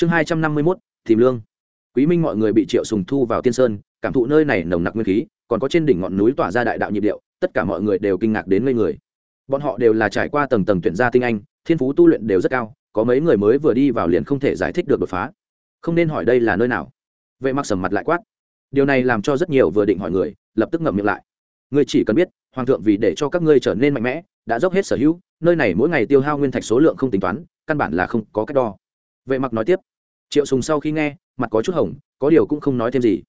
chương hai trăm năm mươi mốt, tìm lương. Quý minh mọi người bị triệu sùng thu vào tiên sơn, cảm thụ nơi này nồng nặc nguyên khí, còn có trên đỉnh ngọn núi tỏa ra đại đạo nhịp điệu, tất cả mọi người đều kinh ngạc đến ngây người. Bọn họ đều là trải qua tầng tầng tuyển gia tinh anh, thiên phú tu luyện đều rất cao, có mấy người mới vừa đi vào liền không thể giải thích được đột phá. Không nên hỏi đây là nơi nào. Vệ mặc sầm mặt lại quát. Điều này làm cho rất nhiều vừa định hỏi người, lập tức ngậm miệng lại. Ngươi chỉ cần biết, hoàng thượng vì để cho các ngươi trở nên mạnh mẽ, đã dốc hết sở hữu, nơi này mỗi ngày tiêu hao nguyên thạch số lượng không tính toán, căn bản là không có cách đo vệ mặc nói tiếp. Triệu sùng sau khi nghe, mặt có chút hồng, có điều cũng không nói thêm gì.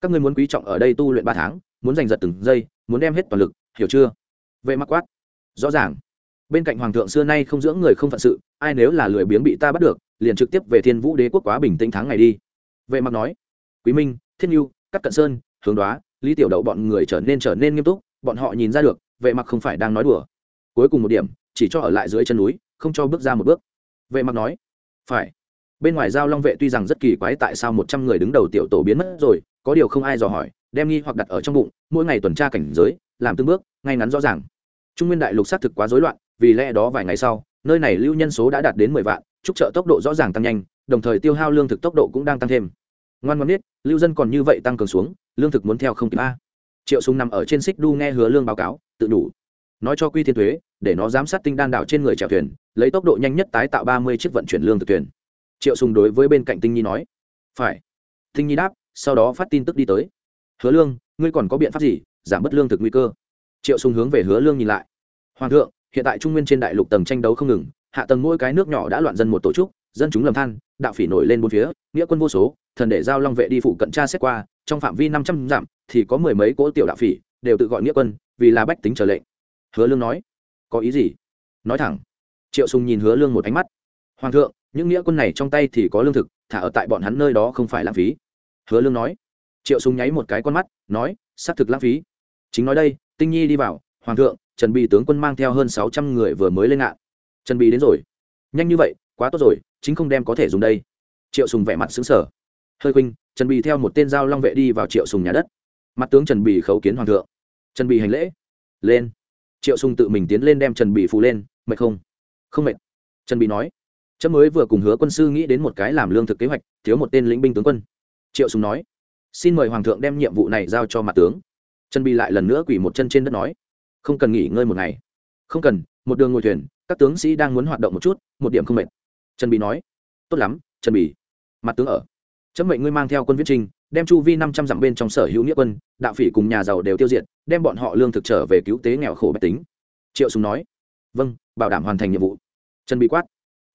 Các ngươi muốn quý trọng ở đây tu luyện ba tháng, muốn giành giật từng giây, muốn đem hết toàn lực, hiểu chưa? Vệ mặc quát. Rõ ràng. Bên cạnh hoàng thượng xưa nay không dưỡng người không phận sự, ai nếu là lười biếng bị ta bắt được, liền trực tiếp về thiên vũ đế quốc quá bình tĩnh tháng ngày đi. Vệ mặc nói. Quý minh thiên nhu các cận sơn, hướng đoá, lý tiểu đậu bọn người trở nên trở nên nghiêm túc, bọn họ nhìn ra được, vệ mặc không phải đang nói đùa. Cuối cùng một điểm, chỉ cho ở lại dưới chân núi, không cho bước ra một bước. Vệ mặc nói. Phải bên ngoài giao long vệ tuy rằng rất kỳ quái tại sao một trăm người đứng đầu tiểu tổ biến mất rồi, có điều không ai dò hỏi, đem nghi hoặc đặt ở trong bụng, mỗi ngày tuần tra cảnh giới, làm từng bước, ngay ngắn rõ ràng. Trung nguyên đại lục xác thực quá rối loạn, vì lẽ đó vài ngày sau, nơi này lưu nhân số đã đạt đến mười vạn, trúc trợ tốc độ rõ ràng tăng nhanh, đồng thời tiêu hao lương thực tốc độ cũng đang tăng thêm. Ngoan ngoan biết, lưu dân còn như vậy tăng cường xuống, lương thực muốn theo không kịp a. Triệu súng nằm ở trên xích đu nghe hứa lương báo cáo, tự đủ. Nói cho quy thiên thuế, để nó giám sát tinh đan đảo trên người chèo thuyền, lấy tốc độ nhanh nhất tái tạo ba mươi chiếc vận chuyển lương thực thuyền triệu sùng đối với bên cạnh tinh nhi nói, phải. Tinh nhi đáp, sau đó phát tin tức đi tới, hứa lương, ngươi còn có biện pháp gì, giảm bớt lương thực nguy cơ? Triệu sùng hướng về hứa lương nhìn lại, hoàng thượng, hiện tại trung nguyên trên đại lục tầng tranh đấu không ngừng, hạ tầng mỗi cái nước nhỏ đã loạn dân một tổ chức, dân chúng lầm than, đạo phỉ nổi lên bốn phía, nghĩa quân vô số, thần để giao long vệ đi phụ cận tra xét qua, trong phạm vi năm trăm dặm thì có mười mấy cỗ tiểu đạo phỉ đều tự gọi nghĩa quân, vì là bách tính trở lệnh. Hứa lương nói, có ý gì? Nói thẳng, triệu sùng nhìn hứa lương một ánh mắt hoàng thượng, những nghĩa quân này trong tay thì có lương thực, thả ở tại bọn hắn nơi đó không phải lãng phí. Hứa lương nói. Triệu sùng nháy một cái con mắt, nói, xác thực lãng phí. Chính nói đây, tinh nhi đi vào, hoàng thượng, trần bì tướng quân mang theo hơn sáu trăm người vừa mới lên ngạn trần bì đến rồi. Nhanh như vậy, quá tốt rồi, chính không đem có thể dùng đây. Triệu sùng vẻ mặt sững sờ. Hơi khuynh, trần bì theo một tên giao long vệ đi vào triệu sùng nhà đất. Mặt tướng trần bì khấu kiến hoàng thượng. Trần bì hành lễ. Lên. Triệu sùng tự mình tiến lên đem trần bì phụ lên, mệt không? Không mệt. Trần bì nói chấm mới vừa cùng hứa quân sư nghĩ đến một cái làm lương thực kế hoạch, thiếu một tên lĩnh binh tướng quân. Triệu sùng nói, xin mời hoàng thượng đem nhiệm vụ này giao cho mặt tướng. Chân bì lại lần nữa quỳ một chân trên đất nói, không cần nghỉ ngơi một ngày. Không cần, một đường ngồi thuyền, các tướng sĩ đang muốn hoạt động một chút, một điểm không mệt. Trần bì nói, tốt lắm trần bì mặt tướng ở. Chấm mệnh ngươi mang theo quân viết trinh đem chu vi năm trăm dặm bên trong sở hữu nghĩa quân, đạo phỉ cùng nhà giàu đều tiêu diệt, đem bọn họ lương thực trở về cứu tế nghèo khổ bách tính. Triệu sùng nói vâng bảo đảm hoàn thành nhiệm vụ. Trần bị quát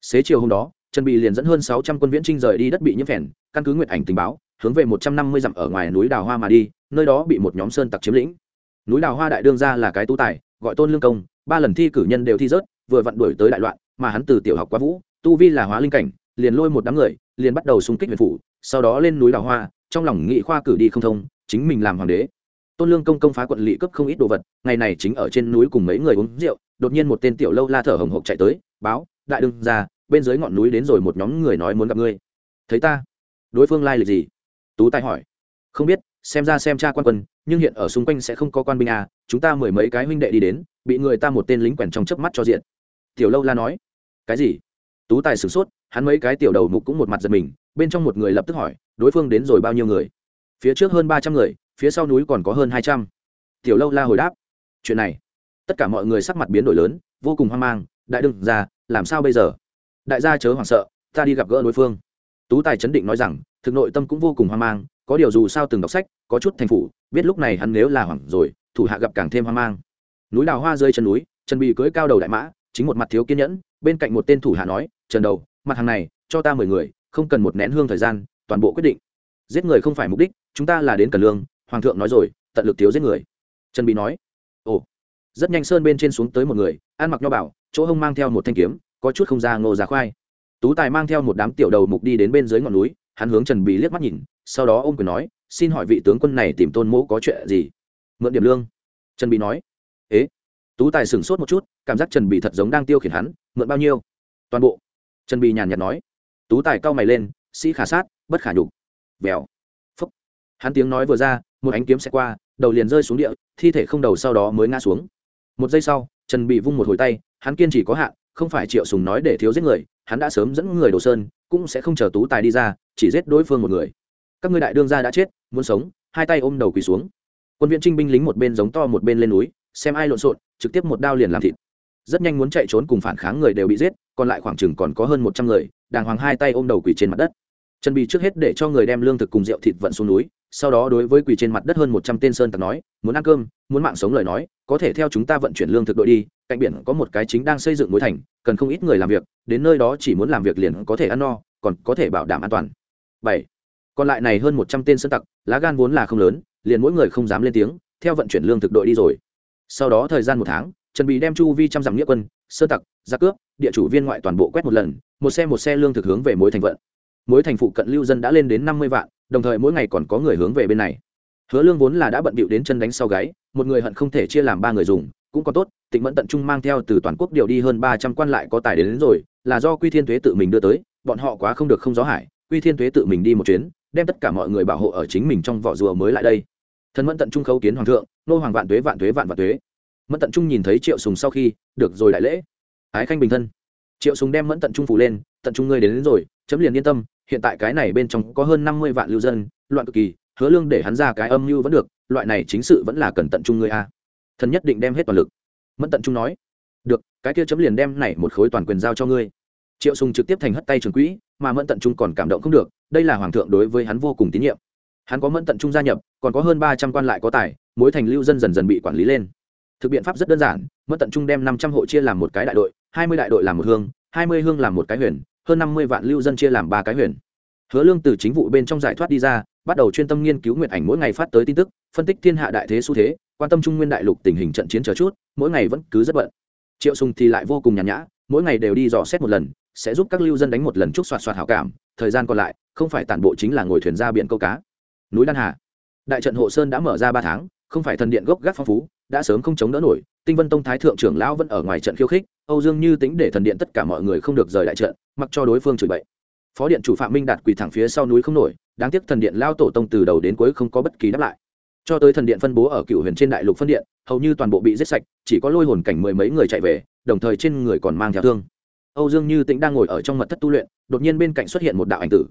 xế chiều hôm đó, trần bị liền dẫn hơn sáu trăm quân viễn trinh rời đi đất bị nhiễm phèn, căn cứ nguyện ảnh tình báo, hướng về một trăm năm mươi dặm ở ngoài núi đào hoa mà đi, nơi đó bị một nhóm sơn tặc chiếm lĩnh. Núi đào hoa đại đương ra là cái tu tài, gọi tôn lương công, ba lần thi cử nhân đều thi rớt, vừa vặn đuổi tới đại loạn, mà hắn từ tiểu học quá vũ, tu vi là hóa linh cảnh, liền lôi một đám người, liền bắt đầu xung kích huyện phủ, sau đó lên núi đào hoa, trong lòng nghị khoa cử đi không thông, chính mình làm hoàng đế. Tôn lương công công phá quận lỵ cấp không ít đồ vật, ngày này chính ở trên núi cùng mấy người uống rượu, đột nhiên một tên tiểu lâu la thở hồng hộc chạy tới, báo đại đương ra, bên dưới ngọn núi đến rồi một nhóm người nói muốn gặp ngươi. Thấy ta? Đối phương lai lịch gì? Tú tài hỏi. Không biết, xem ra xem cha quan quân, nhưng hiện ở xung quanh sẽ không có quan binh à chúng ta mười mấy cái huynh đệ đi đến, bị người ta một tên lính quèn trong chớp mắt cho diện. Tiểu lâu la nói. Cái gì? Tú tài sửng sốt, hắn mấy cái tiểu đầu mục cũng một mặt giật mình, bên trong một người lập tức hỏi, đối phương đến rồi bao nhiêu người? Phía trước hơn ba trăm người, phía sau núi còn có hơn hai trăm. Tiểu lâu la hồi đáp. Chuyện này, tất cả mọi người sắc mặt biến đổi lớn, vô cùng hoang mang, đại đương ra làm sao bây giờ? Đại gia chớ hoảng sợ, ta đi gặp gỡ đối phương. Tú tài chấn định nói rằng, thực nội tâm cũng vô cùng hoang mang, có điều dù sao từng đọc sách, có chút thành phủ, biết lúc này hắn nếu là hoảng rồi, thủ hạ gặp càng thêm hoang mang. Núi đào hoa rơi chân núi trần bị cưới cao đầu đại mã, chính một mặt thiếu kiên nhẫn, bên cạnh một tên thủ hạ nói, trần đầu, mặt hàng này, cho ta mười người, không cần một nén hương thời gian, toàn bộ quyết định. Giết người không phải mục đích, chúng ta là đến cần lương. Hoàng thượng nói rồi, tận lực thiếu giết người. Trần bị nói, ồ rất nhanh sơn bên trên xuống tới một người, ăn mặc nho bảo chỗ hông mang theo một thanh kiếm, có chút không ra ngô giá khoai. Tú tài mang theo một đám tiểu đầu mục đi đến bên dưới ngọn núi, hắn hướng trần bị liếc mắt nhìn, sau đó ô m quyền nói, xin hỏi vị tướng quân này tìm tôn mỗ có chuyện gì? Mượn điểm lương. Trần bị nói. Ế? Tú tài sửng sốt một chút, cảm giác trần bị thật giống đang tiêu khiển hắn, mượn bao nhiêu? Toàn bộ. Trần bị nhàn nhạt nói. Tú tài cau mày lên, sĩ khả sát, bất khả nhục. Vèo phúc. Hắn tiếng nói vừa ra, một ánh kiếm sẽ qua, đầu liền rơi xuống địa, thi thể không đầu sau đó mới ngã xuống một giây sau, trần bị vung một hồi tay, hắn kiên chỉ có hạn, không phải triệu sùng nói để thiếu giết người, hắn đã sớm dẫn người đồ sơn, cũng sẽ không chờ tú tài đi ra, chỉ giết đối phương một người. Các ngươi đại đương gia đã chết, muốn sống, hai tay ôm đầu quỳ xuống. Quân viện trinh binh lính một bên giống to một bên lên núi, xem ai lộn xộn, trực tiếp một đao liền làm thịt. Rất nhanh muốn chạy trốn cùng phản kháng người đều bị giết, còn lại khoảng chừng còn có hơn một trăm người, đàng hoàng hai tay ôm đầu quỳ trên mặt đất. Trần Bị trước hết để cho người đem lương thực cùng rượu thịt vận xuống núi sau đó đối với quỳ trên mặt đất hơn một trăm tên sơn tặc nói, muốn ăn cơm, muốn mạng sống lời nói, có thể theo chúng ta vận chuyển lương thực đội đi, cạnh biển có một cái chính đang xây dựng núi thành, cần không ít người làm việc, đến nơi đó chỉ muốn làm việc liền có thể ăn no, còn có thể bảo đảm an toàn. Bảy. Còn lại này hơn một trăm tên sơn tặc, lá gan vốn là không lớn, liền mỗi người không dám lên tiếng, theo vận chuyển lương thực đội đi rồi. Sau đó thời gian một tháng, trần bị đem chu vi trăm dặm nghĩa quân, sơn tặc gia cướp, địa chủ viên ngoại toàn bộ quét một lần, một xe một xe lương thực hướng về mối thành vận. Mối thành phụ cận lưu dân đã lên đến năm mươi vạn đồng thời mỗi ngày còn có người hướng về bên này. Hứa lương vốn là đã bận bịu đến chân đánh sau gáy một người hận không thể chia làm ba người dùng cũng có tốt tịnh mẫn tận trung mang theo từ toàn quốc điều đi hơn ba trăm quan lại có tài đến, đến rồi là do quy thiên thuế tự mình đưa tới bọn họ quá không được không gió hải quy thiên thuế tự mình đi một chuyến đem tất cả mọi người bảo hộ ở chính mình trong vỏ rùa mới lại đây. Thần mẫn tận trung khấu kiến hoàng thượng nô hoàng vạn tuế vạn tuế vạn vạn tuế. Mẫn tận trung nhìn thấy triệu sùng sau khi được rồi đại lễ. Ái khanh bình thân. Triệu sùng đem mẫn tận trung phủ lên tận trung ngươi đến, đến rồi chấm liền yên tâm hiện tại cái này bên trong có hơn năm mươi vạn lưu dân, loạn cực kỳ, hứa lương để hắn ra cái âm mưu vẫn được, loại này chính sự vẫn là cần tận trung ngươi a. Thần nhất định đem hết toàn lực. Mẫn tận trung nói, được, cái kia chấm liền đem này một khối toàn quyền giao cho ngươi. Triệu sùng trực tiếp thành hất tay trường quỹ, mà mẫn tận trung còn cảm động không được, đây là hoàng thượng đối với hắn vô cùng tín nhiệm. Hắn có mẫn tận trung gia nhập, còn có hơn ba trăm quan lại có tài, mối thành lưu dân dần dần bị quản lý lên. Thực biện pháp rất đơn giản, mẫn tận trung đem năm trăm hộ chia làm một cái đại đội, hai mươi đại đội làm một hương, hai mươi hương làm một cái huyền hơn năm mươi vạn lưu dân chia làm ba cái huyền. Hứa lương từ chính vụ bên trong giải thoát đi ra, bắt đầu chuyên tâm nghiên cứu nguyện ảnh mỗi ngày phát tới tin tức, phân tích thiên hạ đại thế xu thế, quan tâm trung nguyên đại lục tình hình trận chiến chờ chút, mỗi ngày vẫn cứ rất bận. Triệu sùng thì lại vô cùng nhàn nhã, mỗi ngày đều đi dò xét một lần, sẽ giúp các lưu dân đánh một lần chúc soạt soạt hảo cảm, thời gian còn lại, không phải tản bộ chính là ngồi thuyền ra biển câu cá. Núi đan hà. Đại trận hộ sơn đã mở ra ba tháng, không phải thần điện gốc gác phong phú, đã sớm không chống đỡ nổi, tinh vân tông thái thượng trưởng lão vẫn ở ngoài trận khiêu khích, âu dương như tính để thần điện tất cả mọi người không được rời đại trận mặc cho đối phương chửi bậy. Phó điện chủ phạm minh đạt quỳ thẳng phía sau núi không nổi, đáng tiếc thần điện lao tổ tông từ đầu đến cuối không có bất kỳ đáp lại. Cho tới thần điện phân bố ở cựu huyền trên đại lục phân điện, hầu như toàn bộ bị giết sạch, chỉ có lôi hồn cảnh mười mấy người chạy về, đồng thời trên người còn mang theo thương. Âu dương như tĩnh đang ngồi ở trong mật thất tu luyện, đột nhiên bên cạnh xuất hiện một đạo ảnh tử.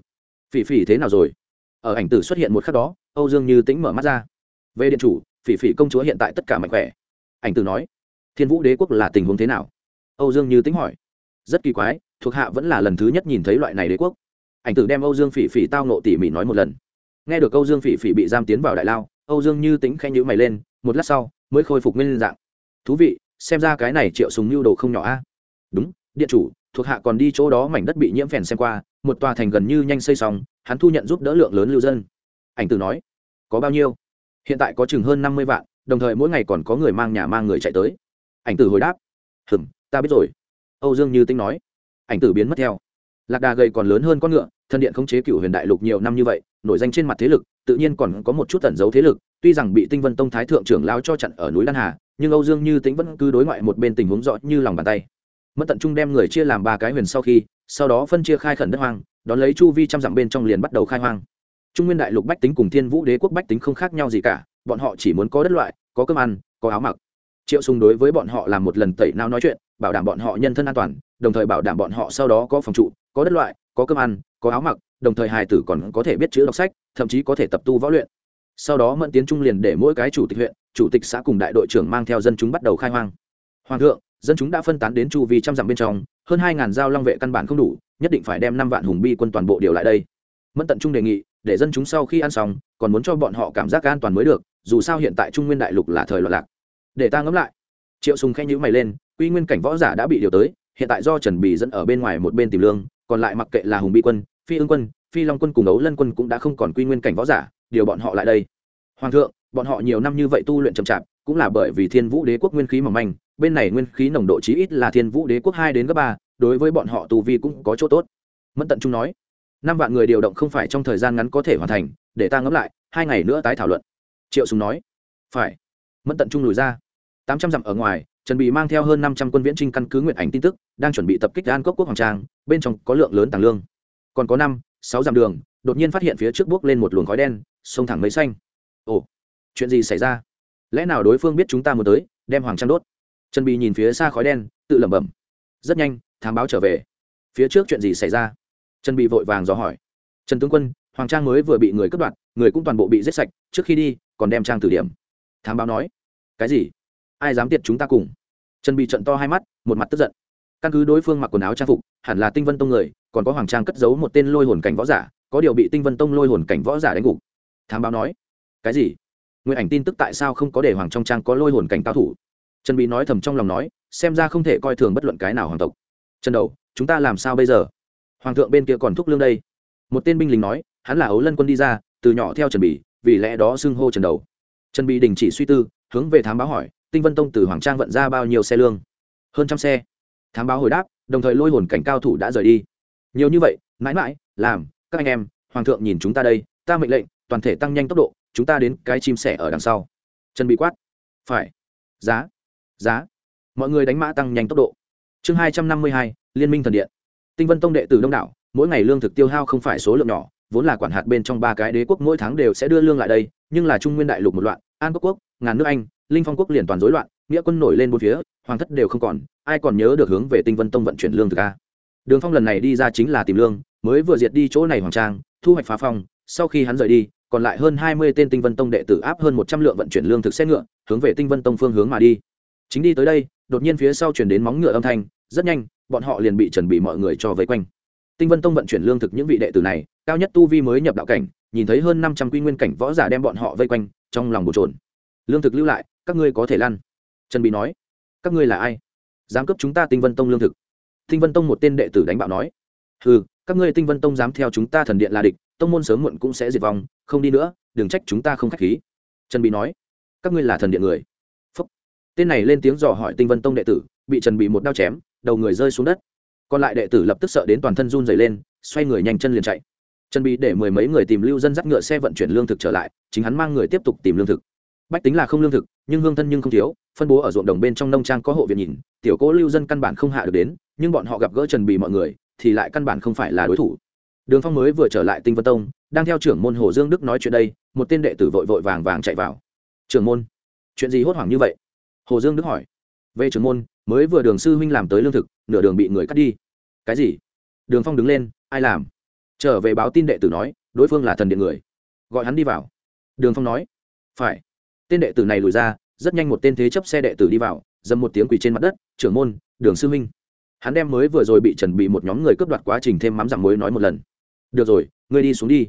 Phỉ phỉ thế nào rồi? Ở ảnh tử xuất hiện một khắc đó, âu dương như tĩnh mở mắt ra. Về điện chủ, phỉ phỉ công chúa hiện tại tất cả mạnh khỏe. Ảnh tử nói, thiên vũ đế quốc là tình huống thế nào? Âu dương như tĩnh hỏi. Rất kỳ quái thuộc hạ vẫn là lần thứ nhất nhìn thấy loại này đế quốc. Ảnh tử đem âu dương phỉ phỉ tao nộ tỉ mỉ nói một lần. Nghe được âu dương phỉ phỉ bị giam tiến vào đại lao, âu dương như tính khen nhữ mày lên, một lát sau, mới khôi phục nguyên dạng. Thú vị, xem ra cái này triệu súng nhu đồ không nhỏ a. Đúng, điện chủ, thuộc hạ còn đi chỗ đó mảnh đất bị nhiễm phèn xem qua, một tòa thành gần như nhanh xây xong, hắn thu nhận giúp đỡ lượng lớn lưu dân. Ảnh tử nói, có bao nhiêu? Hiện tại có chừng hơn năm mươi vạn, đồng thời mỗi ngày còn có người mang nhà mang người chạy tới. Ảnh tử hồi đáp, hừm, ta biết rồi. Âu dương như tính nói ảnh tử biến mất theo. Lạc đà gầy còn lớn hơn con ngựa, thân điện khống chế cựu huyền đại lục nhiều năm như vậy, nổi danh trên mặt thế lực, tự nhiên còn có một chút tẩn giấu thế lực, tuy rằng bị tinh vân tông thái thượng trưởng lao cho chặn ở núi đan hà, nhưng âu dương như tính vẫn cứ đối ngoại một bên tình huống rõ như lòng bàn tay. Mất tận trung đem người chia làm ba cái huyền sau khi, sau đó phân chia khai khẩn đất hoang, đón lấy chu vi trăm dặm bên trong liền bắt đầu khai hoang. Trung nguyên đại lục bách tính cùng thiên vũ đế quốc bách tính không khác nhau gì cả, bọn họ chỉ muốn có đất loại, có cơm ăn, có áo mặc. Triệu sùng đối với bọn họ làm một lần tẩy não nói chuyện bảo đảm bọn họ nhân thân an toàn, đồng thời bảo đảm bọn họ sau đó có phòng trụ, có đất loại, có cơm ăn, có áo mặc, đồng thời hài tử còn có thể biết chữ đọc sách, thậm chí có thể tập tu võ luyện. Sau đó mẫn tiến trung liền để mỗi cái chủ tịch huyện, chủ tịch xã cùng đại đội trưởng mang theo dân chúng bắt đầu khai hoang. Hoàng thượng, dân chúng đã phân tán đến chu vi trăm dặm bên trong, hơn hai ngàn giao long vệ căn bản không đủ, nhất định phải đem năm vạn hùng bi quân toàn bộ điều lại đây. Mẫn tận trung đề nghị, để dân chúng sau khi ăn xong, còn muốn cho bọn họ cảm giác an toàn mới được, dù sao hiện tại trung nguyên đại lục là thời loạn lạc. Để ta ngẫm lại. Triệu sùng khen nhữ mày lên quy nguyên cảnh võ giả đã bị điều tới, hiện tại do trần bì dẫn ở bên ngoài một bên tìm lương, còn lại mặc kệ là hùng bi quân, phi ương quân, phi long quân cùng ấu lân quân cũng đã không còn quy nguyên cảnh võ giả, điều bọn họ lại đây. Hoàng thượng, bọn họ nhiều năm như vậy tu luyện chậm chạp, cũng là bởi vì thiên vũ đế quốc nguyên khí mỏng manh, bên này nguyên khí nồng độ chí ít là thiên vũ đế quốc hai đến gấp ba, đối với bọn họ tu vi cũng có chỗ tốt. Mẫn tận trung nói, năm vạn người điều động không phải trong thời gian ngắn có thể hoàn thành, để ta ngẫm lại, hai ngày nữa tái thảo luận. Triệu sùng nói, phải. Mẫn tận trung lùi ra. Tám trăm dặm ở ngoài trần bị mang theo hơn năm trăm quân viễn trinh căn cứ nguyện ảnh tin tức, đang chuẩn bị tập kích an cốc quốc hoàng trang, bên trong có lượng lớn tàng lương. Còn có năm, sáu dặm đường, đột nhiên phát hiện phía trước bước lên một luồng khói đen, sông thẳng mấy xanh. Ồ, chuyện gì xảy ra? Lẽ nào đối phương biết chúng ta muốn tới, đem hoàng trang đốt? Trần bị nhìn phía xa khói đen, tự lẩm bẩm. Rất nhanh, thám báo trở về. Phía trước chuyện gì xảy ra? Trần bị vội vàng dò hỏi. Trần tướng quân, hoàng trang mới vừa bị người cướp đoạt, người cũng toàn bộ bị giết sạch, trước khi đi, còn đem trang tử điểm. Thám báo nói. Cái gì? Ai dám tiệt chúng ta cùng. Trần bị trận to hai mắt, một mặt tức giận. Căn cứ đối phương mặc quần áo trang phục, hẳn là tinh vân tông người, còn có hoàng trang cất giấu một tên lôi hồn cảnh võ giả, có điều bị tinh vân tông lôi hồn cảnh võ giả đánh gục. Thám báo nói, cái gì? Nguyện ảnh tin tức tại sao không có để hoàng trong trang có lôi hồn cảnh cao thủ? Trần bị nói thầm trong lòng nói, xem ra không thể coi thường bất luận cái nào hoàng tộc. Trần đầu, chúng ta làm sao bây giờ? Hoàng thượng bên kia còn thúc lương đây. Một tên binh lính nói, hắn là ấu lân quân đi ra, từ nhỏ theo trần bỉ vì lẽ đó xưng hô trần đầu. Trần bỉ đình chỉ suy tư, hướng về thám báo hỏi tinh vân tông từ hoàng trang vận ra bao nhiêu xe lương? Hơn trăm xe. Thám báo hồi đáp, đồng thời lôi hồn cảnh cao thủ đã rời đi. Nhiều như vậy, mãi mãi, làm, các anh em, hoàng thượng nhìn chúng ta đây, ta mệnh lệnh, toàn thể tăng nhanh tốc độ, chúng ta đến cái chim sẻ ở đằng sau. Trần bị quát. Phải. Giá. Giá. Mọi người đánh mã tăng nhanh tốc độ. Chương hai trăm năm mươi hai, liên minh thần điện. Tinh vân tông đệ tử đông đảo, mỗi ngày lương thực tiêu hao không phải số lượng nhỏ, vốn là quản hạt bên trong ba cái đế quốc mỗi tháng đều sẽ đưa lương lại đây, nhưng là trung nguyên đại lục một loạn an quốc quốc, ngàn nước anh linh phong quốc liền toàn rối loạn, nghĩa quân nổi lên bốn phía, hoàng thất đều không còn, ai còn nhớ được hướng về tinh vân tông vận chuyển lương thực a? Đường phong lần này đi ra chính là tìm lương, mới vừa diệt đi chỗ này hoàng trang, thu hoạch phá phong, sau khi hắn rời đi, còn lại hơn hai mươi tên tinh vân tông đệ tử áp hơn một trăm lượng vận chuyển lương thực xe ngựa, hướng về tinh vân tông phương hướng mà đi. Chính đi tới đây, đột nhiên phía sau chuyển đến móng ngựa âm thanh, rất nhanh, bọn họ liền bị chuẩn bị mọi người cho vây quanh. Tinh vân tông vận chuyển lương thực những vị đệ tử này, cao nhất tu vi mới nhập đạo cảnh, nhìn thấy hơn năm trăm quy nguyên cảnh võ giả đem bọn họ vây quanh, trong lòng bột trồn lương thực lưu lại các ngươi có thể lăn. Trần bị nói, các ngươi là ai? Dám cấp chúng ta tinh vân tông lương thực. Tinh vân tông một tên đệ tử đánh bạo nói ừ các ngươi tinh vân tông dám theo chúng ta thần điện là địch, tông môn sớm muộn cũng sẽ diệt vong, không đi nữa, đừng trách chúng ta không k h á c h khí. Trần bị nói, các ngươi là thần điện người. Phúc. tên này lên tiếng dò hỏi tinh vân tông đệ tử, bị trần bị một đao chém, đầu người rơi xuống đất. Còn lại đệ tử lập tức sợ đến toàn thân run dày lên, xoay người nhanh chân liền chạy. Trần bị để mười mấy người tìm lưu dân dắt ngựa xe vận chuyển lương thực trở lại, chính hắn mang người tiếp tục tìm lương thực bách tính là không lương thực, nhưng hương thân nhưng không thiếu, phân bố ở ruộng đồng bên trong nông trang có hộ viện nhìn, tiểu cố lưu dân căn bản không hạ được đến, nhưng bọn họ gặp gỡ trần bì mọi người, thì lại căn bản không phải là đối thủ. Đường phong mới vừa trở lại tinh vân tông, đang theo trưởng môn hồ dương đức nói chuyện đây, một tên đệ tử vội vội vàng vàng chạy vào. Trưởng môn, chuyện gì hốt hoảng như vậy? Hồ dương đức hỏi. Về trưởng môn, mới vừa đường sư huynh làm tới lương thực, nửa đường bị người cắt đi. Cái gì? Đường phong đứng lên, ai làm? Trở về báo tin đệ tử nói, đối phương là thần điện người. Gọi hắn đi vào. Đường phong nói. Phải tên đệ tử này lùi ra rất nhanh một tên thế chấp xe đệ tử đi vào dầm một tiếng quỳ trên mặt đất trưởng môn đường sư Minh, hắn đem mới vừa rồi bị trần bị một nhóm người cướp đoạt quá trình thêm mắm giảm muối nói một lần. Được rồi ngươi đi xuống đi.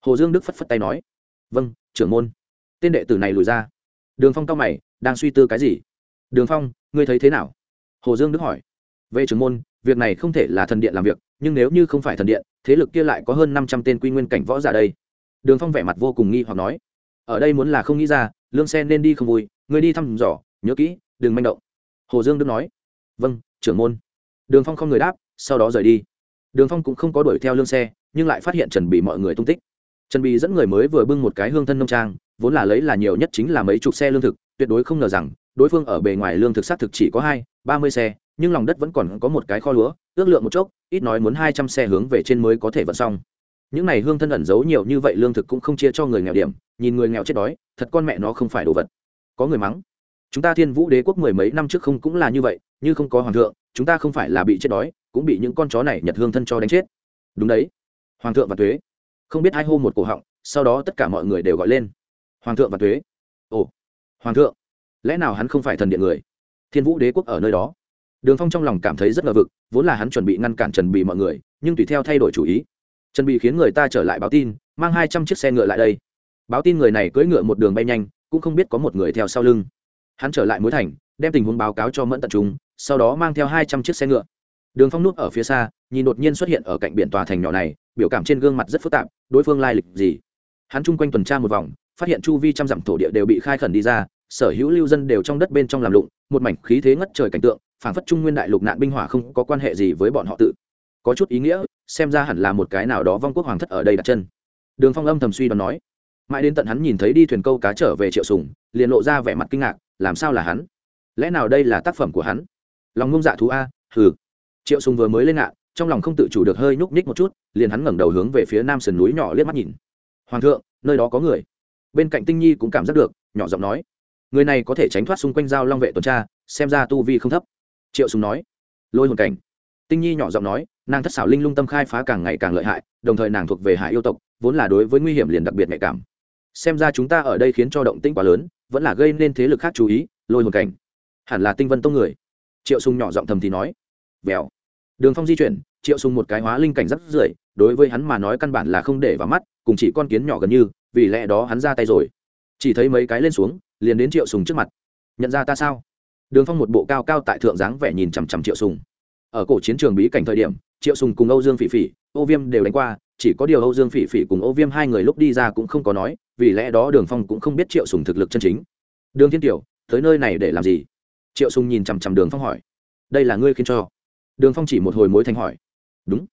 Hồ dương đức phất phất tay nói. Vâng trưởng môn. Tên đệ tử này lùi ra. Đường phong cao mày đang suy tư cái gì? Đường phong ngươi thấy thế nào? Hồ dương đức hỏi. Về trưởng môn việc này không thể là thần điện làm việc nhưng nếu như không phải thần điện thế lực kia lại có hơn năm trăm tên quy nguyên cảnh võ giả đây. Đường phong vẻ mặt vô cùng nghi hoặc nói. Ở đây muốn là không nghĩ ra lương sen nên đi không vui, ngươi đi thăm dò, nhớ kỹ, đừng manh động. Hồ dương đức nói. Vâng trưởng môn. Đường phong không người đáp, sau đó rời đi. Đường phong cũng không có đuổi theo lương xe, nhưng lại phát hiện trần bị mọi người tung tích. Trần bị dẫn người mới vừa bưng một cái hương thân nông trang, vốn là lấy là nhiều nhất chính là mấy chục xe lương thực, tuyệt đối không ngờ rằng, đối phương ở bề ngoài lương thực xác thực chỉ có hai, ba mươi xe, nhưng lòng đất vẫn còn có một cái kho lúa, ước lượng một chốc, ít nói muốn hai trăm xe hướng về trên mới có thể vận xong những này hương thân ẩn giấu nhiều như vậy lương thực cũng không chia cho người nghèo điểm, nhìn người nghèo chết đói, thật con mẹ nó không phải đồ vật. Có người mắng, chúng ta thiên vũ đế quốc mười mấy năm trước không cũng là như vậy, như không có hoàng thượng, chúng ta không phải là bị chết đói, cũng bị những con chó này nhật hương thân cho đánh chết. Đúng đấy. Hoàng thượng và thuế không biết ai hô một cổ họng, sau đó tất cả mọi người đều gọi lên. Hoàng thượng và thuế ồ, hoàng thượng, lẽ nào hắn không phải thần điện người? Thiên vũ đế quốc ở nơi đó. Đường phong trong lòng cảm thấy rất ngờ vực, vốn là hắn chuẩn bị ngăn cản trần bị mọi người, nhưng tùy theo thay đổi chủ ý trần bị khiến người ta trở lại báo tin, mang hai trăm chiếc xe ngựa lại đây. Báo tin người này cưỡi ngựa một đường bay nhanh, cũng không biết có một người theo sau lưng. Hắn trở lại mối thành, đem tình huống báo cáo cho mẫn tận trung, sau đó mang theo hai trăm chiếc xe ngựa. Đường phong núp ở phía xa, nhìn đột nhiên xuất hiện ở cạnh biển tòa thành nhỏ này, biểu cảm trên gương mặt rất phức tạp, đối phương lai lịch gì? Hắn chung quanh tuần tra một vòng, phát hiện chu vi trăm dặm thổ địa đều bị khai khẩn đi ra, sở hữu lưu dân đều trong đất bên trong làm lụng, một mảnh khí thế ngất trời cảnh tượng, phảng phất trung nguyên đại lục nạn binh hỏa không có quan hệ gì với bọn họ tự. Có chút ý nghĩa xem ra hẳn là một cái nào đó vong quốc hoàng thất ở đây đặt chân. Đường phong âm thầm suy đoán nói. Mãi đến tận hắn nhìn thấy đi thuyền câu cá trở về triệu sùng, liền lộ ra vẻ mặt kinh ngạc, làm sao là hắn? Lẽ nào đây là tác phẩm của hắn? Lòng ngông dạ thú a, hừ. Triệu sùng vừa mới lên ngạn trong lòng không tự chủ được hơi nhúc nhích một chút, liền hắn ngẩng đầu hướng về phía nam sườn núi nhỏ liếc mắt nhìn. Hoàng thượng, nơi đó có người. Bên cạnh tinh nhi cũng cảm giác được, nhỏ giọng nói. Người này có thể tránh thoát xung quanh giao long vệ tuần tra, xem ra tu vi không thấp. Triệu sùng nói. Lôi hồn cảnh. Tinh nhi nhỏ giọng nói nàng thất xảo linh lung tâm khai phá càng ngày càng lợi hại, đồng thời nàng thuộc về hải yêu tộc, vốn là đối với nguy hiểm liền đặc biệt nhạy cảm. Xem ra chúng ta ở đây khiến cho động tĩnh quá lớn, vẫn là gây nên thế lực khác chú ý, lôi hồn cảnh. Hẳn là tinh vân tông người. Triệu sùng nhỏ giọng thầm thì nói. Vèo. Đường phong di chuyển, triệu sùng một cái hóa linh cảnh rất rưởi, đối với hắn mà nói căn bản là không để vào mắt, cùng chỉ con kiến nhỏ gần như, vì lẽ đó hắn ra tay rồi. Chỉ thấy mấy cái lên xuống, liền đến triệu sùng trước mặt. Nhận ra ta sao? Đường phong một bộ cao cao tại thượng dáng vẻ nhìn chằm chằm triệu sùng. Ở cổ chiến trường bí cảnh thời điểm triệu sùng cùng âu dương phỉ phỉ, ô viêm đều đánh qua, chỉ có điều âu dương phỉ phỉ cùng ô viêm hai người lúc đi ra cũng không có nói, vì lẽ đó đường phong cũng không biết triệu sùng thực lực chân chính. Đường thiên tiểu, tới nơi này để làm gì? Triệu sùng nhìn chằm chằm đường phong hỏi. Đây là ngươi khiến cho. Đường phong chỉ một hồi mối thành hỏi. Đúng.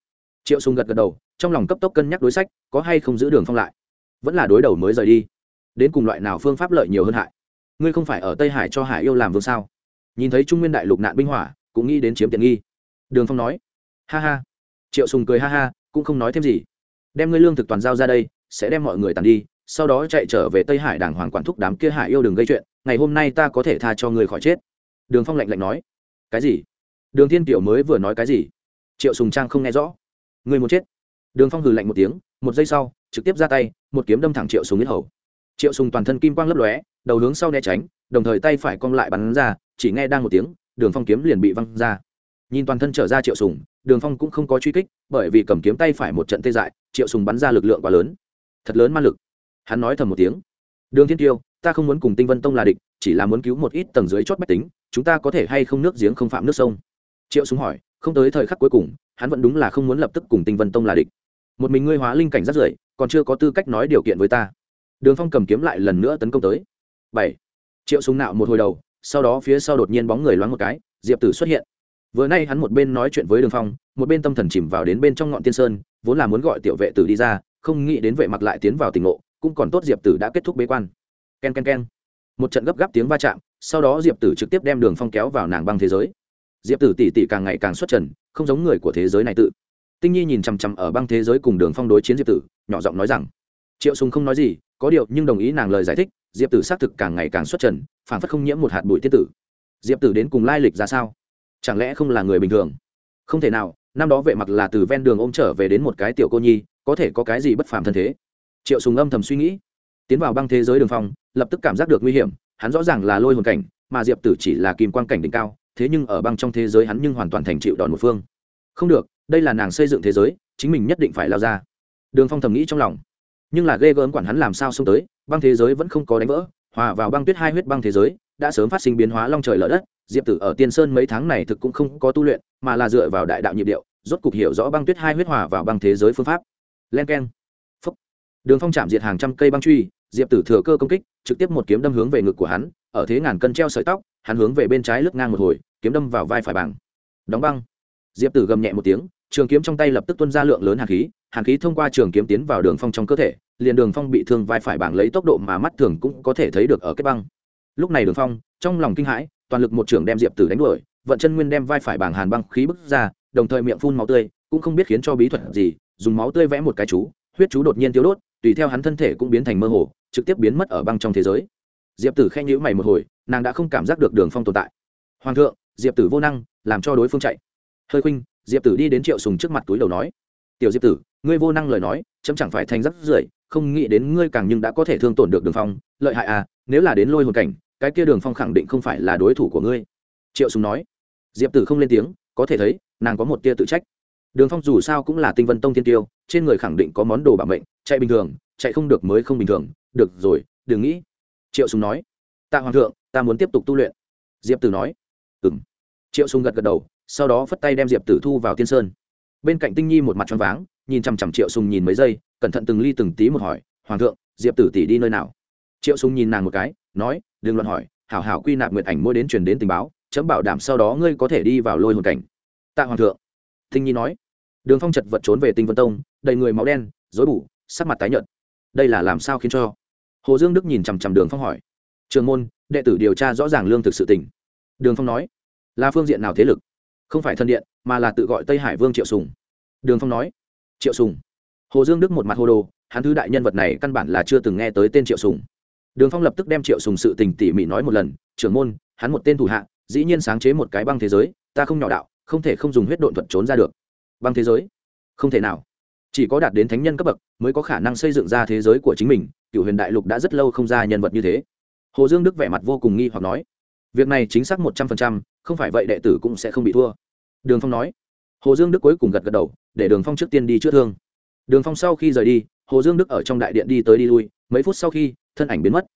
Triệu sùng gật gật đầu, trong lòng cấp tốc cân nhắc đối sách, có hay không giữ đường phong lại. Vẫn là đối đầu mới rời đi. Đến cùng loại nào phương pháp lợi nhiều hơn hại? Ngươi không phải ở tây hải cho hải yêu làm vương sao? Nhìn thấy trung nguyên đại lục nạn binh hỏa, cũng nghĩ đến chiếm tiện nghi. Đường phong nói ha ha. Triệu sùng cười ha ha, cũng không nói thêm gì. Đem ngươi lương thực toàn giao ra đây, sẽ đem mọi người tàn đi, sau đó chạy trở về tây hải đảng hoàng quản thúc đám kia hải yêu đừng gây chuyện, ngày hôm nay ta có thể tha cho người khỏi chết. Đường phong lạnh lạnh nói. Cái gì? Đường thiên tiểu mới vừa nói cái gì? Triệu sùng trang không nghe rõ. Người muốn chết? Đường phong hừ lạnh một tiếng, một giây sau, trực tiếp ra tay, một kiếm đâm thẳng triệu sùng yết hầu. Triệu sùng toàn thân kim quang lấp lóe, đầu hướng sau né tránh, đồng thời tay phải cong lại bắn ra, chỉ nghe đang một tiếng, đường phong kiếm liền bị văng ra. Nhìn toàn thân trở ra triệu sùng đường phong cũng không có truy kích, bởi vì cầm kiếm tay phải một trận tê dại, triệu sùng bắn ra lực lượng quá lớn. Thật lớn ma lực. Hắn nói thầm một tiếng. Đường thiên tiêu, ta không muốn cùng tinh vân tông là địch, chỉ là muốn cứu một ít tầng dưới chót bách tính, chúng ta có thể hay không nước giếng không phạm nước sông? Triệu sùng hỏi, không tới thời khắc cuối cùng, hắn vẫn đúng là không muốn lập tức cùng tinh vân tông là địch. Một mình ngươi hóa linh cảnh rất rưởi, còn chưa có tư cách nói điều kiện với ta. Đường phong cầm kiếm lại lần nữa tấn công tới. Bảy. Triệu súng nạo một hồi đầu, sau đó phía sau đột nhiên bóng người loáng một cái, diệp tử xuất hiện vừa nay hắn một bên nói chuyện với đường phong, một bên tâm thần chìm vào đến bên trong ngọn tiên sơn, vốn là muốn gọi tiểu vệ tử đi ra, không nghĩ đến vệ mặc lại tiến vào tỉnh ngộ, cũng còn tốt diệp tử đã kết thúc bế quan. K e n k e n k e n một trận gấp gáp tiếng va chạm, sau đó diệp tử trực tiếp đem đường phong kéo vào nàng băng thế giới. Diệp tử tỉ tỉ càng ngày càng xuất trần, không giống người của thế giới này tự. Tinh nhi nhìn chằm chằm ở băng thế giới cùng đường phong đối chiến diệp tử, nhỏ giọng nói rằng, triệu sùng không nói gì, có điều nhưng đồng ý nàng lời giải thích, diệp tử xác thực càng ngày càng xuất trần phản phất không nhiễm một hạt bụi tiết tử. Diệp tử đến cùng lai lịch ra sao? Chẳng lẽ không là người bình thường? Không thể nào, năm đó vệ mặc là từ ven đường ôm trở về đến một cái tiểu cô nhi, có thể có cái gì bất phàm thân thế? Triệu sùng âm thầm suy nghĩ. Tiến vào băng thế giới đường phong, lập tức cảm giác được nguy hiểm, hắn rõ ràng là lôi hồn cảnh, mà diệp tử chỉ là kim quan cảnh đỉnh cao, thế nhưng ở băng trong thế giới hắn nhưng hoàn toàn thành chịu đòn một phương. Không được, đây là nàng xây dựng thế giới, chính mình nhất định phải lao ra. Đường phong thầm nghĩ trong lòng. Nhưng là ghê gớm quản hắn làm sao xông tới, băng thế giới vẫn không có đánh vỡ, hòa vào băng tuyết hai huyết băng thế giới, đã sớm phát sinh biến hóa long trời lở đất diệp tử ở tiên sơn mấy tháng này thực cũng không có tu luyện, mà là dựa vào đại đạo nhịp điệu, rốt cục hiểu rõ băng tuyết hai huyết hòa vào băng thế giới phương pháp. Len k e n phúc. Đường phong chạm diệt hàng trăm cây băng truy, diệp tử thừa cơ công kích, trực tiếp một kiếm đâm hướng về ngực của hắn, ở thế ngàn cân treo sợi tóc, hắn hướng về bên trái lướt ngang một hồi, kiếm đâm vào vai phải bằng. Đóng băng. Diệp tử gầm nhẹ một tiếng, trường kiếm trong tay lập tức tuân ra lượng lớn hàn khí hàn khí thông qua trường kiếm tiến vào đường phong trong cơ thể, liền đường phong bị thương vai phải bảng lấy tốc độ mà mắt thường cũng có thể thấy được ở kết băng. Lúc này đường phong, trong lòng kinh hãi toàn lực một trưởng đem diệp tử đánh đuổi, vận chân nguyên đem vai phải bảng hàn băng khí bức ra, đồng thời miệng phun máu tươi, cũng không biết khiến cho bí thuật gì, dùng máu tươi vẽ một cái chú, huyết chú đột nhiên tiêu đốt, tùy theo hắn thân thể cũng biến thành mơ hồ, trực tiếp biến mất ở băng trong thế giới. Diệp tử khen nhữ mày một hồi, nàng đã không cảm giác được đường phong tồn tại. Hoàng thượng, diệp tử vô năng, làm cho đối phương chạy. Hơi khuynh, diệp tử đi đến triệu sùng trước mặt túi đầu nói, tiểu diệp tử, ngươi vô năng lời nói, chấm chẳng phải thành rất rưởi, không nghĩ đến ngươi càng nhưng đã có thể thương tổn được đường phong, lợi hại à nếu là đến lôi hồn cảnh cái kia đường phong khẳng định không phải là đối thủ của ngươi. Triệu sùng nói. Diệp tử không lên tiếng, có thể thấy, nàng có một tia tự trách. Đường phong dù sao cũng là tinh vân tông Thiên tiêu, trên người khẳng định có món đồ bảo mệnh, chạy bình thường, chạy không được mới không bình thường, được rồi, đừng nghĩ. Triệu sùng nói. Tạ hoàng thượng, ta muốn tiếp tục tu luyện. Diệp tử nói. Ừm. Triệu sùng gật gật đầu, sau đó phất tay đem diệp tử thu vào tiên sơn. Bên cạnh tinh nhi một mặt choáng váng, nhìn chằm chằm triệu sùng nhìn mấy giây, cẩn thận từng ly từng tí một hỏi, hoàng thượng, diệp tử tỷ đi nơi nào? Triệu sùng nhìn nàng một cái, nói đừng luận hỏi, hảo hảo quy nạp nguyện ảnh mỗi đến truyền đến tình báo, chấm bảo đảm sau đó ngươi có thể đi vào lôi hồn cảnh. Tạ hoàng thượng. Thinh nhi nói. Đường phong chật vật trốn về tinh vân tông, đầy người máu đen, rối bù, sắc mặt tái nhợt. Đây là làm sao khiến cho? Hồ dương đức nhìn chằm chằm đường phong hỏi. Trường môn, đệ tử điều tra rõ ràng lương thực sự tình. Đường phong nói. Là phương diện nào thế lực? Không phải thân điện, mà là tự gọi tây hải vương triệu sùng. Đường phong nói. Triệu sùng. Hồ dương đức một mặt hồ đồ, hắn thứ đại nhân vật này căn bản là chưa từng nghe tới tên triệu sùng đường phong lập tức đem triệu sùng sự tình tỉ mỉ nói một lần, trưởng môn, hắn một tên thủ hạ, dĩ nhiên sáng chế một cái băng thế giới, ta không nhỏ đạo, không thể không dùng huyết độn thuật trốn ra được. Băng thế giới? Không thể nào. Chỉ có đạt đến thánh nhân cấp bậc mới có khả năng xây dựng ra thế giới của chính mình cựu huyền đại lục đã rất lâu không ra nhân vật như thế. Hồ dương đức vẻ mặt vô cùng nghi hoặc nói, việc này chính xác một trăm phần trăm, không phải vậy đệ tử cũng sẽ không bị thua. Đường phong nói. Hồ dương đức cuối cùng gật gật đầu, để đường phong trước tiên đi chữa thương. Đường phong sau khi rời đi hồ dương đức ở trong đại điện đi tới đi lui, mấy phút sau khi, thân ảnh biến mất.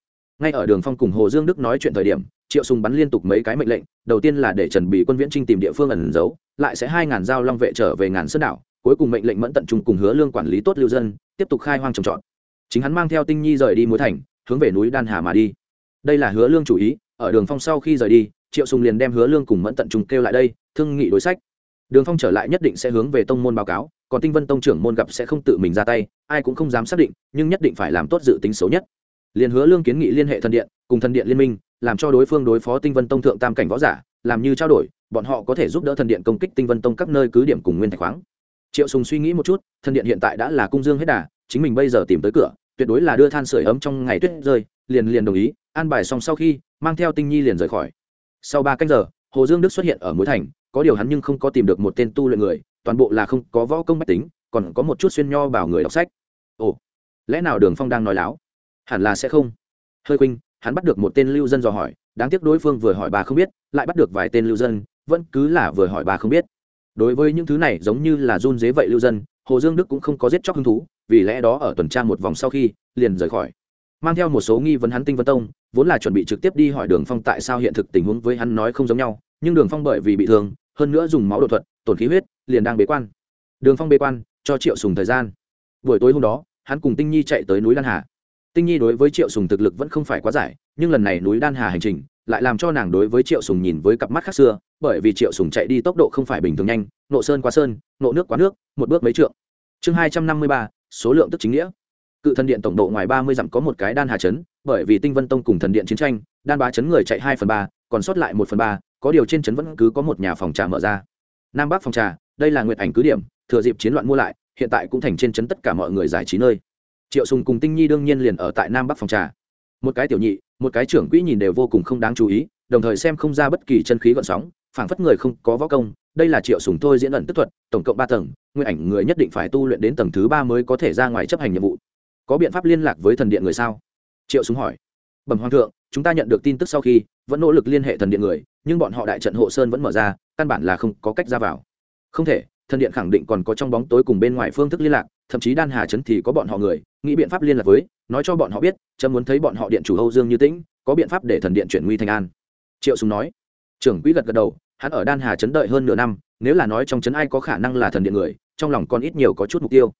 Ngay ở đường phong cùng hồ dương đức nói chuyện thời điểm, triệu sùng bắn liên tục mấy cái mệnh lệnh, đầu tiên là để chuẩn bị quân viễn trinh tìm địa phương ẩn giấu, lại sẽ hai ngàn giao long vệ trở về ngàn sơn đảo, cuối cùng mệnh lệnh mẫn tận trung cùng hứa lương quản lý tốt lưu dân, tiếp tục khai hoang trồng trọt. Chính hắn mang theo tinh nhi rời đi mối thành, hướng về núi đan hà mà đi. Đây là hứa lương chủ ý, ở đường phong sau khi rời đi, triệu sùng liền đem hứa lương cùng mẫn tận trung kêu lại đây, thương nghị đối sách đường phong trở lại nhất định sẽ hướng về tông môn báo cáo, còn tinh vân tông trưởng môn gặp sẽ không tự mình ra tay, ai cũng không dám xác định, nhưng nhất định phải làm tốt dự tính xấu nhất. Liền hứa lương kiến nghị liên hệ thần điện, cùng thần điện liên minh, làm cho đối phương đối phó tinh vân tông thượng tam cảnh võ giả, làm như trao đổi, bọn họ có thể giúp đỡ thần điện công kích tinh vân tông các nơi cứ điểm cùng nguyên thạch khoáng. Triệu sùng suy nghĩ một chút, thần điện hiện tại đã là cung dương hết đà, chính mình bây giờ tìm tới cửa, tuyệt đối là đưa than sửa ấm trong ngày tuyết rơi, liền liền đồng ý, an bài xong sau khi, mang theo tinh nhi liền rời khỏi. Sau ba canh giờ, hồ dương đức xuất hiện ở mũi thành có điều hắn nhưng không có tìm được một tên tu luyện người, toàn bộ là không có võ công mách tính, còn có một chút xuyên nho bảo người đọc sách. Ồ, lẽ nào đường phong đang nói láo? Hẳn là sẽ không. Hơi khuynh, hắn bắt được một tên lưu dân dò hỏi, đáng tiếc đối phương vừa hỏi bà không biết, lại bắt được vài tên lưu dân, vẫn cứ là vừa hỏi bà không biết. Đối với những thứ này giống như là run dế vậy lưu dân, hồ dương đức cũng không có giết chóc hứng thú, vì lẽ đó ở tuần tra một vòng sau khi, liền rời khỏi. Mang theo một số nghi vấn hắn tinh vân tông, vốn là chuẩn bị trực tiếp đi hỏi đường phong tại sao hiện thực tình huống với hắn nói không giống nhau, nhưng đường phong bởi vì bị thương hơn nữa dùng máu đột thuật, tổn khí huyết, liền đang bế quan. Đường phong bế quan, cho triệu sùng thời gian. Buổi tối hôm đó, hắn cùng tinh nhi chạy tới núi đan hà. Tinh nhi đối với triệu sùng thực lực vẫn không phải quá giải, nhưng lần này núi đan hà hành trình lại làm cho nàng đối với triệu sùng nhìn với cặp mắt khác xưa, bởi vì triệu sùng chạy đi tốc độ không phải bình thường nhanh, nộ sơn qua sơn, nộ nước qua nước, một bước mấy trượng. Chương hai trăm năm mươi ba, số lượng tức chính nghĩa. Cự thần điện tổng độ ngoài ba mươi dặm có một cái đan hà chấn bởi vì tinh vân tông cùng thần điện chiến tranh, đan bá chấn người chạy hai phần ba, còn sót lại một phần ba có điều trên chấn vẫn cứ có một nhà phòng trà mở ra. Nam bắc phòng trà, đây là nguyệt ảnh cứ điểm, thừa dịp chiến loạn mua lại, hiện tại cũng thành trên chấn tất cả mọi người giải trí nơi. Triệu sùng cùng tinh nhi đương nhiên liền ở tại nam bắc phòng trà. Một cái tiểu nhị, một cái trưởng quỹ nhìn đều vô cùng không đáng chú ý, đồng thời xem không ra bất kỳ chân khí gợn sóng, phảng phất người không có võ công, đây là triệu sùng thôi diễn ẩn tức thuật, tổng cộng ba tầng nguyên ảnh người nhất định phải tu luyện đến tầng thứ ba mới có thể ra ngoài chấp hành nhiệm vụ. Có biện pháp liên lạc với thần điện người sao? Triệu sùng hỏi. Bẩm hoàng thượng, chúng ta nhận được tin tức sau khi, vẫn nỗ lực liên hệ thần điện người nhưng bọn họ đại trận hộ sơn vẫn mở ra, căn bản là không có cách ra vào. Không thể, thần điện khẳng định còn có trong bóng tối cùng bên ngoài phương thức liên lạc, thậm chí đan hà trấn thì có bọn họ người, nghĩ biện pháp liên lạc với, nói cho bọn họ biết trâm muốn thấy bọn họ điện chủ âu dương như tĩnh, có biện pháp để thần điện chuyển nguy thành an. Triệu sùng nói. Trưởng quỹ gật gật đầu, hắn ở đan hà trấn đợi hơn nửa năm, nếu là nói trong trấn ai có khả năng là thần điện người, trong lòng còn ít nhiều có chút mục tiêu.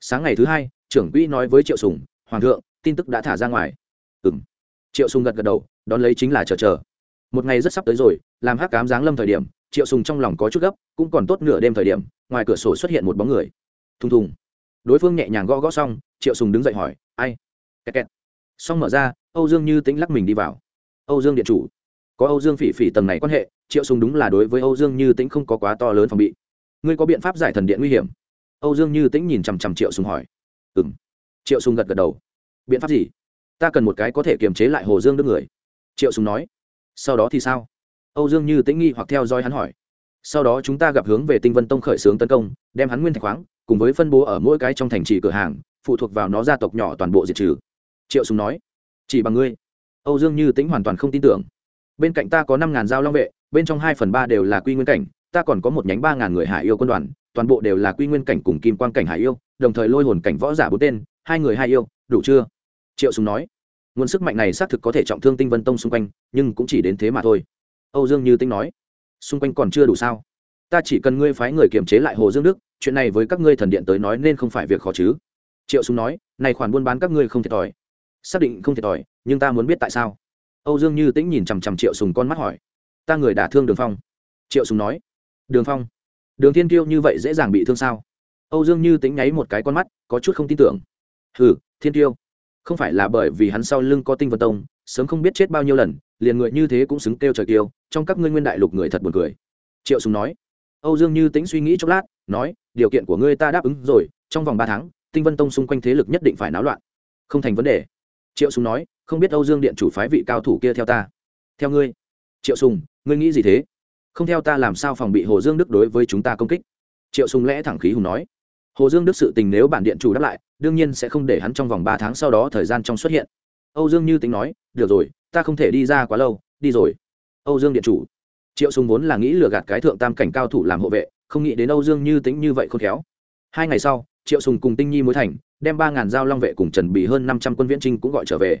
Sáng ngày thứ hai, trưởng quỹ nói với triệu sùng, hoàng thượng, tin tức đã thả ra ngoài. Ừm. Triệu sùng gật gật đầu, đón lấy chính là chờ chờ một ngày rất sắp tới rồi, làm hắc cám giáng lâm thời điểm, triệu sùng trong lòng có chút gấp, cũng còn tốt nửa đêm thời điểm, ngoài cửa sổ xuất hiện một bóng người. Thùng thùng. Đối phương nhẹ nhàng gõ gõ xong, triệu sùng đứng dậy hỏi, ai? Kẹt kẹt. Xong mở ra, âu dương như tĩnh lắc mình đi vào. Âu dương điện chủ. Có âu dương phỉ phỉ tầng này quan hệ, triệu sùng đúng là đối với âu dương như tĩnh không có quá to lớn phòng bị. Ngươi có biện pháp giải thần điện nguy hiểm? Âu dương như tĩnh nhìn chằm chằm triệu sùng hỏi. Ừm. Triệu sùng gật gật đầu. Biện pháp gì? Ta cần một cái có thể kiềm chế lại hồ dương đức người. Triệu sùng nói sau đó thì sao? Âu dương như tĩnh nghi hoặc theo dõi hắn hỏi. Sau đó chúng ta gặp hướng về tinh vân tông khởi xướng tấn công, đem hắn nguyên thạch khoáng, cùng với phân bố ở mỗi cái trong thành trì cửa hàng, phụ thuộc vào nó gia tộc nhỏ toàn bộ diệt trừ. Triệu sùng nói, chỉ bằng ngươi. Âu dương như tĩnh hoàn toàn không tin tưởng. Bên cạnh ta có năm ngàn giao long vệ, bên trong hai phần ba đều là quy nguyên cảnh, ta còn có một nhánh ba ngàn người hải yêu quân đoàn, toàn bộ đều là quy nguyên cảnh cùng kim quan cảnh hải yêu, đồng thời lôi hồn cảnh võ giả bốn tên, hai người hai yêu, đủ chưa? Triệu sùng nói nguồn sức mạnh này xác thực có thể trọng thương tinh vân tông xung quanh, nhưng cũng chỉ đến thế mà thôi. Âu dương như Tinh nói, xung quanh còn chưa đủ sao? Ta chỉ cần ngươi phái người kiềm chế lại hồ dương đức, chuyện này với các ngươi thần điện tới nói nên không phải việc khó chứ. Triệu sùng nói, này khoản buôn bán các ngươi không thiệt thòi. Xác định không thiệt thòi, nhưng ta muốn biết tại sao? Âu dương như tĩnh nhìn chằm chằm triệu sùng con mắt hỏi, ta người đả thương đường phong. Triệu sùng nói, đường phong? Đường thiên kiêu như vậy dễ dàng bị thương sao? Âu dương như tĩnh nháy một cái con mắt, có chút không tin tưởng. Hừ, thiên kiêu không phải là bởi vì hắn sau lưng có tinh vân tông, sớm không biết chết bao nhiêu lần, liền người như thế cũng xứng kêu trời kêu. trong các ngươi nguyên đại lục người thật buồn cười. Triệu sùng nói. Âu dương như tĩnh suy nghĩ chốc lát, nói, điều kiện của ngươi ta đáp ứng rồi, trong vòng ba tháng, tinh vân tông xung quanh thế lực nhất định phải náo loạn. Không thành vấn đề. Triệu sùng nói, không biết âu dương điện chủ phái vị cao thủ kia theo ta. Theo ngươi. Triệu sùng, ngươi nghĩ gì thế? Không theo ta làm sao phòng bị hồ dương đức đối với chúng ta công kích? Triệu sùng lẽ thẳng khí hùng nói hồ dương đức sự tình nếu bản điện chủ đáp lại, đương nhiên sẽ không để hắn trong vòng ba tháng sau đó thời gian trong xuất hiện. Âu dương như tính nói, được rồi, ta không thể đi ra quá lâu, đi rồi. Âu dương điện chủ, triệu sùng vốn là nghĩ lừa gạt cái thượng tam cảnh cao thủ làm hộ vệ, không nghĩ đến âu dương như tính như vậy không khéo. Hai ngày sau, triệu sùng cùng tinh nhi mối thành, đem ba ngàn dao long vệ cùng trần bì hơn năm trăm quân viễn trinh cũng gọi trở về.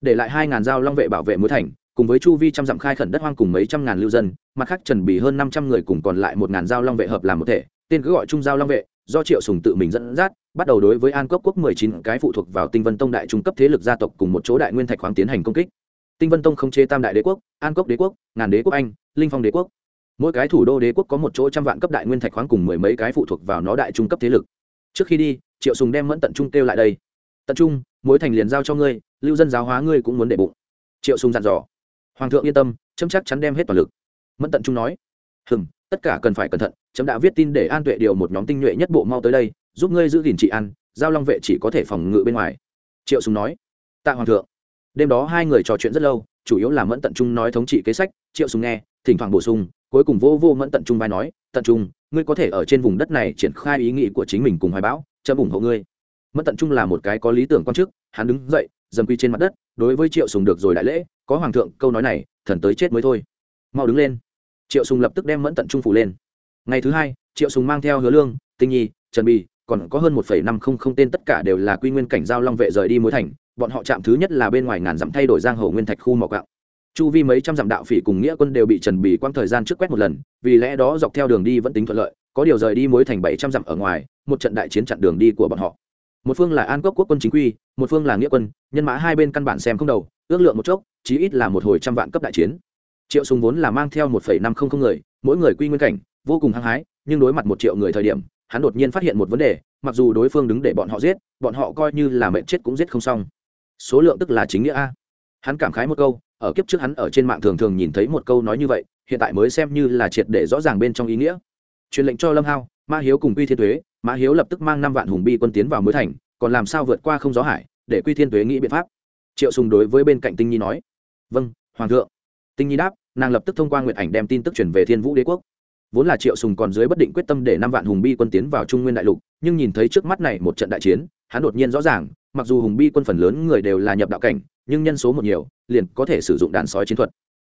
Để lại hai ngàn dao long vệ bảo vệ mối thành, cùng với chu vi trăm dặm khai khẩn đất hoang cùng mấy trăm ngàn lưu dân, mặt khác trần bì hơn năm trăm người cùng còn lại một ngàn dao long vệ hợp làm một thể, tên cứ gọi chung giao long vệ do triệu sùng tự mình dẫn dắt, bắt đầu đối với an cốc quốc mười chín cái phụ thuộc vào tinh vân tông đại trung cấp thế lực gia tộc cùng một chỗ đại nguyên thạch khoáng tiến hành công kích. Tinh vân tông không chế tam đại đế quốc, an cốc đế quốc, ngàn đế quốc anh, linh phong đế quốc. Mỗi cái thủ đô đế quốc có một chỗ trăm vạn cấp đại nguyên thạch khoáng cùng mười mấy cái phụ thuộc vào nó đại trung cấp thế lực. Trước khi đi, triệu sùng đem mẫn tận trung kêu lại đây. Tận trung, mối thành liền giao cho ngươi, lưu dân giáo hóa ngươi cũng muốn để bụng. Triệu sùng dặn dò. Hoàng thượng yên tâm, chấm chắc chắn đem hết toàn lực. Mẫn tận trung nói. Hừm tất cả cần phải cẩn thận, chấm đã viết tin để an tuệ điều một nhóm tinh nhuệ nhất bộ mau tới đây, giúp ngươi giữ gìn trị ăn giao long vệ chỉ có thể phòng ngự bên ngoài. Triệu sùng nói. Tạ hoàng thượng. Đêm đó hai người trò chuyện rất lâu, chủ yếu là mẫn tận trung nói thống trị kế sách, triệu sùng nghe, thỉnh thoảng bổ sung, cuối cùng vô vô mẫn tận trung vai nói, tận trung, ngươi có thể ở trên vùng đất này triển khai ý nghĩ của chính mình cùng hoài bão, chấm ủng hộ ngươi. Mẫn tận trung là một cái có lý tưởng quan chức, hắn đứng dậy, dầm quy trên mặt đất, đối với triệu sùng được rồi đại lễ, có hoàng thượng, câu nói này, thần tới chết mới thôi. Mau đứng lên triệu sùng lập tức đem mẫn tận trung phủ lên. Ngày thứ hai, triệu sùng mang theo hứa lương, tinh nhi, trần bì, còn có hơn một năm không không tên tất cả đều là quy nguyên cảnh giao long vệ rời đi mối thành, bọn họ chạm thứ nhất là bên ngoài ngàn dặm thay đổi giang hồ nguyên thạch khu mỏ gạo chu vi mấy trăm dặm đạo phỉ cùng nghĩa quân đều bị trần bì quang thời gian trước quét một lần, vì lẽ đó dọc theo đường đi vẫn tính thuận lợi, có điều rời đi mối thành bảy trăm dặm ở ngoài, một trận đại chiến chặn đường đi của bọn họ. Một phương là an quốc quốc quân chính quy, một phương là nghĩa quân, nhân mã hai bên căn bản xem không đầu, ước lượng một chốc, chí ít là một hồi trăm vạn cấp đại chiến triệu sùng vốn là mang theo một năm không không người, mỗi người quy nguyên cảnh, vô cùng hăng hái, nhưng đối mặt một triệu người thời điểm, hắn đột nhiên phát hiện một vấn đề, mặc dù đối phương đứng để bọn họ giết, bọn họ coi như là mệnh chết cũng giết không xong. Số lượng tức là chính nghĩa a. Hắn cảm khái một câu, ở kiếp trước hắn ở trên mạng thường thường nhìn thấy một câu nói như vậy, hiện tại mới xem như là triệt để rõ ràng bên trong ý nghĩa. Truyền lệnh cho lâm hao, ma hiếu cùng quy thiên tuế, ma hiếu lập tức mang năm vạn hùng bi quân tiến vào mới thành, còn làm sao vượt qua không gió hải, để quy thiên tuế nghĩ biện pháp. Triệu sùng đối với bên cạnh tinh nhi nói vâng hoàng thượng tinh nhi đáp, nàng lập tức thông qua nguyện ảnh đem tin tức truyền về thiên vũ đế quốc. Vốn là triệu sùng còn dưới bất định quyết tâm để năm vạn hùng bi quân tiến vào trung nguyên đại lục, nhưng nhìn thấy trước mắt này một trận đại chiến, hắn đột nhiên rõ ràng, mặc dù hùng bi quân phần lớn người đều là nhập đạo cảnh, nhưng nhân số một nhiều, liền có thể sử dụng đàn sói chiến thuật.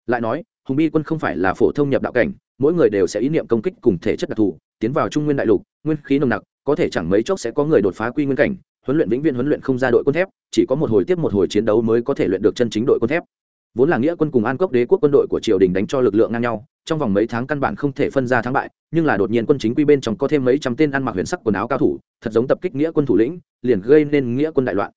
Lại nói, hùng bi quân không phải là phổ thông nhập đạo cảnh, mỗi người đều sẽ ý niệm công kích cùng thể chất đặc thù, tiến vào trung nguyên đại lục, nguyên khí nồng nặc, có thể chẳng mấy chốc sẽ có người đột phá quy nguyên cảnh, huấn luyện vĩnh viễn huấn luyện không ra đội quân thép, chỉ có một hồi tiếp một hồi chiến đấu mới có thể luyện được chân chính đội quân thép vốn là nghĩa quân cùng an cốc đế quốc quân đội của triều đình đánh cho lực lượng ngang nhau, trong vòng mấy tháng căn bản không thể phân ra thắng bại, nhưng là đột nhiên quân chính quy bên trong có thêm mấy trăm tên ăn mặc huyền sắc quần áo cao thủ, thật giống tập kích nghĩa quân thủ lĩnh, liền gây nên nghĩa quân đại loạn.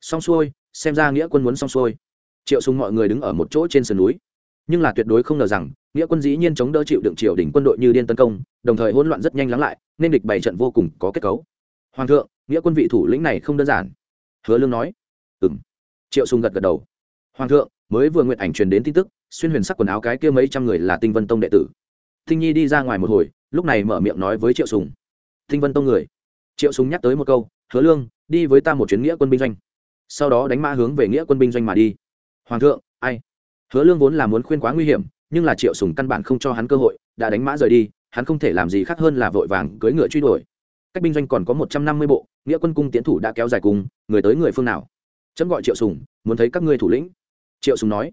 Xong xuôi, xem ra nghĩa quân muốn xong xuôi. Triệu súng mọi người đứng ở một chỗ trên sườn núi. Nhưng là tuyệt đối không ngờ rằng, nghĩa quân dĩ nhiên chống đỡ chịu đựng triều đình quân đội như điên tấn công, đồng thời hỗn loạn rất nhanh lắng lại, nên địch bày trận vô cùng có kết cấu. Hoàng thượng, nghĩa quân vị thủ lĩnh này không đơn giản. Hứa lương nói. Ừ m triệu sùng gật gật đầu hoàng thượng, mới vừa nguyện ảnh truyền đến tin tức, xuyên huyền sắc quần áo cái kia mấy trăm người là tinh vân tông đệ tử. Tinh nhi đi ra ngoài một hồi, lúc này mở miệng nói với triệu sùng. Tinh vân tông người. Triệu sùng nhắc tới một câu, hứa lương, đi với ta một chuyến nghĩa quân binh doanh. Sau đó đánh mã hướng về nghĩa quân binh doanh mà đi. Hoàng thượng, ai? Hứa lương vốn là muốn khuyên quá nguy hiểm, nhưng là triệu sùng căn bản không cho hắn cơ hội, đã đánh mã rời đi, hắn không thể làm gì khác hơn là vội vàng cưỡi ngựa truy đuổi. Cách binh doanh còn có một trăm năm mươi bộ, nghĩa quân cung tiến thủ đã kéo dài cùng, người tới người phương nào? Chấm gọi triệu sùng, muốn thấy các ngươi thủ lĩnh triệu sùng nói.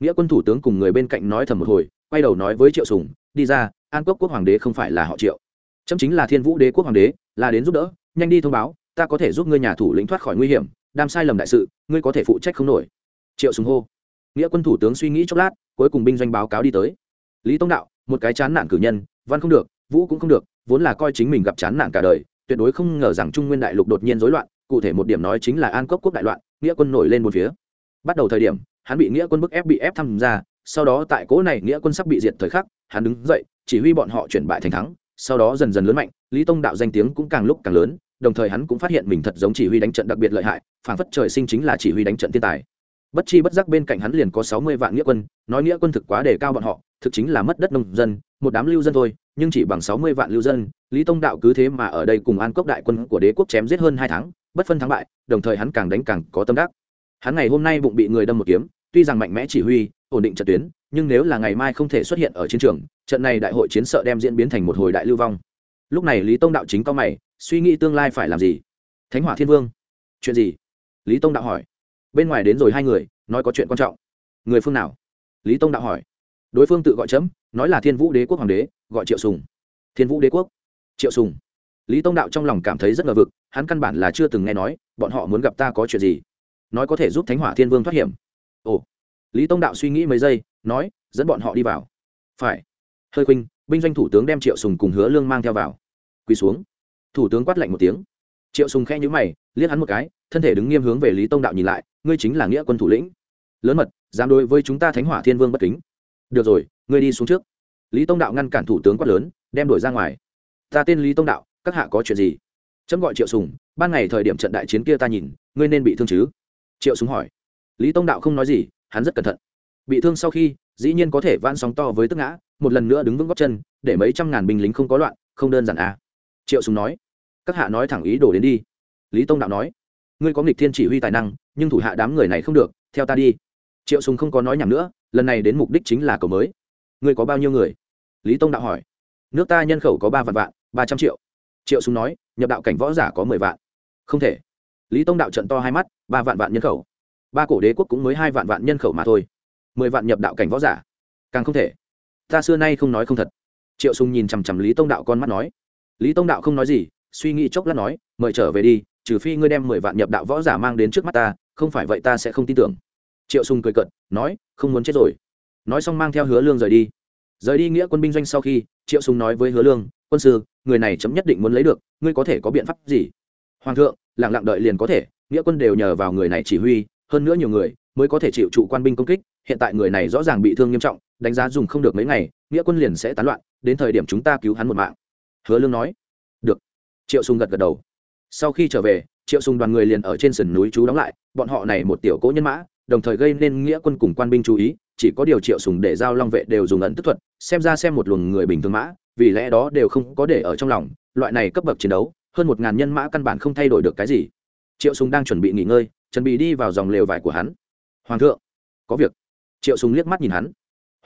Nghĩa quân thủ tướng cùng người bên cạnh nói thầm một hồi, quay đầu nói với triệu sùng, đi ra, an quốc quốc hoàng đế không phải là họ triệu. Chấm chính là thiên vũ đế quốc hoàng đế, là đến giúp đỡ, nhanh đi thông báo, ta có thể giúp ngươi nhà thủ lĩnh thoát khỏi nguy hiểm, đam sai lầm đại sự, ngươi có thể phụ trách không nổi. Triệu sùng hô. Nghĩa quân thủ tướng suy nghĩ chốc lát, cuối cùng binh doanh báo cáo đi tới. Lý tông đạo, một cái chán nản cử nhân, văn không được, vũ cũng không được, vốn là coi chính mình gặp chán nản cả đời, tuyệt đối không ngờ rằng trung nguyên đại lục đột nhiên rối loạn, cụ thể một điểm nói chính là an cốc quốc đại loạn, nghĩa quân nổi lên một phía. Bắt đầu thời điểm hắn bị nghĩa quân bức ép bị ép tham gia, sau đó tại cỗ này nghĩa quân sắp bị diệt thời khắc, hắn đứng dậy, chỉ huy bọn họ chuyển bại thành thắng, sau đó dần dần lớn mạnh, lý tông đạo danh tiếng cũng càng lúc càng lớn, đồng thời hắn cũng phát hiện mình thật giống chỉ huy đánh trận đặc biệt lợi hại phản phất trời sinh chính là chỉ huy đánh trận thiên tài. Bất chi bất giác bên cạnh hắn liền có sáu mươi vạn nghĩa quân, nói nghĩa quân thực quá đề cao bọn họ, thực chính là mất đất nông dân, một đám lưu dân thôi, nhưng chỉ bằng sáu mươi vạn lưu dân, lý tông đạo cứ thế mà ở đây cùng an cốc đại quân của đế quốc chém giết hơn hai tháng, bất phân thắng bại, đồng thời hắn càng đánh càng có tâm đắc. Hắn ngày hôm nay bụng bị người đâm một kiếm tuy rằng mạnh mẽ chỉ huy, ổn định trận tuyến, nhưng nếu là ngày mai không thể xuất hiện ở chiến trường, trận này đại hội chiến sợ đem diễn biến thành một hồi đại lưu vong. Lúc này lý tông đạo chính cao mày, suy nghĩ tương lai phải làm gì? Thánh hỏa thiên vương. Chuyện gì? Lý tông đạo hỏi. Bên ngoài đến rồi hai người, nói có chuyện quan trọng. Người phương nào? Lý tông đạo hỏi. Đối phương tự gọi chấm, nói là thiên vũ đế quốc hoàng đế, gọi triệu sùng. Thiên vũ đế quốc? Triệu sùng. Lý tông đạo trong lòng cảm thấy rất ngờ vực, hắn căn bản là chưa từng nghe nói, bọn họ muốn gặp ta có chuyện gì. Nói có thể giúp thánh hỏa thiên vương thoát hiểm ồ. Lý tông đạo suy nghĩ mấy giây, nói, dẫn bọn họ đi vào. Phải. Hơi khuynh, binh doanh thủ tướng đem triệu sùng cùng hứa lương mang theo vào. Quỳ xuống. Thủ tướng quát lạnh một tiếng. Triệu sùng khẽ nhíu mày, liếc hắn một cái, thân thể đứng nghiêm hướng về lý tông đạo nhìn lại, ngươi chính là nghĩa quân thủ lĩnh. Lớn mật, dám đối với chúng ta thánh hỏa thiên vương bất kính. Được rồi, ngươi đi xuống trước. Lý tông đạo ngăn cản thủ tướng quát lớn, đem đuổi ra ngoài. Ta tên lý tông đạo, các hạ có chuyện gì? Chấm gọi triệu sùng, ban ngày thời điểm trận đại chiến kia ta nhìn, ngươi nên bị thương chứ? Triệu sùng hỏi lý tông đạo không nói gì, hắn rất cẩn thận. Bị thương sau khi, dĩ nhiên có thể van sóng to với tức ngã, một lần nữa đứng vững góc chân, để mấy trăm ngàn binh lính không có loạn, không đơn giản à? Triệu sùng nói. Các hạ nói thẳng ý đồ đến đi. Lý tông đạo nói. Ngươi có nghịch thiên chỉ huy tài năng, nhưng thủ hạ đám người này không được, theo ta đi. Triệu sùng không có nói nhảm nữa, lần này đến mục đích chính là cầu mới. Ngươi có bao nhiêu người? Lý tông đạo hỏi. Nước ta nhân khẩu có ba vạn vạn, ba trăm triệu. Triệu sùng nói, nhập đạo cảnh võ giả có mười vạn. Không thể. Lý tông đạo trận to hai mắt, ba vạn vạn nhân khẩu ba cổ đế quốc cũng mới hai vạn vạn nhân khẩu mà thôi. Mười vạn nhập đạo cảnh võ giả. Càng không thể. Ta xưa nay không nói không thật. Triệu sùng nhìn chằm chằm lý tông đạo con mắt nói. Lý tông đạo không nói gì, suy nghĩ chốc lát nói, mời trở về đi, trừ phi ngươi đem mười vạn nhập đạo võ giả mang đến trước mắt ta, không phải vậy ta sẽ không tin tưởng. Triệu sùng cười cợt, nói, không muốn chết rồi. Nói xong mang theo hứa lương rời đi. Rời đi nghĩa quân binh doanh sau khi, triệu sùng nói với hứa lương, quân sư, người này chấm nhất định muốn lấy được, ngươi có thể có biện pháp gì? Hoàng thượng, lặng lặng đợi liền có thể, nghĩa quân đều nhờ vào người này chỉ huy hơn nữa nhiều người mới có thể chịu trụ quan binh công kích, hiện tại người này rõ ràng bị thương nghiêm trọng, đánh giá dùng không được mấy ngày, nghĩa quân liền sẽ tán loạn, đến thời điểm chúng ta cứu hắn một mạng. Hứa lương nói. Được. Triệu sùng gật gật đầu. Sau khi trở về, triệu sùng đoàn người liền ở trên sườn núi trú đóng lại, bọn họ này một tiểu cố nhân mã, đồng thời gây nên nghĩa quân cùng quan binh chú ý, chỉ có điều triệu sùng để giao long vệ đều dùng ẩn tức thuật, xem ra xem một luồng người bình thường mã, vì lẽ đó đều không có để ở trong lòng, loại này cấp bậc chiến đấu, hơn một ngàn nhân mã căn bản không thay đổi được cái gì. Triệu sùng đang chuẩn bị nghỉ ngơi trần bị đi vào dòng lều vải của hắn. Hoàng thượng, có việc. Triệu sùng liếc mắt nhìn hắn.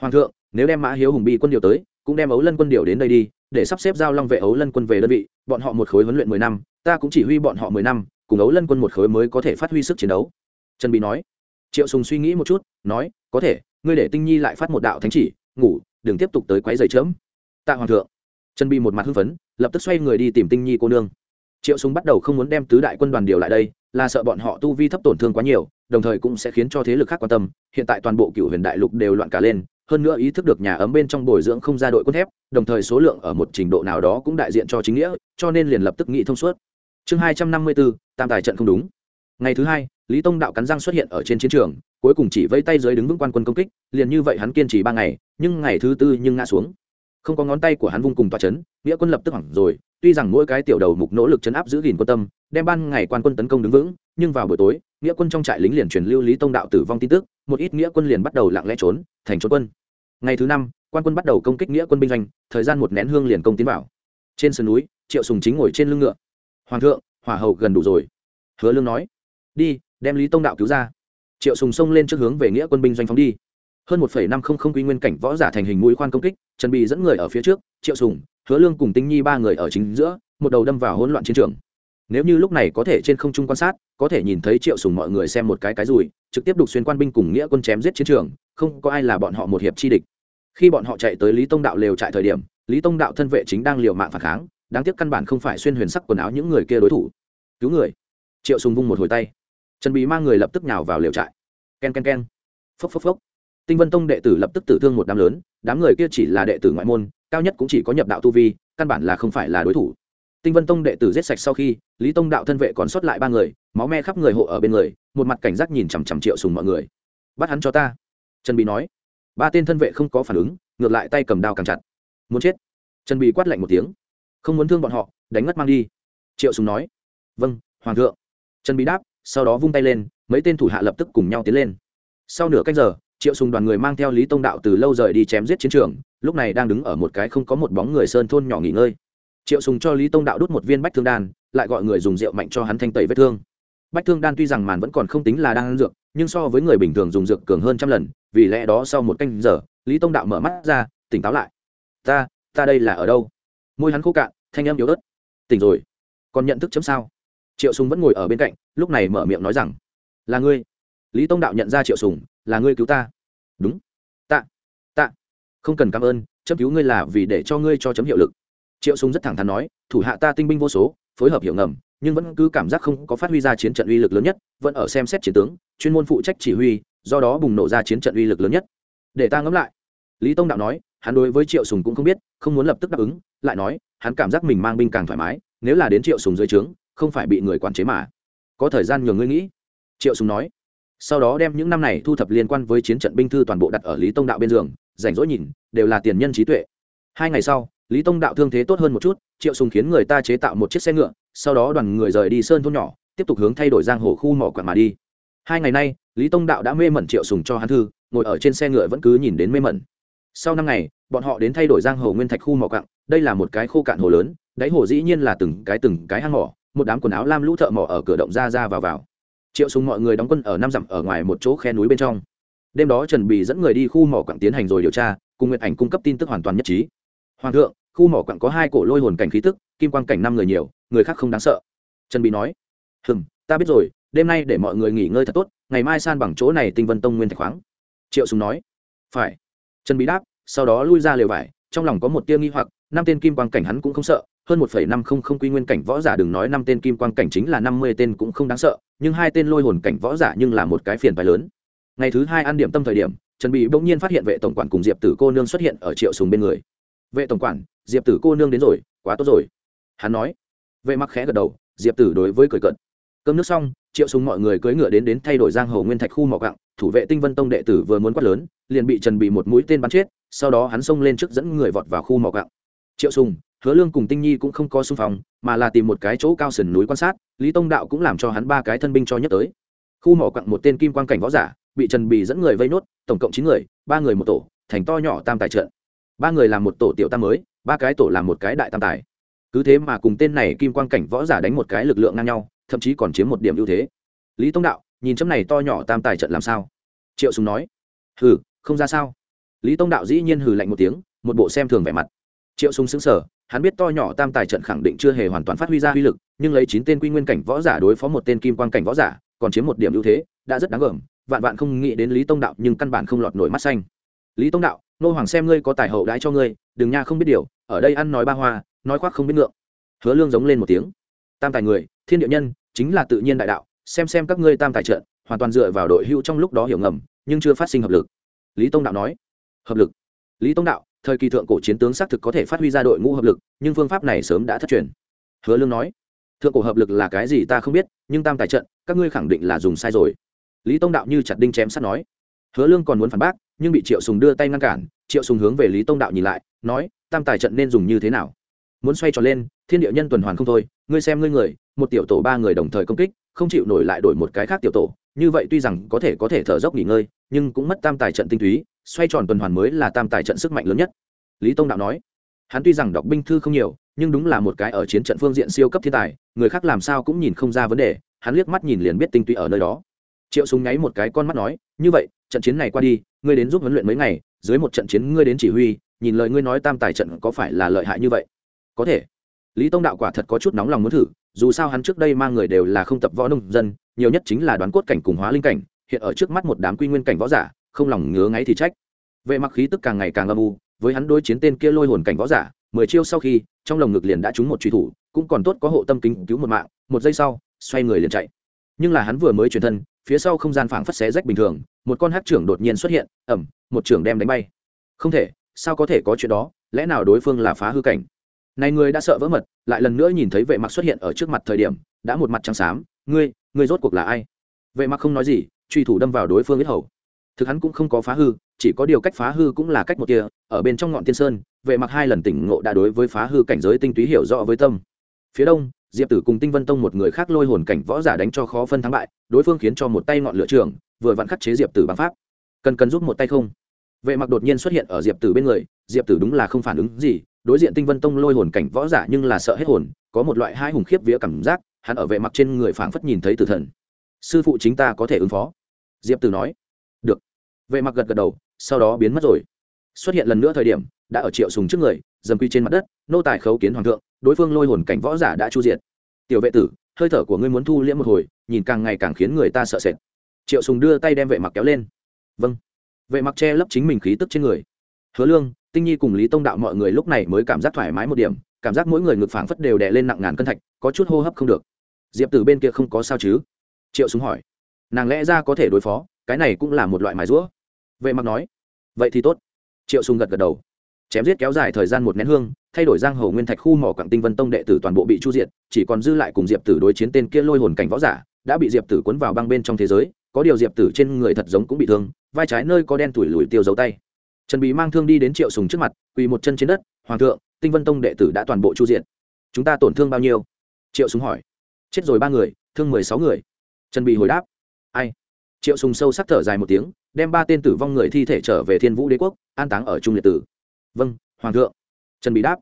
Hoàng thượng, nếu đem mã hiếu hùng bi quân điều tới, cũng đem ấu lân quân điều đến đây đi, để sắp xếp giao long vệ ấu lân quân về đơn vị, bọn họ một khối huấn luyện mười năm, ta cũng chỉ huy bọn họ mười năm, cùng ấu lân quân một khối mới có thể phát huy sức chiến đấu. Trần bị nói. Triệu sùng suy nghĩ một chút, nói, có thể, ngươi để tinh nhi lại phát một đạo thánh chỉ, ngủ, đừng tiếp tục tới quấy giày chớm. Tạ hoàng thượng. Trần bị một mặt hưng phấn, lập tức xoay người đi tìm tinh nhi cô nương triệu súng bắt đầu không muốn đem tứ đại quân đoàn điều lại đây, là sợ bọn họ tu vi thấp tổn thương quá nhiều, đồng thời cũng sẽ khiến cho thế lực khác quan tâm. Hiện tại toàn bộ cựu huyền đại lục đều loạn cả lên, hơn nữa ý thức được nhà ấm bên trong bồi dưỡng không ra đội quân thép, đồng thời số lượng ở một trình độ nào đó cũng đại diện cho chính nghĩa, cho nên liền lập tức nghĩ thông suốt. Chương hai trăm năm mươi bốn, tam tài trận không đúng. Ngày thứ hai, lý tông đạo cắn răng xuất hiện ở trên chiến trường, cuối cùng chỉ vây tay dưới đứng vững quan quân công kích, liền như vậy hắn kiên trì ba ngày, nhưng ngày thứ tư nhưng ngã xuống không có ngón tay của hắn vung cùng tòa chấn, nghĩa quân lập tức hoảng rồi, tuy rằng mỗi cái tiểu đầu mục nỗ lực chấn áp giữ gìn quân tâm, đem ban ngày quan quân tấn công đứng vững, nhưng vào buổi tối, nghĩa quân trong trại lính liền truyền lưu lý tông đạo tử vong tin tức, một ít nghĩa quân liền bắt đầu lặng lẽ trốn, thành trốn quân. Ngày thứ năm, quan quân bắt đầu công kích nghĩa quân binh doanh, thời gian một nén hương liền công tiến vào. Trên sườn núi, triệu sùng chính ngồi trên lưng ngựa. Hoàng thượng, hỏa hầu gần đủ rồi. Hứa lương nói. Đi, đem lý tông đạo cứu ra. Triệu sùng xông lên trước hướng về nghĩa quân binh doanh phóng đi hơn một năm không không quy nguyên cảnh võ giả thành hình mũi khoan công kích, trần bị dẫn người ở phía trước, triệu sùng, hứa lương cùng tinh nhi ba người ở chính giữa, một đầu đâm vào hỗn loạn chiến trường. Nếu như lúc này có thể trên không trung quan sát, có thể nhìn thấy triệu sùng mọi người xem một cái cái rùi, trực tiếp đục xuyên quan binh cùng nghĩa quân chém giết chiến trường, không có ai là bọn họ một hiệp chi địch. Khi bọn họ chạy tới lý tông đạo lều trại thời điểm, lý tông đạo thân vệ chính đang liều mạng phản kháng, đáng tiếc căn bản không phải xuyên huyền sắc quần áo những người kia đối thủ. Cứu người. Triệu sùng vung một hồi tay. Trần bí mang người lập tức nhào vào lều trại. Ken ken ken. Phốc phốc phốc tinh vân tông đệ tử lập tức tử thương một đám lớn, đám người kia chỉ là đệ tử ngoại môn, cao nhất cũng chỉ có nhập đạo tu vi, căn bản là không phải là đối thủ. Tinh vân tông đệ tử giết sạch sau khi, lý tông đạo thân vệ còn sót lại ba người, máu me khắp người hộ ở bên người, một mặt cảnh giác nhìn chằm chằm triệu sùng mọi người. Bắt hắn cho ta. Trần bị nói. Ba tên thân vệ không có phản ứng, ngược lại tay cầm đao càng chặt. Muốn chết. Trần bị quát lạnh một tiếng. Không muốn thương bọn họ, đánh ngất mang đi. Triệu sùng nói. Vâng hoàng thượng. Trần bị đáp, sau đó vung tay lên, mấy tên thủ hạ lập tức cùng nhau tiến lên. Sau nửa canh giờ triệu sùng đoàn người mang theo lý tông đạo từ lâu rời đi chém giết chiến trường, lúc này đang đứng ở một cái không có một bóng người sơn thôn nhỏ nghỉ ngơi. Triệu sùng cho lý tông đạo đút một viên bách thương đan, lại gọi người dùng rượu mạnh cho hắn thanh tẩy vết thương. Bách thương đan tuy rằng màn vẫn còn không tính là đang ăn dược, nhưng so với người bình thường dùng dược cường hơn trăm lần, vì lẽ đó sau một canh giờ, lý tông đạo mở mắt ra, tỉnh táo lại. Ta ta đây là ở đâu? Môi hắn khô cạn, thanh em yếu ớt. Tỉnh rồi. Còn nhận thức chấm sao? Triệu sùng vẫn ngồi ở bên cạnh, lúc này mở miệng nói rằng, là ngươi lý tông đạo nhận ra triệu sùng, là ngươi cứu ta. Đúng. Tạ tạ, không cần cảm ơn, chấm cứu ngươi là vì để cho ngươi cho chấm hiệu lực. Triệu sùng rất thẳng thắn nói, thủ hạ ta tinh binh vô số, phối hợp hiểu ngầm, nhưng vẫn cứ cảm giác không có phát huy ra chiến trận uy lực lớn nhất, vẫn ở xem xét chiến tướng, chuyên môn phụ trách chỉ huy, do đó bùng nổ ra chiến trận uy lực lớn nhất. Để ta ngẫm lại. Lý tông đạo nói, hắn đối với triệu sùng cũng không biết, không muốn lập tức đáp ứng, lại nói, hắn cảm giác mình mang binh càng thoải mái, nếu là đến triệu sùng dưới trướng, không phải bị người quản chế mà. Có thời gian nhường ngươi nghĩ. Triệu sùng nói sau đó đem những năm này thu thập liên quan với chiến trận binh thư toàn bộ đặt ở lý tông đạo bên giường, rảnh rỗi nhìn, đều là tiền nhân trí tuệ. Hai ngày sau, lý tông đạo thương thế tốt hơn một chút, triệu sùng khiến người ta chế tạo một chiếc xe ngựa, sau đó đoàn người rời đi sơn thôn nhỏ, tiếp tục hướng thay đổi giang hồ khu mỏ quặng mà đi. Hai ngày nay, lý tông đạo đã mê mẩn triệu sùng cho hắn thư, ngồi ở trên xe ngựa vẫn cứ nhìn đến mê mẩn. Sau năm ngày, bọn họ đến thay đổi giang hồ nguyên thạch khu mỏ quặng, đây là một cái khô cạn hồ lớn, đáy hồ dĩ nhiên là từng cái từng cái hang mỏ, một đám quần áo lam lũ thợ mỏ ở cửa động ra ra vào vào triệu sùng mọi người đóng quân ở năm dặm ở ngoài một chỗ khe núi bên trong. Đêm đó trần bì dẫn người đi khu mỏ quặng tiến hành rồi điều tra, cùng nguyện ảnh cung cấp tin tức hoàn toàn nhất trí. Hoàng thượng, khu mỏ quặng có hai cổ lôi hồn cảnh khí tức, kim quang cảnh năm người nhiều, người khác không đáng sợ. Trần bì nói, hừm, ta biết rồi, đêm nay để mọi người nghỉ ngơi thật tốt, ngày mai san bằng chỗ này tinh vân tông nguyên thạch khoáng. Triệu sùng nói, phải. Trần bí đáp, sau đó lui ra lều vải, trong lòng có một tia nghi hoặc, năm tên kim quang cảnh hắn cũng không sợ hơn một phẩy năm không không quy nguyên cảnh võ giả đừng nói năm tên kim quang cảnh chính là năm mươi tên cũng không đáng sợ, nhưng hai tên lôi hồn cảnh võ giả nhưng là một cái phiền phái lớn. Ngày thứ hai ăn điểm tâm thời điểm, trần bị bỗng nhiên phát hiện vệ tổng quản cùng diệp tử cô nương xuất hiện ở triệu sùng bên người. Vệ tổng quản, diệp tử cô nương đến rồi, quá tốt rồi. Hắn nói. Vệ mặc khẽ gật đầu, diệp tử đối với cười cận cơm nước xong, triệu sùng mọi người cưỡi ngựa đến đến thay đổi giang hồ nguyên thạch khu mỏ gặng, thủ vệ tinh vân tông đệ tử vừa muốn quát lớn, liền bị trần bị một mũi tên bắn chết, sau đó hắn xông lên trước dẫn người vọt vào khu mỏ gặng. Triệu sùng hứa lương cùng tinh nhi cũng không có xung phong, mà là tìm một cái chỗ cao sườn núi quan sát, lý tông đạo cũng làm cho hắn ba cái thân binh cho nhất tới. Khu mỏ quặng một tên kim quan cảnh võ giả, bị trần bì dẫn người vây nốt, tổng cộng chín người, ba người một tổ, thành to nhỏ tam tài trận. Ba người làm một tổ tiểu tam mới, ba cái tổ làm một cái đại tam tài. Cứ thế mà cùng tên này kim quan cảnh võ giả đánh một cái lực lượng ngang nhau, thậm chí còn chiếm một điểm ưu thế. Lý tông đạo, nhìn chấm này to nhỏ tam tài trận làm sao? Triệu sùng nói. Hừ, không ra sao. Lý tông đạo dĩ nhiên hừ lạnh một tiếng, một bộ xem thường vẻ mặt triệu sung xứng sở hắn biết to nhỏ tam tài trận khẳng định chưa hề hoàn toàn phát huy ra uy lực, nhưng lấy chín tên quy nguyên cảnh võ giả đối phó một tên kim quan cảnh võ giả, còn chiếm một điểm ưu thế, đã rất đáng gờm, vạn vạn không nghĩ đến lý tông đạo nhưng căn bản không lọt nổi mắt xanh. Lý tông đạo nô hoàng xem ngươi có tài hậu đãi cho ngươi, đừng nha không biết điều, ở đây ăn nói ba hoa, nói khoác không biết ngượng. Hứa lương giống lên một tiếng. Tam tài người, thiên địa nhân, chính là tự nhiên đại đạo, xem xem các ngươi tam tài trận, hoàn toàn dựa vào đội hưu trong lúc đó hiểu ngầm, nhưng chưa phát sinh hợp lực. Lý tông đạo nói. Hợp lực. Lý tông đạo thời kỳ thượng cổ chiến tướng xác thực có thể phát huy ra đội ngũ hợp lực, nhưng phương pháp này sớm đã thất truyền. Hứa lương nói, thượng cổ hợp lực là cái gì ta không biết, nhưng tam tài trận, các ngươi khẳng định là dùng sai rồi. Lý tông đạo như chặt đinh chém sắt nói. Hứa lương còn muốn phản bác, nhưng bị triệu sùng đưa tay ngăn cản, triệu sùng hướng về lý tông đạo nhìn lại, nói, tam tài trận nên dùng như thế nào? Muốn xoay tròn lên, thiên địa nhân tuần hoàn không thôi, ngươi xem ngươi người, một tiểu tổ ba người đồng thời công kích, không chịu nổi lại đổi một cái khác tiểu tổ, như vậy tuy rằng có thể có thể thở dốc nghỉ ngơi, nhưng cũng mất tam tài trận tinh túy xoay tròn tuần hoàn mới là tam tài trận sức mạnh lớn nhất. Lý tông đạo nói, hắn tuy rằng đọc binh thư không nhiều, nhưng đúng là một cái ở chiến trận phương diện siêu cấp thiên tài, người khác làm sao cũng nhìn không ra vấn đề, hắn liếc mắt nhìn liền biết tinh túy ở nơi đó. Triệu súng nháy một cái con mắt nói, như vậy, trận chiến này qua đi, ngươi đến giúp huấn luyện mấy ngày, dưới một trận chiến ngươi đến chỉ huy, nhìn lời ngươi nói tam tài trận có phải là lợi hại như vậy? Có thể. Lý tông đạo quả thật có chút nóng lòng muốn thử, dù sao hắn trước đây mang người đều là không tập võ nông dân, nhiều nhất chính là đoán cốt cảnh cùng hóa linh cảnh, hiện ở trước mắt một đám quy nguyên cảnh võ giả không lòng ngứa ngáy thì trách. Vệ mặc khí tức càng ngày càng âm u, với hắn đối chiến tên kia lôi hồn cảnh võ giả, mười chiêu sau khi, trong lồng ngực liền đã trúng một truy thủ, cũng còn tốt có hộ tâm kính cứu một mạng, một giây sau, xoay người liền chạy. Nhưng là hắn vừa mới chuyển thân, phía sau không gian phảng phất xé rách bình thường, một con hát trưởng đột nhiên xuất hiện ẩm một trưởng đem đánh bay. Không thể, sao có thể có chuyện đó, lẽ nào đối phương là phá hư cảnh? Này người đã sợ vỡ mật, lại lần nữa nhìn thấy vệ mặc xuất hiện ở trước mặt thời điểm, đã một mặt trắng xám, ngươi ngươi rốt cuộc là ai? Vệ mặc không nói gì, truy thủ đâm vào đối phương biết hầu thực hắn cũng không có phá hư, chỉ có điều cách phá hư cũng là cách một kia, ở bên trong ngọn tiên sơn, vệ mặc hai lần tỉnh ngộ đã đối với phá hư cảnh giới tinh túy hiểu rõ với tâm. Phía đông, diệp tử cùng tinh vân tông một người khác lôi hồn cảnh võ giả đánh cho khó phân thắng bại, đối phương khiến cho một tay ngọn lửa trường, vừa vặn khắc chế diệp tử bằng pháp. Cần cần giúp một tay không? Vệ mặc đột nhiên xuất hiện ở diệp tử bên người, diệp tử đúng là không phản ứng gì, đối diện tinh vân tông lôi hồn cảnh võ giả nhưng là sợ hết hồn, có một loại hai hùng khiếp vía cảm giác, hắn ở vệ mặc trên người phảng phất nhìn thấy tử thần. Sư phụ chính ta có thể ứng phó. Diệp tử nói vệ mặc gật gật đầu, sau đó biến mất rồi. Xuất hiện lần nữa thời điểm, đã ở triệu sùng trước người, dầm quy trên mặt đất, nô tài khấu kiến hoàng thượng, đối phương lôi hồn cảnh võ giả đã chu diệt. Tiểu vệ tử, hơi thở của ngươi muốn thu liễm một hồi, nhìn càng ngày càng khiến người ta sợ sệt. Triệu sùng đưa tay đem vệ mặc kéo lên. Vâng. Vệ mặc che lấp chính mình khí tức trên người. Hứa lương, tinh nhi cùng lý tông đạo mọi người lúc này mới cảm giác thoải mái một điểm, cảm giác mỗi người ngực phảng phất đều đè lên nặng ngàn cân thạch, có chút hô hấp không được. Diệp tử bên kia không có sao chứ? Triệu sùng hỏi. Nàng lẽ ra có thể đối phó, cái này cũng là một loại mài rũa vệ mặc nói, vậy thì tốt. Triệu sùng gật gật đầu. Chém giết kéo dài thời gian một nén hương, thay đổi giang hồ nguyên thạch khu mỏ quảng tinh vân tông đệ tử toàn bộ bị chu diệt, chỉ còn dư lại cùng diệp tử đối chiến tên kia lôi hồn cảnh võ giả, đã bị diệp tử cuốn vào băng bên trong thế giới, có điều diệp tử trên người thật giống cũng bị thương, vai trái nơi có đen tuổi lùi tiêu dấu tay. Trần bí mang thương đi đến triệu sùng trước mặt, quỳ một chân trên đất, hoàng thượng, tinh vân tông đệ tử đã toàn bộ chu diện chúng ta tổn thương bao nhiêu? Triệu sùng hỏi. Chết rồi ba người, thương mười sáu người. Trần bị hồi đáp. Ai? Triệu sùng sâu sắc thở dài một tiếng đem ba tên tử vong người thi thể trở về thiên vũ đế quốc, an táng ở trung liệt tử. Vâng hoàng thượng. Trần bị đáp.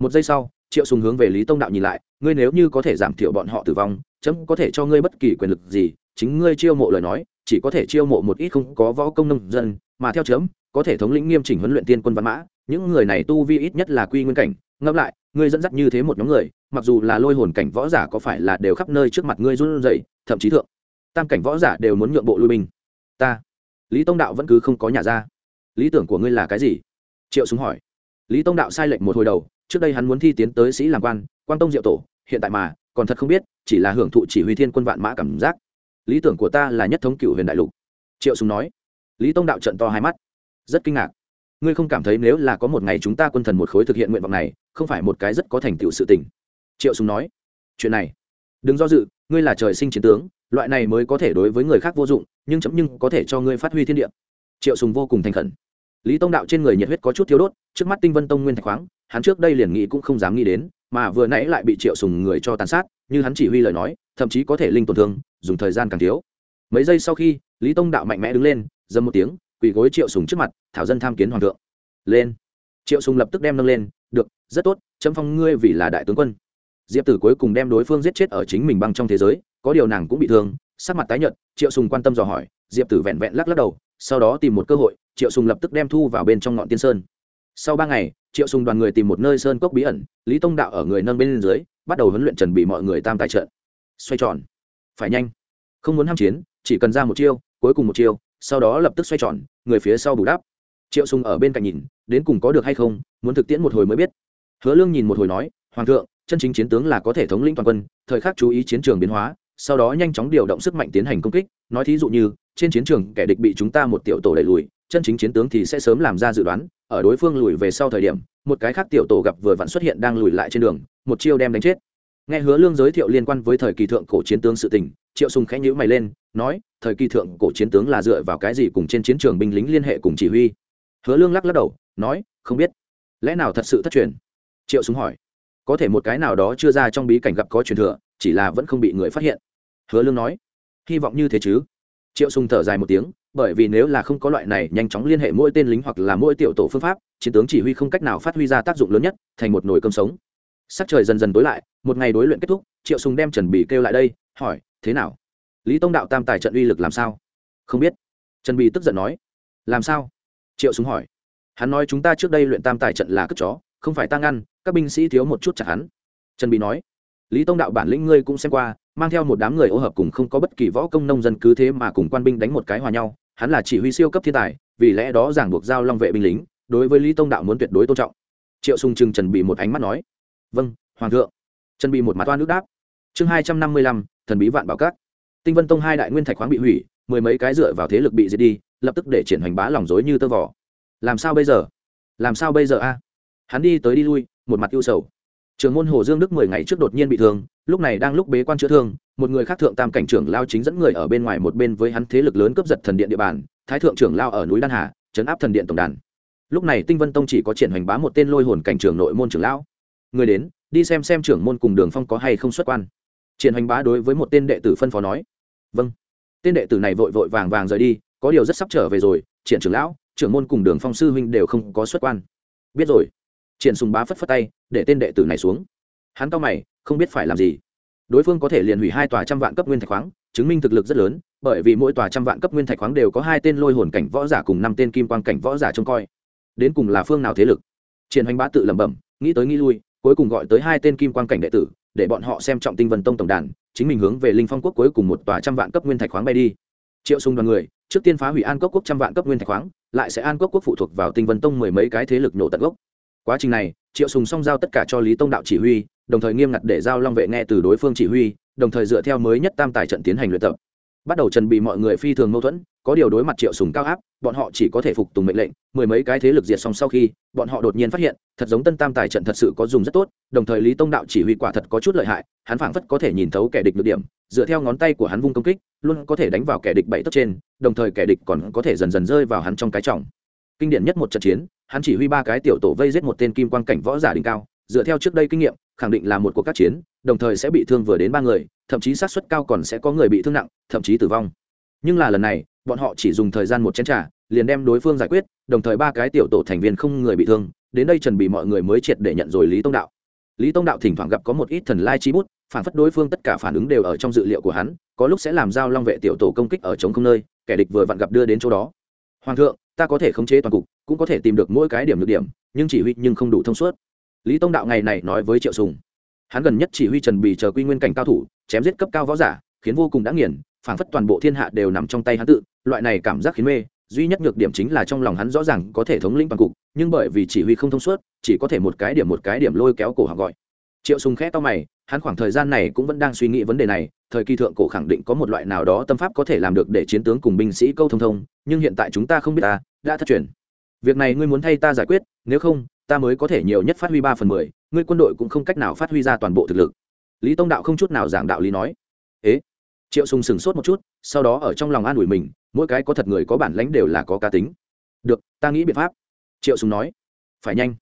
Một giây sau, triệu sùng hướng về lý tông đạo nhìn lại, ngươi nếu như có thể giảm thiểu bọn họ tử vong, chấm có thể cho ngươi bất kỳ quyền lực gì, chính ngươi chiêu mộ lời nói, chỉ có thể chiêu mộ một ít không có võ công nông dân, mà theo chấm, có thể thống lĩnh nghiêm chỉnh huấn luyện tiên quân văn mã, những người này tu vi ít nhất là quy nguyên cảnh, ngẫm lại, ngươi dẫn dắt như thế một nhóm người, mặc dù là lôi hồn cảnh võ giả có phải là đều khắp nơi trước mặt ngươi run rẩy, thậm chí thượng, tam cảnh võ giả đều muốn nhượng bộ lui binh. Ta lý tông đạo vẫn cứ không có nhà ra. Lý tưởng của ngươi là cái gì? Triệu súng hỏi. Lý tông đạo sai lệnh một hồi đầu, trước đây hắn muốn thi tiến tới sĩ làm quan quan tông diệu tổ, hiện tại mà, còn thật không biết, chỉ là hưởng thụ chỉ huy thiên quân vạn mã cảm giác. Lý tưởng của ta là nhất thống cựu huyền đại lục. Triệu súng nói. Lý tông đạo trận to hai mắt. Rất kinh ngạc. Ngươi không cảm thấy nếu là có một ngày chúng ta quân thần một khối thực hiện nguyện vọng này, không phải một cái rất có thành tựu sự tình? Triệu súng nói. Chuyện này. Đừng do dự, ngươi là trời sinh chiến tướng loại này mới có thể đối với người khác vô dụng, nhưng chấm nhưng có thể cho ngươi phát huy thiên địa. Triệu sùng vô cùng thành khẩn. Lý tông đạo trên người nhiệt huyết có chút thiếu đốt, trước mắt tinh vân tông nguyên thạch khoáng, hắn trước đây liền nghĩ cũng không dám nghĩ đến, mà vừa nãy lại bị triệu sùng người cho tàn sát, như hắn chỉ huy lời nói, thậm chí có thể linh tổn thương, dùng thời gian càng thiếu. Mấy giây sau khi, lý tông đạo mạnh mẽ đứng lên dâm một tiếng, quỳ gối triệu sùng trước mặt, thảo dân tham kiến hoàng thượng. Lên. Triệu sùng lập tức đem nâng lên, được, rất tốt, chấm phong ngươi vì là đại tướng quân. Diệp tử cuối cùng đem đối phương giết chết ở chính mình băng trong thế giới có điều nàng cũng bị thương, sắc mặt tái nhợt, triệu sùng quan tâm dò hỏi, diệp tử vẹn vẹn lắc lắc đầu, sau đó tìm một cơ hội, triệu sùng lập tức đem thu vào bên trong ngọn tiên sơn. Sau ba ngày, triệu sùng đoàn người tìm một nơi sơn cốc bí ẩn, lý tông đạo ở người nâng bên dưới, bắt đầu huấn luyện chuẩn bị mọi người tam tài trận. Xoay tròn. Phải nhanh. Không muốn ham chiến, chỉ cần ra một chiêu, cuối cùng một chiêu, sau đó lập tức xoay tròn, người phía sau bù đắp. Triệu sùng ở bên cạnh nhìn, đến cùng có được hay không, muốn thực tiễn một hồi mới biết. Hứa lương nhìn một hồi nói, hoàng thượng, chân chính chiến tướng là có thể thống lĩnh toàn quân, thời khắc chú ý chiến trường biến hóa sau đó nhanh chóng điều động sức mạnh tiến hành công kích, nói thí dụ như, trên chiến trường kẻ địch bị chúng ta một tiểu tổ đẩy lùi, chân chính chiến tướng thì sẽ sớm làm ra dự đoán, ở đối phương lùi về sau thời điểm, một cái khác tiểu tổ gặp vừa vặn xuất hiện đang lùi lại trên đường, một chiêu đem đánh chết. Nghe hứa lương giới thiệu liên quan với thời kỳ thượng cổ chiến tướng sự tình, triệu sùng khẽ nhíu mày lên, nói, thời kỳ thượng cổ chiến tướng là dựa vào cái gì cùng trên chiến trường binh lính liên hệ cùng chỉ huy? Hứa lương lắc lắc đầu, nói, không biết. Lẽ nào thật sự thất truyền? Triệu sùng hỏi có thể một cái nào đó chưa ra trong bí cảnh gặp có truyền thừa, chỉ là vẫn không bị người phát hiện. Hứa lương nói. Hy vọng như thế chứ. Triệu sùng thở dài một tiếng, bởi vì nếu là không có loại này nhanh chóng liên hệ mỗi tên lính hoặc là mỗi tiểu tổ phương pháp, chiến tướng chỉ huy không cách nào phát huy ra tác dụng lớn nhất, thành một nồi cơm sống. Sắc trời dần dần tối lại, một ngày đối luyện kết thúc, triệu sùng đem trần bì kêu lại đây, hỏi, thế nào? Lý tông đạo tam tài trận uy lực làm sao? Không biết. Trần bì tức giận nói. Làm sao? Triệu sùng hỏi. Hắn nói chúng ta trước đây luyện tam tài trận là cất chó không phải ta ngăn, các binh sĩ thiếu một chút chặt hắn. Trần bì nói. Lý tông đạo bản lĩnh ngươi cũng xem qua, mang theo một đám người ô hợp cùng không có bất kỳ võ công nông dân cứ thế mà cùng quan binh đánh một cái hòa nhau, hắn là chỉ huy siêu cấp thiên tài, vì lẽ đó giảng buộc giao long vệ binh lính, đối với lý tông đạo muốn tuyệt đối tôn trọng. Triệu sùng trừng trần bị một ánh mắt nói. Vâng hoàng thượng. Trần bị một mặt toan nước đáp. Chương hai trăm năm mươi lăm, thần bí vạn bảo cát tinh vân tông hai đại nguyên thạch khoáng bị hủy, mười mấy cái dựa vào thế lực bị diệt đi, lập tức để triển hoành bá lòng dối như tơ vỏ làm sao bây giờ? Làm sao bây giờ a? Hắn đi tới đi lui, một mặt ưu sầu. Trường môn hồ dương đức mười ngày trước đột nhiên bị thương, lúc này đang lúc bế quan chữa thương, một người khác thượng tam cảnh trưởng lao chính dẫn người ở bên ngoài một bên với hắn thế lực lớn cướp giật thần điện địa bàn, thái thượng trưởng lao ở núi đan hà chấn áp thần điện tổng đàn. Lúc này tinh vân tông chỉ có triển hoành bá một tên lôi hồn cảnh trưởng nội môn trưởng lão. Người đến, đi xem xem trưởng môn cùng đường phong có hay không xuất quan. Triển hoành bá đối với một tên đệ tử phân phó nói. Vâng. Tên đệ tử này vội vội vàng vàng rời đi, có điều rất sắp trở về rồi, triển trưởng lão, trưởng môn cùng đường phong sư huynh đều không có xuất quan. Biết rồi triển sùng bá phất phất tay, để tên đệ tử này xuống. Hắn cao mày, không biết phải làm gì. Đối phương có thể liền hủy hai tòa trăm vạn cấp nguyên thạch khoáng, chứng minh thực lực rất lớn, bởi vì mỗi tòa trăm vạn cấp nguyên thạch khoáng đều có hai tên lôi hồn cảnh võ giả cùng năm tên kim quan cảnh võ giả trông coi. Đến cùng là phương nào thế lực? Triển hoành bá tự lẩm bẩm, nghĩ tới nghĩ lui, cuối cùng gọi tới hai tên kim quan cảnh đệ tử, để bọn họ xem trọng tinh vân tông tổng đàn, chính mình hướng về linh phong quốc cuối cùng một tòa trăm vạn cấp nguyên thạch khoáng bay đi. Triệu sùng đoàn người, trước tiên phá hủy an quốc quốc trăm vạn cấp nguyên thạch khoáng, lại sẽ an quốc quốc phụ thuộc vào tinh vân tông mười mấy cái thế lực nổ tận gốc quá trình này, triệu sùng song giao tất cả cho lý tông đạo chỉ huy, đồng thời nghiêm ngặt để giao long vệ nghe từ đối phương chỉ huy, đồng thời dựa theo mới nhất tam tài trận tiến hành luyện tập. Bắt đầu chuẩn bị mọi người phi thường mâu thuẫn, có điều đối mặt triệu sùng cao áp, bọn họ chỉ có thể phục tùng mệnh lệnh, mười mấy cái thế lực diệt xong sau khi, bọn họ đột nhiên phát hiện, thật giống tân tam tài trận thật sự có dùng rất tốt, đồng thời lý tông đạo chỉ huy quả thật có chút lợi hại, hắn phảng phất có thể nhìn thấu kẻ địch được điểm, dựa theo ngón tay của hắn vung công kích, luôn có thể đánh vào kẻ địch bảy tấc trên, đồng thời kẻ địch còn có thể dần dần rơi vào hắn trong cái trọng. Kinh điển nhất một trận chiến hắn chỉ huy ba cái tiểu tổ vây giết một tên kim quan cảnh võ giả đỉnh cao, dựa theo trước đây kinh nghiệm, khẳng định là một cuộc các chiến, đồng thời sẽ bị thương vừa đến ba người, thậm chí sát suất cao còn sẽ có người bị thương nặng, thậm chí tử vong. Nhưng là lần này, bọn họ chỉ dùng thời gian một chén t r à liền đem đối phương giải quyết, đồng thời ba cái tiểu tổ thành viên không người bị thương, đến đây trần bị mọi người mới triệt để nhận rồi lý tông đạo. Lý tông đạo thỉnh thoảng gặp có một ít thần lai chi bút, phản phất đối phương tất cả phản ứng đều ở trong dự liệu của hắn, có lúc sẽ làm giao long vệ tiểu tổ công kích ở chống không nơi, kẻ địch vừa vặn gặp đưa đến chỗ đó. Hoàng thượng ta có thể khống chế toàn cục, cũng có thể tìm được mỗi cái điểm được điểm, nhưng chỉ huy nhưng không đủ thông suốt. Lý tông đạo ngày này nói với triệu sùng. Hắn gần nhất chỉ huy trần bì chờ quy nguyên cảnh cao thủ, chém giết cấp cao võ giả, khiến vô cùng đã nghiền, phảng phất toàn bộ thiên hạ đều nằm trong tay hắn tự, loại này cảm giác khiến mê, duy nhất nhược điểm chính là trong lòng hắn rõ ràng có thể thống lĩnh toàn cục, nhưng bởi vì chỉ huy không thông suốt, chỉ có thể một cái điểm một cái điểm lôi kéo cổ họ gọi. Triệu sùng khẽ to mày, hắn khoảng thời gian này cũng vẫn đang suy nghĩ vấn đề này thời kỳ thượng cổ khẳng định có một loại nào đó tâm pháp có thể làm được để chiến tướng cùng binh sĩ câu thông thông, nhưng hiện tại chúng ta không biết ta, đã thất truyền. Việc này ngươi muốn thay ta giải quyết, nếu không, ta mới có thể nhiều nhất phát huy ba phần mười, ngươi quân đội cũng không cách nào phát huy ra toàn bộ thực lực. Lý tông đạo không chút nào giảng đạo lý nói. Ế? Triệu sùng sừng sốt một chút, sau đó ở trong lòng an ủi mình, mỗi cái có thật người có bản lãnh đều là có cá tính. Được, ta nghĩ biện pháp. Triệu sùng nói. Phải nhanh.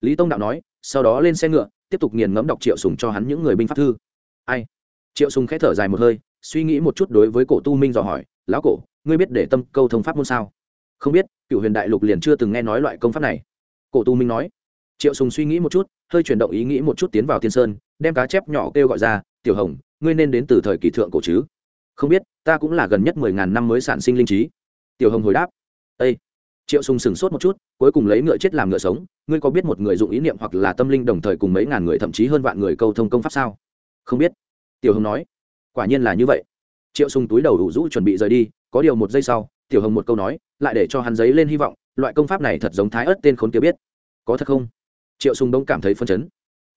Lý tông đạo nói, sau đó lên xe ngựa, tiếp tục nghiền ngẫm đọc triệu sùng cho hắn những người binh pháp thư. Ai? Triệu sùng khẽ thở dài một hơi, suy nghĩ một chút đối với cổ tu minh dò hỏi, lão cổ, ngươi biết để tâm câu thông pháp môn sao? Không biết cựu huyền đại lục liền chưa từng nghe nói loại công pháp này. Cổ tu minh nói. Triệu sùng suy nghĩ một chút, hơi chuyển động ý nghĩ một chút tiến vào tiên sơn, đem cá chép nhỏ kêu gọi ra, tiểu hồng, ngươi nên đến từ thời kỳ thượng cổ chứ? Không biết, ta cũng là gần nhất mười ngàn năm mới sản sinh linh trí. Tiểu hồng hồi đáp. Ây triệu sùng sừng sốt một chút, cuối cùng lấy ngựa chết làm ngựa sống, ngươi có biết một người dụng ý niệm hoặc là tâm linh đồng thời cùng mấy ngàn người, thậm chí hơn vạn người câu thông công pháp sao? Không biết tiểu hồng nói. Quả nhiên là như vậy. Triệu sùng túi đầu đủ rũ chuẩn bị rời đi, có điều một giây sau, tiểu hồng một câu nói, lại để cho hắn giấy lên hy vọng, loại công pháp này thật giống thái ớt tên khốn kia biết. Có thật không? Triệu sùng đông cảm thấy phân chấn.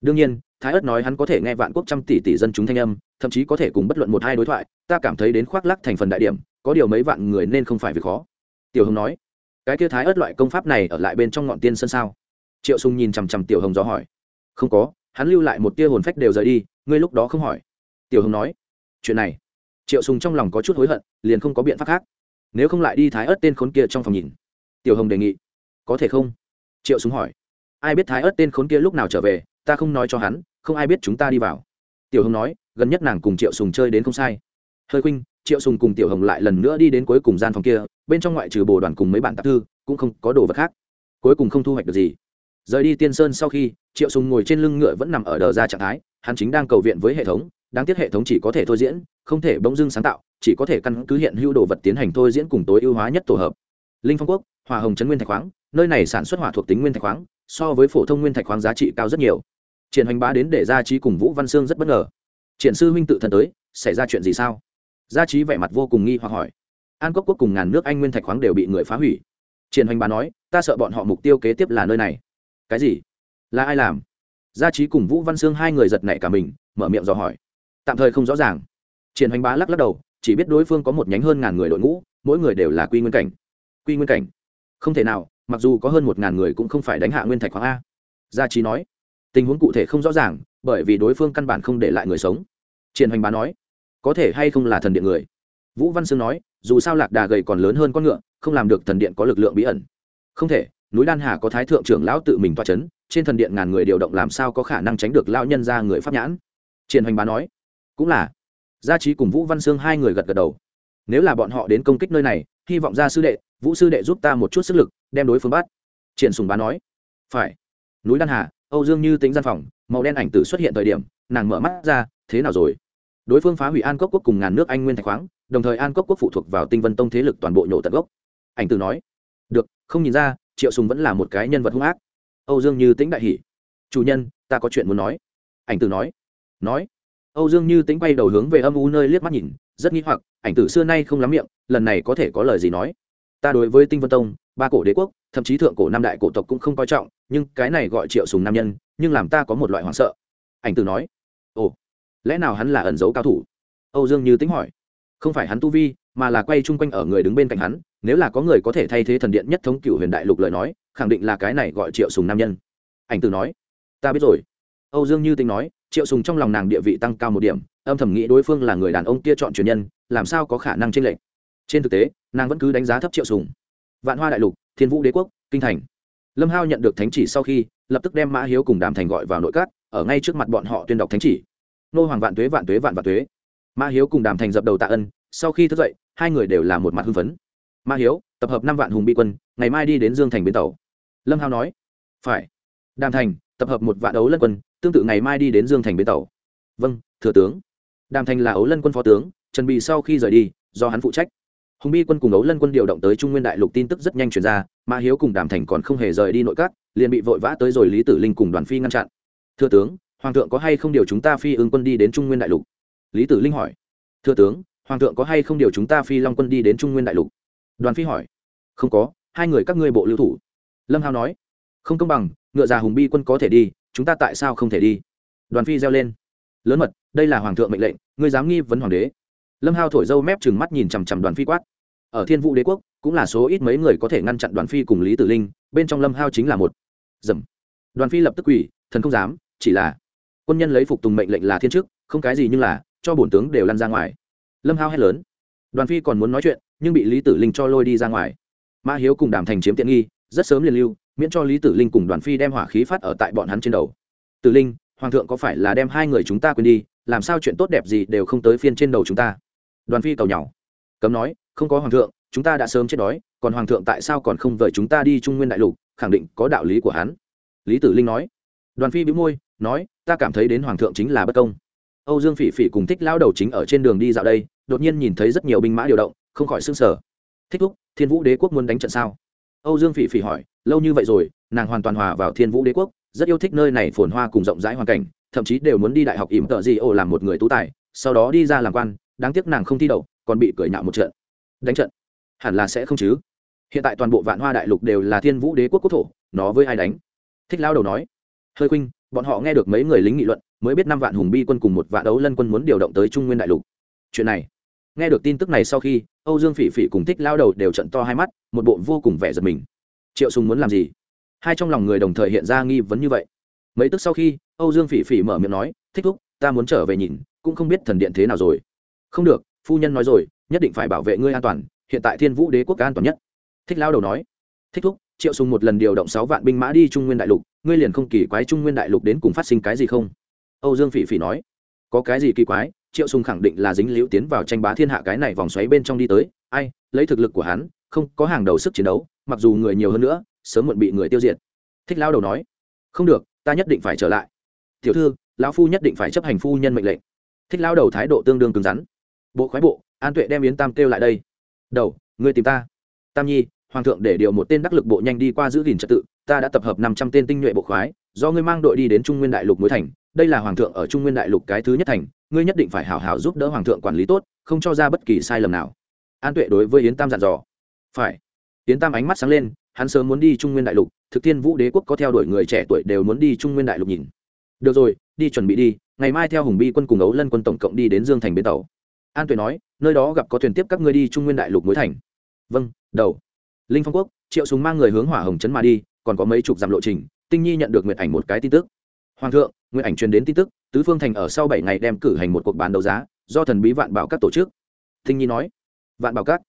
Đương nhiên, thái ớt nói hắn có thể nghe vạn quốc trăm tỷ tỷ dân chúng thanh âm, thậm chí có thể cùng bất luận một hai đối thoại, ta cảm thấy đến khoác lắc thành phần đại điểm, có điều mấy vạn người nên không phải việc khó. Tiểu hồng nói, cái kia thái ớt loại công pháp này ở lại bên trong ngọn tiên sân sao? Triệu sùng nhìn chằm chằm tiểu hồng dò hỏi. Không có, hắn lưu lại một tia hồn phách đều rời đi, ngươi lúc đó không hỏi tiểu hồng nói, chuyện này. Triệu sùng trong lòng có chút hối hận, liền không có biện pháp khác. Nếu không lại đi thái ớt tên khốn kia trong phòng nhìn. Tiểu hồng đề nghị, có thể không? Triệu sùng hỏi, ai biết thái ớt tên khốn kia lúc nào trở về, ta không nói cho hắn, không ai biết chúng ta đi vào. Tiểu hồng nói, gần nhất nàng cùng triệu sùng chơi đến không sai. Hơi khuynh, triệu sùng cùng tiểu hồng lại lần nữa đi đến cuối cùng gian phòng kia, bên trong ngoại trừ bồ đoàn cùng mấy bản tạp thư, cũng không có đồ vật khác. Cuối cùng không thu hoạch được gì. Rời đi tiên sơn sau khi, triệu sùng ngồi trên lưng ngựa vẫn nằm ở đờ ra trạng thái, hắn chính đang cầu viện với hệ thống đáng tiếc hệ thống chỉ có thể thôi diễn, không thể bỗng dưng sáng tạo, chỉ có thể căn cứ hiện hữu đồ vật tiến hành thôi diễn cùng tối ưu hóa nhất tổ hợp. Linh phong quốc, hòa hồng trấn nguyên thạch khoáng, nơi này sản xuất hỏa thuộc tính nguyên thạch khoáng, so với phổ thông nguyên thạch khoáng giá trị cao rất nhiều. Triển hoành bá đến để gia trí cùng vũ văn sương rất bất ngờ. Triển sư huynh tự thân tới, xảy ra chuyện gì sao? Gia trí vẻ mặt vô cùng nghi hoặc hỏi. An cốc quốc cùng ngàn nước anh nguyên thạch khoáng đều bị người phá hủy. Triển hoành bá nói, ta sợ bọn họ mục tiêu kế tiếp là nơi này. Cái gì? Là ai làm? Gia trí cùng vũ văn sương hai người giật nảy cả mình, mở miệng dò hỏi tạm thời không rõ ràng. Triển hoành bá lắc lắc đầu, chỉ biết đối phương có một nhánh hơn ngàn người đội ngũ, mỗi người đều là quy nguyên cảnh. Quy nguyên cảnh? Không thể nào, mặc dù có hơn một ngàn người cũng không phải đánh hạ nguyên thạch khoáng a. Gia trí nói, tình huống cụ thể không rõ ràng, bởi vì đối phương căn bản không để lại người sống. Triển hoành bá nói, có thể hay không là thần điện người? Vũ văn sương nói, dù sao lạc đà gầy còn lớn hơn con ngựa, không làm được thần điện có lực lượng bí ẩn. Không thể, núi đan hà có thái thượng trưởng lão tự mình toa c h ấ n trên thần điện ngàn người điều động làm sao có khả năng tránh được lao nhân ra người pháp nhãn? Triển hoành bá nói cũng là. Gia trí cùng vũ văn sương hai người gật gật đầu. Nếu là bọn họ đến công kích nơi này, hy vọng gia sư đệ, vũ sư đệ giúp ta một chút sức lực, đem đối phương bắt. Triển sùng bá nói. Phải. Núi đan hà, âu dương như tính gian phòng, màu đen ảnh tử xuất hiện thời điểm, nàng mở mắt ra, thế nào rồi? Đối phương phá hủy an cốc quốc cùng ngàn nước anh nguyên thạch khoáng, đồng thời an cốc quốc phụ thuộc vào tinh vân tông thế lực toàn bộ nhổ tận gốc. Ảnh tử nói. Được, không nhìn ra, triệu sùng vẫn là một cái nhân vật hung ác. Âu dương như tính đại hỉ. Chủ nhân, ta có chuyện muốn nói. Ảnh tử nói. Nói âu dương như tính quay đầu hướng về âm u nơi liếc mắt nhìn, rất nghi hoặc, ảnh tử xưa nay không lắm miệng, lần này có thể có lời gì nói. Ta đối với tinh vân tông, ba cổ đế quốc, thậm chí thượng cổ năm đại cổ tộc cũng không coi trọng, nhưng cái này gọi triệu sùng nam nhân, nhưng làm ta có một loại hoảng sợ. Ảnh tử nói, ồ, lẽ nào hắn là ẩn giấu cao thủ? Âu dương như tính hỏi. Không phải hắn tu vi, mà là quay chung quanh ở người đứng bên cạnh hắn, nếu là có người có thể thay thế thần điện nhất thống cửu huyền đại lục lời nói, khẳng định là cái này gọi triệu sùng nam nhân. Ảnh tử nói, ta biết rồi. Âu dương như tính nói triệu sùng trong lòng nàng địa vị tăng cao một điểm, âm thầm nghĩ đối phương là người đàn ông kia chọn truyền nhân, làm sao có khả năng trên lệnh trên thực tế, nàng vẫn cứ đánh giá thấp triệu sùng. Vạn hoa đại lục, thiên vũ đế quốc, kinh thành. Lâm hao nhận được thánh chỉ sau khi, lập tức đem mã hiếu cùng đàm thành gọi vào nội các, ở ngay trước mặt bọn họ tuyên đọc thánh chỉ. Nô hoàng vạn tuế vạn tuế, vạn vạn tuế. Mã hiếu cùng đàm thành dập đầu tạ ân, sau khi thức dậy, hai người đều là một mặt hưng phấn. Mã hiếu, tập hợp năm vạn hùng bị quân, ngày mai đi đến dương thành bến tàu. Lâm hao nói. Phải. Đàm thành, tập hợp một vạn đấu lân quân tương tự ngày mai đi đến dương thành bến tàu. Vâng thừa tướng. Đàm thành là ấu lân quân phó tướng, trần bị sau khi rời đi, do hắn phụ trách. Hùng bi quân cùng ấu lân quân điều động tới trung nguyên đại lục tin tức rất nhanh chuyển ra mà hiếu cùng đàm thành còn không hề rời đi nội các, liền bị vội vã tới rồi lý tử linh cùng đoàn phi ngăn chặn. Thưa tướng, hoàng thượng có hay không điều chúng ta phi ứng quân đi đến trung nguyên đại lục? Lý tử linh hỏi. Thưa tướng, hoàng thượng có hay không điều chúng ta phi long quân đi đến trung nguyên đại lục? Đoàn phi hỏi. Không có, hai người các ngươi bộ lưu thủ. Lâm hao nói. Không công bằng, ngựa già hùng bi quân có thể đi chúng ta tại sao không thể đi? Đoàn phi reo lên. Lớn mật, đây là hoàng thượng mệnh lệnh, ngươi dám nghi vấn hoàng đế. Lâm hao thổi dâu mép chừng mắt nhìn chằm chằm đoàn phi quát. Ở thiên vũ đế quốc, cũng là số ít mấy người có thể ngăn chặn đoàn phi cùng lý tử linh, bên trong lâm hao chính là một. Dầm. Đoàn phi lập tức quỷ thần không dám, chỉ là quân nhân lấy phục tùng mệnh lệnh là thiên chức, không cái gì nhưng là cho bổn tướng đều lăn ra ngoài. Lâm hao hét lớn. Đoàn phi còn muốn nói chuyện, nhưng bị lý tử linh cho lôi đi ra ngoài. Ma hiếu cùng đàm thành chiếm tiện nghi, rất sớm liền lưu miễn cho lý tử linh cùng đoàn phi đem hỏa khí phát ở tại bọn hắn trên đầu. Tử linh, hoàng thượng có phải là đem hai người chúng ta quên đi, làm sao chuyện tốt đẹp gì đều không tới phiên trên đầu chúng ta? Đoàn phi cầu nhau cấm nói, không có hoàng thượng, chúng ta đã sớm chết đói, còn hoàng thượng tại sao còn không vời chúng ta đi trung nguyên đại lục, khẳng định có đạo lý của hắn. Lý tử linh nói. Đoàn phi bị môi, nói, ta cảm thấy đến hoàng thượng chính là bất công. Âu dương phỉ phỉ cùng thích lao đầu chính ở trên đường đi dạo đây, đột nhiên nhìn thấy rất nhiều binh mã điều động, không khỏi s ư n g sở thích thúc, thiên vũ đế quốc muốn đánh trận sao? Âu dương phỉ phỉ hỏi, lâu như vậy rồi, nàng hoàn toàn hòa vào thiên vũ đế quốc, rất yêu thích nơi này phồn hoa cùng rộng rãi hoàn cảnh, thậm chí đều muốn đi đại học ỉm tợ gì ồ làm một người tú tài, sau đó đi ra làm quan, đáng tiếc nàng không thi đậu, còn bị cười nhạo một trận. Đánh trận? Hẳn là sẽ không chứ. Hiện tại toàn bộ vạn hoa đại lục đều là thiên vũ đế quốc quốc thổ, nó với ai đánh? Thích lao đầu nói, hơi khuynh, bọn họ nghe được mấy người lính nghị luận, mới biết năm vạn hùng bi quân cùng một vạn đấu lân quân muốn điều động tới trung nguyên đại lục. Chuyện này nghe được tin tức này sau khi, âu dương phỉ phỉ cùng thích lao đầu đều trận to hai mắt, một bộ vô cùng vẻ giật mình. Triệu sùng muốn làm gì? Hai trong lòng người đồng thời hiện ra nghi vấn như vậy. Mấy tức sau khi, âu dương phỉ phỉ mở miệng nói, thích thúc, ta muốn trở về nhìn, cũng không biết thần điện thế nào rồi. Không được, phu nhân nói rồi, nhất định phải bảo vệ ngươi an toàn, hiện tại thiên vũ đế quốc an toàn nhất. Thích lao đầu nói, thích thúc, triệu sùng một lần điều động sáu vạn binh mã đi trung nguyên đại lục, ngươi liền không kỳ quái trung nguyên đại lục đến cùng phát sinh cái gì không? Âu dương phỉ phỉ nói, có cái gì kỳ quái? Triệu sùng khẳng định là dính liễu tiến vào tranh bá thiên hạ cái này vòng xoáy bên trong đi tới. Ai, lấy thực lực của hắn, không có hàng đầu sức chiến đấu, mặc dù người nhiều hơn nữa, sớm muộn bị người tiêu diệt. Thích lao đầu nói, không được, ta nhất định phải trở lại. Tiểu thư, lão phu nhất định phải chấp hành phu nhân mệnh lệnh. Thích lao đầu thái độ tương đương cứng rắn. Bộ khoái bộ, an tuệ đem yến tam kêu lại đây. Đầu, ngươi tìm ta. Tam nhi, hoàng thượng để điều một tên đắc lực bộ nhanh đi qua giữ gìn trật tự, ta đã tập hợp năm trăm tên tinh nhuệ bộ khoái, do ngươi mang đội đi đến trung nguyên đại lục mới thành. Đây là hoàng thượng ở trung nguyên đại lục cái thứ nhất thành ngươi nhất định phải hảo hảo giúp đỡ hoàng thượng quản lý tốt, không cho ra bất kỳ sai lầm nào. An tuệ đối với yến tam dặn dò. Phải. Yến tam ánh mắt sáng lên, hắn sớm muốn đi trung nguyên đại lục, thực tiên vũ đế quốc có theo đuổi người trẻ tuổi đều muốn đi trung nguyên đại lục nhìn. Được rồi, đi chuẩn bị đi, ngày mai theo hùng bi quân cùng ấu lân quân tổng cộng đi đến dương thành bến tàu. An tuệ nói, nơi đó gặp có thuyền tiếp các ngươi đi trung nguyên đại lục mới thành. Vâng đầu. Linh phong quốc, triệu súng mang người hướng hỏa hồng trấn mà đi, còn có mấy chục dặm lộ trình, tinh nhi nhận được nguyện ảnh một cái tin tức. Hoàng thượng nguyện ảnh truyền đến tin tức, tứ phương thành ở sau bảy ngày đem cử hành một cuộc bán đấu giá, do thần bí vạn bảo các tổ chức. Thinh nhi nói, vạn bảo các.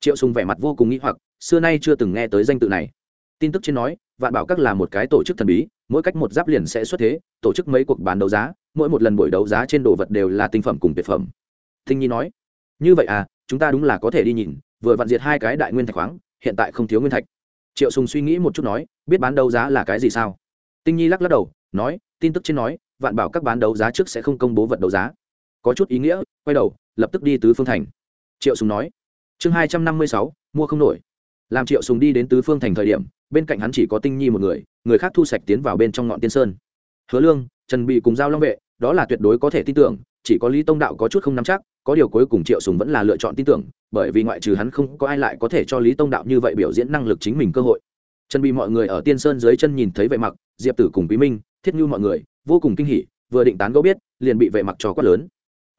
Triệu sùng vẻ mặt vô cùng nghĩ hoặc, xưa nay chưa từng nghe tới danh tự này. Tin tức trên nói, vạn bảo các là một cái tổ chức thần bí, mỗi cách một giáp liền sẽ xuất thế, tổ chức mấy cuộc bán đấu giá, mỗi một lần buổi đấu giá trên đồ vật đều là tinh phẩm cùng tuyệt phẩm. Thinh nhi nói, như vậy à chúng ta đúng là có thể đi nhìn, vừa vặn diệt hai cái đại nguyên thạch khoáng, hiện tại không thiếu nguyên thạch. Triệu sùng suy nghĩ một chút nói, biết bán đấu giá là cái gì sao? Tinh nhi lắc lắc đầu nói, tin tức trên nói, vạn bảo các bán đấu giá trước sẽ không công bố vật đấu giá. Có chút ý nghĩa, quay đầu, lập tức đi tứ phương thành. Triệu sùng nói. Chương hai trăm năm mươi sáu, mua không nổi. Làm triệu sùng đi đến tứ phương thành thời điểm, bên cạnh hắn chỉ có tinh nhi một người người khác thu sạch tiến vào bên trong ngọn tiên sơn. Hứa lương, trần bị cùng giao long vệ, đó là tuyệt đối có thể tin tưởng, chỉ có lý tông đạo có chút không nắm chắc, có điều cuối cùng triệu sùng vẫn là lựa chọn tin tưởng, bởi vì ngoại trừ hắn không có ai lại có thể cho lý tông đạo như vậy biểu diễn năng lực chính mình cơ hội. Trần bị mọi người ở tiên sơn dưới chân nhìn thấy vậy mặc diệp tử cùng quý minh thiết như mọi người, vô cùng kinh hỉ, vừa định tán gẫu biết, liền bị vệ mặc trò quát lớn.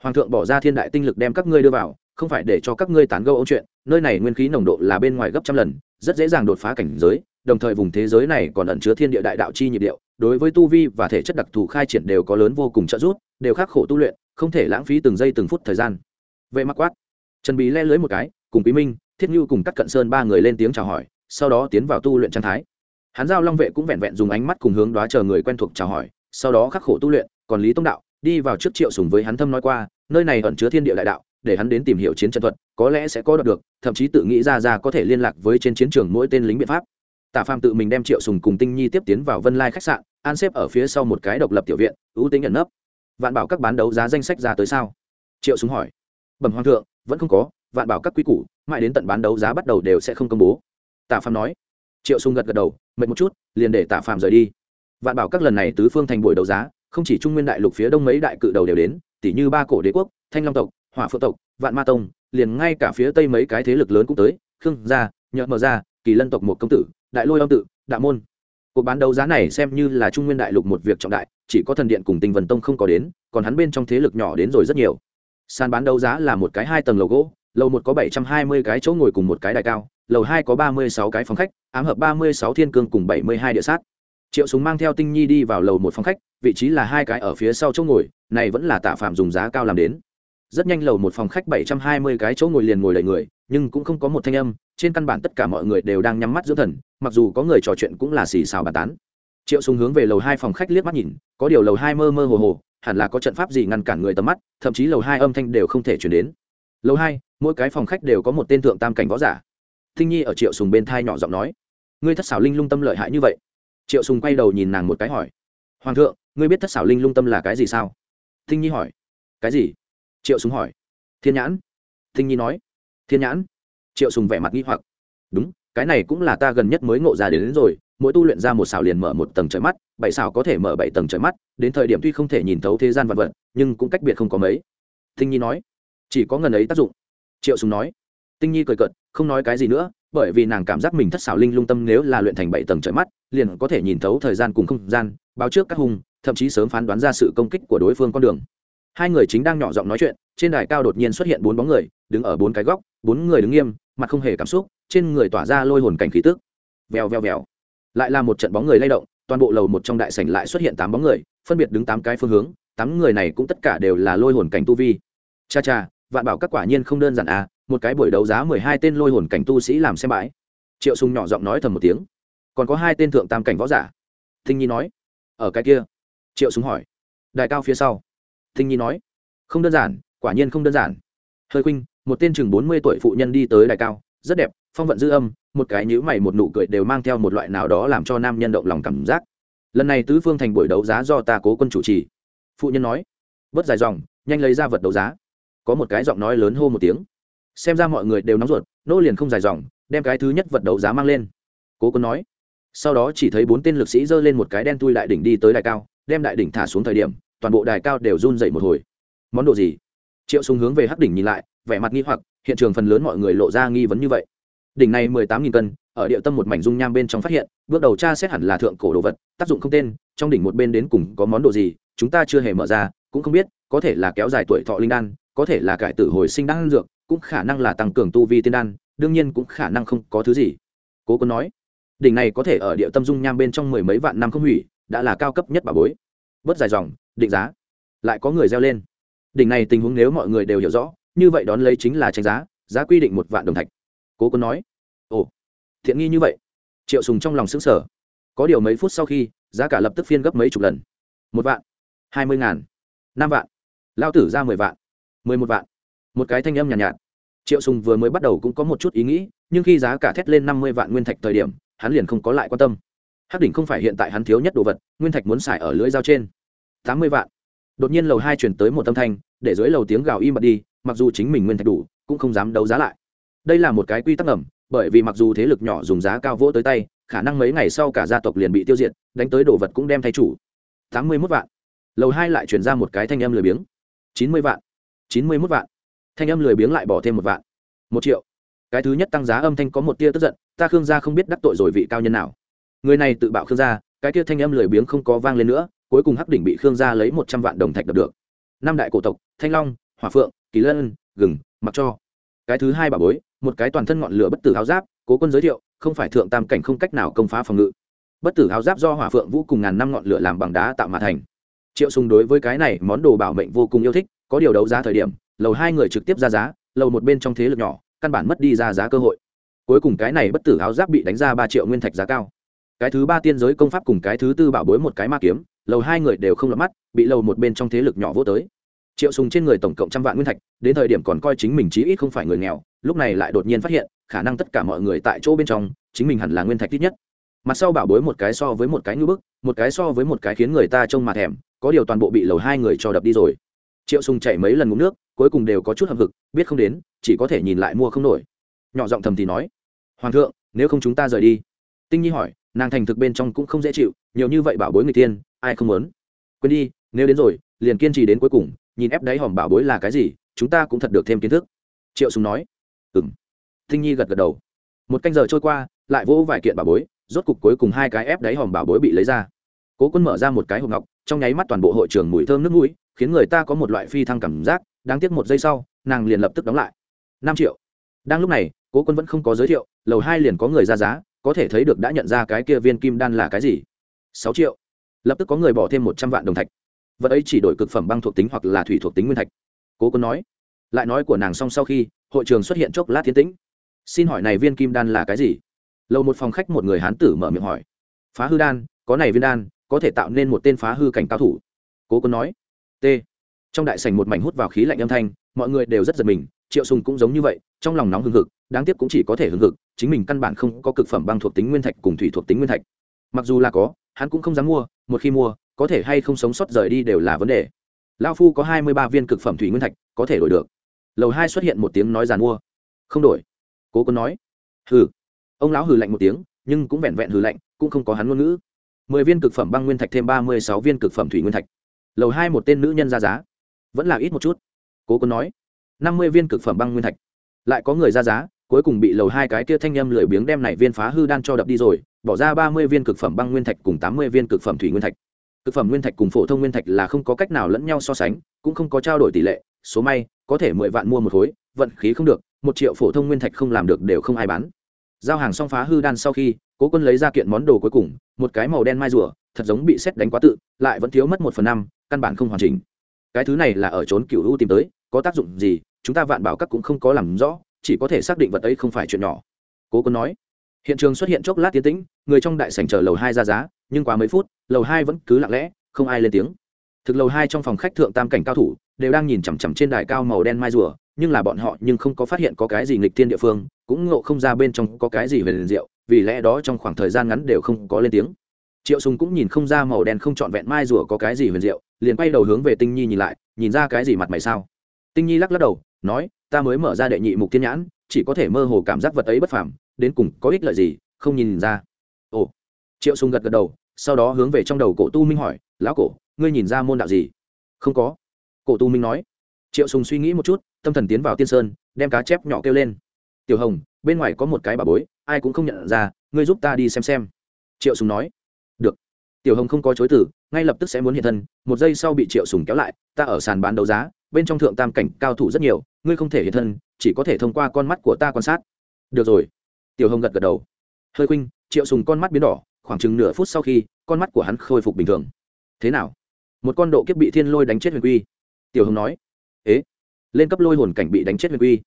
Hoàng thượng bỏ ra thiên đại tinh lực đem các ngươi đưa vào, không phải để cho các ngươi tán gẫu ôn chuyện, nơi này nguyên khí nồng độ là bên ngoài gấp trăm lần, rất dễ dàng đột phá cảnh giới, đồng thời vùng thế giới này còn ẩn chứa thiên địa đại đạo chi nhịp điệu, đối với tu vi và thể chất đặc thù khai triển đều có lớn vô cùng trợ giúp, đều khắc khổ tu luyện, không thể lãng phí từng giây từng phút thời gian. Vệ mặc quát. Trần bí le lưới một cái, cùng quý minh, thiết như cùng các cận sơn ba người lên tiếng chào hỏi, sau đó tiến vào tu luyện trạng thái hắn giao long vệ cũng vẹn vẹn dùng ánh mắt cùng hướng đoá chờ người quen thuộc chào hỏi, sau đó khắc khổ tu luyện, còn lý tông đạo, đi vào trước triệu sùng với hắn thâm nói qua, nơi này ẩn chứa thiên địa đại đạo, để hắn đến tìm hiểu chiến trận thuật, có lẽ sẽ có được được, thậm chí tự nghĩ ra ra có thể liên lạc với trên chiến trường mỗi tên lính biện pháp. Tả phàm tự mình đem triệu sùng cùng tinh nhi tiếp tiến vào vân lai khách sạn, an xếp ở phía sau một cái độc lập tiểu viện, ưu tính nhận nấp. Vạn bảo các bán đấu giá danh sách ra tới sao? Triệu sùng hỏi. Bẩm hoàng thượng, vẫn không có, vạn bảo các quy củ, mãi đến tận bán đấu giá bắt đầu đều sẽ không công bố. Tả phàm nói triệu sùng gật gật đầu mệt một chút liền để Tạ phàm rời đi. Vạn bảo các lần này tứ phương thành buổi đấu giá không chỉ trung nguyên đại lục phía đông mấy đại cự đầu đều đến tỷ như ba cổ đế quốc thanh long tộc hỏa phượng tộc vạn ma tông liền ngay cả phía tây mấy cái thế lực lớn cũng tới khương gia nhợt mở gia, kỳ lân tộc một công tử đại lôi Long tự đạo môn. Cuộc bán đấu giá này xem như là trung nguyên đại lục một việc trọng đại chỉ có thần điện cùng tinh vân tông không có đến còn hắn bên trong thế lực nhỏ đến rồi rất nhiều. Sàn bán đấu giá là một cái hai tầng lầu gỗ lầu một có bảy trăm hai mươi cái chỗ ngồi cùng một cái đài cao, lầu hai có ba mươi sáu cái phòng khách, ám hợp ba mươi sáu thiên cương cùng bảy mươi hai địa sát. Triệu súng mang theo tinh nhi đi vào lầu một phòng khách, vị trí là hai cái ở phía sau chỗ ngồi, này vẫn là tạ phạm dùng giá cao làm đến. Rất nhanh lầu một phòng khách bảy trăm hai mươi cái chỗ ngồi liền ngồi đầy người, nhưng cũng không có một thanh âm, trên căn bản tất cả mọi người đều đang nhắm mắt dưỡng thần, mặc dù có người trò chuyện cũng là xì xào bàn tán. Triệu súng hướng về lầu hai phòng khách liếc mắt nhìn, có điều lầu hai mơ mơ hồ hồ, hẳn là có trận pháp gì ngăn cản người tầm mắt, thậm chí lầu hai âm thanh đều không thể chuyển đến lầu hai mỗi cái phòng khách đều có một tên thượng tam cảnh võ giả. Thinh nhi ở triệu sùng bên thai nhỏ giọng nói ngươi thất xảo linh lung tâm lợi hại như vậy? Triệu sùng quay đầu nhìn nàng một cái hỏi hoàng thượng ngươi biết thất xảo linh lung tâm là cái gì sao? Thinh nhi hỏi cái gì? Triệu sùng hỏi thiên nhãn. Thinh nhi nói thiên nhãn. Triệu sùng vẻ mặt nghi hoặc đúng cái này cũng là ta gần nhất mới ngộ ra đến, đến rồi mỗi tu luyện ra một xảo liền mở một tầng trời mắt bảy xảo có thể mở bảy tầng trời mắt đến thời điểm tuy không thể nhìn thấu thế gian vật vật nhưng cũng cách biệt không có mấy. Thinh nhi nói chỉ có ngần ấy tác dụng. Triệu sùng nói. Tinh nhi cười cợt, không nói cái gì nữa, bởi vì nàng cảm giác mình thất xảo linh lung tâm nếu là luyện thành bảy tầng trời mắt, liền có thể nhìn thấu thời gian cùng không gian, báo trước các hung, thậm chí sớm phán đoán ra sự công kích của đối phương con đường. Hai người chính đang nhỏ giọng nói chuyện, trên đài cao đột nhiên xuất hiện bốn bóng người, đứng ở bốn cái góc, bốn người đứng nghiêm, mặt không hề cảm xúc, trên người tỏa ra lôi hồn cảnh khí tức. Vèo vèo vèo. Lại là một trận bóng người lay động, toàn bộ lầu một trong đại sảnh lại xuất hiện tám bóng người, phân biệt đứng tám cái phương hướng, tám người này cũng tất cả đều là lôi hồn cảnh tu vi. Cha cha vạn bảo các quả nhiên không đơn giản à một cái buổi đấu giá mười hai tên lôi hồn cảnh tu sĩ làm xem bãi. Triệu sùng nhỏ giọng nói thầm một tiếng. Còn có hai tên thượng tam cảnh võ giả. Thinh nhi nói. Ở cái kia. Triệu sùng hỏi. Đại cao phía sau. Thinh nhi nói. Không đơn giản, quả nhiên không đơn giản. Hơi khuynh một tên chừng bốn mươi tuổi phụ nhân đi tới đại cao, rất đẹp, phong vận dư âm, một cái nhíu mày một nụ cười đều mang theo một loại nào đó làm cho nam nhân động lòng cảm giác. Lần này tứ phương thành buổi đấu giá do ta cố quân chủ trì. Phụ nhân nói. Vớt dài dòng, nhanh lấy ra vật đấu giá có một cái giọng nói lớn hô một tiếng. Xem ra mọi người đều nóng ruột, nô liền không dài dòng, đem cái thứ nhất vật đấu giá mang lên. Cố quân nói. Sau đó chỉ thấy bốn tên lực sĩ giơ lên một cái đen tui đại đỉnh đi tới đài cao, đem đại đỉnh thả xuống thời điểm, toàn bộ đài cao đều run dậy một hồi. Món đồ gì? Triệu súng hướng về hắc đỉnh nhìn lại, vẻ mặt nghi hoặc, hiện trường phần lớn mọi người lộ ra nghi vấn như vậy. Đỉnh này mười tám nghìn cân, ở địa tâm một mảnh dung nham bên trong phát hiện, bước đầu tra xét hẳn là thượng cổ đồ vật, tác dụng không tên, trong đỉnh một bên đến cùng có món đồ gì, chúng ta chưa hề mở ra, cũng không biết, có thể là kéo dài tuổi thọ linh đan có thể là cải tử hồi sinh đan dược, cũng khả năng là tăng cường tu vi tiên đan, đương nhiên cũng khả năng không có thứ gì. Cố quân nói, đỉnh này có thể ở địa tâm dung nham bên trong mười mấy vạn năm không hủy, đã là cao cấp nhất bà bối. Bớt dài dòng, định giá. Lại có người reo lên. Đỉnh này tình huống nếu mọi người đều hiểu rõ, như vậy đón lấy chính là tranh giá giá quy định một vạn đồng thạch. Cố quân nói, ồ, thiện nghi như vậy. Triệu sùng trong lòng sững sờ. Có điều mấy phút sau khi, giá cả lập tức phiên gấp mấy chục lần. Một vạn, hai mươi ngàn, năm vạn. Lao tử ra mười vạn mười một vạn. Một cái thanh âm nhàn nhạt, nhạt. Triệu sùng vừa mới bắt đầu cũng có một chút ý nghĩ nhưng khi giá cả thét lên năm mươi vạn nguyên thạch thời điểm hắn liền không có lại quan tâm. Hắc đỉnh không phải hiện tại hắn thiếu nhất đồ vật nguyên thạch muốn xài ở lưỡi dao trên. Tám mươi vạn. Đột nhiên lầu hai chuyển tới một âm thanh để dưới lầu tiếng gào im bặt đi mặc dù chính mình nguyên thạch đủ cũng không dám đấu giá lại. Đây là một cái quy tắc ẩm bởi vì mặc dù thế lực nhỏ dùng giá cao vỗ tới tay khả năng mấy ngày sau cả gia tộc liền bị tiêu diệt đánh tới đồ vật cũng đem thay chủ. Tám mươi mốt vạn. Lầu hai lại chuyển ra một cái thanh âm lười biếng. Chín mươi vạn chín mươi mốt vạn. Thanh âm lười biếng lại bỏ thêm một vạn. Một triệu. Cái thứ nhất tăng giá âm thanh có một tia tức giận, ta khương gia không biết đắc tội rồi vị cao nhân nào. Người này tự bạo khương gia, cái tia thanh âm lười biếng không có vang lên nữa, cuối cùng hắc đỉnh bị khương gia lấy một trăm vạn đồng thạch đập được. Năm đại cổ tộc, thanh long, hỏa phượng, kỳ lân, gừng, mặc cho. Cái thứ hai bà bối, một cái toàn thân ngọn lửa bất tử áo giáp, cố quân giới thiệu, không phải thượng tam cảnh không cách nào công phá phòng ngự. Bất tử áo giáp do hỏa phượng vũ cùng ngàn năm ngọn lửa làm bằng đá tạo mà thành. Triệu sùng đối với cái này món đồ bảo mệnh vô cùng yêu thích có điều đấu giá thời điểm, lầu hai người trực tiếp ra giá, lầu một bên trong thế lực nhỏ, căn bản mất đi ra giá cơ hội. Cuối cùng cái này bất tử áo giáp bị đánh ra ba triệu nguyên thạch giá cao. Cái thứ ba tiên giới công pháp cùng cái thứ tư bảo bối một cái ma kiếm, lầu hai người đều không lọt mắt, bị lầu một bên trong thế lực nhỏ vô tới. Triệu sùng trên người tổng cộng trăm vạn nguyên thạch, đến thời điểm còn coi chính mình chí ít không phải người nghèo, lúc này lại đột nhiên phát hiện, khả năng tất cả mọi người tại chỗ bên trong, chính mình hẳn là nguyên thạch ít nhất. Mặt sau bảo bối một cái so với một cái ngưỡng bức, một cái so với một cái khiến người ta trông mà thèm, có điều toàn bộ bị lầu hai người cho đập đi rồi triệu sùng chạy mấy lần ngụm nước, cuối cùng đều có chút hậm hực, biết không đến, chỉ có thể nhìn lại mua không nổi. Nhỏ giọng thầm thì nói, hoàng thượng, nếu không chúng ta rời đi. Tinh nhi hỏi, nàng thành thực bên trong cũng không dễ chịu, nhiều như vậy bảo bối người tiên, ai không muốn? Quên đi, nếu đến rồi, liền kiên trì đến cuối cùng, nhìn ép đáy hòm bảo bối là cái gì, chúng ta cũng thật được thêm kiến thức. Triệu sùng nói, ừm. Tinh nhi gật gật đầu. Một canh giờ trôi qua, lại vỗ vài kiện bảo bối, rốt cục cuối cùng hai cái ép đáy hòm bảo bối bị lấy ra cố quân mở ra một cái hộp ngọc, trong nháy mắt toàn bộ hội trường mùi thơm nước mũi, khiến người ta có một loại phi thăng cảm giác, đáng tiếc một giây sau, nàng liền lập tức đóng lại. Năm triệu. Đang lúc này, cố quân vẫn không có giới thiệu, lầu hai liền có người ra giá, có thể thấy được đã nhận ra cái kia viên kim đan là cái gì. Sáu triệu. Lập tức có người bỏ thêm một trăm vạn đồng thạch. Vật ấy chỉ đổi cực phẩm băng thuộc tính hoặc là thủy thuộc tính nguyên thạch. Cố quân nói. Lại nói của nàng xong sau khi, hội trường xuất hiện chốc lát thiên tĩnh. Xin hỏi này viên kim đan là cái gì? Lầu một phòng khách một người hán tử mở miệng hỏi. Phá hư đan, có này viên đan có thể tạo nên một tên phá hư cảnh cao thủ. Cố quân nói, t. Trong đại sảnh một mảnh hút vào khí lạnh âm thanh, mọi người đều rất giật mình, triệu sùng cũng giống như vậy, trong lòng nóng hừng hực, đáng tiếc cũng chỉ có thể hừng hực, chính mình căn bản không có cực phẩm băng thuộc tính nguyên thạch cùng thủy thuộc tính nguyên thạch. Mặc dù là có, hắn cũng không dám mua, một khi mua, có thể hay không sống sót rời đi đều là vấn đề. Lao phu có hai mươi ba viên cực phẩm thủy nguyên thạch, có thể đổi được. Lầu hai xuất hiện một tiếng nói giàn mua. Không đổi. Cố quân nói, hừ. Ông lão hừ lạnh một tiếng, nhưng cũng vẹn vẹn hừ lạnh, cũng không có hắn ngôn ngữ mười viên cực phẩm băng nguyên thạch thêm ba mươi sáu viên cực phẩm thủy nguyên thạch. Lầu hai một tên nữ nhân ra giá. Vẫn là ít một chút. Cố quân nói, năm mươi viên cực phẩm băng nguyên thạch. Lại có người ra giá, cuối cùng bị lầu hai cái kia thanh âm lười biếng đem này viên phá hư đan cho đập đi rồi, bỏ ra ba mươi viên cực phẩm băng nguyên thạch cùng tám mươi viên cực phẩm thủy nguyên thạch. Cực phẩm nguyên thạch cùng phổ thông nguyên thạch là không có cách nào lẫn nhau so sánh, cũng không có trao đổi tỷ lệ, số may, có thể mười vạn mua một khối, vận khí không được, một triệu phổ thông nguyên thạch không làm được đều không ai bán giao hàng xong phá hư đan sau khi, cố quân lấy ra kiện món đồ cuối cùng, một cái màu đen mai rùa, thật giống bị xét đánh quá tự, lại vẫn thiếu mất một phần năm, căn bản không hoàn chỉnh. Cái thứ này là ở trốn cựu u tìm tới, có tác dụng gì, chúng ta vạn bảo các cũng không có làm rõ, chỉ có thể xác định vật ấy không phải chuyện nhỏ. Cố quân nói, hiện trường xuất hiện chốc lát tiến tĩnh, người trong đại sảnh chờ lầu hai ra giá, nhưng quá mấy phút, lầu hai vẫn cứ lặng lẽ, không ai lên tiếng. Thực lầu hai trong phòng khách thượng tam cảnh cao thủ, đều đang nhìn chằm chằm trên đài cao màu đen mai rùa nhưng là bọn họ nhưng không có phát hiện có cái gì nghịch thiên địa phương, cũng ngộ không ra bên trong có cái gì về liền diệu, vì lẽ đó trong khoảng thời gian ngắn đều không có lên tiếng. Triệu sùng cũng nhìn không ra màu đen không trọn vẹn mai rùa có cái gì huyền diệu, liền quay đầu hướng về tinh nhi nhìn lại, nhìn ra cái gì mặt mày sao? Tinh nhi lắc lắc đầu, nói, ta mới mở ra đệ nhị mục thiên nhãn, chỉ có thể mơ hồ cảm giác vật ấy bất phàm, đến cùng có ích lợi gì, không nhìn ra. Ồ. Triệu sùng gật gật đầu, sau đó hướng về trong đầu cổ tu minh hỏi, lão cổ, ngươi nhìn ra môn đạo gì? Không có. Cổ tu minh nói triệu sùng suy nghĩ một chút, tâm thần tiến vào tiên sơn, đem cá chép nhỏ kêu lên. Tiểu hồng, bên ngoài có một cái bà bối, ai cũng không nhận ra, ngươi giúp ta đi xem xem. Triệu sùng nói. Được. Tiểu hồng không có chối từ, ngay lập tức sẽ muốn hiện thân, một giây sau bị triệu sùng kéo lại, ta ở sàn bán đấu giá, bên trong thượng tam cảnh cao thủ rất nhiều, ngươi không thể hiện thân, chỉ có thể thông qua con mắt của ta quan sát. Được rồi. Tiểu hồng gật gật đầu. Hơi khuynh triệu sùng con mắt biến đỏ, khoảng chừng nửa phút sau khi, con mắt của hắn khôi phục bình thường. Thế nào? Một con độ kiếp bị thiên lôi đánh chết huyền quy. Tiểu hồng nói ế. Lên cấp lôi hồn cảnh bị đánh chết huyền quy.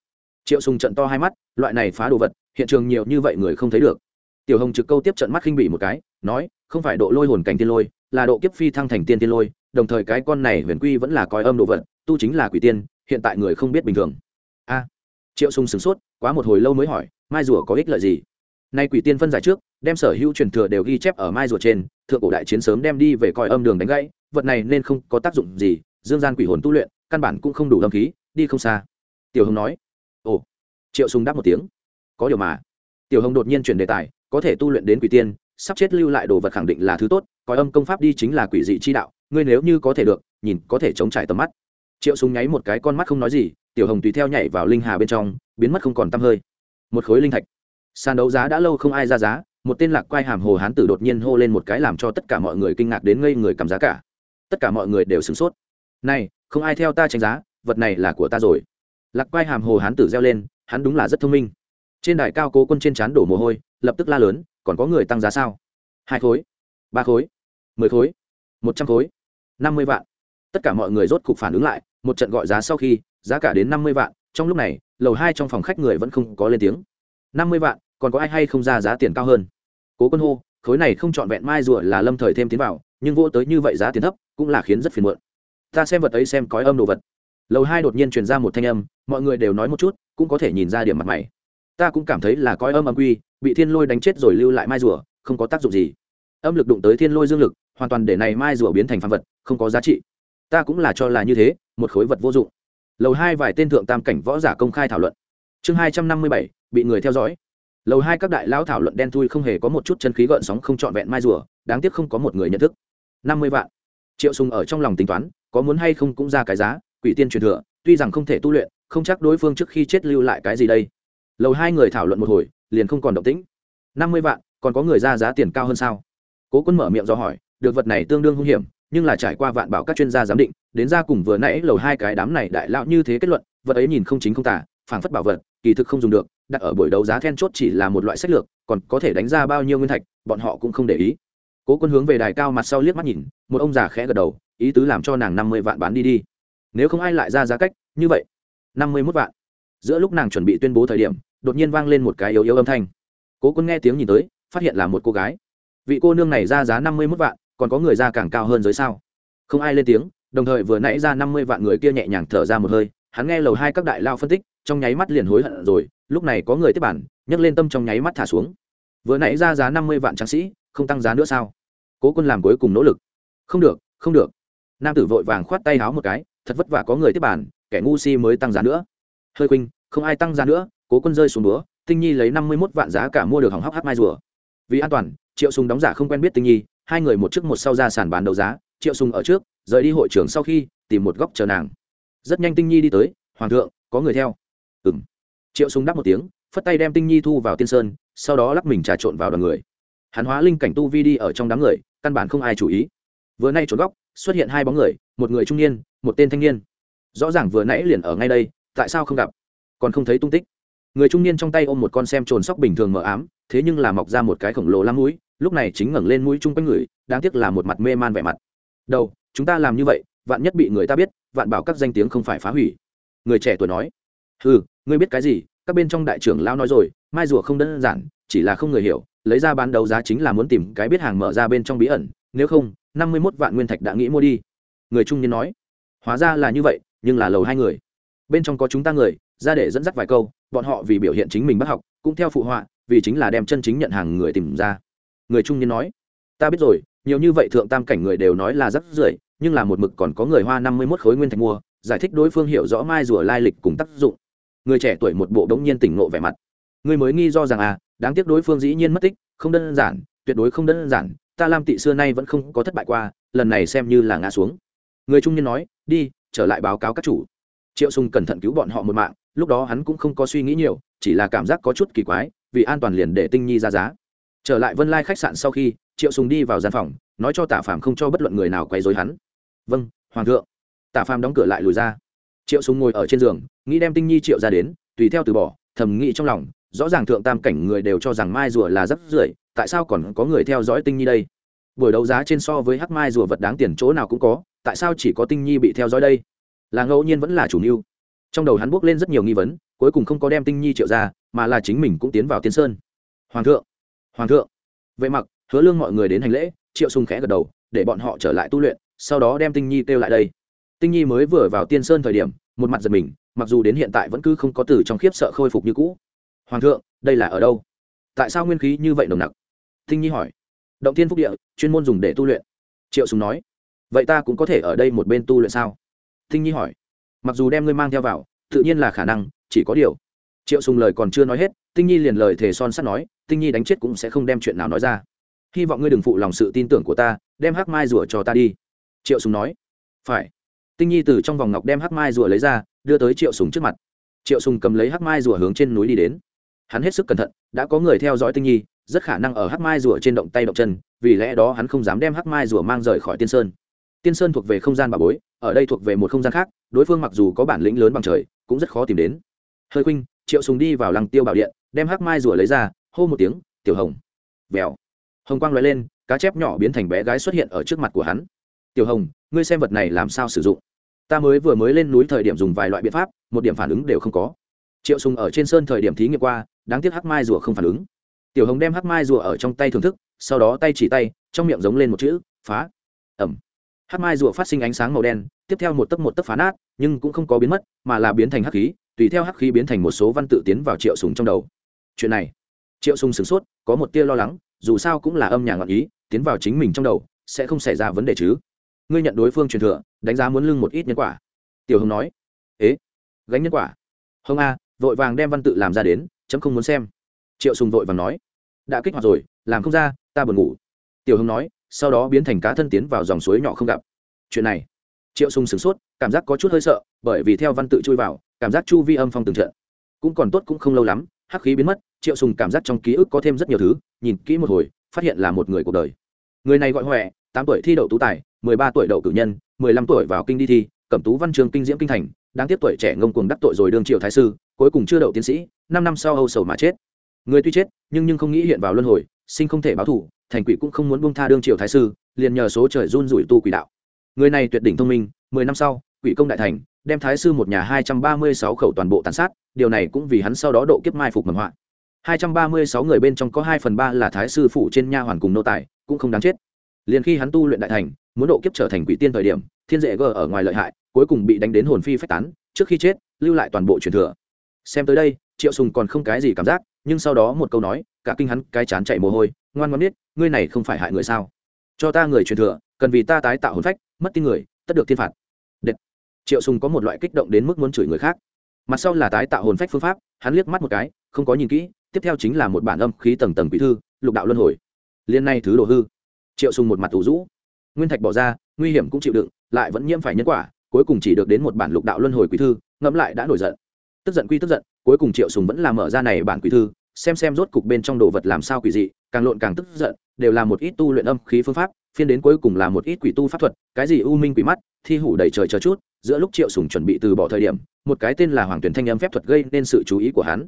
Triệu sùng trận to hai mắt, loại này phá đồ vật, hiện trường nhiều như vậy người không thấy được. Tiểu hồng trực câu tiếp trận mắt khinh bị một cái, nói, không phải độ lôi hồn cảnh tiên lôi, là độ kiếp phi thăng thành tiên tiên lôi, đồng thời cái con này huyền quy vẫn là coi âm đồ vật, tu chính là quỷ tiên, hiện tại người không biết bình thường. A. Triệu sùng sửng sốt, quá một hồi lâu mới hỏi, mai rùa có ích lợi gì? Nay quỷ tiên phân giải trước, đem sở hữu truyền thừa đều ghi chép ở mai rùa trên, thượng cổ đại chiến sớm đem đi về coi âm đường đánh gãy, vật này nên không có tác dụng gì, dương gian quỷ hồn tu luyện căn bản cũng không đủ lâm khí, đi không xa. Tiểu hồng nói. Ồ. Triệu sùng đáp một tiếng. Có điều mà. Tiểu hồng đột nhiên chuyển đề tài, có thể tu luyện đến quỷ tiên, sắp chết lưu lại đồ vật khẳng định là thứ tốt, coi âm công pháp đi chính là quỷ dị chi đạo, ngươi nếu như có thể được, nhìn, có thể chống trải tầm mắt. Triệu Sùng nháy một cái con mắt không nói gì, tiểu hồng tùy theo nhảy vào linh hà bên trong, biến mất không còn tăm hơi. Một khối linh thạch. Sàn đấu giá đã lâu không ai ra giá, một tên lạc quai hàm hồ hán tử đột nhiên hô lên một cái làm cho tất cả mọi người kinh ngạc đến ngây người cảm giá cả. Tất cả mọi người đều sửng sốt. Này không ai theo ta tranh giá, vật này là của ta rồi. Lạc quai hàm hồ hán tử reo lên, hắn đúng là rất thông minh. Trên đài cao cố quân trên chán đổ mồ hôi, lập tức la lớn, còn có người tăng giá sao? Hai khối, ba khối, mười khối, một trăm khối, năm mươi vạn. Tất cả mọi người rốt cục phản ứng lại, một trận gọi giá sau khi, giá cả đến năm mươi vạn, trong lúc này, lầu hai trong phòng khách người vẫn không có lên tiếng. năm mươi vạn, còn có ai hay không ra giá tiền cao hơn? Cố quân hô, khối này không trọn vẹn mai rùa là lâm thời thêm tiến vào, nhưng vô tới như vậy giá tiền thấp, cũng là khiến rất phiền muộn ta xem vật ấy xem cói âm đồ vật. Lầu hai đột nhiên truyền ra một thanh âm, mọi người đều nói một chút, cũng có thể nhìn ra điểm mặt mày. Ta cũng cảm thấy là cói âm âm quy, bị thiên lôi đánh chết rồi lưu lại mai rùa, không có tác dụng gì. Âm lực đụng tới thiên lôi dương lực, hoàn toàn để này mai rùa biến thành phàm vật, không có giá trị. Ta cũng là cho là như thế, một khối vật vô dụng. Lầu hai vài tên thượng tam cảnh võ giả công khai thảo luận. Chương hai trăm năm mươi bảy, bị người theo dõi. Lầu hai các đại lão thảo luận đen thui không hề có một chút chân khí gợn sóng không trọn vẹn mai rùa, đáng tiếc không có một người nhận thức. Năm mươi vạn. Triệu sùng ở trong lòng tính toán có muốn hay không cũng ra cái giá, quỷ tiên truyền thừa, tuy rằng không thể tu luyện, không chắc đối phương trước khi chết lưu lại cái gì đây. Lầu hai người thảo luận một hồi, liền không còn động tĩnh. Năm mươi vạn, còn có người ra giá tiền cao hơn sao? Cố quân mở miệng do hỏi, được vật này tương đương hung hiểm, nhưng là trải qua vạn bảo các chuyên gia giám định, đến ra cùng vừa nãy lầu hai cái đám này đại lão như thế kết luận, vật ấy nhìn không chính không tả phảng phất bảo vật, kỳ thực không dùng được, đặt ở buổi đấu giá then chốt chỉ là một loại sách lược, còn có thể đánh ra bao nhiêu nguyên thạch, bọn họ cũng không để ý. Cố quân hướng về đài cao mặt sau liếc mắt nhìn, một ông già khẽ gật đầu ý tứ làm cho nàng năm mươi vạn bán đi đi. Nếu không ai lại ra giá cách, như vậy, năm mươi mốt vạn. Giữa lúc nàng chuẩn bị tuyên bố thời điểm, đột nhiên vang lên một cái yếu yếu âm thanh. Cố quân nghe tiếng nhìn tới, phát hiện là một cô gái. Vị cô nương này ra giá năm mươi mốt vạn, còn có người ra càng cao hơn giới sao? Không ai lên tiếng, đồng thời vừa nãy ra năm mươi vạn người kia nhẹ nhàng thở ra một hơi, hắn nghe lầu hai các đại lao phân tích, trong nháy mắt liền hối hận rồi, lúc này có người tiếp bản, nhấc lên tâm trong nháy mắt thả xuống. Vừa nãy ra giá năm mươi vạn tráng sĩ, không tăng giá nữa sao? Cố quân làm cuối cùng nỗ lực. Không được không được nam tử vội vàng khoát tay háo một cái thật vất vả có người tiếp bàn, kẻ ngu si mới tăng giá nữa. Hơi khuynh không ai tăng giá nữa cố quân rơi xuống búa tinh nhi lấy năm mươi mốt vạn giá cả mua được hỏng hóc hát mai rùa. Vì an toàn triệu sùng đóng giả không quen biết tinh nhi hai người một trước một sau ra sàn bán đấu giá triệu sùng ở trước rời đi hội trưởng sau khi tìm một góc chờ nàng. Rất nhanh tinh nhi đi tới hoàng thượng có người theo. Ừm. Triệu sùng đáp một tiếng phất tay đem tinh nhi thu vào tiên sơn sau đó lắc mình trà trộn vào đoàn người. Hắn hóa linh cảnh tu vi đi ở trong đám người căn bản không ai chú ý. Vừa nay trốn góc xuất hiện hai bóng người, một người trung niên, một tên thanh niên. Rõ ràng vừa nãy liền ở ngay đây, tại sao không gặp? Còn không thấy tung tích. Người trung niên trong tay ôm một con xem trồn sóc bình thường mờ ám, thế nhưng là mọc ra một cái khổng lồ lắm mũi, lúc này chính ngẩng lên mũi chung quanh người, đáng tiếc là một mặt mê man vẻ mặt. Đầu, chúng ta làm như vậy, vạn nhất bị người ta biết, vạn bảo các danh tiếng không phải phá hủy. Người trẻ tuổi nói. Ừ ngươi biết cái gì? Các bên trong đại trưởng lão nói rồi, mai rùa không đơn giản, chỉ là không người hiểu, lấy ra bán đấu giá chính là muốn tìm cái biết hàng mở ra bên trong bí ẩn, nếu không năm mươi mốt vạn nguyên thạch đã nghĩ mua đi. Người trung niên nói, hóa ra là như vậy, nhưng là lầu hai người. Bên trong có chúng ta người, ra để dẫn dắt vài câu, bọn họ vì biểu hiện chính mình bắt học, cũng theo phụ họa, vì chính là đem chân chính nhận hàng người tìm ra. Người trung niên nói, ta biết rồi, nhiều như vậy thượng tam cảnh người đều nói là rắc rưởi, nhưng là một mực còn có người hoa năm mươi mốt khối nguyên thạch mua, giải thích đối phương hiểu rõ mai rùa lai lịch cùng tác dụng. Người trẻ tuổi một bộ đống nhiên tỉnh ngộ vẻ mặt. Người mới nghi do rằng à đáng tiếc đối phương dĩ nhiên mất tích, không đơn giản, tuyệt đối không đơn giản ta lam tị xưa nay vẫn không có thất bại qua, lần này xem như là ngã xuống. Người trung niên nói, đi, trở lại báo cáo các chủ. Triệu sùng cẩn thận cứu bọn họ một mạng, lúc đó hắn cũng không có suy nghĩ nhiều, chỉ là cảm giác có chút kỳ quái, vì an toàn liền để tinh nhi ra giá. Trở lại vân lai khách sạn sau khi, triệu sùng đi vào gian phòng, nói cho tả phàm không cho bất luận người nào quấy rối hắn. Vâng hoàng thượng. Tả phàm đóng cửa lại lùi ra. Triệu sùng ngồi ở trên giường, nghĩ đem tinh nhi triệu ra đến, tùy theo từ bỏ, thầm nghĩ trong lòng rõ ràng thượng tam cảnh người đều cho rằng mai rùa là rất rưởi, tại sao còn có người theo dõi tinh nhi đây? Buổi đấu giá trên so với hắc mai rùa vật đáng tiền chỗ nào cũng có, tại sao chỉ có tinh nhi bị theo dõi đây? Là ngẫu nhiên vẫn là chủ mưu. Trong đầu hắn buốc lên rất nhiều nghi vấn, cuối cùng không có đem tinh nhi triệu ra, mà là chính mình cũng tiến vào tiên sơn. Hoàng thượng hoàng thượng. Vậy mặc, hứa lương mọi người đến hành lễ, triệu sung khẽ gật đầu, để bọn họ trở lại tu luyện, sau đó đem tinh nhi kêu lại đây. Tinh nhi mới vừa vào tiên sơn thời điểm, một mặt giật mình, mặc dù đến hiện tại vẫn cứ không có từ trong khiếp sợ khôi phục như cũ hoàng thượng, đây là ở đâu? Tại sao nguyên khí như vậy nồng nặc? Thinh nhi hỏi. Động thiên phúc địa, chuyên môn dùng để tu luyện. Triệu sùng nói. Vậy ta cũng có thể ở đây một bên tu luyện sao? Thinh nhi hỏi. Mặc dù đem ngươi mang theo vào, tự nhiên là khả năng, chỉ có điều. Triệu sùng lời còn chưa nói hết, tinh nhi liền lời thề son sắt nói, tinh nhi đánh chết cũng sẽ không đem chuyện nào nói ra. Hy vọng ngươi đừng phụ lòng sự tin tưởng của ta, đem hắc mai rùa cho ta đi. Triệu sùng nói. Phải. Tinh nhi từ trong vòng ngọc đem hắc mai rùa lấy ra, đưa tới triệu sùng trước mặt. Triệu sùng cầm lấy hắc mai rùa hướng trên núi đi đến hắn hết sức cẩn thận, đã có người theo dõi tinh nhi, rất khả năng ở hắc mai rùa trên động tay động chân, vì lẽ đó hắn không dám đem hắc mai rùa mang rời khỏi tiên sơn. Tiên sơn thuộc về không gian bà bối, ở đây thuộc về một không gian khác, đối phương mặc dù có bản lĩnh lớn bằng trời, cũng rất khó tìm đến. Hơi khuynh, triệu sùng đi vào lăng tiêu bảo điện, đem hắc mai rùa lấy ra, hô một tiếng, tiểu hồng. Vèo. Hồng quang lóe lên, cá chép nhỏ biến thành bé gái xuất hiện ở trước mặt của hắn. Tiểu hồng, ngươi xem vật này làm sao sử dụng? Ta mới vừa mới lên núi thời điểm dùng vài loại biện pháp, một điểm phản ứng đều không có triệu sùng ở trên sơn thời điểm thí nghiệm qua, đáng tiếc hắc mai rùa không phản ứng. Tiểu hồng đem hắc mai rùa ở trong tay thưởng thức, sau đó tay chỉ tay, trong miệng giống lên một chữ, phá. Ẩm. Hắc mai rùa phát sinh ánh sáng màu đen, tiếp theo một tấc một tấc phá nát, nhưng cũng không có biến mất, mà là biến thành hắc khí, tùy theo hắc khí biến thành một số văn tự tiến vào triệu sùng trong đầu. Chuyện này, triệu sùng sửng sốt, có một tia lo lắng, dù sao cũng là âm nhà ngọn ý, tiến vào chính mình trong đầu, sẽ không xảy ra vấn đề chứ. Ngươi nhận đối phương truyền thừa, đánh giá muốn lưng một ít nhân quả. Tiểu hồng nói, ế, gánh nhân quả. Hồng a vội vàng đem văn tự làm ra đến, chấm không muốn xem. Triệu sùng vội vàng nói, đã kích hoạt rồi, làm không ra, ta buồn ngủ. Tiểu hưng nói, sau đó biến thành cá thân tiến vào dòng suối nhỏ không gặp. Chuyện này, triệu sùng sửng sốt, cảm giác có chút hơi sợ, bởi vì theo văn tự chui vào, cảm giác chu vi âm phong từng trận. Cũng còn tốt cũng không lâu lắm, hắc khí biến mất, triệu sùng cảm giác trong ký ức có thêm rất nhiều thứ, nhìn kỹ một hồi, phát hiện là một người cuộc đời. Người này gọi huệ, tám tuổi thi đậu tú tài, mười ba tuổi đậu cử nhân, mười lăm tuổi vào kinh đi thi cẩm tú văn trường kinh diễm kinh thành đang tiếp tuổi trẻ ngông cuồng đắc tội rồi đương triệu thái sư, cuối cùng chưa đậu tiến sĩ, năm năm sau âu sầu mà chết. Người tuy chết, nhưng nhưng không nghĩ hiện vào luân hồi, sinh không thể báo thủ thành quỷ cũng không muốn buông tha đương triều thái sư, liền nhờ số trời run rủi tu quỷ đạo. Người này tuyệt đỉnh thông minh, mười năm sau, quỷ công đại thành, đem thái sư một nhà hai trăm ba mươi sáu khẩu toàn bộ tàn sát, điều này cũng vì hắn sau đó độ kiếp mai phục mầm họa. hai trăm ba mươi sáu người bên trong có hai phần ba là thái sư phủ trên nha hoàn cùng nô tài, cũng không đáng chết. Liền khi hắn tu luyện đại thành, muốn độ kiếp trở thành quỷ tiên thời điểm, thiên dễ gờ ở ngoài lợi hại cuối cùng bị đánh đến hồn phi phách tán, trước khi chết, lưu lại toàn bộ truyền thừa. Xem tới đây, triệu sùng còn không cái gì cảm giác, nhưng sau đó một câu nói, cả kinh hắn cái chán chạy mồ hôi, ngoan ngoãn biết, ngươi này không phải hại người sao? Cho ta người truyền thừa, cần vì ta tái tạo hồn phách, mất tin người, tất được thiên phạt. Đệt. triệu sùng có một loại kích động đến mức muốn chửi người khác. Mặt sau là tái tạo hồn phách phương pháp, hắn liếc mắt một cái, không có nhìn kỹ, tiếp theo chính là một bản âm khí tầng tầng quỷ thư, lục đạo luân hồi. Liên này thứ đồ hư. Triệu sùng một mặt ủ rũ. Nguyên thạch bỏ ra, nguy hiểm cũng chịu đựng, lại vẫn nhiễm phải nhân quả cuối cùng chỉ được đến một bản lục đạo luân hồi quý thư, ngẫm lại đã nổi giận. Tức giận quy tức giận, cuối cùng triệu sùng vẫn là mở ra này bản quý thư, xem xem rốt cục bên trong đồ vật làm sao quỷ dị, càng lộn càng tức giận, đều là một ít tu luyện âm khí phương pháp, phiên đến cuối cùng là một ít quỷ tu pháp thuật, cái gì u minh quỷ mắt, thi hủ đầy trời chờ chút, giữa lúc triệu sùng chuẩn bị từ bỏ thời điểm, một cái tên là hoàng tuyển thanh âm phép thuật gây nên sự chú ý của hắn.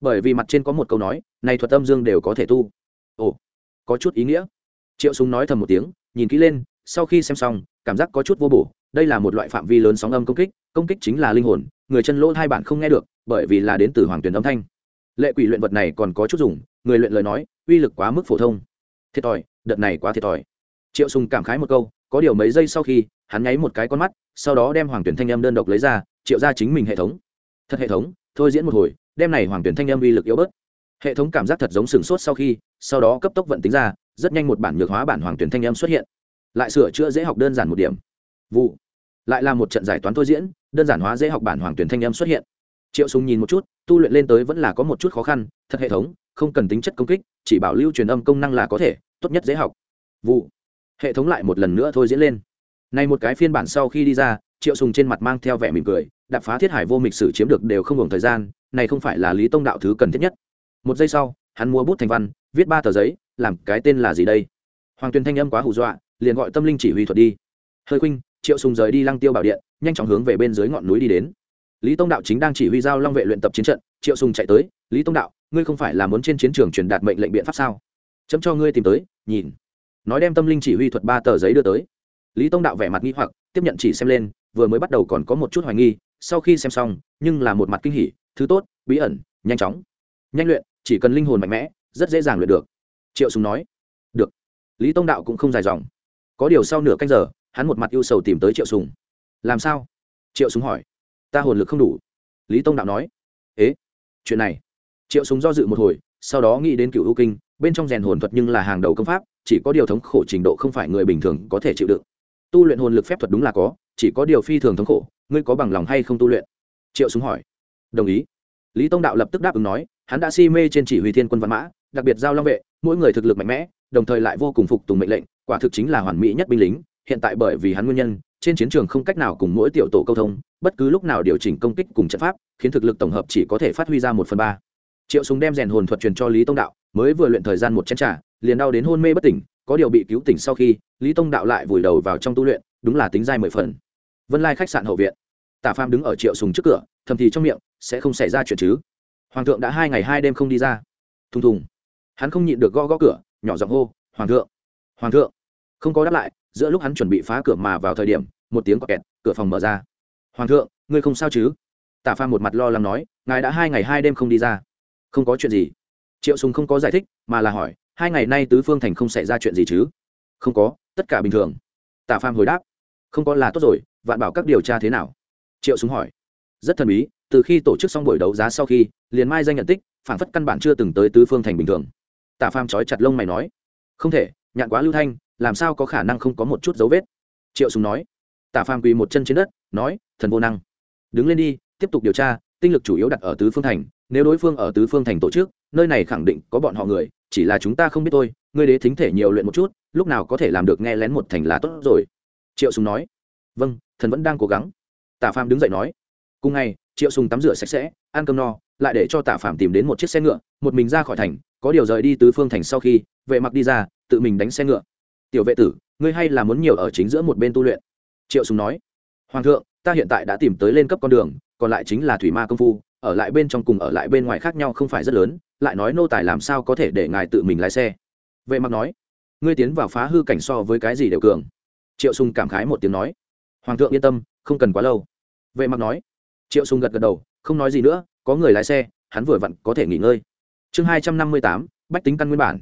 Bởi vì mặt trên có một câu nói, này thuật âm dương đều có thể tu. Ồ, có chút ý nghĩa. Triệu sùng nói thầm một tiếng, nhìn kỹ lên, sau khi xem xong cảm giác có chút vô bổ. Đây là một loại phạm vi lớn sóng âm công kích công kích chính là linh hồn, người chân lỗ hai bạn không nghe được, bởi vì là đến từ hoàng tuyển âm thanh. Lệ quỷ luyện vật này còn có chút dùng, người luyện lời nói, uy lực quá mức phổ thông. Thiệt thòi, đợt này quá thiệt thòi. Triệu sùng cảm khái một câu, có điều mấy giây sau khi, hắn nháy một cái con mắt, sau đó đem hoàng tuyển thanh âm đơn độc lấy ra, triệu ra chính mình hệ thống. Thật hệ thống, thôi diễn một hồi đem này hoàng tuyển thanh âm uy lực yếu bớt. Hệ thống cảm giác thật giống sừng sốt sau khi, sau đó cấp tốc vận tính ra, rất nhanh một bản nhược hóa bản hoàng tuyển thanh âm xuất hiện lại sửa chữa dễ học đơn giản một điểm. Vụ. Lại là một trận giải toán thôi diễn, đơn giản hóa dễ học bản hoàng tuyển thanh âm xuất hiện. Triệu sùng nhìn một chút, tu luyện lên tới vẫn là có một chút khó khăn, thật hệ thống, không cần tính chất công kích, chỉ bảo lưu truyền âm công năng là có thể, tốt nhất dễ học. Vụ. Hệ thống lại một lần nữa thôi diễn lên. Này một cái phiên bản sau khi đi ra, triệu sùng trên mặt mang theo vẻ mỉm cười, đạp phá thiết hải vô mịch sử chiếm được đều không hưởng thời gian, này không phải là lý tông đạo thứ cần thiết nhất. Một giây sau, hắn mua bút thành văn, viết ba tờ giấy, làm cái tên là gì đây? Hoàng tuyền thanh âm quá hù dọa liền gọi tâm linh chỉ huy thuật đi. Hơi khuynh, triệu sùng rời đi lăng tiêu bảo điện, nhanh chóng hướng về bên dưới ngọn núi đi đến. Lý tông đạo chính đang chỉ huy giao long vệ luyện tập chiến trận, triệu sùng chạy tới, lý tông đạo, ngươi không phải là muốn trên chiến trường truyền đạt mệnh lệnh biện pháp sao? Chấm cho ngươi tìm tới, nhìn. Nói đem tâm linh chỉ huy thuật ba tờ giấy đưa tới. Lý tông đạo vẻ mặt nghi hoặc, tiếp nhận chỉ xem lên, vừa mới bắt đầu còn có một chút hoài nghi, sau khi xem xong, nhưng là một mặt kinh hỉ, thứ tốt, bí ẩn, nhanh chóng. Nhanh luyện, chỉ cần linh hồn mạnh mẽ, rất dễ dàng luyện được. Triệu sùng nói. Được. Lý tông đạo cũng không dài dòng có điều sau nửa canh giờ, hắn một mặt ưu sầu tìm tới triệu sùng. Làm sao? Triệu sùng hỏi. Ta hồn lực không đủ. Lý tông đạo nói. Ế, chuyện này. Triệu sùng do dự một hồi, sau đó nghĩ đến cựu ưu kinh, bên trong rèn hồn thuật nhưng là hàng đầu công pháp, chỉ có điều thống khổ trình độ không phải người bình thường có thể chịu đựng. Tu luyện hồn lực phép thuật đúng là có, chỉ có điều phi thường thống khổ, ngươi có bằng lòng hay không tu luyện? Triệu súng hỏi. Đồng ý. Lý tông đạo lập tức đáp ứng nói, hắn đã si mê trên chỉ huy thiên quân văn mã, đặc biệt giao long vệ, mỗi người thực lực mạnh mẽ đồng thời lại vô cùng phục tùng mệnh lệnh, quả thực chính là hoàn mỹ nhất binh lính, hiện tại bởi vì hắn nguyên nhân, trên chiến trường không cách nào cùng mỗi tiểu tổ câu thông, bất cứ lúc nào điều chỉnh công kích cùng trận pháp, khiến thực lực tổng hợp chỉ có thể phát huy ra một phần ba. Triệu súng đem rèn hồn thuật truyền cho lý tông đạo, mới vừa luyện thời gian một chén t r à liền đau đến hôn mê bất tỉnh, có điều bị cứu tỉnh sau khi, lý tông đạo lại vùi đầu vào trong tu luyện, đúng là tính dai mười phần. Vân lai khách sạn hậu viện. Tả pham đứng ở triệu sùng trước cửa, thầm thì trong miệng, sẽ không xảy ra chuyện chứ? Hoàng thượng đã hai ngày hai đêm không đi ra. Thùng thùng. Hắn không nhịn được gõ gõ cửa nhỏ giọng hô, hoàng thượng hoàng thượng. Không có đáp lại, giữa lúc hắn chuẩn bị phá cửa mà vào thời điểm, một tiếng quạt kẹt, cửa phòng mở ra. Hoàng thượng, ngươi không sao chứ? Tả pha một mặt lo lắng nói, ngài đã hai ngày hai đêm không đi ra. Không có chuyện gì. Triệu sùng không có giải thích, mà là hỏi, hai ngày nay tứ phương thành không xảy ra chuyện gì chứ? Không có, tất cả bình thường. Tả pham hồi đáp, không có là tốt rồi, vạn bảo các điều tra thế nào? Triệu súng hỏi, rất thần bí, từ khi tổ chức xong buổi đấu giá sau khi, liền mai danh nhận tích, phản phất căn bản chưa từng tới tứ phương thành bình thường tả Phàm trói chặt lông mày nói, không thể, nhạn quá lưu thanh, làm sao có khả năng không có một chút dấu vết? Triệu Sùng nói. Tả Phàm quỳ một chân trên đất, nói, thần vô năng. Đứng lên đi, tiếp tục điều tra, tinh lực chủ yếu đặt ở tứ phương thành. Nếu đối phương ở tứ phương thành tổ chức, nơi này khẳng định có bọn họ người, chỉ là chúng ta không biết thôi. Ngươi đế thính thể nhiều luyện một chút, lúc nào có thể làm được nghe lén một thành là tốt rồi. Triệu sùng nói. Vâng thần vẫn đang cố gắng. Tả phàm đứng dậy nói. Cùng ngày, triệu sùng tắm rửa sạch sẽ, ăn cơm no, lại để cho tả phàm tìm đến một chiếc xe ngựa, một mình ra khỏi thành có điều rời đi tứ phương thành sau khi, vệ mặc đi ra, tự mình đánh xe ngựa. Tiểu vệ tử, ngươi hay là muốn nhiều ở chính giữa một bên tu luyện? Triệu sùng nói. Hoàng thượng, ta hiện tại đã tìm tới lên cấp con đường, còn lại chính là thủy ma công phu, ở lại bên trong cùng ở lại bên ngoài khác nhau không phải rất lớn, lại nói nô tài làm sao có thể để ngài tự mình lái xe? Vệ mặc nói. Ngươi tiến vào phá hư cảnh so với cái gì đều cường. Triệu sùng cảm khái một tiếng nói. Hoàng thượng yên tâm, không cần quá lâu. Vệ mặc nói. Triệu sùng gật gật đầu, không nói gì nữa, có người lái xe, hắn vừa vặn có thể nghỉ ngơi chương hai trăm năm mươi tám, bách tính căn nguyên bản.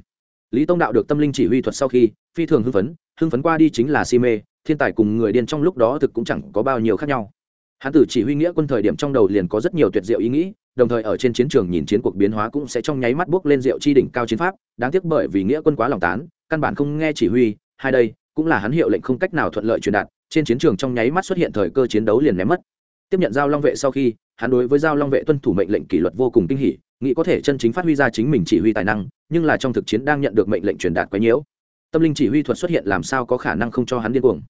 Lý tông đạo được tâm linh chỉ huy thuật sau khi, phi thường hưng phấn hưng phấn qua đi chính là si mê, thiên tài cùng người điên trong lúc đó thực cũng chẳng có bao nhiêu khác nhau. Hắn tử chỉ huy nghĩa quân thời điểm trong đầu liền có rất nhiều tuyệt diệu ý nghĩ, đồng thời ở trên chiến trường nhìn chiến cuộc biến hóa cũng sẽ trong nháy mắt bước lên rượu chi đỉnh cao chiến pháp, đáng tiếc bởi vì nghĩa quân quá lòng tán, căn bản không nghe chỉ huy, hai đây, cũng là hắn hiệu lệnh không cách nào thuận lợi truyền đạt, trên chiến trường trong nháy mắt xuất hiện thời cơ chiến đấu liền ném mất tiếp nhận giao long vệ sau khi, hắn đối với giao long vệ tuân thủ mệnh lệnh kỷ luật vô cùng kinh hỉ, nghĩ có thể chân chính phát huy ra chính mình chỉ huy tài năng, nhưng là trong thực chiến đang nhận được mệnh lệnh truyền đạt quá nhiễu. Tâm linh chỉ huy thuật xuất hiện làm sao có khả năng không cho hắn điên cuồng.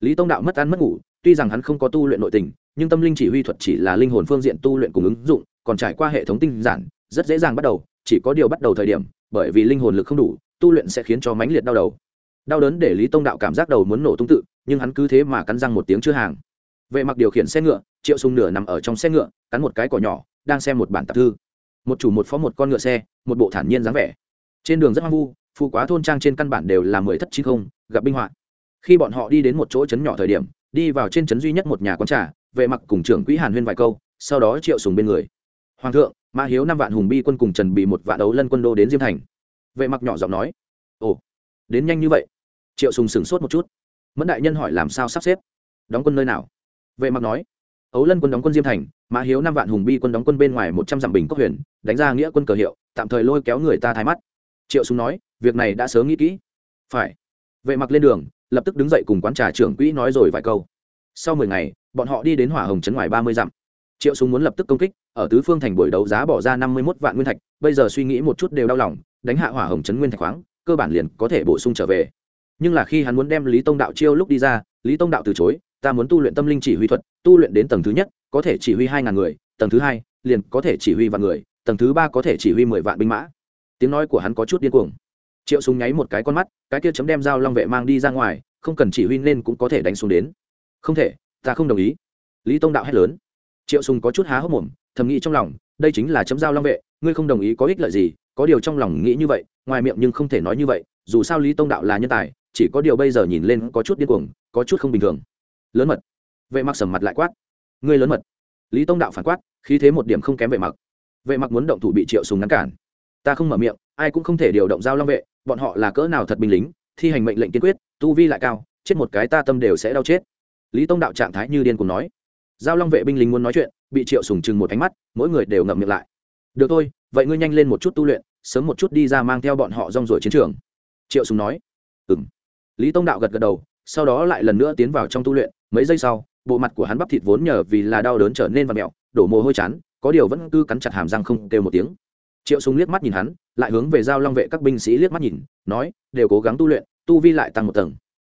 Lý tông đạo mất ăn mất ngủ, tuy rằng hắn không có tu luyện nội tình, nhưng tâm linh chỉ huy thuật chỉ là linh hồn phương diện tu luyện cùng ứng dụng, còn trải qua hệ thống tinh giản, rất dễ dàng bắt đầu, chỉ có điều bắt đầu thời điểm, bởi vì linh hồn lực không đủ, tu luyện sẽ khiến cho mãnh liệt đau đầu. Đau đớn để lý tông đạo cảm giác đầu muốn nổ tung tự, nhưng hắn cứ thế mà cắn răng một tiếng chưa hàng. Vệ mặc điều khiển xe ngựa triệu sùng nửa nằm ở trong xe ngựa, cắn một cái cỏ nhỏ, đang xem một bản tạp thư. Một chủ một phó một con ngựa xe, một bộ thản nhiên dáng vẻ. Trên đường rất hoang vu, phụ quá thôn trang trên căn bản đều là mười thất chín không, gặp binh hoạn. Khi bọn họ đi đến một chỗ trấn nhỏ thời điểm, đi vào trên trấn duy nhất một nhà quán trà, vệ mặc cùng trưởng quỹ hàn huyên vài câu, sau đó triệu sùng bên người. Hoàng thượng, mã hiếu năm vạn hùng bi quân cùng trần bị một vạn đấu lân quân đô đến diêm thành. Vệ mặc nhỏ giọng nói, ồ, đến nhanh như vậy? Triệu sùng sửng sốt một chút. Mẫn đại nhân hỏi làm sao sắp xếp? Đóng quân nơi nào? Vệ mặc nói ấu lân quân đóng quân diêm thành, mã hiếu năm vạn hùng bi quân đóng quân bên ngoài một trăm dặm bình cốc huyền, đánh ra nghĩa quân cờ hiệu, tạm thời lôi kéo người ta thái mắt. Triệu Súng nói, việc này đã sớm nghĩ kỹ. Phải. Vệ mặc lên đường, lập tức đứng dậy cùng quán trà trưởng quỹ nói rồi vài câu. Sau mười ngày, bọn họ đi đến hỏa hồng trấn ngoài ba mươi dặm. Triệu súng muốn lập tức công kích, ở tứ phương thành buổi đấu giá bỏ ra năm mươi một vạn nguyên thạch, bây giờ suy nghĩ một chút đều đau lòng, đánh hạ hỏa hồng trấn nguyên thạch khoáng, cơ bản liền có thể bổ sung trở về. Nhưng là khi hắn muốn đem lý tông đạo chiêu lúc đi ra, lý tông đạo từ chối ta muốn tu luyện tâm linh chỉ huy thuật, tu luyện đến tầng thứ nhất, có thể chỉ huy hai ngàn người, tầng thứ hai, liền có thể chỉ huy vạn người, tầng thứ ba có thể chỉ huy mười vạn binh mã. Tiếng nói của hắn có chút điên cuồng. Triệu súng nháy một cái con mắt, cái kia chấm đem dao long vệ mang đi ra ngoài, không cần chỉ huy nên cũng có thể đánh xuống đến. Không thể, ta không đồng ý. Lý tông đạo hét lớn. Triệu sùng có chút há hốc mồm, thầm nghĩ trong lòng, đây chính là chấm giao long vệ, ngươi không đồng ý có ích lợi gì, có điều trong lòng nghĩ như vậy, ngoài miệng nhưng không thể nói như vậy, dù sao lý tông đạo là nhân tài, chỉ có điều bây giờ nhìn lên có chút điên cuồng, có chút không bình thường lớn mật. Vệ mặc sầm mặt lại quát. Ngươi lớn mật. Lý tông đạo phản quát, khí thế một điểm không kém vệ mặc. Vệ mặc muốn động thủ bị triệu sùng ngăn cản. Ta không mở miệng, ai cũng không thể điều động giao long vệ, bọn họ là cỡ nào thật binh lính, thi hành mệnh lệnh kiên quyết, tu vi lại cao, chết một cái ta tâm đều sẽ đau chết. Lý tông đạo trạng thái như điên cùng nói. Giao long vệ binh lính muốn nói chuyện, bị triệu sùng chừng một ánh mắt, mỗi người đều ngậm miệng lại. Được thôi, vậy ngươi nhanh lên một chút tu luyện, sớm một chút đi ra mang theo bọn họ rong ruổi chiến trường. Triệu sùng nói. Ừm. Lý tông đạo gật gật đầu sau đó lại lần nữa tiến vào trong tu luyện, mấy giây sau, bộ mặt của hắn bắp thịt vốn nhờ vì là đau đớn trở nên và mẹo đổ mồ hôi chán, có điều vẫn cứ cắn chặt hàm răng không kêu một tiếng. Triệu súng liếc mắt nhìn hắn, lại hướng về giao long vệ các binh sĩ liếc mắt nhìn, nói, đều cố gắng tu luyện, tu vi lại tăng một tầng.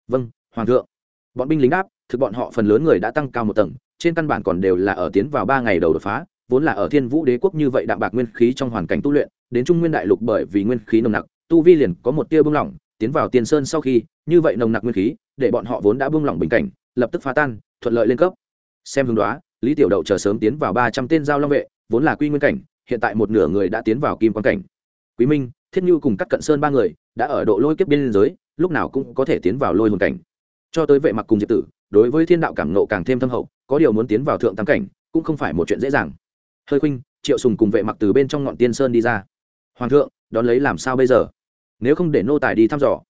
Vâng hoàng thượng. Bọn binh lính đáp, thực bọn họ phần lớn người đã tăng cao một tầng, trên căn bản còn đều là ở tiến vào ba ngày đầu đột phá, vốn là ở thiên vũ đế quốc như vậy đạm bạc nguyên khí trong hoàn cảnh tu luyện, đến trung nguyên đại lục bởi vì nguyên khí nồng nặc, tu vi liền có một tia bung lỏng tiến vào tiền sơn sau khi, như vậy nồng nặc nguyên khí, để bọn họ vốn đã buông lỏng bình cảnh, lập tức phá tan, thuận lợi lên cấp. Xem hướng đoá, lý tiểu đậu chờ sớm tiến vào ba trăm tên giao long vệ, vốn là quy nguyên cảnh, hiện tại một nửa người đã tiến vào kim quan cảnh. Quý minh, thiết như cùng các cận sơn ba người, đã ở độ lôi kiếp biên giới, lúc nào cũng có thể tiến vào lôi hồn cảnh. Cho tới vệ mặc cùng diệp tử, đối với thiên đạo cảm nộ càng thêm thâm hậu, có điều muốn tiến vào thượng tam cảnh, cũng không phải một chuyện dễ dàng. Hơi khuynh, triệu sùng cùng vệ mặc từ bên trong ngọn tiên sơn đi ra. Hoàng thượng, đón lấy làm sao bây giờ? Nếu không để nô tài đi thăm dò.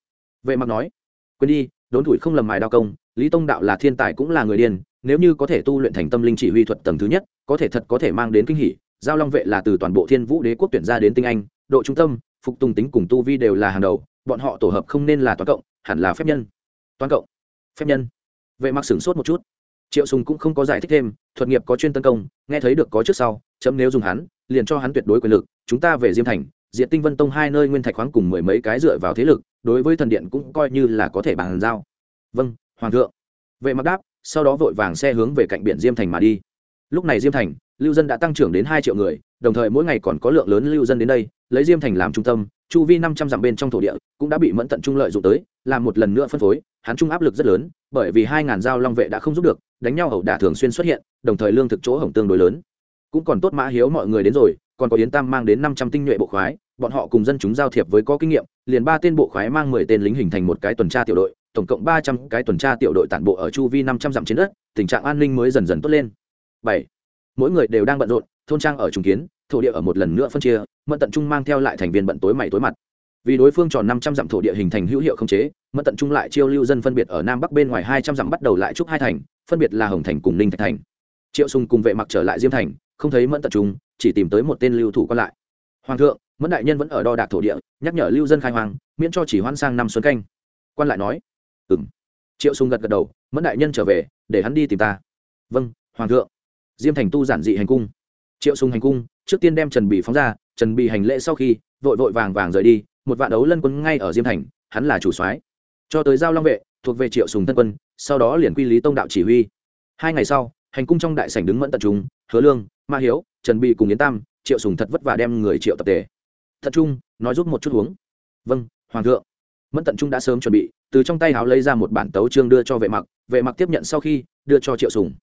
Vệ mặc nói, quên đi, đốn thủi không lầm mài đao công, lý tông đạo là thiên tài cũng là người điên, nếu như có thể tu luyện thành tâm linh chỉ huy thuật tầng thứ nhất, có thể thật có thể mang đến kinh hỉ. Giao long vệ là từ toàn bộ thiên vũ đế quốc tuyển ra đến tinh anh, độ trung tâm, phục tùng tính cùng tu vi đều là hàng đầu, bọn họ tổ hợp không nên là toán cộng, hẳn là phép nhân. Toán cộng? Phép nhân? Vệ mặc sửng sốt một chút. Triệu sùng cũng không có giải thích thêm, thuật nghiệp có chuyên tấn công, nghe thấy được có trước sau, chấm nếu dùng hắn, liền cho hắn tuyệt đối quyền lực, chúng ta về diêm thành diện tinh vân tông hai nơi nguyên thạch khoáng cùng mười mấy cái dựa vào thế lực, đối với thần điện cũng coi như là có thể bàn giao. Vâng hoàng thượng. Vệ mặc đáp, sau đó vội vàng xe hướng về cạnh biển diêm thành mà đi. Lúc này diêm thành, lưu dân đã tăng trưởng đến hai triệu người, đồng thời mỗi ngày còn có lượng lớn lưu dân đến đây, lấy diêm thành làm trung tâm, chu vi năm trăm dặm bên trong thổ địa cũng đã bị mẫn tận trung lợi dụng tới, làm một lần nữa phân phối, hắn trung áp lực rất lớn, bởi vì hai ngàn dao long vệ đã không giúp được, đánh nhau ẩu đả thường xuyên xuất hiện, đồng thời lương thực chỗ hổng tương đối lớn. Cũng còn tốt mã hiếu mọi người đến rồi còn có yến tam mang đến năm trăm tinh nhuệ bộ khoái, bọn họ cùng dân chúng giao thiệp với có kinh nghiệm, liền ba tên bộ khoái mang mười tên lính hình thành một cái tuần tra tiểu đội, tổng cộng ba trăm cái tuần tra tiểu đội tản bộ ở chu vi năm trăm dặm trên đất, tình trạng an ninh mới dần dần tốt lên. Bảy, mỗi người đều đang bận rộn, thôn trang ở trùng kiến, thổ địa ở một lần nữa phân chia, mẫn tận trung mang theo lại thành viên bận tối mày tối mặt. Vì đối phương tròn năm trăm dặm thổ địa hình thành hữu hiệu không chế, mẫn tận trung lại chiêu lưu dân phân biệt ở nam bắc bên ngoài hai trăm dặm bắt đầu lại trúc hai thành, phân biệt là hồng thành cùng ninh thạch thành. Triệu sùng cùng vệ mặc trở lại diêm thành, không thấy mẫn tận trung chỉ tìm tới một tên lưu thủ còn lại. Hoàng thượng mẫn đại nhân vẫn ở đo đạc thổ địa nhắc nhở lưu dân khai hoàng, miễn cho chỉ hoan sang năm xuân canh. Quan lại nói ừm. Triệu sùng gật gật đầu mẫn đại nhân trở về để hắn đi tìm ta. Vâng hoàng thượng. Diêm thành tu giản dị hành cung. Triệu sùng hành cung trước tiên đem trần bì phóng ra trần bì hành lễ sau khi vội vội vàng vàng rời đi một vạn đấu lân quân ngay ở diêm thành hắn là chủ soái. Cho tới giao long vệ thuộc về triệu sùng tân quân sau đó liền quy lý tông đạo chỉ huy. Hai ngày sau hành cung trong đại sảnh đứng mẫn tận trung hứa lương ma hiếu, trần bị cùng yến tam, triệu sùng thật vất vả đem người triệu tập tề. Thật trung, nói giúp một chút uống vâng hoàng thượng. Mẫn tận trung đã sớm chuẩn bị, từ trong tay háo lấy ra một bản tấu chương đưa cho vệ mặc vệ mặc tiếp nhận sau khi, đưa cho triệu sùng.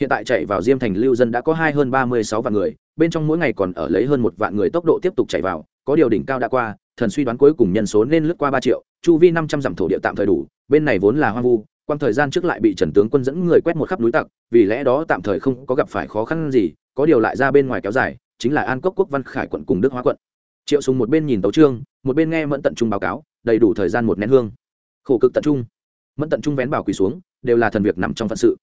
Hiện tại chạy vào diêm thành lưu dân đã có hai hơn ba mươi sáu vạn người, bên trong mỗi ngày còn ở lấy hơn một vạn người tốc độ tiếp tục chạy vào, có điều đỉnh cao đã qua, thần suy đoán cuối cùng nhân số nên lướt qua ba triệu, chu vi năm trăm dặm thổ địa tạm thời đủ, bên này vốn là hoang vu quan thời gian trước lại bị trần tướng quân dẫn người quét một khắp núi tặc, vì lẽ đó tạm thời không có gặp phải khó khăn gì có điều lại ra bên ngoài kéo dài, chính là an cốc quốc văn khải quận cùng đức hóa quận. Triệu sùng một bên nhìn tấu trương, một bên nghe mẫn tận trung báo cáo, đầy đủ thời gian một nén hương. Khổ cực tận trung. Mẫn tận trung vén bảo quỳ xuống, đều là thần việc nằm trong phận sự.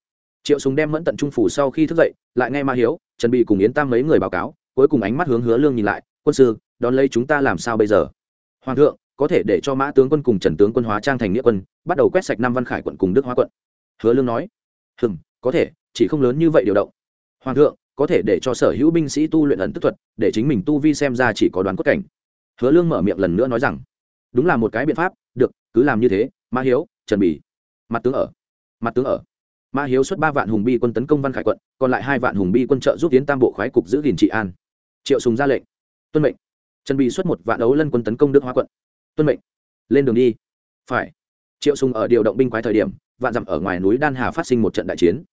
Triệu sùng đem mẫn tận trung phủ sau khi thức dậy, lại nghe ma hiếu, trần bị cùng yến tam mấy người báo cáo, cuối cùng ánh mắt hướng hứa lương nhìn lại, quân sư, đón lấy chúng ta làm sao bây giờ? Hoàng thượng, có thể để cho mã tướng quân cùng trần tướng quân hóa trang thành nghĩa quân, bắt đầu quét sạch năm văn khải quận cùng đức hóa quận. Hứa lương nói. Hừm, có thể, chỉ không lớn như vậy điều động. Hoàng thượng có thể để cho sở hữu binh sĩ tu luyện ẩn tức thuật, để chính mình tu vi xem ra chỉ có đoán cốt cảnh. Hứa lương mở miệng lần nữa nói rằng, đúng là một cái biện pháp, được, cứ làm như thế mã hiếu, trần bỉ mặt tướng ở mặt tướng ở. Mã hiếu xuất ba vạn hùng bi quân tấn công văn khải quận, còn lại hai vạn hùng bi quân trợ giúp tiến tam bộ khoái cục giữ gìn trị an. Triệu sùng ra lệnh, tuân mệnh. Trần bị xuất một vạn đấu lân quân tấn công đức hóa quận, tuân mệnh, lên đường đi. Phải. Triệu sùng ở điều động binh quái thời điểm, vạn dặm ở ngoài núi đan hà phát sinh một trận đại chiến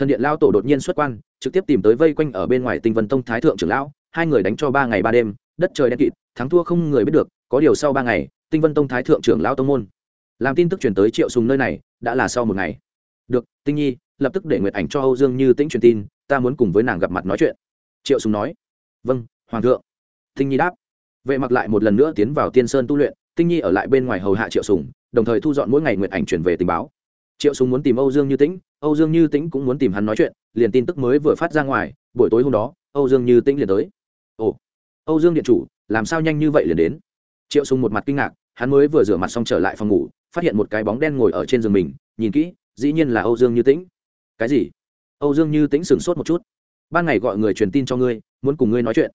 thần điện lao tổ đột nhiên xuất quan, trực tiếp tìm tới vây quanh ở bên ngoài tinh vân tông thái thượng trưởng lão, hai người đánh cho ba ngày ba đêm, đất trời đen kịt, thắng thua không người biết được, có điều sau ba ngày, tinh vân tông thái thượng trưởng lão tông môn. Làm tin tức truyền tới triệu sùng nơi này, đã là sau một ngày. Được, tinh nhi, lập tức để nguyệt ảnh cho âu dương như tĩnh truyền tin, ta muốn cùng với nàng gặp mặt nói chuyện. Triệu sùng nói. Vâng hoàng thượng. Tinh nhi đáp. Vệ mặc lại một lần nữa tiến vào tiên sơn tu luyện, tinh nhi ở lại bên ngoài hầu hạ triệu sùng, đồng thời thu dọn mỗi ngày nguyệt ảnh chuyển về tình báo triệu Súng muốn tìm âu dương như tĩnh, âu dương như tĩnh cũng muốn tìm hắn nói chuyện, liền tin tức mới vừa phát ra ngoài, buổi tối hôm đó, âu dương như tĩnh liền tới. Ồ, âu dương điện chủ, làm sao nhanh như vậy liền đến? Triệu Súng một mặt kinh ngạc, hắn mới vừa rửa mặt xong trở lại phòng ngủ, phát hiện một cái bóng đen ngồi ở trên giường mình, nhìn kỹ, dĩ nhiên là âu dương như tĩnh. Cái gì? Âu dương như tĩnh sửng sốt một chút. Ban ngày gọi người truyền tin cho ngươi, muốn cùng ngươi nói chuyện.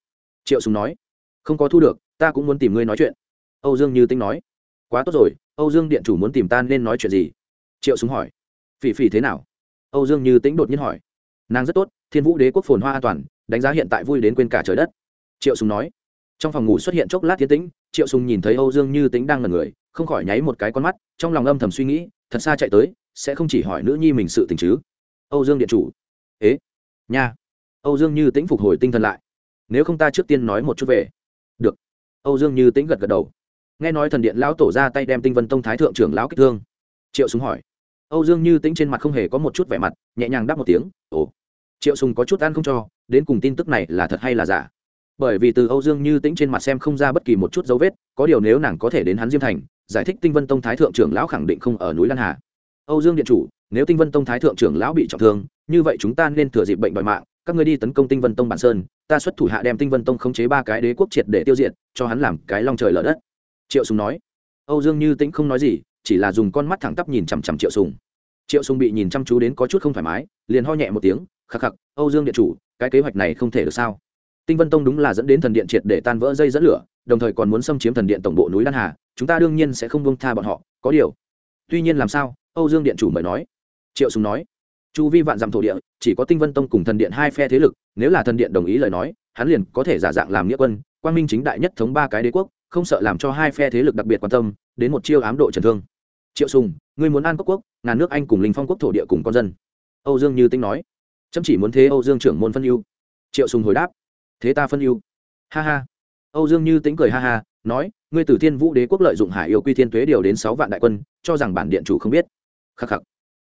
Triệu Súng nói. Không có thu được, ta cũng muốn tìm ngươi nói chuyện. Âu dương như Tĩnh nói. Quá tốt rồi, âu dương điện chủ muốn tìm ta nên nói chuyện gì? Triệu súng hỏi. Phỉ phỉ thế nào? Âu dương như tính đột nhiên hỏi. Nàng rất tốt, thiên vũ đế quốc phồn hoa an toàn, đánh giá hiện tại vui đến quên cả trời đất. Triệu súng nói. Trong phòng ngủ xuất hiện chốc lát thiên tĩnh, triệu súng nhìn thấy âu dương như tính đang ngần người, không khỏi nháy một cái con mắt, trong lòng âm thầm suy nghĩ, thật xa chạy tới, sẽ không chỉ hỏi nữ nhi mình sự tình chứ. Âu dương điện chủ. Ế, nha. Âu dương như tĩnh phục hồi tinh thần lại. Nếu không ta trước tiên nói một chút về. Được. Âu dương như tĩnh gật gật đầu. Nghe nói thần điện lão tổ ra tay đem tinh vân tông thái thượng trưởng lão kích thương. Triệu súng hỏi âu dương như tĩnh trên mặt không hề có một chút vẻ mặt, nhẹ nhàng đáp một tiếng, ồ, triệu sùng có chút ăn không cho, đến cùng tin tức này là thật hay là giả? Bởi vì từ âu dương như tĩnh trên mặt xem không ra bất kỳ một chút dấu vết, có điều nếu nàng có thể đến hắn diêm thành, giải thích tinh vân tông thái thượng trưởng lão khẳng định không ở núi lan hà. Âu dương điện chủ, nếu tinh vân tông thái thượng trưởng lão bị trọng thương, như vậy chúng ta nên thừa dịp bệnh đòi mạng, các ngươi đi tấn công tinh vân tông bản sơn, ta xuất thủ hạ đem tinh vân tông khống chế ba cái đế quốc triệt để tiêu diệt, cho hắn làm cái long trời lở đất. Triệu sùng nói. Âu dương như tĩnh không nói gì, chỉ là dùng con mắt thẳng tắp nhìn chằm chằm triệu sùng triệu sùng bị nhìn chăm chú đến có chút không thoải mái, liền ho nhẹ một tiếng, khắc khắc, âu dương điện chủ, cái kế hoạch này không thể được sao? Tinh vân tông đúng là dẫn đến thần điện triệt để tan vỡ dây dẫn lửa, đồng thời còn muốn xâm chiếm thần điện tổng bộ núi đan hà, chúng ta đương nhiên sẽ không buông tha bọn họ, có điều. Tuy nhiên làm sao? Âu dương điện chủ mời nói. Triệu sùng nói. Chu vi vạn dặm thổ địa, chỉ có tinh vân tông cùng thần điện hai phe thế lực, nếu là thần điện đồng ý lời nói, hắn liền có thể giả dạng làm nghĩa quân quan minh chính đại nhất thống ba cái đế quốc, không sợ làm cho hai phe thế lực đặc biệt quan tâm, đến một chiêu ám độ trần thương. Triệu sùng, ngươi muốn an quốc quốc ngàn nước anh cùng linh phong quốc thổ địa cùng con dân âu dương như tính nói chấm chỉ muốn thế âu dương trưởng môn phân ưu triệu sùng hồi đáp thế ta phân ưu ha ha âu dương như tính cười ha ha nói ngươi từ thiên vũ đế quốc lợi dụng hải yêu quy thiên tuế điều đến sáu vạn đại quân cho rằng bản điện chủ không biết khắc khắc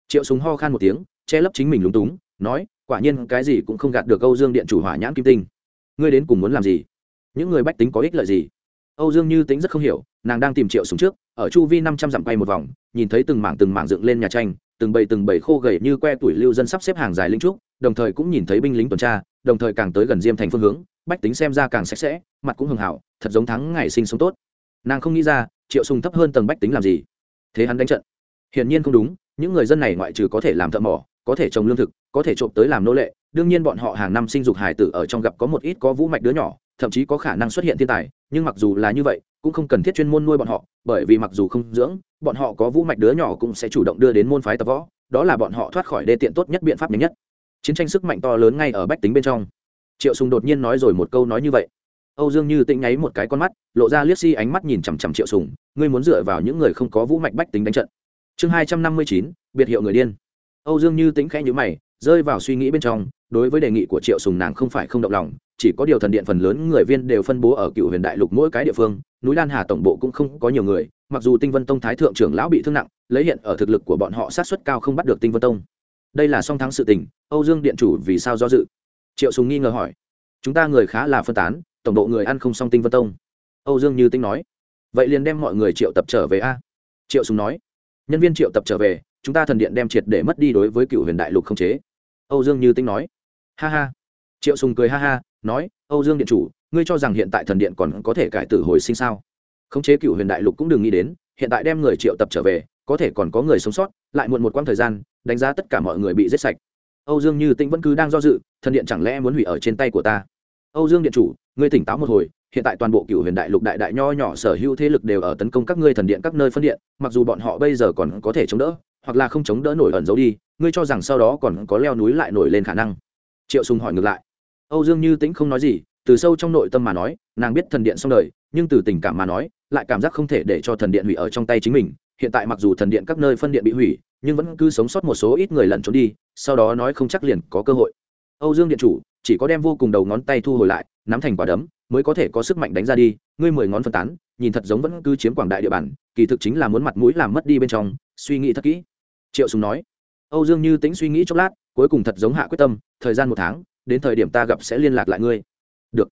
triệu Sùng ho khan một tiếng che lấp chính mình lúng túng nói quả nhiên cái gì cũng không gạt được âu dương điện chủ hỏa nhãn kim tinh ngươi đến cùng muốn làm gì những người bách tính có ích lợi gì âu dương như tính rất không hiểu nàng đang tìm triệu súng trước, ở chu vi năm trăm dặm quay một vòng, nhìn thấy từng mảng từng mảng dựng lên nhà tranh, từng bầy từng bầy khô gầy như que tuổi lưu dân sắp xếp hàng dài linh trúc, đồng thời cũng nhìn thấy binh lính tuần tra, đồng thời càng tới gần diêm thành phương hướng, bách tính xem ra càng sạch sẽ, mặt cũng hường hảo, thật giống thắng ngày sinh sống tốt. Nàng không nghĩ ra, triệu sùng thấp hơn tầng bách tính làm gì. Thế hắn đánh trận. Hiển nhiên không đúng, những người dân này ngoại trừ có thể làm thợ mỏ, có thể trồng lương thực, có thể trộm tới làm nô lệ, đương nhiên bọn họ hàng năm sinh dục hài tử ở trong gặp có một ít có vũ mạch đứa nhỏ, thậm chí có khả năng xuất hiện thiên tài, nhưng mặc dù là như vậy cũng không cần thiết chuyên môn nuôi bọn họ, bởi vì mặc dù không dưỡng, bọn họ có vũ mạch đứa nhỏ cũng sẽ chủ động đưa đến môn phái tập võ, đó là bọn họ thoát khỏi đê tiện tốt nhất biện pháp nhanh nhất. Chiến tranh sức mạnh to lớn ngay ở bách tính bên trong. Triệu sùng đột nhiên nói rồi một câu nói như vậy. Âu dương như tĩnh nháy một cái con mắt, lộ ra liếc si ánh mắt nhìn chằm chằm triệu sùng, ngươi muốn dựa vào những người không có vũ mạch bách tính đánh trận. Chương hai trăm năm mươi chín, biệt hiệu người điên. Âu dương như tĩnh khẽ nhíu mày rơi vào suy nghĩ bên trong, đối với đề nghị của triệu sùng nàng không phải không động lòng, chỉ có điều thần điện phần lớn người viên đều phân bố ở cựu huyền đại lục mỗi cái địa phương, núi đan hà tổng bộ cũng không có nhiều người, mặc dù tinh vân tông thái thượng trưởng lão bị thương nặng, lấy hiện ở thực lực của bọn họ sát suất cao không bắt được tinh vân tông. Đây là song thắng sự tình, âu dương điện chủ vì sao do dự? Triệu sùng nghi ngờ hỏi. Chúng ta người khá là phân tán, tổng độ người ăn không song tinh vân tông. Âu dương như tinh nói. Vậy liền đem mọi người triệu tập trở về a? Triệu sùng nói. Nhân viên triệu tập trở về, chúng ta thần điện đem triệt để mất đi đối với cựu huyền đại lục không chế âu dương như tinh nói. Ha ha. Triệu sùng cười ha ha, nói, âu dương điện chủ, ngươi cho rằng hiện tại thần điện còn có thể cải tử hồi sinh sao? Khống chế cựu huyền đại lục cũng đừng nghĩ đến, hiện tại đem người triệu tập trở về, có thể còn có người sống sót, lại muộn một quãng thời gian, đánh giá tất cả mọi người bị giết sạch. Âu dương như tĩnh vẫn cứ đang do dự, thần điện chẳng lẽ muốn hủy ở trên tay của ta? Âu dương điện chủ, ngươi tỉnh táo một hồi hiện tại toàn bộ cựu huyền đại lục đại đại nho nhỏ sở hữu thế lực đều ở tấn công các ngươi thần điện các nơi phân điện, mặc dù bọn họ bây giờ còn có thể chống đỡ, hoặc là không chống đỡ nổi ẩn giấu đi, ngươi cho rằng sau đó còn có leo núi lại nổi lên khả năng? Triệu sùng hỏi ngược lại. Âu dương như tĩnh không nói gì, từ sâu trong nội tâm mà nói, nàng biết thần điện xong đời, nhưng từ tình cảm mà nói, lại cảm giác không thể để cho thần điện hủy ở trong tay chính mình. Hiện tại mặc dù thần điện các nơi phân điện bị hủy, nhưng vẫn cứ sống sót một số ít người lẩn trốn đi, sau đó nói không chắc liền có cơ hội. Âu dương điện chủ chỉ có đem vô cùng đầu ngón tay thu hồi lại, nắm thành quả đấm mới có thể có sức mạnh đánh ra đi ngươi mười ngón phân tán nhìn thật giống vẫn cứ chiếm quảng đại địa bàn kỳ thực chính là muốn mặt mũi làm mất đi bên trong suy nghĩ thật kỹ. Triệu sùng nói. Âu dương như tính suy nghĩ chốc lát cuối cùng thật giống hạ quyết tâm thời gian một tháng đến thời điểm ta gặp sẽ liên lạc lại ngươi. Được.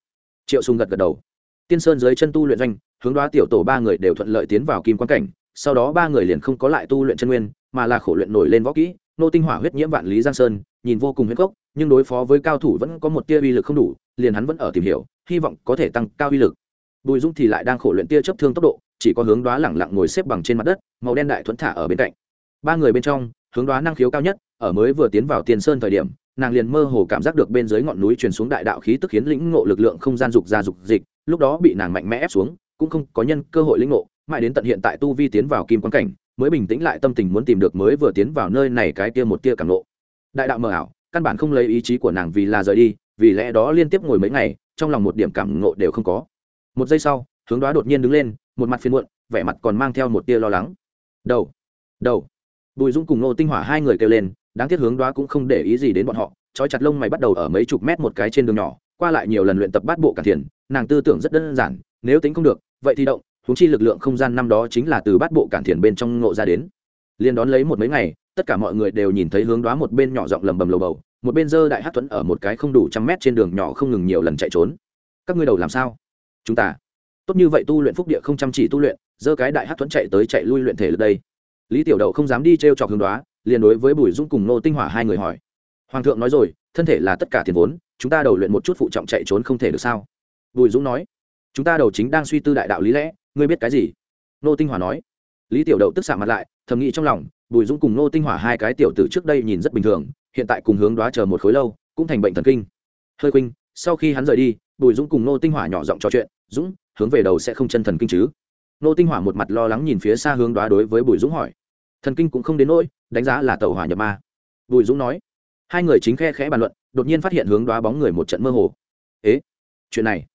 Triệu sùng gật gật đầu. Tiên sơn dưới chân tu luyện doanh hướng đoá tiểu tổ ba người đều thuận lợi tiến vào kim quan cảnh sau đó ba người liền không có lại tu luyện chân nguyên mà là khổ luyện nổi lên võ kỹ nô tinh hỏa huyết nhiễm vạn lý giang sơn nhìn vô cùng huyết cốc, nhưng đối phó với cao thủ vẫn có một tia uy lực không đủ liền hắn vẫn ở tìm hiểu, hy vọng có thể tăng cao uy lực. Bùi dung thì lại đang khổ luyện tia chấp thương tốc độ, chỉ có hướng đoá lẳng lặng ngồi xếp bằng trên mặt đất, màu đen đại thuẫn thả ở bên cạnh. Ba người bên trong, hướng đoá năng khiếu cao nhất, ở mới vừa tiến vào tiền sơn thời điểm, nàng liền mơ hồ cảm giác được bên dưới ngọn núi truyền xuống đại đạo khí tức khiến lĩnh ngộ lực lượng không gian dục ra dục dịch, lúc đó bị nàng mạnh mẽ ép xuống, cũng không có nhân cơ hội lĩnh ngộ, mãi đến tận hiện tại tu vi tiến vào kim quan cảnh, mới bình tĩnh lại tâm tình muốn tìm được mới vừa tiến vào nơi này cái kia một tia cảm nộ đại đạo mờ ảo, căn bản không lấy ý chí của nàng vì là rời đi vì lẽ đó liên tiếp ngồi mấy ngày, trong lòng một điểm cảm ngộ đều không có. Một giây sau, hướng đoá đột nhiên đứng lên, một mặt phiền muộn, vẻ mặt còn mang theo một tia lo lắng. Đầu đầu. Bùi dung cùng nô tinh hỏa hai người kêu lên, đáng tiếc hướng đoá cũng không để ý gì đến bọn họ, trói chặt lông mày bắt đầu ở mấy chục mét một cái trên đường nhỏ, qua lại nhiều lần luyện tập bát bộ cản thiền, nàng tư tưởng rất đơn giản, nếu tính không được, vậy thì động húng chi lực lượng không gian năm đó chính là từ bát bộ cản thiền bên trong ngộ ra đến. Liên đón lấy một mấy ngày, tất cả mọi người đều nhìn thấy hướng đoá một bên nhỏ giọng lầm bầm lầu bầu một bên dơ đại hát thuẫn ở một cái không đủ trăm mét trên đường nhỏ không ngừng nhiều lần chạy trốn. Các ngươi đầu làm sao? Chúng ta. Tốt như vậy tu luyện phúc địa không chăm chỉ tu luyện, dơ cái đại hát thuẫn chạy tới chạy lui luyện thể lực đây. Lý tiểu đậu không dám đi t r e o chọc hướng đoá, liền đối với bùi dung cùng nô tinh hỏa hai người hỏi. Hoàng thượng nói rồi, thân thể là tất cả tiền vốn, chúng ta đầu luyện một chút phụ trọng chạy trốn không thể được sao? Bùi dũng nói. Chúng ta đầu chính đang suy tư đại đạo lý lẽ, ngươi biết cái gì? Nô tinh hỏa nói. Lý tiểu đậu tức xạ mặt lại, thầm nghĩ trong lòng, bùi dũng cùng nô tinh hỏa hai cái tiểu tử trước đây nhìn rất bình thường hiện tại cùng hướng đoá chờ một khối lâu, cũng thành bệnh thần kinh. Hơi khuynh, sau khi hắn rời đi, bùi dũng cùng nô tinh hỏa nhỏ giọng trò chuyện, dũng, hướng về đầu sẽ không chân thần kinh chứ? Nô tinh hỏa một mặt lo lắng nhìn phía xa hướng đoá đối với bùi dũng hỏi. Thần kinh cũng không đến nỗi, đánh giá là tàu hỏa nhập ma. Bùi dũng nói. Hai người chính khe khẽ bàn luận, đột nhiên phát hiện hướng đoá bóng người một trận mơ hồ. Ế, chuyện này.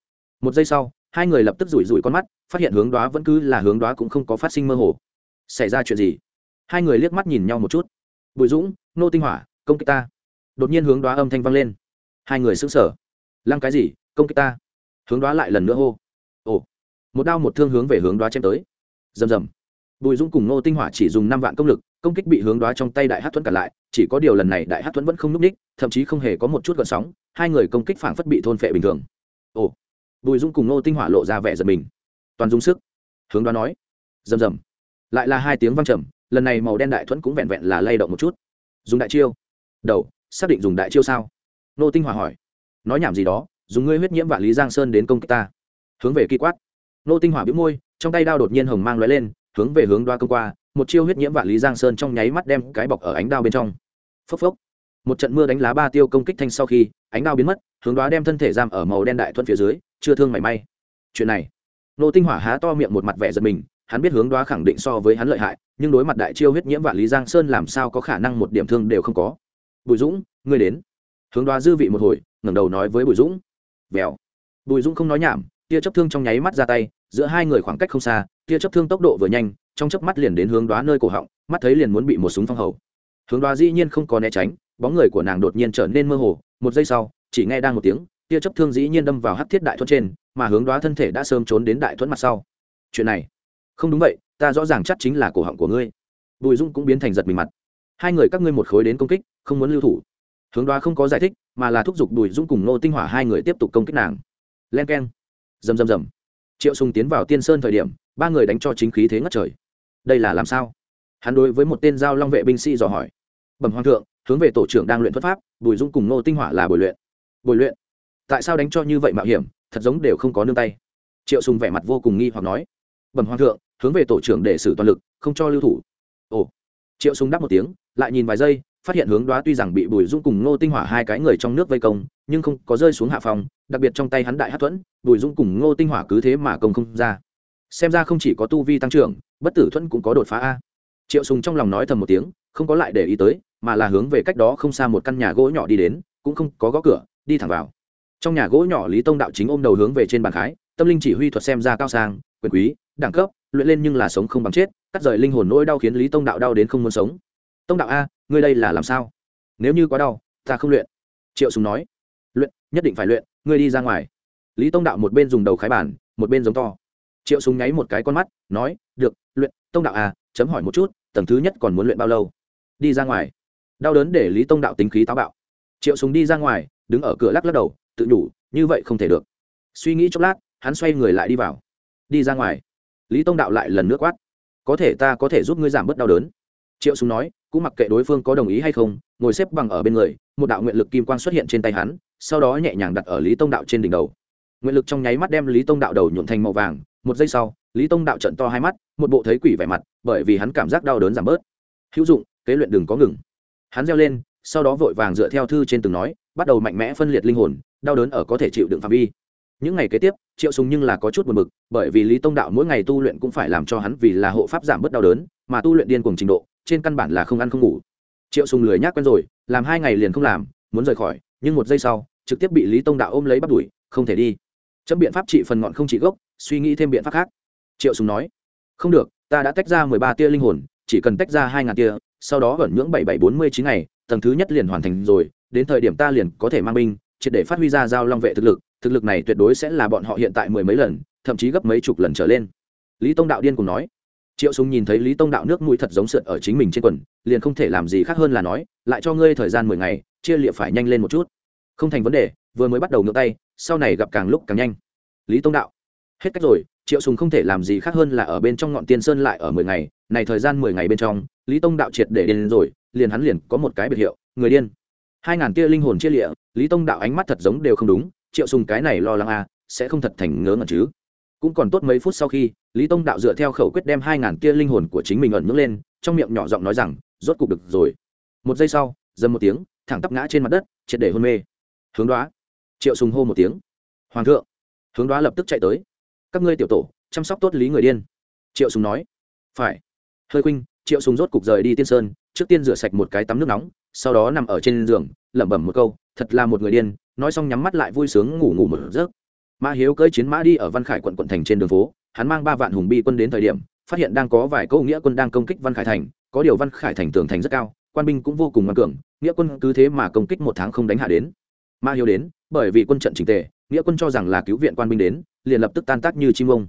Một giây sau, hai người lập tức rủi rủi con mắt, phát hiện hướng đoá vẫn cứ là hướng đoá cũng không có phát sinh mơ hồ. Xảy ra chuyện gì? Hai người liếc mắt nhìn nhau một chút. Bùi dũng, nô tinh hỏa công kích ta. Đột nhiên hướng đoá âm thanh vang lên. Hai người sững sờ. Lăng cái gì? Công kích ta. Hướng đoá lại lần nữa hô. Ồ. Một đao một thương hướng về hướng đoá chém tới. Rầm rầm. Bùi dũng cùng Ngô tinh hỏa chỉ dùng năm vạn công lực, công kích bị hướng đoá trong tay đại hát thuẫn cả lại, chỉ có điều lần này đại hát thuẫn vẫn không n ú c ních thậm chí không hề có một chút gợn sóng, hai người công kích phảng phất bị thôn phệ bình thường. Ồ. Bùi dũng cùng Ngô tinh hỏa lộ ra vẻ giật mình. Toàn dung sức. Hướng đoá nói. Rầm rầm. Lại là hai tiếng văng trầm, lần này màu đen đại thuẫn cũng vẹn vẹn là lay động một chút. Dùng đại chiêu đầu, xác định dùng đại chiêu sao? Nô tinh hòa hỏi. Nói nhảm gì đó, dùng ngươi huyết nhiễm vạn lý giang sơn đến công kích ta. Hướng về kỳ quát. Nô tinh hỏa biếu môi, trong tay đao đột nhiên hồng mang lóe lên, hướng về hướng đoa công qua, một chiêu huyết nhiễm vạn lý giang sơn trong nháy mắt đem cái bọc ở ánh đao bên trong. Phốc phốc. Một trận mưa đánh lá ba tiêu công kích thanh sau khi, ánh đao biến mất, hướng đoá đem thân thể giam ở màu đen đại thuận phía dưới, chưa thương mảy may. Chuyện này. Nô tinh hỏa há to miệng một mặt vẻ giật mình, hắn biết hướng đoá khẳng định so với hắn lợi hại, nhưng đối mặt đại chiêu huyết nhiễm vạn lý giang sơn làm sao có khả năng một điểm thương đều không có bùi dũng, ngươi đến. Hướng đoá dư vị một hồi, ngẩng đầu nói với bùi dũng. Vèo. Bùi dũng không nói nhảm, tia chấp thương trong nháy mắt ra tay, giữa hai người khoảng cách không xa, tia chấp thương tốc độ vừa nhanh, trong chớp mắt liền đến hướng đoá nơi cổ họng, mắt thấy liền muốn bị một súng phong hầu. Hướng đoá dĩ nhiên không có né tránh, bóng người của nàng đột nhiên trở nên mơ hồ, một giây sau, chỉ nghe đang một tiếng, tia chấp thương dĩ nhiên đâm vào hắt thiết đại thuẫn trên, mà hướng đoá thân thể đã sớm trốn đến đại thuẫn mặt sau. Chuyện này, không đúng vậy, ta rõ ràng chắc chính là cổ họng của ngươi. Bùi dung cũng biến thành giật mình mặt. Hai người các ngươi một khối đến công kích không muốn lưu thủ. Hướng đoá không có giải thích, mà là thúc giục bùi dung cùng nô tinh hỏa hai người tiếp tục công kích nàng. Len k e n rầm rầm rầm. Triệu sùng tiến vào tiên sơn thời điểm, ba người đánh cho chính khí thế ngất trời. Đây là làm sao? Hắn đối với một tên giao long vệ binh sĩ dò hỏi. Bẩm hoàng thượng, hướng về tổ trưởng đang luyện thuật pháp, bùi dung cùng nô tinh hỏa là bồi luyện. Bồi luyện? Tại sao đánh cho như vậy mạo hiểm, thật giống đều không có nương tay? Triệu sùng vẻ mặt vô cùng nghi hoặc nói. Bẩm hoàng thượng, hướng về tổ trưởng để xử toàn lực, không cho lưu thủ. Ồ. Triệu sùng đáp một tiếng, lại nhìn vài giây phát hiện hướng đoá tuy rằng bị bùi dung cùng ngô tinh hỏa hai cái người trong nước vây công, nhưng không có rơi xuống hạ phòng, đặc biệt trong tay hắn đại hát thuẫn, bùi dung cùng ngô tinh hỏa cứ thế mà công không ra. Xem ra không chỉ có tu vi tăng trưởng, bất tử thuẫn cũng có đột phá a. Triệu sùng trong lòng nói thầm một tiếng, không có lại để ý tới, mà là hướng về cách đó không xa một căn nhà gỗ nhỏ đi đến, cũng không có gõ cửa, đi thẳng vào. Trong nhà gỗ nhỏ lý tông đạo chính ôm đầu hướng về trên bàn khái, tâm linh chỉ huy thuật xem ra cao sang, quyền quý, đẳng cấp, luyện lên nhưng là sống không bằng chết, cắt rời linh hồn nỗi đau khiến lý tông đạo đau đến không muốn sống. Tông đạo a ngươi đây là làm sao? Nếu như quá đau ta không luyện. Triệu sùng nói. Luyện nhất định phải luyện ngươi đi ra ngoài. Lý tông đạo một bên dùng đầu khái bản một bên giống to. Triệu sùng nháy một cái con mắt nói được luyện tông đạo à, chấm hỏi một chút tầng thứ nhất còn muốn luyện bao lâu? Đi ra ngoài. Đau đớn để lý tông đạo tính khí táo bạo. Triệu sùng đi ra ngoài đứng ở cửa lắc lắc đầu tự nhủ như vậy không thể được. Suy nghĩ chốc lát hắn xoay người lại đi vào. Đi ra ngoài. Lý tông đạo lại lần nước quát có thể ta có thể giúp ngươi giảm bớt đau đớn. Triệu súng nói cũng mặc kệ đối phương có đồng ý hay không, ngồi xếp bằng ở bên người, một đạo nguyện lực kim quang xuất hiện trên tay hắn, sau đó nhẹ nhàng đặt ở lý tông đạo trên đỉnh đầu. Nguyện lực trong nháy mắt đem lý tông đạo đầu nhuộn thành màu vàng, một giây sau, lý tông đạo trận to hai mắt, một bộ thấy quỷ vẻ mặt, bởi vì hắn cảm giác đau đớn giảm bớt. Hữu dụng, kế luyện đừng có ngừng. Hắn reo lên, sau đó vội vàng dựa theo thư trên từng nói, bắt đầu mạnh mẽ phân liệt linh hồn, đau đớn ở có thể chịu đựng phạm vi. Những ngày kế tiếp, triệu sùng nhưng là có chút buồn bực, bởi vì lý tông đạo mỗi ngày tu luyện cũng phải làm cho hắn vì là hộ pháp giảm bớt đau đớn, mà tu luyện điên cuồng trình độ trên căn bản là không ăn không ngủ. Triệu sùng lười nhác quen rồi, làm hai ngày liền không làm, muốn rời khỏi, nhưng một giây sau, trực tiếp bị lý tông đạo ôm lấy bắt đuổi, không thể đi. Chấm biện pháp trị phần ngọn không trị gốc, suy nghĩ thêm biện pháp khác. Triệu sùng nói, không được, ta đã tách ra mười ba tia linh hồn, chỉ cần tách ra hai ngàn tia, sau đó ẩn nhưỡng bảy bảy bốn mươi chín ngày, tầng thứ nhất liền hoàn thành rồi, đến thời điểm ta liền có thể mang binh, triệt để phát huy ra giao long vệ thực lực thực lực này tuyệt đối sẽ là bọn họ hiện tại mười mấy lần, thậm chí gấp mấy chục lần trở lên. Lý tông đạo điên cùng nói triệu súng nhìn thấy lý tông đạo nước mũi thật giống sượt ở chính mình trên quần, liền không thể làm gì khác hơn là nói, lại cho ngươi thời gian mười ngày, chia liệu phải nhanh lên một chút. Không thành vấn đề, vừa mới bắt đầu ngựa tay, sau này gặp càng lúc càng nhanh. Lý tông đạo, hết cách rồi, triệu sùng không thể làm gì khác hơn là ở bên trong ngọn tiên sơn lại ở mười ngày, này thời gian mười ngày bên trong, lý tông đạo triệt để điên rồi, liền hắn liền có một cái biệt hiệu, người điên. Hai ngàn tia linh hồn chia lịa, lý tông đạo ánh mắt thật giống đều không đúng, triệu sùng cái này lo lắng à sẽ không thật thành ngớ ngẩn chứ cũng còn tốt mấy phút sau khi, lý tông đạo dựa theo khẩu quyết đem hai ngàn tia linh hồn của chính mình ẩn nhức lên, trong miệng nhỏ giọng nói rằng, rốt cục được rồi. Một giây sau, dầm một tiếng, thẳng tắp ngã trên mặt đất, triệt để hôn mê. Hướng đoá. Triệu sùng hô một tiếng. Hoàng thượng. Hướng đoá lập tức chạy tới. Các ngươi tiểu tổ, chăm sóc tốt lý người điên. Triệu sùng nói. Phải. Hơi khuynh. Triệu sùng rốt cục rời đi tiên sơn, trước tiên rửa sạch một cái tắm nước nóng, sau đó nằm ở trên giường, lẩm bẩm một câu, thật là một người điên. Nói xong nhắm mắt lại vui sướng ngủ ngủ một giấc mã hiếu cưỡi chiến mã đi ở văn khải quận quận thành trên đường phố, hắn mang ba vạn hùng bi quân đến thời điểm, phát hiện đang có vài câu nghĩa quân đang công kích văn khải thành, có điều văn khải thành tường thành rất cao, quan binh cũng vô cùng ngoan cường, nghĩa quân cứ thế mà công kích một tháng không đánh hạ đến. Mã hiếu đến, bởi vì quân trận trình tề, nghĩa quân cho rằng là cứu viện quan binh đến, liền lập tức tan tác như chim ông.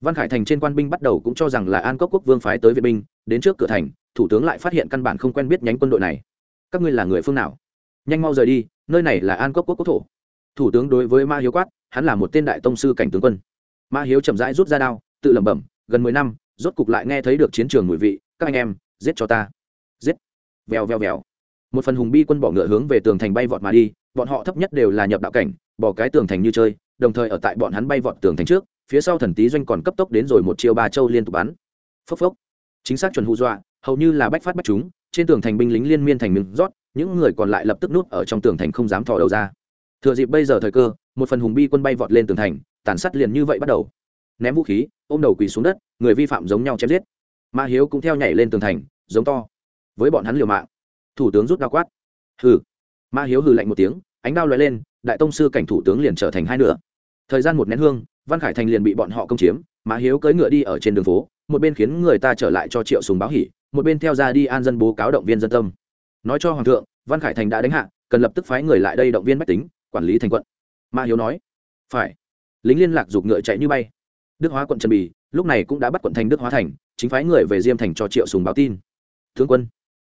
Văn khải thành trên quan binh bắt đầu cũng cho rằng là an cốc quốc vương phái tới viện binh, đến trước cửa thành, thủ tướng lại phát hiện căn bản không quen biết nhánh quân đội này. Các ngươi là người phương nào? Nhanh mau rời đi, nơi này là an cốc quốc quốc thổ. Thủ tướng đối với ma hiếu quát hắn là một tên đại tông sư cảnh tướng quân. Ma hiếu chậm rãi rút ra đao, tự lẩm bẩm, gần mười năm, rốt cục lại nghe thấy được chiến trường mùi vị, các anh em, giết cho ta. Giết. Vèo vèo vèo. Một phần hùng bi quân bỏ ngựa hướng về tường thành bay vọt mà đi, bọn họ thấp nhất đều là nhập đạo cảnh, bỏ cái tường thành như chơi, đồng thời ở tại bọn hắn bay vọt tường thành trước, phía sau thần tý doanh còn cấp tốc đến rồi một chiêu ba châu liên tục bắn. Phốc phốc. Chính xác chuẩn hù dọa, hầu như là bách phát bách chúng, trên tường thành binh lính liên miên thành miếng rót, những người còn lại lập tức nút ở trong tường thành không dám thò đầu ra. Thừa dịp bây giờ thời cơ một phần hùng bi quân bay vọt lên tường thành, tàn sát liền như vậy bắt đầu. Ném vũ khí, ôm đầu quỳ xuống đất, người vi phạm giống nhau chém giết. Ma hiếu cũng theo nhảy lên tường thành, giống to. Với bọn hắn liều mạng. Thủ tướng rút đao quát. Hừ. Ma hiếu hừ lạnh một tiếng, ánh đao lóe lên, đại tông sư cảnh thủ tướng liền trở thành hai nửa. Thời gian một nén hương, văn khải thành liền bị bọn họ công chiếm, Ma hiếu cưỡi ngựa đi ở trên đường phố, một bên khiến người ta trở lại cho triệu sùng báo hỉ, một bên theo ra đi an dân bố cáo động viên dân tâm. Nói cho hoàng thượng, văn khải thành đã đánh hạ, cần lập tức phái người lại đây động viên bách tính, quản lý thành quận. Ma hiếu nói. Phải. Lính liên lạc giục ngựa chạy như bay. Đức hóa quận trần bì, lúc này cũng đã bắt quận thành đức hóa thành, chính phái người về diêm thành cho triệu sùng báo tin. Tướng quân,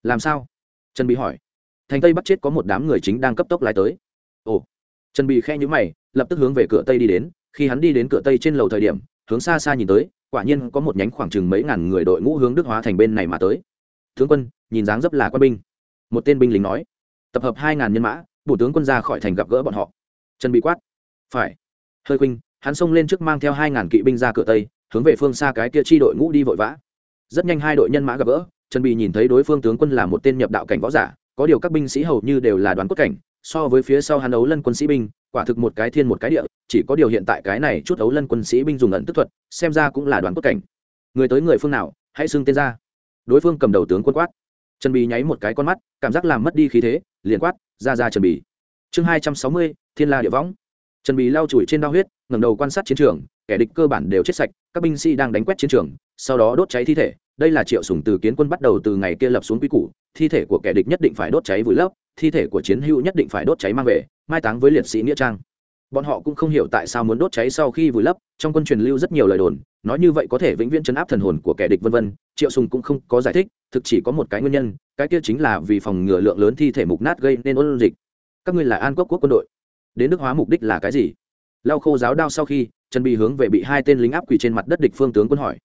làm sao? Trần bì hỏi. Thành tây bắt chết có một đám người chính đang cấp tốc lái tới. Ồ. Trần bì khe nhíu mày, lập tức hướng về cửa tây đi đến. Khi hắn đi đến cửa tây trên lầu thời điểm, hướng xa xa nhìn tới, quả nhiên có một nhánh khoảng chừng mấy ngàn người đội ngũ hướng đức hóa thành bên này mà tới. Tướng quân, nhìn dáng dấp là quân binh. Một tên binh lính nói. Tập hợp hai ngàn nhân mã, bổ tướng quân ra khỏi thành gặp gỡ bọn họ trần bị quát. Phải. Hơi khuynh, hắn xông lên trước mang theo hai ngàn kỵ binh ra cửa tây, hướng về phương xa cái kia chi đội ngũ đi vội vã. Rất nhanh hai đội nhân mã gặp gỡ, trần bị nhìn thấy đối phương tướng quân là một tên nhập đạo cảnh võ giả, có điều các binh sĩ hầu như đều là đoàn cốt cảnh, so với phía sau hắn ấu lân quân sĩ binh, quả thực một cái thiên một cái địa, chỉ có điều hiện tại cái này chút ấu lân quân sĩ binh dùng ẩn tức thuật, xem ra cũng là đoàn cốt cảnh. Người tới người phương nào, hãy xưng tên ra. Đối phương cầm đầu tướng quân quát. Trần bì nháy một cái con mắt, cảm giác làm mất đi khí thế, liền quát, ra ra trần bì. Chương hai trăm sáu mươi thiên la địa võng. Trần bì lau chùi trên đao huyết, ngẩng đầu quan sát chiến trường, kẻ địch cơ bản đều chết sạch, các binh sĩ đang đánh quét chiến trường, sau đó đốt cháy thi thể. Đây là triệu sùng từ kiến quân bắt đầu từ ngày kia lập xuống quy củ, thi thể của kẻ địch nhất định phải đốt cháy vùi lấp, thi thể của chiến hữu nhất định phải đốt cháy mang về, mai táng với liệt sĩ nghĩa trang. Bọn họ cũng không hiểu tại sao muốn đốt cháy sau khi vùi lấp, trong quân truyền lưu rất nhiều lời đồn, nói như vậy có thể vĩnh viễn chấn áp thần hồn của kẻ địch vân vân, triệu sùng cũng không có giải thích, thực chỉ có một cái nguyên nhân, cái kia chính là vì phòng ngừa lượng lớn thi thể mục nát gây nên ôn dịch. Các ngươi là an quốc quốc quân đội đến đức hóa mục đích là cái gì? Lau khô giáo đao sau khi, trần bị hướng về bị hai tên lính áp quỳ trên mặt đất địch phương tướng quân hỏi.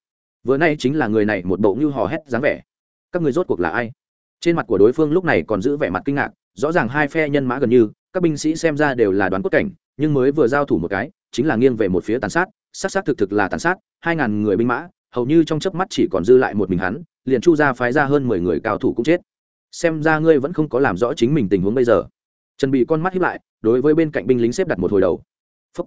Vừa nay chính là người này một bộ như hò hét dáng vẻ. Các người rốt cuộc là ai? Trên mặt của đối phương lúc này còn giữ vẻ mặt kinh ngạc, rõ ràng hai phe nhân mã gần như, các binh sĩ xem ra đều là đoán cốt cảnh, nhưng mới vừa giao thủ một cái, chính là nghiêng về một phía tàn sát sát sát thực thực là tàn sát, hai ngàn người binh mã, hầu như trong chớp mắt chỉ còn dư lại một mình hắn, liền chu ra phái ra hơn mười người cao thủ cũng chết. Xem ra ngươi vẫn không có làm rõ chính mình tình huống bây giờ. Trần bị con mắt hiếp lại đối với bên cạnh binh lính xếp đặt một hồi đầu. Phúc.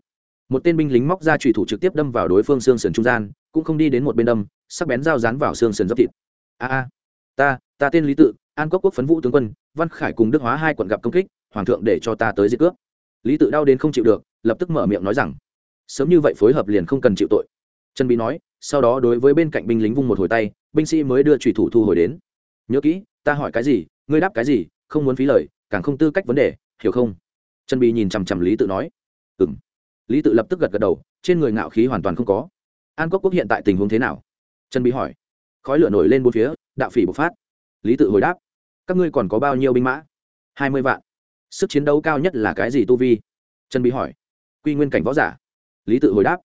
một tên binh lính móc ra trùy thủ trực tiếp đâm vào đối phương xương sườn trung gian, cũng không đi đến một bên đâm, sắc bén dao dán vào xương sườn dốc thịt. A a. Ta ta tên lý tự, an quốc quốc phấn vũ tướng quân, văn khải cùng đức hóa hai quận gặp công kích, hoàng thượng để cho ta tới diệt cướp. Lý tự đau đến không chịu được, lập tức mở miệng nói rằng, sớm như vậy phối hợp liền không cần chịu tội. Trần bí nói, sau đó đối với bên cạnh binh lính vung một hồi tay, binh sĩ mới đưa trùy thủ thu hồi đến. Nhớ kỹ, ta hỏi cái gì, ngươi đáp cái gì, không muốn phí lời, càng không tư cách vấn đề, hiểu không? Trần Bì nhìn chằm chằm lý tự nói ừ m lý tự lập tức gật gật đầu, trên người ngạo khí hoàn toàn không có. An quốc quốc hiện tại tình huống thế nào? Trần Bì hỏi. Khói lửa nổi lên bốn phía, đạo phỉ bộc phát. Lý tự hồi đáp, các ngươi còn có bao nhiêu binh mã? Hai mươi vạn. Sức chiến đấu cao nhất là cái gì tu vi? Trần Bì hỏi. Quy nguyên cảnh võ giả. Lý tự hồi đáp.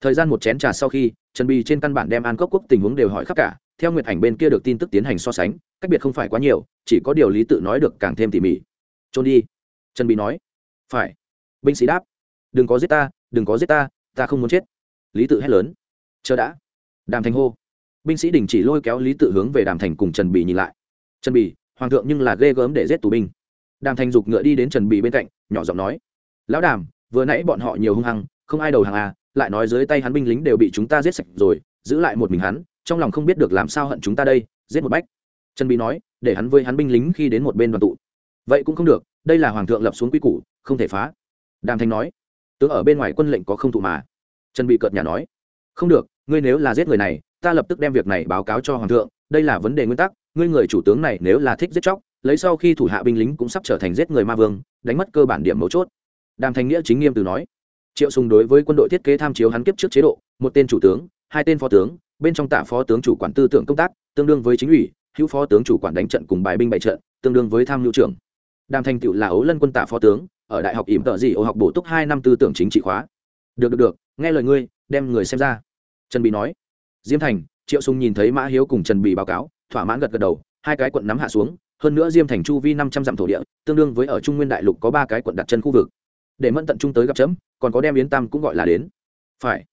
Thời gian một chén trà sau khi, trần bì trên căn bản đem an cốc quốc tình huống đều hỏi khắp cả. Theo nguyệt ảnh bên kia được tin tức tiến hành so sánh, cách biệt không phải quá nhiều, chỉ có điều lý tự nói được càng thêm tỉ mỉ. Trốn đi. Trần bì nói phải. Binh sĩ đáp. Đừng có giết ta, đừng có giết ta ta không muốn chết. Lý tự hét lớn. Chờ đã. Đàm thành hô. Binh sĩ đình chỉ lôi kéo lý tự hướng về đàm thành cùng trần bì nhìn lại. Trần bì, hoàng thượng nhưng là ghê gớm để giết tù binh. Đàm thành giục ngựa đi đến trần bì bên cạnh, nhỏ giọng nói. Lão đàm, vừa nãy bọn họ nhiều hung hăng, không ai đầu hàng à lại nói dưới tay hắn binh lính đều bị chúng ta giết sạch rồi, giữ lại một mình hắn, trong lòng không biết được làm sao hận chúng ta đây, giết một bách. Trần bì nói, để hắn với hắn binh lính khi đến một bên đoàn tụ. Vậy cũng không được đây là hoàng thượng lập xuống quy củ, không thể phá. Đàm thanh nói, tướng ở bên ngoài quân lệnh có không thụ mà. Trần bị cợt nhà nói, không được, ngươi nếu là giết người này, ta lập tức đem việc này báo cáo cho hoàng thượng, đây là vấn đề nguyên tắc, ngươi người chủ tướng này nếu là thích giết chóc, lấy sau khi thủ hạ binh lính cũng sắp trở thành giết người ma vương, đánh mất cơ bản điểm mấu chốt. Đàm thanh nghĩa chính nghiêm từ nói, triệu sùng đối với quân đội thiết kế tham chiếu hắn kiếp trước chế độ, một tên chủ tướng, hai tên phó tướng, bên trong tạ phó tướng chủ quản tư tưởng công tác, tương đương với chính ủy, hữu phó tướng chủ quản đánh trận cùng bài binh bại trận, tương đương với tham mưu trưởng đàm thành tựu là ấu lân quân tạ phó tướng, ở đại học ỉm tợ gì ô học bổ túc hai năm tư tưởng chính trị khóa. Được được được, nghe lời ngươi, đem người xem ra. Trần bị nói. Diêm thành, triệu sùng nhìn thấy mã hiếu cùng trần bị báo cáo, thỏa mãn gật gật đầu, hai cái quận nắm hạ xuống, hơn nữa diêm thành chu vi năm trăm dặm thổ địa, tương đương với ở trung nguyên đại lục có ba cái quận đặt chân khu vực. Để mẫn tận trung tới gặp chấm, còn có đem yến tam cũng gọi là đến. Phải.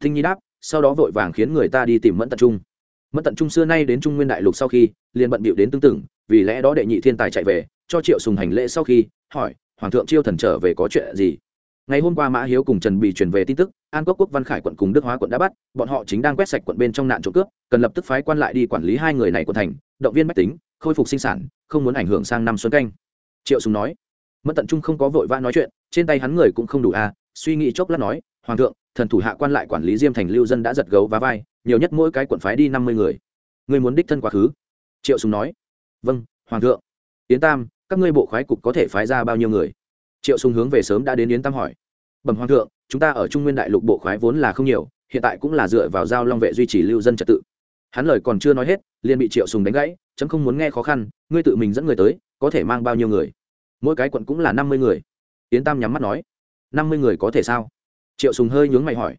Thinh nhi đáp, sau đó vội vàng khiến người ta đi tìm mẫn tận trung. Mẫn tận trung xưa nay đến trung nguyên đại lục sau khi, liền bận bịu đến tương tự, vì lẽ đó đệ nhị thiên tài chạy về cho triệu sùng hành lễ sau khi, hỏi, hoàng thượng chiêu thần trở về có chuyện gì? Ngày hôm qua mã hiếu cùng trần bị truyền về tin tức, an quốc quốc văn khải quận cùng đức hóa quận đã bắt, bọn họ chính đang quét sạch quận bên trong nạn trộm cướp, cần lập tức phái quan lại đi quản lý hai người này của thành, động viên bách tính, khôi phục sinh sản, không muốn ảnh hưởng sang năm xuân canh. Triệu sùng nói, mẫn tận trung không có vội vã nói chuyện, trên tay hắn người cũng không đủ à suy nghĩ chốc lát nói, hoàng thượng, thần thủ hạ quan lại quản lý diêm thành lưu dân đã giật gấu và vai, nhiều nhất mỗi cái quận phái đi năm mươi người. Người muốn đích thân quá khứ. Triệu sùng nói vâng hoàng thượng. Yến tam các ngươi bộ khoái cục có thể phái ra bao nhiêu người? Triệu sùng hướng về sớm đã đến yến tam hỏi. Bẩm hoàng thượng, chúng ta ở trung nguyên đại lục bộ khoái vốn là không nhiều, hiện tại cũng là dựa vào giao long vệ duy trì lưu dân trật tự. Hắn lời còn chưa nói hết, liền bị triệu sùng đánh gãy, chấm không muốn nghe khó khăn, ngươi tự mình dẫn người tới, có thể mang bao nhiêu người? Mỗi cái quận cũng là năm mươi người. Yến tam nhắm mắt nói. Năm mươi người có thể sao? Triệu sùng hơi nhướng mày hỏi.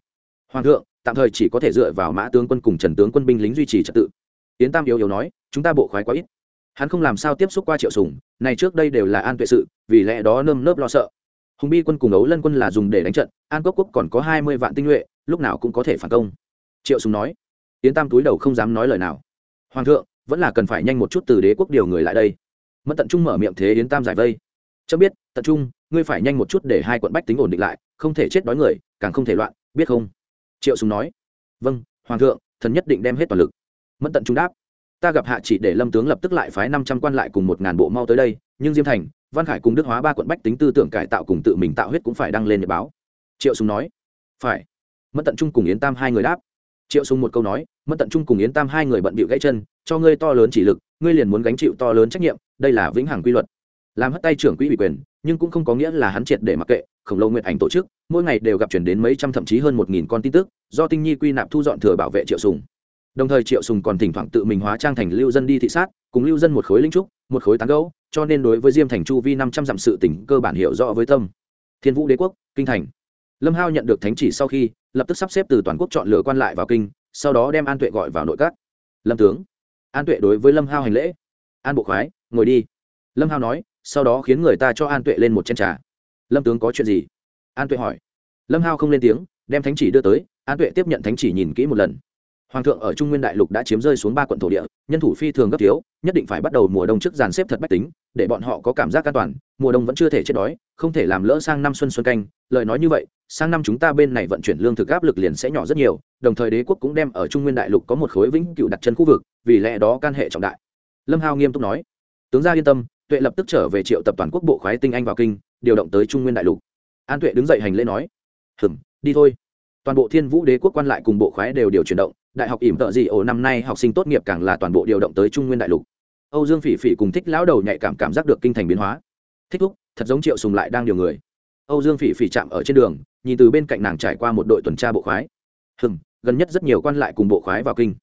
Hoàng thượng, tạm thời chỉ có thể dựa vào mã tướng quân cùng trần tướng quân binh lính duy trì trật tự. Yến tam yếu yếu nói, chúng ta bộ khoái quá ít hắn không làm sao tiếp xúc qua triệu sùng, này trước đây đều là an tuệ sự, vì lẽ đó nơm nớp lo sợ. Hùng bi quân cùng ấu lân quân là dùng để đánh trận, an quốc quốc còn có hai mươi vạn tinh nhuệ, lúc nào cũng có thể phản công. Triệu sùng nói yến tam túi đầu không dám nói lời nào. Hoàng thượng, vẫn là cần phải nhanh một chút từ đế quốc điều người lại đây. Mất tận trung mở miệng thế yến tam giải vây. Cho biết, tận trung, ngươi phải nhanh một chút để hai quận bách tính ổn định lại, không thể chết đói người, càng không thể loạn, biết không? Triệu sùng nói. Vâng hoàng thượng, thần nhất định đem hết toàn lực. Mẫn tận trung đáp ta gặp hạ chỉ để lâm tướng lập tức lại phái năm trăm quan lại cùng một ngàn bộ mau tới đây, nhưng diêm thành, văn khải cùng đức hóa ba quận bách tính tư tưởng cải tạo cùng tự mình tạo huyết cũng phải đăng lên để báo. Triệu sùng nói, phải. Mẫn tận trung cùng yến tam hai người đáp. Triệu sùng một câu nói, mẫn tận trung cùng yến tam hai người bận bịu gãy chân, cho ngươi to lớn chỉ lực, ngươi liền muốn gánh chịu to lớn trách nhiệm, đây là vĩnh hằng quy luật. Làm hất tay trưởng quỹ ủy quyền, nhưng cũng không có nghĩa là hắn triệt để mặc kệ, khổng lồ nguyện ảnh tổ chức, mỗi ngày đều gặp chuyển đến mấy trăm thậm chí hơn một nghìn con tin tức, do tinh nhi quy nạp thu dọn thừa bảo vệ triệu sùng đồng thời triệu sùng còn thỉnh thoảng tự mình hóa trang thành lưu dân đi thị sát, cùng lưu dân một khối linh trúc, một khối tán gấu cho nên đối với diêm thành chu vi năm trăm dặm sự tỉnh cơ bản hiểu rõ với tâm. Thiên vũ đế quốc, kinh thành. Lâm hao nhận được thánh chỉ sau khi, lập tức sắp xếp từ toàn quốc chọn lựa quan lại vào kinh, sau đó đem an tuệ gọi vào nội các. Lâm tướng. An tuệ đối với lâm hao hành lễ. An bộ khoái, ngồi đi. Lâm hao nói, sau đó khiến người ta cho an tuệ lên một chén trà. Lâm tướng có chuyện gì? An tuệ hỏi. Lâm hao không lên tiếng, đem thánh chỉ đưa tới. An tuệ tiếp nhận thánh chỉ nhìn kỹ một lần hoàng thượng ở trung nguyên đại lục đã chiếm rơi xuống ba quận thổ địa, nhân thủ phi thường gấp thiếu, nhất định phải bắt đầu mùa đông trước dàn xếp thật bách tính, để bọn họ có cảm giác an toàn, mùa đông vẫn chưa thể chết đói, không thể làm lỡ sang năm xuân xuân canh. Lời nói như vậy, sang năm chúng ta bên này vận chuyển lương thực áp lực liền sẽ nhỏ rất nhiều, đồng thời đế quốc cũng đem ở trung nguyên đại lục có một khối vĩnh cựu đặt chân khu vực, vì lẽ đó can hệ trọng đại. Lâm hao nghiêm túc nói, tướng gia yên tâm, tuệ lập tức trở về triệu tập toàn quốc bộ khoái tinh anh vào kinh, điều động tới trung nguyên đại lục. An tuệ đứng dậy hành lễ nói hừng đi thôi. Toàn bộ thiên vũ đế quốc quan lại cùng bộ khoái đều điều chuyển động đại học ỉm tợ dị ổ năm nay học sinh tốt nghiệp càng là toàn bộ điều động tới trung nguyên đại lục. Âu dương phỉ phỉ cùng thích lão đầu nhạy cảm cảm giác được kinh thành biến hóa. Thích thúc, thật giống triệu sùng lại đang điều người. Âu dương phỉ phỉ chạm ở trên đường, nhìn từ bên cạnh nàng trải qua một đội tuần tra bộ khoái. Hừm, gần nhất rất nhiều quan lại cùng bộ khoái vào kinh.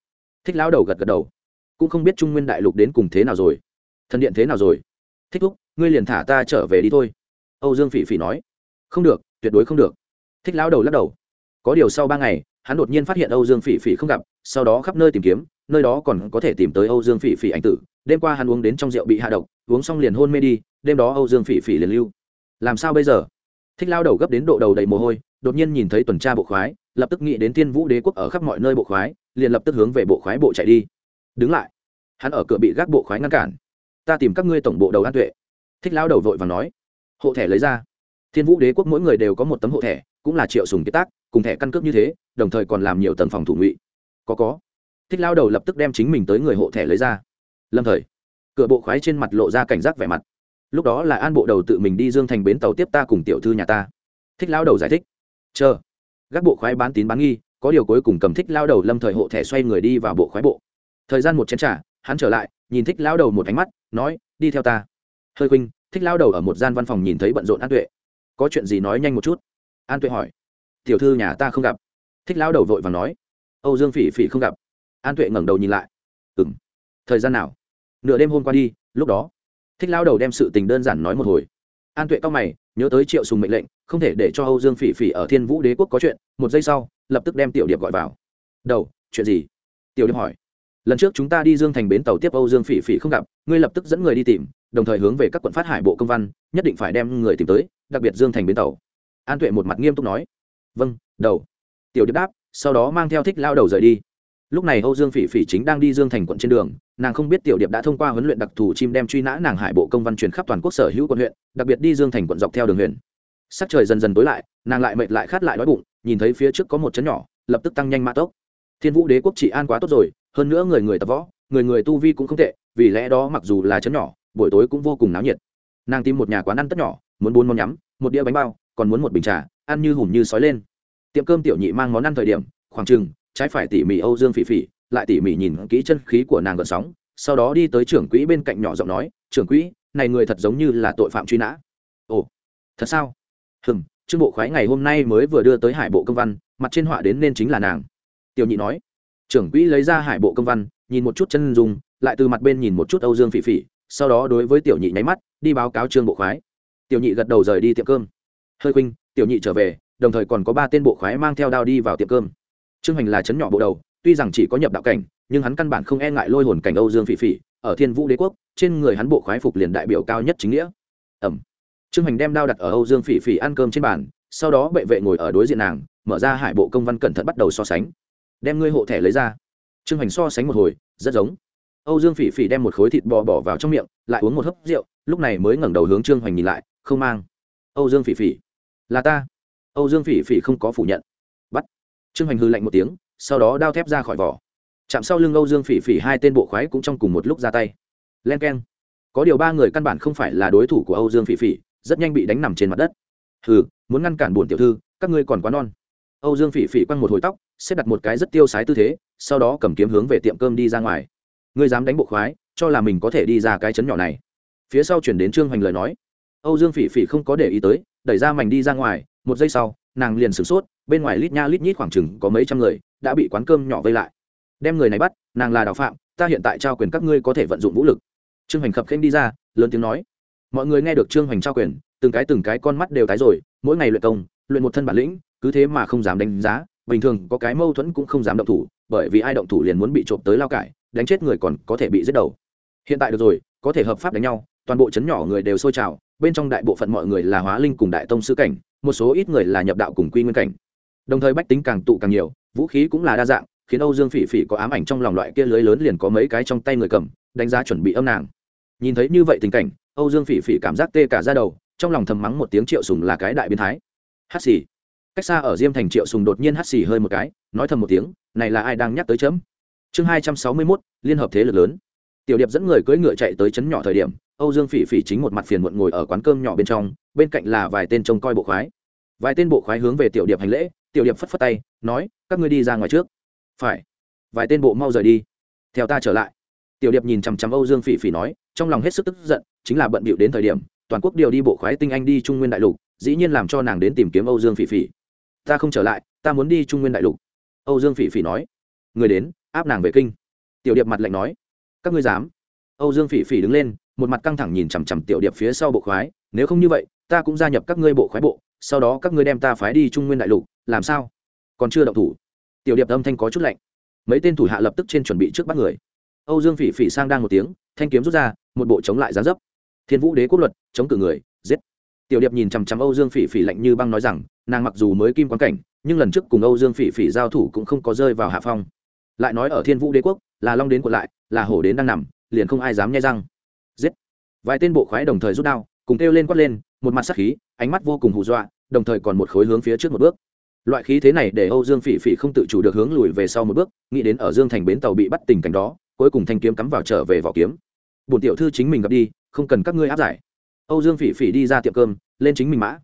Thích lão đầu gật gật đầu. Cũng không biết trung nguyên đại lục đến cùng thế nào rồi. Thần điện thế nào rồi? Thích thúc, ngươi liền thả ta trở về đi thôi. Âu dương phỉ phỉ nói. Không được, tuyệt đối không được. Thích lão đầu lắc đầu. Có điều sau ba ngày hắn đột nhiên phát hiện âu dương phỉ phỉ không gặp, sau đó khắp nơi tìm kiếm, nơi đó còn có thể tìm tới âu dương phỉ phỉ anh tử. Đêm qua hắn uống đến trong rượu bị hạ độc, uống xong liền hôn mê đi, đêm đó âu dương phỉ phỉ liền lưu. Làm sao bây giờ? Thích lao đầu gấp đến độ đầu đầy mồ hôi, đột nhiên nhìn thấy tuần tra bộ khoái, lập tức nghĩ đến tiên vũ đế quốc ở khắp mọi nơi bộ khoái, liền lập tức hướng về bộ khoái bộ chạy đi. Đứng lại. Hắn ở cửa bị gác bộ khoái ngăn cản. Ta tìm các ngươi tổng bộ đầu an tuệ. Thích lao đầu vội và nói. Hộ thẻ lấy ra. Thiên vũ đế quốc mỗi người đều có một tấm hộ thẻ cũng là triệu sùng kiệt tác, cùng thẻ căn cước như thế, đồng thời còn làm nhiều tầng phòng thủ ngụy. Có có. Thích lao đầu lập tức đem chính mình tới người hộ thẻ lấy ra. Lâm thời, cửa bộ khoái trên mặt lộ ra cảnh giác vẻ mặt. Lúc đó là an bộ đầu tự mình đi dương thành bến tàu tiếp ta cùng tiểu thư nhà ta. Thích lao đầu giải thích. Chờ. Gác bộ khoái bán tín bán nghi, có điều cuối cùng cầm thích lao đầu lâm thời hộ thẻ xoay người đi vào bộ khoái bộ. Thời gian một chén t r à hắn trở lại, nhìn thích lao đầu một ánh mắt, nói, đi theo ta. Hơi khuynh. Thích lao đầu ở một gian văn phòng nhìn thấy bận rộn an tuệ. Có chuyện gì nói nhanh một chút an tuệ hỏi, tiểu thư nhà ta không gặp. Thích lao đầu vội và nói, âu dương phỉ phỉ không gặp. An tuệ ngẩng đầu nhìn lại ừ m thời gian nào? Nửa đêm hôm qua đi, lúc đó. Thích lao đầu đem sự tình đơn giản nói một hồi. An tuệ cao mày, nhớ tới triệu sùng mệnh lệnh, không thể để cho âu dương phỉ phỉ ở thiên vũ đế quốc có chuyện, một giây sau, lập tức đem tiểu điệp gọi vào. Đầu, chuyện gì? Tiểu điệp hỏi, lần trước chúng ta đi dương thành bến tàu tiếp âu dương phỉ phỉ không gặp, ngươi lập tức dẫn người đi tìm, đồng thời hướng về các quận phát hải bộ công văn, nhất định phải đem người tìm tới, đặc biệt dương thành bến tàu an tuệ một mặt nghiêm túc nói vâng đầu. Tiểu điệp đáp, sau đó mang theo thích lao đầu rời đi. Lúc này âu dương phỉ phỉ chính đang đi dương thành quận trên đường, nàng không biết tiểu điệp đã thông qua huấn luyện đặc thù chim đem truy nã nàng hải bộ công văn truyền khắp toàn quốc sở hữu quận huyện, đặc biệt đi dương thành quận dọc theo đường huyện. Sắc trời dần dần tối lại, nàng lại mệt lại khát lại đói bụng, nhìn thấy phía trước có một chấn nhỏ, lập tức tăng nhanh mã tốc. Thiên vũ đế quốc trị an quá tốt rồi, hơn nữa người người tập võ, người người tu vi cũng không tệ, vì lẽ đó mặc dù là chấn nhỏ, buổi tối cũng vô cùng náo nhiệt. Nàng tìm một nhà quán ăn tất nhỏ, muốn bốn món nhắm, một đĩa bánh bao còn muốn một bình trà, ăn như hùm như sói lên. Tiệm cơm tiểu nhị mang món ăn thời điểm, khoảng chừng, trái phải tỉ mỉ âu dương phỉ phỉ, lại tỉ mỉ nhìn kỹ chân khí của nàng gợn sóng, sau đó đi tới trưởng quỹ bên cạnh nhỏ giọng nói, trưởng quỹ, này người thật giống như là tội phạm truy nã. Ồ, thật sao? Hừm, trương bộ khoái ngày hôm nay mới vừa đưa tới hải bộ công văn, mặt trên họa đến nên chính là nàng. Tiểu nhị nói. Trưởng quỹ lấy ra hải bộ công văn, nhìn một chút chân dùng lại từ mặt bên nhìn một chút âu dương phỉ phỉ, sau đó đối với tiểu nhị nháy mắt, đi báo cáo trương bộ khoái. Tiểu nhị gật đầu rời đi tiệm cơm hơi khuynh, tiểu nhị trở về, đồng thời còn có ba tên bộ khoái mang theo đao đi vào tiệm cơm. Trương hành là chấn nhỏ bộ đầu, tuy rằng chỉ có nhập đạo cảnh, nhưng hắn căn bản không e ngại lôi hồn cảnh âu dương phỉ phỉ, ở thiên vũ đế quốc, trên người hắn bộ khoái phục liền đại biểu cao nhất chính nghĩa. Ẩm. Trương hành đem đao đặt ở âu dương phỉ phỉ ăn cơm trên bàn, sau đó bệ vệ ngồi ở đối diện nàng, mở ra hải bộ công văn cẩn thận bắt đầu so sánh. Đem ngươi hộ thẻ lấy ra. Trương hành so sánh một hồi, rất giống. Âu dương phỉ phỉ đem một khối thịt bò bỏ vào trong miệng, lại uống một hớp rượu, lúc này mới ngẩng đầu hướng trương hoành nhìn lại, không mang. Âu dương phỉ phỉ là ta. Âu dương phỉ phỉ không có phủ nhận. Bắt. Trương hoành hư lạnh một tiếng, sau đó đao thép ra khỏi vỏ. Chạm sau lưng âu dương phỉ phỉ hai tên bộ khoái cũng trong cùng một lúc ra tay. Len k e n có điều ba người căn bản không phải là đối thủ của âu dương phỉ phỉ, rất nhanh bị đánh nằm trên mặt đất. Hừ, muốn ngăn cản bổn tiểu thư, các ngươi còn quá non. Âu dương phỉ phỉ quăng một hồi tóc, xếp đặt một cái rất tiêu sái tư thế, sau đó cầm kiếm hướng về tiệm cơm đi ra ngoài. Ngươi dám đánh bộ khoái, cho là mình có thể đi ra cái chấn nhỏ này. Phía sau chuyển đến trương hoành lời nói. Âu dương phỉ phỉ không có để ý tới đẩy ra mảnh đi ra ngoài, một giây sau, nàng liền sửng sốt, bên ngoài lít nha lít nhít khoảng chừng có mấy trăm người đã bị quán cơm nhỏ vây lại. Đem người này bắt, nàng là đào phạm, ta hiện tại trao quyền các ngươi có thể vận dụng vũ lực. Trương hoành khập khanh đi ra, lớn tiếng nói. Mọi người nghe được trương hoành trao quyền, từng cái từng cái con mắt đều tái rồi, mỗi ngày luyện công, luyện một thân bản lĩnh, cứ thế mà không dám đánh giá, bình thường có cái mâu thuẫn cũng không dám động thủ, bởi vì ai động thủ liền muốn bị trộm tới lao cải, đánh chết người còn có thể bị giết đầu. Hiện tại được rồi, có thể hợp pháp đánh nhau, toàn bộ chấn nhỏ người đều sôi trào bên trong đại bộ phận mọi người là hóa linh cùng đại tông sư cảnh một số ít người là nhập đạo cùng quy nguyên cảnh. Đồng thời bách tính càng tụ càng nhiều vũ khí cũng là đa dạng khiến âu dương phỉ phỉ có ám ảnh trong lòng loại kia lưới lớn liền có mấy cái trong tay người cầm đánh giá chuẩn bị âm nàng. Nhìn thấy như vậy tình cảnh âu dương phỉ phỉ cảm giác tê cả ra đầu trong lòng thầm mắng một tiếng triệu sùng là cái đại biến thái. Hát xì. Cách xa ở diêm thành triệu sùng đột nhiên hắt xì hơi một cái nói thầm một tiếng này là ai đang nhắc tới chấm? Chương hai trăm sáu mươi 261, liên hợp thế lực lớn. Tiểu điệp dẫn người cưỡi ngựa chạy tới chấn nhỏ thời điểm âu dương phỉ phỉ chính một mặt phiền muộn ngồi ở quán cơm nhỏ bên trong, bên cạnh là vài tên trông coi bộ khoái. Vài tên bộ khoái hướng về tiểu điệp hành lễ, tiểu điệp phất phất tay, nói, các ngươi đi ra ngoài trước. Phải. Vài tên bộ mau rời đi. Theo ta trở lại. Tiểu điệp nhìn chằm chằm âu dương phỉ phỉ nói, trong lòng hết sức tức giận, chính là bận bịu đến thời điểm, toàn quốc điều đi bộ khoái tinh anh đi trung nguyên đại lục, dĩ nhiên làm cho nàng đến tìm kiếm âu dương phỉ phỉ. Ta không trở lại, ta muốn đi trung nguyên đại lục. Âu dương phỉ phỉ nói. Người đến, áp nàng về kinh. Tiểu điệp mặt lạnh nói. Các ngươi dám. Âu dương phỉ phỉ đứng lên một mặt căng thẳng nhìn chằm chằm tiểu điệp phía sau bộ khoái, nếu không như vậy, ta cũng gia nhập các ngươi bộ khoái bộ, sau đó các ngươi đem ta phái đi trung nguyên đại lục, làm sao? Còn chưa động thủ, tiểu điệp âm thanh có chút lạnh. Mấy tên thủ hạ lập tức trên chuẩn bị trước bắt người. Âu dương phỉ phỉ sang đang một tiếng, thanh kiếm rút ra, một bộ chống lại gián dấp. Thiên vũ đế quốc luật, chống cử người, giết. Tiểu điệp nhìn chằm chằm âu dương phỉ phỉ lạnh như băng nói rằng, nàng mặc dù mới kim quán cảnh, nhưng lần trước cùng âu dương phỉ phỉ giao thủ cũng không có rơi vào hạ phong. Lại nói ở thiên vũ đế quốc, là long đến của lại, là hổ đến đang nằm, liền không ai dám nghe răng vài tên bộ khoái đồng thời rút đao, cùng kêu lên quát lên, một mặt sắc khí, ánh mắt vô cùng hù dọa, đồng thời còn một khối hướng phía trước một bước. Loại khí thế này để âu dương phỉ phỉ không tự chủ được hướng lùi về sau một bước, nghĩ đến ở dương thành bến tàu bị bắt tình cảnh đó, cuối cùng thanh kiếm cắm vào trở về vỏ kiếm. Bổn tiểu thư chính mình gặp đi, không cần các ngươi áp giải. Âu dương phỉ phỉ đi ra tiệm cơm, lên chính mình mã.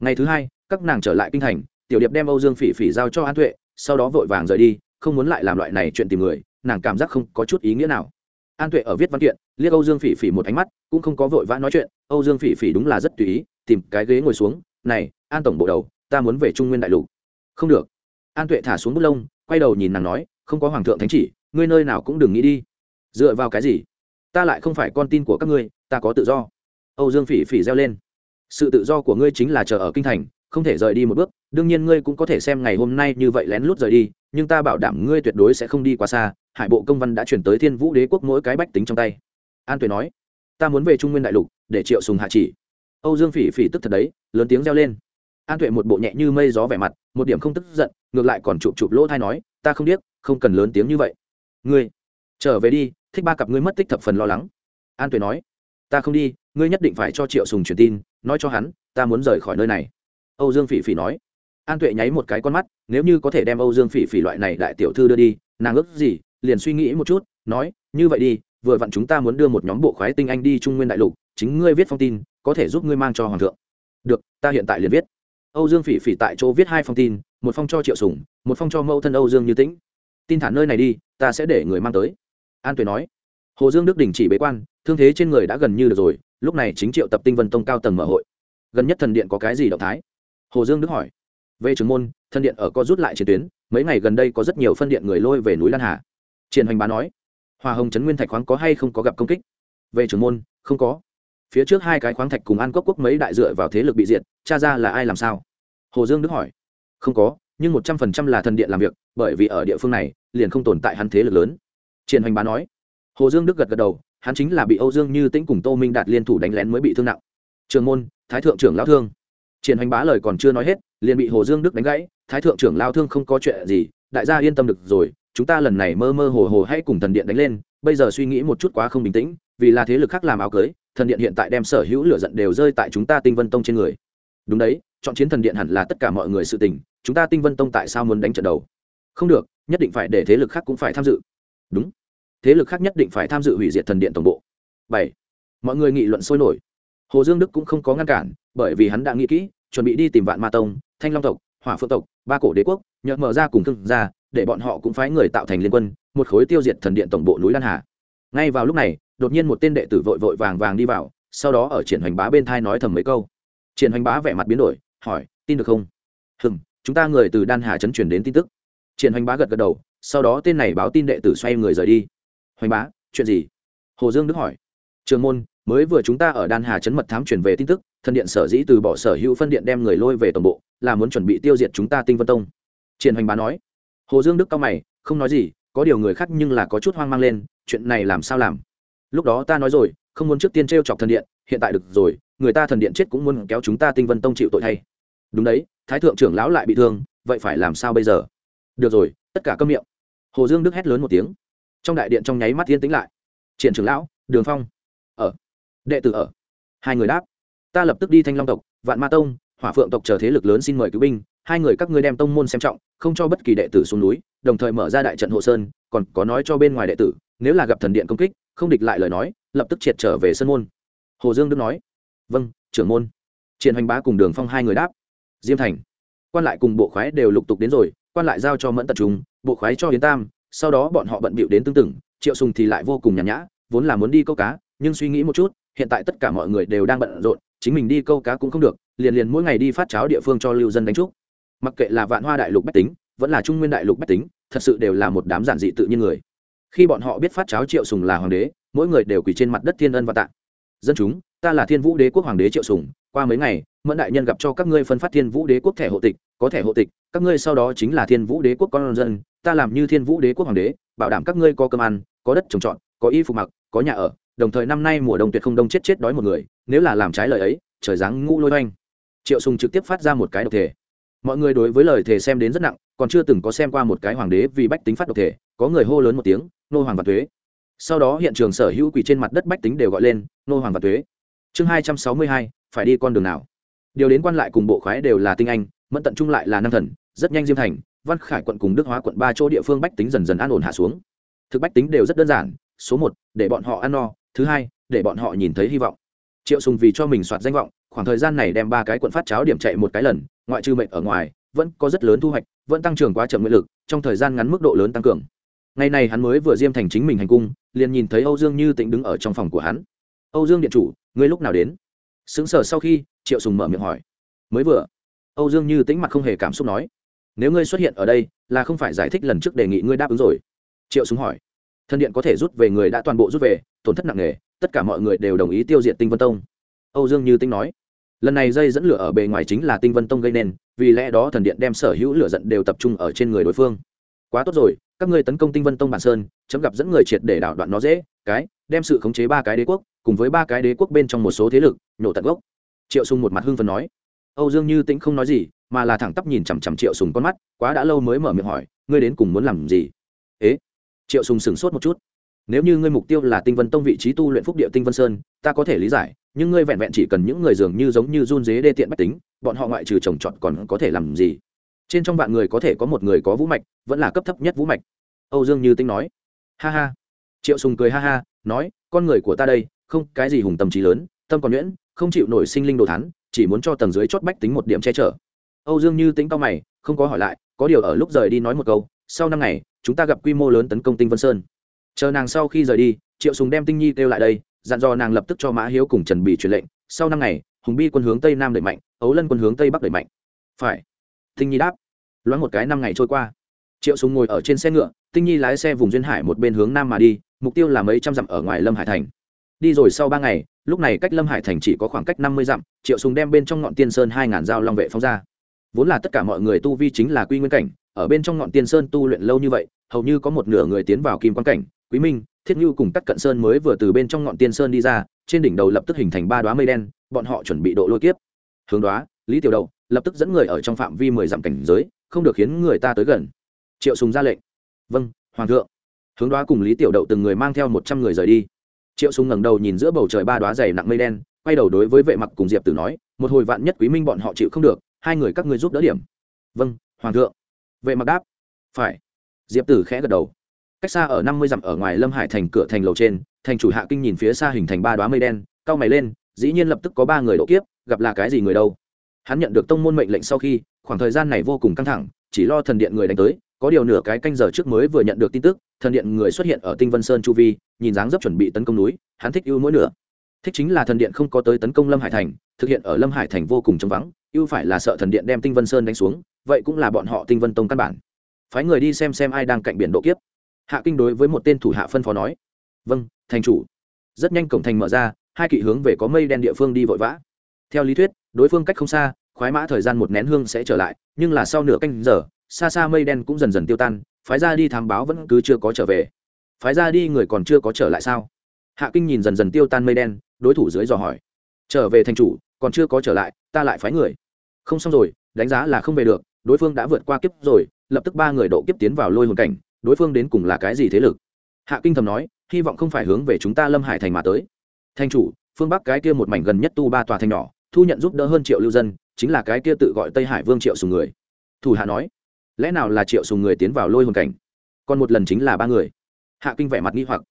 Ngày thứ hai, các nàng trở lại kinh thành, tiểu điệp đem âu dương phỉ phỉ giao cho an tuệ, sau đó vội vàng rời đi, không muốn lại làm loại này chuyện tìm người, nàng cảm giác không có chút ý nghĩa nào an tuệ ở viết văn kiện, liếc âu dương phỉ phỉ một ánh mắt, cũng không có vội vã nói chuyện. Âu dương phỉ phỉ đúng là rất tùy ý, tìm cái ghế ngồi xuống, này, an tổng bộ đầu, ta muốn về trung nguyên đại lục. Không được. An tuệ thả xuống bút lông, quay đầu nhìn nàng nói, không có hoàng thượng thánh chỉ, ngươi nơi nào cũng đừng nghĩ đi. Dựa vào cái gì? Ta lại không phải con tin của các ngươi, ta có tự do. Âu dương phỉ phỉ reo lên. Sự tự do của ngươi chính là chờ ở kinh thành, không thể rời đi một bước, đương nhiên ngươi cũng có thể xem ngày hôm nay như vậy lén lút rời đi nhưng ta bảo đảm ngươi tuyệt đối sẽ không đi quá xa, hải bộ công văn đã chuyển tới thiên vũ đế quốc mỗi cái bách tính trong tay. An tuệ nói, ta muốn về trung nguyên đại lục để triệu sùng hạ chỉ. Âu dương phỉ phỉ tức thật đấy, lớn tiếng reo lên. An tuệ một bộ nhẹ như mây gió vẻ mặt, một điểm không tức giận, ngược lại còn chụp chụp lỗ thai nói, ta không biết không cần lớn tiếng như vậy. Ngươi, trở về đi, thích ba cặp ngươi mất tích thập phần lo lắng. An tuệ nói, ta không đi, ngươi nhất định phải cho triệu sùng truyền tin, nói cho hắn, ta muốn rời khỏi nơi này. Âu dương phỉ phỉ nói an tuệ nháy một cái con mắt, nếu như có thể đem âu dương phỉ phỉ loại này đại tiểu thư đưa đi, nàng ước gì, liền suy nghĩ một chút, nói, như vậy đi, vừa vặn chúng ta muốn đưa một nhóm bộ khoái tinh anh đi trung nguyên đại lục, chính ngươi viết phong tin, có thể giúp ngươi mang cho hoàng thượng. Được, ta hiện tại liền viết. Âu dương phỉ phỉ tại chỗ viết hai phong tin, một phong cho triệu sùng, một phong cho mẫu thân âu dương như tĩnh. Tin thả nơi này đi, ta sẽ để người mang tới. An tuệ nói. Hồ dương đức đình chỉ bế quan, thương thế trên người đã gần như được rồi, lúc này chính triệu tập tinh vân tông cao tầng mở hội. Gần nhất thần điện có cái gì động thái? Hồ dương đức hỏi về trưởng môn, thân điện ở co rút lại chiến tuyến, mấy ngày gần đây có rất nhiều phân điện người lôi về núi lan hà. Triển hoành bá nói, hòa hồng trấn nguyên thạch khoáng có hay không có gặp công kích? Về trưởng môn, không có. Phía trước hai cái khoáng thạch cùng an cốc quốc mấy đại dựa vào thế lực bị diệt cha ra là ai làm sao? Hồ dương đức hỏi. Không có, nhưng một trăm phần trăm là thần điện làm việc, bởi vì ở địa phương này, liền không tồn tại hắn thế lực lớn. Triển hoành bá nói. Hồ dương đức gật gật đầu, hắn chính là bị âu dương như tĩnh cùng tô minh đạt liên thủ đánh lén mới bị thương nặng. Trường môn, thái thượng trưởng lão thương. Triển hoành bá lời còn chưa nói hết liền bị hồ dương đức đánh gãy, thái thượng trưởng lao thương không có chuyện gì, đại gia yên tâm được rồi, chúng ta lần này mơ mơ hồ hồ hãy cùng thần điện đánh lên, bây giờ suy nghĩ một chút quá không bình tĩnh, vì là thế lực khác làm áo cưới, thần điện hiện tại đem sở hữu lửa giận đều rơi tại chúng ta tinh vân tông trên người. Đúng đấy, chọn chiến thần điện hẳn là tất cả mọi người sự tình, chúng ta tinh vân tông tại sao muốn đánh trận đầu? Không được, nhất định phải để thế lực khác cũng phải tham dự. Đúng. Thế lực khác nhất định phải tham dự hủy diệt thần điện tổng bộ. Bảy. Mọi người nghị luận sôi nổi. Hồ dương đức cũng không có ngăn cản, bởi vì hắn đã nghĩ kỹ, chuẩn bị đi tìm vạn ma tông thanh long tộc, hỏa phượng tộc, ba cổ đế quốc, nhờ mở ra cùng thương ra để bọn họ cũng phái người tạo thành liên quân, một khối tiêu diệt thần điện tổng bộ núi lan hà. Ngay vào lúc này, đột nhiên một tên đệ tử vội vội vàng vàng đi vào, sau đó ở triển hoành bá bên thai nói thầm mấy câu. Triển hoành bá vẻ mặt biến đổi, hỏi, tin được không? Hừm, chúng ta người từ đan hà chấn chuyển đến tin tức. Triển hoành bá gật gật đầu, sau đó tên này báo tin đệ tử xoay người rời đi. Hoành bá, chuyện gì? Hồ dương đức hỏi. Trường môn, mới vừa chúng ta ở đan hà chấn mật thám truyền về tin tức, thần điện sở dĩ từ bỏ sở hữu phân điện đem người lôi về tổng bộ là muốn chuẩn bị tiêu diệt chúng ta tinh vân tông. Triển hoành bá nói. Hồ dương đức cao mày, không nói gì, có điều người khác nhưng là có chút hoang mang lên, chuyện này làm sao làm? Lúc đó ta nói rồi, không muốn trước tiên t r e o chọc thần điện, hiện tại được rồi, người ta thần điện chết cũng muốn kéo chúng ta tinh vân tông chịu tội thay. Đúng đấy, thái thượng trưởng lão lại bị thương, vậy phải làm sao bây giờ? Được rồi, tất cả câm miệng. Hồ dương đức hét lớn một tiếng. Trong đại điện trong nháy mắt yên tĩnh lại. Triển trưởng lão, đường phong. Ở. Đệ tử ở. Hai người đáp. Ta lập tức đi thanh long tộc, vạn ma tông hỏa phượng tộc chờ thế lực lớn xin mời cứu binh, hai người các ngươi đem tông môn xem trọng, không cho bất kỳ đệ tử xuống núi, đồng thời mở ra đại trận hộ sơn, còn có nói cho bên ngoài đệ tử, nếu là gặp thần điện công kích, không địch lại lời nói, lập tức triệt trở về sân môn. Hồ dương đức nói. Vâng trưởng môn. Triển hoành bá cùng đường phong hai người đáp. Diêm thành, quan lại cùng bộ khoái đều lục tục đến rồi, quan lại giao cho mẫn tập trung, bộ khoái cho yến tam, sau đó bọn họ bận bịu đến tương tự, triệu sùng thì lại vô cùng nhàn nhã, vốn là muốn đi câu cá, nhưng suy nghĩ một chút, hiện tại tất cả mọi người đều đang bận rộn, chính mình đi câu cá cũng không được liền liền mỗi ngày đi phát cháo địa phương cho lưu dân đánh trúc. Mặc kệ là vạn hoa đại lục bách tính, vẫn là trung nguyên đại lục bách tính, thật sự đều là một đám giản dị tự nhiên người. Khi bọn họ biết phát cháo triệu sùng là hoàng đế, mỗi người đều quỳ trên mặt đất thiên ân và tạ. Dân chúng, ta là thiên vũ đế quốc hoàng đế triệu sùng, qua mấy ngày, mẫn đại nhân gặp cho các ngươi phân phát thiên vũ đế quốc thẻ hộ tịch, có thẻ hộ tịch, các ngươi sau đó chính là thiên vũ đế quốc con dân, ta làm như thiên vũ đế quốc hoàng đế, bảo đảm các ngươi có cơm ăn, có đất trồng trọt, có y phục mặc, có nhà ở, đồng thời năm nay mùa đông tuyệt không đông chết chết đói một người, nếu là làm trái lời ấy, trời giáng ngũ lôi oanh triệu sùng trực tiếp phát ra một cái độc thể. Mọi người đối với lời thề xem đến rất nặng, còn chưa từng có xem qua một cái hoàng đế vì bách tính phát độc thể, có người hô lớn một tiếng, nô hoàng và thuế sau đó hiện trường sở hữu quỷ trên mặt đất bách tính đều gọi lên, nô hoàng và thuế chương hai trăm sáu mươi hai, phải đi con đường nào? Điều đến quan lại cùng bộ khoái đều là tinh anh, mẫn tận trung lại là nam thần, rất nhanh diêm thành, văn khải quận cùng đức hóa quận ba chỗ địa phương bách tính dần dần an ổn hạ xuống. Thực bách tính đều rất đơn giản, số một, để bọn họ ăn no, thứ hai, để bọn họ nhìn thấy hy vọng. Triệu sùng vì cho mình soạt danh vọng khoảng thời gian này đem ba cái quận phát cháo điểm chạy một cái lần, ngoại trừ mệnh ở ngoài, vẫn có rất lớn thu hoạch, vẫn tăng trưởng quá chậm nguyện lực, trong thời gian ngắn mức độ lớn tăng cường. Ngày này hắn mới vừa diêm thành chính mình hành cung, liền nhìn thấy âu dương như tĩnh đứng ở trong phòng của hắn. Âu dương điện chủ, ngươi lúc nào đến? Xứng sở sau khi, triệu sùng mở miệng hỏi. Mới vừa. Âu dương như tĩnh mặt không hề cảm xúc nói. Nếu ngươi xuất hiện ở đây, là không phải giải thích lần trước đề nghị ngươi đáp ứng rồi. Triệu sùng hỏi. Thân điện có thể rút về người đã toàn bộ rút về, tổn thất nặng nề, tất cả mọi người đều đồng ý tiêu diệt tinh vân tông. Âu dương như tĩnh nói lần này dây dẫn lửa ở bề ngoài chính là tinh vân tông gây nên, vì lẽ đó thần điện đem sở hữu lửa giận đều tập trung ở trên người đối phương. Quá tốt rồi, các ngươi tấn công tinh vân tông bản sơn, chấm gặp dẫn người triệt để đảo đoạn nó dễ, cái, đem sự khống chế ba cái đế quốc, cùng với ba cái đế quốc bên trong một số thế lực, nhổ tận gốc. Triệu sùng một mặt hưng phấn nói. Âu dương như tĩnh không nói gì, mà là thẳng tắp nhìn chằm chằm triệu sùng con mắt, quá đã lâu mới mở miệng hỏi, ngươi đến cùng muốn làm gì? Ế? Triệu sùng sửng sốt một chút. Nếu như ngươi mục tiêu là tinh vân tông vị trí tu luyện phúc địa tinh vân sơn, ta có thể lý giải nhưng ngươi vẹn vẹn chỉ cần những người dường như giống như run dế đê tiện bách tính, bọn họ ngoại trừ trồng trọt còn có thể làm gì? Trên trong vạn người có thể có một người có vũ mạch, vẫn là cấp thấp nhất vũ mạch. Âu dương như tinh nói. Ha ha. Triệu sùng cười ha ha, nói, con người của ta đây, không, cái gì hùng tâm trí lớn, tâm còn nhuyễn, không chịu nổi sinh linh đồ thán, chỉ muốn cho tầng dưới chót bách tính một điểm che chở. Âu dương như tính cao mày, không có hỏi lại, có điều ở lúc rời đi nói một câu, sau năm ngày, chúng ta gặp quy mô lớn tấn công tinh vân sơn. Chờ nàng sau khi rời đi, triệu sùng đem tinh nhi kêu lại đây dặn dò nàng lập tức cho mã hiếu cùng trần bì truyền lệnh, sau năm ngày, hùng bi quân hướng tây nam đẩy mạnh, ấu lân quân hướng tây bắc đẩy mạnh. Phải. Tinh nhi đáp. Loáng một cái năm ngày trôi qua, triệu súng ngồi ở trên xe ngựa, tinh nhi lái xe vùng duyên hải một bên hướng nam mà đi, mục tiêu là mấy trăm dặm ở ngoài lâm hải thành. Đi rồi sau ba ngày, lúc này cách lâm hải thành chỉ có khoảng cách năm mươi dặm, triệu súng đem bên trong ngọn tiên sơn hai ngàn dao long vệ phóng ra. Vốn là tất cả mọi người tu vi chính là quy nguyên cảnh, ở bên trong ngọn tiên sơn tu luyện lâu như vậy, hầu như có một nửa người tiến vào kim quan cảnh, quý minh thiết như cùng các cận sơn mới vừa từ bên trong ngọn tiên sơn đi ra, trên đỉnh đầu lập tức hình thành ba đoá mây đen, bọn họ chuẩn bị độ lôi kiếp. Hướng đoá lý tiểu đậu, lập tức dẫn người ở trong phạm vi mười dặm cảnh giới, không được khiến người ta tới gần. Triệu sùng ra lệnh. Vâng hoàng thượng. Hướng đoá cùng lý tiểu đậu từng người mang theo một trăm người rời đi. Triệu sùng ngẩng đầu nhìn giữa bầu trời ba đoá dày nặng mây đen, quay đầu đối với vệ mặc cùng diệp tử nói, một hồi vạn nhất quý minh bọn họ chịu không được, hai người các ngươi giúp đỡ điểm. Vâng hoàng thượng. Vệ mặc đáp. Phải. Diệp tử khẽ gật đầu cách xa ở năm mươi dặm ở ngoài lâm hải thành cửa thành lầu trên, thành chủ hạ kinh nhìn phía xa hình thành ba đoá mây đen cao mày lên, dĩ nhiên lập tức có ba người độ kiếp, gặp là cái gì người đâu. Hắn nhận được tông môn mệnh lệnh sau khi, khoảng thời gian này vô cùng căng thẳng, chỉ lo thần điện người đánh tới, có điều nửa cái canh giờ trước mới vừa nhận được tin tức, thần điện người xuất hiện ở tinh vân sơn chu vi, nhìn dáng dấp chuẩn bị tấn công núi, hắn thích ưu mỗi nửa. Thích chính là thần điện không có tới tấn công lâm hải thành, thực hiện ở lâm hải thành vô cùng trống vắng, ưu phải là sợ thần điện đem tinh vân sơn đánh xuống, vậy cũng là bọn họ tinh vân tông căn bản. Phái người đi xem xem ai đang cạnh biển độ kiếp hạ kinh đối với một tên thủ hạ phân phó nói vâng thành chủ. Rất nhanh cổng thành mở ra, hai kỵ hướng về có mây đen địa phương đi vội vã. Theo lý thuyết, đối phương cách không xa, khoái mã thời gian một nén hương sẽ trở lại, nhưng là sau nửa canh giờ, xa xa mây đen cũng dần dần tiêu tan, phái ra đi thám báo vẫn cứ chưa có trở về. Phái ra đi người còn chưa có trở lại sao? Hạ kinh nhìn dần dần tiêu tan mây đen, đối thủ dưới dò hỏi, trở về thành chủ, còn chưa có trở lại, ta lại phái người. Không xong rồi, đánh giá là không về được, đối phương đã vượt qua kiếp rồi, lập tức ba người độ kiếp tiến vào lôi hồn cảnh đối phương đến cùng là cái gì thế lực? Hạ kinh thầm nói, hy vọng không phải hướng về chúng ta lâm hải thành mà tới. Thành chủ, phương bắc cái kia một mảnh gần nhất tu ba tòa thành nhỏ, thu nhận giúp đỡ hơn triệu lưu dân, chính là cái kia tự gọi tây hải vương triệu sùng người. Thủ hạ nói, lẽ nào là triệu sùng người tiến vào lôi hồn cảnh? Còn một lần chính là ba người. Hạ kinh vẻ mặt nghi hoặc.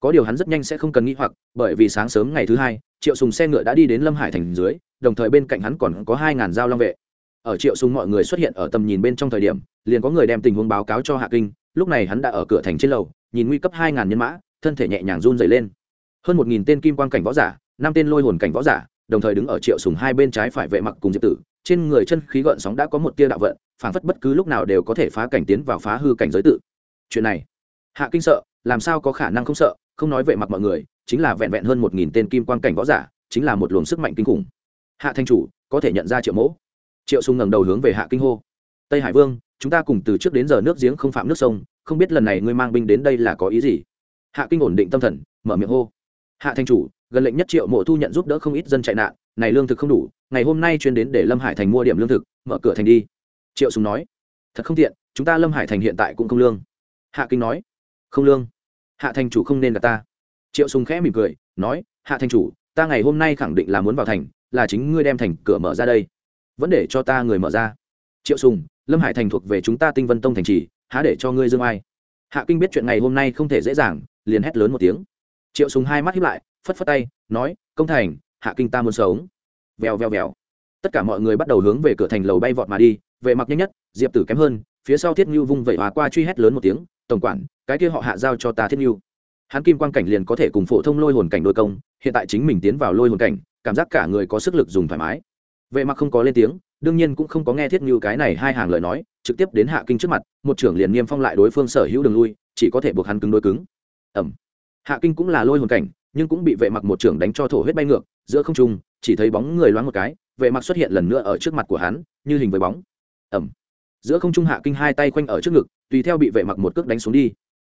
Có điều hắn rất nhanh sẽ không cần nghi hoặc, bởi vì sáng sớm ngày thứ hai, triệu sùng xe ngựa đã đi đến lâm hải thành dưới, đồng thời bên cạnh hắn còn có hai ngàn dao long vệ. Ở triệu sùng mọi người xuất hiện ở tầm nhìn bên trong thời điểm, liền có người đem tình huống báo cáo cho hạ kinh lúc này hắn đã ở cửa thành trên lầu, nhìn nguy cấp hai ngàn nhân mã, thân thể nhẹ nhàng run dày lên. Hơn một nghìn tên kim quan cảnh võ giả, năm tên lôi hồn cảnh võ giả, đồng thời đứng ở triệu sùng hai bên trái phải vệ mặc cùng diệp tử. Trên người chân khí gợn sóng đã có một tia đạo vận, phảng phất bất cứ lúc nào đều có thể phá cảnh tiến vào phá hư cảnh giới tự. Chuyện này, hạ kinh sợ, làm sao có khả năng không sợ, không nói vệ mặc mọi người, chính là vẹn vẹn hơn một nghìn tên kim quan cảnh võ giả, chính là một luồng sức mạnh kinh khủng. Hạ thanh chủ, có thể nhận ra triệu mỗ. Triệu sùng ngẩng đầu hướng về hạ kinh hô tây hải vương chúng ta cùng từ trước đến giờ nước giếng không phạm nước sông không biết lần này ngươi mang binh đến đây là có ý gì hạ kinh ổn định tâm thần mở miệng hô hạ thanh chủ gần lệnh nhất triệu mộ thu nhận giúp đỡ không ít dân chạy nạn này lương thực không đủ ngày hôm nay chuyên đến để lâm hải thành mua điểm lương thực mở cửa thành đi triệu sùng nói thật không tiện chúng ta lâm hải thành hiện tại cũng không lương hạ kinh nói không lương hạ thành chủ không nên gặp ta triệu sùng khẽ mỉm cười nói hạ thành chủ ta ngày hôm nay khẳng định là muốn vào thành là chính ngươi đem thành cửa mở ra đây vẫn để cho ta người mở ra triệu sùng lâm hải thành thuộc về chúng ta tinh vân tông thành trì, há để cho ngươi dương ai? Hạ kinh biết chuyện ngày hôm nay không thể dễ dàng, liền hét lớn một tiếng. Triệu Súng hai mắt hiếp lại, phất phất tay, nói, công thành, hạ kinh ta muốn sống. Vèo vèo vèo. Tất cả mọi người bắt đầu hướng về cửa thành lầu bay vọt mà đi vệ mặc nhanh nhất, diệp tử kém hơn, phía sau thiết ngưu vung vẩy hòa qua truy hét lớn một tiếng, tổng quản, cái kia họ hạ giao cho ta thiết ngưu. Hắn kim quang cảnh liền có thể cùng phổ thông lôi hồn cảnh đôi công, hiện tại chính mình tiến vào lôi hồn cảnh, cảm giác cả người có sức lực dùng thoải mái. Vệ mặc không có lên tiếng đương nhiên cũng không có nghe thiết như cái này hai hàng lời nói, trực tiếp đến hạ kinh trước mặt, một trưởng liền niêm phong lại đối phương sở hữu đường lui, chỉ có thể buộc hắn cứng đối cứng. Ẩm hạ kinh cũng là lôi hồn cảnh, nhưng cũng bị vệ mặc một trưởng đánh cho thổ huyết bay ngược, giữa không trung, chỉ thấy bóng người loáng một cái, vệ mặc xuất hiện lần nữa ở trước mặt của hắn, như hình với bóng. Ẩm giữa không trung hạ kinh hai tay quanh ở trước ngực, tùy theo bị vệ mặc một cước đánh xuống đi.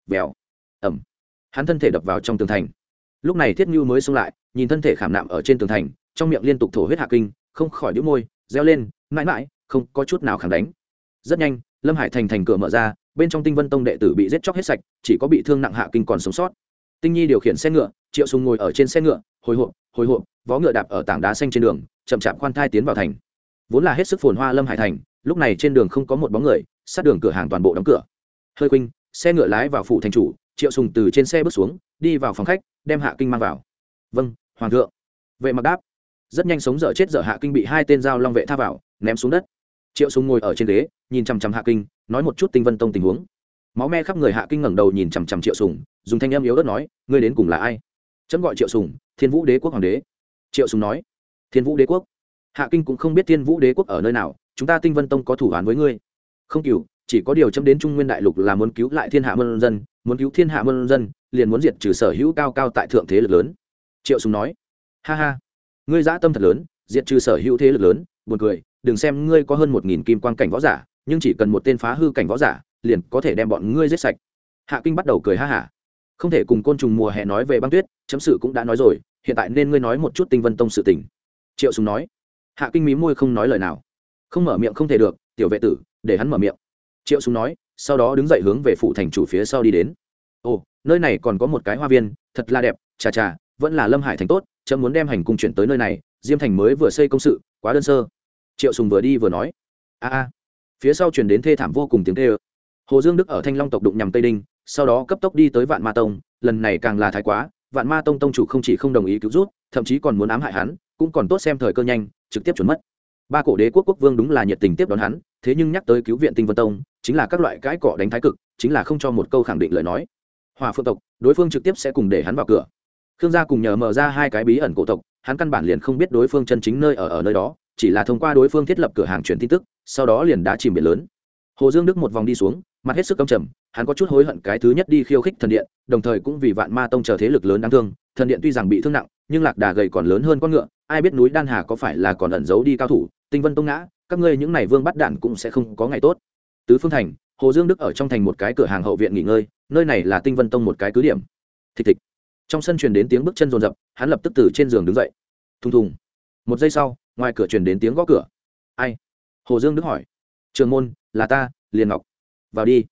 Vèo. Ẩm hắn thân thể đập vào trong tường thành. Lúc này thiết như mới xông lại, nhìn thân thể khảm nạm ở trên tường thành, trong miệng liên tục thổ huyết hạ kinh, không khỏi đĩu môi reo lên, mãi mãi, không có chút nào khẳng đánh. Rất nhanh, lâm hải thành thành cửa mở ra, bên trong tinh vân tông đệ tử bị giết chóc hết sạch, chỉ có bị thương nặng hạ kinh còn sống sót. Tinh nhi điều khiển xe ngựa, triệu sùng ngồi ở trên xe ngựa, hồi hộp hồi hộp, vó ngựa đạp ở tảng đá xanh trên đường, chậm chạp khoan thai tiến vào thành. Vốn là hết sức phồn hoa lâm hải thành, lúc này trên đường không có một bóng người, sát đường cửa hàng toàn bộ đóng cửa. Hơi quỳnh xe ngựa lái vào phủ thành chủ. Triệu sùng từ trên xe bước xuống, đi vào phòng khách, đem hạ kinh mang vào. Vâng hoàng thượng. Vệ mặc đáp rất nhanh sống dở chết dở hạ kinh bị hai tên dao long vệ tha vào, ném xuống đất. Triệu sùng ngồi ở trên ghế, nhìn chằm chằm hạ kinh, nói một chút tinh vân tông tình huống. Máu me khắp người hạ kinh ngẩng đầu nhìn chằm chằm triệu sùng, dùng thanh âm yếu ớt nói, ngươi đến cùng là ai? Chấm gọi triệu sùng, thiên vũ đế quốc hoàng đế. Triệu sùng nói, thiên vũ đế quốc. Hạ kinh cũng không biết thiên vũ đế quốc ở nơi nào, chúng ta tinh vân tông có thủ án với ngươi. Không cửu chỉ có điều chấm đến trung nguyên đại lục là muốn cứu lại thiên hạ môn dân, muốn cứu thiên hạ môn dân, liền muốn diệt trừ sở hữu cao cao tại thượng thế lực lớn. Triệu sùng nói, ha ha ngươi dã tâm thật lớn diện trừ sở hữu thế lực lớn, buồn cười, đừng xem ngươi có hơn một nghìn kim quan cảnh võ giả, nhưng chỉ cần một tên phá hư cảnh võ giả, liền có thể đem bọn ngươi giết sạch. Hạ kinh bắt đầu cười ha hả. Không thể cùng côn trùng mùa hè nói về băng tuyết, chấm sự cũng đã nói rồi, hiện tại nên ngươi nói một chút tinh vân tông sự tình. Triệu sùng nói. Hạ kinh mí môi không nói lời nào. Không mở miệng không thể được, tiểu vệ tử, để hắn mở miệng. Triệu sùng nói, sau đó đứng dậy hướng về phủ thành chủ phía sau đi đến. Ồ, nơi này còn có một cái hoa viên, thật là đẹp, chà chà vẫn là lâm hải thành tốt, chấm muốn đem hành cung chuyển tới nơi này, diêm thành mới vừa xây công sự, quá đơn sơ. Triệu sùng vừa đi vừa nói. A a. Phía sau chuyển đến thê thảm vô cùng tiếng thê ơ hồ dương đức ở thanh long tộc đụng nhằm tây đinh, sau đó cấp tốc đi tới vạn ma tông, lần này càng là thái quá, vạn ma tông tông chủ không chỉ không đồng ý cứu rút, thậm chí còn muốn ám hại hắn, cũng còn tốt xem thời cơ nhanh, trực tiếp chuẩn mất. Ba cổ đế quốc quốc vương đúng là nhiệt tình tiếp đón hắn, thế nhưng nhắc tới cứu viện tinh vân tông, chính là các loại cãi cọ đánh thái cực, chính là không cho một câu khẳng định lời nói. Hòa Phương tộc, đối phương trực tiếp sẽ cùng để hắn vào cửa khương gia cùng nhờ mở ra hai cái bí ẩn cổ tộc, hắn căn bản liền không biết đối phương chân chính nơi ở ở nơi đó, chỉ là thông qua đối phương thiết lập cửa hàng chuyển tin tức, sau đó liền đã chìm biển lớn. Hồ dương đức một vòng đi xuống, mặt hết sức căm trầm, hắn có chút hối hận cái thứ nhất đi khiêu khích thần điện, đồng thời cũng vì vạn ma tông chờ thế lực lớn đáng thương, thần điện tuy rằng bị thương nặng, nhưng lạc đà gầy còn lớn hơn con ngựa, ai biết núi đan hà có phải là còn ẩn giấu đi cao thủ, tinh vân tông ngã, các ngươi những này vương bắt đạn cũng sẽ không có ngày tốt. Tứ phương thành, hồ dương đức ở trong thành một cái cửa hàng hậu viện nghỉ ngơi, nơi này là tinh vân tông một cái cứ điểm. Thịch thịch trong sân truyền đến tiếng bước chân rồn rập, hắn lập tức từ trên giường đứng dậy. Thùng thùng. Một giây sau, ngoài cửa truyền đến tiếng gõ cửa. Ai? Hồ dương đức hỏi. Trường môn, là ta, liền ngọc. Vào đi.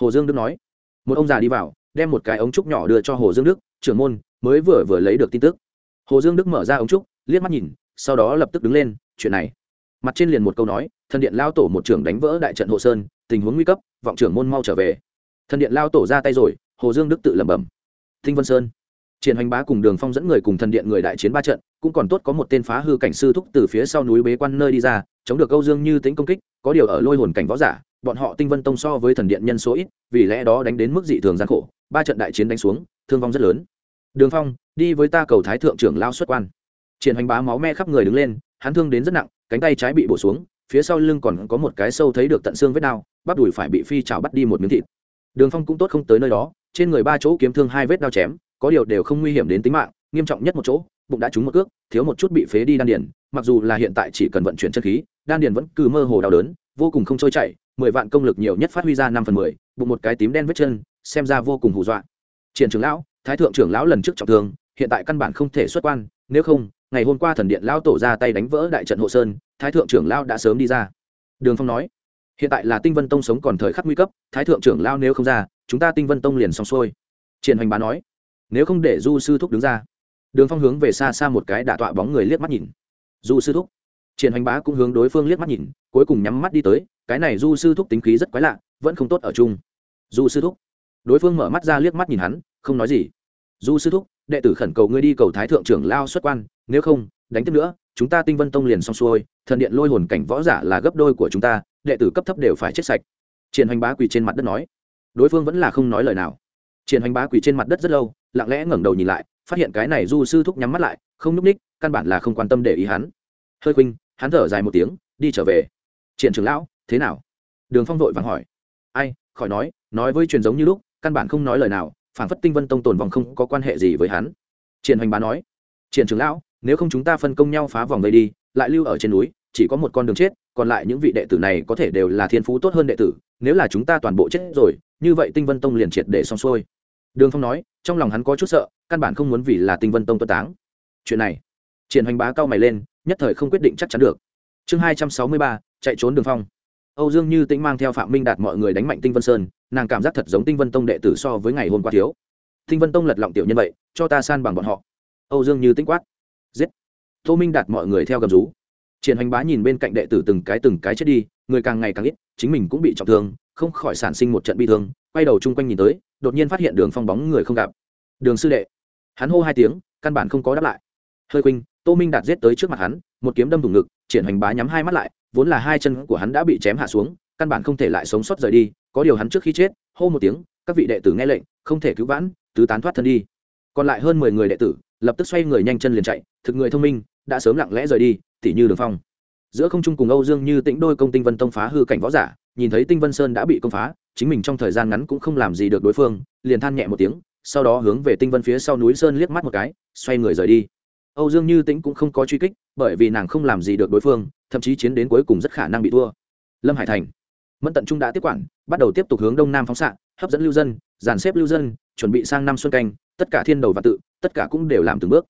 Hồ dương đức nói. Một ông già đi vào, đem một cái ống trúc nhỏ đưa cho hồ dương đức. Trưởng môn, mới vừa vừa lấy được tin tức. Hồ dương đức mở ra ống trúc, liếc mắt nhìn, sau đó lập tức đứng lên, chuyện này. Mặt trên liền một câu nói, thần điện lao tổ một trưởng đánh vỡ đại trận hộ sơn, tình huống nguy cấp, vọng trưởng môn mau trở về. Thần điện lao tổ ra tay rồi, hồ dương đức tự lẩm bẩm. Thinh vân sơn triển hoành bá cùng đường phong dẫn người cùng thần điện người đại chiến ba trận, cũng còn tốt có một tên phá hư cảnh sư thúc từ phía sau núi bế quan nơi đi ra, chống được câu dương như tính công kích, có điều ở lôi hồn cảnh võ giả, bọn họ tinh vân tông so với thần điện nhân số ít, vì lẽ đó đánh đến mức dị thường gian khổ, ba trận đại chiến đánh xuống, thương vong rất lớn. Đường phong, đi với ta cầu thái thượng trưởng lao xuất quan. Triển hoành bá máu me khắp người đứng lên, hắn thương đến rất nặng, cánh tay trái bị bổ xuống, phía sau lưng còn có một cái sâu thấy được tận xương vết đau, bắp đùi phải bị phi chảo bắt đi một miếng thịt. Đường phong cũng tốt không tới nơi đó, trên người ba chỗ kiếm thương hai vết đao chém có điều đều không nguy hiểm đến tính mạng, nghiêm trọng nhất một chỗ, bụng đã trúng một cước, thiếu một chút bị phế đi đan điền, mặc dù là hiện tại chỉ cần vận chuyển chân khí, đan điền vẫn cứ mơ hồ đau đớn, vô cùng không trôi chảy, mười vạn công lực nhiều nhất phát huy ra năm phần mười, bụng một cái tím đen vết chân, xem ra vô cùng hù dọa. Triển trưởng lão, thái thượng trưởng lão lần trước trọng thương, hiện tại căn bản không thể xuất quan, nếu không, ngày hôm qua thần điện lão tổ ra tay đánh vỡ đại trận hộ sơn, thái thượng trưởng lão đã sớm đi ra. Đường phong nói, hiện tại là tinh vân tông sống còn thời khắc nguy cấp, thái thượng trưởng lão nếu không ra, chúng ta tinh vân tông liền xong xuôi. Triển hoành bá nói nếu không để du sư thúc đứng ra. Đường phong hướng về xa xa một cái đạ tọa bóng người liếc mắt nhìn. Du sư thúc. Triển hoành bá cũng hướng đối phương liếc mắt nhìn, cuối cùng nhắm mắt đi tới, cái này du sư thúc tính khí rất quái lạ, vẫn không tốt ở chung. Du sư thúc. Đối phương mở mắt ra liếc mắt nhìn hắn, không nói gì. Du sư thúc, đệ tử khẩn cầu ngươi đi cầu thái thượng trưởng lao xuất quan, nếu không, đánh tiếp nữa, chúng ta tinh vân tông liền xong xuôi, thần điện lôi hồn cảnh võ giả là gấp đôi của chúng ta, đệ tử cấp thấp đều phải chết sạch. Triển hoành bá quỳ trên mặt đất nói. Đối phương vẫn là không nói lời nào triển hoành bá quỳ trên mặt đất rất lâu, lặng lẽ ngẩng đầu nhìn lại, phát hiện cái này du sư thúc nhắm mắt lại, không nhúc ních căn bản là không quan tâm để ý hắn. Hơi khuynh, hắn thở dài một tiếng, đi trở về. Triển trưởng lão, thế nào? Đường phong vội vàng hỏi. Ai, khỏi nói nói với truyền giống như lúc, căn bản không nói lời nào phản phất tinh vân tông tồn vòng không có quan hệ gì với hắn. Triển hoành bá nói. Triển trưởng lão, nếu không chúng ta phân công nhau phá vòng vây đi, lại lưu ở trên núi, chỉ có một con đường chết, còn lại những vị đệ tử này có thể đều là thiên phú tốt hơn đệ tử, nếu là chúng ta toàn bộ chết rồi như vậy tinh vân tông liền triệt để xong xuôi. Đường phong nói, trong lòng hắn có chút sợ, căn bản không muốn vì là tinh vân tông tuất táng. Chuyện này, triển hoành bá cao mày lên, nhất thời không quyết định chắc chắn được. Chương hai trăm sáu mươi ba, chạy trốn đường phong. Âu dương như tĩnh mang theo phạm minh đạt mọi người đánh mạnh tinh vân sơn, nàng cảm giác thật giống tinh vân tông đệ tử so với ngày hôm qua thiếu. Tinh vân tông lật lọng tiểu nhân vậy, cho ta san bằng bọn họ. Âu dương như tĩnh quát. Giết. Tô minh đạt mọi người theo gầm rú. Triển hoành bá nhìn bên cạnh đệ tử từng cái từng cái chết đi, người càng ngày càng ít, chính mình cũng bị trọng thương không khỏi sản sinh một trận bi thương, quay đầu chung quanh nhìn tới, đột nhiên phát hiện đường phong bóng người không gặp. Đường sư đệ. Hắn hô hai tiếng, căn bản không có đáp lại. Hơi khuynh, tô minh đạt giết tới trước mặt hắn, một kiếm đâm thủng ngực, triển hoành bá nhắm hai mắt lại, vốn là hai chân của hắn đã bị chém hạ xuống, căn bản không thể lại sống sót rời đi, có điều hắn trước khi chết, hô một tiếng, các vị đệ tử nghe lệnh, không thể cứu vãn, tứ tán thoát thân đi. Còn lại hơn mười người đệ tử, lập tức xoay người nhanh chân liền chạy, thực người thông minh, đã sớm lặng lẽ rời đi, tỉ như đường phong. Giữa không trung cùng âu dương như tĩnh đôi công tinh vân tông phá hư cảnh võ giả nhìn thấy tinh vân sơn đã bị công phá, chính mình trong thời gian ngắn cũng không làm gì được đối phương, liền than nhẹ một tiếng, sau đó hướng về tinh vân phía sau núi sơn liếc mắt một cái, xoay người rời đi. Âu dương như tĩnh cũng không có truy kích, bởi vì nàng không làm gì được đối phương, thậm chí chiến đến cuối cùng rất khả năng bị thua. Lâm hải thành. Mẫn tận trung đã tiếp quản, bắt đầu tiếp tục hướng đông nam phóng xạ, hấp dẫn lưu dân, dàn xếp lưu dân, chuẩn bị sang năm xuân canh, tất cả thiên đầu và tự, tất cả cũng đều làm từng bước.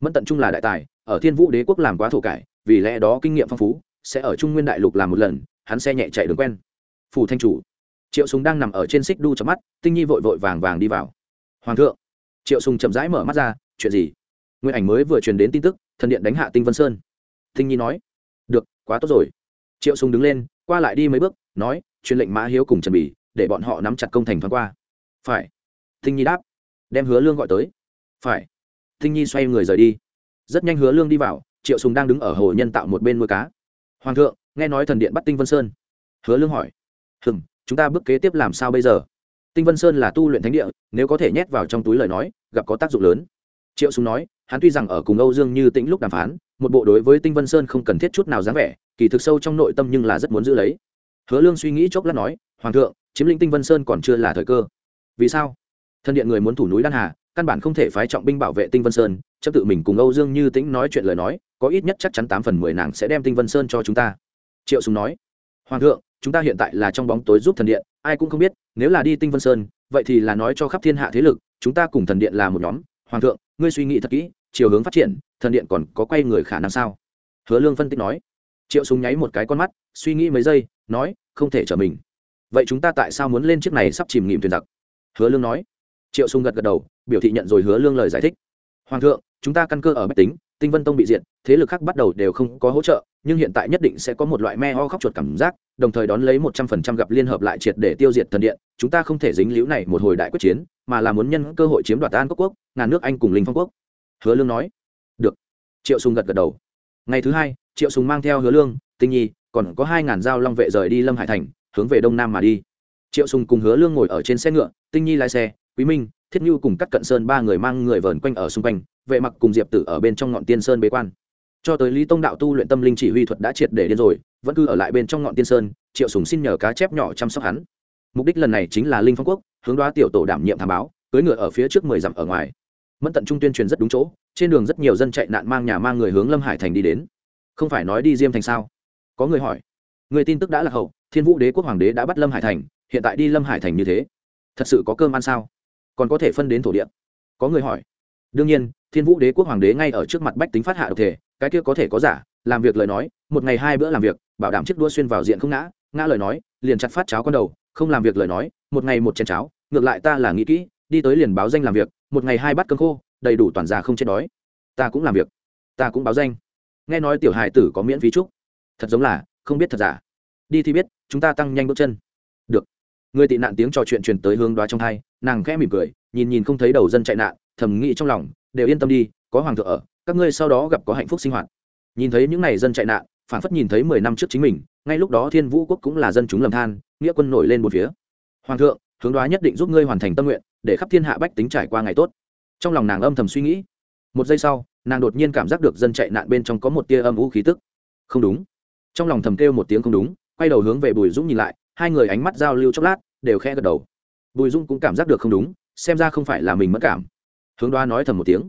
Mẫn tận trung là đại tài, ở thiên vũ đế quốc làm quá thổ cải, vì lẽ đó kinh nghiệm phong phú, sẽ ở trung nguyên đại lục làm một lần, hắn xe nhẹ chạy đường quen phủ thanh chủ. Triệu sùng đang nằm ở trên xích đu trong mắt, tinh nhi vội vội vàng vàng đi vào. Hoàng thượng. Triệu sùng chậm rãi mở mắt ra, chuyện gì? Nguyên ảnh mới vừa truyền đến tin tức, thần điện đánh hạ tinh vân sơn. Tinh nhi nói, được, quá tốt rồi. Triệu sùng đứng lên, qua lại đi mấy bước, nói, truyền lệnh mã hiếu cùng trần bỉ, để bọn họ nắm chặt công thành thoáng qua. Phải. Tinh nhi đáp, đem hứa lương gọi tới. Phải. Tinh nhi xoay người rời đi. Rất nhanh hứa lương đi vào, triệu sùng đang đứng ở hồ nhân tạo một bên nuôi cá. Hoàng thượng, nghe nói thần điện bắt tinh vân sơn. Hứa lương hỏi hừm, chúng ta bước kế tiếp làm sao bây giờ? Tinh vân sơn là tu luyện thánh địa, nếu có thể nhét vào trong túi lời nói, gặp có tác dụng lớn. Triệu sùng nói, hắn tuy rằng ở cùng âu dương như tĩnh lúc đàm phán, một bộ đối với tinh vân sơn không cần thiết chút nào dáng vẻ, kỳ thực sâu trong nội tâm nhưng là rất muốn giữ lấy. Hứa lương suy nghĩ chốc lát nói, hoàng thượng, chiếm lĩnh tinh vân sơn còn chưa là thời cơ. Vì sao? Thân điện người muốn thủ núi đan hà, căn bản không thể phái trọng binh bảo vệ tinh vân sơn, chấp tự mình cùng âu dương như tĩnh nói chuyện lời nói, có ít nhất chắc chắn tám phần mười nàng sẽ đem tinh vân sơn cho chúng ta. Triệu sùng nói, hoàng thượng chúng ta hiện tại là trong bóng tối giúp thần điện, ai cũng không biết, nếu là đi tinh vân sơn, vậy thì là nói cho khắp thiên hạ thế lực, chúng ta cùng thần điện là một nhóm. Hoàng thượng, ngươi suy nghĩ thật kỹ, chiều hướng phát triển, thần điện còn có quay người khả năng sao? Hứa lương phân tích nói. Triệu súng nháy một cái con mắt, suy nghĩ mấy giây, nói, không thể trở mình. Vậy chúng ta tại sao muốn lên chiếc này sắp chìm nghỉm thuyền giặc? Hứa lương nói. Triệu súng gật gật đầu, biểu thị nhận rồi hứa lương lời giải thích. Hoàng thượng, chúng ta căn cơ ở bách tính, tinh vân tông bị diện thế lực khác bắt đầu đều không có hỗ trợ nhưng hiện tại nhất định sẽ có một loại me ho khóc chuột cảm giác, đồng thời đón lấy một trăm phần trăm gặp liên hợp lại triệt để tiêu diệt thần điện, chúng ta không thể dính líu này một hồi đại quyết chiến, mà là muốn nhân cơ hội chiếm đoạt an quốc quốc, ngàn nước anh cùng linh phong quốc. Hứa lương nói. Được. Triệu sùng gật gật đầu. Ngày thứ hai, triệu sùng mang theo hứa lương, tinh nhi, còn có hai ngàn dao long vệ rời đi lâm hải thành, hướng về đông nam mà đi. Triệu sùng cùng hứa lương ngồi ở trên xe ngựa, tinh nhi lái xe, quý minh, thiết nhu cùng các cận sơn ba người mang người vờn quanh ở xung quanh, vệ mặc cùng diệp tử ở bên trong ngọn tiên sơn bế quan cho tới lý tông đạo tu luyện tâm linh chỉ huy thuật đã triệt để điên rồi, vẫn cứ ở lại bên trong ngọn tiên sơn, triệu sùng xin nhờ cá chép nhỏ chăm sóc hắn. Mục đích lần này chính là linh phong quốc, hướng đoá tiểu tổ đảm nhiệm thám báo, cưỡi ngựa ở phía trước mười dặm ở ngoài. Mẫn tận trung tuyên truyền rất đúng chỗ, trên đường rất nhiều dân chạy nạn mang nhà mang người hướng lâm hải thành đi đến. Không phải nói đi diêm thành sao? Có người hỏi. Người tin tức đã là hậu, thiên vũ đế quốc hoàng đế đã bắt lâm hải thành, hiện tại đi lâm hải thành như thế. Thật sự có cơm ăn sao? Còn có thể phân đến thổ địa? Có người hỏi. Đương nhiên thiên vũ đế quốc hoàng đế ngay ở trước mặt bách tính phát hạ độc thể, cái kia có thể có giả, làm việc lời nói, một ngày hai bữa làm việc, bảo đảm chiếc đua xuyên vào diện không ngã ngã lời nói, liền chặt phát cháo con đầu, không làm việc lời nói, một ngày một chén cháo, ngược lại ta là nghĩ kỹ, đi tới liền báo danh làm việc, một ngày hai bát cơm khô, đầy đủ toàn già không chết đói. Ta cũng làm việc, ta cũng báo danh. Nghe nói tiểu hài tử có miễn phí trúc thật giống là, không biết thật giả. Đi thì biết, chúng ta tăng nhanh bước chân. Được người tị nạn tiếng trò chuyện truyền tới hướng đoá trong hai nàng khẽ mỉm cười, nhìn nhìn không thấy đầu dân chạy nạn, thầm nghĩ trong lòng, đều yên tâm đi, có hoàng thượng ở, các ngươi sau đó gặp có hạnh phúc sinh hoạt. Nhìn thấy những n à y dân chạy nạn phản phất nhìn thấy mười năm trước chính mình, ngay lúc đó thiên vũ quốc cũng là dân chúng lầm than, nghĩa quân nổi lên một phía. Hoàng thượng, hướng đoá nhất định giúp ngươi hoàn thành tâm nguyện, để khắp thiên hạ bách tính trải qua ngày tốt. Trong lòng nàng âm thầm suy nghĩ. Một giây sau, nàng đột nhiên cảm giác được dân chạy nạn bên trong có một tia âm vũ khí tức. Không đúng. Trong lòng thầm kêu một tiếng không đúng, quay đầu hướng về bùi dũng nhìn lại, hai người ánh mắt giao lưu chốc lát đều khe gật đầu. Bùi Dung cũng cảm giác được không đúng, xem ra không phải là mình mất cảm. Hướng đoá nói thầm một tiếng.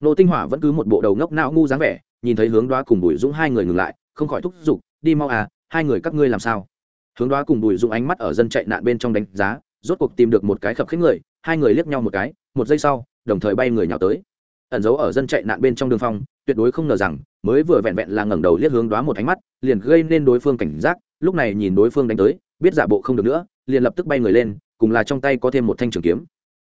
Nô tinh hỏa vẫn cứ một bộ đầu ngốc não ngu dáng vẻ, nhìn thấy hướng đoá cùng bùi dũng hai người ngừng lại, không khỏi thúc giục, đi mau à hai người các ngươi làm sao? Hướng đoá cùng bùi dũng ánh mắt ở dân chạy nạn bên trong đánh giá, rốt cuộc tìm được một cái khập khích người, hai người liếc nhau một cái, một giây sau, đồng thời bay người nhào tới. Ẩn giấu ở dân chạy nạn bên trong đường phong, tuyệt đối không ngờ rằng, mới vừa vẹn vẹn là ngẩng đầu liếc hướng đoá một ánh mắt, liền gây nên đối phương cảnh giác, lúc này nhìn đối phương đánh tới biết giả bộ không được nữa, liền lập tức bay người lên, cùng là trong tay có thêm một thanh trường kiếm.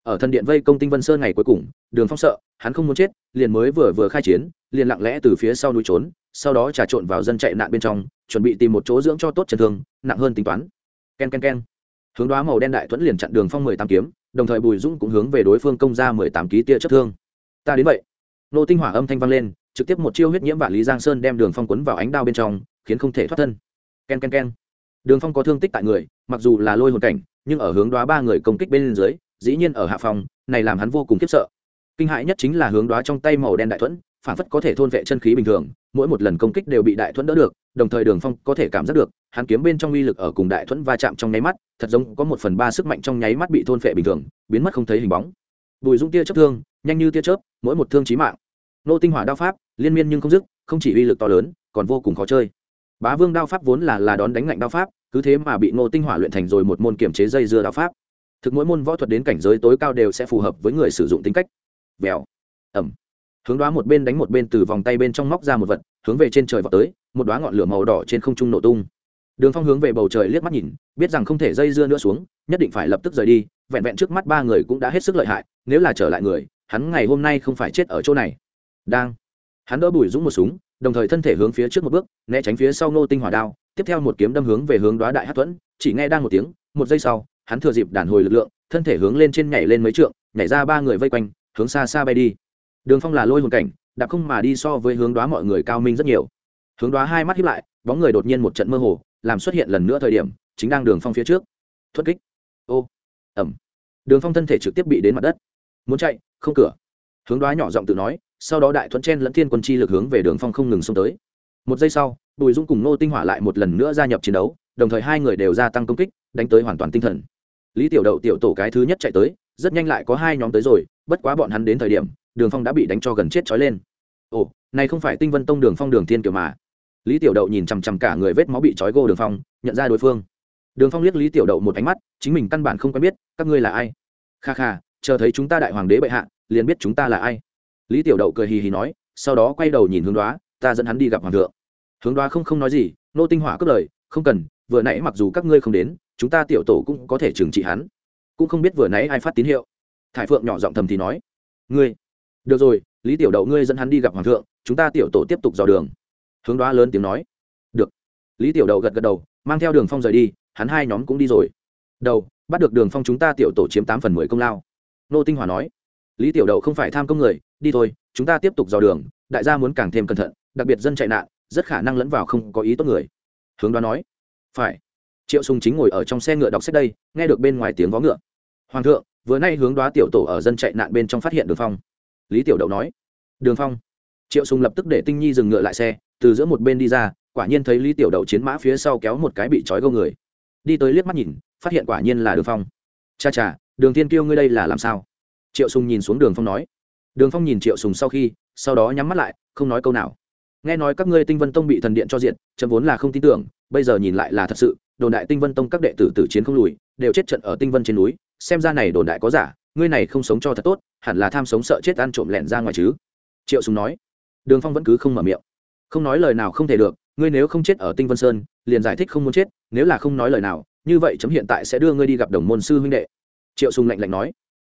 Ở thân điện vây công tinh vân sơn ngày cuối cùng, đường phong sợ, hắn không muốn chết, liền mới vừa vừa khai chiến, liền lặng lẽ từ phía sau núi trốn, sau đó trà trộn vào dân chạy nạn bên trong, chuẩn bị tìm một chỗ dưỡng cho tốt chấn thương, nặng hơn tính toán. K e n k e n k e n hướng đoá màu đen đại thuẫn liền chặn đường phong mười tám kiếm, đồng thời bùi dũng cũng hướng về đối phương công ra mười tám ký tia chất thương. Ta đến vậy. Nô tinh hỏa âm thanh vang lên, trực tiếp một chiêu huyết nhiễm vạn lý giang sơn đem đường phong quấn vào ánh đao bên trong, khiến không thể thoát thân. K e n k e n k e n đường phong có thương tích tại người, mặc dù là lôi hồn cảnh, nhưng ở hướng đoá ba người công kích bên dưới, dĩ nhiên ở hạ phòng, này làm hắn vô cùng khiếp sợ. Kinh hại nhất chính là hướng đoá trong tay màu đen đại thuẫn, phản phất có thể thôn vệ chân khí bình thường, mỗi một lần công kích đều bị đại thuẫn đỡ được, đồng thời đường phong có thể cảm giác được, hắn kiếm bên trong uy lực ở cùng đại thuẫn va chạm trong nháy mắt, thật giống có một phần ba sức mạnh trong nháy mắt bị thôn vệ bình thường, biến mất không thấy hình bóng. Bùi dung tia chớp thương, nhanh như tia chớp, mỗi một thương chí mạng. Nô tinh hỏa đao pháp, liên miên nhưng không dứt, không chỉ uy lực to lớn, còn vô cùng khó chơi bá vương đao pháp vốn là là đón đánh ngạnh đao pháp, cứ thế mà bị Ngô tinh hỏa luyện thành rồi một môn kiểm chế dây dưa đao pháp. Thực mỗi môn võ thuật đến cảnh giới tối cao đều sẽ phù hợp với người sử dụng tính cách. Vèo. Ẩm hướng đoá một bên đánh một bên từ vòng tay bên trong móc ra một vật, hướng về trên trời vào tới, một đoá ngọn lửa màu đỏ trên không trung nổ tung. Đường phong hướng về bầu trời liếc mắt nhìn, biết rằng không thể dây dưa nữa xuống, nhất định phải lập tức rời đi, vẹn vẹn trước mắt ba người cũng đã hết sức lợi hại, nếu là trở lại người, hắn ngày hôm nay không phải chết ở chỗ này. Đang. Hắn đỡ bùi dũng một súng đồng thời thân thể hướng phía trước một bước, né tránh phía sau nô tinh hỏa đao, tiếp theo một kiếm đâm hướng về hướng đoá đại hát thuẫn chỉ nghe đang một tiếng, một giây sau, hắn thừa dịp đàn hồi lực lượng, thân thể hướng lên trên nhảy lên mấy trượng, nhảy ra ba người vây quanh, hướng xa xa bay đi. Đường phong là lôi hồn cảnh, đạp không mà đi so với hướng đoá mọi người cao minh rất nhiều. Hướng đoá hai mắt hiếp lại, bóng người đột nhiên một trận mơ hồ, làm xuất hiện lần nữa thời điểm, chính đang đường phong phía trước. Thuất kích. Ô. Ẩm. Đường phong thân thể trực tiếp bị đến mặt đất. Muốn chạy, không cửa. Hướng đoá nhỏ giọng tự nói sau đó đại thuẫn chen lẫn thiên quân chi lực hướng về đường phong không ngừng xông tới. Một giây sau, bùi dung cùng nô tinh hỏa lại một lần nữa gia nhập chiến đấu, đồng thời hai người đều gia tăng công kích, đánh tới hoàn toàn tinh thần. Lý tiểu đậu tiểu tổ cái thứ nhất chạy tới, rất nhanh lại có hai nhóm tới rồi, bất quá bọn hắn đến thời điểm, đường phong đã bị đánh cho gần chết trói lên. Ồ, này không phải tinh vân tông đường phong đường thiên kiểu mà. Lý tiểu đậu nhìn chằm chằm cả người vết máu bị trói gô đường phong, nhận ra đối phương. Đường phong liếc lý tiểu đậu một ánh mắt, chính mình căn bản không quen biết, các ngươi là ai? Kha kha, chờ thấy chúng ta đại hoàng đế bệ hạ, liền biết chúng ta là ai lý tiểu đậu cười hì hì nói, sau đó quay đầu nhìn hướng đoá, ta dẫn hắn đi gặp hoàng thượng. Hướng đoá không không nói gì, nô tinh hỏa cất lời, không cần, vừa nãy mặc dù các ngươi không đến, chúng ta tiểu tổ cũng có thể trừng trị hắn. Cũng không biết vừa nãy ai phát tín hiệu. Thải phượng nhỏ giọng thầm thì nói, ngươi, được rồi, lý tiểu đậu ngươi dẫn hắn đi gặp hoàng thượng, chúng ta tiểu tổ tiếp tục dò đường. Hướng đoá lớn tiếng nói, được. lý tiểu đậu gật gật đầu, mang theo đường phong rời đi, hắn hai nhóm cũng đi rồi. Đầu, bắt được đường phong chúng ta tiểu tổ chiếm tám phần mười công lao. Nô tinh hòa nói, lý tiểu đậu không phải tham công người đi thôi, chúng ta tiếp tục dò đường, đại gia muốn càng thêm cẩn thận, đặc biệt dân chạy nạn, rất khả năng lẫn vào không có ý tốt người. Hướng đoán nói. Phải. Triệu sùng chính ngồi ở trong xe ngựa đọc sách đây, nghe được bên ngoài tiếng vó ngựa. Hoàng thượng, vừa nay hướng đoá tiểu tổ ở dân chạy nạn bên trong phát hiện đường phong. Lý tiểu đậu nói. Đường phong? Triệu sùng lập tức để tinh nhi dừng ngựa lại xe, từ giữa một bên đi ra, quả nhiên thấy lý tiểu đậu chiến mã phía sau kéo một cái bị trói gâu người. Đi tới liếc mắt nhìn, phát hiện quả nhiên là đường phong. Cha cha, đường thiên kiêu ngươi đây là làm sao? Triệu sùng nhìn xuống đường phong nói đường phong nhìn triệu sùng sau khi, sau đó nhắm mắt lại, không nói câu nào. Nghe nói các ngươi tinh vân tông bị thần điện cho diện chấm vốn là không tin tưởng, bây giờ nhìn lại là thật sự, đồn đại tinh vân tông các đệ tử tử chiến không lùi, đều chết trận ở tinh vân trên núi, xem ra này đồn đại có giả, ngươi này không sống cho thật tốt, hẳn là tham sống sợ chết ăn trộm lẹn ra ngoài chứ. Triệu sùng nói. Đường phong vẫn cứ không mở miệng. Không nói lời nào không thể được, ngươi nếu không chết ở tinh vân sơn, liền giải thích không muốn chết, nếu là không nói lời nào, như vậy chấm hiện tại sẽ đưa ngươi đi gặp đồng môn sư huynh đệ. Triệu sùng lạnh lạnh nói.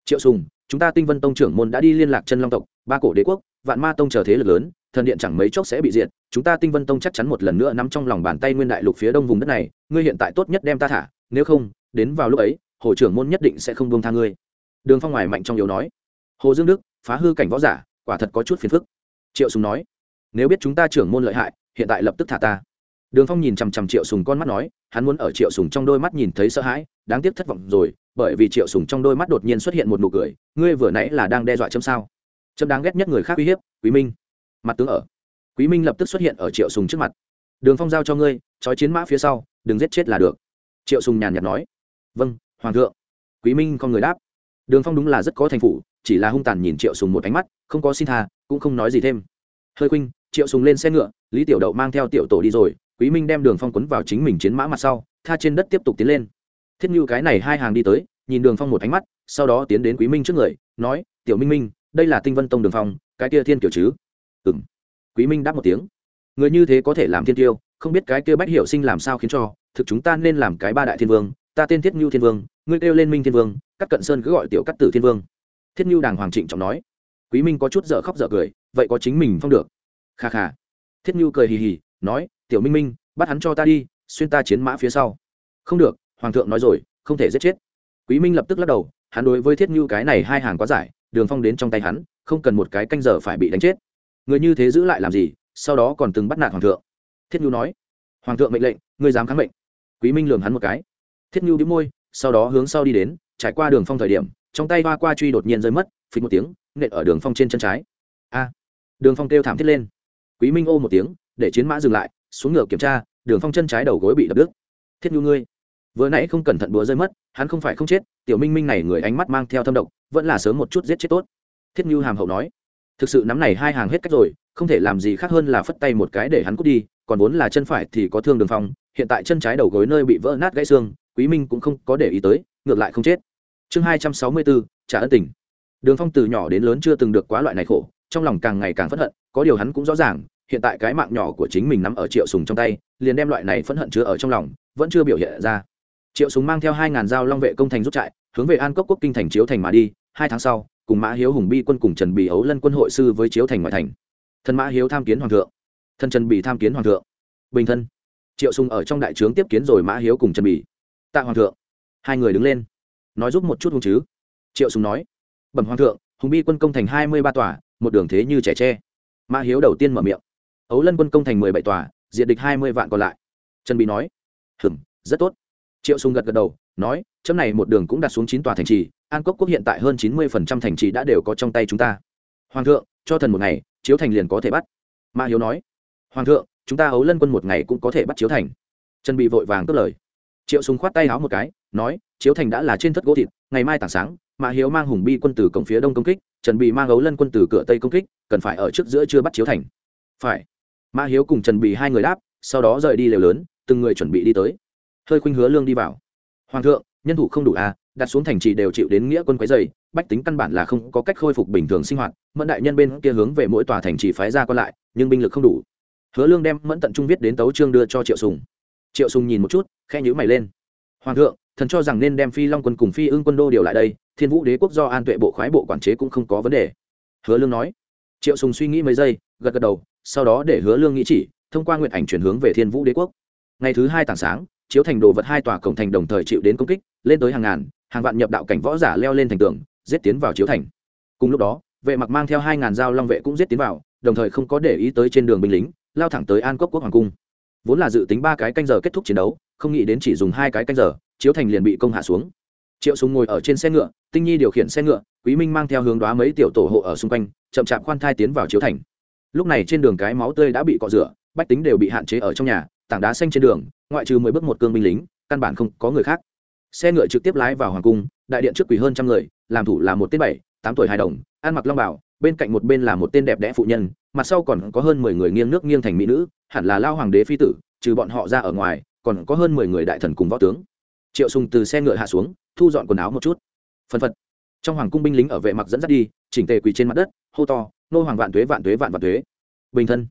Triệu sùng chúng ta tinh vân tông trưởng môn đã đi liên lạc chân long tộc, ba cổ đế quốc, vạn ma tông chờ thế lực lớn, thần điện chẳng mấy chốc sẽ bị diệt, chúng ta tinh vân tông chắc chắn một lần nữa nắm trong lòng bàn tay nguyên đại lục phía đông vùng đất này, ngươi hiện tại tốt nhất đem ta thả, nếu không, đến vào lúc ấy, hồ trưởng môn nhất định sẽ không buông tha ngươi. Đường phong ngoài mạnh trong yếu nói. Hồ dương đức, phá hư cảnh võ giả, quả thật có chút phiền phức. Triệu sùng nói. Nếu biết chúng ta trưởng môn lợi hại, hiện tại lập tức thả ta. Đường phong nhìn chằm chằm triệu sùng con mắt nói, hắn muốn ở triệu sùng trong đôi mắt nhìn thấy sợ hãi, đáng tiếc thất vọng rồi bởi vì triệu sùng trong đôi mắt đột nhiên xuất hiện một nụ cười, ngươi vừa nãy là đang đe dọa chấm sao? Chấm đáng ghét nhất người khác uy hiếp, quý minh. Mặt tướng ở. Quý minh lập tức xuất hiện ở triệu sùng trước mặt. Đường phong giao cho ngươi, trói chiến mã phía sau, đừng giết chết là được. Triệu sùng nhàn nhạt nói. Vâng hoàng thượng. Quý minh con người đáp. Đường phong đúng là rất có thành phủ, chỉ là hung tàn nhìn triệu sùng một ánh mắt, không có xin tha, cũng không nói gì thêm. Hơi khuynh, triệu sùng lên xe ngựa, lý tiểu đậu mang theo tiểu tổ đi rồi, quý minh đem đường phong quấn vào chính mình chiến mã mặt sau, tha trên đất tiếp tục tiến lên. Thiết như cái này hai hàng đi tới nhìn đường phong một ánh mắt, sau đó tiến đến quý minh trước người, nói, tiểu minh minh, đây là tinh vân tông đường phong, cái kia thiên kiểu chứ? Ừm. Quý minh đáp một tiếng, người như thế có thể làm thiên tiêu, không biết cái kia bách hiệu sinh làm sao khiến cho, thực chúng ta nên làm cái ba đại thiên vương, ta tên thiết ngưu thiên vương, ngươi kêu lên minh thiên vương các cận sơn cứ gọi tiểu cắt tử thiên vương. Thiết ngưu đàng hoàng trịnh trọng nói. Quý minh có chút dở khóc dở cười, vậy có chính mình phong được. Kha kha. Thiết ngưu cười hì hì, nói, tiểu minh minh, bắt hắn cho ta đi, xuyên ta chiến mã phía sau. Không được, hoàng thượng nói rồi, không thể giết chết quý minh lập tức lắc đầu, hắn đối với thiết nhu cái này hai hàng quá giải, đường phong đến trong tay hắn, không cần một cái canh giờ phải bị đánh chết. Người như thế giữ lại làm gì, sau đó còn từng bắt nạt hoàng thượng. Thiết nhu nói, hoàng thượng mệnh lệnh, ngươi dám kháng mệnh. Quý minh lường hắn một cái. Thiết nhu đĩu môi, sau đó hướng sau đi đến, trải qua đường phong thời điểm, trong tay hoa qua truy đột nhiên rơi mất phịch một tiếng, nện ở đường phong trên chân trái. A! Đường phong kêu thảm thiết lên. Quý minh ô một tiếng, để chiến mã dừng lại, xuống ngựa kiểm tra, đường phong chân trái đầu gối bị đập đứt. Thiết nhu ngươi vừa nãy không cẩn thận búa rơi mất, hắn không phải không chết, tiểu minh minh này người ánh mắt mang theo thâm độc, vẫn là sớm một chút giết chết tốt. Thiết như hàm hậu nói, thực sự nắm này hai hàng hết cách rồi, không thể làm gì khác hơn là phất tay một cái để hắn cút đi, còn vốn là chân phải thì có thương đường phong, hiện tại chân trái đầu gối nơi bị vỡ nát gãy xương, quý minh cũng không có để ý tới, ngược lại không chết. Chương hai trăm sáu mươi bốn, trả ân tình. Đường phong từ nhỏ đến lớn chưa từng được quá loại này khổ, trong lòng càng ngày càng phẫn hận, có điều hắn cũng rõ ràng, hiện tại cái mạng nhỏ của chính mình nắm ở triệu sùng trong tay, liền đem loại này phẫn hận chứa ở trong lòng, vẫn chưa biểu hiện ra triệu Súng mang theo hai ngàn dao long vệ công thành rút trại, hướng về an cốc quốc kinh thành chiếu thành mà đi, hai tháng sau, cùng mã hiếu hùng bi quân cùng trần bì ấu lân quân hội sư với chiếu thành ngoại thành. Thân mã hiếu tham kiến hoàng thượng. Thân trần bì tham kiến hoàng thượng. Bình thân. Triệu sùng ở trong đại trướng tiếp kiến rồi mã hiếu cùng trần bì tạ hoàng thượng. Hai người đứng lên. Nói giúp một chút hùng chứ. Triệu sùng nói. Bẩm hoàng thượng, hùng bi quân công thành hai mươi ba tòa, một đường thế như trẻ tre. Mã hiếu đầu tiên mở miệng. Ấu lân quân công thành mười bảy tòa diện địch hai mươi vạn còn lại. Trần bì nói. Hừm, rất tốt triệu sùng gật gật đầu, nói, chấm này một đường cũng đặt xuống chín tòa thành trì, an cốc quốc hiện tại hơn chín mươi phần trăm thành trì đã đều có trong tay chúng ta. Hoàng thượng, cho thần một ngày, chiếu thành liền có thể bắt. Mã hiếu nói. Hoàng thượng, chúng ta hấu lân quân một ngày cũng có thể bắt chiếu thành. Trần bị vội vàng cất lời. Triệu sùng khoát tay áo một cái, nói, chiếu thành đã là trên thất gỗ thịt, ngày mai tảng sáng mã hiếu mang hùng bi quân từ cổng phía đông công kích, trần bị mang ấu lân quân từ cửa tây công kích, cần phải ở trước giữa chưa bắt chiếu thành. Phải. Mã hiếu cùng trần bị hai người đáp, sau đó rời đi lều lớn, từng người chuẩn bị đi tới hơi khuynh hứa lương đi vào. Hoàng thượng, nhân thủ không đủ à đặt xuống thành trì đều chịu đến nghĩa quân quấy dày bách tính căn bản là không có cách khôi phục bình thường sinh hoạt, mẫn đại nhân bên kia hướng về mỗi tòa thành trì phái ra còn lại, nhưng binh lực không đủ. Hứa lương đem mẫn tận trung viết đến tấu trương đưa cho triệu sùng. Triệu sùng nhìn một chút khe nhíu mày lên. Hoàng thượng, thần cho rằng nên đem phi long quân cùng phi ưng quân đô điều lại đây, thiên vũ đế quốc do an tuệ bộ khoái bộ quản chế cũng không có vấn đề. Hứa lương nói. Triệu sùng suy nghĩ mấy giây, gật gật đầu, sau đó để hứa lương nghĩ chỉ, thông qua nguyện ảnh chuyển hướng về thiên vũ đế quốc. Ngày thứ hai tảng sáng chiếu thành đồ vật hai tòa cổng thành đồng thời chịu đến công kích, lên tới hàng ngàn, hàng vạn nhập đạo cảnh võ giả leo lên thành tường, giết tiến vào chiếu thành. Cùng lúc đó, vệ mặc mang theo hai ngàn dao long vệ cũng giết tiến vào, đồng thời không có để ý tới trên đường binh lính, lao thẳng tới an cốc quốc hoàng cung. Vốn là dự tính ba cái canh giờ kết thúc chiến đấu, không nghĩ đến chỉ dùng hai cái canh giờ, chiếu thành liền bị công hạ xuống. Triệu súng ngồi ở trên xe ngựa, tinh nhi điều khiển xe ngựa, quý minh mang theo hướng đoá mấy tiểu tổ hộ ở xung quanh, chậm chạp khoan thai tiến vào chiếu thành. Lúc này trên đường cái máu tươi đã bị cọ rửa, bách tính đều bị hạn chế ở trong nhà tảng đá xanh trên đường, ngoại trừ mười bước một cương binh lính, căn bản không có người khác. Xe ngựa trực tiếp lái vào hoàng cung, đại điện trước quỳ hơn trăm người, làm thủ là một tên bảy, tám tuổi hài đồng, ăn mặc long bảo bên cạnh một bên là một tên đẹp đẽ phụ nhân, mặt sau còn có hơn mười người nghiêng nước nghiêng thành mỹ nữ, hẳn là lao hoàng đế phi tử, trừ bọn họ ra ở ngoài, còn có hơn mười người đại thần cùng võ tướng. Triệu sùng từ xe ngựa hạ xuống, thu dọn quần áo một chút. Phân phật. Trong hoàng cung binh lính ở vệ mặc dẫn dắt đi, chỉnh tề quỳ trên mặt đất, hô to, nô hoàng vạn tuế vạn tuế, vạn vạn tuế. Bình thân.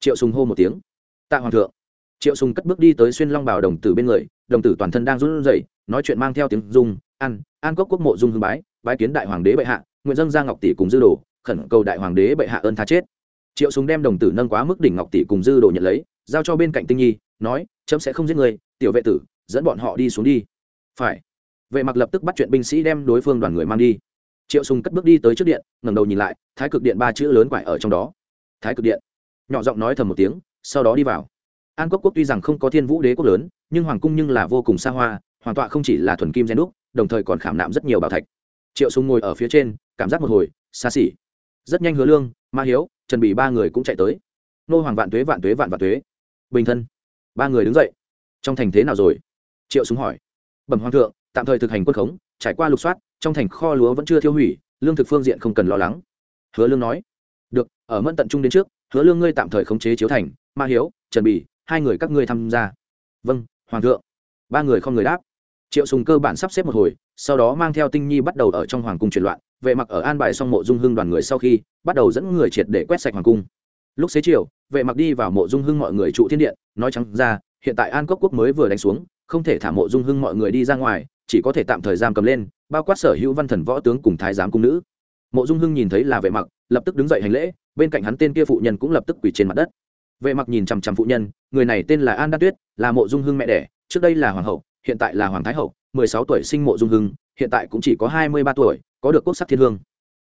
Triệu sùng hô một tiếng. Tạ hoàng thượng triệu sùng cất bước đi tới xuyên long bảo đồng tử bên người, đồng tử toàn thân đang run rẩy, nói chuyện mang theo tiếng dung an an cốc quốc mộ dung hương bái bái kiến đại hoàng đế bệ hạ, nguyện dân ra ngọc tỷ cùng dư đồ, khẩn cầu đại hoàng đế bệ hạ ơn tha chết. Triệu sùng đem đồng tử nâng quá mức đỉnh ngọc tỷ cùng dư đồ nhận lấy, giao cho bên cạnh tinh nhi, nói, chấm sẽ không giết người, tiểu vệ tử, dẫn bọn họ đi xuống đi. Phải. Vệ mặc lập tức bắt chuyện binh sĩ đem đối phương đoàn người mang đi. Triệu sùng cất bước đi tới trước điện, ngẩng đầu nhìn lại, thái cực điện ba chữ lớn quải ở trong đó. Thái cực điện. Nhỏ giọng nói thầm một tiếng, sau đó đi vào an quốc quốc tuy rằng không có thiên vũ đế quốc lớn, nhưng hoàng cung nhưng là vô cùng xa hoa, hoàng tọa không chỉ là thuần kim gen đúc, đồng thời còn khảm nạm rất nhiều bảo thạch. Triệu sùng ngồi ở phía trên, cảm giác một hồi, xa xỉ. Rất nhanh hứa lương, ma hiếu, trần bỉ ba người cũng chạy tới. Nô hoàng vạn tuế vạn tuế, vạn vạn tuế. Bình thân. Ba người đứng dậy. Trong thành thế nào rồi? Triệu súng hỏi. Bẩm hoàng thượng, tạm thời thực hành quân khống, trải qua lục soát, trong thành kho lúa vẫn chưa thiêu hủy, lương thực phương diện không cần lo lắng. Hứa lương nói. Được, ở mẫn tận trung đến trước, hứa lương ngươi tạm thời khống chế chiếu thành, ma hiếu, trần bỉ hai người các ngươi tham gia. Vâng hoàng thượng. Ba người không người đáp. Triệu sùng cơ bản sắp xếp một hồi, sau đó mang theo tinh nhi bắt đầu ở trong hoàng cung truyền loạn, vệ mặc ở an bài xong mộ dung hưng đoàn người sau khi, bắt đầu dẫn người triệt để quét sạch hoàng cung. Lúc xế chiều, vệ mặc đi vào mộ dung hưng mọi người trụ thiên điện, nói trắng ra, hiện tại an cốc quốc mới vừa đánh xuống, không thể thả mộ dung hưng mọi người đi ra ngoài, chỉ có thể tạm thời giam cầm lên, bao quát sở hữu văn thần võ tướng cùng thái giám cung nữ. Mộ dung hưng nhìn thấy là vệ mặc, lập tức đứng dậy hành lễ, bên cạnh hắn tên kia phụ nhân cũng lập tức quỳ trên mặt đất vệ mặc nhìn chằm chằm phụ nhân, người này tên là an đan tuyết, là mộ dung hưng mẹ đẻ, trước đây là hoàng hậu, hiện tại là hoàng thái hậu, mười sáu tuổi sinh mộ dung hưng, hiện tại cũng chỉ có hai mươi ba tuổi, có được quốc sắc thiên hương.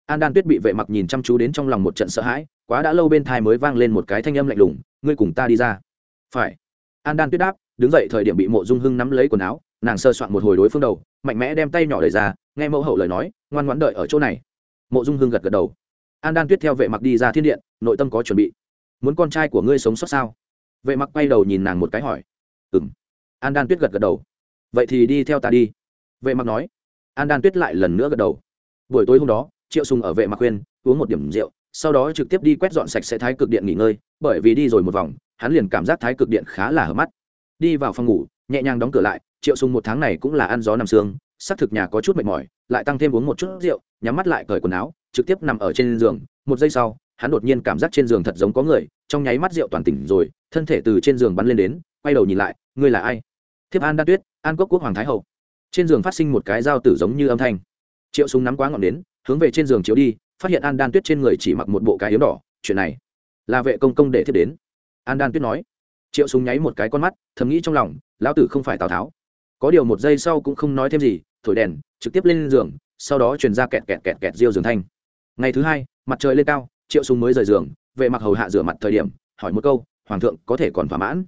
An đan tuyết bị vệ mặc nhìn chăm chú đến trong lòng một trận sợ hãi, quá đã lâu bên thai mới vang lên một cái thanh âm lạnh lùng, ngươi cùng ta đi ra. Phải. An đan tuyết đáp, đứng dậy thời điểm bị mộ dung hưng nắm lấy quần áo, nàng sơ soạn một hồi đối phương đầu, mạnh mẽ đem tay nhỏ đẩy ra, nghe mẫu hậu lời nói, ngoan ngoãn đợi ở chỗ này. Mộ dung hưng gật gật đầu. An đan tuyết theo vệ mặc đi ra thiên điện, nội tâm có chuẩn bị muốn con trai của ngươi sống sót sao? Vệ mặc quay đầu nhìn nàng một cái hỏi. Ừ m an đan tuyết gật gật đầu. Vậy thì đi theo ta đi. Vệ mặc nói. An đan tuyết lại lần nữa gật đầu. Buổi tối hôm đó, triệu sùng ở vệ mặc khuyên, uống một điểm rượu, sau đó trực tiếp đi quét dọn sạch sẽ thái cực điện nghỉ ngơi, bởi vì đi rồi một vòng, hắn liền cảm giác thái cực điện khá là hở mắt. Đi vào phòng ngủ, nhẹ nhàng đóng cửa lại, triệu sùng một tháng này cũng là ăn gió nằm sương, xác thực nhà có chút mệt mỏi, lại tăng thêm uống một chút rượu, nhắm mắt lại cởi quần áo, trực tiếp nằm ở trên giường, một giây sau hắn đột nhiên cảm giác trên giường thật giống có người, trong nháy mắt rượu toàn tỉnh rồi, thân thể từ trên giường bắn lên đến, quay đầu nhìn lại, ngươi là ai? Thiếp an đan tuyết, an quốc quốc hoàng thái hậu. Trên giường phát sinh một cái dao tử giống như âm thanh. Triệu súng nắm quá ngọn đến hướng về trên giường chiếu đi, phát hiện an đan tuyết trên người chỉ mặc một bộ cái yếm đỏ, chuyện này là vệ công công để thiết đến. An đan tuyết nói. Triệu súng nháy một cái con mắt, thầm nghĩ trong lòng, lão tử không phải tào tháo. Có điều một giây sau cũng không nói thêm gì, thổi đèn, trực tiếp lên giường, sau đó truyền ra kẹt kẹt kẹt kẹt riêu giường thanh. Ngày thứ hai, mặt trời lên cao triệu súng mới rời giường vệ mặc hầu hạ rửa mặt thời điểm hỏi một câu hoàng thượng có thể còn thỏa mãn?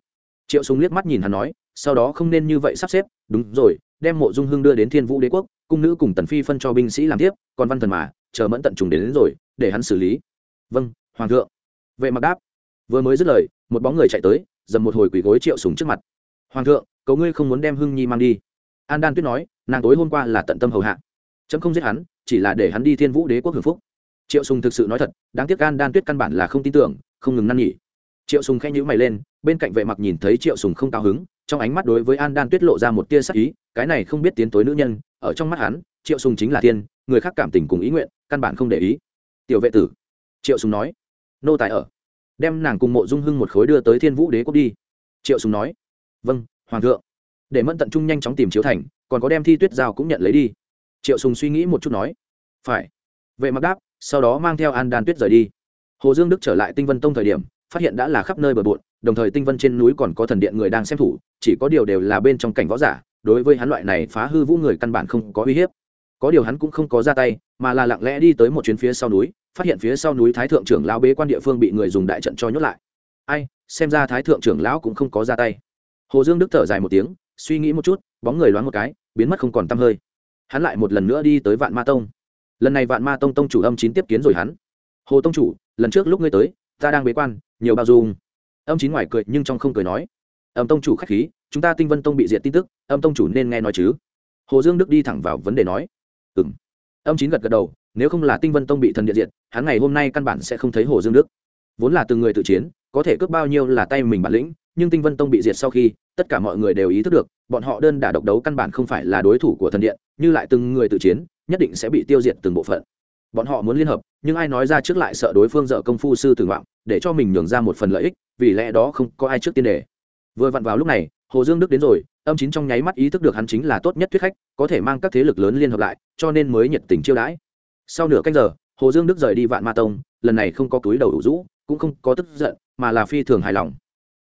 Triệu súng liếc mắt nhìn hắn nói sau đó không nên như vậy sắp xếp đúng rồi đem mộ dung hương đưa đến thiên vũ đế quốc cung nữ cùng tần phi phân cho binh sĩ làm tiếp còn văn thần mà chờ mẫn tận trùng đến, đến rồi để hắn xử lý. Vâng hoàng thượng. Vệ mặc đáp. Vừa mới dứt lời một bóng người chạy tới dầm một hồi quỳ gối triệu sùng trước mặt. Hoàng thượng cầu ngươi không muốn đem hưng nhi mang đi. An đan tuyết nói nàng tối hôm qua là tận tâm hầu hạ. Chấm không giết hắn chỉ là để hắn đi thiên vũ đế quốc hưởng phúc triệu sùng thực sự nói thật đáng tiếc Gan đan tuyết căn bản là không tin tưởng không ngừng năn nhỉ triệu sùng khẽ nhíu mày lên bên cạnh vệ mặc nhìn thấy triệu sùng không cao hứng trong ánh mắt đối với an đan tuyết lộ ra một tia sắc ý cái này không biết tiến tối nữ nhân ở trong mắt hắn triệu sùng chính là thiên người khác cảm tình cùng ý nguyện căn bản không để ý tiểu vệ tử triệu sùng nói nô tài ở đem nàng cùng mộ dung hưng một khối đưa tới thiên vũ đế quốc đi triệu sùng nói vâng hoàng thượng để mẫn tận trung nhanh chóng tìm chiếu thành còn có đem thi tuyết giao cũng nhận lấy đi triệu sùng suy nghĩ một chút nói phải vệ mặc đáp sau đó mang theo an đan tuyết rời đi. Hồ dương đức trở lại tinh vân tông thời điểm, phát hiện đã là khắp nơi bờ bộn, đồng thời tinh vân trên núi còn có thần điện người đang xem thủ, chỉ có điều đều là bên trong cảnh võ giả, đối với hắn loại này phá hư vũ người căn bản không có uy hiếp. Có điều hắn cũng không có ra tay, mà là lặng lẽ đi tới một chuyến phía sau núi, phát hiện phía sau núi thái thượng trưởng lão bế quan địa phương bị người dùng đại trận cho nhốt lại. Ai, xem ra thái thượng trưởng lão cũng không có ra tay. Hồ dương đức thở dài một tiếng, suy nghĩ một chút, bóng người loáng một cái, biến mất không còn t hơi. Hắn lại một lần nữa đi tới vạn ma tông lần này vạn ma tông tông chủ âm chín tiếp kiến rồi hắn. Hồ tông chủ, lần trước lúc ngươi tới, ta đang bế quan, nhiều bao dung. Âm chín ngoài cười nhưng trong không cười nói. Âm tông chủ k h á c h khí, chúng ta tinh vân tông bị diệt tin tức, âm tông chủ nên nghe nói chứ. Hồ dương đức đi thẳng vào vấn đề nói. Ừ m âm chín gật gật đầu, nếu không là tinh vân tông bị thần điện diệt, hắn ngày hôm nay căn bản sẽ không thấy hồ dương đức. Vốn là từng người tự chiến, có thể cướp bao nhiêu là tay mình bản lĩnh, nhưng tinh vân tông bị diệt sau khi, tất cả mọi người đều ý thức được, bọn họ đơn đả độc đấu căn bản không phải là đối thủ của thần điện, như lại từng người tự chiến nhất định sẽ bị tiêu diệt từng bộ phận. Bọn họ muốn liên hợp, nhưng ai nói ra trước lại sợ đối phương dợ công phu sư tử vọng để cho mình nhường ra một phần lợi ích, vì lẽ đó không có ai trước tiên đề vừa vặn vào lúc này, hồ dương đức đến rồi, âm chín trong nháy mắt ý thức được hắn chính là tốt nhất thuyết khách, có thể mang các thế lực lớn liên hợp lại, cho nên mới nhiệt tình chiêu đãi. Sau nửa canh giờ, hồ dương đức rời đi vạn ma tông, lần này không có túi đầu đủ rũ, cũng không có tức giận, mà là phi thường hài lòng.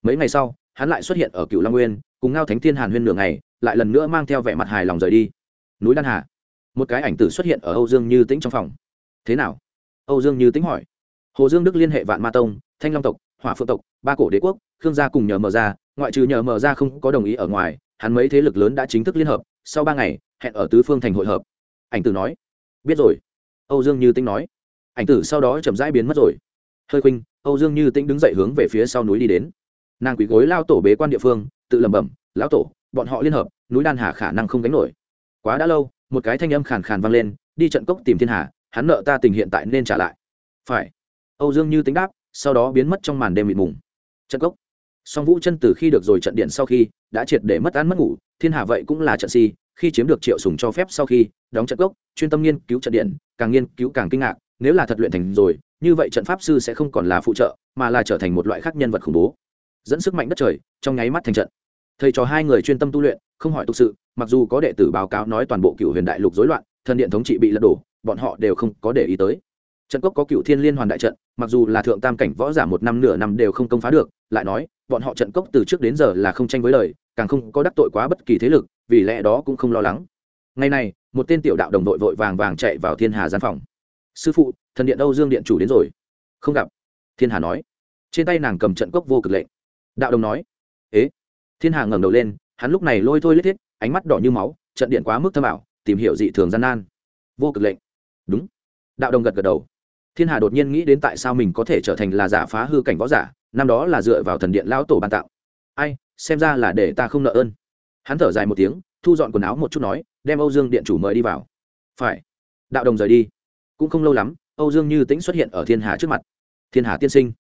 Mấy ngày sau, hắn lại xuất hiện ở cựu long nguyên, cùng ngao thánh thiên hàn huyên nửa ngày, lại lần nữa mang theo vẻ mặt hài lòng rời đi. Núi đan hà một cái ảnh tử xuất hiện ở âu dương như tĩnh trong phòng. Thế nào? Âu dương như tĩnh hỏi. Hồ dương đức liên hệ vạn ma tông, thanh long tộc, hỏa phượng tộc, ba cổ đế quốc, khương gia cùng nhờ mở ra, ngoại trừ nhờ mở ra không có đồng ý ở ngoài, hắn mấy thế lực lớn đã chính thức liên hợp, sau ba ngày, hẹn ở tứ phương thành hội hợp. Ảnh tử nói. Biết rồi. Âu dương như tĩnh nói. Ảnh tử sau đó chậm rãi biến mất rồi. Hơi khuynh, âu dương như tĩnh đứng dậy hướng về phía sau núi đi đến. Nàng quỳ gối lao tổ bế quan địa phương, tự lẩm bẩm, lão tổ, bọn họ liên hợp, núi đan hà khả năng không gánh nổi. Quá đã lâu một cái thanh âm khàn khàn vang lên, đi trận cốc tìm thiên hà, hắn nợ ta tình hiện tại nên trả lại. Phải. Âu dương như tính đáp, sau đó biến mất trong màn đêm mịt mùng. Trận cốc. Song vũ chân từ khi được rồi trận điện sau khi, đã triệt để mất ăn mất ngủ, thiên hà vậy cũng là trận si, khi chiếm được triệu sùng cho phép sau khi, đóng trận cốc, chuyên tâm nghiên cứu trận điện, càng nghiên cứu càng kinh ngạc, nếu là thật luyện thành rồi, như vậy trận pháp sư sẽ không còn là phụ trợ, mà là trở thành một loại khác nhân vật khủng bố. Dẫn sức mạnh đất trời, trong nháy mắt thành trận. Thầy trò hai người chuyên tâm tu luyện, không hỏi thực sự mặc dù có đệ tử báo cáo nói toàn bộ cựu huyền đại lục rối loạn, thần điện thống trị bị lật đổ, bọn họ đều không có để ý tới. Trận cốc có cựu thiên liên hoàn đại trận, mặc dù là thượng tam cảnh võ giả một năm nửa năm đều không công phá được, lại nói, bọn họ trận cốc từ trước đến giờ là không tranh với lời, càng không có đắc tội quá bất kỳ thế lực, vì lẽ đó cũng không lo lắng. Ngày này, một tên tiểu đạo đồng đội vội vàng vàng chạy vào thiên hà gian phòng. Sư phụ, thần điện âu dương điện chủ đến rồi. Không gặp, thiên hà nói. Trên tay nàng cầm trận cốc vô cực lệnh. Đạo đồng nói. Ế? Thiên hà ngẩng đầu lên, hắn lúc này lôi thôi lết thiết ánh mắt đỏ như máu, trận điện quá mức thâm ảo, tìm hiểu dị thường gian nan. Vô cực lệnh. Đúng. Đạo đồng gật gật đầu. Thiên hà đột nhiên nghĩ đến tại sao mình có thể trở thành là giả phá hư cảnh võ giả, năm đó là dựa vào thần điện lão tổ ban tạo. Ai, xem ra là để ta không nợ ơn. Hắn thở dài một tiếng, thu dọn quần áo một chút nói, đem âu dương điện chủ mời đi vào. Phải. Đạo đồng rời đi. Cũng không lâu lắm, âu dương như tĩnh xuất hiện ở thiên hà trước mặt. Thiên hà tiên sinh.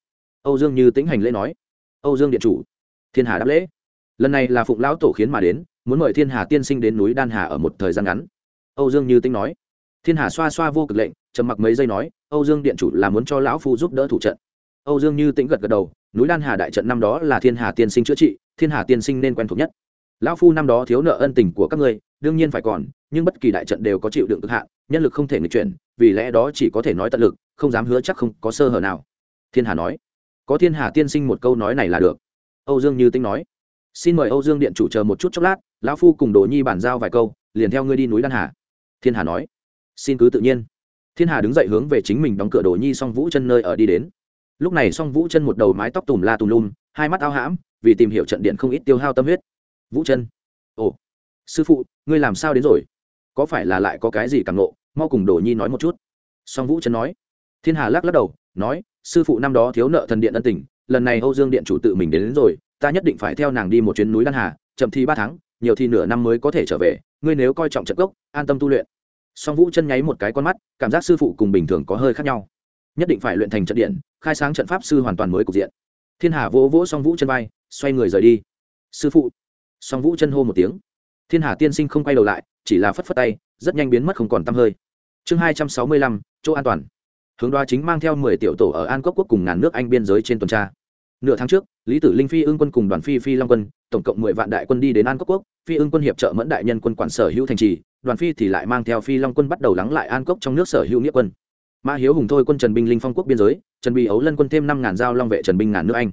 Âu dương như tĩnh hành lễ nói. Âu dương điện chủ. Thiên hà đáp lễ. Lần này là phụng lão tổ khiến mà đến muốn mời thiên hà tiên sinh đến núi đan hà ở một thời gian ngắn. Âu dương như tính nói. Thiên hà xoa xoa vô cực lệnh, trầm mặc mấy giây nói, âu dương điện chủ là muốn cho lão phu giúp đỡ thủ trận. Âu dương như tính gật gật đầu, núi đan hà đại trận năm đó là thiên hà tiên sinh chữa trị, thiên hà tiên sinh nên quen thuộc nhất. Lão phu năm đó thiếu nợ ân tình của các ngươi, đương nhiên phải còn, nhưng bất kỳ đại trận đều có chịu đựng cực hạn, nhân lực không thể nghịch chuyển, vì lẽ đó chỉ có thể nói tận lực, không dám hứa chắc không có sơ hở nào. Thiên hà nói. Có thiên hà tiên sinh một câu nói này là được. Âu dương như tính nói xin mời âu dương điện chủ chờ một chút chốc lát lão phu cùng đồ nhi bàn giao vài câu liền theo ngươi đi núi đan hà. Thiên hà nói. Xin cứ tự nhiên. Thiên hà đứng dậy hướng về chính mình đóng cửa đồ nhi song vũ chân nơi ở đi đến. Lúc này song vũ chân một đầu mái tóc tùm la tùm lum hai mắt ao hãm vì tìm hiểu trận điện không ít tiêu hao tâm huyết. Vũ chân. Ồ sư phụ ngươi làm sao đến rồi? Có phải là lại có cái gì càng nộ? Mau cùng đồ nhi nói một chút. Song vũ chân nói. Thiên hà lắc lắc đầu nói sư phụ năm đó thiếu nợ thần điện ân tình lần này âu dương điện chủ tự mình đến, đến rồi ta nhất định phải theo nàng đi một chuyến núi đan hà, chậm thi ba tháng, nhiều thì nửa năm mới có thể trở về, ngươi nếu coi trọng trận gốc an tâm tu luyện. Song vũ chân nháy một cái con mắt, cảm giác sư phụ cùng bình thường có hơi khác nhau. Nhất định phải luyện thành trận điện, khai sáng trận pháp sư hoàn toàn mới cục diện. Thiên hà vỗ vỗ song vũ chân vai, xoay người rời đi. Sư phụ. Song vũ chân hô một tiếng. Thiên hà tiên sinh không quay đầu lại, chỉ là phất phất tay, rất nhanh biến mất không còn t hơi. Chương hai trăm sáu mươi lăm, chỗ an toàn. Hướng Đoa chính mang theo mười tiểu tổ ở an cốc quốc cùng ngàn nước anh biên giới trên tuần tra nửa tháng trước, lý tử linh phi ưng quân cùng đoàn phi phi long quân, tổng cộng mười vạn đại quân đi đến an cốc quốc, phi ưng quân hiệp trợ mẫn đại nhân quân quản sở hữu thành trì, đoàn phi thì lại mang theo phi long quân bắt đầu lắng lại an cốc trong nước sở hữu nghĩa quân. Ma hiếu hùng thôi quân trần binh linh phong quốc biên giới, trần bị ấu lân quân thêm năm ngàn giao long vệ trần binh ngàn nước anh.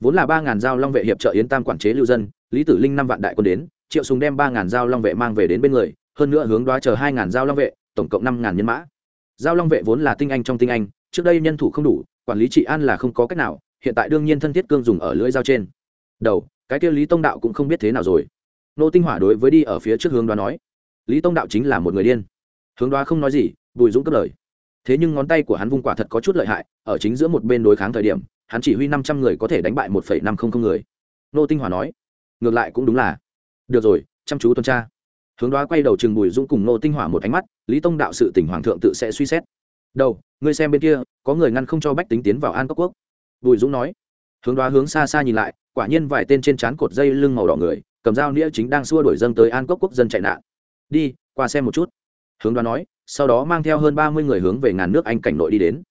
Vốn là ba ngàn giao long vệ hiệp trợ yến tam quản chế lưu dân, lý tử linh năm vạn đại quân đến, triệu súng đem ba ngàn giao long vệ mang về đến bên người, hơn nữa hướng đoá chờ hai ngàn giao long vệ, tổng cộng năm ngàn nhân mã. Giao long vệ vốn là tinh anh trong tinh anh, trước đây nhân thủ không đủ, quản lý trị an là không có cách nào hiện tại đương nhiên thân thiết cương dùng ở lưỡi dao trên. Đầu, cái kia lý tông đạo cũng không biết thế nào rồi. Nô tinh hỏa đối với đi ở phía trước hướng đoá nói, lý tông đạo chính là một người điên. Hướng đoá không nói gì, bùi dũng cất lời. Thế nhưng ngón tay của hắn vung quả thật có chút lợi hại, ở chính giữa một bên đối kháng thời điểm, hắn chỉ huy năm trăm người có thể đánh bại một phẩy năm không không người. Nô tinh hỏa nói, ngược lại cũng đúng là. Được rồi, chăm chú tuần tra. Hướng đoá quay đầu chừng bùi dũng cùng nô tinh hỏa một ánh mắt, lý tông đạo sự tỉnh hoàng thượng tự sẽ suy xét. Đầu, ngươi xem bên kia, có người ngăn không cho bách tính tiến vào an cốc quốc bùi dũng nói. Hướng đoá hướng xa xa nhìn lại, quả nhiên vài tên trên trán cột dây lưng màu đỏ người, cầm dao nĩa chính đang xua đuổi dâng tới an cốc quốc dân chạy nạn. Đi, qua xem một chút. Hướng đoá nói, sau đó mang theo hơn ba mươi người hướng về ngàn nước anh cảnh nội đi đến.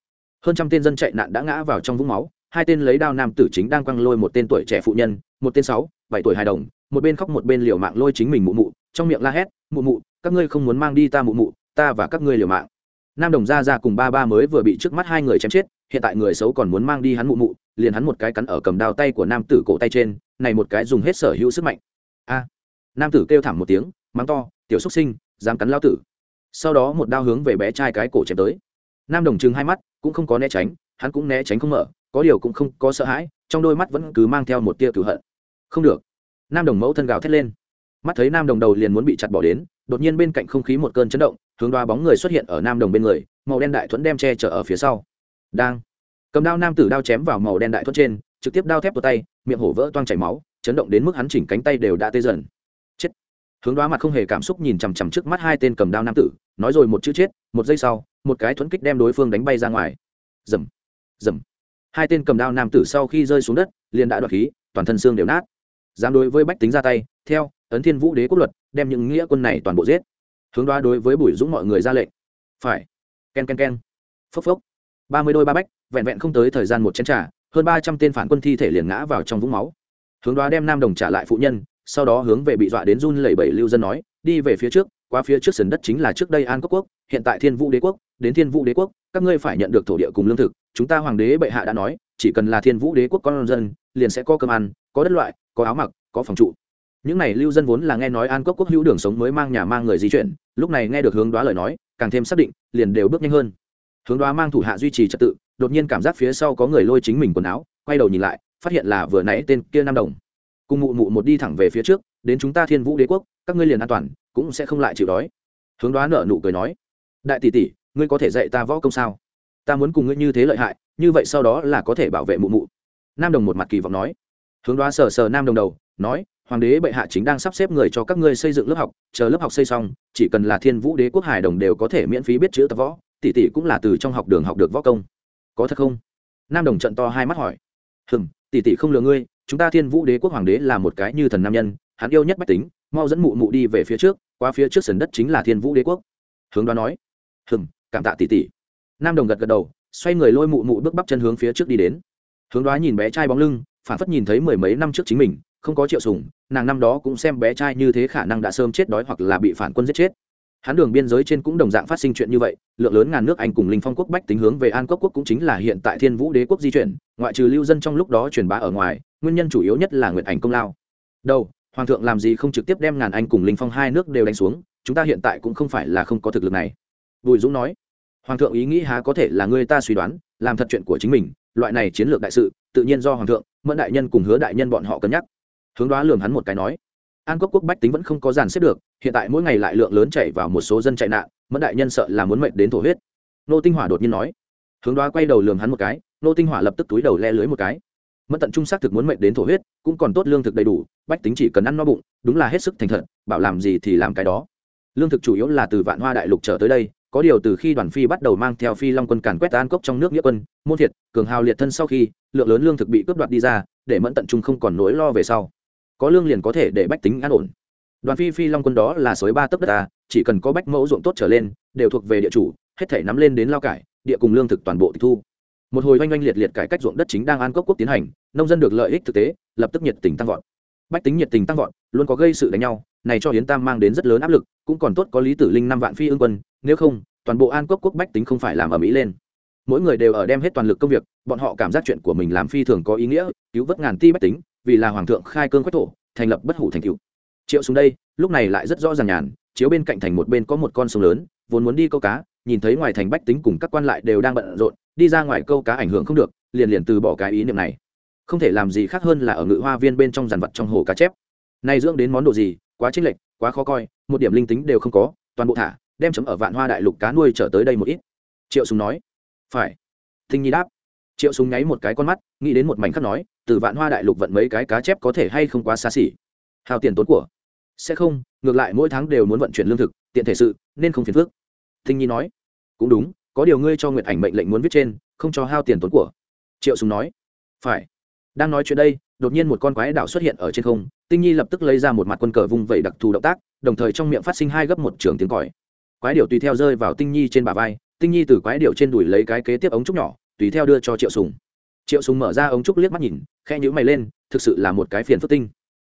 Hơn trăm tên dân chạy nạn đã ngã vào trong vũng máu, hai tên lấy đao nam tử chính đang quăng lôi một tên tuổi trẻ phụ nhân, một tên sáu, bảy tuổi hài đồng, một bên khóc một bên liều mạng lôi chính mình mụ mụ, trong miệng la hét, mụ mụ, các ngươi không muốn mang đi ta mụ mụ, ta và các ngươi liều mạng. Nam đồng gia ra cùng ba ba mới vừa bị trước mắt hai người chém chết hiện tại người xấu còn muốn mang đi hắn mụ mụ, liền hắn một cái cắn ở cầm đao tay của nam tử cổ tay trên, này một cái dùng hết sở hữu sức mạnh. A. Nam tử kêu thảm một tiếng, mắng to, tiểu xúc sinh, dám cắn lao tử. Sau đó một đao hướng về bé trai cái cổ chém tới. Nam đồng chừng hai mắt, cũng không có né tránh, hắn cũng né tránh không mở, có điều cũng không có sợ hãi, trong đôi mắt vẫn cứ mang theo một tia cửu hận. Không được. Nam đồng mẫu thân gào thét lên. Mắt thấy nam đồng đầu liền muốn bị chặt bỏ đến, đột nhiên bên cạnh không khí một cơn chấn động, hướng đoá bóng người xuất hiện ở nam đồng bên người, màu đen đại thuẫn đem che chở ở phía sau đang. Cầm đao nam tử đao chém vào màu đen đại thuẫn trên, trực tiếp đao thép vào tay, miệng hổ vỡ toang chảy máu, chấn động đến mức hắn chỉnh cánh tay đều đã tê dần. Chết. Hướng đoá mặt không hề cảm xúc nhìn chằm chằm trước mắt hai tên cầm đao nam tử, nói rồi một chữ chết, một giây sau, một cái thuẫn kích đem đối phương đánh bay ra ngoài. Dầm. Dầm. Hai tên cầm đao nam tử sau khi rơi xuống đất, liền đã đoạt khí, toàn thân xương đều nát. Dám đối với bách tính ra tay, theo ấn thiên vũ đế quốc luật, đem những nghĩa quân này toàn bộ giết. Hướng đoá đối với bùi dũng mọi người ra lệnh. Phải. K e n k e n k e n phốc phốc ba mươi đôi ba bách, vẹn vẹn không tới thời gian một chén t r à hơn ba trăm tên phản quân thi thể liền ngã vào trong vũng máu. Hướng đoá đem nam đồng trả lại phụ nhân, sau đó hướng về bị dọa đến run lẩy bẩy lưu dân nói, đi về phía trước, qua phía trước sườn đất chính là trước đây an quốc quốc, hiện tại thiên vũ đế quốc, đến thiên vũ đế quốc, các ngươi phải nhận được thổ địa cùng lương thực, chúng ta hoàng đế bệ hạ đã nói, chỉ cần là thiên vũ đế quốc con dân, liền sẽ có cơm ăn, có đất loại, có áo mặc, có phòng trụ. Những này lưu dân vốn là nghe nói an quốc quốc hữu đường sống mới mang nhà mang người di chuyển, lúc này nghe được hướng đoá lời nói, càng thêm xác định, liền đều bước nhanh hơn hướng đoá mang thủ hạ duy trì trật tự, đột nhiên cảm giác phía sau có người lôi chính mình quần áo, quay đầu nhìn lại, phát hiện là vừa nãy tên kia nam đồng. Cùng mụ mụ một đi thẳng về phía trước, đến chúng ta thiên vũ đế quốc, các ngươi liền an toàn, cũng sẽ không lại chịu đói. Hướng đoá nợ nụ cười nói, đại tỷ tỷ, ngươi có thể dạy ta võ công sao? Ta muốn cùng ngươi như thế lợi hại, như vậy sau đó là có thể bảo vệ mụ mụ. Nam đồng một mặt kỳ vọng nói. Hướng đoá sờ sờ nam đồng đầu, nói, hoàng đế bệ hạ chính đang sắp xếp người cho các ngươi xây dựng lớp học, chờ lớp học xây xong, chỉ cần là thiên vũ đế quốc hải đồng đều có thể miễn phí biết chữ tập võ tỷ tỷ cũng là từ trong học đường học được võ công. Có thật không? Nam đồng trận to hai mắt hỏi. Hừng tỷ tỷ không lừa ngươi, chúng ta thiên vũ đế quốc hoàng đế là một cái như thần nam nhân, hắn yêu nhất bách tính, mau dẫn mụ mụ đi về phía trước, qua phía trước sườn đất chính là thiên vũ đế quốc. Hướng đoán nói. Hừng cảm tạ tỷ tỷ. Nam đồng gật gật đầu, xoay người lôi mụ mụ bước bắp chân hướng phía trước đi đến. Hướng đoán nhìn bé trai bóng lưng, phản phất nhìn thấy mười mấy năm trước chính mình, không có triệu sùng nàng năm đó cũng xem bé trai như thế khả năng đã sớm chết đói hoặc là bị phản quân giết chết hắn đường biên giới trên cũng đồng dạng phát sinh chuyện như vậy, lượng lớn ngàn nước anh cùng linh phong quốc bách tính hướng về an quốc quốc cũng chính là hiện tại thiên vũ đế quốc di chuyển, ngoại trừ lưu dân trong lúc đó truyền bá ở ngoài, nguyên nhân chủ yếu nhất là nguyện ảnh công lao. Đâu, hoàng thượng làm gì không trực tiếp đem ngàn anh cùng linh phong hai nước đều đánh xuống, chúng ta hiện tại cũng không phải là không có thực lực này. Bùi dũng nói, hoàng thượng ý nghĩ há có thể là người ta suy đoán, làm thật chuyện của chính mình, loại này chiến lược đại sự, tự nhiên do hoàng thượng, mẫn đại nhân cùng hứa đại nhân bọn họ cân nhắc. Hướng đoá lường hắn một cái nói an quốc quốc bách tính vẫn không có dàn xếp được, hiện tại mỗi ngày lại lượng lớn chạy vào một số dân chạy nạn, mẫn đại nhân sợ là muốn mệnh đến thổ huyết. Nô tinh hỏa đột nhiên nói. Hướng đoá quay đầu lường hắn một cái, nô tinh hỏa lập tức túi đầu le lưới một cái. Mất tận trung xác thực muốn mệnh đến thổ huyết, cũng còn tốt lương thực đầy đủ, bách tính chỉ cần ăn no bụng, đúng là hết sức thành thật, bảo làm gì thì làm cái đó. Lương thực chủ yếu là từ vạn hoa đại lục trở tới đây, có điều từ khi đoàn phi bắt đầu mang theo phi long quân càn quét an cốc trong nước nghĩa quân, môn thiệt, cường hào liệt thân sau khi, lượng lớn lương thực bị cướp đoạt đi ra, để mẫn tận trung không còn nỗi lo về sau có lương liền có thể để bách tính an ổn. Đoàn phi phi long quân đó là suối ba tấc đất ta, chỉ cần có bách mẫu ruộng tốt trở lên, đều thuộc về địa chủ, hết thể nắm lên đến lao cải, địa cùng lương thực toàn bộ tịch thu. Một hồi oanh oanh liệt liệt cải cách ruộng đất chính đang an cốc quốc tiến hành, nông dân được lợi ích thực tế, lập tức nhiệt tình tăng vọt. Bách tính nhiệt tình tăng vọt, luôn có gây sự đánh nhau, này cho hiến tam mang đến rất lớn áp lực, cũng còn tốt có lý tử linh năm vạn phi ương quân, nếu không, toàn bộ an quốc quốc bách tính không phải làm ở mỹ lên. Mỗi người đều ở đem hết toàn lực công việc, bọn họ cảm giác chuyện của mình làm phi thường có ý nghĩa, cứu vớt ngàn ti bách tính vì là hoàng thượng khai cương quách thổ, thành lập bất hủ thành cựu triệu xuống đây, lúc này lại rất rõ ràng nhàn, chiếu bên cạnh thành một bên có một con sông lớn, vốn muốn đi câu cá, nhìn thấy ngoài thành bách tính cùng các quan lại đều đang bận rộn, đi ra ngoài câu cá ảnh hưởng không được, liền liền từ bỏ cái ý niệm này. Không thể làm gì khác hơn là ở ngự hoa viên bên trong dàn vật trong hồ cá chép. Nay dưỡng đến món đồ gì, quá chênh lệch, quá khó coi, một điểm linh tính đều không có, toàn bộ thả, đem chấm ở vạn hoa đại lục cá nuôi trở tới đây một ít. Triệu súng nói. Phải. Thinh nhi đáp. Triệu súng nháy một cái con mắt, nghĩ đến một mảnh khắc nói từ vạn hoa đại lục vận mấy cái cá chép có thể hay không quá xa xỉ. Hào tiền tốn của. Sẽ không, ngược lại mỗi tháng đều muốn vận chuyển lương thực, tiện thể sự, nên không phiền phức. Thinh nhi nói. Cũng đúng, có điều ngươi cho nguyệt ảnh mệnh lệnh muốn viết trên, không cho hao tiền tốn của. Triệu sùng nói. Phải. Đang nói chuyện đây, đột nhiên một con quái đảo xuất hiện ở trên không, tinh nhi lập tức lấy ra một mặt quân cờ vung vẩy đặc thù động tác, đồng thời trong miệng phát sinh hai gấp một trường tiếng còi. Quái điệu tùy theo rơi vào tinh nhi trên bả vai, tinh nhi từ quái điệu trên đùi lấy cái kế tiếp ống trúc nhỏ, tùy theo đưa cho triệu sùng triệu sùng mở ra ống trúc liếc mắt nhìn, khe nhíu mày lên, thực sự là một cái phiền phức tinh.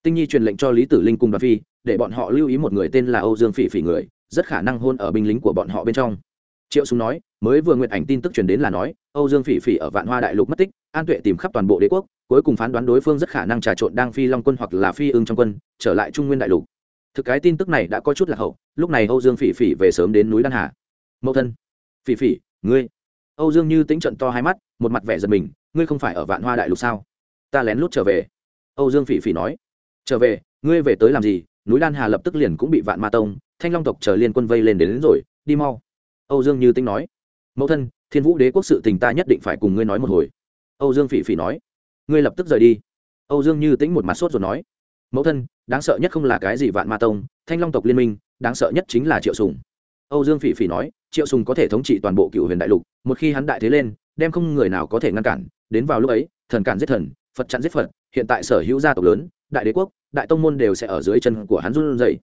Tinh nhi truyền lệnh cho lý tử linh cùng đoàn phi, để bọn họ lưu ý một người tên là âu dương phỉ phỉ người, rất khả năng hôn ở binh lính của bọn họ bên trong. Triệu sùng nói, mới vừa nguyện ảnh tin tức truyền đến là nói, âu dương phỉ phỉ ở vạn hoa đại lục mất tích, an tuệ tìm khắp toàn bộ đế quốc, cuối cùng phán đoán đối phương rất khả năng trà trộn đang phi long quân hoặc là phi ương trong quân, trở lại trung nguyên đại lục. Thực cái tin tức này đã có chút là hậu, lúc này âu dương phỉ phỉ về sớm đến núi đan hà. Mẫu thân, phỉ phỉ, ngươi. Âu dương như tính trận to hai mắt, một mặt vẻ giật mình ngươi không phải ở vạn hoa đại lục sao? Ta lén lút trở về. Âu dương phỉ phỉ nói. Trở về ngươi về tới làm gì? Núi đan hà lập tức liền cũng bị vạn ma tông thanh long tộc chờ liên quân vây lên đến, đến rồi đi mau. Âu dương như Tinh nói. Mẫu thân thiên vũ đế quốc sự tình ta nhất định phải cùng ngươi nói một hồi. Âu dương phỉ phỉ nói. Ngươi lập tức rời đi. Âu dương như tính một mặt sốt rồi nói. Mẫu thân đáng sợ nhất không là cái gì vạn ma tông thanh long tộc liên minh đáng sợ nhất chính là triệu sùng. Âu dương phỉ phỉ nói. Triệu sùng có thể thống trị toàn bộ cựu huyền đại lục một khi hắn đại thế lên đem không người nào có thể ngăn cản đến vào lúc ấy, thần cản giết thần, phật chặn giết phật, hiện tại sở hữu gia tộc lớn, đại đế quốc, đại tông môn đều sẽ ở dưới chân của hắn run dậy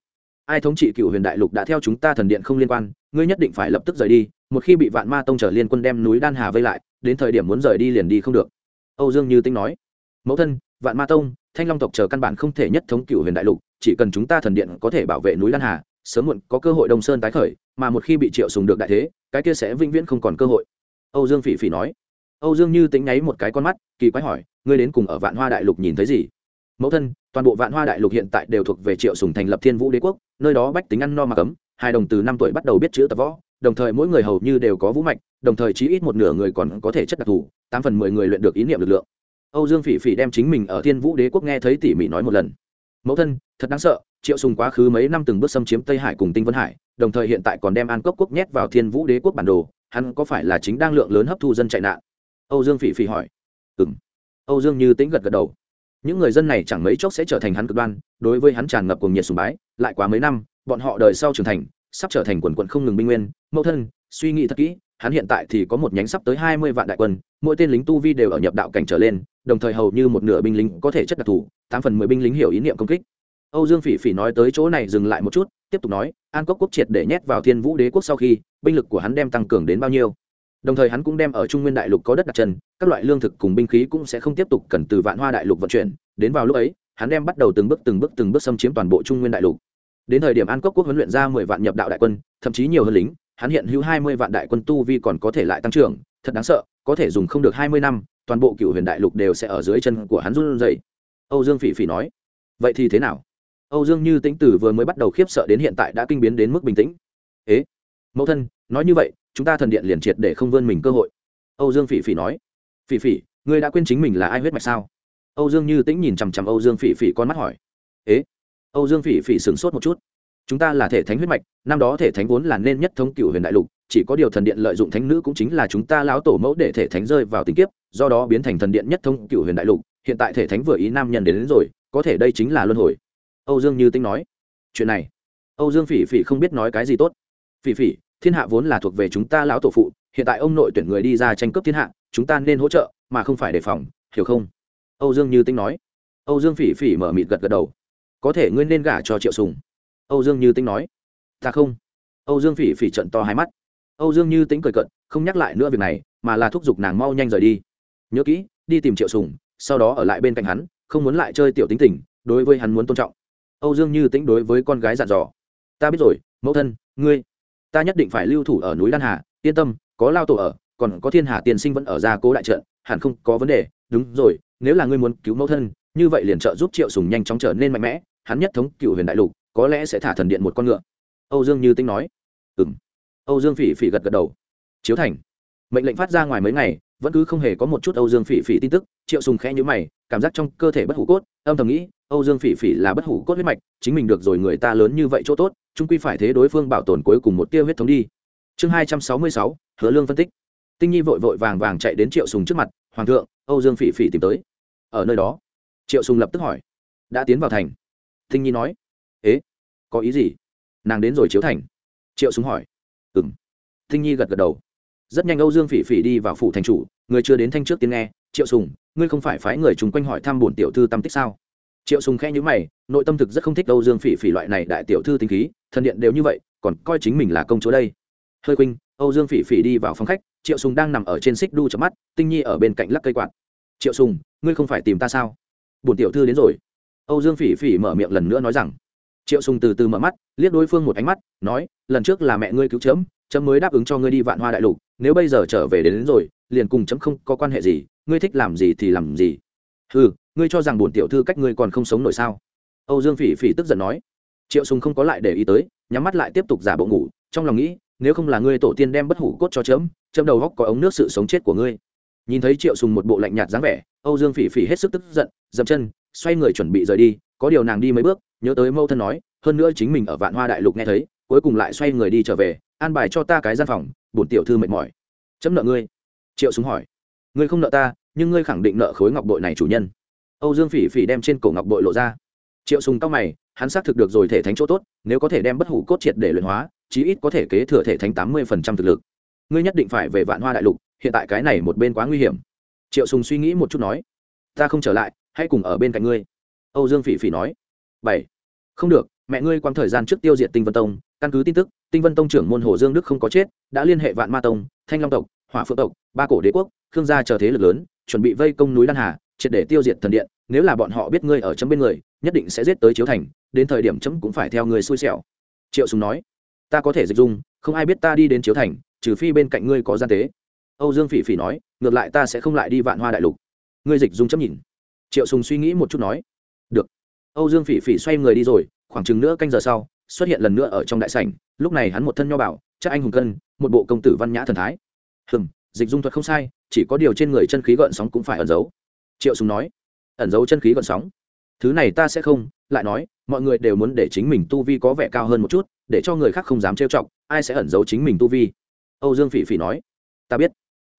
ai thống trị cựu huyền đại lục đã theo chúng ta thần điện không liên quan, ngươi nhất định phải lập tức rời đi, một khi bị vạn ma tông trở liên quân đem núi đan hà vây lại, đến thời điểm muốn rời đi liền đi không được. Âu dương như tinh nói. Mẫu thân, vạn ma tông, thanh long tộc chờ căn bản không thể nhất thống cựu huyền đại lục, chỉ cần chúng ta thần điện có thể bảo vệ núi đan hà, sớm muộn có cơ hội đông sơn tái khởi, mà một khi bị triệu sùng được đại thế, cái kia sẽ vĩnh viễn không còn cơ hội. Âu dương phỉ phỉ nói âu dương như tính nháy một cái con mắt, kỳ quái hỏi, ngươi đến cùng ở vạn hoa đại lục nhìn thấy gì? Mẫu thân, toàn bộ vạn hoa đại lục hiện tại đều thuộc về triệu sùng thành lập thiên vũ đế quốc, nơi đó bách tính ăn no mà cấm, hai đồng từ năm tuổi bắt đầu biết chữ tập võ, đồng thời mỗi người hầu như đều có vũ mạch, đồng thời chí ít một nửa người còn có thể chất đặc thù, tám phần mười người luyện được ý niệm lực lượng. Âu dương phỉ phỉ đem chính mình ở thiên vũ đế quốc nghe thấy tỉ mỉ nói một lần. Mẫu thân, thật đáng sợ, triệu sùng quá khứ mấy năm từng bước xâm chiếm tây hải cùng tinh vân hải, đồng thời hiện tại còn đem an cốc quốc nhét vào thiên vũ đế quốc bản đồ, hắn có phải là chính đang lượng lớn hấp thu dân chạy nạn? Âu dương phỉ phỉ hỏi. Ừm. Âu dương như tĩnh gật gật đầu. Những người dân này chẳng mấy chốc sẽ trở thành hắn cực đoan, đối với hắn tràn ngập cùng nhiệt sùng bái, lại quá mấy năm, bọn họ đời sau trưởng thành, sắp trở thành quần quận không ngừng binh nguyên, mẫu thân, suy nghĩ thật kỹ, hắn hiện tại thì có một nhánh sắp tới hai mươi vạn đại quân, mỗi tên lính tu vi đều ở nhập đạo cảnh trở lên, đồng thời hầu như một nửa binh lính có thể chất đặc thù, tám phần mười binh lính hiểu ý niệm công kích. Âu dương phỉ phỉ nói tới chỗ này dừng lại một chút, tiếp tục nói, an cốc quốc triệt để nhét vào thiên vũ đế quốc sau khi, binh lực của hắn đem tăng cường đến bao nhiêu? Đồng thời hắn cũng đem ở trung nguyên đại lục có đất đặt chân, các loại lương thực cùng binh khí cũng sẽ không tiếp tục cần từ vạn hoa đại lục vận chuyển. Đến vào lúc ấy, hắn đem bắt đầu từng bước từng bước từng bước xâm chiếm toàn bộ trung nguyên đại lục. Đến thời điểm an cốc quốc huấn luyện ra mười vạn nhập đạo đại quân, thậm chí nhiều hơn lính, hắn hiện hữu hai mươi vạn đại quân tu vi còn có thể lại tăng trưởng. Thật đáng sợ, có thể dùng không được hai mươi năm, toàn bộ cựu huyền đại lục đều sẽ ở dưới chân của hắn run rẩy. Âu dương phỉ phỉ nói, vậy thì thế nào? Âu dương như tĩnh tử vừa mới bắt đầu khiếp sợ đến hiện tại đã kinh biến đến mức bình tĩnh. Ế, mẫu thân, nói như vậy chúng ta thần điện liền triệt để không vươn mình cơ hội. Âu dương phỉ phỉ nói. Phỉ phỉ ngươi đã quên chính mình là ai huyết mạch sao? Âu dương như tĩnh nhìn chằm chằm âu dương phỉ phỉ con mắt hỏi. Ế? Âu dương phỉ phỉ sửng sốt một chút. Chúng ta là thể thánh huyết mạch năm đó thể thánh vốn là nên nhất thống cựu huyền đại lục chỉ có điều thần điện lợi dụng thánh nữ cũng chính là chúng ta lão tổ mẫu để thể thánh rơi vào tình kiếp do đó biến thành thần điện nhất thống cựu huyền đại lục. Hiện tại thể thánh vừa ý nam nhân đến, đến rồi có thể đây chính là luân hồi. Âu dương như Tĩnh nói. Chuyện này. Âu dương phỉ phỉ không biết nói cái gì tốt. Phỉ phỉ thiên hạ vốn là thuộc về chúng ta lão tổ phụ, hiện tại ông nội tuyển người đi ra tranh cướp thiên hạ, chúng ta nên hỗ trợ, mà không phải đề phòng, hiểu không? Âu dương như tinh nói. Âu dương phỉ phỉ mở mịt gật gật đầu. Có thể ngươi nên gả cho triệu sùng. Âu dương như tinh nói. Ta không. Âu dương phỉ phỉ trận to hai mắt. Âu dương như tính cười cận không nhắc lại nữa việc này, mà là thúc giục nàng mau nhanh rời đi. Nhớ kỹ, đi tìm triệu sùng, sau đó ở lại bên cạnh hắn, không muốn lại chơi tiểu tính tình, đối với hắn muốn tôn trọng. Âu dương như tính đối với con gái dặn dò. Ta biết rồi, mẫu thân, ngươi ta nhất định phải lưu thủ ở núi đan hà, yên tâm, có lao tổ ở, còn có thiên hà tiên sinh vẫn ở gia cố đại trận, hẳn không có vấn đề. Đúng rồi, nếu là ngươi muốn cứu mẫu thân, như vậy liền trợ giúp triệu sùng nhanh chóng trở nên mạnh mẽ, hắn nhất thống cựu huyền đại lục, có lẽ sẽ thả thần điện một con ngựa. Âu dương như tinh nói. Ừm. Âu dương phỉ phỉ gật gật đầu. Chiếu thành. Mệnh lệnh phát ra ngoài mấy ngày, vẫn cứ không hề có một chút âu dương phỉ phỉ tin tức, triệu sùng khẽ nhíu mày, cảm giác trong cơ thể bất hủ cốt, âm thầm nghĩ âu dương phỉ phỉ là bất hủ cốt huyết mạch, chính mình được rồi người ta lớn như vậy chỗ tốt, chung quy phải thế đối phương bảo tồn cuối cùng một tia huyết thống đi. Chương hai trăm sáu mươi sáu, hứa lương phân tích. Tinh nhi vội vội vàng vàng chạy đến triệu sùng trước mặt, hoàng thượng, âu dương phỉ phỉ tìm tới. Ở nơi đó. Triệu sùng lập tức hỏi. Đã tiến vào thành. Tinh nhi nói. Ế, có ý gì? Nàng đến rồi chiếu thành. Triệu sùng hỏi. Ừm. Tinh nhi gật gật đầu. Rất nhanh âu dương phỉ phỉ đi vào phủ thành chủ, người chưa đến thanh trước tiếng nghe. Triệu sùng, ngươi không phải phái người chúng quanh hỏi thăm bổn tiểu thư tâm tích sao? Triệu sùng khẽ nhíu mày nội tâm thực rất không thích âu dương phỉ phỉ loại này đại tiểu thư tinh khí thần điện đều như vậy còn coi chính mình là công chúa đây. Hơi khuynh âu dương phỉ phỉ đi vào phòng khách triệu sùng đang nằm ở trên xích đu chớp mắt tinh nhi ở bên cạnh lắc cây quạt. Triệu sùng ngươi không phải tìm ta sao? Bổn tiểu thư đến rồi. Âu dương phỉ phỉ mở miệng lần nữa nói rằng. Triệu sùng từ từ mở mắt liếc đối phương một ánh mắt nói lần trước là mẹ ngươi cứu chấm chấm mới đáp ứng cho ngươi đi vạn hoa đại lục nếu bây giờ trở về đến, đến rồi liền cùng chấm không có quan hệ gì ngươi thích làm gì thì làm gì. Ừ ngươi cho rằng bổn tiểu thư cách ngươi còn không sống nổi sao? Âu dương phỉ phỉ tức giận nói. Triệu sùng không có lại để ý tới, nhắm mắt lại tiếp tục giả bộ ngủ, trong lòng nghĩ, nếu không là ngươi tổ tiên đem bất hủ cốt cho chấm chấm đầu góc có ống nước sự sống chết của ngươi. Nhìn thấy triệu sùng một bộ lạnh nhạt dáng vẻ, âu dương phỉ phỉ hết sức tức giận, dậm chân, xoay người chuẩn bị rời đi, có điều nàng đi mấy bước, nhớ tới mâu thân nói, hơn nữa chính mình ở vạn hoa đại lục nghe thấy, cuối cùng lại xoay người đi trở về, an bài cho ta cái gian phòng, bổn tiểu thư mệt mỏi. Chấm nợ ngươi. Triệu Sùng hỏi. Ngươi không nợ ta, nhưng ngươi khẳng định nợ khối ngọc bội này chủ nhân âu dương phỉ phỉ đem trên cổ ngọc bội lộ ra. Triệu sùng cao mày, hắn xác thực được rồi thể thánh chỗ tốt, nếu có thể đem bất hủ cốt triệt để luyện hóa, chí ít có thể kế thừa thể thánh tám mươi phần trăm thực lực. Ngươi nhất định phải về vạn hoa đại lục, hiện tại cái này một bên quá nguy hiểm. Triệu sùng suy nghĩ một chút nói, ta không trở lại, hãy cùng ở bên cạnh ngươi. Âu dương phỉ phỉ nói, bảy, không được, mẹ ngươi quang thời gian trước tiêu diệt tinh vân tông, căn cứ tin tức, tinh vân tông trưởng môn hồ dương đức không có chết, đã liên hệ vạn ma tông, thanh long tộc, hỏa phượng tộc, ba cổ đế quốc, khương gia chờ thế lực lớn, chuẩn bị vây công núi đan hà triệt để tiêu diệt thần điện, nếu là bọn họ biết ngươi ở chấm bên người, nhất định sẽ giết tới chiếu thành, đến thời điểm chấm cũng phải theo người xui xẻo. Triệu sùng nói, ta có thể dịch dung, không ai biết ta đi đến chiếu thành, trừ phi bên cạnh ngươi có gian tế. Âu dương phỉ phỉ nói, ngược lại ta sẽ không lại đi vạn hoa đại lục. Ngươi dịch dung chấm nhìn. Triệu sùng suy nghĩ một chút nói, được. Âu dương phỉ phỉ xoay người đi rồi, khoảng chừng nữa canh giờ sau, xuất hiện lần nữa ở trong đại sảnh, lúc này hắn một thân nho bảo chắc anh hùng cân, một bộ công tử văn nhã thần thái. Hừm, dịch dung thuật không sai, chỉ có điều trên người chân khí gợn sóng cũng phải ẩn giấu triệu sùng nói, ẩn giấu chân khí còn sóng. Thứ này ta sẽ không, lại nói, mọi người đều muốn để chính mình tu vi có vẻ cao hơn một chút, để cho người khác không dám trêu chọc, ai sẽ ẩn giấu chính mình tu vi? Âu dương phỉ phỉ nói, ta biết.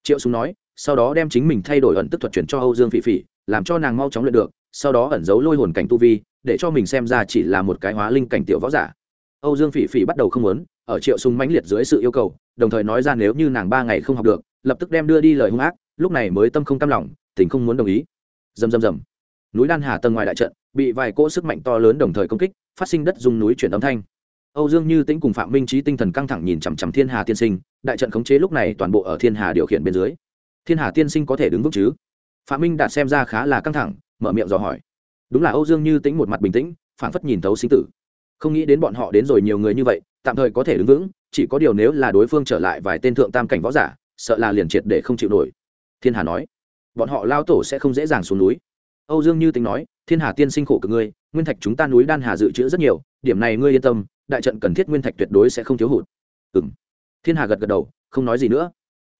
Triệu sùng nói, sau đó đem chính mình thay đổi ẩn tức thuật chuyển cho âu dương phỉ phỉ, làm cho nàng mau chóng luyện được, sau đó ẩn giấu lôi hồn cảnh tu vi, để cho mình xem ra chỉ là một cái hóa linh cảnh tiểu võ giả. Âu dương phỉ phỉ bắt đầu không muốn, ở triệu sùng mãnh liệt dưới sự yêu cầu, đồng thời nói ra nếu như nàng ba ngày không học được, lập tức đem đưa đi lời hung ác lúc này mới tâm không cam lòng tình không muốn đồng ý. Rầm rầm rầm. Núi đan hà tầng ngoài đại trận, bị vài cỗ sức mạnh to lớn đồng thời công kích, phát sinh đất dùng núi chuyển âm thanh. Âu dương như tĩnh cùng phạm minh trí tinh thần căng thẳng nhìn chằm chằm thiên hà tiên sinh, đại trận khống chế lúc này toàn bộ ở thiên hà điều khiển bên dưới. Thiên hà tiên sinh có thể đứng vững chứ? Phạm minh đạt xem ra khá là căng thẳng, mở miệng dò hỏi. Đúng là âu dương như tĩnh một mặt bình tĩnh phản phất nhìn thấu sinh tử. Không nghĩ đến bọn họ đến rồi nhiều người như vậy, tạm thời có thể đứng vững, chỉ có điều nếu là đối phương trở lại vài tên thượng tam cảnh võ giả, sợ là liền triệt để không chịu nổi thiên hà nói, bọn họ lao tổ sẽ không dễ dàng xuống núi. Âu dương như tính nói, thiên hà tiên sinh khổ cực ngươi, nguyên thạch chúng ta núi đan hà dự trữ rất nhiều, điểm này ngươi yên tâm, đại trận cần thiết nguyên thạch tuyệt đối sẽ không thiếu hụt. Ừ m thiên hà gật gật đầu, không nói gì nữa.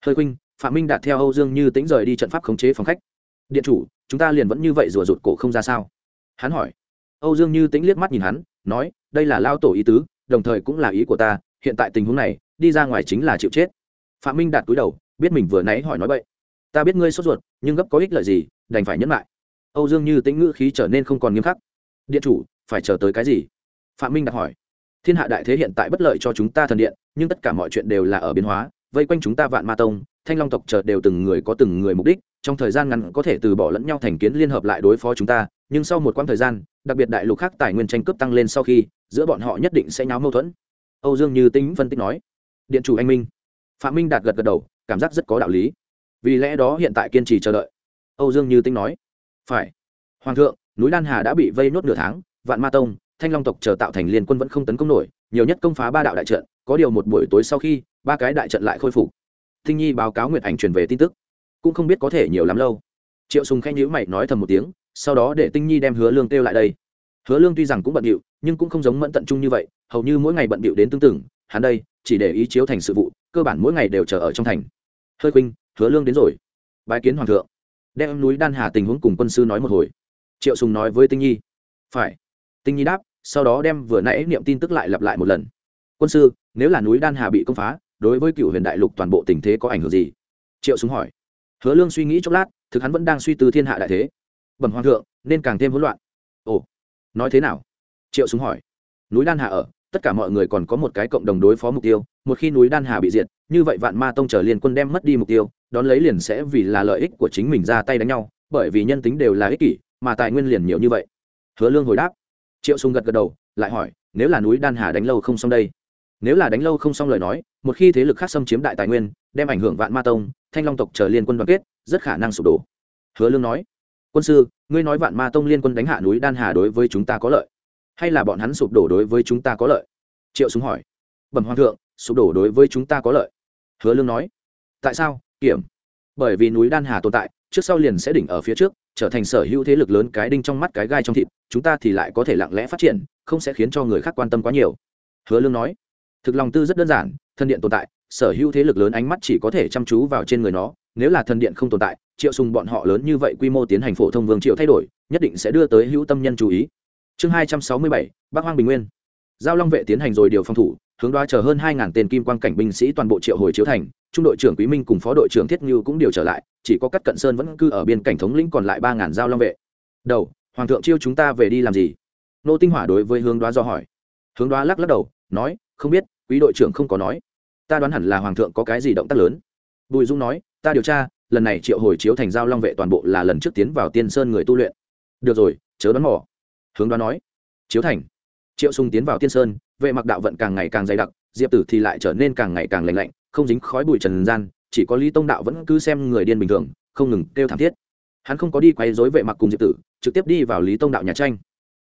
Hơi khuynh, phạm minh đạt theo âu dương như tính rời đi trận pháp khống chế phòng khách. Điện chủ, chúng ta liền vẫn như vậy rùa rụt cổ không ra sao? Hắn hỏi. Âu dương như tính liếc mắt nhìn hắn, nói, đây là lao tổ ý tứ, đồng thời cũng là ý của ta, hiện tại tình huống này, đi ra ngoài chính là chịu chết. Phạm minh đạt cúi đầu, biết mình vừa nãy hỏi nói vậy ta biết ngươi sốt ruột, nhưng gấp có ích lợi gì, đành phải nhẫn lại. Âu dương như tĩnh ngữ khí trở nên không còn nghiêm khắc. Điện chủ, phải chờ tới cái gì? Phạm minh đặt hỏi. Thiên hạ đại thế hiện tại bất lợi cho chúng ta thần điện, nhưng tất cả mọi chuyện đều là ở biến hóa, vây quanh chúng ta vạn ma tông, thanh long tộc chờ đều từng người có từng người mục đích, trong thời gian ngắn có thể từ bỏ lẫn nhau thành kiến liên hợp lại đối phó chúng ta, nhưng sau một quãng thời gian, đặc biệt đại lục khác tài nguyên tranh cướp tăng lên sau khi, giữa bọn họ nhất định sẽ nháo mâu thuẫn. Âu dương như tính phân tích nói. Điện chủ anh minh. Phạm minh đạt gật gật đầu, cảm giác rất có đạo lý vì lẽ đó hiện tại kiên trì chờ đợi. Âu dương như Tinh nói, phải. Hoàng thượng, núi đan hà đã bị vây nốt nửa tháng, vạn ma tông, thanh long tộc chờ tạo thành liên quân vẫn không tấn công nổi, nhiều nhất công phá ba đạo đại trận, có điều một buổi tối sau khi, ba cái đại trận lại khôi phục. Tinh nhi báo cáo nguyệt ảnh truyền về tin tức. Cũng không biết có thể nhiều lắm lâu. Triệu sùng khanh nhữ mày nói thầm một tiếng, sau đó để tinh nhi đem hứa lương kêu lại đây. Hứa lương tuy rằng cũng bận điệu nhưng cũng không giống mẫn tận trung như vậy, hầu như mỗi ngày bận điệu đến tương tự, hắn đây chỉ để ý chiếu thành sự vụ, cơ bản mỗi ngày đều chờ ở trong thành. Hơi khuynh hứa lương đến rồi. Bái kiến hoàng thượng. Đem núi đan hà tình huống cùng quân sư nói một hồi. Triệu sùng nói với tinh nhi. Phải. Tinh nhi đáp, sau đó đem vừa nãy niệm tin tức lại lặp lại một lần. Quân sư, nếu là núi đan hà bị công phá, đối với cựu huyền đại lục toàn bộ tình thế có ảnh hưởng gì? Triệu sùng hỏi. Hứa lương suy nghĩ chốc lát, thực hắn vẫn đang suy tư thiên hạ đại thế. Bẩm hoàng thượng, nên càng thêm hỗn loạn. Ồ, nói thế nào? Triệu súng hỏi. Núi đan hà ở, tất cả mọi người còn có một cái cộng đồng đối phó mục tiêu, một khi núi đan hà bị diệt, như vậy vạn ma tông trở liên quân đem mất đi mục tiêu đón lấy liền sẽ vì là lợi ích của chính mình ra tay đánh nhau, bởi vì nhân tính đều là ích kỷ, mà tài nguyên liền nhiều như vậy. Hứa lương hồi đáp. Triệu sùng gật gật đầu, lại hỏi, nếu là núi đan hà đánh lâu không xong đây? Nếu là đánh lâu không xong lời nói, một khi thế lực khác xâm chiếm đại tài nguyên, đem ảnh hưởng vạn ma tông, thanh long tộc trở liên quân đoàn kết, rất khả năng sụp đổ. Hứa lương nói, quân sư, ngươi nói vạn ma tông liên quân đánh hạ núi đan hà đối với chúng ta có lợi, hay là bọn hắn sụp đổ đối với chúng ta có lợi? Triệu súng hỏi. Bẩm hoàng thượng, sụp đổ đối với chúng ta có lợi. Hứa lương nói, tại sao? Kiểm. Bởi vì núi đan hà tồn tại, trước sau liền sẽ đỉnh ở phía trước, trở thành sở hữu thế lực lớn cái đinh trong mắt cái gai trong thịt, chúng ta thì lại có thể lặng lẽ phát triển, không sẽ khiến cho người khác quan tâm quá nhiều. Hứa lương nói. Thực lòng tư rất đơn giản thân điện tồn tại, sở hữu thế lực lớn ánh mắt chỉ có thể chăm chú vào trên người nó, nếu là thần điện không tồn tại, triệu sùng bọn họ lớn như vậy quy mô tiến hành phổ thông vương triệu thay đổi, nhất định sẽ đưa tới hữu tâm nhân chú ý. Chương hai trăm sáu mươi bảy, bắc hoang bình nguyên. Giao long vệ tiến hành rồi điều phòng thủ, hướng đoá chờ hơn hai ngàn tên kim quang cảnh binh sĩ toàn bộ triệu hồi chiếu thành trung đội trưởng quý minh cùng phó đội trưởng thiết như cũng điều trở lại, chỉ có cắt cận sơn vẫn cư ở biên cảnh thống lĩnh còn lại ba ngàn giao long vệ. Đầu, hoàng thượng chiêu chúng ta về đi làm gì? Nô tinh hỏa đối với hướng đoá do hỏi. Hướng đoá lắc lắc đầu, nói, không biết, quý đội trưởng không có nói. Ta đoán hẳn là hoàng thượng có cái gì động tác lớn. Bùi dung nói, ta điều tra, lần này triệu hồi chiếu thành giao long vệ toàn bộ là lần trước tiến vào tiên sơn người tu luyện. Được rồi, chớ đoán mỏ hướng đoán nói, chiếu thành. Triệu sung tiến vào tiên sơn, vệ mặc đạo vận càng ngày càng dày đặc, diệp tử thì lại trở nên càng ngày càng lành lạnh không dính khói bụi trần gian, chỉ có lý tông đạo vẫn cứ xem người điên bình thường, không ngừng kêu thảm thiết. Hắn không có đi quay dối vệ mặc cùng diệp tử, trực tiếp đi vào lý tông đạo nhà tranh.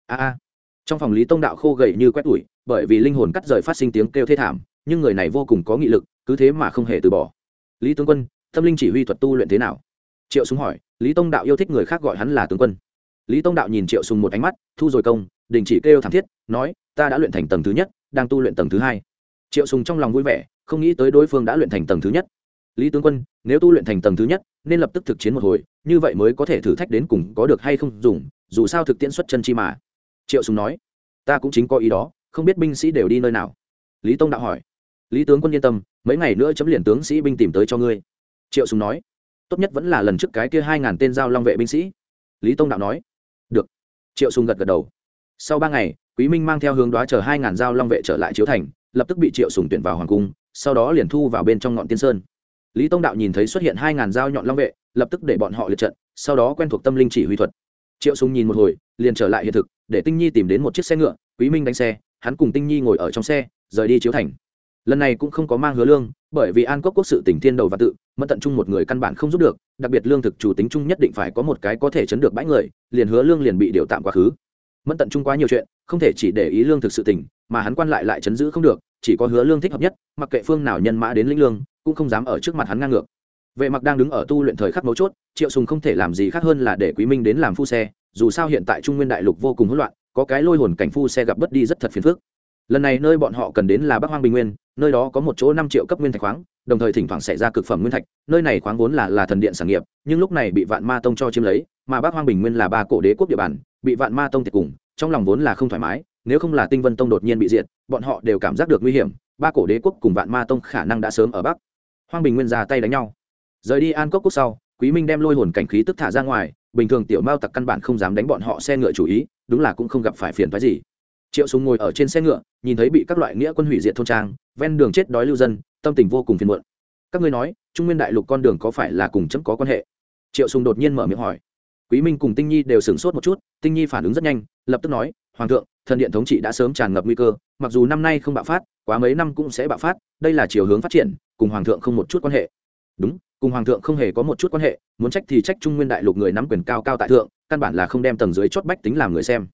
A a. Trong phòng lý tông đạo khô gầy như quét tủi, bởi vì linh hồn cắt rời phát sinh tiếng kêu thê thảm, nhưng người này vô cùng có nghị lực, cứ thế mà không hề từ bỏ. Lý tướng quân, tâm linh chỉ huy thuật tu luyện thế nào? Triệu súng hỏi, lý tông đạo yêu thích người khác gọi hắn là tướng quân. Lý tông đạo nhìn triệu sùng một ánh mắt, thu rồi công, đình chỉ kêu thảm thiết, nói, ta đã luyện thành tầng thứ nhất, đang tu luyện tầng thứ hai. Triệu sùng trong lòng vui vẻ không nghĩ tới đối phương đã luyện thành tầng thứ nhất. Lý tướng quân, nếu tu luyện thành tầng thứ nhất, nên lập tức thực chiến một hồi, như vậy mới có thể thử thách đến cùng có được hay không dùng, dù sao thực tiễn xuất chân chi mà. Triệu sùng nói. Ta cũng chính có ý đó, không biết binh sĩ đều đi nơi nào. Lý tông đạo hỏi. Lý tướng quân yên tâm, mấy ngày nữa chấm liền tướng sĩ binh tìm tới cho ngươi. Triệu sùng nói. Tốt nhất vẫn là lần trước cái kia hai ngàn tên giao long vệ binh sĩ. Lý tông đạo nói. Được. Triệu sùng gật gật đầu. Sau ba ngày, quý minh mang theo hướng đoá chờ hai ngàn giao long vệ trở lại chiếu thành, lập tức bị triệu sùng tuyển vào hoàng cung sau đó liền thu vào bên trong ngọn tiên sơn. Lý tông đạo nhìn thấy xuất hiện hai ngàn dao nhọn long vệ, lập tức để bọn họ liệt trận, sau đó quen thuộc tâm linh chỉ huy thuật. Triệu sùng nhìn một hồi, liền trở lại hiện thực, để tinh nhi tìm đến một chiếc xe ngựa, quý minh đánh xe, hắn cùng tinh nhi ngồi ở trong xe, rời đi chiếu thành. Lần này cũng không có mang hứa lương, bởi vì an quốc quốc sự tỉnh thiên đầu và tự, mẫn tận trung một người căn bản không giúp được, đặc biệt lương thực chủ tính chung nhất định phải có một cái có thể chấn được bãi người, liền hứa lương liền bị điều tạm quá khứ. Mẫn tận trung quá nhiều chuyện, không thể chỉ để ý lương thực sự tỉnh, mà hắn quan lại lại chấn giữ không được chỉ có hứa lương thích hợp nhất, mặc kệ phương nào nhân mã đến lĩnh lương, cũng không dám ở trước mặt hắn ngang ngược. Vệ mặc đang đứng ở tu luyện thời khắc mấu chốt, triệu sùng không thể làm gì khác hơn là để quý minh đến làm phu xe, dù sao hiện tại trung nguyên đại lục vô cùng hỗn loạn, có cái lôi hồn cảnh phu xe gặp bất đi rất thật phiền phức. Lần này nơi bọn họ cần đến là bắc hoang bình nguyên, nơi đó có một chỗ năm triệu cấp nguyên thạch khoáng, đồng thời thỉnh thoảng xảy ra cực phẩm nguyên thạch, nơi này khoáng vốn là là thần điện sản nghiệp, nhưng lúc này bị vạn ma tông cho chiếm lấy, mà bắc hoang bình nguyên là ba cổ đế quốc địa bàn, bị vạn ma tông tiệt cùng, trong lòng vốn là không thoải mái nếu không là tinh vân tông đột nhiên bị diệt, bọn họ đều cảm giác được nguy hiểm, ba cổ đế quốc cùng vạn ma tông khả năng đã sớm ở bắc. Hoang bình nguyên ra tay đánh nhau. Rời đi an cốc quốc sau, quý minh đem lôi hồn cảnh khí tức thả ra ngoài, bình thường tiểu mao tặc căn bản không dám đánh bọn họ xe ngựa chủ ý, đúng là cũng không gặp phải phiền phái gì. Triệu súng ngồi ở trên xe ngựa, nhìn thấy bị các loại nghĩa quân hủy diệt thôn trang, ven đường chết đói lưu dân, tâm tình vô cùng phiền muộn. Các ngươi nói, trung nguyên đại lục con đường có phải là cùng chấm có quan hệ? Triệu sùng đột nhiên mở miệng hỏi. Quý minh cùng tinh nhi đều sửng sốt một chút, tinh nhi phản ứng rất nhanh, lập tức nói hoàng thượng, thần điện thống trị đã sớm tràn ngập nguy cơ, mặc dù năm nay không bạo phát, quá mấy năm cũng sẽ bạo phát, đây là chiều hướng phát triển, cùng hoàng thượng không một chút quan hệ. Đúng, cùng hoàng thượng không hề có một chút quan hệ, muốn trách thì trách trung nguyên đại lục người nắm quyền cao cao tại thượng, căn bản là không đem tầng dưới chót bách tính làm người xem.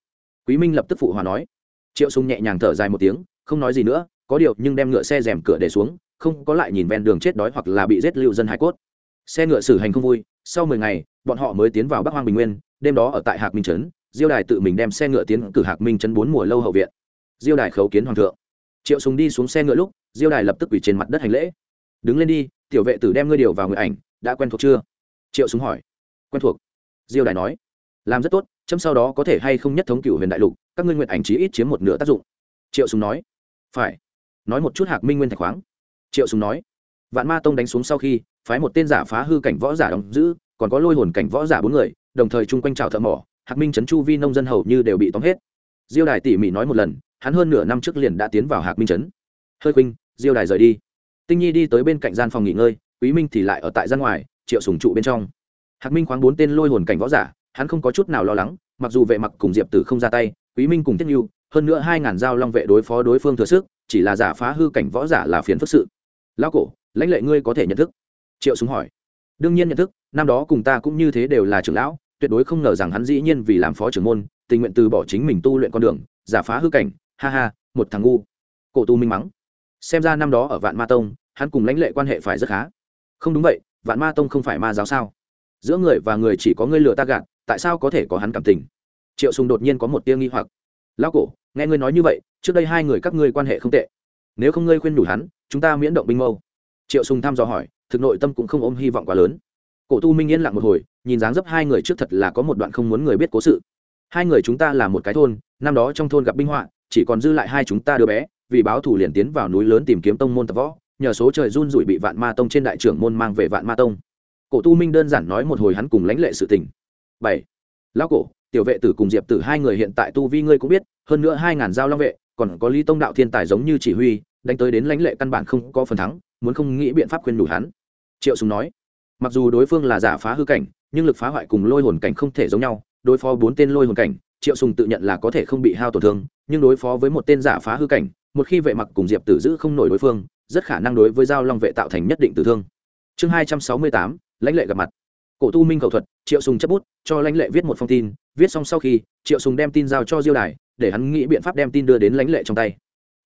Quý minh lập tức phụ hòa nói. Triệu sung nhẹ nhàng thở dài một tiếng, không nói gì nữa, có điều nhưng đem ngựa xe rèm cửa để xuống, không có lại nhìn ven đường chết đói hoặc là bị giết lưu dân hải cốt. Xe ngựa xử hành không vui, sau mười ngày, bọn họ mới tiến vào bắc hoang bình nguyên, đêm đó ở tại hạc minh trấn diêu đài tự mình đem xe ngựa tiến cử hạc minh chấn bốn mùa lâu hậu viện. Diêu đài khấu kiến hoàng thượng. Triệu sùng đi xuống xe ngựa lúc, diêu đài lập tức quỳ trên mặt đất hành lễ. Đứng lên đi, tiểu vệ tử đem ngươi điều vào người ảnh, đã quen thuộc chưa? Triệu sùng hỏi. Quen thuộc. Diêu đài nói. Làm rất tốt, chấm sau đó có thể hay không nhất thống cửu huyền đại lục, các ngươi nguyện ảnh chí ít chiếm một nửa tác dụng. Triệu sùng nói. Phải. Nói một chút hạc minh nguyên thạch khoáng. Triệu sùng nói. Vạn ma tông đánh xuống sau khi, phái một tên giả phá hư cảnh võ giả đóng giữ, còn có lôi hồn cảnh võ giả bốn người, đồng thời chung quanh trào thợ mỏ hạc minh trấn chu vi nông dân hầu như đều bị tóm hết. Diêu đài tỉ mỉ nói một lần, hắn hơn nửa năm trước liền đã tiến vào hạc minh trấn. Hơi khuynh, diêu đài rời đi. Tinh nhi đi tới bên cạnh gian phòng nghỉ ngơi, quý minh thì lại ở tại gian ngoài, triệu sùng trụ bên trong. Hạc minh khoáng bốn tên lôi hồn cảnh võ giả, hắn không có chút nào lo lắng, mặc dù vệ mặc cùng diệp tử không ra tay, quý minh cùng tiết nhu, hơn nữa hai ngàn dao long vệ đối phó đối phương thừa sức, chỉ là giả phá hư cảnh võ giả là phiền phức sự. Lão cổ, lãnh lệ ngươi có thể nhận thức? Triệu súng hỏi. Đương nhiên nhận thức, năm đó cùng ta cũng như thế đều là trưởng lão tuyệt đối không ngờ rằng hắn dĩ nhiên vì làm phó trưởng môn, tình nguyện từ bỏ chính mình tu luyện con đường, giả phá hư cảnh, ha ha, một thằng ngu. Cổ tu minh mắng. Xem ra năm đó ở vạn ma tông, hắn cùng lãnh lệ quan hệ phải rất khá. Không đúng vậy, vạn ma tông không phải ma giáo sao? Giữa người và người chỉ có ngươi lừa ta gạt, tại sao có thể có hắn cảm tình? Triệu sùng đột nhiên có một tia nghi hoặc. Lão cổ, nghe ngươi nói như vậy, trước đây hai người các ngươi quan hệ không tệ. Nếu không ngươi khuyên đủ hắn, chúng ta miễn động binh mâu. Triệu sùng thăm dò hỏi, thực nội tâm cũng không ôm hy vọng quá lớn. Cổ tu minh yên lặng một hồi nhìn dáng dấp hai người trước thật là có một đoạn không muốn người biết cố sự. Hai người chúng ta là một cái thôn, năm đó trong thôn gặp binh họa, chỉ còn dư lại hai chúng ta đứa bé, vì báo thủ liền tiến vào núi lớn tìm kiếm tông môn tập võ, nhờ số trời run rủi bị vạn ma tông trên đại trưởng môn mang về vạn ma tông. Cổ tu minh đơn giản nói một hồi hắn cùng lãnh lệ sự tình. Bảy, lão cổ, tiểu vệ tử cùng diệp tử hai người hiện tại tu vi ngươi cũng biết, hơn nữa hai ngàn giao long vệ, còn có lý tông đạo thiên tài giống như chỉ huy, đánh tới đến lãnh lệ căn bản không có phần thắng, muốn không nghĩ biện pháp khuyên đủ hắn. Triệu sùng nói, mặc dù đối phương là giả phá hư cảnh nhưng lực phá hoại cùng lôi hồn cảnh không thể giống nhau, đối phó bốn tên lôi hồn cảnh, triệu sùng tự nhận là có thể không bị hao tổn thương, nhưng đối phó với một tên giả phá hư cảnh, một khi vệ mặc cùng diệp tử giữ không nổi đối phương, rất khả năng đối với giao long vệ tạo thành nhất định tử thương. Chương hai trăm sáu mươi tám, lãnh lệ gặp mặt. Cổ tu minh khẩu thuật, triệu sùng chấp bút, cho lãnh lệ viết một phong tin, viết xong sau khi, triệu sùng đem tin giao cho diêu đài, để hắn nghĩ biện pháp đem tin đưa đến lãnh lệ trong tay.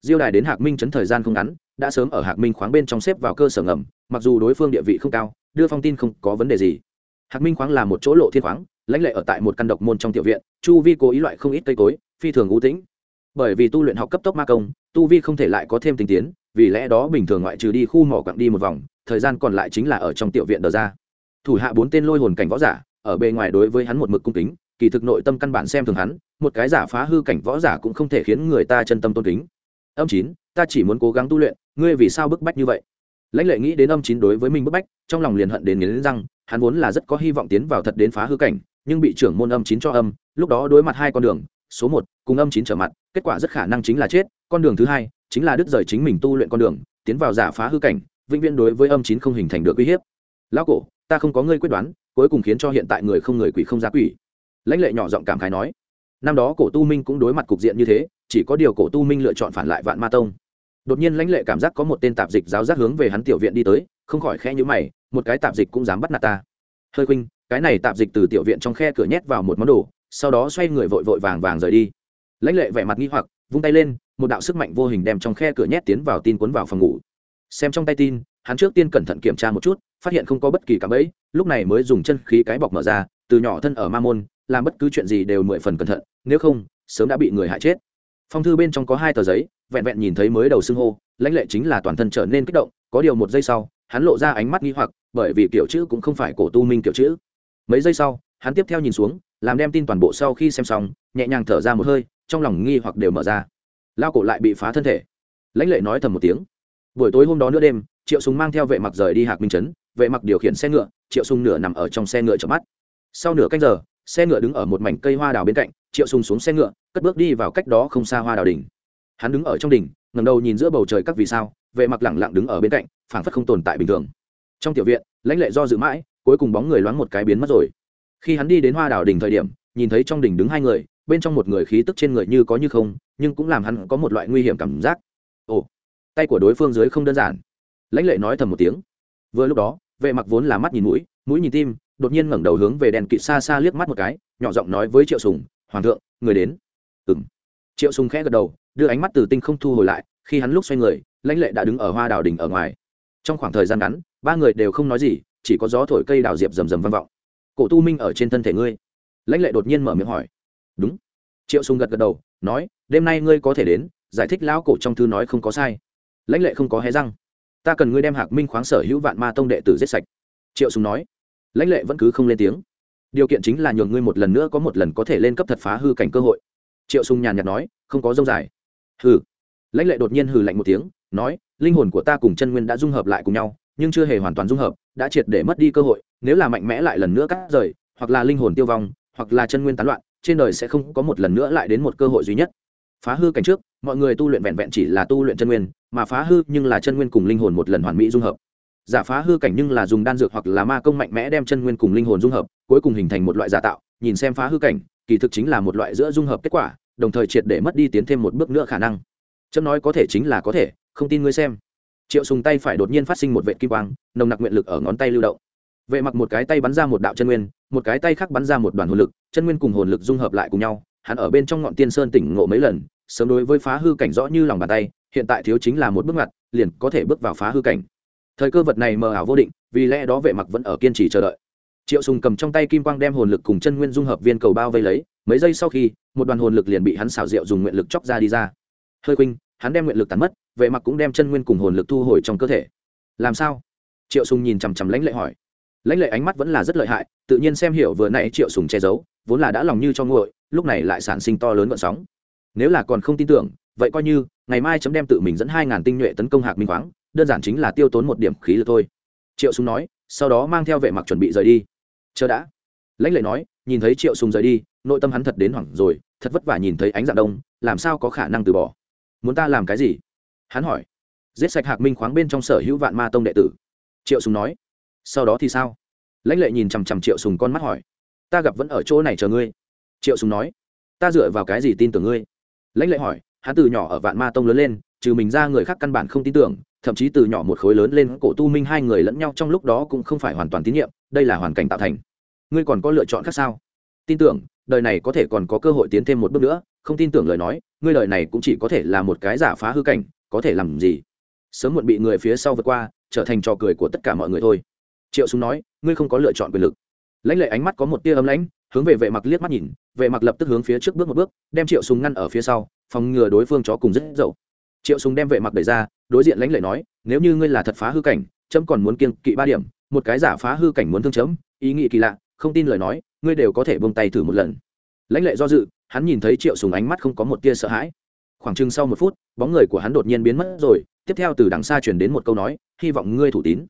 Diêu đài đến hạc minh chấn thời gian không ngắn, đã sớm ở hạc minh khoáng bên trong xếp vào cơ sở ngầm, mặc dù đối phương địa vị không cao, đưa phong tin không có vấn đề gì hạc minh khoáng là một chỗ lộ thiên khoáng, lãnh lệ ở tại một căn độc môn trong tiểu viện, chu vi cố ý loại không ít cây cối, phi thường u tĩnh. Bởi vì tu luyện học cấp tốc ma công, tu vi không thể lại có thêm tinh tiến, vì lẽ đó bình thường ngoại trừ đi khu mỏ quặng đi một vòng, thời gian còn lại chính là ở trong tiểu viện đờ ra. Thủ hạ bốn tên lôi hồn cảnh võ giả, ở bề ngoài đối với hắn một mực cung kính, kỳ thực nội tâm căn bản xem thường hắn, một cái giả phá hư cảnh võ giả cũng không thể khiến người ta chân tâm tôn kính. Âm chín, ta chỉ muốn cố gắng tu luyện, ngươi vì sao bức bách như vậy? Lãnh lệ nghĩ đến âm chín đối với mình bức bách, trong lòng liền hận đến nghiến răng, hắn vốn là rất có hy vọng tiến vào thật đến phá hư cảnh, nhưng bị trưởng môn âm chín cho âm, lúc đó đối mặt hai con đường, số một, cùng âm chín trở mặt, kết quả rất khả năng chính là chết, con đường thứ hai, chính là đứt rời chính mình tu luyện con đường, tiến vào giả phá hư cảnh, vĩnh viễn đối với âm chín không hình thành được uy hiếp. Lão cổ, ta không có ngươi quyết đoán, cuối cùng khiến cho hiện tại người không người quỷ không giá quỷ. Lãnh lệ nhỏ giọng cảm khái nói. Năm đó cổ tu minh cũng đối mặt cục diện như thế, chỉ có điều cổ tu minh lựa chọn phản lại vạn ma tông đột nhiên lãnh lệ cảm giác có một tên tạp dịch giáo giác hướng về hắn tiểu viện đi tới, không khỏi khe nhữ mày, một cái tạp dịch cũng dám bắt nạt ta. Hơi khuynh, cái này tạp dịch từ tiểu viện trong khe cửa nhét vào một món đồ, sau đó xoay người vội vội vàng vàng rời đi. Lãnh lệ vẻ mặt nghi hoặc, vung tay lên, một đạo sức mạnh vô hình đem trong khe cửa nhét tiến vào tin cuốn vào phòng ngủ. Xem trong tay tin, hắn trước tiên cẩn thận kiểm tra một chút, phát hiện không có bất kỳ cảm ấy, lúc này mới dùng chân khí cái bọc mở ra, từ nhỏ thân ở ma môn, làm bất cứ chuyện gì đều mười phần cẩn thận, nếu không, sớm đã bị người hại chết phong thư bên trong có hai tờ giấy, vẹn vẹn nhìn thấy mới đầu xưng hô, lãnh lệ chính là toàn thân trở nên kích động, có điều một giây sau, hắn lộ ra ánh mắt nghi hoặc, bởi vì kiểu chữ cũng không phải cổ tu minh kiểu chữ. Mấy giây sau, hắn tiếp theo nhìn xuống, làm đem tin toàn bộ sau khi xem xong, nhẹ nhàng thở ra một hơi, trong lòng nghi hoặc đều mở ra. Lao cổ lại bị phá thân thể. Lãnh lệ nói thầm một tiếng. Buổi tối hôm đó nữa đêm, triệu súng mang theo vệ mặc rời đi hạc minh trấn, vệ mặc điều khiển xe ngựa, triệu súng nửa nằm ở trong xe ngựa chợp mắt. Sau nửa canh giờ, xe ngựa đứng ở một mảnh cây hoa đào bên cạnh, triệu sùng xuống xe ngựa cất bước đi vào cách đó không xa hoa đào đỉnh. Hắn đứng ở trong đỉnh, ngẩng đầu nhìn giữa bầu trời các vì sao vệ mặc lẳng lặng đứng ở bên cạnh, phảng phất không tồn tại bình thường. Trong tiểu viện, lãnh lệ do dự mãi, cuối cùng bóng người loáng một cái biến mất rồi. Khi hắn đi đến hoa đào đỉnh thời điểm, nhìn thấy trong đỉnh đứng hai người, bên trong một người khí tức trên người như có như không, nhưng cũng làm hắn có một loại nguy hiểm cảm giác. Ồ, tay của đối phương dưới không đơn giản. Lãnh lệ nói thầm một tiếng. Vừa lúc đó vệ mặc vốn là mắt nhìn mũi mũi nhìn tim, đột nhiên ngẩng đầu hướng về đèn kịt xa xa liếc mắt một cái, nhỏ giọng nói với triệu sùng, hoàng thượng, người đến ừm. Triệu sùng khẽ gật đầu, đưa ánh mắt từ tinh không thu hồi lại, khi hắn lúc xoay người, lãnh lệ đã đứng ở hoa đào đỉnh ở ngoài. Trong khoảng thời gian ngắn, ba người đều không nói gì, chỉ có gió thổi cây đào diệp rầm rầm vang vọng. Cổ tu minh ở trên thân thể ngươi. Lãnh lệ đột nhiên mở miệng hỏi. Đúng. Triệu sùng gật gật đầu, nói, đêm nay ngươi có thể đến, giải thích lão cổ trong thư nói không có sai. Lãnh lệ không có hé răng. Ta cần ngươi đem hạc minh khoáng sở hữu vạn ma tông đệ tử giết sạch. Triệu sùng nói. Lãnh lệ vẫn cứ không lên tiếng. Điều kiện chính là nhường ngươi một lần nữa có một lần có thể lên cấp thật phá hư cảnh cơ hội triệu sùng nhàn nhạt nói, không có dông dài. Hừ. Lãnh lệ đột nhiên hừ lạnh một tiếng, nói, linh hồn của ta cùng chân nguyên đã dung hợp lại cùng nhau, nhưng chưa hề hoàn toàn dung hợp, đã triệt để mất đi cơ hội, nếu là mạnh mẽ lại lần nữa cắt rời, hoặc là linh hồn tiêu vong, hoặc là chân nguyên tán loạn, trên đời sẽ không có một lần nữa lại đến một cơ hội duy nhất. Phá hư cảnh trước, mọi người tu luyện vẹn vẹn chỉ là tu luyện chân nguyên, mà phá hư nhưng là chân nguyên cùng linh hồn một lần hoàn mỹ dung hợp. Giả phá hư cảnh nhưng là dùng đan dược hoặc là ma công mạnh mẽ đem chân nguyên cùng linh hồn dung hợp, cuối cùng hình thành một loại giả tạo, nhìn xem phá hư cảnh kỳ thực chính là một loại giữa dung hợp kết quả, đồng thời triệt để mất đi tiến thêm một bước nữa khả năng. Chấm nói có thể chính là có thể, không tin ngươi xem. Triệu sùng tay phải đột nhiên phát sinh một vệ kim quang, nồng nặc nguyện lực ở ngón tay lưu động. Vệ mặc một cái tay bắn ra một đạo chân nguyên, một cái tay khác bắn ra một đoàn hồn lực, chân nguyên cùng hồn lực dung hợp lại cùng nhau, hắn ở bên trong ngọn tiên sơn tỉnh ngộ mấy lần, sớm đối với phá hư cảnh rõ như lòng bàn tay, hiện tại thiếu chính là một bước ngoặt, liền có thể bước vào phá hư cảnh. Thời cơ vật này mờ ảo vô định, vì lẽ đó vệ mặc vẫn ở kiên trì chờ đợi triệu sùng cầm trong tay kim quang đem hồn lực cùng chân nguyên dung hợp viên cầu bao vây lấy, mấy giây sau khi, một đoàn hồn lực liền bị hắn xảo diệu dùng nguyện lực chóc ra đi ra. Hơi khuynh, hắn đem nguyện lực tàn mất, vệ mặc cũng đem chân nguyên cùng hồn lực thu hồi trong cơ thể. Làm sao? Triệu sùng nhìn chằm chằm lãnh lệ hỏi. Lãnh lệ ánh mắt vẫn là rất lợi hại, tự nhiên xem hiểu vừa nãy triệu sùng che giấu, vốn là đã lòng như cho nguội, lúc này lại sản sinh to lớn vận sóng. Nếu là còn không tin tưởng, vậy coi như, ngày mai chấm đem tự mình dẫn hai ngàn tinh nhuệ tấn công hạc minh khoáng đơn giản chính là tiêu tốn một điểm khí lực thôi. Triệu sùng nói, sau đó mang theo vệ mặc chuẩn bị rời đi chờ đã. Lãnh lệ nói, nhìn thấy triệu sùng rời đi, nội tâm hắn thật đến hoảng rồi, thật vất vả nhìn thấy ánh dạng đông, làm sao có khả năng từ bỏ? Muốn ta làm cái gì? Hắn hỏi. Giết sạch hạc minh khoáng bên trong sở hữu vạn ma tông đệ tử. Triệu sùng nói. Sau đó thì sao? Lãnh lệ nhìn chằm chằm triệu sùng con mắt hỏi. Ta gặp vẫn ở chỗ này chờ ngươi. Triệu sùng nói. Ta dựa vào cái gì tin tưởng ngươi? Lãnh lệ hỏi. Hắn từ nhỏ ở vạn ma tông lớn lên, trừ mình ra người khác căn bản không tin tưởng, thậm chí từ nhỏ một khối lớn lên cổ tu minh hai người lẫn nhau trong lúc đó cũng không phải hoàn toàn tín nhiệm đây là hoàn cảnh tạo thành. Ngươi còn có lựa chọn khác sao? Tin tưởng, đời này có thể còn có cơ hội tiến thêm một bước nữa, không tin tưởng lời nói, ngươi đời này cũng chỉ có thể là một cái giả phá hư cảnh, có thể làm gì? Sớm muộn bị người phía sau vượt qua, trở thành trò cười của tất cả mọi người thôi. Triệu súng nói, ngươi không có lựa chọn quyền lực. Lãnh lệ ánh mắt có một tia ấm lãnh, hướng về vệ mặc liếc mắt nhìn, vệ mặc lập tức hướng phía trước bước một bước, đem triệu súng ngăn ở phía sau, phòng ngừa đối phương chó cùng rất dậu. Triệu súng đem vệ mặc đẩy ra, đối diện lãnh lệ nói, nếu như ngươi là thật phá hư cảnh trẫm còn muốn kiên kỵ ba điểm một cái giả phá hư cảnh muốn thương chấm, ý nghĩ kỳ lạ, không tin lời nói, ngươi đều có thể bông tay thử một lần. Lãnh lệ do dự, hắn nhìn thấy triệu sùng ánh mắt không có một tia sợ hãi. Khoảng chừng sau một phút, bóng người của hắn đột nhiên biến mất rồi, tiếp theo từ đằng xa truyền đến một câu nói, hy vọng ngươi thủ tín.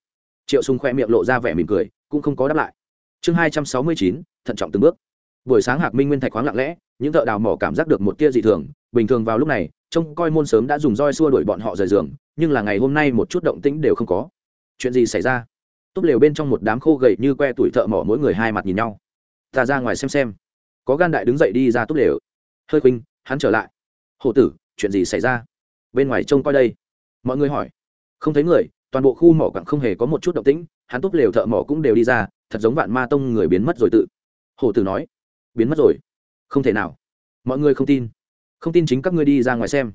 Triệu sùng khoe miệng lộ ra vẻ mỉm cười, cũng không có đáp lại. Chương hai trăm sáu mươi chín, thận trọng từng bước. Buổi sáng hạc minh nguyên thạch khoáng lặng lẽ, những thợ đào mỏ cảm giác được một tia dị thường, bình thường vào lúc này, trông coi môn sớm đã dùng roi xua đuổi bọn họ rời giường, nhưng là ngày hôm nay một chút động tĩnh đều không có. Chuyện gì xảy ra? Túp lều bên trong một đám khô gầy như que tuổi thợ mỏ mỗi người hai mặt nhìn nhau. Ta ra ngoài xem xem. Có gan đại đứng dậy đi ra túp lều. Hơi khuynh, hắn trở lại. Hổ tử, chuyện gì xảy ra? Bên ngoài trông coi đây. Mọi người hỏi. Không thấy người, toàn bộ khu mỏ quặng không hề có một chút động tĩnh, hắn túp lều thợ mỏ cũng đều đi ra, thật giống vạn ma tông người biến mất rồi tự. Hổ tử nói. Biến mất rồi. Không thể nào. Mọi người không tin. Không tin chính các ngươi đi ra ngoài xem.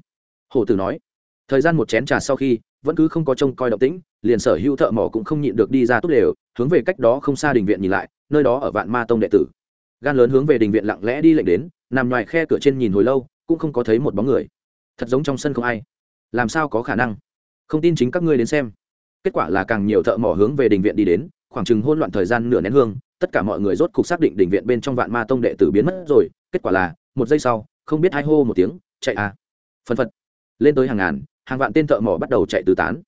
Hổ tử nói. Thời gian một chén trà sau khi vẫn cứ không có trông coi động tĩnh, liền sở hữu thợ mỏ cũng không nhịn được đi ra tốt đều hướng về cách đó không xa đình viện nhìn lại, nơi đó ở vạn ma tông đệ tử. Gan lớn hướng về đình viện lặng lẽ đi lệnh đến, nằm ngoài khe cửa trên nhìn hồi lâu, cũng không có thấy một bóng người. Thật giống trong sân không ai. Làm sao có khả năng? Không tin chính các ngươi đến xem. Kết quả là càng nhiều thợ mỏ hướng về đình viện đi đến, khoảng chừng hôn loạn thời gian nửa nén hương, tất cả mọi người rốt cục xác định đình viện bên trong vạn ma tông đệ tử biến mất rồi, kết quả là, một giây sau, không biết hai hô một tiếng, chạy à. Phân phật. Lên tới hàng ngàn hàng vạn tên thợ mỏ bắt đầu chạy tứ tán.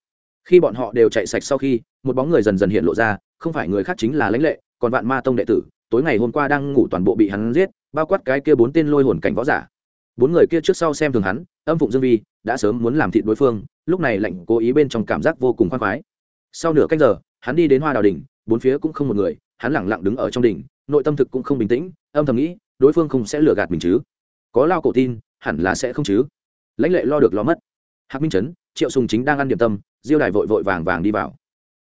Khi bọn họ đều chạy sạch sau khi, một bóng người dần dần hiện lộ ra, không phải người khác chính là lãnh lệ, còn vạn ma tông đệ tử. Tối ngày hôm qua đang ngủ toàn bộ bị hắn giết, bao quát cái kia bốn tên lôi hồn cảnh võ giả. Bốn người kia trước sau xem thường hắn, âm phụng dương vi, đã sớm muốn làm thịt đối phương, lúc này lạnh cố ý bên trong cảm giác vô cùng khoan khoái. Sau nửa cách giờ, hắn đi đến hoa đào đình bốn phía cũng không một người, hắn lẳng lặng đứng ở trong đình nội tâm thực cũng không bình tĩnh, âm thầm nghĩ, đối phương không sẽ lừa gạt mình chứ? Có lao cổ tin, hẳn là sẽ không chứ? Lãnh lệ lo được lo mất hạc minh trấn, triệu sùng chính đang ăn điểm tâm, diêu đài vội vội vàng vàng đi vào.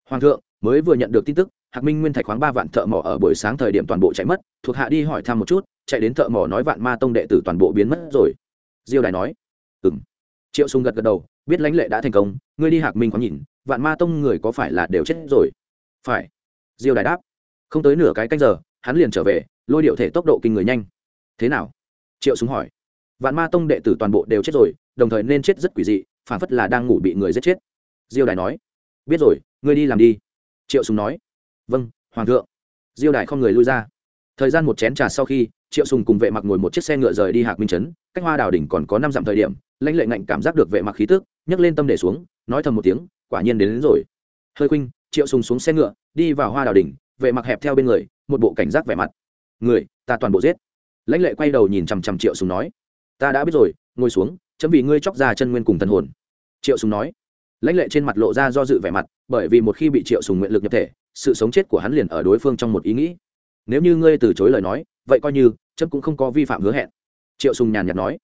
Hoàng thượng, mới vừa nhận được tin tức, hạc minh nguyên thạch khoáng ba vạn thợ mỏ ở buổi sáng thời điểm toàn bộ chạy mất, thuộc hạ đi hỏi thăm một chút, chạy đến thợ mỏ nói vạn ma tông đệ tử toàn bộ biến mất rồi. Diêu đài nói, ừm. Triệu sùng gật gật đầu, biết lãnh lệ đã thành công, ngươi đi hạc minh có nhìn, vạn ma tông người có phải là đều chết rồi? Phải. Diêu đại đáp, không tới nửa cái canh giờ, hắn liền trở về, lôi điệu thể tốc độ kinh người nhanh. Thế nào? Triệu súng hỏi, vạn ma tông đệ tử toàn bộ đều chết rồi, đồng thời nên chết rất quỷ dị phản phất là đang ngủ bị người giết chết. Diêu đài nói biết rồi ngươi đi làm đi. Triệu Sùng nói vâng hoàng thượng. Diêu đài không người lui ra. Thời gian một chén trà sau khi triệu sùng cùng vệ mặc ngồi một chiếc xe ngựa rời đi hạc minh trấn cách hoa đào đỉnh còn có năm dặm thời điểm lãnh lệ ngạnh cảm giác được vệ mặc khí tức nhấc lên tâm để xuống nói thầm một tiếng quả nhiên đến, đến rồi. Hơi khuynh triệu sùng xuống xe ngựa đi vào hoa đào đỉnh vệ mặc hẹp theo bên người một bộ cảnh giác vẻ mặt. Người ta toàn bộ giết. Lãnh lệ quay đầu nhìn chằm chằm triệu sùng nói ta đã biết rồi ngồi xuống, chấm vì ngươi chóc ra chân nguyên cùng thần hồn. Triệu sùng nói. Lãnh lệ trên mặt lộ ra do dự vẻ mặt, bởi vì một khi bị triệu sùng nguyện lực nhập thể, sự sống chết của hắn liền ở đối phương trong một ý nghĩ. Nếu như ngươi từ chối lời nói, vậy coi như, chấm cũng không có vi phạm hứa hẹn. Triệu sùng nhàn nhạt nói.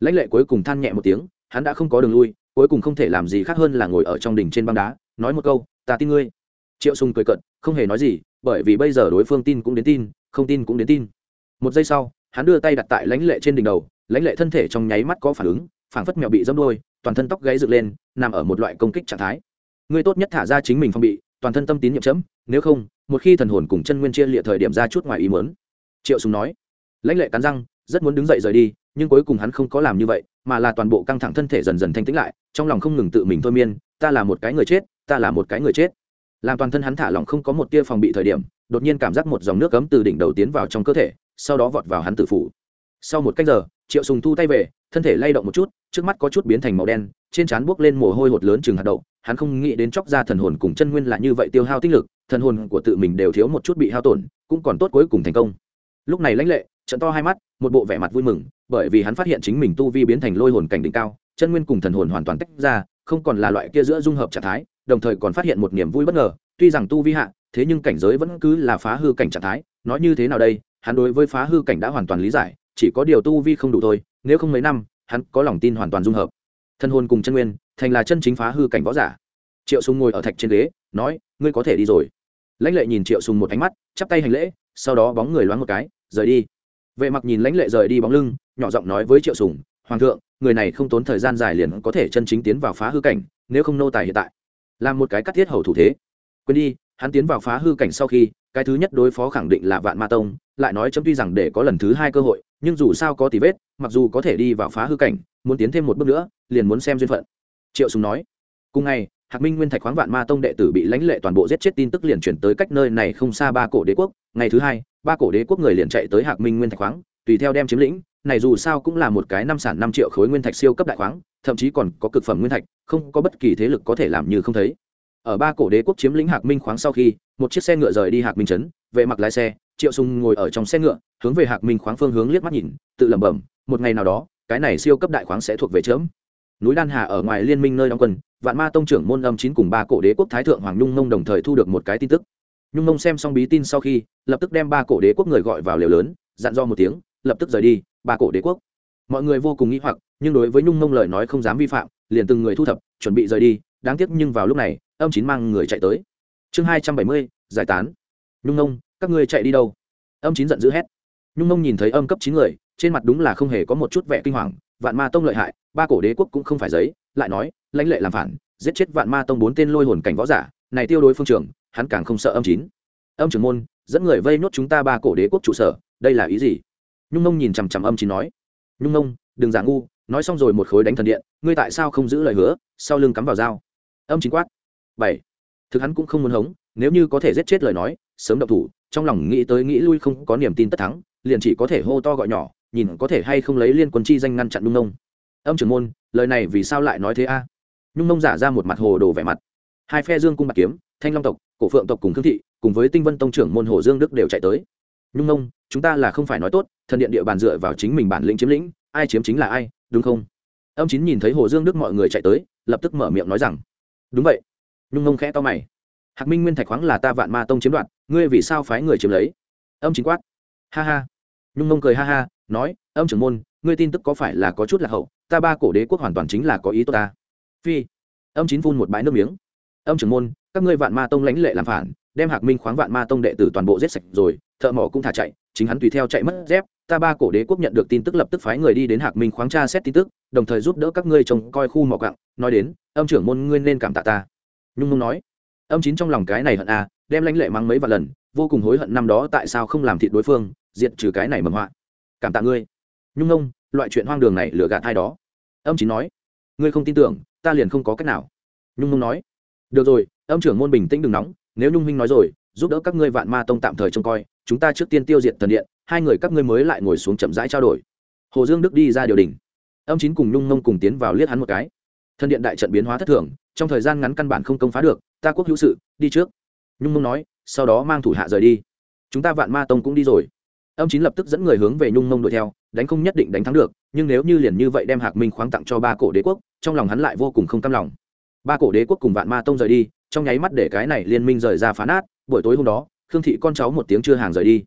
Lãnh lệ cuối cùng than nhẹ một tiếng, hắn đã không có đường lui, cuối cùng không thể làm gì khác hơn là ngồi ở trong đỉnh trên băng đá, nói một câu, ta tin ngươi. Triệu sùng cười cận không hề nói gì, bởi vì bây giờ đối phương tin cũng đến tin, không tin cũng đến tin. Một giây sau hắn đưa tay đặt tại lãnh lệ trên đỉnh đầu, lãnh lệ thân thể trong nháy mắt có phản ứng, phảng phất mèo bị dâm đôi toàn thân tóc gáy dựng lên, nằm ở một loại công kích trạng thái. Ngươi tốt nhất thả ra chính mình phong bị, toàn thân tâm tín nhiệm chấm, nếu không, một khi thần hồn cùng chân nguyên chia lịa thời điểm ra chút ngoài ý muốn. Triệu sùng nói. Lãnh lệ cắn răng, rất muốn đứng dậy rời đi, nhưng cuối cùng hắn không có làm như vậy, mà là toàn bộ căng thẳng thân thể dần dần thanh tĩnh lại, trong lòng không ngừng tự mình thôi miên, ta là một cái người chết, ta là một cái người chết. Làm toàn thân hắn thả lỏng không có một tia phòng bị thời điểm, đột nhiên cảm giác một dòng nước cấm từ đỉnh đầu tiến vào trong cơ thể sau đó vọt vào hắn tử phủ. Sau một cách giờ, triệu sùng thu tay về, thân thể lay động một chút, trước mắt có chút biến thành màu đen, trên trán buốc lên mồ hôi hột lớn chừng hạt đậu, hắn không nghĩ đến chóc ra thần hồn cùng chân nguyên là như vậy tiêu hao tích lực, thần hồn của tự mình đều thiếu một chút bị hao tổn, cũng còn tốt cuối cùng thành công. Lúc này lãnh lệ, trận to hai mắt, một bộ vẻ mặt vui mừng, bởi vì hắn phát hiện chính mình tu vi biến thành lôi hồn cảnh đỉnh cao, chân nguyên cùng thần hồn hoàn toàn tách ra, không còn là loại kia giữa dung hợp trạng thái, đồng thời còn phát hiện một niềm vui bất ngờ, tuy rằng tu vi hạ, thế nhưng cảnh giới vẫn cứ là phá hư cảnh trạng thái, nói như thế nào đây hắn đối với phá hư cảnh đã hoàn toàn lý giải, chỉ có điều tu vi không đủ thôi, nếu không mấy năm, hắn có lòng tin hoàn toàn dung hợp. Thân hồn cùng chân nguyên, thành là chân chính phá hư cảnh võ giả. Triệu sùng ngồi ở thạch trên ghế, nói, ngươi có thể đi rồi. Lãnh lệ nhìn triệu sùng một ánh mắt, chắp tay hành lễ, sau đó bóng người loáng một cái, rời đi. Vệ mặc nhìn lãnh lệ rời đi bóng lưng, nhỏ giọng nói với triệu sùng, hoàng thượng, người này không tốn thời gian dài liền có thể chân chính tiến vào phá hư cảnh, nếu không nô tài hiện tại. Làm một cái cắt thiết hầu thủ thế. Quên đi, hắn tiến vào phá hư cảnh sau khi cái thứ nhất đối phó khẳng định là vạn ma tông, lại nói chấm tuy rằng để có lần thứ hai cơ hội, nhưng dù sao có tỷ vết, mặc dù có thể đi vào phá hư cảnh, muốn tiến thêm một bước nữa, liền muốn xem duyên phận. Triệu sùng nói, cùng ngày, hạc minh nguyên thạch khoáng vạn ma tông đệ tử bị lãnh lệ toàn bộ giết chết tin tức liền chuyển tới cách nơi này không xa ba cổ đế quốc. Ngày thứ hai, ba cổ đế quốc người liền chạy tới hạc minh nguyên thạch khoáng, tùy theo đem chiếm lĩnh, này dù sao cũng là một cái năm sản năm triệu khối nguyên thạch siêu cấp đại khoáng, thậm chí còn có cực phẩm nguyên thạch, không có bất kỳ thế lực có thể làm như không thấy. Ở ba cổ đế quốc chiếm lĩnh hạc minh khoáng sau khi một chiếc xe ngựa rời đi hạc minh trấn, vệ mặc lái xe, triệu sùng ngồi ở trong xe ngựa, hướng về hạc minh khoáng phương hướng liếc mắt nhìn, tự lẩm bẩm, một ngày nào đó, cái này siêu cấp đại khoáng sẽ thuộc về chớm. Núi đan hà ở ngoài liên minh nơi đóng quân, vạn ma tông trưởng môn âm chín cùng ba cổ đế quốc thái thượng hoàng nhung Nông đồng thời thu được một cái tin tức. Nhung Nông xem xong bí tin sau khi, lập tức đem ba cổ đế quốc người gọi vào lều lớn, dặn do một tiếng, lập tức rời đi, ba cổ đế quốc. Mọi người vô cùng nghĩ hoặc, nhưng đối với nhung Nông lời nói không dám vi phạm, liền từng người thu thập, chuẩn bị rời đi, đáng tiếc nhưng vào lúc này, âm chín mang người chạy tới chương hai trăm bảy mươi, giải tán. Nhung nông, các ngươi chạy đi đâu? Âm chín giận dữ hét. Nhung nông nhìn thấy âm cấp chín người, trên mặt đúng là không hề có một chút vẻ kinh hoàng, vạn ma tông lợi hại, ba cổ đế quốc cũng không phải giấy, lại nói, lãnh lệ làm phản, giết chết vạn ma tông bốn tên lôi hồn cảnh võ giả, này tiêu đối phương trưởng, hắn càng không sợ âm chín. Âm trưởng môn, dẫn người vây nốt chúng ta ba cổ đế quốc trụ sở, đây là ý gì? Nhung nông nhìn chằm chằm âm chín nói. Nhung nông, đừng giả ngu, nói xong rồi một khối đánh thần điện, ngươi tại sao không giữ lời hứa, sau lưng cắm vào dao? Âm chín quát. Bảy thực hắn cũng không muốn hống, nếu như có thể giết chết lời nói, sớm động thủ, trong lòng nghĩ tới nghĩ lui không có niềm tin tất thắng, liền chỉ có thể hô to gọi nhỏ, nhìn có thể hay không lấy liên quân chi danh ngăn chặn nhung nông. Âm trưởng môn, lời này vì sao lại nói thế a? Nhung nông giả ra một mặt hồ đồ vẻ mặt. Hai phe dương cung bạc kiếm, thanh long tộc, cổ phượng tộc cùng thương thị, cùng với tinh vân tông trưởng môn hồ dương đức đều chạy tới. Nhung nông, chúng ta là không phải nói tốt, thần điện địa bàn dựa vào chính mình bản lĩnh chiếm lĩnh, ai chiếm chính là ai, đúng không? Âm chín nhìn thấy hồ dương đức mọi người chạy tới, lập tức mở miệng nói rằng, đúng vậy nhung nông khẽ to mày. Hạc minh nguyên thạch khoáng là ta vạn ma tông chiếm đoạt, ngươi vì sao phái người chiếm lấy? Âm chín quát. Ha ha. Nhung nông cười ha ha, nói, âm trưởng môn, ngươi tin tức có phải là có chút lạc hậu? Ta ba cổ đế quốc hoàn toàn chính là có ý tốt ta. Phi. Âm chín phun một bãi nước miếng. Âm trưởng môn, các ngươi vạn ma tông lãnh lệ làm phản, đem hạc minh khoáng vạn ma tông đệ tử toàn bộ giết sạch rồi, thợ mỏ cũng thả chạy, chính hắn tùy theo chạy mất dép. Ta ba cổ đế quốc nhận được tin tức lập tức phái người đi đến hạc minh khoáng tra xét tin tức, đồng thời giúp đỡ các ngươi trông coi khu mỏ cặng nói đến, âm trưởng môn, ngươi nên cảm tạ ta nhung mông nói, âm chín trong lòng cái này hận à đem lãnh lệ mắng mấy vài lần, vô cùng hối hận năm đó tại sao không làm thịt đối phương, diệt trừ cái này mầm họa. Cảm tạ ngươi. Nhung mông loại chuyện hoang đường này lừa gạt ai đó. Âm chín nói, ngươi không tin tưởng, ta liền không có cách nào. Nhung mông nói, được rồi, âm trưởng môn bình tĩnh đừng nóng, nếu nhung minh nói rồi, giúp đỡ các ngươi vạn ma tông tạm thời trông coi, chúng ta trước tiên tiêu diệt thần điện, hai người các ngươi mới lại ngồi xuống chậm rãi trao đổi. Hồ dương đức đi ra điều đình. Âm chín cùng nhung mông cùng tiến vào liếc hắn một cái thần điện đại trận biến hóa thất thường, trong thời gian ngắn căn bản không công phá được, ta quốc hữu sự, đi trước. Nhung mông nói, sau đó mang thủ hạ rời đi. Chúng ta vạn ma tông cũng đi rồi. Âm chín lập tức dẫn người hướng về nhung mông đuổi theo, đánh không nhất định đánh thắng được, nhưng nếu như liền như vậy đem hạc minh khoáng tặng cho ba cổ đế quốc, trong lòng hắn lại vô cùng không cam lòng. Ba cổ đế quốc cùng vạn ma tông rời đi, trong nháy mắt để cái này liên minh rời ra phá nát, buổi tối hôm đó, khương thị con cháu một tiếng chưa hàng rời đi.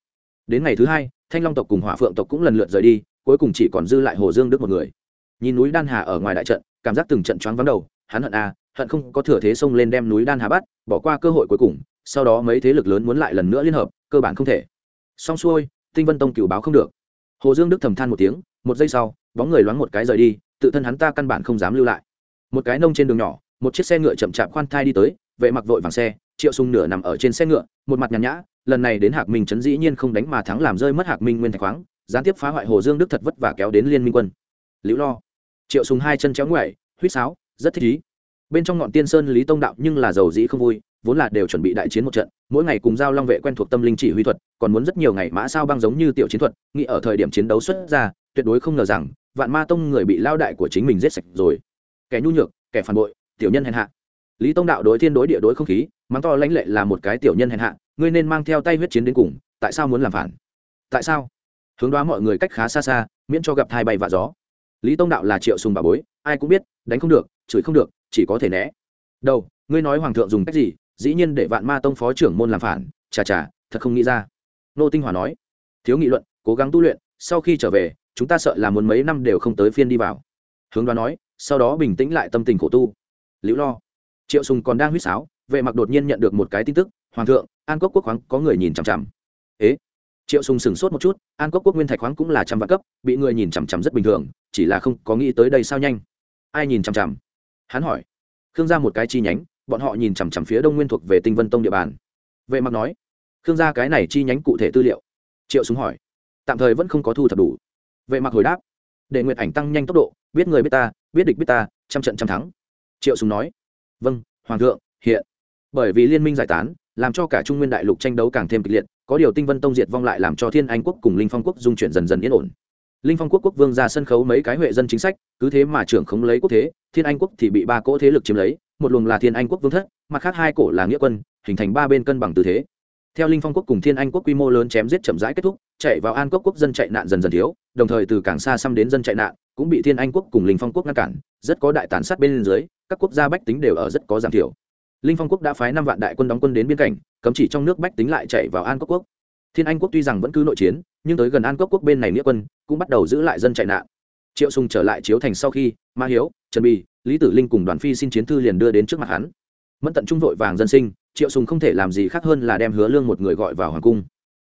Đến ngày thứ hai, thanh long tộc cùng hỏa phượng tộc cũng lần lượt rời đi, cuối cùng chỉ còn dư lại hồ dương đức một người nhìn núi đan hà ở ngoài đại trận cảm giác từng trận choáng vắng đầu hắn hận a à, hận không có thừa thế xông lên đem núi đan hà bắt bỏ qua cơ hội cuối cùng sau đó mấy thế lực lớn muốn lại lần nữa liên hợp cơ bản không thể. Xong xuôi tinh vân tông cựu báo không được. Hồ dương đức thầm than một tiếng một giây sau bóng người loáng một cái rời đi tự thân hắn ta căn bản không dám lưu lại. Một cái nông trên đường nhỏ một chiếc xe ngựa chậm chạp khoan thai đi tới vệ mặc vội vàng xe triệu sung nửa nằm ở trên xe ngựa một mặt nhàn nhã lần này đến hạc minh trấn dĩ nhiên không đánh mà thắng làm rơi mất hạc minh nguyên thạch khoáng gián tiếp phá hoại hồ dương đức thật vất vả kéo đến liên minh quân. Liễu lo triệu sùng hai chân chéo ngoại huýt sáo, rất thích ý. Bên trong ngọn tiên sơn lý tông đạo nhưng là giàu dĩ không vui, vốn là đều chuẩn bị đại chiến một trận, mỗi ngày cùng giao long vệ quen thuộc tâm linh chỉ huy thuật, còn muốn rất nhiều ngày mã sao băng giống như tiểu chiến thuật, nghĩ ở thời điểm chiến đấu xuất ra, tuyệt đối không ngờ rằng, vạn ma tông người bị lao đại của chính mình giết sạch rồi. Kẻ nhu nhược, kẻ phản bội, tiểu nhân hèn hạ. Lý tông đạo đối thiên đối địa đối không khí, mắng to lãnh lệ là một cái tiểu nhân hèn hạ, ngươi nên mang theo tay huyết chiến đến cùng, tại sao muốn làm phản? Tại sao? Hướng đoá mọi người cách khá xa xa, miễn cho gặp thai bay và gió lý tông đạo là triệu sùng bà bối, ai cũng biết, đánh không được, chửi không được, chỉ có thể né. Đâu ngươi nói hoàng thượng dùng cách gì, dĩ nhiên để vạn ma tông phó trưởng môn làm phản, chà chà, thật không nghĩ ra. Nô tinh hòa nói, thiếu nghị luận, cố gắng tu luyện, sau khi trở về, chúng ta sợ là muốn mấy năm đều không tới phiên đi vào. Hướng đoán nói, sau đó bình tĩnh lại tâm tình khổ tu. Liễu lo, triệu sùng còn đang huýt sáo, vệ mặc đột nhiên nhận được một cái tin tức, hoàng thượng, an cốc quốc khoáng có người nhìn chằm chằm. Ế? Triệu sùng sửng sốt một chút, an Quốc quốc nguyên thạch khoáng cũng là trăm vạn cấp, bị người nhìn chằm chằm rất bình thường, chỉ là không có nghĩ tới đây sao nhanh. Ai nhìn chằm chằm? Hắn hỏi. Khương gia một cái chi nhánh, bọn họ nhìn chằm chằm phía đông nguyên thuộc về tinh vân tông địa bàn. Vệ mặc nói, khương gia cái này chi nhánh cụ thể tư liệu? Triệu súng hỏi. Tạm thời vẫn không có thu thập đủ. Vệ mặc hồi đáp, để nguyệt ảnh tăng nhanh tốc độ, biết người biết ta, biết địch biết ta, trăm trận trăm thắng. Triệu súng nói vâng hoàng thượng, hiện. Bởi vì liên minh giải tán, làm cho cả trung nguyên đại lục tranh đấu càng thêm kịch liệt có điều tinh vân tông diệt vong lại làm cho thiên anh quốc cùng linh phong quốc dung chuyển dần dần yên ổn. Linh phong quốc quốc vương ra sân khấu mấy cái huệ dân chính sách, cứ thế mà trưởng không lấy quốc thế, thiên anh quốc thì bị ba cỗ thế lực chiếm lấy, một luồng là thiên anh quốc vương thất, mặt khác hai cổ là nghĩa quân, hình thành ba bên cân bằng tư thế. Theo linh phong quốc cùng thiên anh quốc quy mô lớn chém giết chậm rãi kết thúc, chạy vào an quốc quốc dân chạy nạn dần dần thiếu, đồng thời từ càng xa xăm đến dân chạy nạn, cũng bị thiên anh quốc cùng linh phong quốc ngăn cản, rất có đại tàn sát bên dưới, các quốc gia bách tính đều ở rất có giảm thiểu. Linh phong quốc đã phái năm vạn đại quân đóng quân đến biên cảnh cấm chỉ trong nước bách tính lại chạy vào an quốc quốc. Thiên anh quốc tuy rằng vẫn cứ nội chiến, nhưng tới gần an quốc quốc bên này nghĩa quân cũng bắt đầu giữ lại dân chạy nạn. Triệu sùng trở lại chiếu thành sau khi, ma hiếu, trần bì, lý tử linh cùng đoàn phi xin chiến thư liền đưa đến trước mặt hắn. Mẫn tận trung vội vàng dân sinh, triệu sùng không thể làm gì khác hơn là đem hứa lương một người gọi vào hoàng cung.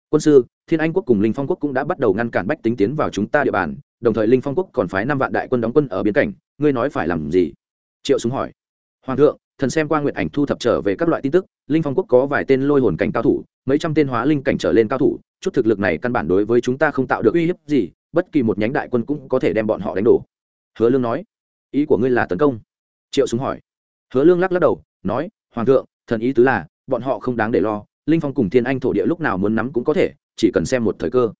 Quân sư, thiên anh quốc cùng linh phong quốc cũng đã bắt đầu ngăn cản bách tính tiến vào chúng ta địa bàn, đồng thời linh phong quốc còn phái năm vạn đại quân đóng quân ở biên cảnh, ngươi nói phải làm gì? Triệu sùng hỏi. Hoàng thượng thần xem qua nguyện ảnh thu thập trở về các loại tin tức, linh phong quốc có vài tên lôi hồn cảnh cao thủ, mấy trăm tên hóa linh cảnh trở lên cao thủ, chút thực lực này căn bản đối với chúng ta không tạo được uy hiếp gì, bất kỳ một nhánh đại quân cũng có thể đem bọn họ đánh đổ. Hứa lương nói, ý của ngươi là tấn công? Triệu súng hỏi. Hứa lương lắc lắc đầu, nói, hoàng thượng, thần ý tứ là, bọn họ không đáng để lo, linh phong cùng thiên anh thổ địa lúc nào muốn nắm cũng có thể, chỉ cần xem một thời cơ.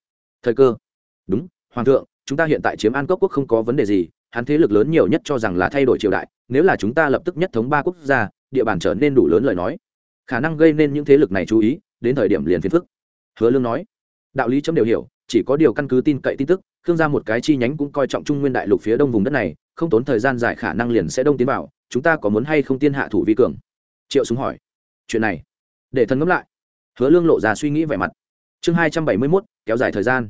Thời cơ? Đúng, hoàng thượng, chúng ta hiện tại chiếm an cốc quốc không có vấn đề gì hắn thế lực lớn nhiều nhất cho rằng là thay đổi triều đại, nếu là chúng ta lập tức nhất thống ba quốc gia, địa bàn trở nên đủ lớn lời nói, khả năng gây nên những thế lực này chú ý, đến thời điểm liền phiền phức. Hứa lương nói. Đạo lý chấm đều hiểu, chỉ có điều căn cứ tin cậy tin tức, khương gia một cái chi nhánh cũng coi trọng trung nguyên đại lục phía đông vùng đất này, không tốn thời gian dài khả năng liền sẽ đông tiến vào, chúng ta có muốn hay không tiên hạ thủ vi cường? Triệu súng hỏi. Chuyện này, để thần ngẫm lại. Hứa lương lộ ra suy nghĩ vẻ mặt. Chương hai trăm bảy mươi mốt, kéo dài thời gian.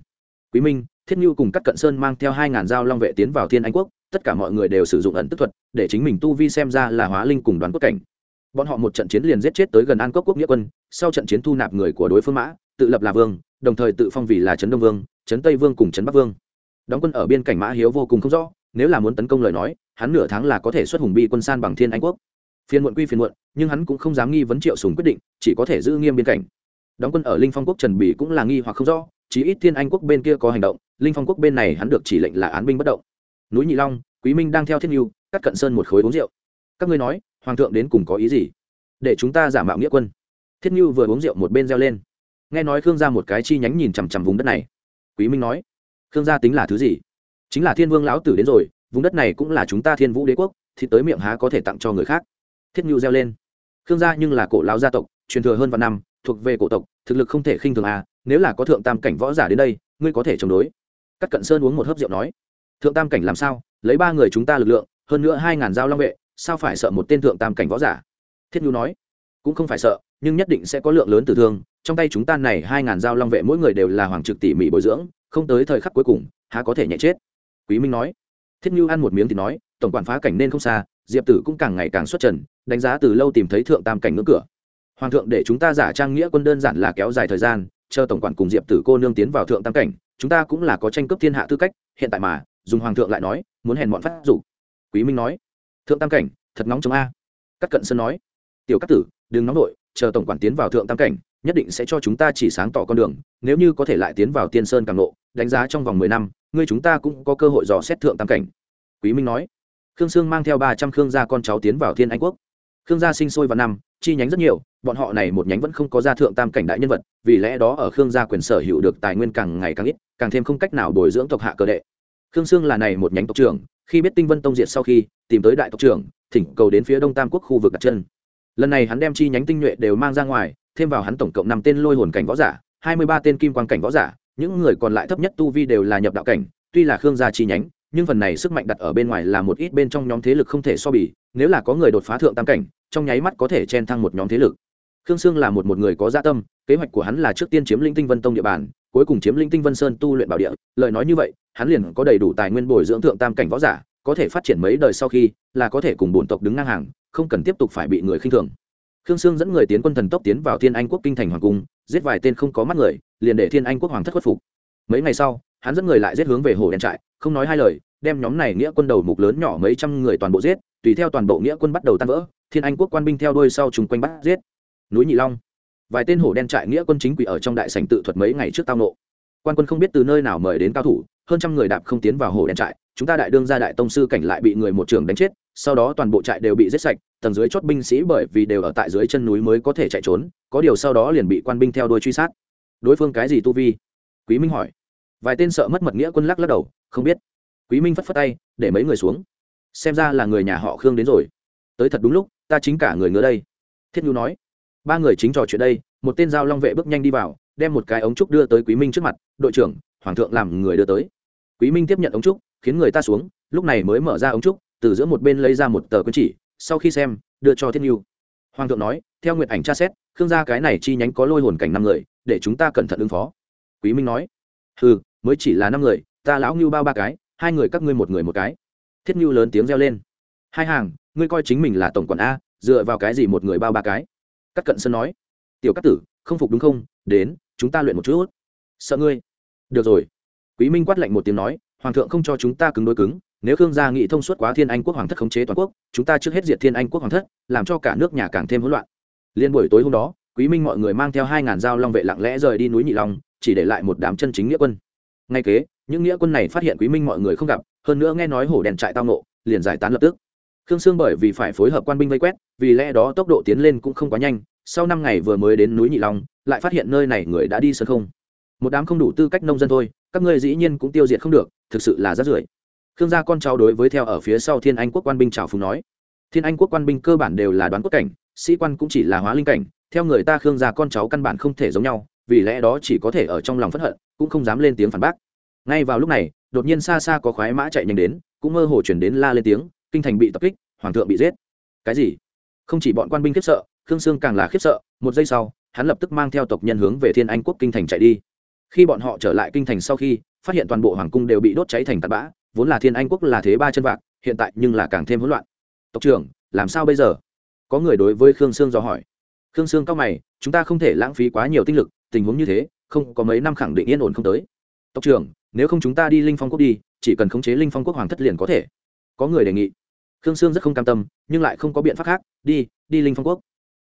Quý minh thiết như cùng các cận sơn mang theo hai ngàn dao long vệ tiến vào thiên anh quốc, tất cả mọi người đều sử dụng ẩn tức thuật, để chính mình tu vi xem ra là hóa linh cùng đoàn quốc cảnh. Bọn họ một trận chiến liền giết chết tới gần an cốc quốc nghĩa quân, sau trận chiến thu nạp người của đối phương mã, tự lập là vương, đồng thời tự phong vì là trấn đông vương, trấn tây vương cùng trấn bắc vương. Đóng quân ở biên cảnh mã hiếu vô cùng không rõ, nếu là muốn tấn công lời nói, hắn nửa tháng là có thể xuất hùng bi quân san bằng thiên anh quốc. Phiên muộn quy phiên muộn, nhưng hắn cũng không dám nghi vấn triệu sùng quyết định, chỉ có thể giữ nghiêm biên cảnh. Đóng quân ở linh phong quốc trần bỉ cũng là nghi hoặc không rõ, chí ít thiên anh quốc bên kia có hành động linh phong quốc bên này hắn được chỉ lệnh là án binh bất động. Núi nhị long, quý minh đang theo thiết mưu cắt cận sơn một khối uống rượu. Các ngươi nói, hoàng thượng đến cùng có ý gì? Để chúng ta giả mạo nghĩa quân. Thiết mưu vừa uống rượu một bên reo lên. Nghe nói khương gia một cái chi nhánh nhìn chằm chằm vùng đất này. Quý minh nói, khương gia tính là thứ gì? Chính là thiên vương lão tử đến rồi, vùng đất này cũng là chúng ta thiên vũ đế quốc, thì tới miệng há có thể tặng cho người khác. Thiết nhu reo lên, khương gia nhưng là cổ lão gia tộc, truyền thừa hơn vạn năm, thuộc về cổ tộc, thực lực không thể khinh thường à nếu là có thượng tam cảnh võ giả đến đây, ngươi có thể chống đối cắt cận sơn uống một hớp rượu nói, thượng tam cảnh làm sao? Lấy ba người chúng ta lực lượng, hơn nữa hai ngàn dao long vệ, sao phải sợ một tên thượng tam cảnh võ giả? Thiết nhu nói, cũng không phải sợ, nhưng nhất định sẽ có lượng lớn tử thương. Trong tay chúng ta này hai ngàn dao long vệ mỗi người đều là hoàng trực tỉ mỉ bồi dưỡng, không tới thời khắc cuối cùng, há có thể nhẹ chết? Quý minh nói. Thiết nhu ăn một miếng thì nói, tổng quản phá cảnh nên không xa, diệp tử cũng càng ngày càng xuất trần, đánh giá từ lâu tìm thấy thượng tam cảnh ngưỡng cửa. Hoàng thượng để chúng ta giả trang nghĩa quân đơn giản là kéo dài thời gian, chờ tổng quản cùng diệp tử cô nương tiến vào thượng tam cảnh chúng ta cũng là có tranh cướp thiên hạ tư cách, hiện tại mà, dùng hoàng thượng lại nói, muốn hèn bọn phát rủ quý minh nói, thượng tam cảnh, thật nóng chống a. Cắt cận sơn nói, tiểu cát tử, đừng nóng nội chờ tổng quản tiến vào thượng tam cảnh, nhất định sẽ cho chúng ta chỉ sáng tỏ con đường, nếu như có thể lại tiến vào tiên sơn càng lộ, đánh giá trong vòng mười năm, ngươi chúng ta cũng có cơ hội dò xét thượng tam cảnh. Quý minh nói, khương sương mang theo ba trăm khương gia con cháu tiến vào thiên anh quốc. Khương gia sinh sôi vào năm, chi nhánh rất nhiều bọn họ này một nhánh vẫn không có gia thượng tam cảnh đại nhân vật, vì lẽ đó ở khương gia quyền sở hữu được tài nguyên càng ngày càng ít, càng thêm không cách nào bồi dưỡng tộc hạ cơ đệ. Khương sương là này một nhánh tộc trưởng, khi biết tinh vân tông diệt sau khi, tìm tới đại tộc trưởng, thỉnh cầu đến phía đông tam quốc khu vực đặt chân. Lần này hắn đem chi nhánh tinh nhuệ đều mang ra ngoài, thêm vào hắn tổng cộng năm tên lôi hồn cảnh võ giả, hai mươi ba tên kim quan cảnh võ giả, những người còn lại thấp nhất tu vi đều là nhập đạo cảnh, tuy là khương gia chi nhánh, nhưng phần này sức mạnh đặt ở bên ngoài là một ít bên trong nhóm thế lực không thể so bì, nếu là có người đột phá thượng tam cảnh, trong nháy mắt có thể chen thăng một nhóm thế lực khương sương là một một người có gia tâm, kế hoạch của hắn là trước tiên chiếm linh tinh vân tông địa bàn, cuối cùng chiếm linh tinh vân sơn tu luyện bảo địa. Lời nói như vậy, hắn liền có đầy đủ tài nguyên bồi dưỡng thượng tam cảnh võ giả, có thể phát triển mấy đời sau khi, là có thể cùng bổn tộc đứng ngang hàng, không cần tiếp tục phải bị người khinh thường. Khương sương dẫn người tiến quân thần tốc tiến vào thiên anh quốc kinh thành hoàng cung, giết vài tên không có mắt người, liền để thiên anh quốc hoàng thất khuất phục. Mấy ngày sau, hắn dẫn người lại giết hướng về hồ đen trại, không nói hai lời, đem nhóm này nghĩa quân đầu mục lớn nhỏ mấy trăm người toàn bộ giết, tùy theo toàn bộ nghĩa quân bắt đầu tan vỡ, thiên anh quốc quan binh theo đuôi sau chung quanh bắt giết núi nhị long. Vài tên hổ đen trại nghĩa quân chính quỷ ở trong đại sảnh tự thuật mấy ngày trước tao nộ. Quan quân không biết từ nơi nào mời đến cao thủ, hơn trăm người đạp không tiến vào hổ đen trại, chúng ta đại đương gia đại tông sư cảnh lại bị người một trường đánh chết, sau đó toàn bộ trại đều bị giết sạch, tầng dưới chót binh sĩ bởi vì đều ở tại dưới chân núi mới có thể chạy trốn, có điều sau đó liền bị quan binh theo đuôi truy sát. Đối phương cái gì tu vi? Quý minh hỏi. Vài tên sợ mất mật nghĩa quân lắc lắc đầu, không biết. Quý minh phất phất tay, để mấy người xuống. Xem ra là người nhà họ khương đến rồi. Tới thật đúng lúc, ta chính cả người ngứa đây. Thiết nhu nói ba người chính trò chuyện đây, một tên giao long vệ bước nhanh đi vào, đem một cái ống trúc đưa tới quý minh trước mặt, đội trưởng, hoàng thượng làm người đưa tới. Quý minh tiếp nhận ống trúc, khiến người ta xuống, lúc này mới mở ra ống trúc, từ giữa một bên lấy ra một tờ quân chỉ, sau khi xem, đưa cho thiết nhu hoàng thượng nói, theo nguyện ảnh tra xét, khương gia cái này chi nhánh có lôi hồn cảnh năm người, để chúng ta cẩn thận ứng phó. Quý minh nói, hừ, mới chỉ là năm người, ta lão ngưu bao ba cái, hai người các ngươi một người một cái. Thiết nhu lớn tiếng reo lên, hai hàng, ngươi coi chính mình là tổng quản a, dựa vào cái gì một người bao ba cái? Cắt cận sơn nói, tiểu cát tử, không phục đúng không? Đến, chúng ta luyện một chút. Sợ ngươi. Được rồi. Quý minh quát lạnh một tiếng nói, hoàng thượng không cho chúng ta cứng đối cứng, nếu khương gia nghị thông suốt quá thiên anh quốc hoàng thất khống chế toàn quốc, chúng ta trước hết diệt thiên anh quốc hoàng thất, làm cho cả nước nhà càng thêm hỗn loạn. Liên buổi tối hôm đó, quý minh mọi người mang theo hai ngàn dao long vệ lặng lẽ rời đi núi nhị long, chỉ để lại một đám chân chính nghĩa quân. Ngay kế, những nghĩa quân này phát hiện quý minh mọi người không gặp, hơn nữa nghe nói hổ đèn trại tao nộ liền giải tán lập tức khương sương bởi vì phải phối hợp quan binh vây quét, vì lẽ đó tốc độ tiến lên cũng không quá nhanh, sau năm ngày vừa mới đến núi nhị long, lại phát hiện nơi này người đã đi sân không. Một đám không đủ tư cách nông dân thôi, các ngươi dĩ nhiên cũng tiêu diệt không được, thực sự là rất rưởi. Khương gia con cháu đối với theo ở phía sau thiên anh quốc quan binh trào phúng nói. Thiên anh quốc quan binh cơ bản đều là đoán quốc cảnh, sĩ quan cũng chỉ là hóa linh cảnh, theo người ta khương gia con cháu căn bản không thể giống nhau, vì lẽ đó chỉ có thể ở trong lòng phẫn hận, cũng không dám lên tiếng phản bác. Ngay vào lúc này, đột nhiên xa xa có khoái mã chạy nhanh đến, cũng mơ hồ chuyển đến la lên tiếng kinh thành bị tập kích, hoàng thượng bị giết. Cái gì? Không chỉ bọn quan binh khiếp sợ, khương sương càng là khiếp sợ, một giây sau, hắn lập tức mang theo tộc nhân hướng về thiên anh quốc kinh thành chạy đi. Khi bọn họ trở lại kinh thành sau khi, phát hiện toàn bộ hoàng cung đều bị đốt cháy thành tạt bã, vốn là thiên anh quốc là thế ba chân vạc, hiện tại nhưng là càng thêm hỗn loạn. Tộc trưởng, làm sao bây giờ? Có người đối với khương sương do hỏi. Khương sương cao mày, chúng ta không thể lãng phí quá nhiều tinh lực, tình huống như thế, không có mấy năm khẳng định yên ổn không tới. Tộc trưởng, nếu không chúng ta đi linh phong quốc đi, chỉ cần khống chế linh phong quốc hoàng thất liền có thể. Có người đề nghị khương sương rất không cam tâm, nhưng lại không có biện pháp khác, đi đi linh phong quốc.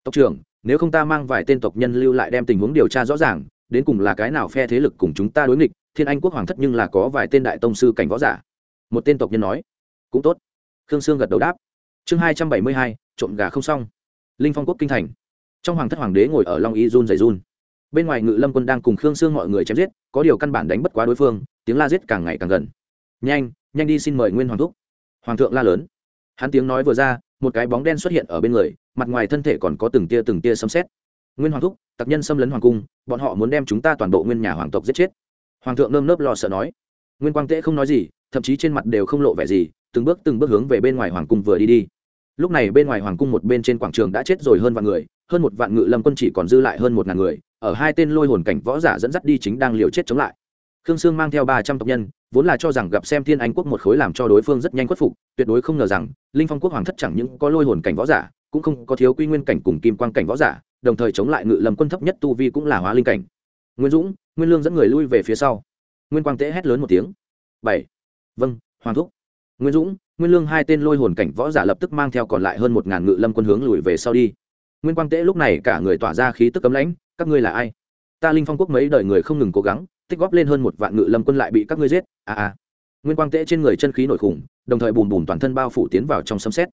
Tộc trưởng, nếu không ta mang vài tên tộc nhân lưu lại đem tình huống điều tra rõ ràng, đến cùng là cái nào phe thế lực cùng chúng ta đối nghịch, thiên anh quốc hoàng thất nhưng là có vài tên đại tông sư cảnh võ giả. Một tên tộc nhân nói, cũng tốt. Khương sương gật đầu đáp. Chương hai trăm bảy mươi hai, trộm gà không xong. Linh phong quốc kinh thành. Trong hoàng thất hoàng đế ngồi ở long y run dày run bên ngoài ngự lâm quân đang cùng khương sương mọi người chém giết, có điều căn bản đánh bất quá đối phương, tiếng la giết càng ngày càng gần. Nhanh nhanh đi xin mời nguyên hoàng thúc. Hoàng thượng la lớn hắn tiếng nói vừa ra, một cái bóng đen xuất hiện ở bên người, mặt ngoài thân thể còn có từng tia từng tia sấm xét nguyên hoàng thúc, tặc nhân xâm lấn hoàng cung, bọn họ muốn đem chúng ta toàn bộ nguyên nhà hoàng tộc giết chết. Hoàng thượng nơm nớp lo sợ nói. Nguyên quang tễ không nói gì, thậm chí trên mặt đều không lộ vẻ gì, từng bước từng bước hướng về bên ngoài hoàng cung vừa đi đi. Lúc này bên ngoài hoàng cung một bên trên quảng trường đã chết rồi hơn vạn người, hơn một vạn ngự lâm quân chỉ còn dư lại hơn một ngàn người, ở hai tên lôi hồn cảnh võ giả dẫn dắt đi chính đang liều chết chống lại khương sương mang theo ba trăm tộc nhân, vốn là cho rằng gặp xem thiên anh quốc một khối làm cho đối phương rất nhanh khuất phục, tuyệt đối không ngờ rằng, linh phong quốc hoàng thất chẳng những có lôi hồn cảnh võ giả, cũng không có thiếu quy nguyên cảnh cùng kim quang cảnh võ giả, đồng thời chống lại ngự lâm quân thấp nhất tu vi cũng là hóa linh cảnh. Nguyên dũng, nguyên lương dẫn người lui về phía sau. Nguyên quang tễ hét lớn một tiếng. Bảy. Vâng hoàng thúc. Nguyên dũng, nguyên lương hai tên lôi hồn cảnh võ giả lập tức mang theo còn lại hơn một ngàn ngự lâm quân hướng lùi về sau đi. Nguyên quang tễ lúc này cả người tỏa ra khí tức cấm lãnh. Các ngươi là ai? Ta linh phong quốc mấy đời người không ngừng cố gắng tích góp lên hơn một vạn ngự lâm quân lại bị các ngươi giết. À à. Nguyên quang tễ trên người chân khí nổi khủng, đồng thời bùn bùn toàn thân bao phủ tiến vào trong sấm xét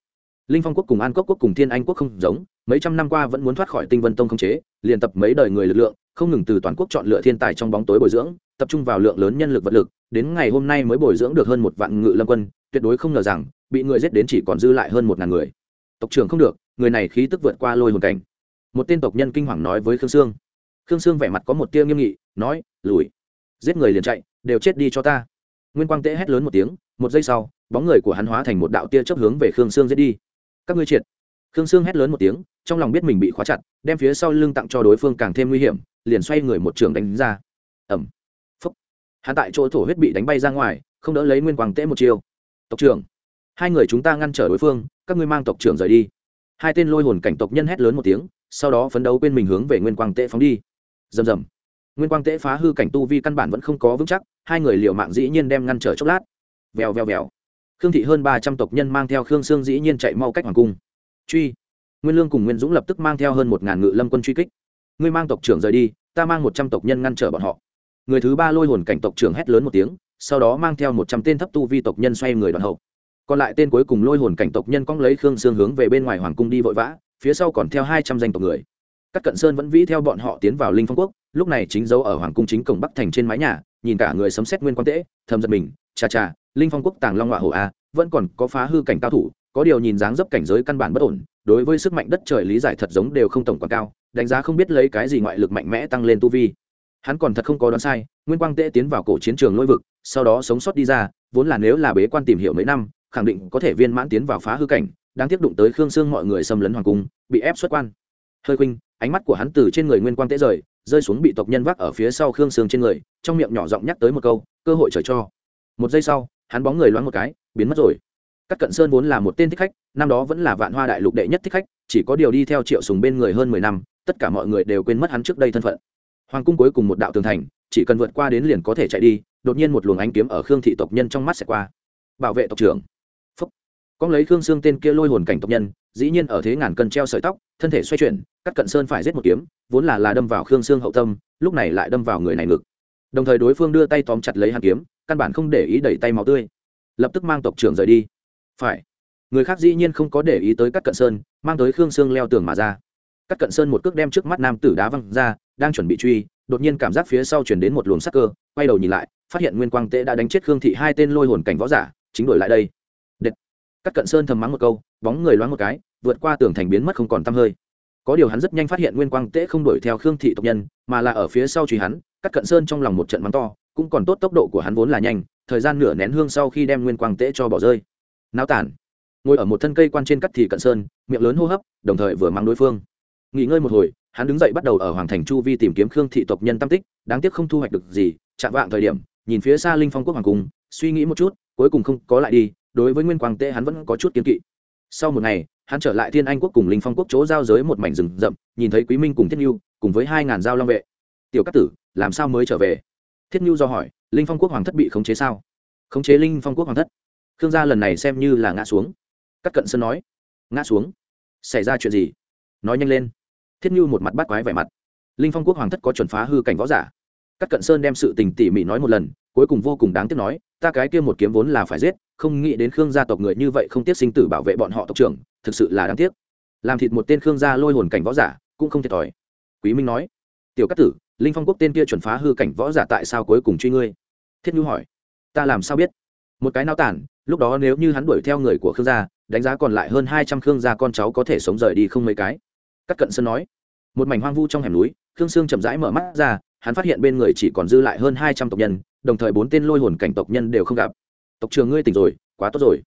linh phong quốc cùng an quốc quốc cùng thiên anh quốc không giống, mấy trăm năm qua vẫn muốn thoát khỏi tinh vân tông không chế, liền tập mấy đời người lực lượng, không ngừng từ toàn quốc chọn lựa thiên tài trong bóng tối bồi dưỡng, tập trung vào lượng lớn nhân lực vật lực, đến ngày hôm nay mới bồi dưỡng được hơn một vạn ngự lâm quân, tuyệt đối không ngờ rằng, bị người giết đến chỉ còn dư lại hơn một ngàn người. Tộc trưởng không được, người này khí tức vượt qua lôi hồn cảnh. Một tên tộc nhân kinh hoàng nói với khương sương. Khương sương vẻ mặt có một tia nghiêm nghị, nói, lùi giết người liền chạy, đều chết đi cho ta. Nguyên quang tễ hét lớn một tiếng, một giây sau, bóng người của hắn hóa thành một đạo tia chấp hướng về khương sương giết đi. Các ngươi triệt. Khương sương hét lớn một tiếng, trong lòng biết mình bị khóa chặt, đem phía sau lưng tặng cho đối phương càng thêm nguy hiểm, liền xoay người một trường đánh ra. Ẩm phúc. Hắn tại chỗ thổ huyết bị đánh bay ra ngoài, không đỡ lấy nguyên quang tễ một chiêu. Tộc trưởng. Hai người chúng ta ngăn trở đối phương, các ngươi mang tộc trưởng rời đi. Hai tên lôi hồn cảnh tộc nhân hét lớn một tiếng, sau đó phấn đấu quên mình hướng về nguyên quang tệ phóng đi. Rầm rầm nguyên quang tễ phá hư cảnh tu vi căn bản vẫn không có vững chắc, hai người liều mạng dĩ nhiên đem ngăn trở chốc lát. Vèo vèo vèo. Khương thị hơn ba trăm tộc nhân mang theo khương sương dĩ nhiên chạy mau cách hoàng cung. Truy. Nguyên lương cùng nguyên dũng lập tức mang theo hơn một ngàn ngự lâm quân truy kích. Ngươi mang tộc trưởng rời đi, ta mang một trăm tộc nhân ngăn trở bọn họ. Người thứ ba lôi hồn cảnh tộc trưởng hét lớn một tiếng, sau đó mang theo một trăm tên thấp tu vi tộc nhân xoay người đoàn hậu. Còn lại tên cuối cùng lôi hồn cảnh tộc nhân cong lấy khương sương hướng về bên ngoài hoàng cung đi vội vã, phía sau còn theo hai trăm danh tộc người. Các cận sơn vẫn vĩ theo bọn họ tiến vào linh phong quốc lúc này chính dấu ở hoàng cung chính cổng bắc thành trên mái nhà, nhìn cả người sấm xét nguyên quan tễ, thầm giật mình chà chà linh phong quốc tàng long họa hổ a, vẫn còn có phá hư cảnh cao thủ, có điều nhìn dáng dấp cảnh giới căn bản bất ổn, đối với sức mạnh đất trời lý giải thật giống đều không tổng quá cao, đánh giá không biết lấy cái gì ngoại lực mạnh mẽ tăng lên tu vi. Hắn còn thật không có đoán sai, nguyên quang tễ tiến vào cổ chiến trường lôi vực, sau đó sống sót đi ra, vốn là nếu là bế quan tìm hiểu mấy năm, khẳng định có thể viên mãn tiến vào phá hư cảnh đang tiếp đụng tới khương xương mọi người xâm lấn hoàng cung, bị ép xuất quan. Hơi khinh ánh mắt của hắn từ trên người nguyên quang tễ rời rơi xuống bị tộc nhân vác ở phía sau khương sương trên người, trong miệng nhỏ giọng nhắc tới một câu, cơ hội trời cho. Một giây sau, hắn bóng người loáng một cái, biến mất rồi. Các cận sơn vốn là một tên thích khách, năm đó vẫn là vạn hoa đại lục đệ nhất thích khách, chỉ có điều đi theo triệu sùng bên người hơn mười năm, tất cả mọi người đều quên mất hắn trước đây thân phận. Hoàng cung cuối cùng một đạo tường thành, chỉ cần vượt qua đến liền có thể chạy đi, đột nhiên một luồng ánh kiếm ở khương thị tộc nhân trong mắt sẽ qua. Bảo vệ tộc trưởng. Phúc. Con lấy khương xương tên kia lôi hồn cảnh tộc nhân dĩ nhiên ở thế ngàn cân treo sợi tóc, thân thể xoay chuyển, cắt cận sơn phải giết một kiếm, vốn là là đâm vào khương xương hậu tâm, lúc này lại đâm vào người này ngực. Đồng thời đối phương đưa tay tóm chặt lấy hàn kiếm, căn bản không để ý đẩy tay máu tươi. Lập tức mang tộc trưởng rời đi. Phải. Người khác dĩ nhiên không có để ý tới cắt cận sơn, mang tới khương sương leo tường mà ra. Cắt cận sơn một cước đem trước mắt nam tử đá văng ra, đang chuẩn bị truy, đột nhiên cảm giác phía sau chuyển đến một luồng sắc cơ, quay đầu nhìn lại, phát hiện nguyên quang tế đã đánh chết khương thị hai tên lôi hồn cảnh võ giả, chính đổi lại đây cắt cận sơn thầm mắng một câu, bóng người loáng một cái, vượt qua tường thành biến mất không còn t hơi. Có điều hắn rất nhanh phát hiện nguyên quang tế không đuổi theo khương thị tộc nhân, mà là ở phía sau truy hắn cắt cận sơn trong lòng một trận mắng to, cũng còn tốt tốc độ của hắn vốn là nhanh, thời gian nửa nén hương sau khi đem nguyên quang tế cho bỏ rơi. Náo tản. Ngồi ở một thân cây quan trên cắt thì cận sơn, miệng lớn hô hấp, đồng thời vừa mang đối phương. Nghỉ ngơi một hồi, hắn đứng dậy bắt đầu ở hoàng thành chu vi tìm kiếm khương thị tộc nhân tam tích, đáng tiếc không thu hoạch được gì, chạm vạng thời điểm, nhìn phía xa linh phong quốc hoàng cung, suy nghĩ một chút, cuối cùng không có lại đi đối với nguyên quang tê hắn vẫn có chút kiên kỵ. Sau một ngày, hắn trở lại thiên anh quốc cùng linh phong quốc chỗ giao giới một mảnh rừng rậm, nhìn thấy quý minh cùng thiết nhu cùng với hai ngàn giao long vệ. Tiểu cát tử, làm sao mới trở về? Thiết nhu do hỏi, linh phong quốc hoàng thất bị khống chế sao? Khống chế linh phong quốc hoàng thất. Khương gia lần này xem như là ngã xuống. Các cận sơn nói, ngã xuống? Xảy ra chuyện gì? Nói nhanh lên. Thiết nhu một mặt bắt quái vẻ mặt, linh phong quốc hoàng thất có chuẩn phá hư cảnh võ giả các cận sơn đem sự tình tỉ mỉ nói một lần, cuối cùng vô cùng đáng tiếc nói, ta cái kia một kiếm vốn là phải giết, không nghĩ đến khương gia tộc người như vậy không tiếc sinh tử bảo vệ bọn họ tộc trưởng, thực sự là đáng tiếc. Làm thịt một tên khương gia lôi hồn cảnh võ giả, cũng không thiệt thòi. Quý minh nói, tiểu cát tử, linh phong quốc tên kia chuẩn phá hư cảnh võ giả tại sao cuối cùng truy ngươi? Thiết nhu hỏi, ta làm sao biết? Một cái nao tản, lúc đó nếu như hắn đuổi theo người của khương gia, đánh giá còn lại hơn hai trăm khương gia con cháu có thể sống rời đi không mấy cái. Các cận sơn nói, một mảnh hoang vu trong hẻm núi, khương sương chậm rãi mở mắt ra hắn phát hiện bên người chỉ còn dư lại hơn hai trăm tộc nhân, đồng thời bốn tên lôi hồn cảnh tộc nhân đều không gặp. Tộc trường ngươi tỉnh rồi, quá tốt rồi.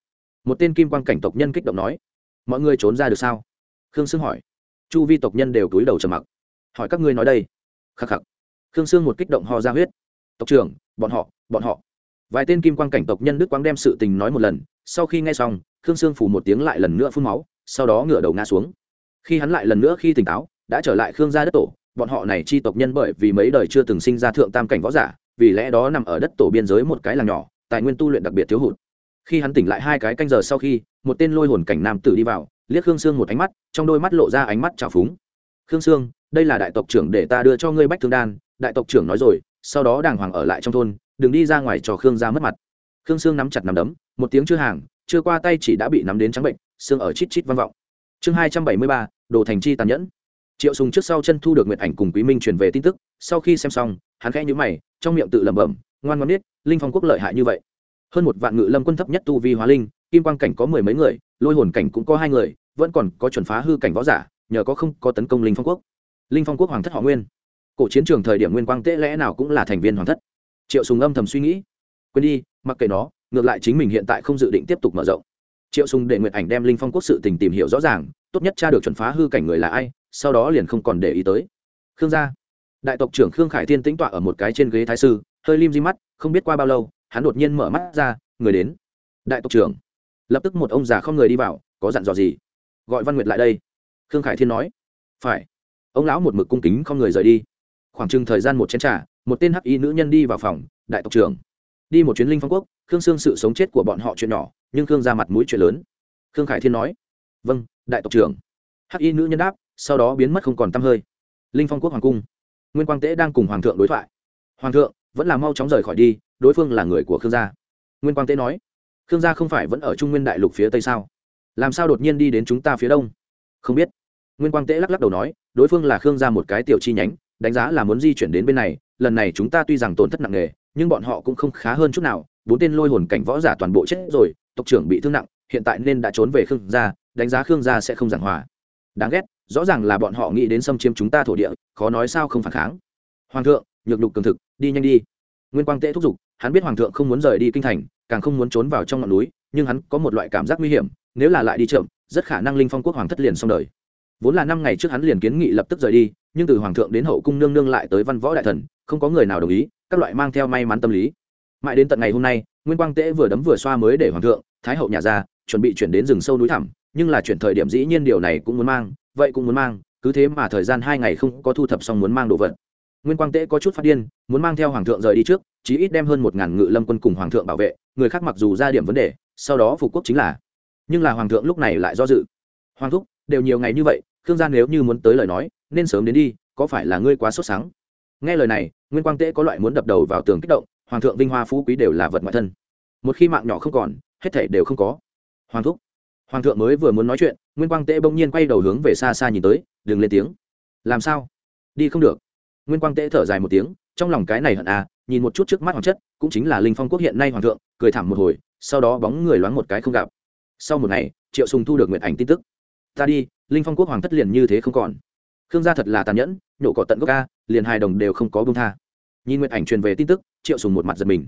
Một tên kim quan cảnh tộc nhân kích động nói. Mọi người trốn ra được sao? Khương sương hỏi. Chu vi tộc nhân đều túi đầu trầm mặc. Hỏi các ngươi nói đây. Khắc khắc. Khương sương một kích động ho ra huyết. Tộc trưởng, bọn họ bọn họ. Vài tên kim quan cảnh tộc nhân đức quang đem sự tình nói một lần. Sau khi nghe xong, khương sương phủ một tiếng lại lần nữa phun máu, sau đó ngửa đầu ngã xuống. Khi hắn lại lần nữa khi tỉnh táo, đã trở lại khương gia đất tổ bọn họ này chi tộc nhân bởi vì mấy đời chưa từng sinh ra thượng tam cảnh võ giả, vì lẽ đó nằm ở đất tổ biên giới một cái làng nhỏ, tài nguyên tu luyện đặc biệt thiếu hụt. Khi hắn tỉnh lại hai cái canh giờ sau khi, một tên lôi hồn cảnh nam tử đi vào, liếc khương sương một ánh mắt, trong đôi mắt lộ ra ánh mắt trào phúng. Khương sương, đây là đại tộc trưởng để ta đưa cho ngươi bách thương đan, đại tộc trưởng nói rồi, sau đó đàng hoàng ở lại trong thôn, đừng đi ra ngoài cho khương ra mất mặt. Khương sương nắm chặt nắm đấm, một tiếng chưa hàng, chưa qua tay chỉ đã bị nắm đến trắng bệnh xương ở chít chít vang vọng. Chương hai trăm bảy mươi ba, đồ thành chi tàn nhẫn triệu sùng trước sau chân thu được nguyệt ảnh cùng quý minh truyền về tin tức, sau khi xem xong, hắn khẽ nhíu mày, trong miệng tự lẩm bẩm, ngoan ngoãn biết, linh phong quốc lợi hại như vậy. Hơn một vạn ngự lâm quân thấp nhất tu vi hóa linh, kim quang cảnh có mười mấy người, lôi hồn cảnh cũng có hai người, vẫn còn có chuẩn phá hư cảnh võ giả, nhờ có không có tấn công linh phong quốc. Linh phong quốc hoàng thất họ nguyên. Cổ chiến trường thời điểm nguyên quang tế lẽ nào cũng là thành viên hoàng thất. Triệu sùng âm thầm suy nghĩ. Quên đi, mặc kệ nó, ngược lại chính mình hiện tại không dự định tiếp tục mở rộng. Triệu sùng để nguyệt ảnh đem linh phong quốc sự tình tìm hiểu rõ ràng, tốt nhất tra được chuẩn phá hư cảnh người là ai sau đó liền không còn để ý tới. Khương gia. Đại tộc trưởng khương khải thiên tĩnh tọa ở một cái trên ghế thái sư, hơi lim di mắt, không biết qua bao lâu, hắn đột nhiên mở mắt ra, người đến. Đại tộc trưởng. Lập tức một ông già không người đi vào, có dặn dò gì? Gọi văn nguyệt lại đây. Khương khải thiên nói. Phải. Ông lão một mực cung kính không người rời đi. Khoảng chừng thời gian một chén trà, một tên hắc y nữ nhân đi vào phòng, đại tộc trưởng. Đi một chuyến linh phong quốc, khương xương sự sống chết của bọn họ chuyện nhỏ, nhưng khương ra mặt mũi chuyện lớn. Khương khải thiên nói. Vâng đại tộc trưởng. Hắc y nữ nhân đáp sau đó biến mất không còn t hơi. Linh phong quốc hoàng cung. Nguyên quang tễ đang cùng hoàng thượng đối thoại. Hoàng thượng, vẫn là mau chóng rời khỏi đi, đối phương là người của khương gia. Nguyên quang tễ nói, khương gia không phải vẫn ở trung nguyên đại lục phía tây sao? Làm sao đột nhiên đi đến chúng ta phía đông? Không biết. Nguyên quang tễ lắc lắc đầu nói, đối phương là khương gia một cái tiểu chi nhánh, đánh giá là muốn di chuyển đến bên này, lần này chúng ta tuy rằng tổn thất nặng nề, nhưng bọn họ cũng không khá hơn chút nào, bốn tên lôi hồn cảnh võ giả toàn bộ chết rồi, tộc trưởng bị thương nặng, hiện tại nên đã trốn về khương gia, đánh giá khương gia sẽ không giảng hòa. Đáng ghét rõ ràng là bọn họ nghĩ đến xâm chiếm chúng ta thổ địa, khó nói sao không phản kháng. Hoàng thượng, nhược lục cường thực, đi nhanh đi. Nguyên quang tễ thúc giục, hắn biết hoàng thượng không muốn rời đi kinh thành, càng không muốn trốn vào trong ngọn núi, nhưng hắn có một loại cảm giác nguy hiểm, nếu là lại đi chậm, rất khả năng linh phong quốc hoàng thất liền xong đời. Vốn là năm ngày trước hắn liền kiến nghị lập tức rời đi, nhưng từ hoàng thượng đến hậu cung nương nương lại tới văn võ đại thần, không có người nào đồng ý, các loại mang theo may mắn tâm lý. Mãi đến tận ngày hôm nay, nguyên quang tễ vừa đấm vừa xoa mới để hoàng thượng, thái hậu nhà ra, chuẩn bị chuyển đến rừng sâu núi thẳm, nhưng là chuyển thời điểm dĩ nhiên điều này cũng muốn mang vậy cũng muốn mang, cứ thế mà thời gian hai ngày không có thu thập xong muốn mang đồ vật. Nguyên quang tễ có chút phát điên, muốn mang theo hoàng thượng rời đi trước, chí ít đem hơn một ngàn ngự lâm quân cùng hoàng thượng bảo vệ, người khác mặc dù ra điểm vấn đề, sau đó phục quốc chính là. Nhưng là hoàng thượng lúc này lại do dự. Hoàng thúc, đều nhiều ngày như vậy, khương gia nếu như muốn tới lời nói, nên sớm đến đi, có phải là ngươi quá sốt sáng nghe lời này, nguyên quang tễ có loại muốn đập đầu vào tường kích động, hoàng thượng vinh hoa phú quý đều là vật ngoại thân. Một khi mạng nhỏ không còn, hết thể đều không có. Hoàng thúc, hoàng thượng mới vừa muốn nói chuyện nguyên quang tễ bỗng nhiên quay đầu hướng về xa xa nhìn tới, đừng lên tiếng. Làm sao? Đi không được. Nguyên quang tễ thở dài một tiếng, trong lòng cái này hận à nhìn một chút trước mắt hoàng chất, cũng chính là linh phong quốc hiện nay hoàng thượng, cười thảm một hồi, sau đó bóng người loáng một cái không gặp. Sau một ngày, triệu sùng thu được nguyện ảnh tin tức. Ta đi, linh phong quốc hoàng thất liền như thế không còn. Khương gia thật là tàn nhẫn, nhổ cỏ tận gốc ca liền hai đồng đều không có bông tha. Nhìn nguyện ảnh truyền về tin tức, triệu sùng một mặt giật mình.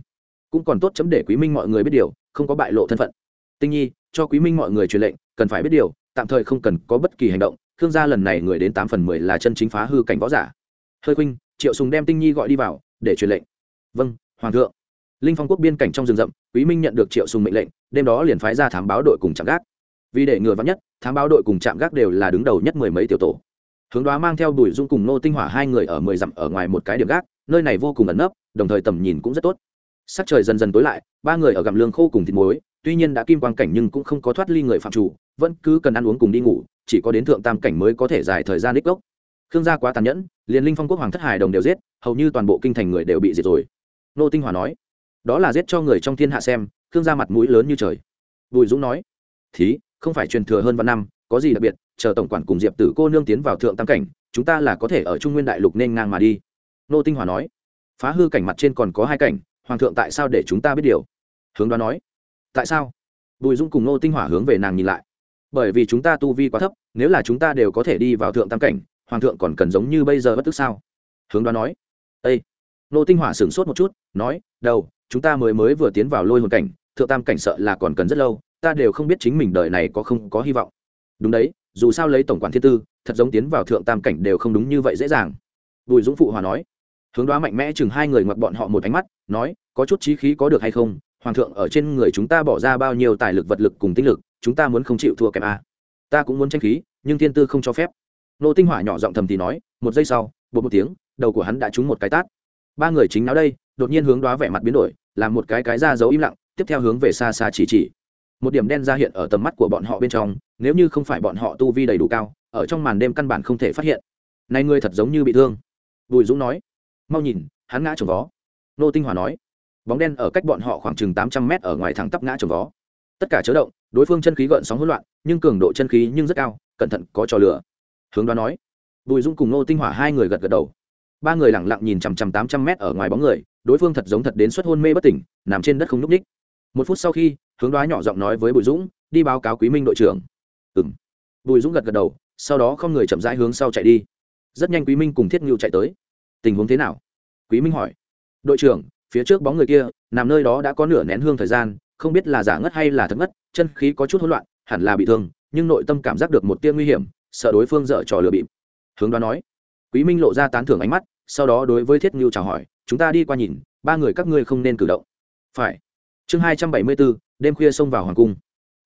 Cũng còn tốt chấm để quý minh mọi người biết điều, không có bại lộ thân phận. Tinh nhi, cho quý minh mọi người truyền lệnh, cần phải biết điều tạm thời không cần có bất kỳ hành động, khương gia lần này người đến tám phần mười là chân chính phá hư cảnh võ giả. Hơi khuynh, triệu sùng đem tinh nhi gọi đi vào, để truyền lệnh. Vâng hoàng thượng. Linh phong quốc biên cảnh trong rừng rậm, quý minh nhận được triệu sùng mệnh lệnh, đêm đó liền phái ra thám báo đội cùng chạm gác. Vì để ngừa vắng nhất, thám báo đội cùng chạm gác đều là đứng đầu nhất mười mấy tiểu tổ. Hướng đoá mang theo đuổi dung cùng nô tinh hỏa hai người ở mười dặm ở ngoài một cái điểm gác, nơi này vô cùng ẩn nấp, đồng thời tầm nhìn cũng rất tốt. Sắc trời dần dần tối lại, ba người ở gặm lương khô cùng thịt muối, tuy nhiên đã kim quang cảnh nhưng cũng không có thoát ly người phạm chủ vẫn cứ cần ăn uống cùng đi ngủ, chỉ có đến thượng tam cảnh mới có thể dài thời gian đích gốc. Khương gia quá tàn nhẫn, liền linh phong quốc hoàng thất hải đồng đều giết, hầu như toàn bộ kinh thành người đều bị diệt rồi. Nô tinh hòa nói, đó là giết cho người trong thiên hạ xem, khương gia mặt mũi lớn như trời. Bùi dũng nói, thí, không phải truyền thừa hơn vạn năm, có gì đặc biệt, chờ tổng quản cùng diệp tử cô nương tiến vào thượng tam cảnh, chúng ta là có thể ở trung nguyên đại lục nên ngang mà đi. Nô tinh hòa nói, phá hư cảnh mặt trên còn có hai cảnh, hoàng thượng tại sao để chúng ta biết điều? Hướng đoán nói, tại sao? Bùi dũng cùng nô tinh hỏa hướng về nàng nhìn lại bởi vì chúng ta tu vi quá thấp, nếu là chúng ta đều có thể đi vào thượng tam cảnh, hoàng thượng còn cần giống như bây giờ bất tức sao? Hướng đoán nói. Ây nô tinh hỏa sửng sốt một chút, nói đâu chúng ta mới mới vừa tiến vào lôi hồn cảnh, thượng tam cảnh sợ là còn cần rất lâu, ta đều không biết chính mình đời này có không có hy vọng. Đúng đấy, dù sao lấy tổng quản thiên tư, thật giống tiến vào thượng tam cảnh đều không đúng như vậy dễ dàng. Bùi dũng phụ hòa nói. Hướng đoá mạnh mẽ chừng hai người ngoặc bọn họ một ánh mắt, nói, có chút trí khí có được hay không hoàng thượng, ở trên người chúng ta bỏ ra bao nhiêu tài lực vật lực cùng tinh lực, chúng ta muốn không chịu thua kém a. Ta cũng muốn tranh khí, nhưng thiên tư không cho phép. Nô tinh hỏa nhỏ giọng thầm thì nói, một giây sau bột một tiếng, đầu của hắn đã trúng một cái tát. Ba người chính nào đây, đột nhiên hướng đoá vẻ mặt biến đổi, làm một cái cái ra giấu im lặng, tiếp theo hướng về xa xa chỉ chỉ. Một điểm đen ra hiện ở tầm mắt của bọn họ bên trong, nếu như không phải bọn họ tu vi đầy đủ cao, ở trong màn đêm căn bản không thể phát hiện. Này ngươi thật giống như bị thương. Bùi dũng nói, mau nhìn, hắn ngã trồng vó. Nô tinh hỏa nói bóng đen ở cách bọn họ khoảng chừng tám trăm mét ở ngoài thẳng tắp ngã trồng vó. Tất cả chớ động, đối phương chân khí gợn sóng hỗn loạn, nhưng cường độ chân khí nhưng rất cao, cẩn thận có trò lửa. Hướng đoán nói, bùi dung cùng nô tinh hỏa hai người gật gật đầu. Ba người lẳng lặng nhìn chằm chằm tám trăm mét ở ngoài bóng người, đối phương thật giống thật đến suất hôn mê bất tỉnh, nằm trên đất không nhúc ních một phút sau khi, hướng đoá nhỏ giọng nói với bùi dũng, đi báo cáo quý minh đội trưởng. Ừ m bùi dũng gật gật đầu, sau đó không người chậm rãi hướng sau chạy đi. Rất nhanh quý minh cùng thiết ngưu chạy tới. Tình huống thế nào? Quý minh hỏi. Đội trưởng phía trước bóng người kia, nằm nơi đó đã có nửa nén hương thời gian, không biết là giả ngất hay là thật ngất, chân khí có chút hỗn loạn, hẳn là bị thương, nhưng nội tâm cảm giác được một tia nguy hiểm, sợ đối phương dở trò lừa bịp. Hướng đoán nói, quý minh lộ ra tán thưởng ánh mắt, sau đó đối với thiết ngưu chào hỏi, chúng ta đi qua nhìn, ba người các ngươi không nên cử động. Phải. Chương hai trăm bảy mươi bốn, đêm khuya xông vào hoàng cung.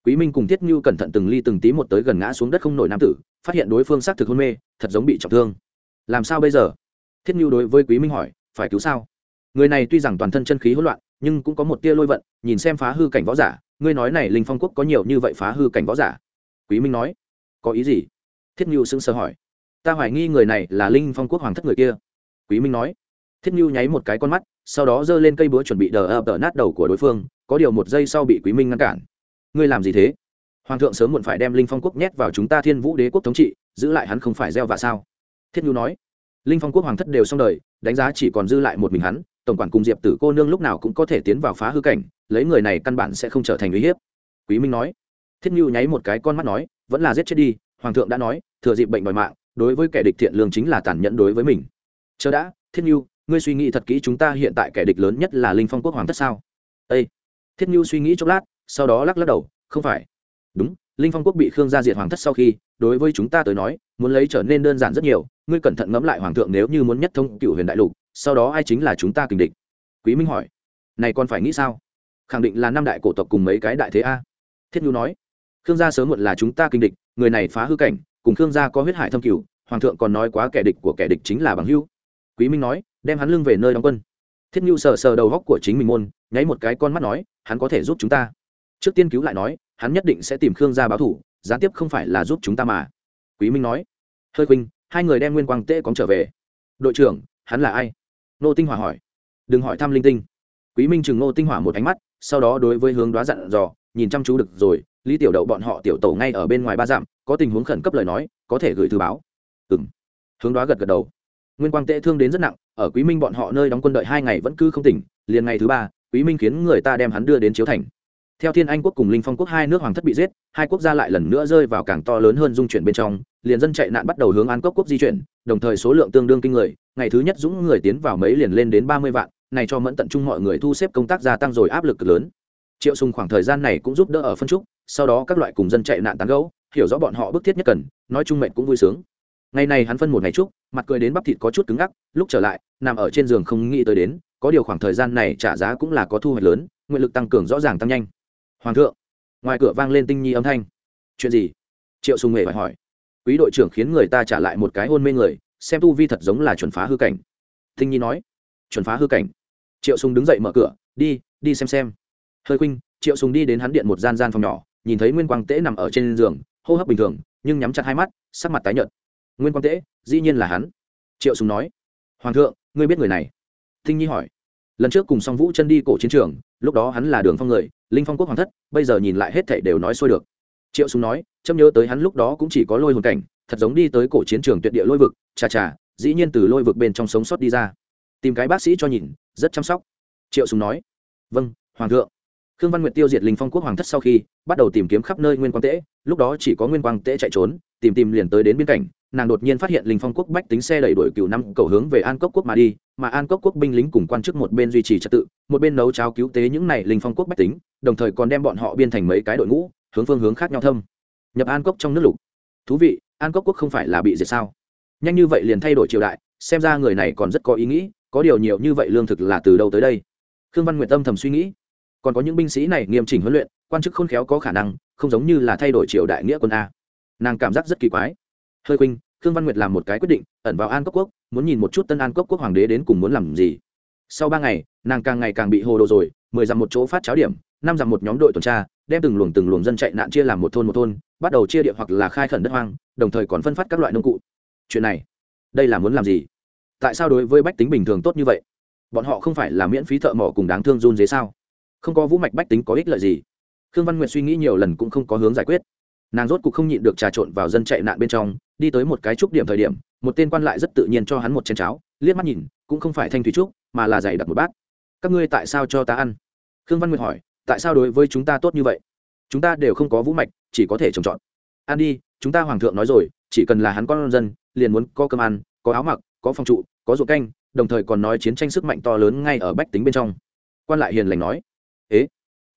Quý minh cùng thiết ngưu cẩn thận từng ly từng tí một tới gần ngã xuống đất không nổi nam tử, phát hiện đối phương xác thực hôn mê, thật giống bị trọng thương. Làm sao bây giờ? Thiết ngưu đối với quý minh hỏi, phải cứu sao? Người này tuy rằng toàn thân chân khí hỗn loạn, nhưng cũng có một tia lôi vận, nhìn xem phá hư cảnh võ giả, ngươi nói này linh phong quốc có nhiều như vậy phá hư cảnh võ giả? Quý minh nói. Có ý gì? Thiết ngưu sững sờ hỏi. Ta hoài nghi người này là linh phong quốc hoàng thất người kia. Quý minh nói. Thiết ngưu nháy một cái con mắt, sau đó giơ lên cây búa chuẩn bị đờ ập đờ nát đầu của đối phương, có điều một giây sau bị quý minh ngăn cản. Ngươi làm gì thế? Hoàng thượng sớm muộn phải đem linh phong quốc nhét vào chúng ta thiên vũ đế quốc thống trị, giữ lại hắn không phải gieo vạ sao? Thiết ngưu nói. Linh phong quốc hoàng thất đều xong đời, đánh giá chỉ còn dư lại một mình hắn tổng quản cùng diệp tử cô nương lúc nào cũng có thể tiến vào phá hư cảnh, lấy người này căn bản sẽ không trở thành uy hiếp. Quý minh nói. Thiết ngưu nháy một cái con mắt nói, vẫn là giết chết đi, hoàng thượng đã nói, thừa dịp bệnh đòi mạng, đối với kẻ địch thiện lương chính là tàn nhẫn đối với mình. Chờ đã, thiết ngưu ngươi suy nghĩ thật kỹ chúng ta hiện tại kẻ địch lớn nhất là linh phong quốc hoàng thất sao? Ây thiết ngưu suy nghĩ chốc lát, sau đó lắc lắc đầu, không phải. Đúng, linh phong quốc bị khương gia diệt hoàng thất sau khi, đối với chúng ta tới nói, muốn lấy trở nên đơn giản rất nhiều, ngươi cẩn thận ngẫm lại hoàng thượng nếu như muốn nhất thông cựu huyền đại lục sau đó ai chính là chúng ta kình địch? Quý minh hỏi. Này còn phải nghĩ sao? Khẳng định là năm đại cổ tộc cùng mấy cái đại thế a. Thiết nhu nói. Khương gia sớm muộn là chúng ta kinh địch, người này phá hư cảnh, cùng khương gia có huyết hải thâm cửu, hoàng thượng còn nói quá kẻ địch của kẻ địch chính là bằng hưu quý minh nói, đem hắn lưng về nơi đóng quân. Thiết nhu sờ sờ đầu góc của chính mình môn, nháy một cái con mắt nói, hắn có thể giúp chúng ta. Trước tiên cứu lại nói, hắn nhất định sẽ tìm khương gia báo thủ, gián tiếp không phải là giúp chúng ta mà. Quý minh nói. Hơi khuynh, hai người đem nguyên quang tễ cóng trở về. Đội trưởng, hắn là ai? Nô tinh hỏa hỏi. Đừng hỏi thăm linh tinh. Quý minh chừng nô tinh hỏa một ánh mắt, sau đó đối với hướng đoá dặn dò, nhìn chăm chú được rồi, lý tiểu đậu bọn họ tiểu tổ ngay ở bên ngoài ba dặm, có tình huống khẩn cấp lời nói, có thể gửi thư báo. Ừ m hướng đoá gật gật đầu. Nguyên quang tệ thương đến rất nặng, ở quý minh bọn họ nơi đóng quân đợi hai ngày vẫn cứ không tỉnh, liền ngày thứ ba, quý minh khiến người ta đem hắn đưa đến chiếu thành theo thiên anh quốc cùng linh phong quốc hai nước hoàng thất bị giết, hai quốc gia lại lần nữa rơi vào càng to lớn hơn dung chuyển bên trong, liền dân chạy nạn bắt đầu hướng an cốc quốc di chuyển, đồng thời số lượng tương đương kinh người, ngày thứ nhất dũng người tiến vào mấy liền lên đến ba mươi vạn, này cho mẫn tận trung mọi người thu xếp công tác gia tăng rồi áp lực cực lớn. Triệu sùng khoảng thời gian này cũng giúp đỡ ở phân trúc, sau đó các loại cùng dân chạy nạn tán gẫu, hiểu rõ bọn họ bức thiết nhất cần, nói chung mệnh cũng vui sướng. Ngày này hắn phân một ngày trúc, mặt cười đến bắp thịt có chút cứng ngắc, lúc trở lại, nằm ở trên giường không nghĩ tới đến, có điều khoảng thời gian này trả giá cũng là có thu hoạch lớn, nguyện lực tăng cường rõ ràng tăng nhanh hoàng thượng. Ngoài cửa vang lên tinh nhi âm thanh. Chuyện gì? Triệu sùng hề phải hỏi. Quý đội trưởng khiến người ta trả lại một cái hôn mê người, xem tu vi thật giống là chuẩn phá hư cảnh. Tinh nhi nói. Chuẩn phá hư cảnh. Triệu sùng đứng dậy mở cửa, đi đi xem xem. Hơi khuynh triệu sùng đi đến hắn điện một gian gian phòng nhỏ, nhìn thấy nguyên quang tễ nằm ở trên giường, hô hấp bình thường, nhưng nhắm chặt hai mắt, sắc mặt tái nhợt. Nguyên quang tễ, dĩ nhiên là hắn. Triệu sùng nói. Hoàng thượng, ngươi biết người này? Tinh nhi hỏi. Lần trước cùng song vũ chân đi cổ chiến trường, lúc đó hắn là đường phong người linh phong quốc hoàng thất, bây giờ nhìn lại hết thảy đều nói xuôi được. Triệu sùng nói châm nhớ tới hắn lúc đó cũng chỉ có lôi hồn cảnh, thật giống đi tới cổ chiến trường tuyệt địa lôi vực, chà chà, dĩ nhiên từ lôi vực bên trong sống sót đi ra. Tìm cái bác sĩ cho nhìn, rất chăm sóc. Triệu sùng nói vâng hoàng thượng. Khương văn nguyệt tiêu diệt linh phong quốc hoàng thất sau khi, bắt đầu tìm kiếm khắp nơi nguyên quang tễ, lúc đó chỉ có nguyên quang tễ chạy trốn, tìm tìm liền tới đến biên cảnh nàng đột nhiên phát hiện linh phong quốc bách tính xe đẩy đuổi cựu năm cầu hướng về an cốc quốc mà đi, mà an cốc quốc binh lính cùng quan chức một bên duy trì trật tự, một bên nấu cháo cứu tế những này linh phong quốc bách tính, đồng thời còn đem bọn họ biên thành mấy cái đội ngũ, hướng phương hướng khác nhau thâm. Nhập an cốc trong nước lục. Thú vị, an cốc quốc không phải là bị diệt sao? Nhanh như vậy liền thay đổi triều đại, xem ra người này còn rất có ý nghĩ, có điều nhiều như vậy lương thực là từ đâu tới đây? Khương văn nguyệt tâm thầm suy nghĩ. Còn có những binh sĩ này nghiêm chỉnh huấn luyện, quan chức khôn khéo có khả năng, không giống như là thay đổi triều đại nghĩa quân a. Nàng cảm giác rất kỳ quái. Hơi khuynh khương văn nguyệt làm một cái quyết định, ẩn vào an cốc quốc, muốn nhìn một chút tân an cốc quốc hoàng đế đến cùng muốn làm gì. Sau ba ngày, nàng càng ngày càng bị hồ đồ rồi, mười dặm một chỗ phát cháo điểm, năm dặm một nhóm đội tuần tra, đem từng luồng từng luồng dân chạy nạn chia làm một thôn một thôn, bắt đầu chia địa hoặc là khai khẩn đất hoang, đồng thời còn phân phát các loại nông cụ. Chuyện này, đây là muốn làm gì? Tại sao đối với bách tính bình thường tốt như vậy? Bọn họ không phải là miễn phí thợ mỏ cùng đáng thương run dế sao? Không có vũ mạch bách tính có ích lợi gì. Khương văn nguyệt suy nghĩ nhiều lần cũng không có hướng giải quyết nàng rốt cuộc không nhịn được trà trộn vào dân chạy nạn bên trong, đi tới một cái trúc điểm thời điểm, một tên quan lại rất tự nhiên cho hắn một chén cháo, liếc mắt nhìn, cũng không phải thanh thủy trúc, mà là giày đặt một bát. Các ngươi tại sao cho ta ăn? Khương văn nguyệt hỏi, tại sao đối với chúng ta tốt như vậy? Chúng ta đều không có vũ mạch, chỉ có thể trồng trọt. Ăn đi, chúng ta hoàng thượng nói rồi, chỉ cần là hắn con dân, liền muốn có cơm ăn, có áo mặc, có phòng trụ, có ruộng canh, đồng thời còn nói chiến tranh sức mạnh to lớn ngay ở bách tính bên trong. Quan lại hiền lành nói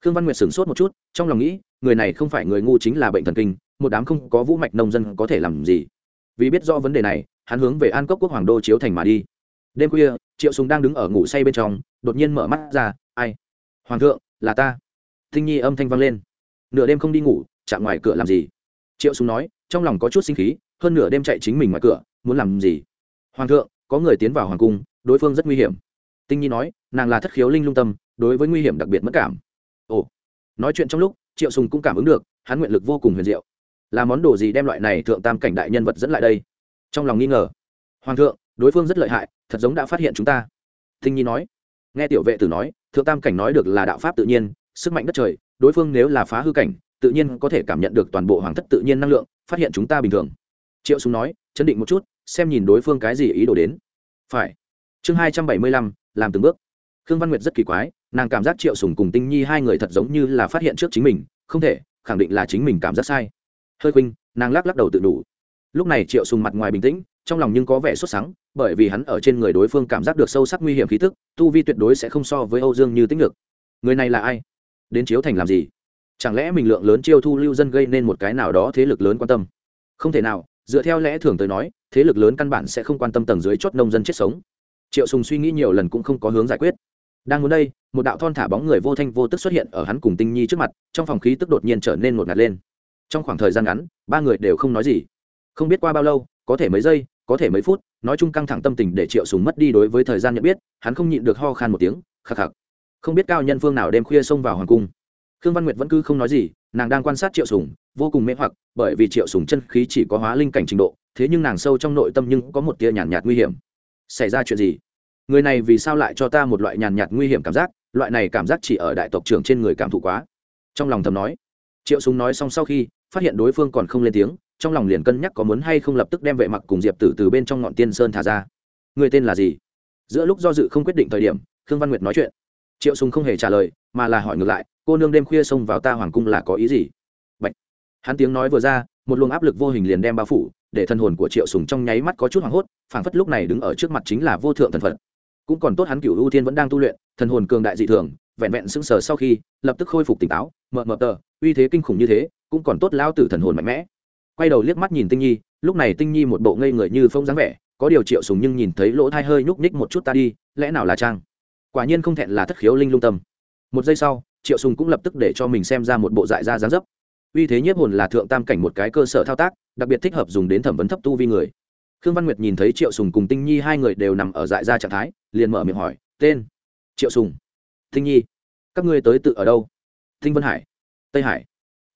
khương văn nguyệt sửng sốt một chút, trong lòng nghĩ, người này không phải người ngu chính là bệnh thần kinh, một đám không có vũ mạch nông dân có thể làm gì? Vì biết rõ vấn đề này, hắn hướng về an cốc quốc hoàng đô chiếu thành mà đi. Đêm khuya, triệu sùng đang đứng ở ngủ say bên trong, đột nhiên mở mắt ra, ai? Hoàng thượng, là ta. Thinh nhi âm thanh vang lên. Nửa đêm không đi ngủ, chạm ngoài cửa làm gì? Triệu sùng nói, trong lòng có chút sinh khí, hơn nửa đêm chạy chính mình ngoài cửa, muốn làm gì? Hoàng thượng, có người tiến vào hoàng cung, đối phương rất nguy hiểm. Tinh nhi nói, nàng là thất khiếu linh lung tâm, đối với nguy hiểm đặc biệt mất cảm ồ, nói chuyện trong lúc, triệu sùng cũng cảm ứng được, hắn nguyện lực vô cùng huyền diệu. Là món đồ gì đem loại này thượng tam cảnh đại nhân vật dẫn lại đây? Trong lòng nghi ngờ. Hoàng thượng, đối phương rất lợi hại, thật giống đã phát hiện chúng ta. Thinh nhi nói. Nghe tiểu vệ tử nói, thượng tam cảnh nói được là đạo pháp tự nhiên, sức mạnh đất trời, đối phương nếu là phá hư cảnh, tự nhiên có thể cảm nhận được toàn bộ hoàng thất tự nhiên năng lượng, phát hiện chúng ta bình thường. Triệu sùng nói, chấn định một chút, xem nhìn đối phương cái gì ý đồ đến. Phải. Chương hai trăm bảy mươi lăm, làm từng bước. Khương văn nguyệt rất kỳ quái nàng cảm giác triệu sùng cùng tinh nhi hai người thật giống như là phát hiện trước chính mình, không thể, khẳng định là chính mình cảm giác sai. Hơi khuynh, nàng lắc lắc đầu tự đủ. Lúc này triệu sùng mặt ngoài bình tĩnh, trong lòng nhưng có vẻ xuất sáng bởi vì hắn ở trên người đối phương cảm giác được sâu sắc nguy hiểm khí tức, tu vi tuyệt đối sẽ không so với âu dương như tính lực người này là ai? Đến chiếu thành làm gì? Chẳng lẽ mình lượng lớn chiêu thu lưu dân gây nên một cái nào đó thế lực lớn quan tâm? Không thể nào, dựa theo lẽ thường tới nói, thế lực lớn căn bản sẽ không quan tâm tầng dưới chốt nông dân chết sống. Triệu sùng suy nghĩ nhiều lần cũng không có hướng giải quyết đang muốn đây một đạo thon thả bóng người vô thanh vô tức xuất hiện ở hắn cùng tinh nhi trước mặt trong phòng khí tức đột nhiên trở nên một ngạt lên. Trong khoảng thời gian ngắn ba người đều không nói gì. Không biết qua bao lâu có thể mấy giây có thể mấy phút nói chung căng thẳng tâm tình để triệu sùng mất đi đối với thời gian nhận biết hắn không nhịn được ho khan một tiếng khạc khạc. không biết cao nhân phương nào đêm khuya xông vào hoàng cung. Khương văn nguyệt vẫn cứ không nói gì nàng đang quan sát triệu sùng vô cùng mê hoặc bởi vì triệu sùng chân khí chỉ có hóa linh cảnh trình độ thế nhưng nàng sâu trong nội tâm nhưng có một tia nhàn nhạt, nhạt nguy hiểm. Xảy ra chuyện gì? Người này vì sao lại cho ta một loại nhàn nhạt nguy hiểm cảm giác, loại này cảm giác chỉ ở đại tộc trưởng trên người cảm thụ quá. Trong lòng thầm nói, triệu súng nói xong sau khi, phát hiện đối phương còn không lên tiếng, trong lòng liền cân nhắc có muốn hay không lập tức đem vệ mặc cùng diệp tử từ bên trong ngọn tiên sơn thả ra. Người tên là gì? Giữa lúc do dự không quyết định thời điểm, khương văn nguyệt nói chuyện. Triệu sùng không hề trả lời, mà là hỏi ngược lại, cô nương đêm khuya xông vào ta hoàng cung là có ý gì? Bạch. hắn tiếng nói vừa ra, một luồng áp lực vô hình liền đem bao phủ, để thân hồn của triệu sùng trong nháy mắt có chút hoảng hốt, phảng phất lúc này đứng ở trước mặt chính là vô thượng thần phật cũng còn tốt hắn cửu ưu thiên vẫn đang tu luyện, thần hồn cường đại dị thường, vẹn vẹn sững sờ sau khi, lập tức khôi phục tỉnh táo, mờ mờ tờ, uy thế kinh khủng như thế, cũng còn tốt lao tử thần hồn mạnh mẽ. Quay đầu liếc mắt nhìn tinh nhi, lúc này tinh nhi một bộ ngây người như phông dáng vẻ, có điều triệu sùng nhưng nhìn thấy lỗ thai hơi nhúc nhích một chút ta đi, lẽ nào là trang? Quả nhiên không thẹn là thất khiếu linh lung tâm. Một giây sau, triệu sùng cũng lập tức để cho mình xem ra một bộ dại ra dáng dấp. Uy thế nhiếp hồn là thượng tam cảnh một cái cơ sở thao tác, đặc biệt thích hợp dùng đến thẩm vấn thấp tu vi người. Khương văn nguyệt nhìn thấy triệu sùng cùng tinh nhi hai người đều nằm ở dại ra trạng thái liền mở miệng hỏi, tên? Triệu sùng. Thinh nhi, các ngươi tới tự ở đâu? Thinh vân hải. Tây hải.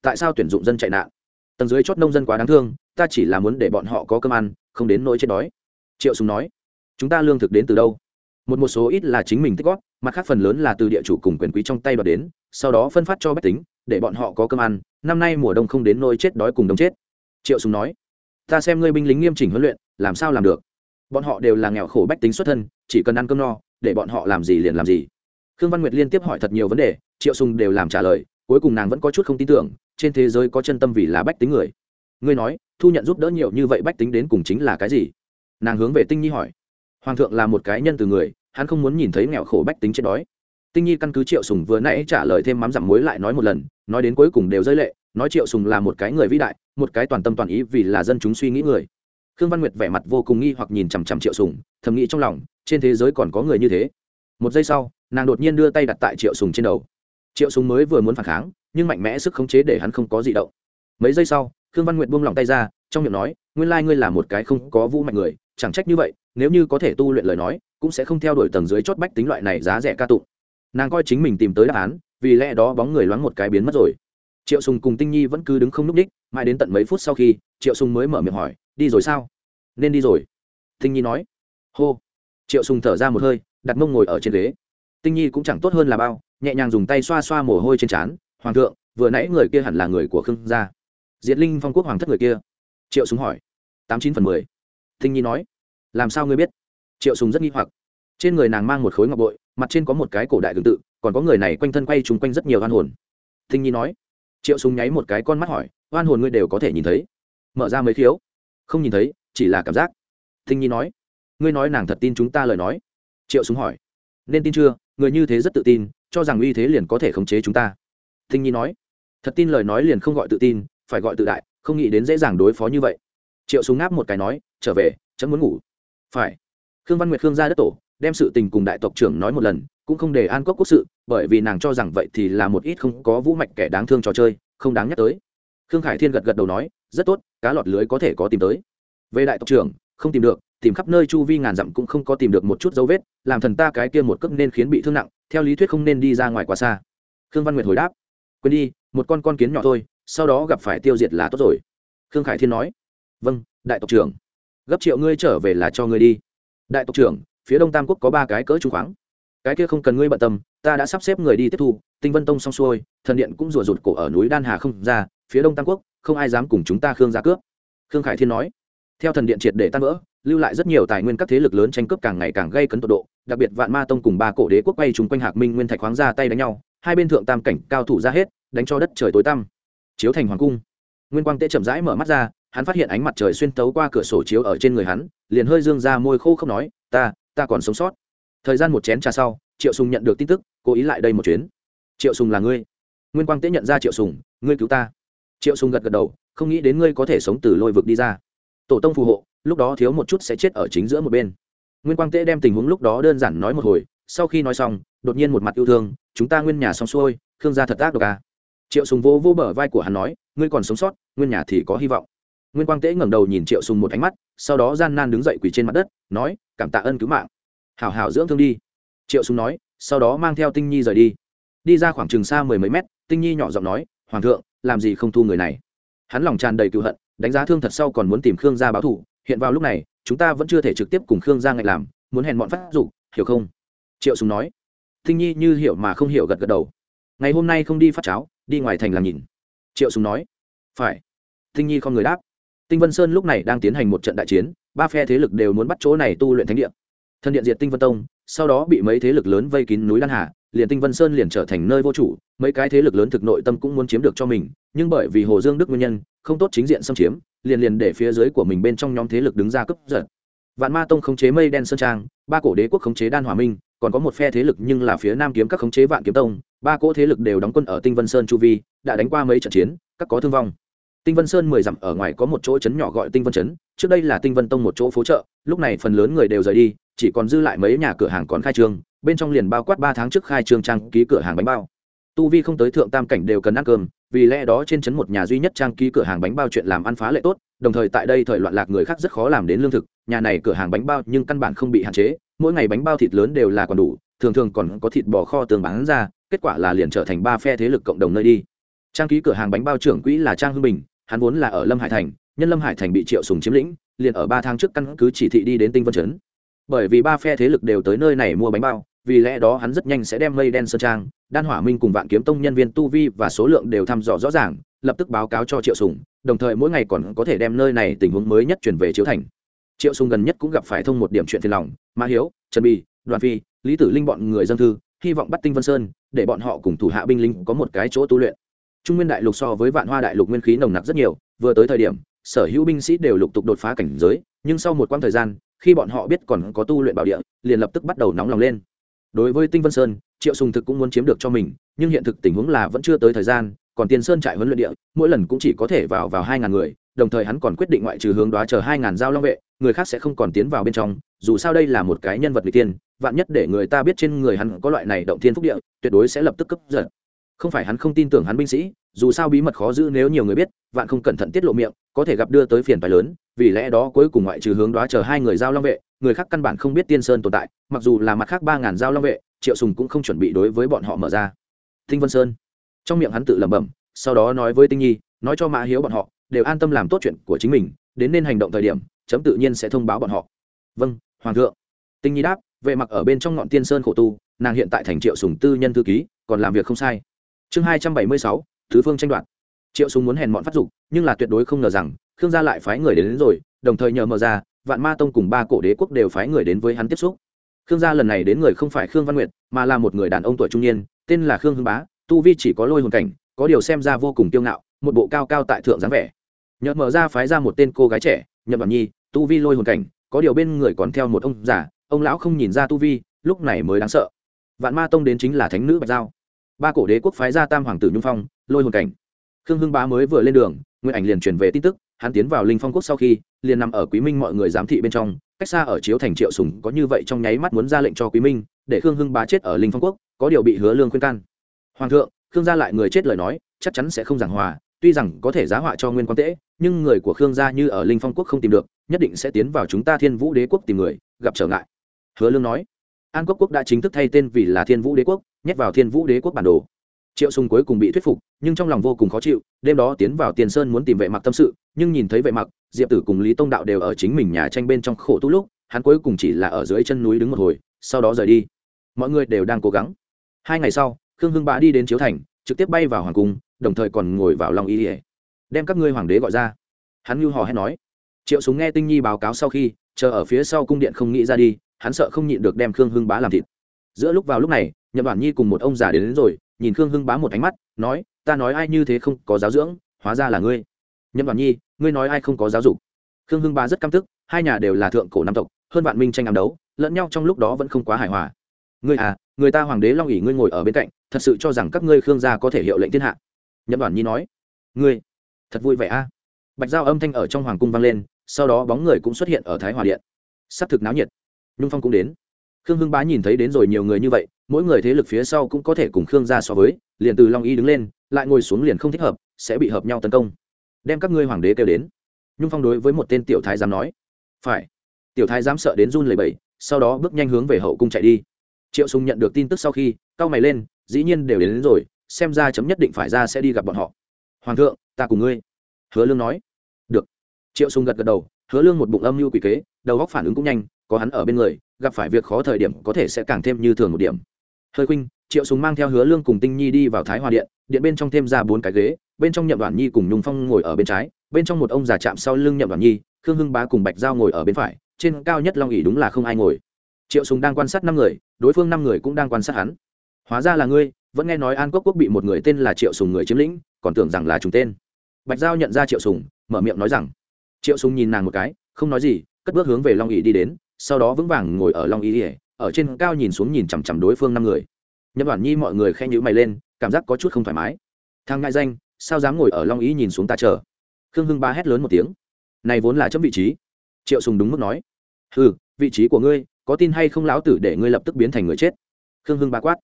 Tại sao tuyển dụng dân chạy nạn? Tầng dưới chót nông dân quá đáng thương, ta chỉ là muốn để bọn họ có cơm ăn, không đến nỗi chết đói. Triệu sùng nói, chúng ta lương thực đến từ đâu? Một một số ít là chính mình tích góp, mặt khác phần lớn là từ địa chủ cùng quyền quý trong tay đoạt đến, sau đó phân phát cho bách tính, để bọn họ có cơm ăn, năm nay mùa đông không đến nỗi chết đói cùng đông chết. Triệu sùng nói, ta xem ngươi binh lính nghiêm chỉnh huấn luyện, làm sao làm được? Bọn họ đều là nghèo khổ bách tính xuất thân, chỉ cần ăn cơm no, để bọn họ làm gì liền làm gì. Khương văn nguyệt liên tiếp hỏi thật nhiều vấn đề, triệu sùng đều làm trả lời, cuối cùng nàng vẫn có chút không tin tưởng, trên thế giới có chân tâm vì là bách tính người. Ngươi nói, thu nhận giúp đỡ nhiều như vậy bách tính đến cùng chính là cái gì? Nàng hướng về tinh nhi hỏi. Hoàng thượng là một cái nhân từ người, hắn không muốn nhìn thấy nghèo khổ bách tính chết đói. Tinh nhi căn cứ triệu sùng vừa nãy trả lời thêm mắm dặm muối lại nói một lần, nói đến cuối cùng đều rơi lệ, nói triệu sùng là một cái người vĩ đại, một cái toàn tâm toàn ý vì là dân chúng suy nghĩ người khương văn nguyệt vẻ mặt vô cùng nghi hoặc nhìn chằm chằm triệu sùng, thầm nghĩ trong lòng, trên thế giới còn có người như thế. Một giây sau, nàng đột nhiên đưa tay đặt tại triệu sùng trên đầu. Triệu sùng mới vừa muốn phản kháng, nhưng mạnh mẽ sức khống chế để hắn không có gì động. Mấy giây sau, khương văn nguyệt buông lỏng tay ra, trong miệng nói, nguyên lai ngươi là một cái không có vũ mạnh người, chẳng trách như vậy, nếu như có thể tu luyện lời nói, cũng sẽ không theo đuổi tầng dưới chót bách tính loại này giá rẻ ca tụng. Nàng coi chính mình tìm tới đáp án, vì lẽ đó bóng người loáng một cái biến mất rồi. Triệu sùng cùng tinh nhi vẫn cứ đứng không núp đích mãi đến tận mấy phút sau khi triệu sùng mới mở miệng hỏi, đi rồi sao? Nên đi rồi. Tinh nhi nói. Hô. Triệu sùng thở ra một hơi, đặt mông ngồi ở trên ghế. Tinh nhi cũng chẳng tốt hơn là bao, nhẹ nhàng dùng tay xoa xoa mồ hôi trên trán, hoàng thượng, vừa nãy người kia hẳn là người của khương gia. Diệt linh phong quốc hoàng thất người kia. Triệu sùng hỏi. Tám chín phần mười. Tinh nhi nói. Làm sao ngươi biết? Triệu sùng rất nghi hoặc. Trên người nàng mang một khối ngọc bội, mặt trên có một cái cổ đại tương tự, còn có người này quanh thân quay trúng quanh rất nhiều oan hồn. Tinh nhi nói. Triệu sùng nháy một cái con mắt hỏi oan hồn ngươi đều có thể nhìn thấy? Mở ra mấy khiếu. Không nhìn thấy, chỉ là cảm giác. Thinh nhi nói, ngươi nói nàng thật tin chúng ta lời nói. Triệu súng hỏi, nên tin chưa? Người như thế rất tự tin, cho rằng uy thế liền có thể khống chế chúng ta. Thinh nhi nói, thật tin lời nói liền không gọi tự tin, phải gọi tự đại, không nghĩ đến dễ dàng đối phó như vậy. Triệu súng ngáp một cái nói, trở về, chấm muốn ngủ. Phải. Khương văn nguyệt khương ra đất tổ, đem sự tình cùng đại tộc trưởng nói một lần, cũng không để an Quốc quốc sự, bởi vì nàng cho rằng vậy thì là một ít không có vũ mạch kẻ đáng thương trò chơi, không đáng nhắc tới. Khương khải thiên gật gật đầu nói rất tốt, cá lọt lưới có thể có tìm tới. Về đại tộc trưởng, không tìm được, tìm khắp nơi chu vi ngàn dặm cũng không có tìm được một chút dấu vết, làm thần ta cái kia một cước nên khiến bị thương nặng, theo lý thuyết không nên đi ra ngoài quá xa. Khương văn nguyệt hồi đáp, quên đi, một con con kiến nhỏ thôi, sau đó gặp phải tiêu diệt là tốt rồi. Khương khải thiên nói vâng đại tộc trưởng. Gấp triệu ngươi trở về là cho ngươi đi. Đại tộc trưởng, phía đông tam quốc có ba cái cỡ trung khoáng. Cái kia không cần ngươi bận tâm, ta đã sắp xếp người đi tiếp thu, tinh vân tông xong xuôi, thần điện cũng rùa rụt cổ ở núi đan hà không ra, phía đông tam quốc không ai dám cùng chúng ta khương gia cướp. Khương khải thiên nói, theo thần điện triệt để tan vỡ, lưu lại rất nhiều tài nguyên các thế lực lớn tranh cướp càng ngày càng gây cấn tột độ, đặc biệt vạn ma tông cùng ba cổ đế quốc quay chung quanh hạc minh nguyên thạch khoáng ra tay đánh nhau, hai bên thượng tam cảnh cao thủ ra hết, đánh cho đất trời tối tăm. Chiếu thành hoàng cung, nguyên quang tế chậm rãi mở mắt ra, hắn phát hiện ánh mặt trời xuyên tấu qua cửa sổ chiếu ở trên người hắn, liền hơi dương ra môi khô không nói, ta ta còn sống sót. Thời gian một chén trà sau, triệu sùng nhận được tin tức, cố ý lại đây một chuyến. Triệu sùng là ngươi. Nguyên quang tế nhận ra triệu sùng, ngươi cứu ta triệu sùng gật gật đầu, không nghĩ đến ngươi có thể sống từ lôi vực đi ra. Tổ tông phù hộ, lúc đó thiếu một chút sẽ chết ở chính giữa một bên. Nguyên quang tế đem tình huống lúc đó đơn giản nói một hồi, sau khi nói xong, đột nhiên một mặt yêu thương, chúng ta nguyên nhà xong xuôi, khương gia thật ác độc à. triệu sùng vô vô bờ vai của hắn nói, ngươi còn sống sót, nguyên nhà thì có hy vọng. Nguyên quang tế ngẩng đầu nhìn triệu sùng một ánh mắt, sau đó gian nan đứng dậy quỳ trên mặt đất, nói, cảm tạ ơn cứu mạng. Hảo hảo dưỡng thương đi. Triệu sùng nói, sau đó mang theo tinh nhi rời đi. Đi ra khoảng trường xa mười mấy mét, tinh nhi nhỏ giọng nói, hoàng thượng làm gì không thu người này? Hắn lòng tràn đầy cựu hận, đánh giá thương thật sau còn muốn tìm khương gia báo thù, hiện vào lúc này, chúng ta vẫn chưa thể trực tiếp cùng khương gia ngạch làm, muốn hẹn bọn phát dục, hiểu không? Triệu sùng nói. Thinh nhi như hiểu mà không hiểu gật gật đầu. Ngày hôm nay không đi phát cháo, đi ngoài thành làm nhìn. Triệu sùng nói. Phải. Thinh nhi không người đáp. Tinh vân sơn lúc này đang tiến hành một trận đại chiến, ba phe thế lực đều muốn bắt chỗ này tu luyện thánh địa. Thân điện diệt tinh vân tông, sau đó bị mấy thế lực lớn vây kín núi Lan hà liền tinh vân sơn liền trở thành nơi vô chủ, mấy cái thế lực lớn thực nội tâm cũng muốn chiếm được cho mình, nhưng bởi vì hồ dương đức nguyên nhân, không tốt chính diện xâm chiếm, liền liền để phía dưới của mình bên trong nhóm thế lực đứng ra cấp giật. Vạn ma tông khống chế mây đen sơn trang, ba cổ đế quốc khống chế đan hòa minh, còn có một phe thế lực nhưng là phía nam kiếm các khống chế vạn kiếm tông, ba cỗ thế lực đều đóng quân ở tinh vân sơn chu vi, đã đánh qua mấy trận chiến, các có thương vong. Tinh vân sơn mười dặm ở ngoài có một chỗ trấn nhỏ gọi tinh vân trấn, trước đây là tinh vân tông một chỗ phố chợ lúc này phần lớn người đều rời đi, chỉ còn dư lại mấy nhà cửa hàng còn khai trương bên trong liền bao quát ba tháng trước khai trương trang ký cửa hàng bánh bao. Tu vi không tới thượng tam cảnh đều cần ăn cơm, vì lẽ đó trên trấn một nhà duy nhất trang ký cửa hàng bánh bao chuyện làm ăn phá lệ tốt, đồng thời tại đây thời loạn lạc người khác rất khó làm đến lương thực, nhà này cửa hàng bánh bao nhưng căn bản không bị hạn chế, mỗi ngày bánh bao thịt lớn đều là còn đủ, thường thường còn có thịt bò kho tường bán ra, kết quả là liền trở thành ba phe thế lực cộng đồng nơi đi. Trang ký cửa hàng bánh bao trưởng quỹ là trang hưng bình, hắn vốn là ở lâm hải thành, nhân lâm hải thành bị triệu sùng chiếm lĩnh, liền ở ba tháng trước căn cứ chỉ thị đi đến tinh vân trấn. Bởi vì ba phe thế lực đều tới nơi này mua bánh bao vì lẽ đó hắn rất nhanh sẽ đem mây đen sơn trang, đan hỏa minh cùng vạn kiếm tông nhân viên tu vi và số lượng đều thăm dò rõ ràng, lập tức báo cáo cho triệu sùng, đồng thời mỗi ngày còn có thể đem nơi này tình huống mới nhất chuyển về chiếu thành. Triệu sùng gần nhất cũng gặp phải thông một điểm chuyện phiền lòng, ma hiếu, trần bì, đoàn phi, lý tử linh bọn người dân thư, hy vọng bắt tinh vân sơn, để bọn họ cùng thủ hạ binh lính có một cái chỗ tu luyện. Trung nguyên đại lục so với vạn hoa đại lục nguyên khí nồng nặc rất nhiều, vừa tới thời điểm, sở hữu binh sĩ đều lục tục đột phá cảnh giới, nhưng sau một quãng thời gian, khi bọn họ biết còn có tu luyện bảo địa, liền lập tức bắt đầu nóng lòng lên đối với tinh vân sơn, triệu sùng thực cũng muốn chiếm được cho mình, nhưng hiện thực tình huống là vẫn chưa tới thời gian, còn tiền sơn trại huấn luyện địa, mỗi lần cũng chỉ có thể vào vào hai ngàn người, đồng thời hắn còn quyết định ngoại trừ hướng đoá chờ hai ngàn giao long vệ, người khác sẽ không còn tiến vào bên trong, dù sao đây là một cái nhân vật bị tiên, vạn nhất để người ta biết trên người hắn có loại này động thiên phúc địa, tuyệt đối sẽ lập tức cấp giật. Không phải hắn không tin tưởng hắn binh sĩ, dù sao bí mật khó giữ nếu nhiều người biết, vạn không cẩn thận tiết lộ miệng, có thể gặp đưa tới phiền phái lớn, vì lẽ đó cuối cùng ngoại trừ hướng đoá chờ hai người giao long vệ người khác căn bản không biết tiên sơn tồn tại mặc dù là mặt khác ba ngàn giao long vệ triệu sùng cũng không chuẩn bị đối với bọn họ mở ra. Tinh vân sơn. Trong miệng hắn tự lẩm bẩm sau đó nói với tinh nhi nói cho mã hiếu bọn họ đều an tâm làm tốt chuyện của chính mình đến nên hành động thời điểm chấm tự nhiên sẽ thông báo bọn họ. Vâng hoàng thượng. Tinh nhi đáp vệ mặc ở bên trong ngọn tiên sơn khổ tu nàng hiện tại thành triệu sùng tư nhân thư ký còn làm việc không sai. Chương hai trăm bảy mươi sáu thứ phương tranh đoạt. Triệu sùng muốn hèn mọn phát dục nhưng là tuyệt đối không ngờ rằng khương gia lại phái người đến, đến rồi đồng thời nhờ mở ra vạn ma tông cùng ba cổ đế quốc đều phái người đến với hắn tiếp xúc. Khương gia lần này đến người không phải khương văn nguyệt, mà là một người đàn ông tuổi trung niên, tên là khương hưng bá, tu vi chỉ có lôi hồn cảnh, có điều xem ra vô cùng kiêu ngạo, một bộ cao cao tại thượng dáng vẻ. Nhợt mở ra phái ra một tên cô gái trẻ, nhậm Đoàn nhi, tu vi lôi hồn cảnh, có điều bên người còn theo một ông già, ông lão không nhìn ra tu vi, lúc này mới đáng sợ. Vạn ma tông đến chính là thánh nữ bạch giao. Ba cổ đế quốc phái ra tam hoàng tử nhung phong, lôi hồn cảnh. Khương hưng bá mới vừa lên đường nguyện ảnh liền truyền về tin tức hắn tiến vào linh phong quốc sau khi, liền nằm ở quý minh mọi người giám thị bên trong, cách xa ở chiếu thành triệu sùng có như vậy trong nháy mắt muốn ra lệnh cho quý minh, để khương hưng bá chết ở linh phong quốc, có điều bị hứa lương khuyên can. Hoàng thượng, khương gia lại người chết lời nói, chắc chắn sẽ không giảng hòa, tuy rằng có thể giá họa cho nguyên quan tễ, nhưng người của khương gia như ở linh phong quốc không tìm được, nhất định sẽ tiến vào chúng ta thiên vũ đế quốc tìm người, gặp trở ngại. Hứa lương nói. An quốc quốc đã chính thức thay tên vì là thiên vũ đế quốc, nhét vào thiên vũ đế quốc bản đồ triệu sùng cuối cùng bị thuyết phục nhưng trong lòng vô cùng khó chịu đêm đó tiến vào tiền sơn muốn tìm vệ mặc tâm sự nhưng nhìn thấy vệ mặc diệp tử cùng lý tông đạo đều ở chính mình nhà tranh bên trong khổ tu lúc hắn cuối cùng chỉ là ở dưới chân núi đứng một hồi sau đó rời đi. Mọi người đều đang cố gắng. Hai ngày sau khương hưng bá đi đến chiếu thành trực tiếp bay vào hoàng cung đồng thời còn ngồi vào lòng y ỉa đem các ngươi hoàng đế gọi ra. Hắn lưu hò hét nói. Triệu súng nghe tinh nhi báo cáo sau khi chờ ở phía sau cung điện không nghĩ ra đi hắn sợ không nhịn được đem khương hưng bá làm thịt. Giữa lúc vào lúc này nhậm bản nhi cùng một ông già đến, đến rồi nhìn khương hưng bá một ánh mắt, nói, ta nói ai như thế không có giáo dưỡng, hóa ra là ngươi. Nhậm đoàn nhi, ngươi nói ai không có giáo dục? Khương hưng bá rất căm tức, hai nhà đều là thượng cổ nam tộc, hơn vạn minh tranh ám đấu, lẫn nhau trong lúc đó vẫn không quá hài hòa. Ngươi à người ta hoàng đế long ỉ ngươi ngồi ở bên cạnh, thật sự cho rằng các ngươi khương gia có thể hiệu lệnh thiên hạ. Nhậm đoàn nhi nói, ngươi, thật vui vẻ a. Bạch giao âm thanh ở trong hoàng cung vang lên, sau đó bóng người cũng xuất hiện ở thái hòa điện. S ắ c thực náo nhiệt. Nhung phong cũng đến. Khương hưng bá nhìn thấy đến rồi nhiều người như vậy mỗi người thế lực phía sau cũng có thể cùng khương gia so với liền từ long y đứng lên lại ngồi xuống liền không thích hợp sẽ bị hợp nhau tấn công. Đem các ngươi hoàng đế kêu đến. Nhung phong đối với một tên tiểu thái giám nói. Phải. Tiểu thái giám sợ đến run lầy bẫy sau đó bước nhanh hướng về hậu cung chạy đi. Triệu sùng nhận được tin tức sau khi cao mày lên dĩ nhiên đều đến, đến rồi xem ra chấm nhất định phải ra sẽ đi gặp bọn họ. Hoàng thượng ta cùng ngươi. Hứa lương nói. Được. Triệu sùng gật gật đầu hứa lương một bụng âm mưu quỷ kế đầu góc phản ứng cũng nhanh có hắn ở bên người gặp phải việc khó thời điểm có thể sẽ càng thêm như thường một điểm hơi khuynh, triệu sùng mang theo hứa lương cùng tinh nhi đi vào thái hòa điện điện bên trong thêm ra bốn cái ghế, bên trong nhậm đoàn nhi cùng nhung phong ngồi ở bên trái, bên trong một ông già chạm sau lưng nhậm đoàn nhi, khương hưng bá cùng bạch giao ngồi ở bên phải, trên cao nhất long ỉ đúng là không ai ngồi. Triệu sùng đang quan sát năm người, đối phương năm người cũng đang quan sát hắn. Hóa ra là ngươi, vẫn nghe nói an quốc quốc bị một người tên là triệu sùng người chiếm lĩnh, còn tưởng rằng là trùng tên. Bạch giao nhận ra triệu sùng, mở miệng nói rằng, triệu sùng nhìn nàng một cái, không nói gì, cất bước hướng về long ỉ đi đến, sau đó vững vàng ngồi ở long ỉ ở trên cao nhìn xuống nhìn chằm chằm đối phương năm người. Nhậm đoàn nhi mọi người khen nhữ mày lên, cảm giác có chút không thoải mái. Thằng ngại danh, sao dám ngồi ở long ý nhìn xuống ta chờ? Khương hưng ba hét lớn một tiếng. Này vốn là chấm vị trí. Triệu sùng đúng mức nói. Ừ vị trí của ngươi, có tin hay không lão tử để ngươi lập tức biến thành người chết? Khương hưng ba quát.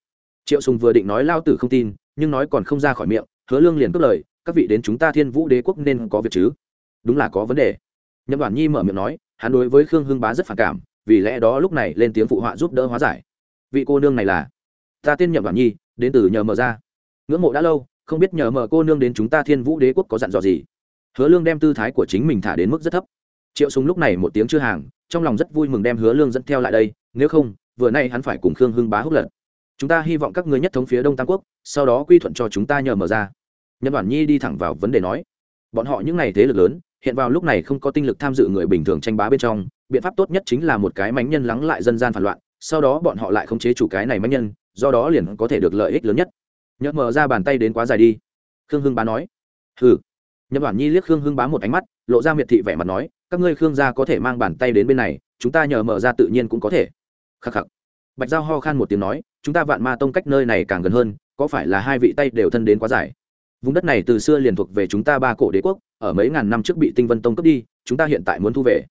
Triệu sùng vừa định nói lao tử không tin, nhưng nói còn không ra khỏi miệng, hứa lương liền cất lời, các vị đến chúng ta thiên vũ đế quốc nên có việc chứ? Đúng là có vấn đề. Nhậm đoàn nhi mở miệng nói, hắn đối với khương hưng bá rất phản cảm vì lẽ đó lúc này lên tiếng phụ họa giúp đỡ hóa giải. Vị cô nương này là? Ta tiên nhậm đoàn nhi, đến từ nhờ mờ ra. Ngưỡng mộ đã lâu, không biết nhờ mờ cô nương đến chúng ta thiên vũ đế quốc có dặn dò gì. Hứa lương đem tư thái của chính mình thả đến mức rất thấp. Triệu súng lúc này một tiếng chưa hàng, trong lòng rất vui mừng đem hứa lương dẫn theo lại đây, nếu không, vừa nay hắn phải cùng khương hưng bá húc lật. Chúng ta hy vọng các ngươi nhất thống phía đông tam quốc, sau đó quy thuận cho chúng ta nhờ mở ra. Nhân bản nhi đi thẳng vào vấn đề nói. Bọn họ những ngày thế lực lớn hiện vào lúc này không có tinh lực tham dự người bình thường tranh bá bên trong, biện pháp tốt nhất chính là một cái mánh nhân lắng lại dân gian phản loạn, sau đó bọn họ lại khống chế chủ cái này mánh nhân, do đó liền có thể được lợi ích lớn nhất. Nhớ mở ra bàn tay đến quá dài đi. Khương hưng bá nói. Hừ. Nhậm bản nhi liếc khương hưng bá một ánh mắt, lộ ra miệt thị vẻ mặt nói, các ngươi khương gia có thể mang bàn tay đến bên này, chúng ta nhờ mở ra tự nhiên cũng có thể. Khắc khắc. Bạch giao ho khan một tiếng nói, chúng ta vạn ma tông cách nơi này càng gần hơn, có phải là hai vị tay đều thân đến quá dài? Vùng đất này từ xưa liền thuộc về chúng ta ba cổ đế quốc, ở mấy ngàn năm trước bị tinh vân tông cướp đi, chúng ta hiện tại muốn thu về.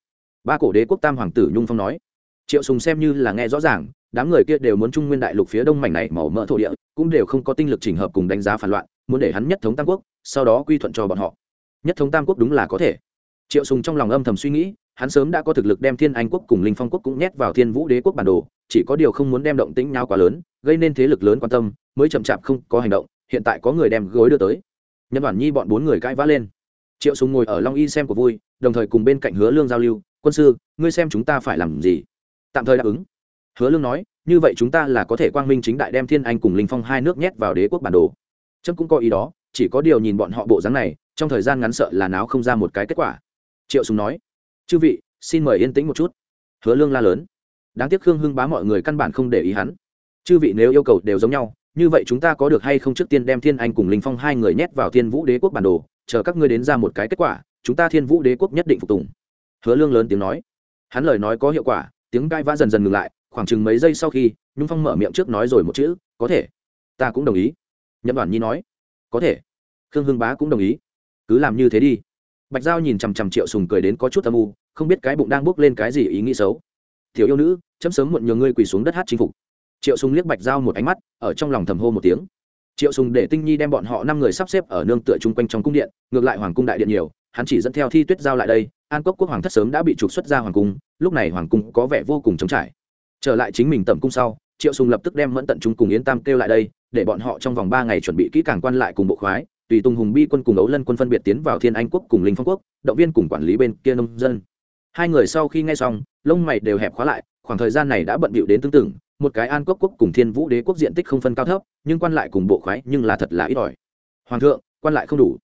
Ba cổ đế quốc tam hoàng tử nhung phong nói. Triệu sùng xem như là nghe rõ ràng, đám người kia đều muốn trung nguyên đại lục phía đông mảnh này màu mỡ thổ địa, cũng đều không có tinh lực chỉnh hợp cùng đánh giá phản loạn, muốn để hắn nhất thống tam quốc, sau đó quy thuận cho bọn họ. Nhất thống tam quốc đúng là có thể. Triệu sùng trong lòng âm thầm suy nghĩ, hắn sớm đã có thực lực đem thiên anh quốc cùng linh phong quốc cũng nhét vào thiên vũ đế quốc bản đồ, chỉ có điều không muốn đem động tĩnh nhau quá lớn, gây nên thế lực lớn quan tâm, mới chậm chạp không có hành động hiện tại có người đem gối đưa tới. Nhân đoàn nhi bọn bốn người cãi vã lên. Triệu sùng ngồi ở long y xem của vui, đồng thời cùng bên cạnh hứa lương giao lưu, quân sư, ngươi xem chúng ta phải làm gì? Tạm thời đáp ứng. Hứa lương nói, như vậy chúng ta là có thể quang minh chính đại đem thiên anh cùng linh phong hai nước nhét vào đế quốc bản đồ. Trâm cũng có ý đó, chỉ có điều nhìn bọn họ bộ dáng này, trong thời gian ngắn sợ là náo không ra một cái kết quả. Triệu sùng nói, chư vị, xin mời yên tĩnh một chút. Hứa lương la lớn. Đáng tiếc khương hưng bá mọi người căn bản không để ý hắn. Chư vị nếu yêu cầu đều giống nhau như vậy chúng ta có được hay không trước tiên đem thiên anh cùng linh phong hai người nhét vào thiên vũ đế quốc bản đồ, chờ các ngươi đến ra một cái kết quả, chúng ta thiên vũ đế quốc nhất định phục tùng. Hứa lương lớn tiếng nói. Hắn lời nói có hiệu quả, tiếng cai vã dần dần ngừng lại, khoảng chừng mấy giây sau khi, nhung phong mở miệng trước nói rồi một chữ, có thể. Ta cũng đồng ý. Nhậm đoàn nhi nói. Có thể. Khương hưng bá cũng đồng ý. Cứ làm như thế đi. Bạch giao nhìn chằm chằm triệu sùng cười đến có chút âm u, không biết cái bụng đang bước lên cái gì ý nghĩ xấu. Tiểu yêu nữ, chấm sớm muộn nhường ngươi quỳ xuống đất hát chinh phục triệu sùng liếc bạch giao một ánh mắt, ở trong lòng thầm hô một tiếng. Triệu sùng để tinh nhi đem bọn họ năm người sắp xếp ở nương tựa chung quanh trong cung điện, ngược lại hoàng cung đại điện nhiều, hắn chỉ dẫn theo thi tuyết giao lại đây, an Quốc quốc hoàng thất sớm đã bị trục xuất ra hoàng cung, lúc này hoàng cung có vẻ vô cùng trống trải. Trở lại chính mình tẩm cung sau, triệu sùng lập tức đem mẫn tận trung cùng yến tam kêu lại đây, để bọn họ trong vòng ba ngày chuẩn bị kỹ càng quan lại cùng bộ khoái, tùy tùng hùng bi quân cùng ấu lân quân phân biệt tiến vào thiên anh quốc cùng linh phong quốc, động viên cùng quản lý bên kia nông dân. Hai người sau khi nghe xong, lông mày đều hẹp khóa lại, khoảng thời gian này đã bận bịu đến tương tự một cái an quốc quốc cùng thiên vũ đế quốc diện tích không phân cao thấp, nhưng quan lại cùng bộ khoái nhưng là thật là ít ỏi. Hoàng thượng, quan lại không đủ.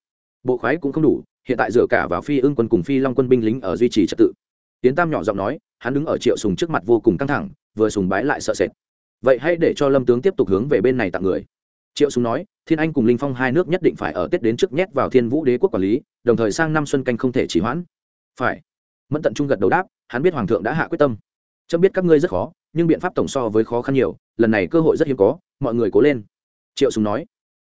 Bộ khoái cũng không đủ, hiện tại dựa cả vào phi ưng quân cùng phi long quân binh lính ở duy trì trật tự. Tiến tam nhỏ giọng nói, hắn đứng ở triệu sùng trước mặt vô cùng căng thẳng, vừa sùng bái lại sợ sệt. Vậy hãy để cho lâm tướng tiếp tục hướng về bên này tặng người. Triệu sùng nói, thiên anh cùng linh phong hai nước nhất định phải ở tết đến trước nhét vào thiên vũ đế quốc quản lý, đồng thời sang năm xuân canh không thể chỉ hoãn. Phải. Mẫn tận trung gật đầu đáp, hắn biết hoàng thượng đã hạ quyết tâm. Chấm biết các ngươi rất khó nhưng biện pháp tổng so với khó khăn nhiều, lần này cơ hội rất hiếm có, mọi người cố lên. Triệu sùng nói.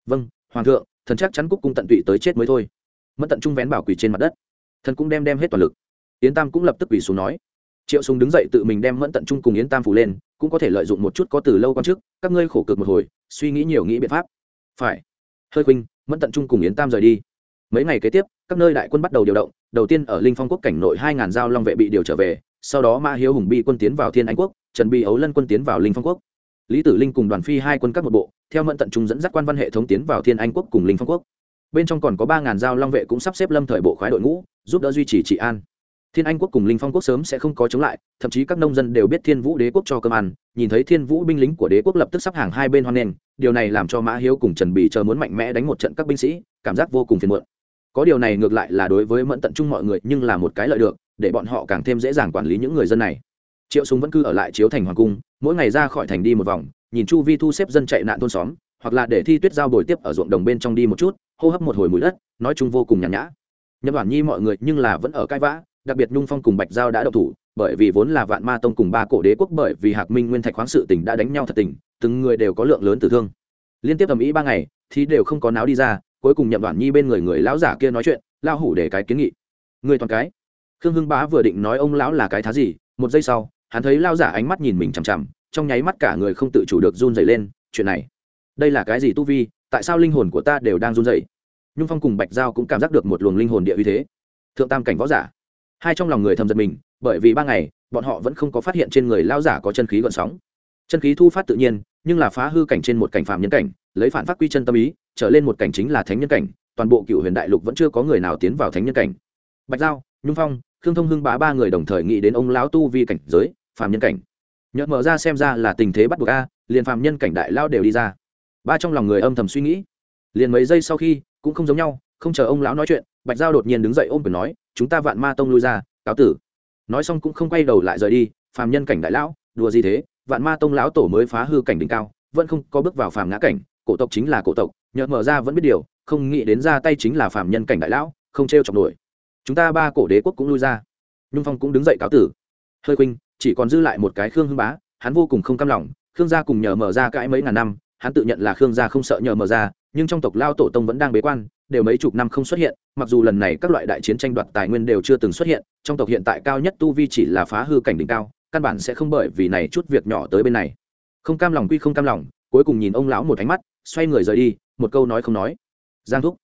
Vâng hoàng thượng, thần chắc chắn cúc cung tận tụy tới chết mới thôi. Mẫn tận trung vén bảo quỳ trên mặt đất. Thần cũng đem đem hết toàn lực. Yến tam cũng lập tức quỳ xuống nói. Triệu sùng đứng dậy tự mình đem mẫn tận trung cùng yến tam phủ lên, cũng có thể lợi dụng một chút có từ lâu quan trước các ngươi khổ cực một hồi, suy nghĩ nhiều nghĩ biện pháp. Phải. Hơi khuynh, mẫn tận trung cùng yến tam rời đi. Mấy ngày kế tiếp, các nơi đại quân bắt đầu điều động, đầu tiên ở linh phong quốc cảnh nội hai ngàn giao long vệ bị điều trở về, sau đó ma hiếu hùng bi quân tiến vào thiên anh quốc trần bị ấu lân quân tiến vào linh phong quốc. Lý tử linh cùng đoàn phi hai quân các một bộ, theo mẫn tận trung dẫn dắt quan văn hệ thống tiến vào thiên anh quốc cùng linh phong quốc. Bên trong còn có ba ngàn giao long vệ cũng sắp xếp lâm thời bộ khoái đội ngũ, giúp đỡ duy trì trị an. Thiên anh quốc cùng linh phong quốc sớm sẽ không có chống lại, thậm chí các nông dân đều biết thiên vũ đế quốc cho cơm ăn, nhìn thấy thiên vũ binh lính của đế quốc lập tức sắp hàng hai bên hoan nghênh, điều này làm cho mã hiếu cùng trần bì chờ muốn mạnh mẽ đánh một trận các binh sĩ, cảm giác vô cùng phiền muộn. Có điều này ngược lại là đối với mẫn tận trung mọi người, nhưng là một cái lợi được, để bọn họ càng thêm dễ dàng quản lý những người dân này triệu súng vẫn cứ ở lại chiếu thành hoàng cung, mỗi ngày ra khỏi thành đi một vòng, nhìn chu vi thu xếp dân chạy nạn thôn xóm, hoặc là để thi tuyết giao đổi tiếp ở ruộng đồng bên trong đi một chút, hô hấp một hồi mùi đất, nói chung vô cùng nhàn nhã. Nhật bản nhi mọi người nhưng là vẫn ở cai vã, đặc biệt nhung phong cùng bạch giao đã đậu thủ, bởi vì vốn là vạn ma tông cùng ba cổ đế quốc bởi vì hạc minh nguyên thạch khoáng sự tỉnh đã đánh nhau thật tình, từng người đều có lượng lớn tử thương. Liên tiếp tầm ý ba ngày, thì đều không có náo đi ra, cuối cùng nhậm đoàn nhi bên người người lão giả kia nói chuyện lao hủ để cái kiến nghị. Người toàn cái. Khương hưng bá vừa định nói ông lão là cái thá gì một giây sau, hắn thấy lao giả ánh mắt nhìn mình chằm chằm, trong nháy mắt cả người không tự chủ được run dày lên, chuyện này, đây là cái gì tu vi, tại sao linh hồn của ta đều đang run dày nhung phong cùng bạch giao cũng cảm giác được một luồng linh hồn địa uy thế. Thượng tam cảnh võ giả. Hai trong lòng người thầm giật mình, bởi vì ba ngày, bọn họ vẫn không có phát hiện trên người lao giả có chân khí gợn sóng. Chân khí thu phát tự nhiên, nhưng là phá hư cảnh trên một cảnh phạm nhân cảnh, lấy phản phát quy chân tâm ý, trở lên một cảnh chính là thánh nhân cảnh, toàn bộ cựu huyền đại lục vẫn chưa có người nào tiến vào thánh nhân cảnh. Bạch giao, nhung phong khương thông hưng bá ba người đồng thời nghĩ đến ông lão tu vi cảnh giới phạm nhân cảnh. Nhợt mở ra xem ra là tình thế bắt buộc a, liền phạm nhân cảnh đại lao đều đi ra. Ba trong lòng người âm thầm suy nghĩ. Liền mấy giây sau khi, cũng không giống nhau, không chờ ông lão nói chuyện, bạch giao đột nhiên đứng dậy ôm quyền nói, chúng ta vạn ma tông lui ra, cáo tử. Nói xong cũng không quay đầu lại rời đi, phàm nhân cảnh đại lão, đùa gì thế, vạn ma tông lão tổ mới phá hư cảnh đỉnh cao, vẫn không có bước vào phàm ngã cảnh, cổ tộc chính là cổ tộc, nhợt mở ra vẫn biết điều, không nghĩ đến ra tay chính là phàm nhân cảnh đại lão, không t r e o chọc nổi chúng ta ba cổ đế quốc cũng lui ra. Nhung phong cũng đứng dậy cáo tử. Hơi khuynh, chỉ còn dư lại một cái khương hưng bá, hắn vô cùng không cam lòng, khương gia cùng nhờ mở ra cãi mấy ngàn năm, hắn tự nhận là khương gia không sợ nhờ mở ra, nhưng trong tộc lao tổ tông vẫn đang bế quan, đều mấy chục năm không xuất hiện, mặc dù lần này các loại đại chiến tranh đoạt tài nguyên đều chưa từng xuất hiện, trong tộc hiện tại cao nhất tu vi chỉ là phá hư cảnh đỉnh cao, căn bản sẽ không bởi vì này chút việc nhỏ tới bên này. Không cam lòng quy không cam lòng, cuối cùng nhìn ông lão một ánh mắt, xoay người rời đi, một câu nói không nói. Giang thúc,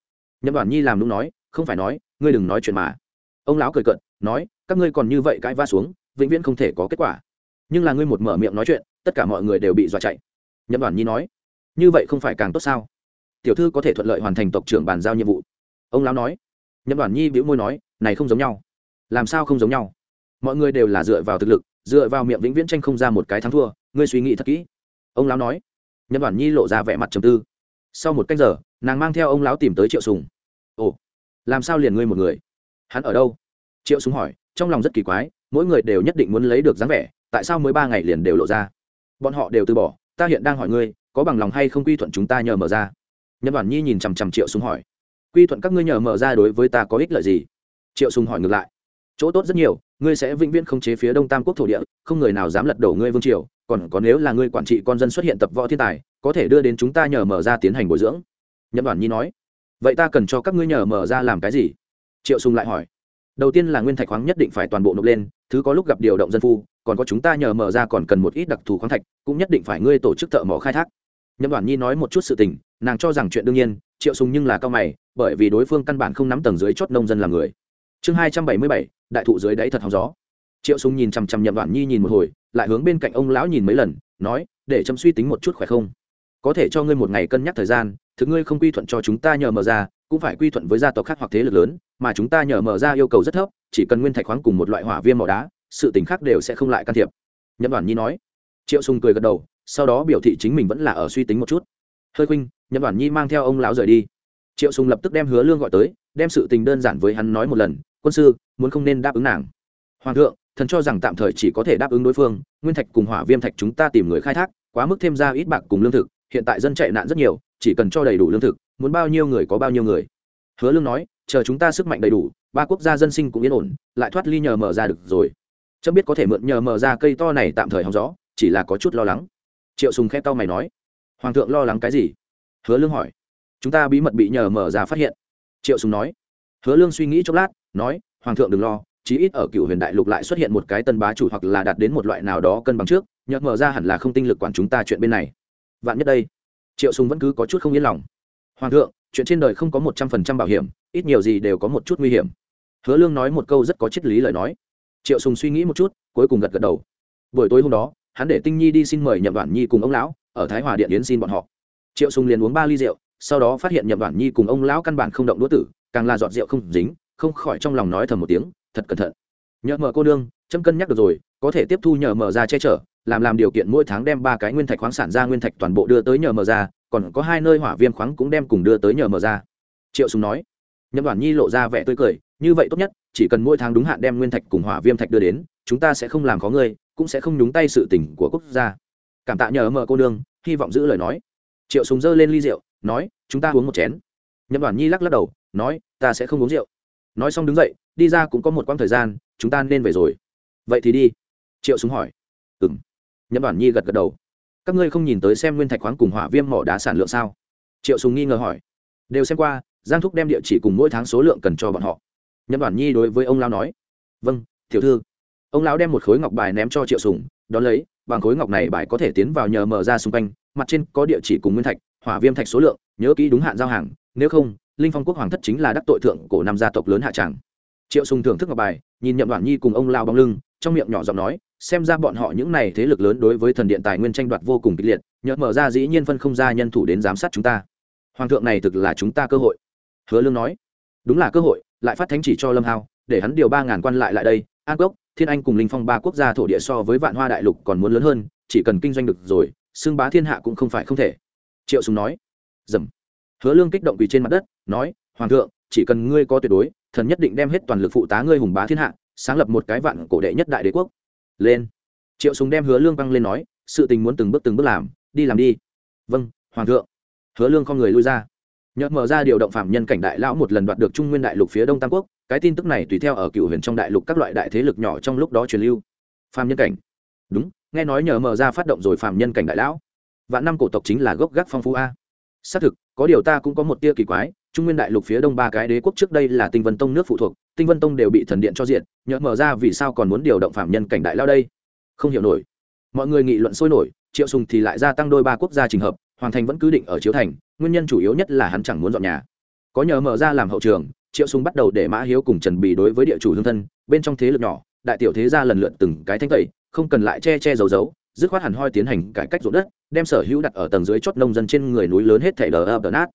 nhậm đoàn nhi làm đúng nói, không phải nói ngươi đừng nói chuyện mà. Ông lão cười cận nói, các ngươi còn như vậy cãi va xuống, vĩnh viễn không thể có kết quả. Nhưng là ngươi một mở miệng nói chuyện, tất cả mọi người đều bị dọa chạy. Nhậm đoàn nhi nói, như vậy không phải càng tốt sao? Tiểu thư có thể thuận lợi hoàn thành tộc trưởng bàn giao nhiệm vụ. Ông lão nói, nhậm đoàn nhi bĩu môi nói, này không giống nhau. Làm sao không giống nhau? Mọi người đều là dựa vào thực lực, dựa vào miệng vĩnh viễn tranh không ra một cái thắng thua, ngươi suy nghĩ thật kỹ. Ông lão nói, nhậm đoàn nhi lộ ra vẻ mặt trầm tư. Sau một cách giờ, nàng mang theo ông lão tìm tới triệu sùng. Ồ làm sao liền ngươi một người? Hắn ở đâu? Triệu Súng hỏi, trong lòng rất kỳ quái, mỗi người đều nhất định muốn lấy được dáng vẻ, tại sao mới ba ngày liền đều lộ ra? Bọn họ đều từ bỏ, ta hiện đang hỏi ngươi, có bằng lòng hay không quy thuận chúng ta nhờ mở ra? Nhân đoàn nhi nhìn chằm chằm triệu Súng hỏi, quy thuận các ngươi nhờ mở ra đối với ta có ích lợi gì? Triệu Súng hỏi ngược lại, chỗ tốt rất nhiều, ngươi sẽ vĩnh viễn không chế phía đông tam quốc thổ địa, không người nào dám lật đổ ngươi vương triều, còn có nếu là ngươi quản trị con dân xuất hiện tập võ thiên tài, có thể đưa đến chúng ta nhờ mở ra tiến hành bồi dưỡng. Nhậm đoàn nhi nói vậy ta cần cho các ngươi nhờ mở ra làm cái gì? Triệu sùng lại hỏi. Đầu tiên là nguyên thạch khoáng nhất định phải toàn bộ nộp lên, thứ có lúc gặp điều động dân phu, còn có chúng ta nhờ mở ra còn cần một ít đặc thù khoáng thạch, cũng nhất định phải ngươi tổ chức thợ mỏ khai thác. Nhậm đoàn nhi nói một chút sự tình, nàng cho rằng chuyện đương nhiên, triệu sùng nhưng là cao mày, bởi vì đối phương căn bản không nắm tầng dưới chốt nông dân làm người. Chương hai trăm bảy mươi bảy, đại thụ dưới đáy thật hóng gió. Triệu sùng nhìn chằm chằm nhậm đoàn nhi nhìn một hồi, lại hướng bên cạnh ông lão nhìn mấy lần, nói, để chấm suy tính một chút khỏe không? Có thể cho ngươi một ngày cân nhắc thời gian thực ngươi không quy thuận cho chúng ta nhờ mở ra, cũng phải quy thuận với gia tộc khác hoặc thế lực lớn, mà chúng ta nhờ mở ra yêu cầu rất thấp, chỉ cần nguyên thạch khoáng cùng một loại hỏa viêm màu đá, sự tình khác đều sẽ không lại can thiệp. Nhậm đoàn nhi nói. Triệu sùng cười gật đầu, sau đó biểu thị chính mình vẫn là ở suy tính một chút. Hơi khuynh, nhậm đoàn nhi mang theo ông lão rời đi. Triệu sùng lập tức đem hứa lương gọi tới, đem sự tình đơn giản với hắn nói một lần, quân sư, muốn không nên đáp ứng nàng. Hoàng thượng, thần cho rằng tạm thời chỉ có thể đáp ứng đối phương, nguyên thạch cùng hỏa viêm thạch chúng ta tìm người khai thác, quá mức thêm ra ít bạc cùng lương thực hiện tại dân chạy nạn rất nhiều, chỉ cần cho đầy đủ lương thực, muốn bao nhiêu người có bao nhiêu người. Hứa lương nói, chờ chúng ta sức mạnh đầy đủ, ba quốc gia dân sinh cũng yên ổn, lại thoát ly nhờ mở ra được rồi. Chấm biết có thể mượn nhờ mở ra cây to này tạm thời hóng gió, chỉ là có chút lo lắng. Triệu sùng khẽ to mày nói, hoàng thượng lo lắng cái gì? Hứa lương hỏi, chúng ta bí mật bị nhờ mở ra phát hiện. Triệu sùng nói, hứa lương suy nghĩ chốc lát, nói, hoàng thượng đừng lo, chí ít ở cựu huyền đại lục lại xuất hiện một cái tân bá chủ hoặc là đạt đến một loại nào đó cân bằng trước, nhờ mở ra hẳn là không tinh lực quản chúng ta chuyện bên này vạn nhất đây, triệu sùng vẫn cứ có chút không yên lòng. Hoàng thượng, chuyện trên đời không có một trăm phần trăm bảo hiểm, ít nhiều gì đều có một chút nguy hiểm. Hứa lương nói một câu rất có triết lý lời nói. Triệu sùng suy nghĩ một chút, cuối cùng gật gật đầu. Buổi tối hôm đó, hắn để tinh nhi đi xin mời nhậm đoàn nhi cùng ông lão, ở thái hòa điện yến xin bọn họ. Triệu sùng liền uống ba ly rượu, sau đó phát hiện nhậm đoàn nhi cùng ông lão căn bản không động đũa tử, càng là giọt rượu không dính, không khỏi trong lòng nói thầm một tiếng, thật cẩn thận. Nhờ mở cô đương chấm cân nhắc được rồi, có thể tiếp thu nhờ mở ra che chở làm làm điều kiện mỗi tháng đem ba cái nguyên thạch khoáng sản ra nguyên thạch toàn bộ đưa tới nhờ mở ra, còn có hai nơi hỏa viêm khoáng cũng đem cùng đưa tới nhờ mở ra. Triệu sùng nói. Nhậm đoàn nhi lộ ra vẻ tươi cười, như vậy tốt nhất, chỉ cần mỗi tháng đúng hạn đem nguyên thạch cùng hỏa viêm thạch đưa đến, chúng ta sẽ không làm khó ngươi, cũng sẽ không nhúng tay sự tình của quốc gia. Cảm tạ nhờ mở cô đương hy vọng giữ lời nói. Triệu sùng giơ lên ly rượu, nói, chúng ta uống một chén. Nhậm đoàn nhi lắc lắc đầu, nói, ta sẽ không uống rượu. Nói xong đứng dậy, đi ra cũng có một quãng thời gian, chúng ta nên về rồi. Vậy thì đi. Triệu súng hỏi. Ừm nhậm Đoàn nhi gật gật đầu. Các ngươi không nhìn tới xem nguyên thạch khoáng cùng hỏa viêm mỏ đá sản lượng sao? Triệu Sùng nghi ngờ hỏi. Đều xem qua, giang thúc đem địa chỉ cùng mỗi tháng số lượng cần cho bọn họ. Nhậm Đoàn nhi đối với ông lão nói. Vâng tiểu thư. Ông lão đem một khối ngọc bài ném cho triệu sùng, đón lấy, bằng khối ngọc này bài có thể tiến vào nhờ mở ra xung quanh, mặt trên có địa chỉ cùng nguyên thạch, hỏa viêm thạch số lượng, nhớ kỹ đúng hạn giao hàng, nếu không, linh phong quốc hoàng thất chính là đắc tội thượng cổ năm gia tộc lớn hạ tràng. Triệu sùng thưởng thức ngọc bài, nhìn nhậm Đoàn nhi cùng ông lao bóng lưng, trong miệng nhỏ giọng nói xem ra bọn họ những này thế lực lớn đối với thần điện tài nguyên tranh đoạt vô cùng kịch liệt nhợt mở ra dĩ nhiên phân không ra nhân thủ đến giám sát chúng ta. Hoàng thượng này thực là chúng ta cơ hội. Hứa lương nói. Đúng là cơ hội, lại phát thánh chỉ cho lâm hao, để hắn điều ba ngàn quan lại lại đây, an cốc thiên anh cùng linh phong ba quốc gia thổ địa so với vạn hoa đại lục còn muốn lớn hơn, chỉ cần kinh doanh được rồi, xưng bá thiên hạ cũng không phải không thể. Triệu sùng nói. Dầm. Hứa lương kích động quỳ trên mặt đất, nói, hoàng thượng, chỉ cần ngươi có tuyệt đối, thần nhất định đem hết toàn lực phụ tá ngươi hùng bá thiên hạ, sáng lập một cái vạn cổ đệ nhất đại đế quốc lên. Triệu súng đem hứa lương băng lên nói, sự tình muốn từng bước từng bước làm, đi làm đi. Vâng hoàng thượng. Hứa lương không người lui ra. Nhợt mở ra điều động phạm nhân cảnh đại lão một lần đoạt được trung nguyên đại lục phía đông tam quốc, cái tin tức này tùy theo ở cựu huyền trong đại lục các loại đại thế lực nhỏ trong lúc đó truyền lưu. Phạm nhân cảnh. Đúng, nghe nói nhờ mở ra phát động rồi phạm nhân cảnh đại lão. Vạn năm cổ tộc chính là gốc gác phong phú a. Xác thực, có điều ta cũng có một tia kỳ quái trung nguyên đại lục phía đông ba cái đế quốc trước đây là tinh vân tông nước phụ thuộc, tinh vân tông đều bị thần điện cho diện nhỡ mở ra vì sao còn muốn điều động phạm nhân cảnh đại lao đây? Không hiểu nổi. Mọi người nghị luận sôi nổi, triệu sùng thì lại gia tăng đôi ba quốc gia trình hợp, hoàng thành vẫn cứ định ở chiếu thành, nguyên nhân chủ yếu nhất là hắn chẳng muốn dọn nhà. Có nhờ mở ra làm hậu trường, triệu sùng bắt đầu để mã hiếu cùng trần bì đối với địa chủ hương thân, bên trong thế lực nhỏ, đại tiểu thế gia lần lượt từng cái thanh tẩy, không cần lại che che giấu giấu, dứt khoát hẳn hoi tiến hành cải cách ruộng đất, đem sở hữu đặt ở tầng dưới chốt nông dân trên người núi lớn hết thảy lờ ập nát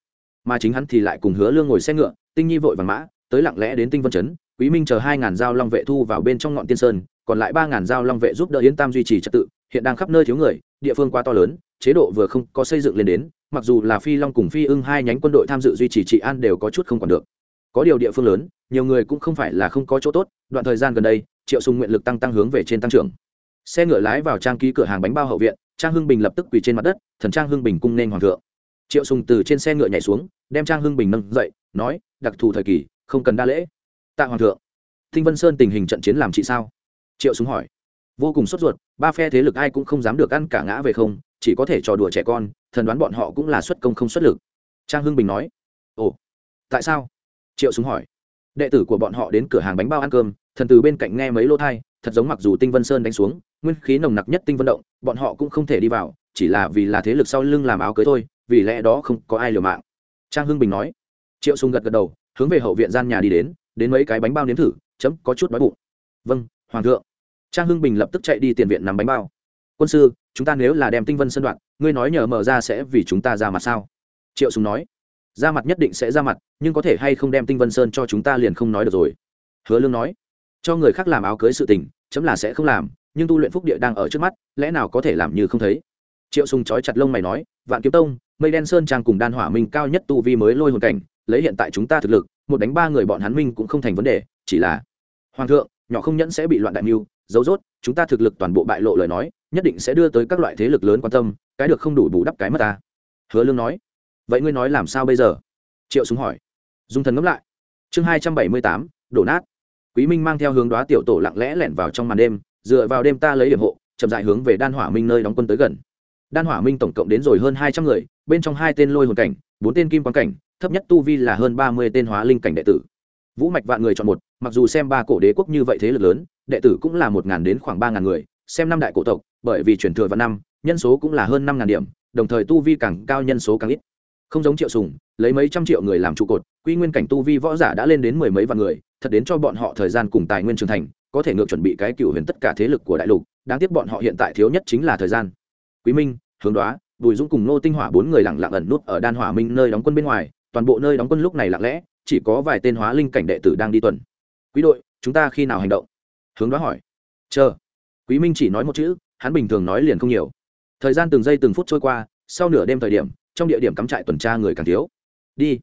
mà chính hắn thì lại cùng hứa lương ngồi xe ngựa tinh nhi vội vàng mã tới lặng lẽ đến tinh vân Trấn, quý minh chờ hai ngàn dao long vệ thu vào bên trong ngọn tiên sơn còn lại ba ngàn dao long vệ giúp đỡ yến tam duy trì trật tự hiện đang khắp nơi thiếu người địa phương quá to lớn chế độ vừa không có xây dựng lên đến mặc dù là phi long cùng phi ưng hai nhánh quân đội tham dự duy trì trị an đều có chút không còn được. Có điều địa phương lớn nhiều người cũng không phải là không có chỗ tốt đoạn thời gian gần đây triệu sùng nguyện lực tăng tăng hướng về trên tăng trưởng. Xe ngựa lái vào trang ký cửa hàng bánh bao hậu viện trang hưng bình lập tức quỳ trên mặt đất thần trang hưng bình cung nên hoàng thượng triệu sùng từ trên xe ngựa nhảy xuống, đem trang hưng bình nâng dậy, nói, đặc thù thời kỳ, không cần đa lễ. Tạ hoàng thượng, Thinh vân sơn tình hình trận chiến làm chị sao? Triệu sùng hỏi. Vô cùng sốt ruột, ba phe thế lực ai cũng không dám được ăn cả ngã về không, chỉ có thể trò đùa trẻ con, thần đoán bọn họ cũng là xuất công không xuất lực. Trang hưng bình nói. Ồ, tại sao? Triệu súng hỏi. Đệ tử của bọn họ đến cửa hàng bánh bao ăn cơm, thần từ bên cạnh nghe mấy lô thai, thật giống mặc dù tinh vân sơn đánh xuống, nguyên khí nồng nặc nhất tinh vân động, bọn họ cũng không thể đi vào, chỉ là vì là thế lực sau lưng làm áo cưới thôi vì lẽ đó không có ai liều mạng. Trang hưng bình nói. Triệu sùng gật gật đầu, hướng về hậu viện gian nhà đi đến đến mấy cái bánh bao nếm thử, chấm có chút đói bụng. Vâng hoàng thượng. Trang hưng bình lập tức chạy đi tiền viện nắm bánh bao. Quân sư, chúng ta nếu là đem tinh vân sơn đoạn, ngươi nói nhờ mở ra sẽ vì chúng ta ra mặt sao? Triệu sùng nói. Ra mặt nhất định sẽ ra mặt, nhưng có thể hay không đem tinh vân sơn cho chúng ta liền không nói được rồi. Hứa lương nói. Cho người khác làm áo cưới sự tình, chấm là sẽ không làm, nhưng tu luyện phúc địa đang ở trước mắt, lẽ nào có thể làm như không thấy? Triệu sùng chói chặt lông mày nói vạn kiếm tông, mây đen sơn trang cùng đan hỏa minh cao nhất tu vi mới lôi hồn cảnh, lấy hiện tại chúng ta thực lực, một đánh ba người bọn hắn minh cũng không thành vấn đề, chỉ là hoàng thượng, nhỏ không nhẫn sẽ bị loạn đại mưu, dấu rốt, chúng ta thực lực toàn bộ bại lộ lời nói, nhất định sẽ đưa tới các loại thế lực lớn quan tâm, cái được không đủ bù đắp cái mất ta. Hứa lương nói. Vậy ngươi nói làm sao bây giờ? Triệu súng hỏi. Dung thần ngẫm lại. Chương hai trăm bảy mươi tám, đổ nát. Quý minh mang theo hướng đoá tiểu tổ lặng lẽ lẻn vào trong màn đêm, dựa vào đêm ta lấy điểm hộ, chậm dại hướng về đan hỏa minh nơi đóng quân tới gần đan hỏa minh tổng cộng đến rồi hơn hai trăm người, bên trong hai tên lôi hồn cảnh, bốn tên kim quan cảnh, thấp nhất tu vi là hơn ba mươi tên hóa linh cảnh đệ tử. Vũ mạch vạn người chọn một, mặc dù xem ba cổ đế quốc như vậy thế lực lớn, đệ tử cũng là một ngàn đến khoảng ba ngàn người, xem năm đại cổ tộc, bởi vì chuyển thừa vào năm, nhân số cũng là hơn năm ngàn điểm, đồng thời tu vi càng cao nhân số càng ít. Không giống triệu sùng, lấy mấy trăm triệu người làm trụ cột, quy nguyên cảnh tu vi võ giả đã lên đến mười mấy vạn người, thật đến cho bọn họ thời gian cùng tài nguyên trưởng thành, có thể ngược chuẩn bị cái cựu huyền tất cả thế lực của đại lục, đáng tiếc bọn họ hiện tại thiếu nhất chính là thời gian. Quý minh hướng đoá, bùi dũng cùng nô tinh hỏa bốn người lặng lặng ẩn nút ở đan hỏa minh nơi đóng quân bên ngoài, toàn bộ nơi đóng quân lúc này lặng lẽ, chỉ có vài tên hóa linh cảnh đệ tử đang đi tuần. Quý đội, chúng ta khi nào hành động? Hướng đoá hỏi. Chờ. Quý minh chỉ nói một chữ, hắn bình thường nói liền không nhiều. Thời gian từng giây từng phút trôi qua, sau nửa đêm thời điểm, trong địa điểm cắm trại tuần tra người càng thiếu. Đi.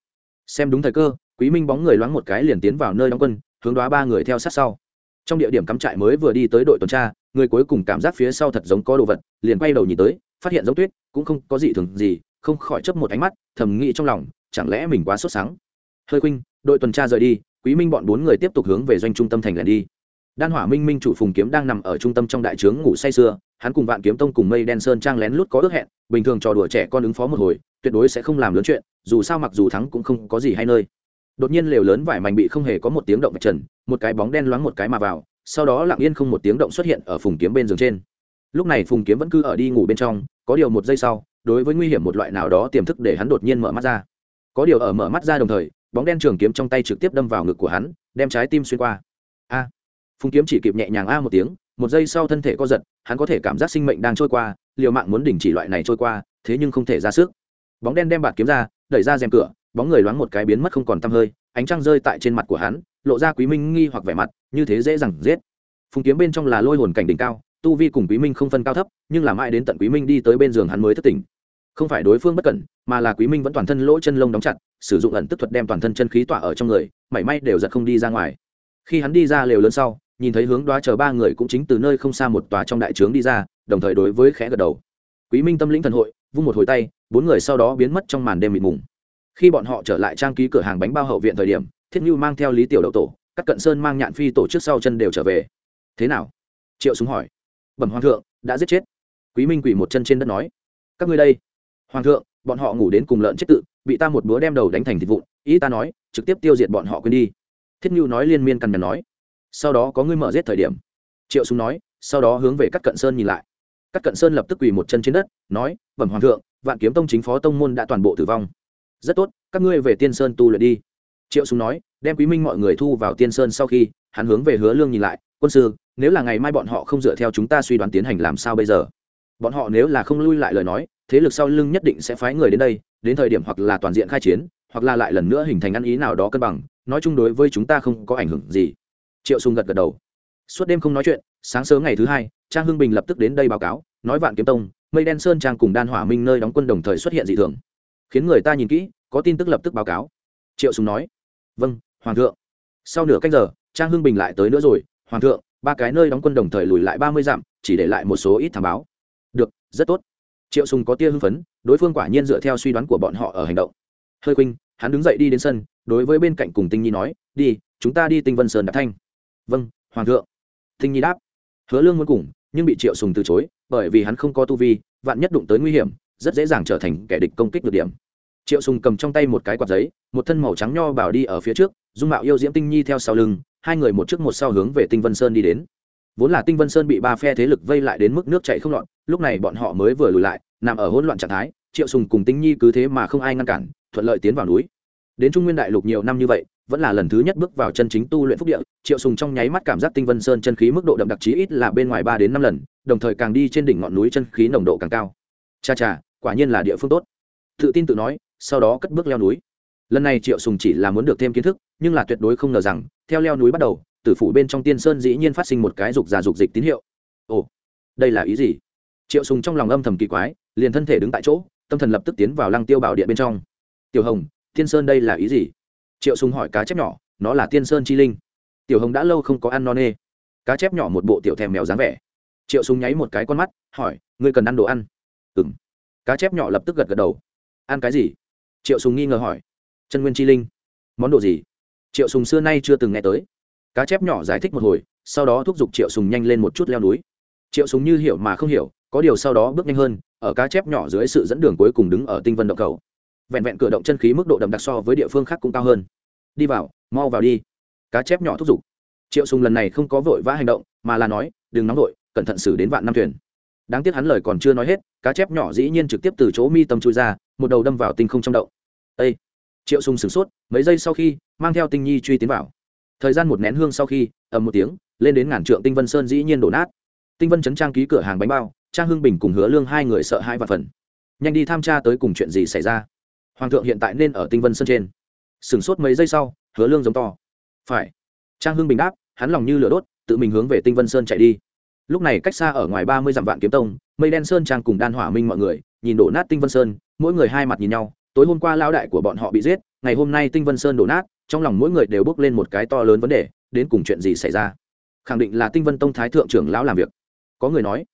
Xem đúng thời cơ, quý minh bóng người loáng một cái liền tiến vào nơi đóng quân, hướng đoá ba người theo sát sau. Trong địa điểm cắm trại mới vừa đi tới đội tuần tra, người cuối cùng cảm giác phía sau thật giống có đồ vật, liền quay đầu nhìn tới phát hiện giống tuyết, cũng không có gì thường gì, không khỏi chấp một ánh mắt, thầm nghĩ trong lòng, chẳng lẽ mình quá sốt sáng? Hơi khuynh, đội tuần tra rời đi, quý minh bọn bốn người tiếp tục hướng về doanh trung tâm thành lẻn đi. Đan hỏa minh minh chủ phùng kiếm đang nằm ở trung tâm trong đại trướng ngủ say sưa, hắn cùng vạn kiếm tông cùng mây đen sơn trang lén lút có ước hẹn, bình thường trò đùa trẻ con ứng phó một hồi, tuyệt đối sẽ không làm lớn chuyện, dù sao mặc dù thắng cũng không có gì hay nơi. Đột nhiên lều lớn vải mảnh bị không hề có một tiếng động trần, một cái bóng đen loáng một cái mà vào, sau đó lặng yên không một tiếng động xuất hiện ở phùng kiếm bên giường trên. Lúc này phùng kiếm vẫn cứ ở đi ngủ bên trong có điều một giây sau, đối với nguy hiểm một loại nào đó tiềm thức để hắn đột nhiên mở mắt ra. Có điều ở mở mắt ra đồng thời, bóng đen trường kiếm trong tay trực tiếp đâm vào ngực của hắn, đem trái tim xuyên qua. A! Phùng kiếm chỉ kịp nhẹ nhàng a một tiếng, một giây sau thân thể co giật, hắn có thể cảm giác sinh mệnh đang trôi qua, liều mạng muốn đình chỉ loại này trôi qua, thế nhưng không thể ra sức. Bóng đen đem bạt kiếm ra, đẩy ra rèm cửa, bóng người loáng một cái biến mất không còn tăm hơi, ánh trăng rơi tại trên mặt của hắn, lộ ra quý minh nghi hoặc vẻ mặt, như thế dễ dàng giết. Phùng kiếm bên trong là lôi hồn cảnh đỉnh cao tu vi cùng quý minh không phân cao thấp, nhưng làm ai đến tận quý minh đi tới bên giường hắn mới thất tỉnh. Không phải đối phương bất cẩn, mà là quý minh vẫn toàn thân lỗ chân lông đóng chặt, sử dụng ẩn tức thuật đem toàn thân chân khí tỏa ở trong người, mảy may đều giật không đi ra ngoài. Khi hắn đi ra lều lớn sau, nhìn thấy hướng đoá chờ ba người cũng chính từ nơi không xa một tòa trong đại trướng đi ra, đồng thời đối với khẽ gật đầu. Quý minh tâm lĩnh thần hội, vung một hồi tay, bốn người sau đó biến mất trong màn đêm mịt mùng. Khi bọn họ trở lại trang ký cửa hàng bánh bao hậu viện thời điểm, thiết như mang theo lý tiểu đậu tổ các cận sơn mang nhạn phi tổ trước sau chân đều trở về. Thế nào? Triệu súng hỏi bẩm hoàng thượng, đã giết chết. Quý minh quỳ một chân trên đất nói, các ngươi đây, hoàng thượng, bọn họ ngủ đến cùng lợn chết tự, bị ta một búa đem đầu đánh thành thịt vụn. Ý ta nói, trực tiếp tiêu diệt bọn họ quên đi. Thiết nhu nói liên miên cằn nhằn nói, sau đó có ngươi mở giết thời điểm. Triệu súng nói, sau đó hướng về các cận sơn nhìn lại. Các cận sơn lập tức quỳ một chân trên đất, nói, bẩm hoàng thượng, vạn kiếm tông chính phó tông môn đã toàn bộ tử vong. Rất tốt, các ngươi về tiên sơn tu luyện đi. Triệu súng nói, đem quý minh mọi người thu vào tiên sơn sau khi, hắn hướng về hứa lương nhìn lại, quân sư nếu là ngày mai bọn họ không dựa theo chúng ta suy đoán tiến hành làm sao bây giờ? Bọn họ nếu là không lui lại lời nói, thế lực sau lưng nhất định sẽ phái người đến đây, đến thời điểm hoặc là toàn diện khai chiến, hoặc là lại lần nữa hình thành ăn ý nào đó cân bằng. Nói chung đối với chúng ta không có ảnh hưởng gì. Triệu sùng gật gật đầu. Suốt đêm không nói chuyện, sáng sớm ngày thứ hai, trang hưng bình lập tức đến đây báo cáo, nói vạn kiếm tông, mây đen sơn trang cùng đan hỏa minh nơi đóng quân đồng thời xuất hiện dị thường. Khiến người ta nhìn kỹ, có tin tức lập tức báo cáo. Triệu sùng nói vâng hoàng thượng. Sau nửa canh giờ, trang hưng bình lại tới nữa rồi, hoàng thượng ba cái nơi đóng quân đồng thời lùi lại ba mươi dặm, chỉ để lại một số ít thảm báo. Được, rất tốt. Triệu sùng có tia hưng phấn, đối phương quả nhiên dựa theo suy đoán của bọn họ ở hành động. Hơi khuynh, hắn đứng dậy đi đến sân, đối với bên cạnh cùng tinh nhi nói, đi, chúng ta đi tinh vân sơn đạp thanh. Vâng hoàng thượng. Tinh nhi đáp. Hứa lương muốn cùng, nhưng bị triệu sùng từ chối, bởi vì hắn không có tu vi, vạn nhất đụng tới nguy hiểm, rất dễ dàng trở thành kẻ địch công kích được điểm. Triệu sùng cầm trong tay một cái quạt giấy, một thân màu trắng nho bảo đi ở phía trước, dung mạo yêu diễm tinh nhi theo sau lưng hai người một trước một sau hướng về tinh vân sơn đi đến. Vốn là tinh vân sơn bị ba phe thế lực vây lại đến mức nước chảy không lọt, lúc này bọn họ mới vừa lùi lại, nằm ở hỗn loạn trạng thái, triệu sùng cùng tinh nhi cứ thế mà không ai ngăn cản, thuận lợi tiến vào núi. Đến trung nguyên đại lục nhiều năm như vậy, vẫn là lần thứ nhất bước vào chân chính tu luyện phúc địa, triệu sùng trong nháy mắt cảm giác tinh vân sơn chân khí mức độ đậm đặc chí ít là bên ngoài ba đến năm lần, đồng thời càng đi trên đỉnh ngọn núi chân khí nồng độ càng cao. Cha cha, quả nhiên là địa phương tốt. Tự tin tự nói, sau đó cất bước leo núi lần này triệu sùng chỉ là muốn được thêm kiến thức, nhưng là tuyệt đối không ngờ rằng, theo leo núi bắt đầu, tử phủ bên trong tiên sơn dĩ nhiên phát sinh một cái dục già dục dịch tín hiệu. Ồ, đây là ý gì? Triệu sùng trong lòng âm thầm kỳ quái, liền thân thể đứng tại chỗ, tâm thần lập tức tiến vào lăng tiêu bảo điện bên trong. Tiểu hồng, tiên sơn đây là ý gì? Triệu sùng hỏi cá chép nhỏ, nó là tiên sơn chi linh. Tiểu hồng đã lâu không có ăn non nê. Cá chép nhỏ một bộ tiểu thèm mèo dáng vẻ. Triệu sùng nháy một cái con mắt, hỏi, ngươi cần ăn đồ ăn? Ừm. Cá chép nhỏ lập tức gật gật đầu. Ăn cái gì? Triệu sùng nghi ngờ hỏi chân nguyên chi linh. Món đồ gì? Triệu sùng xưa nay chưa từng nghe tới. Cá chép nhỏ giải thích một hồi, sau đó thúc giục triệu sùng nhanh lên một chút leo núi. Triệu sùng như hiểu mà không hiểu, có điều sau đó bước nhanh hơn, ở cá chép nhỏ dưới sự dẫn đường cuối cùng đứng ở tinh vân động cầu. Vẹn vẹn cửa động chân khí mức độ đậm đặc so với địa phương khác cũng cao hơn. Đi vào, mau vào đi. Cá chép nhỏ thúc giục. Triệu sùng lần này không có vội vã hành động, mà là nói, đừng nóng vội, cẩn thận xử đến vạn năm thuyền. Đáng tiếc hắn lời còn chưa nói hết, cá chép nhỏ dĩ nhiên trực tiếp từ chỗ mi tâm chui ra, một đầu đâm vào tinh không trong động. Đây triệu sùng sửng sốt, mấy giây sau khi, mang theo tinh nhi truy tiến vào. Thời gian một nén hương sau khi, ầm một tiếng, lên đến ngàn trượng tinh vân sơn dĩ nhiên đổ nát. Tinh vân chấn trang ký cửa hàng bánh bao, trang hưng bình cùng hứa lương hai người sợ hai vạn phần nhanh đi tham tra tới cùng chuyện gì xảy ra. Hoàng thượng hiện tại nên ở tinh vân sơn trên. Sửng sốt mấy giây sau, hứa lương giống to. Phải. Trang hưng bình đáp, hắn lòng như lửa đốt, tự mình hướng về tinh vân sơn chạy đi. Lúc này cách xa ở ngoài ba mươi dặm vạn kiếm tông, mây đen sơn trang cùng đan hỏa minh mọi người, nhìn đổ nát tinh vân sơn, mỗi người hai mặt nhìn nhau tối hôm qua lao đại của bọn họ bị giết, ngày hôm nay tinh vân sơn đổ nát, trong lòng mỗi người đều bước lên một cái to lớn vấn đề, đến cùng chuyện gì xảy ra? Khẳng định là tinh vân tông thái thượng trưởng lão làm việc. Có người nói,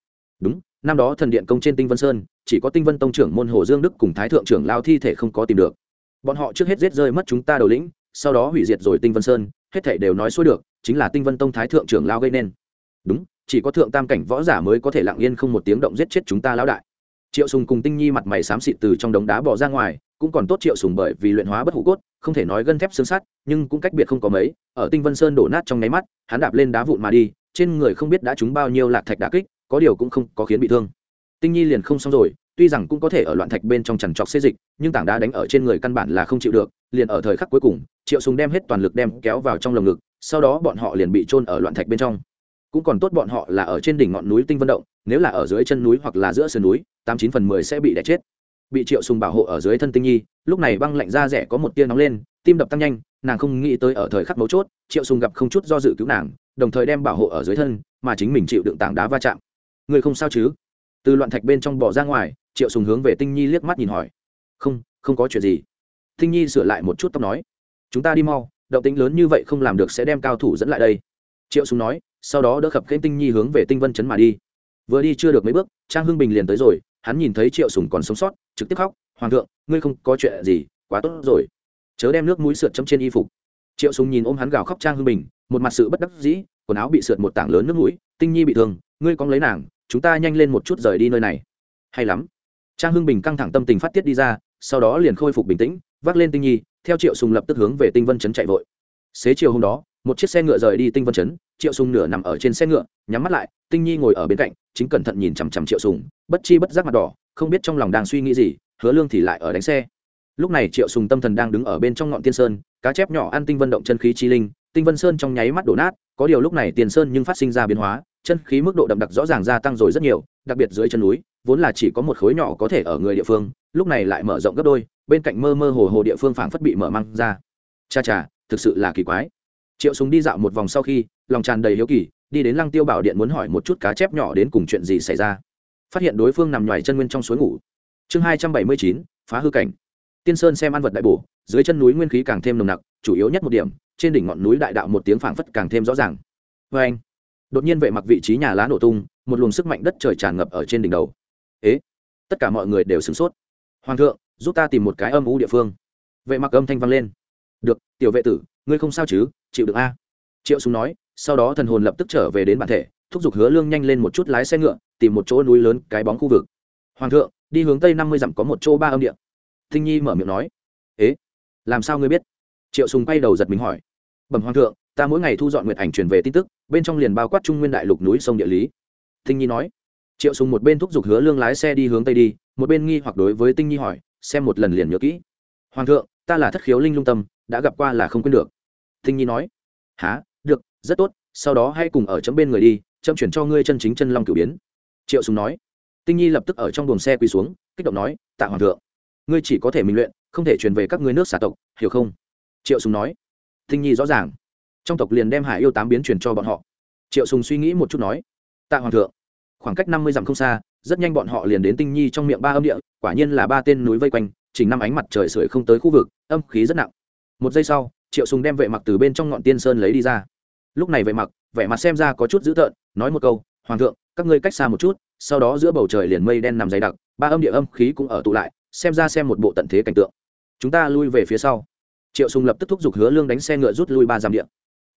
đúng, năm đó thần điện công trên tinh vân sơn, chỉ có tinh vân tông trưởng môn hồ dương đức cùng thái thượng trưởng lao thi thể không có tìm được. Bọn họ trước hết giết rơi mất chúng ta đầu lĩnh, sau đó hủy diệt rồi tinh vân sơn, hết thể đều nói xuôi được, chính là tinh vân tông thái thượng trưởng lao gây nên. Đúng, chỉ có thượng tam cảnh võ giả mới có thể lặng yên không một tiếng động giết chết chúng ta lão đại triệu sùng cùng tinh nhi mặt mày xám xịt từ trong đống đá bỏ ra ngoài, cũng còn tốt triệu sùng bởi vì luyện hóa bất hủ cốt, không thể nói gân thép xương sắt, nhưng cũng cách biệt không có mấy, ở tinh vân sơn đổ nát trong nháy mắt, hắn đạp lên đá vụn mà đi, trên người không biết đã trúng bao nhiêu lạc thạch đả kích, có điều cũng không có khiến bị thương. Tinh nhi liền không xong rồi, tuy rằng cũng có thể ở loạn thạch bên trong chằn trọc xê dịch, nhưng tảng đá đánh ở trên người căn bản là không chịu được, liền ở thời khắc cuối cùng, triệu sùng đem hết toàn lực đem kéo vào trong lồng ngực, sau đó bọn họ liền bị trôn ở loạn thạch bên trong cũng còn tốt bọn họ là ở trên đỉnh ngọn núi tinh vân động, nếu là ở dưới chân núi hoặc là giữa sườn núi, tám chín phần mười sẽ bị đẻ chết. Bị triệu sùng bảo hộ ở dưới thân tinh nhi, lúc này băng lạnh da rẻ có một tia nóng lên, tim đập tăng nhanh, nàng không nghĩ tới ở thời khắc mấu chốt, triệu sùng gặp không chút do dự cứu nàng, đồng thời đem bảo hộ ở dưới thân, mà chính mình chịu đựng tảng đá va chạm. Người không sao chứ? Từ loạn thạch bên trong bỏ ra ngoài, triệu sùng hướng về tinh nhi liếc mắt nhìn hỏi. Không không có chuyện gì. Tinh nhi sửa lại một chút tóc nói. Chúng ta đi mau, động tĩnh lớn như vậy không làm được sẽ đem cao thủ dẫn lại đây. Triệu sùng nói sau đó đỡ khập khênh tinh nhi hướng về tinh vân chấn mà đi. Vừa đi chưa được mấy bước, trang hưng bình liền tới rồi, hắn nhìn thấy triệu sùng còn sống sót, trực tiếp khóc, hoàng thượng, ngươi không có chuyện gì, quá tốt rồi. Chớ đem nước mũi sượt chấm trên y phục. Triệu sùng nhìn ôm hắn gào khóc trang hưng bình, một mặt sự bất đắc dĩ, quần áo bị sượt một tảng lớn nước mũi, tinh nhi bị thương, ngươi có lấy nàng, chúng ta nhanh lên một chút rời đi nơi này. Hay lắm. Trang hưng bình căng thẳng tâm tình phát tiết đi ra, sau đó liền khôi phục bình tĩnh, vác lên tinh nhi, theo triệu sùng lập tức hướng về tinh vân chấn chạy vội xế chiều hôm đó, một chiếc xe ngựa rời đi tinh vân chấn, triệu sùng nửa nằm ở trên xe ngựa, nhắm mắt lại, tinh nhi ngồi ở bên cạnh, chính cẩn thận nhìn chằm chằm triệu sùng, bất chi bất giác mặt đỏ, không biết trong lòng đang suy nghĩ gì, hứa lương thì lại ở đánh xe. Lúc này triệu sùng tâm thần đang đứng ở bên trong ngọn tiên sơn, cá chép nhỏ ăn tinh vân động chân khí chi linh, tinh vân sơn trong nháy mắt đổ nát, có điều lúc này tiền sơn nhưng phát sinh ra biến hóa, chân khí mức độ đậm đặc rõ ràng gia tăng rồi rất nhiều, đặc biệt dưới chân núi, vốn là chỉ có một khối nhỏ có thể ở người địa phương, lúc này lại mở rộng gấp đôi, bên cạnh mơ mơ hồ hồ địa phương phảng phất bị mở mang ra. Cha cha thực sự là kỳ quái. Triệu súng đi dạo một vòng sau khi, lòng tràn đầy hiếu kỳ, đi đến lăng tiêu bảo điện muốn hỏi một chút cá chép nhỏ đến cùng chuyện gì xảy ra. Phát hiện đối phương nằm ngoài chân nguyên trong suối ngủ. Chương hai trăm bảy mươi chín, phá hư cảnh. Tiên sơn xem ăn vật đại bổ, dưới chân núi nguyên khí càng thêm nồng nặc, chủ yếu nhất một điểm, trên đỉnh ngọn núi đại đạo một tiếng phảng phất càng thêm rõ ràng. Vê anh, đột nhiên vệ mặc vị trí nhà lá nổ tung, một luồng sức mạnh đất trời tràn ngập ở trên đỉnh đầu. Ế, tất cả mọi người đều sửng sốt. Hoàng thượng, giúp ta tìm một cái âm u địa phương. Vệ mặc âm thanh vang lên được, tiểu vệ tử, ngươi không sao chứ? Chịu được a. Triệu súng nói, sau đó thần hồn lập tức trở về đến bản thể, thúc giục hứa lương nhanh lên một chút lái xe ngựa, tìm một chỗ núi lớn, cái bóng khu vực. Hoàng thượng, đi hướng tây năm mươi dặm có một chỗ ba âm điện thinh nhi mở miệng nói, ế, làm sao ngươi biết? Triệu sùng quay đầu giật mình hỏi, bẩm hoàng thượng, ta mỗi ngày thu dọn nguyện ảnh truyền về tin tức, bên trong liền bao quát trung nguyên đại lục núi sông địa lý. Thinh nhi nói, triệu sùng một bên thúc giục hứa lương lái xe đi hướng tây đi, một bên nghi hoặc đối với tinh nhi hỏi, xem một lần liền nhớ kỹ. Hoàng thượng, ta là thất khiếu linh lung tâm đã gặp qua là không quên được. Tinh nhi nói há được, rất tốt, sau đó hãy cùng ở chấm bên người đi, chấm chuyển cho ngươi chân chính chân long cửu biến. Triệu sùng nói. Tinh nhi lập tức ở trong buồng xe quỳ xuống, kích động nói, tạ hoàng thượng, ngươi chỉ có thể mình luyện, không thể truyền về các ngươi nước xả tộc, hiểu không? Triệu sùng nói. Tinh nhi rõ ràng. Trong tộc liền đem hải yêu tám biến truyền cho bọn họ. Triệu sùng suy nghĩ một chút nói, tạ hoàng thượng, khoảng cách năm mươi dặm không xa, rất nhanh bọn họ liền đến tinh nhi trong miệng ba âm địa, quả nhiên là ba tên núi vây quanh, chỉnh năm ánh mặt trời sưởi không tới khu vực, âm khí rất nặng một giây sau, triệu sùng đem vệ mặc từ bên trong ngọn tiên sơn lấy đi ra. Lúc này vệ mặc, vẻ mặt xem ra có chút dữ tợn, nói một câu, hoàng thượng, các ngươi cách xa một chút, sau đó giữa bầu trời liền mây đen nằm dày đặc, ba âm địa âm khí cũng ở tụ lại, xem ra xem một bộ tận thế cảnh tượng. Chúng ta lui về phía sau. Triệu sùng lập tức thúc giục hứa lương đánh xe ngựa rút lui ba dặm địa.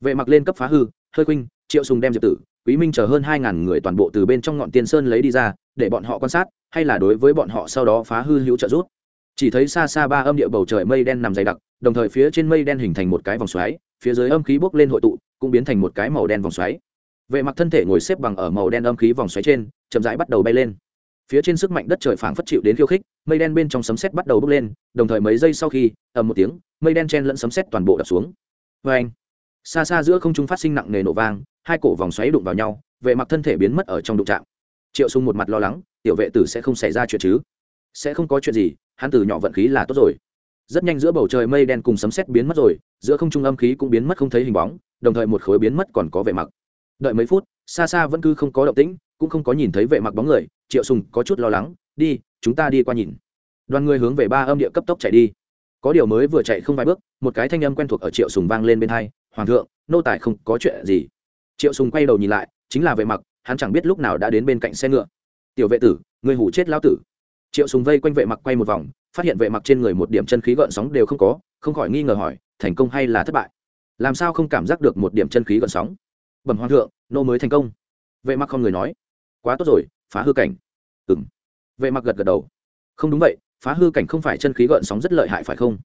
Vệ mặc lên cấp phá hư, hơi khuynh, triệu sùng đem diệp tử, quý minh chờ hơn hai ngàn người toàn bộ từ bên trong ngọn tiên sơn lấy đi ra, để bọn họ quan sát, hay là đối với bọn họ sau đó phá hư hữu trợ rút chỉ thấy xa xa ba âm địa bầu trời mây đen nằm dày đặc, đồng thời phía trên mây đen hình thành một cái vòng xoáy, phía dưới âm khí bốc lên hội tụ, cũng biến thành một cái màu đen vòng xoáy. Vệ mặc thân thể ngồi xếp bằng ở màu đen âm khí vòng xoáy trên, chậm rãi bắt đầu bay lên. Phía trên sức mạnh đất trời phảng phất chịu đến khiêu khích, mây đen bên trong sấm sét bắt đầu bốc lên, đồng thời mấy giây sau khi, ầm một tiếng, mây đen chen lẫn sấm sét toàn bộ đập xuống. Vê anh, xa xa giữa không trung phát sinh nặng nề nổ vang, hai cổ vòng xoáy đụng vào nhau, vệ mặc thân thể biến mất ở trong đụng trạm triệu sung một mặt lo lắng, tiểu vệ tử sẽ không xảy ra chuyện chứ? Sẽ không có chuyện gì hắn từ nhỏ vận khí là tốt rồi. Rất nhanh giữa bầu trời mây đen cùng sấm sét biến mất rồi, giữa không trung âm khí cũng biến mất không thấy hình bóng, đồng thời một khối biến mất còn có vệ mặc. Đợi mấy phút, xa xa vẫn cứ không có động tĩnh, cũng không có nhìn thấy vệ mặc bóng người, triệu sùng có chút lo lắng, đi, chúng ta đi qua nhìn. Đoàn người hướng về ba âm địa cấp tốc chạy đi. Có điều mới vừa chạy không vài bước, một cái thanh âm quen thuộc ở triệu sùng vang lên bên hai, hoàng thượng, nô tài không có chuyện gì. Triệu sùng quay đầu nhìn lại, chính là vệ mặc, hắn chẳng biết lúc nào đã đến bên cạnh xe ngựa. Tiểu vệ tử người hủ chết lão tử triệu sùng vây quanh vệ mặc quay một vòng, phát hiện vệ mặc trên người một điểm chân khí gợn sóng đều không có, không khỏi nghi ngờ hỏi, thành công hay là thất bại? Làm sao không cảm giác được một điểm chân khí gợn sóng? Bẩm hoàng thượng, nô mới thành công. Vệ mặc không người nói, quá tốt rồi, phá hư cảnh. Ừm. Vệ mặc gật gật đầu. Không đúng vậy, phá hư cảnh không phải chân khí gợn sóng rất lợi hại phải không?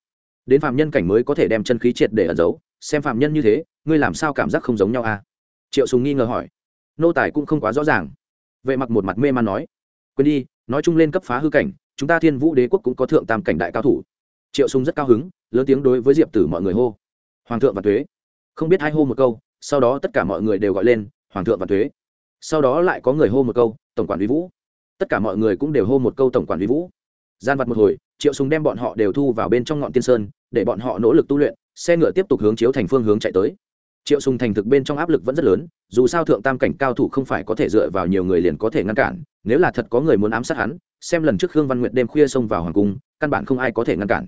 Đến phạm nhân cảnh mới có thể đem chân khí triệt để ẩn giấu, xem phạm nhân như thế, ngươi làm sao cảm giác không giống nhau à? Triệu sùng nghi ngờ hỏi. Nô tài cũng không quá rõ ràng. Vệ mặc một mặt mê man nói quên đi nói chung lên cấp phá hư cảnh chúng ta thiên vũ đế quốc cũng có thượng tam cảnh đại cao thủ. Triệu sung rất cao hứng lớn tiếng đối với diệp tử mọi người hô. Hoàng thượng và thuế, không biết hai hô một câu sau đó tất cả mọi người đều gọi lên hoàng thượng và thuế. Sau đó lại có người hô một câu tổng quản vi vũ. Tất cả mọi người cũng đều hô một câu tổng quản vi vũ. Gian vặt một hồi triệu sùng đem bọn họ đều thu vào bên trong ngọn tiên sơn để bọn họ nỗ lực tu luyện xe ngựa tiếp tục hướng chiếu thành phương hướng chạy tới triệu sùng thành thực bên trong áp lực vẫn rất lớn, dù sao thượng tam cảnh cao thủ không phải có thể dựa vào nhiều người liền có thể ngăn cản, nếu là thật có người muốn ám sát hắn, xem lần trước khương văn nguyệt đêm khuya xông vào hoàng cung, căn bản không ai có thể ngăn cản.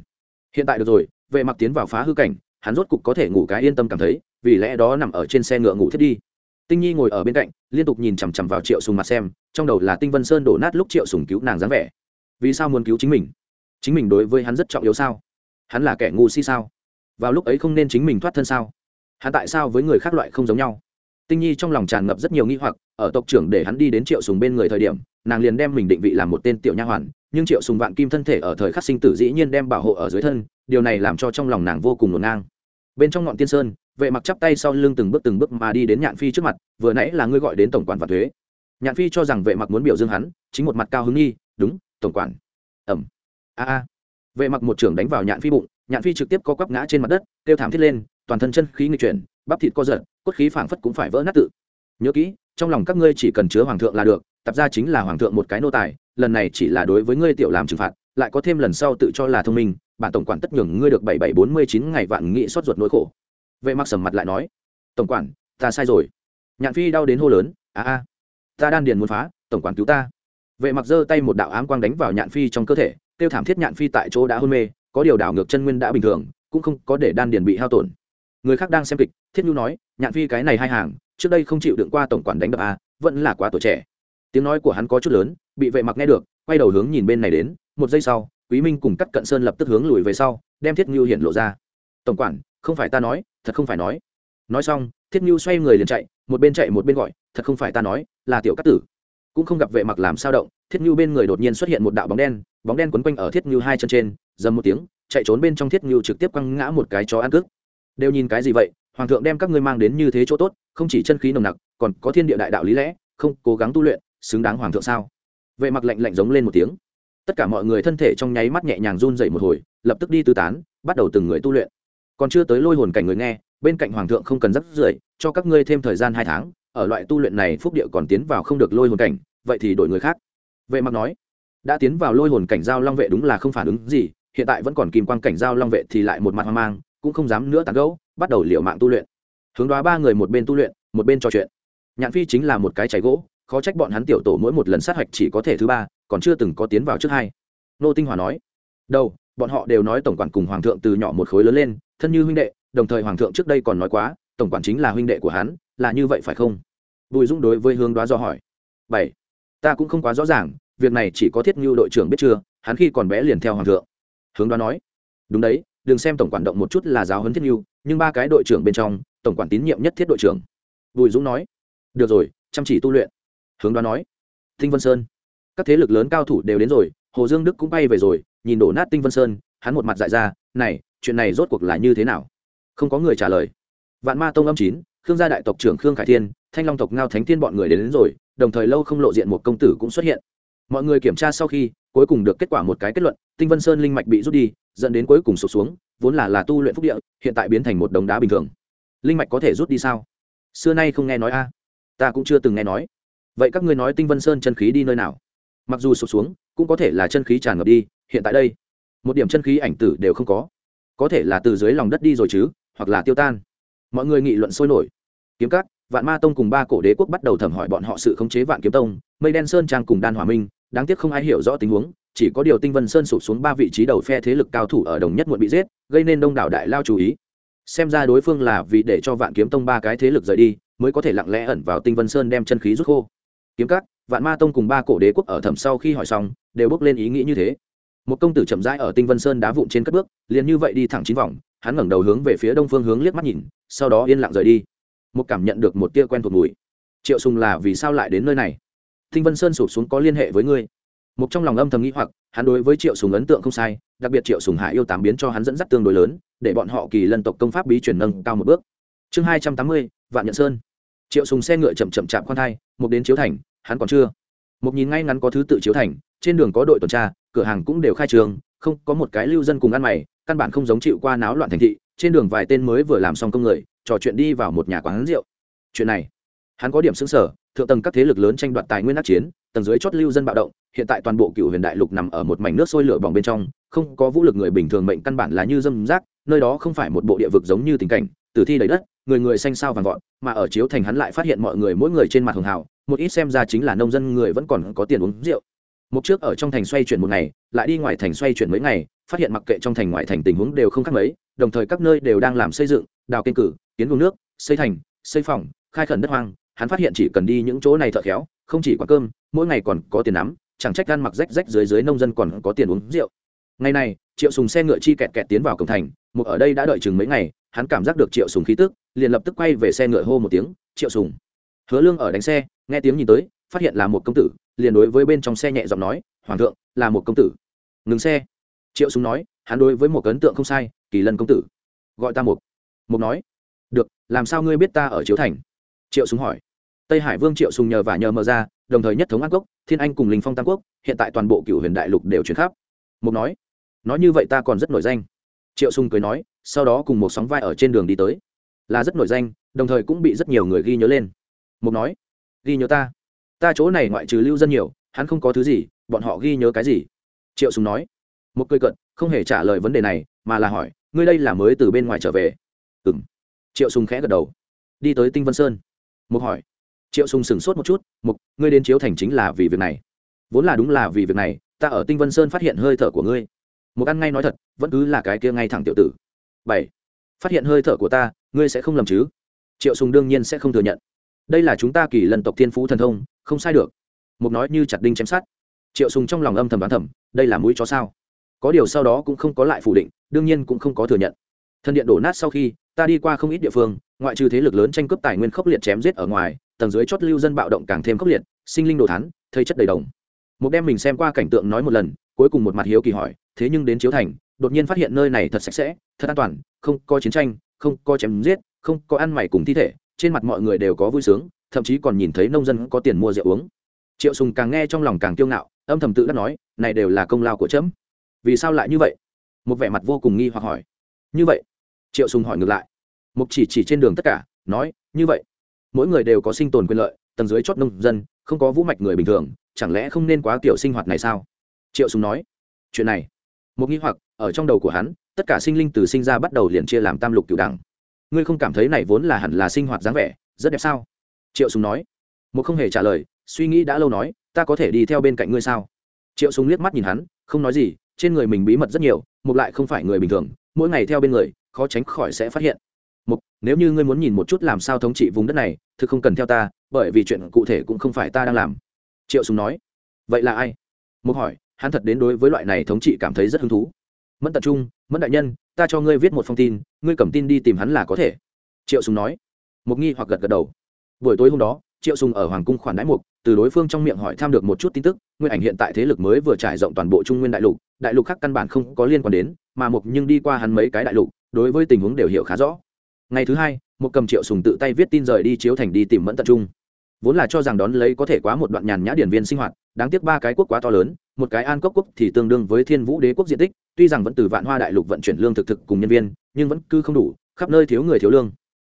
Hiện tại được rồi, vệ mặc tiến vào phá hư cảnh, hắn rốt cục có thể ngủ cái yên tâm cảm thấy, vì lẽ đó nằm ở trên xe ngựa ngủ thiết đi. Tinh nhi ngồi ở bên cạnh, liên tục nhìn chằm chằm vào triệu sùng mặt xem, trong đầu là tinh vân sơn đổ nát lúc triệu sùng cứu nàng dáng vẻ. Vì sao muốn cứu chính mình? Chính mình đối với hắn rất trọng yếu sao? Hắn là kẻ ngu si sao? Vào lúc ấy không nên chính mình thoát thân sao? Hắn tại sao với người khác loại không giống nhau? Tinh nhi trong lòng tràn ngập rất nhiều nghi hoặc, ở tộc trưởng để hắn đi đến triệu sùng bên người thời điểm, nàng liền đem mình định vị làm một tên tiểu nha hoàn, nhưng triệu sùng vạn kim thân thể ở thời khắc sinh tử dĩ nhiên đem bảo hộ ở dưới thân, điều này làm cho trong lòng nàng vô cùng ngổn ngang. Bên trong ngọn tiên sơn, vệ mặc chắp tay sau lưng từng bước từng bước mà đi đến nhạn phi trước mặt, vừa nãy là ngươi gọi đến tổng quản và thuế. Nhạn phi cho rằng vệ mặc muốn biểu dương hắn, chính một mặt cao hứng nghi, đúng, tổng quản. Ẩm. A a. Vệ mặc một trưởng đánh vào nhạn phi bụng, nhạn phi trực tiếp co quắp ngã trên mặt đất, kêu thảm thiết lên toàn thân chân khí nghịch chuyển, bắp thịt co giật, cốt khí phảng phất cũng phải vỡ nát tự. Nhớ kỹ, trong lòng các ngươi chỉ cần chứa hoàng thượng là được, tập ra chính là hoàng thượng một cái nô tài, lần này chỉ là đối với ngươi tiểu làm trừng phạt, lại có thêm lần sau tự cho là thông minh, bản tổng quản tất nhường ngươi được bảy bảy bốn mươi chín ngày vạn nghị xót ruột nỗi khổ. Vệ mặc sầm mặt lại nói, tổng quản, ta sai rồi. Nhạn phi đau đến hô lớn, a a, ta đan điền muốn phá, tổng quản cứu ta. Vệ mặc giơ tay một đạo ám quang đánh vào nhạn phi trong cơ thể tiêu thảm thiết nhạn phi tại chỗ đã hôn mê, có điều đảo ngược chân nguyên đã bình thường, cũng không có để đan điền bị hao tổn người khác đang xem kịch, thiết nhu nói, nhạn phi cái này hai hàng, trước đây không chịu đựng qua tổng quản đánh đập a vẫn là quá tuổi trẻ. Tiếng nói của hắn có chút lớn, bị vệ mặc nghe được, quay đầu hướng nhìn bên này đến, một giây sau, quý minh cùng cắt cận sơn lập tức hướng lùi về sau, đem thiết nhu hiện lộ ra. Tổng quản, không phải ta nói, thật không phải nói. Nói xong, thiết nhu xoay người liền chạy, một bên chạy một bên gọi, thật không phải ta nói, là tiểu cát tử. Cũng không gặp vệ mặc làm sao động, thiết nhu bên người đột nhiên xuất hiện một đạo bóng đen bóng đen quấn quanh ở thiết nhu hai chân trên, dầm một tiếng, chạy trốn bên trong thiết nhu trực tiếp quăng ngã một cái chó ăn cước đều nhìn cái gì vậy? Hoàng thượng đem các ngươi mang đến như thế chỗ tốt, không chỉ chân khí nồng nặc, còn có thiên địa đại đạo lý lẽ, không cố gắng tu luyện, xứng đáng hoàng thượng sao? Vệ mặc lạnh lạnh giống lên một tiếng. Tất cả mọi người thân thể trong nháy mắt nhẹ nhàng run dậy một hồi, lập tức đi tứ tán, bắt đầu từng người tu luyện. Còn chưa tới lôi hồn cảnh người nghe, bên cạnh hoàng thượng không cần rắc rưởi, cho các ngươi thêm thời gian hai tháng, ở loại tu luyện này phúc địa còn tiến vào không được lôi hồn cảnh, vậy thì đổi người khác. Vệ mặc nói, đã tiến vào lôi hồn cảnh giao long vệ đúng là không phản ứng gì, hiện tại vẫn còn kim quan cảnh giao long vệ thì lại một mặt hoang mang cũng không dám nữa tàn gấu bắt đầu liệu mạng tu luyện. Hướng đoá ba người một bên tu luyện, một bên trò chuyện. Nhạn phi chính là một cái cháy gỗ, khó trách bọn hắn tiểu tổ mỗi một lần sát hạch chỉ có thể thứ ba, còn chưa từng có tiến vào trước hai. Nô tinh hòa nói đâu bọn họ đều nói tổng quản cùng hoàng thượng từ nhỏ một khối lớn lên, thân như huynh đệ, đồng thời hoàng thượng trước đây còn nói quá, tổng quản chính là huynh đệ của hắn, là như vậy phải không? Bùi dũng đối với hướng đoá do hỏi, bảy, ta cũng không quá rõ ràng, việc này chỉ có thiết ngưu đội trưởng biết chưa, hắn khi còn bé liền theo hoàng thượng. Hướng đoá nói, đúng đấy đừng xem tổng quản động một chút là giáo huấn thiết nhu, nhưng ba cái đội trưởng bên trong tổng quản tín nhiệm nhất thiết đội trưởng. Bùi dũng nói được rồi chăm chỉ tu luyện. Hướng đoán nói tinh vân sơn các thế lực lớn cao thủ đều đến rồi hồ dương đức cũng bay về rồi nhìn đổ nát tinh vân sơn hắn một mặt dại ra này chuyện này rốt cuộc là như thế nào? Không có người trả lời. Vạn ma tông âm chín khương gia đại tộc trưởng khương khải thiên thanh long tộc ngao thánh thiên bọn người đến, đến rồi đồng thời lâu không lộ diện một công tử cũng xuất hiện. Mọi người kiểm tra sau khi cuối cùng được kết quả một cái kết luận, tinh vân sơn linh mạch bị rút đi, dẫn đến cuối cùng sụp xuống, vốn là là tu luyện phúc địa, hiện tại biến thành một đống đá bình thường. Linh mạch có thể rút đi sao? Xưa nay không nghe nói a. Ta cũng chưa từng nghe nói. Vậy các ngươi nói tinh vân sơn chân khí đi nơi nào? Mặc dù sụp xuống, cũng có thể là chân khí tràn ngập đi, hiện tại đây, một điểm chân khí ảnh tử đều không có. Có thể là từ dưới lòng đất đi rồi chứ, hoặc là tiêu tan. Mọi người nghị luận sôi nổi. Kiếm cắt vạn ma tông cùng ba cổ đế quốc bắt đầu thẩm hỏi bọn họ sự khống chế vạn kiếm tông, mây đen sơn trang cùng đan hòa minh đáng tiếc không ai hiểu rõ tình huống, chỉ có điều tinh vân sơn sụp xuống ba vị trí đầu phe thế lực cao thủ ở đồng nhất muộn bị giết, gây nên đông đảo đại lao chú ý. Xem ra đối phương là vì để cho vạn kiếm tông ba cái thế lực rời đi, mới có thể lặng lẽ ẩn vào tinh vân sơn đem chân khí rút khô. Kiếm cắt vạn ma tông cùng ba cổ đế quốc ở thẩm sau khi hỏi xong, đều bước lên ý nghĩ như thế. Một công tử chậm rãi ở tinh vân sơn đá vụn trên các bước, liền như vậy đi thẳng chín vòng, hắn ngẩng đầu hướng về phía đông phương hướng liếc mắt nhìn, sau đó yên lặng rời đi. Một cảm nhận được một tia quen thuộc mùi. Triệu sùng là vì sao lại đến nơi này? Thinh vân sơn sụp xuống có liên hệ với ngươi. Một trong lòng âm thầm nghĩ hoặc, hắn đối với triệu sùng ấn tượng không sai, đặc biệt triệu sùng hạ yêu tám biến cho hắn dẫn dắt tương đối lớn, để bọn họ kỳ lân tộc công pháp bí truyền nâng cao một bước. Chương hai trăm tám mươi, vạn nhận sơn. Triệu sùng xe ngựa chậm chậm chạm khoan thai một đến chiếu thành, hắn còn chưa. Một nhìn ngay ngắn có thứ tự chiếu thành, trên đường có đội tuần tra, cửa hàng cũng đều khai trường, không có một cái lưu dân cùng ăn mày, căn bản không giống chịu qua náo loạn thành thị, trên đường vài tên mới vừa làm xong công người, trò chuyện đi vào một nhà quán rượu. Chuyện này, hắn có điểm xứng sở thượng tầng các thế lực lớn tranh đoạt tài nguyên ác chiến, tầng dưới chót lưu dân bạo động, hiện tại toàn bộ cựu huyền đại lục nằm ở một mảnh nước sôi lửa bỏng bên trong, không có vũ lực người bình thường mệnh căn bản là như dâm rác, nơi đó không phải một bộ địa vực giống như tình cảnh, tử thi đầy đất, người người xanh sao vàng vọt, mà ở chiếu thành hắn lại phát hiện mọi người mỗi người trên mặt hường hào, một ít xem ra chính là nông dân người vẫn còn có tiền uống rượu. Một trước ở trong thành xoay chuyển một ngày, lại đi ngoài thành xoay chuyển mấy ngày, phát hiện mặc kệ trong thành ngoại thành tình huống đều không khác mấy, đồng thời các nơi đều đang làm xây dựng, đào kênh cử, kiến vùng nước, xây thành, xây phòng, khai khẩn đất hoang hắn phát hiện chỉ cần đi những chỗ này thợ khéo, không chỉ quán cơm, mỗi ngày còn có tiền nắm, chẳng trách gan mặc rách rách dưới dưới nông dân còn có tiền uống rượu. Ngày này, triệu sùng xe ngựa chi kẹt kẹt tiến vào cổng thành, một ở đây đã đợi chừng mấy ngày, hắn cảm giác được triệu sùng khí tức, liền lập tức quay về xe ngựa hô một tiếng, triệu sùng. Hứa lương ở đánh xe, nghe tiếng nhìn tới, phát hiện là một công tử, liền đối với bên trong xe nhẹ giọng nói, hoàng thượng, là một công tử. Ngừng xe. Triệu sùng nói, hắn đối với một ấn tượng không sai, kỳ lân công tử. Gọi ta một một nói, được, làm sao ngươi biết ta ở chiếu thành? Triệu sùng hỏi tây hải vương triệu sùng nhờ và nhờ mở ra, đồng thời nhất thống an quốc, thiên anh cùng linh phong tam quốc, hiện tại toàn bộ cựu huyền đại lục đều chuyển khắp. Mục nói nói như vậy ta còn rất nổi danh. Triệu sùng cười nói, sau đó cùng một sóng vai ở trên đường đi tới. Là rất nổi danh, đồng thời cũng bị rất nhiều người ghi nhớ lên. Mục nói, ghi nhớ ta? Ta chỗ này ngoại trừ lưu dân nhiều, hắn không có thứ gì, bọn họ ghi nhớ cái gì? Triệu sùng nói. Một cười cận không hề trả lời vấn đề này, mà là hỏi, ngươi đây là mới từ bên ngoài trở về? Ừm. Triệu sùng khẽ gật đầu. Đi tới tinh vân sơn. Một hỏi triệu sùng sửng sốt một chút, mục, ngươi đến chiếu thành chính là vì việc này. Vốn là đúng là vì việc này, ta ở tinh vân sơn phát hiện hơi thở của ngươi. Mục ăn ngay nói thật, vẫn cứ là cái kia ngay thẳng tiểu tử. Bảy, phát hiện hơi thở của ta, ngươi sẽ không lầm chứ? Triệu sùng đương nhiên sẽ không thừa nhận. Đây là chúng ta kỳ lần tộc thiên phú thần thông, không sai được. Mục nói như chặt đinh chém sát triệu sùng trong lòng âm thầm đoán thầm, đây là mũi chó sao? Có điều sau đó cũng không có lại phủ định, đương nhiên cũng không có thừa nhận. Thân điện đổ nát sau khi, ta đi qua không ít địa phương, ngoại trừ thế lực lớn tranh cướp tài nguyên khốc liệt chém giết ở ngoài tầng dưới chót lưu dân bạo động càng thêm khốc liệt, sinh linh đồ thán, thây chất đầy đồng. Một đem mình xem qua cảnh tượng nói một lần, cuối cùng một mặt hiếu kỳ hỏi, thế nhưng đến chiếu thành, đột nhiên phát hiện nơi này thật sạch sẽ, thật an toàn, không có chiến tranh, không có chém giết, không có ăn mày cùng thi thể, trên mặt mọi người đều có vui sướng, thậm chí còn nhìn thấy nông dân có tiền mua rượu uống. Triệu sùng càng nghe trong lòng càng kiêu ngạo, âm thầm tự đã nói, này đều là công lao của trẫm vì sao lại như vậy? Một vẻ mặt vô cùng nghi hoặc hỏi. Như vậy? Triệu sùng hỏi ngược lại. Mục chỉ chỉ trên đường tất cả, nói, như vậy mỗi người đều có sinh tồn quyền lợi, tầng dưới chót nông dân, không có vũ mạch người bình thường, chẳng lẽ không nên quá kiểu sinh hoạt này sao? Triệu sùng nói. Chuyện này. Một nghi hoặc, ở trong đầu của hắn, tất cả sinh linh từ sinh ra bắt đầu liền chia làm tam lục cửu đẳng. Ngươi không cảm thấy này vốn là hẳn là sinh hoạt dáng vẻ, rất đẹp sao? Triệu sùng nói. Một không hề trả lời, suy nghĩ đã lâu nói, ta có thể đi theo bên cạnh ngươi sao? Triệu sùng liếc mắt nhìn hắn, không nói gì, trên người mình bí mật rất nhiều một lại không phải người bình thường, mỗi ngày theo bên người, khó tránh khỏi sẽ phát hiện. Mục, nếu như ngươi muốn nhìn một chút làm sao thống trị vùng đất này thực không cần theo ta bởi vì chuyện cụ thể cũng không phải ta đang làm. Triệu sùng nói. Vậy là ai? Mục hỏi hắn thật đến đối với loại này thống trị cảm thấy rất hứng thú. Mẫn tập trung mẫn đại nhân ta cho ngươi viết một phong tin ngươi cầm tin đi tìm hắn là có thể. Triệu sùng nói. Mục nghi hoặc gật gật đầu. Buổi tối hôm đó triệu sùng ở hoàng cung khoản đãi mục từ đối phương trong miệng hỏi tham được một chút tin tức nguyên ảnh hiện tại thế lực mới vừa trải rộng toàn bộ trung nguyên đại lục đại lục khác căn bản không có liên quan đến mà mục nhưng đi qua hắn mấy cái đại lục đối với tình huống đều hiểu khá rõ ngày thứ hai, một cầm triệu sùng tự tay viết tin rời đi chiếu thành đi tìm mẫn tận trung. Vốn là cho rằng đón lấy có thể quá một đoạn nhàn nhã điển viên sinh hoạt, đáng tiếc ba cái quốc quá to lớn, một cái an cốc quốc thì tương đương với thiên vũ đế quốc diện tích, tuy rằng vẫn từ vạn hoa đại lục vận chuyển lương thực thực cùng nhân viên, nhưng vẫn cứ không đủ, khắp nơi thiếu người thiếu lương.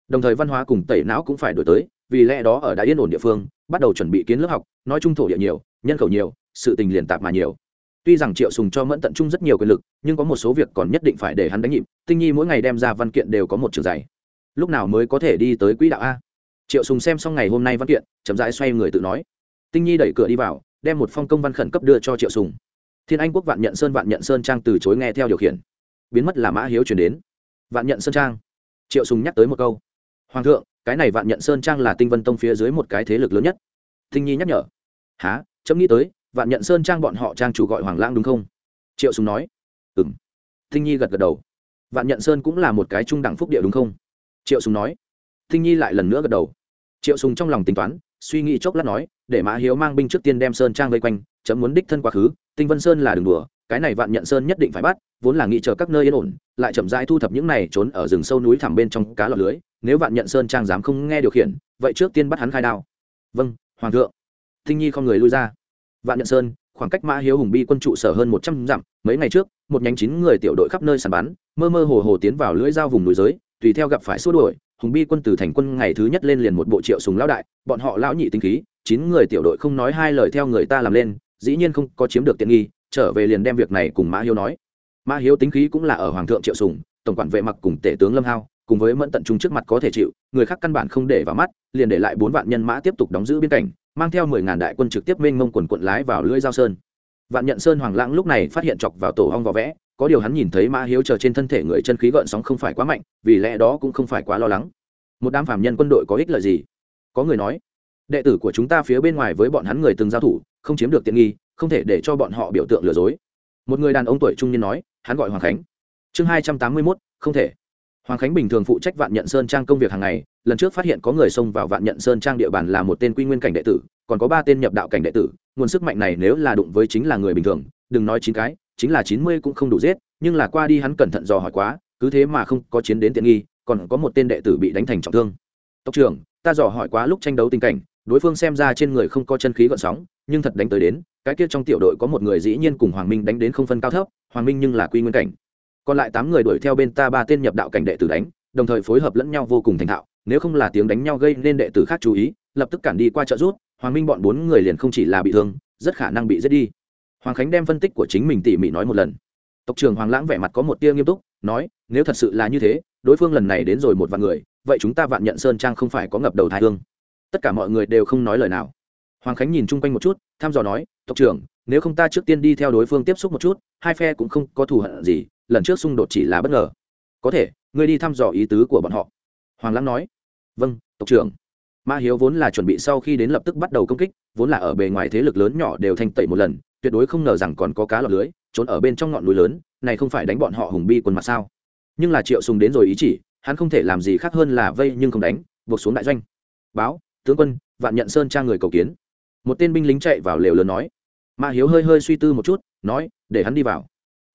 Đồng thời văn hóa cùng tẩy não cũng phải đổi tới, vì lẽ đó ở đã yên ổn địa phương, bắt đầu chuẩn bị kiến lớp học, nói chung thổ địa nhiều, nhân khẩu nhiều, sự tình liền tạp mà nhiều. Tuy rằng triệu sùng cho mẫn tận trung rất nhiều quyền lực, nhưng có một số việc còn nhất định phải để hắn đánh nhịp, tinh nhi mỗi ngày đem ra văn kiện đều có một trường dạy lúc nào mới có thể đi tới quỹ đạo a? Triệu sùng xem xong ngày hôm nay văn kiện, chậm rãi xoay người tự nói. Tinh nhi đẩy cửa đi vào, đem một phong công văn khẩn cấp đưa cho triệu sùng. Thiên anh quốc vạn nhận sơn vạn nhận sơn trang từ chối nghe theo điều khiển. Biến mất là mã hiếu chuyển đến. Vạn nhận sơn trang. Triệu sùng nhắc tới một câu. Hoàng thượng, cái này vạn nhận sơn trang là tinh vân tông phía dưới một cái thế lực lớn nhất. Tinh nhi nhắc nhở. Há chấm nghĩ tới, vạn nhận sơn trang bọn họ trang chủ gọi hoàng lãng đúng không? Triệu sùng nói. Ừm. Tinh nhi gật gật đầu. Vạn nhận sơn cũng là một cái trung đẳng phúc địa đúng không? Triệu sùng nói. Tinh nhi lại lần nữa gật đầu. Triệu sùng trong lòng tính toán, suy nghĩ chốc lát nói, để mã hiếu mang binh trước tiên đem sơn trang vây quanh, chấm muốn đích thân quá khứ, tinh vân sơn là đường đùa, cái này vạn nhận sơn nhất định phải bắt, vốn là nghĩ chờ các nơi yên ổn, lại chậm rãi thu thập những này trốn ở rừng sâu núi thẳm bên trong cá lọt lưới, nếu vạn nhận sơn trang dám không nghe điều khiển, vậy trước tiên bắt hắn khai đao. Vâng hoàng thượng. Tinh nhi không người lui ra. Vạn nhận sơn, khoảng cách mã hiếu hùng bi quân trụ sở hơn một trăm dặm, mấy ngày trước, một nhánh chín người tiểu đội khắp nơi sàn bắn, mơ mơ hồ hồ tiến vào lưỡi dao vùng núi giới tùy theo gặp phải xua đuổi, hùng bi quân từ thành quân ngày thứ nhất lên liền một bộ triệu sùng lão đại, bọn họ lão nhị tinh khí, chín người tiểu đội không nói hai lời theo người ta làm lên, dĩ nhiên không có chiếm được tiện nghi, trở về liền đem việc này cùng mã hiếu nói. Mã hiếu tính khí cũng là ở hoàng thượng triệu sùng, tổng quản vệ mặc cùng tể tướng lâm hao, cùng với mẫn tận trung trước mặt có thể chịu, người khác căn bản không để vào mắt, liền để lại bốn vạn nhân mã tiếp tục đóng giữ biên cảnh, mang theo mười ngàn đại quân trực tiếp mênh mông quần quận lái vào lưỡi giao sơn. Vạn nhận sơn hoàng lãng lúc này phát hiện chọc vào tổ hong vỏ vẽ có điều hắn nhìn thấy mã hiếu chờ trên thân thể người chân khí gợn sóng không phải quá mạnh, vì lẽ đó cũng không phải quá lo lắng. Một đám phạm nhân quân đội có ích lợi gì? Có người nói, đệ tử của chúng ta phía bên ngoài với bọn hắn người từng giao thủ, không chiếm được tiện nghi, không thể để cho bọn họ biểu tượng lừa dối. Một người đàn ông tuổi trung niên nói, hắn gọi hoàng khánh. Chương hai trăm tám mươi mốt, không thể. Hoàng khánh bình thường phụ trách vạn nhận sơn trang công việc hàng ngày, lần trước phát hiện có người xông vào vạn nhận sơn trang địa bàn là một tên quy nguyên cảnh đệ tử, còn có ba tên nhập đạo cảnh đệ tử, nguồn sức mạnh này nếu là đụng với chính là người bình thường, đừng nói chín cái chính là chín mươi cũng không đủ giết, nhưng là qua đi hắn cẩn thận dò hỏi quá, cứ thế mà không có chiến đến tiện nghi, còn có một tên đệ tử bị đánh thành trọng thương. Tộc trưởng, ta dò hỏi quá lúc tranh đấu tình cảnh, đối phương xem ra trên người không có chân khí gợn sóng, nhưng thật đánh tới đến, cái kia trong tiểu đội có một người dĩ nhiên cùng hoàng minh đánh đến không phân cao thấp, hoàng minh nhưng là quy nguyên cảnh. Còn lại tám người đuổi theo bên ta ba tên nhập đạo cảnh đệ tử đánh, đồng thời phối hợp lẫn nhau vô cùng thành thạo, nếu không là tiếng đánh nhau gây nên đệ tử khác chú ý, lập tức cản đi qua trợ rút hoàng minh bọn bốn người liền không chỉ là bị thương, rất khả năng bị giết đi hoàng khánh đem phân tích của chính mình tỉ mỉ nói một lần. Tộc trưởng hoàng lãng vẻ mặt có một tia nghiêm túc, nói, nếu thật sự là như thế, đối phương lần này đến rồi một vạn người, vậy chúng ta vạn nhận sơn trang không phải có ngập đầu thái hương. Tất cả mọi người đều không nói lời nào. Hoàng khánh nhìn chung quanh một chút, thăm dò nói, tộc trưởng, nếu không ta trước tiên đi theo đối phương tiếp xúc một chút, hai phe cũng không có thù hận gì, lần trước xung đột chỉ là bất ngờ. Có thể, ngươi đi thăm dò ý tứ của bọn họ. Hoàng lãng nói vâng tộc trưởng. Ma hiếu vốn là chuẩn bị sau khi đến lập tức bắt đầu công kích, vốn là ở bề ngoài thế lực lớn nhỏ đều thanh tẩy một lần tuyệt đối không ngờ rằng còn có cá lọt lưới, trốn ở bên trong ngọn núi lớn, này không phải đánh bọn họ hùng bi quân mặt sao? Nhưng là triệu sùng đến rồi ý chỉ, hắn không thể làm gì khác hơn là vây nhưng không đánh, buộc xuống đại doanh. Báo, tướng quân, vạn nhận sơn trang người cầu kiến. Một tên binh lính chạy vào lều lớn nói. Mã hiếu hơi hơi suy tư một chút, nói, để hắn đi vào.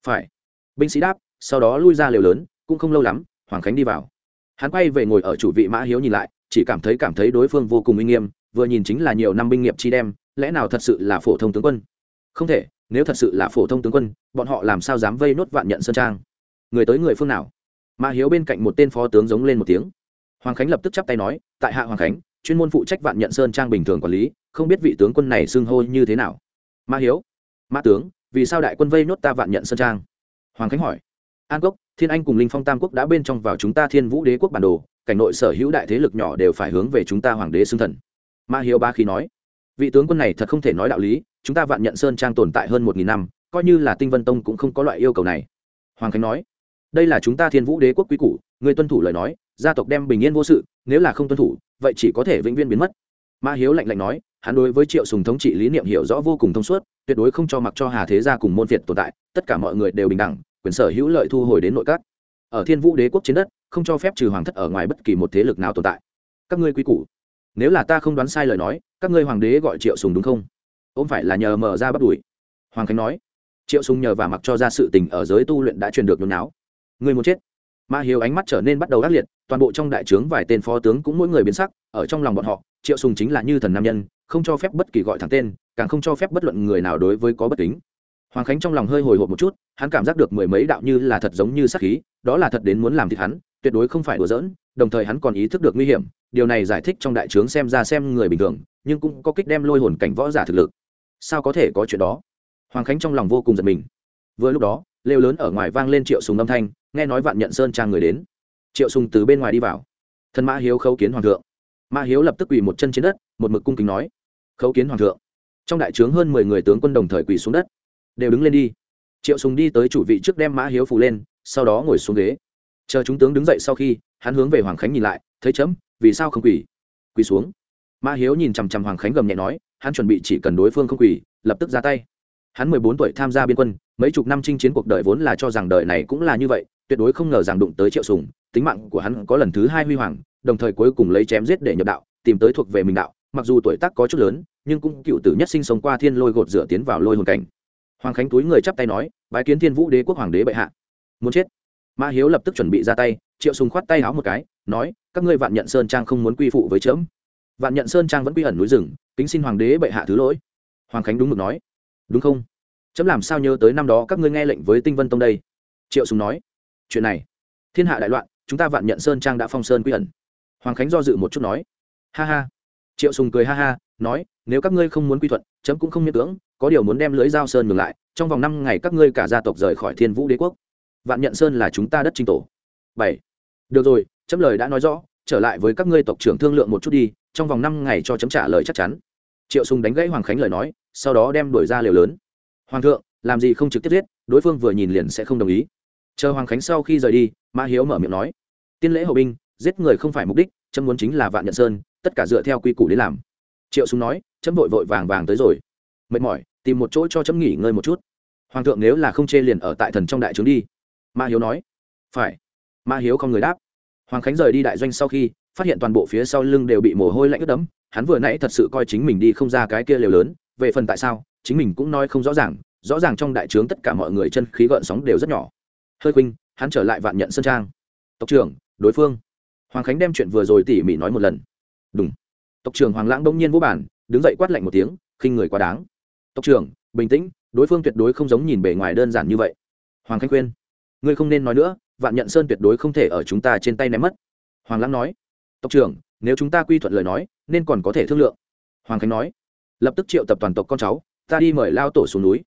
Phải. Binh sĩ đáp, sau đó lui ra lều lớn, cũng không lâu lắm, hoàng khánh đi vào. Hắn quay về ngồi ở chủ vị mã hiếu nhìn lại, chỉ cảm thấy cảm thấy đối phương vô cùng uy nghiêm, vừa nhìn chính là nhiều năm binh nghiệp chi đem, lẽ nào thật sự là phổ thông tướng quân? Không thể, nếu thật sự là phổ thông tướng quân, bọn họ làm sao dám vây nốt vạn nhận sơn trang? Người tới người phương nào? Mã hiếu bên cạnh một tên phó tướng giống lên một tiếng. Hoàng khánh lập tức chắp tay nói, tại hạ hoàng khánh, chuyên môn phụ trách vạn nhận sơn trang bình thường quản lý, không biết vị tướng quân này xưng hô như thế nào? Mã hiếu, mã tướng, vì sao đại quân vây nốt ta vạn nhận sơn trang? Hoàng khánh hỏi, an cốc, thiên anh cùng linh phong tam quốc đã bên trong vào chúng ta thiên vũ đế quốc bản đồ, cảnh nội sở hữu đại thế lực nhỏ đều phải hướng về chúng ta hoàng đế xưng thần. Ma hiếu ba khí nói, vị tướng quân này thật không thể nói đạo lý chúng ta vạn nhận sơn trang tồn tại hơn một nghìn năm, coi như là tinh vân tông cũng không có loại yêu cầu này. Hoàng khánh nói, đây là chúng ta thiên vũ đế quốc quý củ, người tuân thủ lời nói, gia tộc đem bình yên vô sự, nếu là không tuân thủ, vậy chỉ có thể vĩnh viễn biến mất. Ma hiếu lạnh lạnh nói, hắn đối với triệu sùng thống trị lý niệm hiểu rõ vô cùng thông suốt, tuyệt đối không cho mặc cho hà thế gia cùng môn việt tồn tại, tất cả mọi người đều bình đẳng, quyền sở hữu lợi thu hồi đến nội các. Ở thiên vũ đế quốc trên đất, không cho phép trừ hoàng thất ở ngoài bất kỳ một thế lực nào tồn tại. Các ngươi quý củ, nếu là ta không đoán sai lời nói, các ngươi hoàng đế gọi triệu sùng đúng không? Ôm phải là nhờ mở ra bắt đuổi hoàng khánh nói, triệu sùng nhờ và mặc cho ra sự tình ở giới tu luyện đã truyền được nhốn náo. Người muốn chết. Ma hiếu ánh mắt trở nên bắt đầu ác liệt, toàn bộ trong đại trướng vài tên phó tướng cũng mỗi người biến sắc, ở trong lòng bọn họ, triệu sùng chính là như thần nam nhân, không cho phép bất kỳ gọi thẳng tên, càng không cho phép bất luận người nào đối với có bất kính. Hoàng khánh trong lòng hơi hồi hộp một chút, hắn cảm giác được mười mấy đạo như là thật giống như sắc khí, đó là thật đến muốn làm thịt hắn, tuyệt đối không phải đùa giỡn, đồng thời hắn còn ý thức được nguy hiểm, điều này giải thích trong đại trướng xem ra xem người bình thường, nhưng cũng có kích đem lôi hồn cảnh võ giả thực lực sao có thể có chuyện đó? Hoàng khánh trong lòng vô cùng giật mình. Vừa lúc đó, lều lớn ở ngoài vang lên triệu sùng âm thanh, nghe nói vạn nhận sơn trang người đến. Triệu sùng từ bên ngoài đi vào. Thân mã hiếu khấu kiến hoàng thượng. Mã hiếu lập tức quỳ một chân trên đất, một mực cung kính nói, khấu kiến hoàng thượng. Trong đại trướng hơn mười người tướng quân đồng thời quỳ xuống đất. Đều đứng lên đi. Triệu sùng đi tới chủ vị trước đem mã hiếu phủ lên, sau đó ngồi xuống ghế. Chờ chúng tướng đứng dậy sau khi, hắn hướng về hoàng khánh nhìn lại, thấy chấm, vì sao không quỳ? Quỳ xuống mã hiếu nhìn chằm chằm hoàng khánh gầm nhẹ nói, hắn chuẩn bị chỉ cần đối phương không quỳ, lập tức ra tay. Hắn mười bốn tuổi tham gia biên quân, mấy chục năm chinh chiến cuộc đời vốn là cho rằng đời này cũng là như vậy, tuyệt đối không ngờ rằng đụng tới triệu sùng, tính mạng của hắn có lần thứ hai huy hoàng, đồng thời cuối cùng lấy chém giết để nhập đạo, tìm tới thuộc về mình đạo. Mặc dù tuổi tác có chút lớn, nhưng cũng cựu tử nhất sinh sống qua thiên lôi gột rửa tiến vào lôi hồn cảnh. Hoàng khánh túi người chắp tay nói, bái kiến thiên vũ đế quốc hoàng đế bệ hạ. Muốn chết? Ma hiếu lập tức chuẩn bị ra tay, triệu sùng khoát tay háo một cái, nói, các ngươi vạn nhận sơn trang không muốn quy phụ với trẫm vạn nhận sơn trang vẫn quy ẩn núi rừng, kính xin hoàng đế bệ hạ thứ lỗi. Hoàng khánh đúng mực nói. Đúng không? Chấm làm sao nhớ tới năm đó các ngươi nghe lệnh với tinh vân tông đây? Triệu sùng nói. Chuyện này, thiên hạ đại loạn, chúng ta vạn nhận sơn trang đã phong sơn quy ẩn. Hoàng khánh do dự một chút nói. Ha ha. Triệu sùng cười ha ha, nói, nếu các ngươi không muốn quy thuận, chấm cũng không miễn cưỡng, có điều muốn đem lưới giao sơn ngừng lại, trong vòng năm ngày các ngươi cả gia tộc rời khỏi thiên vũ đế quốc. Vạn nhận sơn là chúng ta đất trinh tổ. Bảy. Được rồi, chấm lời đã nói rõ, trở lại với các ngươi tộc trưởng thương lượng một chút đi trong vòng năm ngày cho chấm trả lời chắc chắn. Triệu sùng đánh gãy hoàng khánh lời nói, sau đó đem đuổi ra liều lớn. Hoàng thượng, làm gì không trực tiếp giết, đối phương vừa nhìn liền sẽ không đồng ý. Chờ hoàng khánh sau khi rời đi, mã hiếu mở miệng nói, tiên lễ hậu binh, giết người không phải mục đích, chấm muốn chính là vạn nhận sơn, tất cả dựa theo quy củ đến làm. Triệu sùng nói, chấm vội vội vàng vàng tới rồi. Mệt mỏi, tìm một chỗ cho chấm nghỉ ngơi một chút. Hoàng thượng nếu là không chê liền ở tại thần trong đại trướng đi. Ma hiếu nói, phải. Ma hiếu không người đáp. Hoàng khánh rời đi đại doanh sau khi phát hiện toàn bộ phía sau lưng đều bị mồ hôi lạnh ướt đẫm, hắn vừa nãy thật sự coi chính mình đi không ra cái kia liều lớn, về phần tại sao, chính mình cũng nói không rõ ràng rõ ràng trong đại trướng tất cả mọi người chân khí gợn sóng đều rất nhỏ. Hơi khuynh, hắn trở lại vạn nhận sơn trang. Tộc trưởng, đối phương. Hoàng khánh đem chuyện vừa rồi tỉ mỉ nói một lần. Đúng tộc trưởng hoàng lãng bỗng nhiên vô bản đứng dậy quát lạnh một tiếng, khinh người quá đáng. Tộc trưởng, bình tĩnh, đối phương tuyệt đối không giống nhìn bề ngoài đơn giản như vậy. Hoàng khánh khuyên. Ngươi không nên nói nữa, vạn nhận sơn tuyệt đối không thể ở chúng ta trên tay ném mất. Hoàng lãng nói tộc trưởng, nếu chúng ta quy thuận lời nói, nên còn có thể thương lượng. Hoàng khánh nói. Lập tức triệu tập toàn tộc con cháu, ta đi mời lao tổ xuống núi.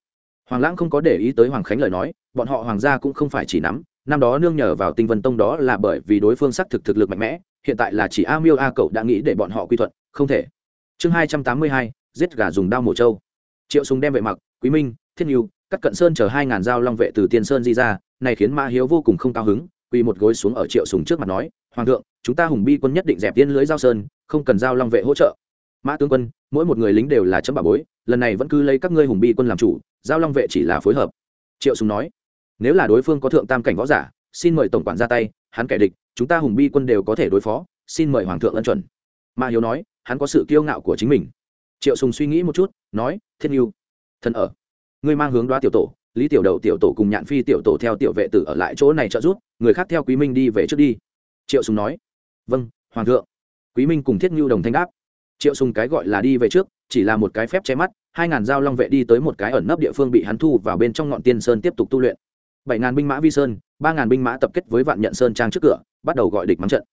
Hoàng lãng không có để ý tới hoàng khánh lời nói, bọn họ hoàng gia cũng không phải chỉ nắm. Năm đó nương nhờ vào tinh vân tông đó là bởi vì đối phương xác thực thực lực mạnh mẽ, hiện tại là chỉ a miêu a cậu đã nghĩ để bọn họ quy thuận, không thể. Chương hai trăm tám mươi hai, giết gà dùng đao mổ trâu. Triệu súng đem vệ mặc, quý minh, thiết n cắt cận sơn chở hai ngàn dao long vệ từ tiên sơn di ra, này khiến mã hiếu vô cùng không cao hứng, quỳ một gối xuống ở triệu sùng trước mặt nói hoàng thượng, chúng ta hùng bi quân nhất định dẹp tiên lưới giao sơn, không cần giao long vệ hỗ trợ. Mã tướng quân, mỗi một người lính đều là chấm bà bối, lần này vẫn cứ lấy các ngươi hùng bi quân làm chủ, giao long vệ chỉ là phối hợp. Triệu sùng nói, nếu là đối phương có thượng tam cảnh võ giả, xin mời tổng quản ra tay, hắn kẻ địch, chúng ta hùng bi quân đều có thể đối phó, xin mời hoàng thượng ân chuẩn. Mà hiếu nói, hắn có sự kiêu ngạo của chính mình. Triệu sùng suy nghĩ một chút, nói, thiên yêu thần ở. Ngươi mang hướng đoá tiểu tổ, lý tiểu Đầu tiểu tổ cùng nhạn phi tiểu tổ theo tiểu vệ tử ở lại chỗ này trợ giúp, người khác theo quý minh đi về trước đi triệu sùng nói. Vâng hoàng thượng. Quý minh cùng thiết ngưu đồng thanh đáp. Triệu sùng cái gọi là đi về trước, chỉ là một cái phép che mắt, hai ngàn dao long vệ đi tới một cái ẩn nấp địa phương bị hắn thu vào bên trong ngọn tiên sơn tiếp tục tu luyện. bảy ngàn binh mã vi sơn, ba ngàn binh mã tập kết với vạn nhận sơn trang trước cửa, bắt đầu gọi địch mắng trận.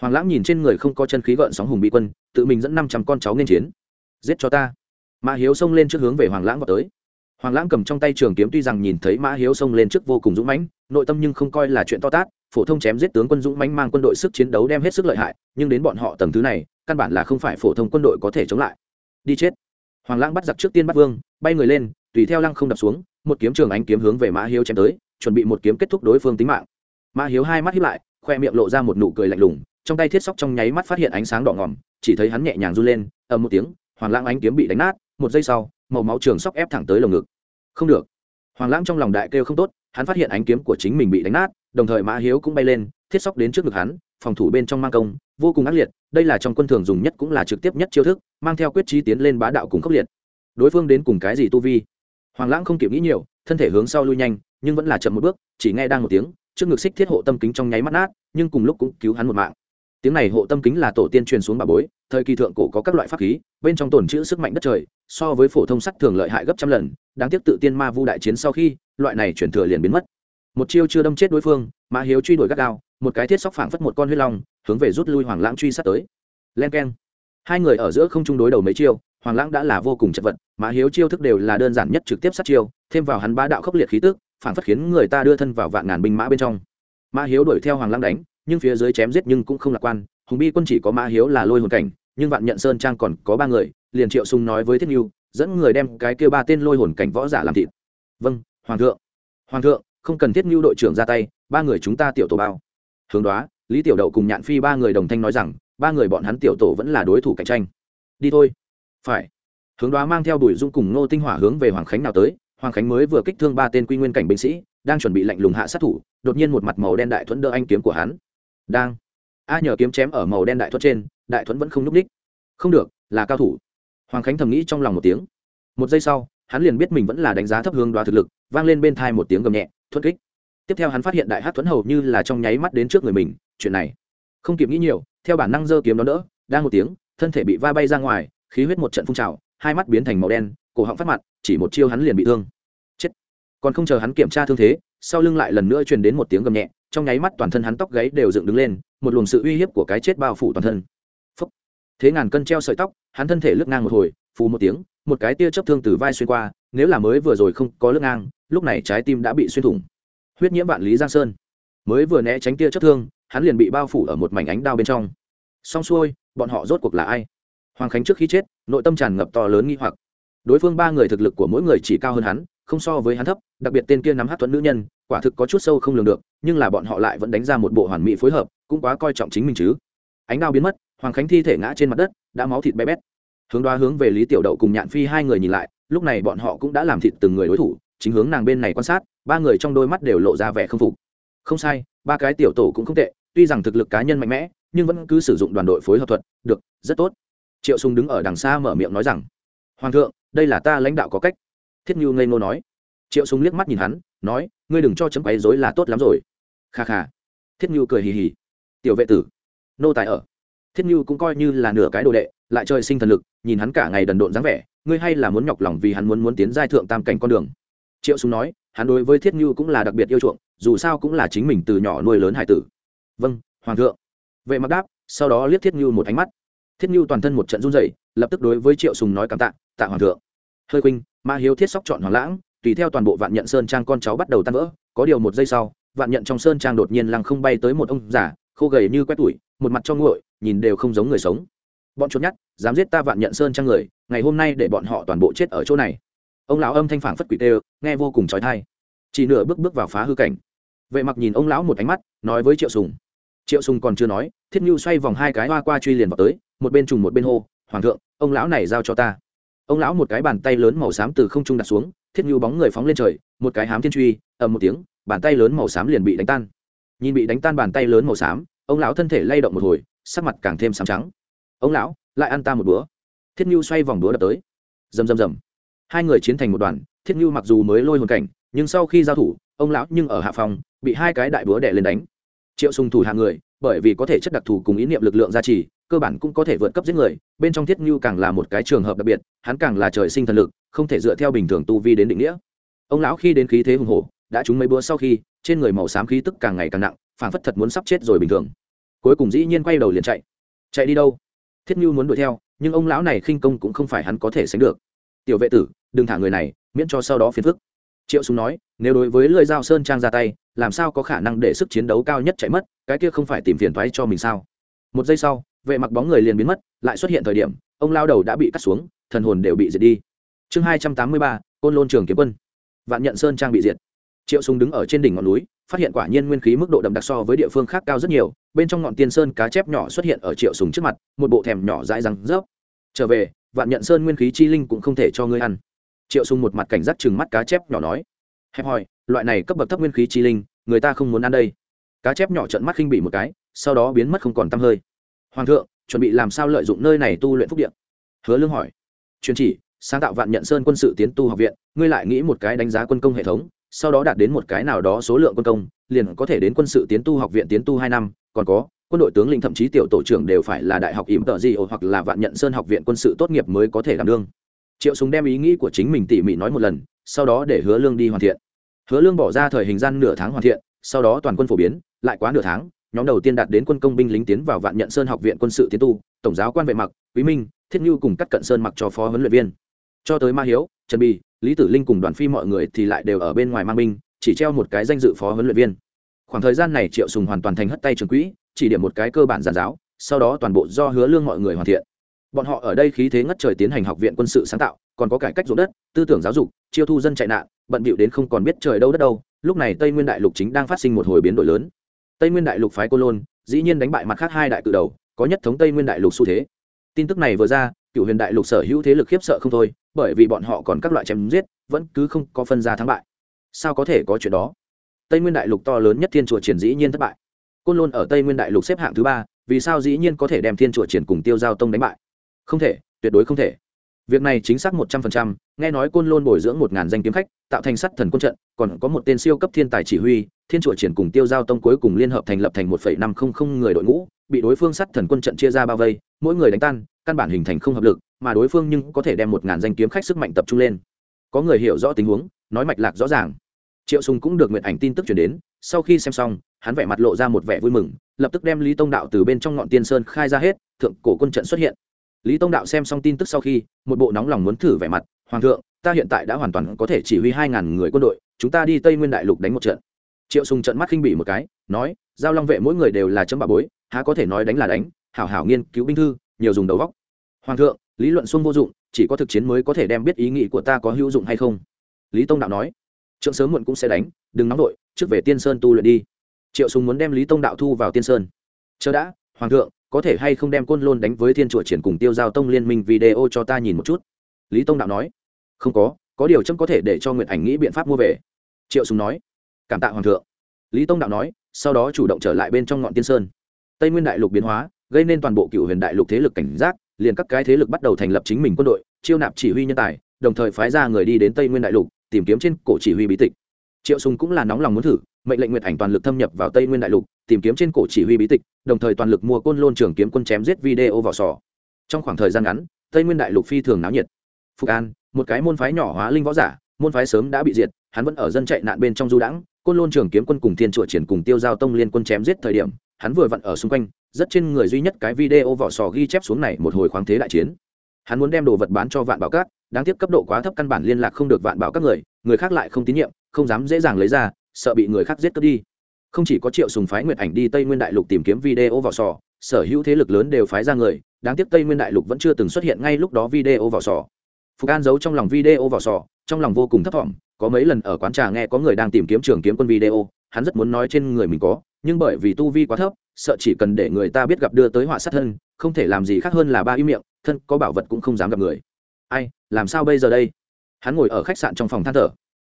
Hoàng lãng nhìn trên người không có chân khí gợn sóng hùng bị quân, tự mình dẫn năm trăm con cháu nên chiến. Giết cho ta. Mã hiếu xông lên trước hướng về hoàng lãng vào tới. Hoàng lãng cầm trong tay trường kiếm tuy rằng nhìn thấy mã hiếu xông lên trước vô cùng dũng mãnh, nội tâm nhưng không coi là chuyện to tát phổ thông chém giết tướng quân dũng mãnh mang quân đội sức chiến đấu đem hết sức lợi hại, nhưng đến bọn họ tầng thứ này, căn bản là không phải phổ thông quân đội có thể chống lại. Đi chết. Hoàng lãng bắt giặc trước tiên bắt vương, bay người lên, tùy theo lăng không đập xuống, một kiếm trường ánh kiếm hướng về mã hiếu chém tới, chuẩn bị một kiếm kết thúc đối phương tính mạng. Mã hiếu hai mắt hiếp lại, khoe miệng lộ ra một nụ cười lạnh lùng, trong tay thiết sóc trong nháy mắt phát hiện ánh sáng đỏ ngỏm chỉ thấy hắn nhẹ nhàng run lên, ầm một tiếng, hoàng lãng ánh kiếm bị đánh nát, một giây sau, màu máu trường sóc ép thẳng tới lồng ngực. Không được. Hoàng lãng trong lòng đại kêu không tốt, hắn phát hiện ánh kiếm của chính mình bị đánh nát đồng thời mã hiếu cũng bay lên, thiết sóc đến trước ngực hắn, phòng thủ bên trong mang công, vô cùng ác liệt, đây là trong quân thường dùng nhất cũng là trực tiếp nhất chiêu thức, mang theo quyết trí tiến lên bá đạo cùng khốc liệt. Đối phương đến cùng cái gì tu vi? Hoàng lãng không kịp nghĩ nhiều, thân thể hướng sau lui nhanh, nhưng vẫn là chậm một bước, chỉ nghe đang một tiếng, trước ngực xích thiết hộ tâm kính trong nháy mắt nát, nhưng cùng lúc cũng cứu hắn một mạng. Tiếng này hộ tâm kính là tổ tiên truyền xuống bà bối, thời kỳ thượng cổ có các loại pháp khí, bên trong tồn chữ sức mạnh đất trời, so với phổ thông sắt thường lợi hại gấp trăm lần, đáng tiếc tự tiên ma vu đại chiến sau khi, loại này chuyển thừa liền biến mất một chiêu chưa đâm chết đối phương, mã hiếu truy đuổi gắt gao, một cái thiết sóc phảng phất một con huyết long, hướng về rút lui hoàng lãng truy sát tới. Len k e n hai người ở giữa không chung đối đầu mấy chiêu, hoàng lãng đã là vô cùng chật vật, mã hiếu chiêu thức đều là đơn giản nhất trực tiếp sát chiêu, thêm vào hắn bá đạo khốc liệt khí tức, phảng phất khiến người ta đưa thân vào vạn ngàn binh mã bên trong. Mã hiếu đuổi theo hoàng lãng đánh, nhưng phía dưới chém giết nhưng cũng không lạc quan, hùng bi quân chỉ có mã hiếu là lôi hồn cảnh, nhưng vạn nhận sơn trang còn có ba người, liền triệu sung nói với thiết nhu dẫn người đem cái kêu ba tên lôi hồn cảnh võ giả làm thịt. Vâng hoàng thượng. Hoàng thượng không cần thiết nhu đội trưởng ra tay, ba người chúng ta tiểu tổ bao. Hướng đó lý tiểu đậu cùng nhạn phi ba người đồng thanh nói rằng, ba người bọn hắn tiểu tổ vẫn là đối thủ cạnh tranh. Đi thôi. Phải. Hướng đó mang theo đuổi dung cùng ngô tinh hỏa hướng về hoàng khánh nào tới. Hoàng khánh mới vừa kích thương ba tên quy nguyên cảnh binh sĩ, đang chuẩn bị lạnh lùng hạ sát thủ, đột nhiên một mặt màu đen đại thuẫn đỡ anh kiếm của hắn. Đang. A nhờ kiếm chém ở màu đen đại thuẫn trên, đại thuẫn vẫn không núp ních. Không được, là cao thủ. Hoàng khánh thầm nghĩ trong lòng một tiếng. Một giây sau, hắn liền biết mình vẫn là đánh giá thấp hướng đoá thực lực, vang lên bên thai một tiếng gầm nhẹ thuẫn kích. Tiếp theo hắn phát hiện đại hát thuẫn hầu như là trong nháy mắt đến trước người mình, chuyện này không kịp nghĩ nhiều, theo bản năng giơ kiếm đó đỡ, đang một tiếng, thân thể bị va bay ra ngoài, khí huyết một trận phun trào, hai mắt biến thành màu đen, cổ họng phát mặt, chỉ một chiêu hắn liền bị thương. Chết. Còn không chờ hắn kiểm tra thương thế, sau lưng lại lần nữa truyền đến một tiếng gầm nhẹ, trong nháy mắt toàn thân hắn tóc gáy đều dựng đứng lên, một luồng sự uy hiếp của cái chết bao phủ toàn thân. Phúc. thế ngàn cân treo sợi tóc, hắn thân thể lướt ngang một hồi, phù một tiếng một cái tia chấp thương từ vai xuyên qua, nếu là mới vừa rồi không có lưng ngang, lúc này trái tim đã bị xuyên thủng. Huyết nhiễm vạn lý giang sơn. Mới vừa né tránh tia chấp thương, hắn liền bị bao phủ ở một mảnh ánh đao bên trong. Xong xuôi, bọn họ rốt cuộc là ai? Hoàng khánh trước khi chết, nội tâm tràn ngập to lớn nghi hoặc. Đối phương ba người thực lực của mỗi người chỉ cao hơn hắn, không so với hắn thấp, đặc biệt tên kia nắm hát thuẫn nữ nhân, quả thực có chút sâu không lường được, nhưng là bọn họ lại vẫn đánh ra một bộ hoàn mỹ phối hợp, cũng quá coi trọng chính mình chứ. Ánh đao biến mất, hoàng khánh thi thể ngã trên mặt đất, đã máu thịt bé bét hướng đoá hướng về lý tiểu đậu cùng nhạn phi hai người nhìn lại, lúc này bọn họ cũng đã làm thịt từng người đối thủ, chính hướng nàng bên này quan sát, ba người trong đôi mắt đều lộ ra vẻ không phục. Không sai, ba cái tiểu tổ cũng không tệ, tuy rằng thực lực cá nhân mạnh mẽ, nhưng vẫn cứ sử dụng đoàn đội phối hợp thuật, được, rất tốt. Triệu sùng đứng ở đằng xa mở miệng nói rằng, hoàng thượng, đây là ta lãnh đạo có cách. Thiết như ngây ngô nói. Triệu sùng liếc mắt nhìn hắn, nói, ngươi đừng cho chấm quấy rối là tốt lắm rồi. Kha kha. Thiết như cười hì hì. Tiểu vệ tử, nô tài ở. Thiết như cũng coi như là nửa cái đồ đệ lại trời sinh thần lực, nhìn hắn cả ngày đần độn dáng vẻ, ngươi hay là muốn nhọc lòng vì hắn muốn muốn tiến giai thượng tam cảnh con đường. Triệu sùng nói, hắn đối với thiết như cũng là đặc biệt yêu chuộng, dù sao cũng là chính mình từ nhỏ nuôi lớn hải tử. Vâng hoàng thượng. Vệ mặc đáp, sau đó liếc thiết như một ánh mắt. Thiết như toàn thân một trận run rẩy, lập tức đối với triệu sùng nói cảm tạ tạ hoàng thượng. Hơi quỳnh ma hiếu thiết sóc chọn hoàng lãng, tùy theo toàn bộ vạn nhận sơn trang con cháu bắt đầu tan vỡ, có điều một giây sau, vạn nhận trong sơn trang đột nhiên lăng không bay tới một ông già, khô gầy như quét tuổi một mặt cho nguội, nhìn đều không giống người sống bọn trốn nhát dám giết ta vạn nhận sơn trang người, ngày hôm nay để bọn họ toàn bộ chết ở chỗ này. Ông lão âm thanh phảng phất quỷ tê, nghe vô cùng trói thai chỉ nửa bước bước vào phá hư cảnh. Vệ mặc nhìn ông lão một ánh mắt, nói với triệu sùng. Triệu sùng còn chưa nói, thiết nhu xoay vòng hai cái hoa qua truy liền vào tới, một bên trùng một bên hô, hoàng thượng, ông lão này giao cho ta. Ông lão một cái bàn tay lớn màu xám từ không trung đặt xuống, thiết nhu bóng người phóng lên trời, một cái hám thiên truy, ầm một tiếng, bàn tay lớn màu xám liền bị đánh tan. Nhìn bị đánh tan bàn tay lớn màu xám, ông lão thân thể lay động một hồi, sắc mặt càng thêm xám trắng ông lão, lại ăn ta một búa thiết nhu xoay vòng búa đập tới. Rầm rầm rầm. Hai người chiến thành một đoàn, thiết nhu mặc dù mới lôi hồn cảnh, nhưng sau khi giao thủ, ông lão nhưng ở hạ phòng, bị hai cái đại búa đè lên đánh. Triệu sùng thủ hạ người, bởi vì có thể chất đặc thù cùng ý niệm lực lượng gia trì, cơ bản cũng có thể vượt cấp giết người, bên trong thiết nhu càng là một cái trường hợp đặc biệt, hắn càng là trời sinh thần lực, không thể dựa theo bình thường tu vi đến định nghĩa. Ông lão khi đến khí thế hùng hổ, đã trúng mấy búa sau khi, trên người màu xám khí tức càng ngày càng nặng, phảng phất thật muốn sắp chết rồi bình thường. Cuối cùng dĩ nhiên quay đầu liền chạy. Chạy đi đâu? Thiết nhu muốn đuổi theo, nhưng ông lão này khinh công cũng không phải hắn có thể sánh được. Tiểu vệ tử, đừng thả người này, miễn cho sau đó phiền phức. Triệu súng nói, nếu đối với lưỡi dao sơn trang ra tay, làm sao có khả năng để sức chiến đấu cao nhất chạy mất, cái kia không phải tìm phiền thoái cho mình sao? Một giây sau, vệ mặc bóng người liền biến mất, lại xuất hiện thời điểm, ông lao đầu đã bị cắt xuống, thần hồn đều bị diệt đi. Chương hai trăm tám mươi ba, côn lôn trường kiếm quân. Vạn nhận sơn trang bị diệt. Triệu súng đứng ở trên đỉnh ngọn núi phát hiện quả nhiên nguyên khí mức độ đậm đặc so với địa phương khác cao rất nhiều, bên trong ngọn tiên sơn cá chép nhỏ xuất hiện ở triệu sùng trước mặt, một bộ thèm nhỏ dãi răng rớp. Trở về, vạn nhận sơn nguyên khí chi linh cũng không thể cho ngươi ăn. Triệu sùng một mặt cảnh giác chừng mắt cá chép nhỏ nói. Hẹp hòi, loại này cấp bậc thấp nguyên khí chi linh, người ta không muốn ăn đây. Cá chép nhỏ trợn mắt khinh bỉ một cái, sau đó biến mất không còn tăm hơi. Hoàng thượng, chuẩn bị làm sao lợi dụng nơi này tu luyện phúc điện hứa lương hỏi. Truyền chỉ, sáng tạo vạn nhận sơn quân sự tiến tu học viện, ngươi lại nghĩ một cái đánh giá quân công hệ thống sau đó đạt đến một cái nào đó số lượng quân công, liền có thể đến quân sự tiến tu học viện tiến tu hai năm, còn có, quân đội tướng lĩnh thậm chí tiểu tổ trưởng đều phải là đại học ỉm tợ gì hoặc là vạn nhận sơn học viện quân sự tốt nghiệp mới có thể làm đương. Triệu súng đem ý nghĩ của chính mình tỉ mỉ nói một lần, sau đó để hứa lương đi hoàn thiện. Hứa lương bỏ ra thời hình gian nửa tháng hoàn thiện, sau đó toàn quân phổ biến, lại quá nửa tháng, nhóm đầu tiên đạt đến quân công binh lính tiến vào vạn nhận sơn học viện quân sự tiến tu, tổng giáo quan vệ mặc, quý minh, thiết như cùng cắt cận sơn mặc cho phó huấn luyện viên. Cho tới ma hiếu, trần bì lý tử linh cùng đoàn phi mọi người thì lại đều ở bên ngoài mang binh, chỉ treo một cái danh dự phó huấn luyện viên. Khoảng thời gian này triệu sùng hoàn toàn thành hất tay trường quỹ, chỉ điểm một cái cơ bản giản giáo, sau đó toàn bộ do hứa lương mọi người hoàn thiện. Bọn họ ở đây khí thế ngất trời tiến hành học viện quân sự sáng tạo, còn có cải cách ruộng đất, tư tưởng giáo dục, chiêu thu dân chạy nạn, bận bịu đến không còn biết trời đâu đất đâu, lúc này tây nguyên đại lục chính đang phát sinh một hồi biến đổi lớn. Tây nguyên đại lục phái cô lôn, dĩ nhiên đánh bại mặt khác hai đại cự đầu, có nhất thống tây nguyên đại lục xu thế. Tin tức này vừa ra cựu huyền đại lục sở hữu thế lực khiếp sợ không thôi, bởi vì bọn họ còn các loại chém giết, vẫn cứ không có phân ra thắng bại. Sao có thể có chuyện đó? Tây nguyên đại lục to lớn nhất thiên chùa triển dĩ nhiên thất bại. Côn lôn ở tây nguyên đại lục xếp hạng thứ ba, vì sao dĩ nhiên có thể đem thiên chùa triển cùng tiêu giao tông đánh bại? Không thể, tuyệt đối không thể. Việc này chính xác một trăm phần trăm, nghe nói côn lôn bồi dưỡng một ngàn danh kiếm khách, tạo thành sắt thần quân trận, còn có một tên siêu cấp thiên tài chỉ huy, thiên chùa triển cùng tiêu giao tông cuối cùng liên hợp thành lập thành một phẩy năm không không người đội ngũ, bị đối phương sắt thần quân trận chia ra bao vây mỗi người đánh tan, căn bản hình thành không hợp lực, mà đối phương nhưng có thể đem một ngàn danh kiếm khách sức mạnh tập trung lên. Có người hiểu rõ tình huống, nói mạch lạc rõ ràng. Triệu sùng cũng được nguyện ảnh tin tức chuyển đến, sau khi xem xong, hắn vẻ mặt lộ ra một vẻ vui mừng, lập tức đem lý tông đạo từ bên trong ngọn tiên sơn khai ra hết, thượng cổ quân trận xuất hiện. Lý tông đạo xem xong tin tức sau khi, một bộ nóng lòng muốn thử vẻ mặt, hoàng thượng, ta hiện tại đã hoàn toàn có thể chỉ huy hai ngàn người quân đội, chúng ta đi tây nguyên đại lục đánh một trận. Triệu sùng trận mắt khinh bỉ một cái, nói, giao long vệ mỗi người đều là chấm bà bối, há có thể nói đánh là đánh hảo hảo nghiên cứu binh thư, nhiều dùng đầu góc. Hoàng thượng, lý luận xuông vô dụng, chỉ có thực chiến mới có thể đem biết ý nghĩ của ta có hữu dụng hay không? Lý tông đạo nói, trượng sớm muộn cũng sẽ đánh, đừng nóng đội trước về tiên sơn tu luyện đi. Triệu sùng muốn đem lý tông đạo thu vào tiên sơn. Chờ đã, hoàng thượng, có thể hay không đem côn lôn đánh với thiên chùa triển cùng tiêu giao tông liên minh video cho ta nhìn một chút? Lý tông đạo nói, không có có điều chấm có thể để cho nguyện ảnh nghĩ biện pháp mua về. Triệu sùng nói, cảm tạ hoàng thượng. Lý tông đạo nói, sau đó chủ động trở lại bên trong ngọn tiên sơn. Tây nguyên đại lục biến hóa gây nên toàn bộ cựu huyền đại lục thế lực cảnh giác, liền các cái thế lực bắt đầu thành lập chính mình quân đội, chiêu nạp chỉ huy nhân tài, đồng thời phái ra người đi đến tây nguyên đại lục, tìm kiếm trên cổ chỉ huy bí tịch. Triệu sùng cũng là nóng lòng muốn thử, mệnh lệnh nguyệt ảnh toàn lực thâm nhập vào tây nguyên đại lục, tìm kiếm trên cổ chỉ huy bí tịch, đồng thời toàn lực mua côn lôn trường kiếm quân chém giết video vào sò. Trong khoảng thời gian ngắn, tây nguyên đại lục phi thường náo nhiệt. Phục an, một cái môn phái nhỏ hóa linh võ giả, môn phái sớm đã bị diệt, hắn vẫn ở dân chạy nạn bên trong du đãng, côn lôn trường kiếm quân cùng thiên chùa triển cùng tiêu giao tông liên quân chém giết thời điểm, hắn vừa vặn ở xung quanh rất trên người duy nhất cái video vỏ sò ghi chép xuống này một hồi khoáng thế đại chiến. Hắn muốn đem đồ vật bán cho vạn bảo các, đáng tiếc cấp độ quá thấp căn bản liên lạc không được vạn bảo các người người khác lại không tín nhiệm, không dám dễ dàng lấy ra, sợ bị người khác giết cướp đi. Không chỉ có triệu sùng phái nguyệt ảnh đi tây nguyên đại lục tìm kiếm video vỏ sò, sở hữu thế lực lớn đều phái ra người, đáng tiếc tây nguyên đại lục vẫn chưa từng xuất hiện ngay lúc đó video vỏ sò. Phục an giấu trong lòng video vỏ sò, trong lòng vô cùng thấp thỏm, có mấy lần ở quán trà nghe có người đang tìm kiếm trường kiếm quân video, hắn rất muốn nói trên người mình có, nhưng bởi vì tu vi quá thấp sợ chỉ cần để người ta biết gặp đưa tới họa sát thân, không thể làm gì khác hơn là ba im miệng, thân có bảo vật cũng không dám gặp người. Ai, làm sao bây giờ đây? Hắn ngồi ở khách sạn trong phòng than thở.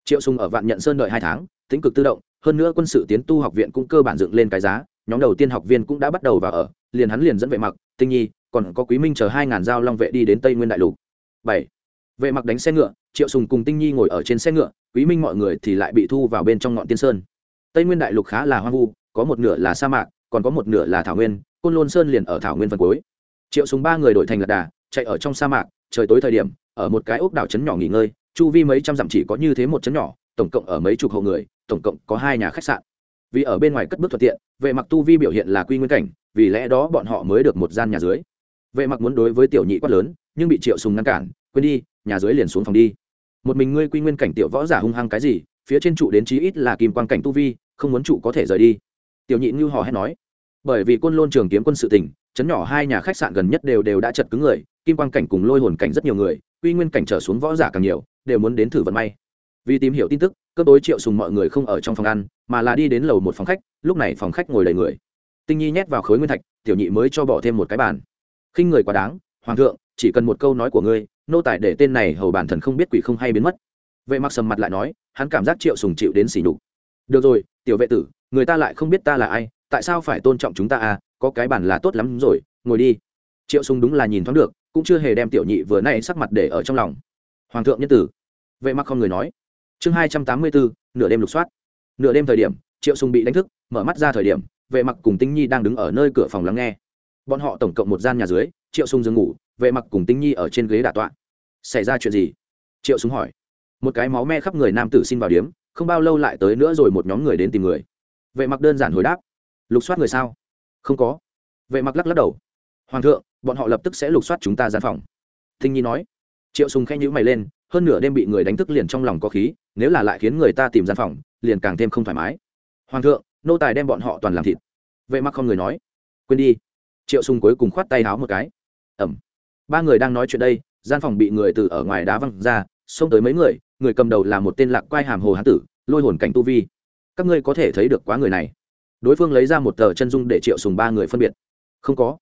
Triệu sùng ở vạn nhận sơn đợi hai tháng, tính cực tự động, hơn nữa quân sự tiến tu học viện cũng cơ bản dựng lên cái giá, nhóm đầu tiên học viên cũng đã bắt đầu vào ở, liền hắn liền dẫn vệ mặc, tinh nhi, còn có quý minh chờ hai ngàn giao long vệ đi đến tây nguyên đại lục. Bảy, vệ mặc đánh xe ngựa, triệu sùng cùng tinh nhi ngồi ở trên xe ngựa, quý minh mọi người thì lại bị thu vào bên trong ngọn tiên sơn. Tây nguyên đại lục khá là hoang vu, có một nửa là sa mạc còn có một nửa là thảo nguyên, côn lôn sơn liền ở thảo nguyên phần cuối. Triệu súng ba người đổi thành lạc đà, chạy ở trong sa mạc, trời tối thời điểm, ở một cái ốc đảo trấn nhỏ nghỉ ngơi, chu vi mấy trăm dặm chỉ có như thế một trấn nhỏ, tổng cộng ở mấy chục hộ người, tổng cộng có hai nhà khách sạn. Vì ở bên ngoài cất bước thuận tiện, vệ mặc tu vi biểu hiện là quy nguyên cảnh, vì lẽ đó bọn họ mới được một gian nhà dưới. Vệ mặc muốn đối với tiểu nhị quát lớn, nhưng bị triệu sùng ngăn cản, quên đi, nhà dưới liền xuống phòng đi. Một mình ngươi quy nguyên cảnh tiểu võ giả hung hăng cái gì, phía trên trụ đến chí ít là kim quan cảnh tu vi, không muốn trụ có thể rời đi tiểu nhị như hò hét nói, bởi vì côn lôn trường kiếm quân sự tỉnh chấn nhỏ hai nhà khách sạn gần nhất đều đều đã chật cứng người, kim quan cảnh cùng lôi hồn cảnh rất nhiều người, quy nguyên cảnh trở xuống võ giả càng nhiều, đều muốn đến thử vận may. Vì tìm hiểu tin tức, cơ tối triệu sùng mọi người không ở trong phòng ăn, mà là đi đến lầu một phòng khách, lúc này phòng khách ngồi đầy người. Tinh nhi nhét vào khối nguyên thạch, tiểu nhị mới cho bỏ thêm một cái bàn. Khinh người quá đáng, hoàng thượng, chỉ cần một câu nói của ngươi, nô tài để tên này hầu bản thần không biết quỷ không hay biến mất. Vệ mặc sầm mặt lại nói, hắn cảm giác triệu sùng chịu đến xỉ nhục. Được rồi, tiểu vệ tử người ta lại không biết ta là ai, tại sao phải tôn trọng chúng ta à có cái bản là tốt lắm rồi, ngồi đi. Triệu sùng đúng là nhìn thoáng được, cũng chưa hề đem tiểu nhị vừa nay sắc mặt để ở trong lòng. Hoàng thượng nhân tử. Vệ mặc không người nói. Chương hai trăm tám mươi bốn nửa đêm lục soát. Nửa đêm thời điểm, triệu sùng bị đánh thức, mở mắt ra thời điểm, vệ mặc cùng tinh nhi đang đứng ở nơi cửa phòng lắng nghe. Bọn họ tổng cộng một gian nhà dưới, triệu sùng giường ngủ, vệ mặc cùng tinh nhi ở trên ghế đả tọa. Xảy ra chuyện gì? Triệu sùng hỏi. Một cái máu me khắp người nam tử xin vào điếm, không bao lâu lại tới nữa rồi một nhóm người đến tìm người vệ mặc đơn giản hồi đáp. Lục soát người sao? Không có. Vệ mặc lắc lắc đầu. Hoàng thượng, bọn họ lập tức sẽ lục soát chúng ta gian phòng. Thinh nhi nói. Triệu sùng khen nhữ mày lên, hơn nửa đêm bị người đánh thức liền trong lòng có khí, nếu là lại khiến người ta tìm gian phòng, liền càng thêm không thoải mái. Hoàng thượng, nô tài đem bọn họ toàn làm thịt. Vệ mặc không người nói. Quên đi. Triệu sùng cuối cùng khoát tay háo một cái. Ẩm. Ba người đang nói chuyện đây, gian phòng bị người từ ở ngoài đá văng ra, xông tới mấy người người cầm đầu là một tên lạc quai hàm hồ hán tử, lôi hồn cảnh tu vi các ngươi có thể thấy được quá người này. Đối phương lấy ra một tờ chân dung để triệu sùng ba người phân biệt. Không có.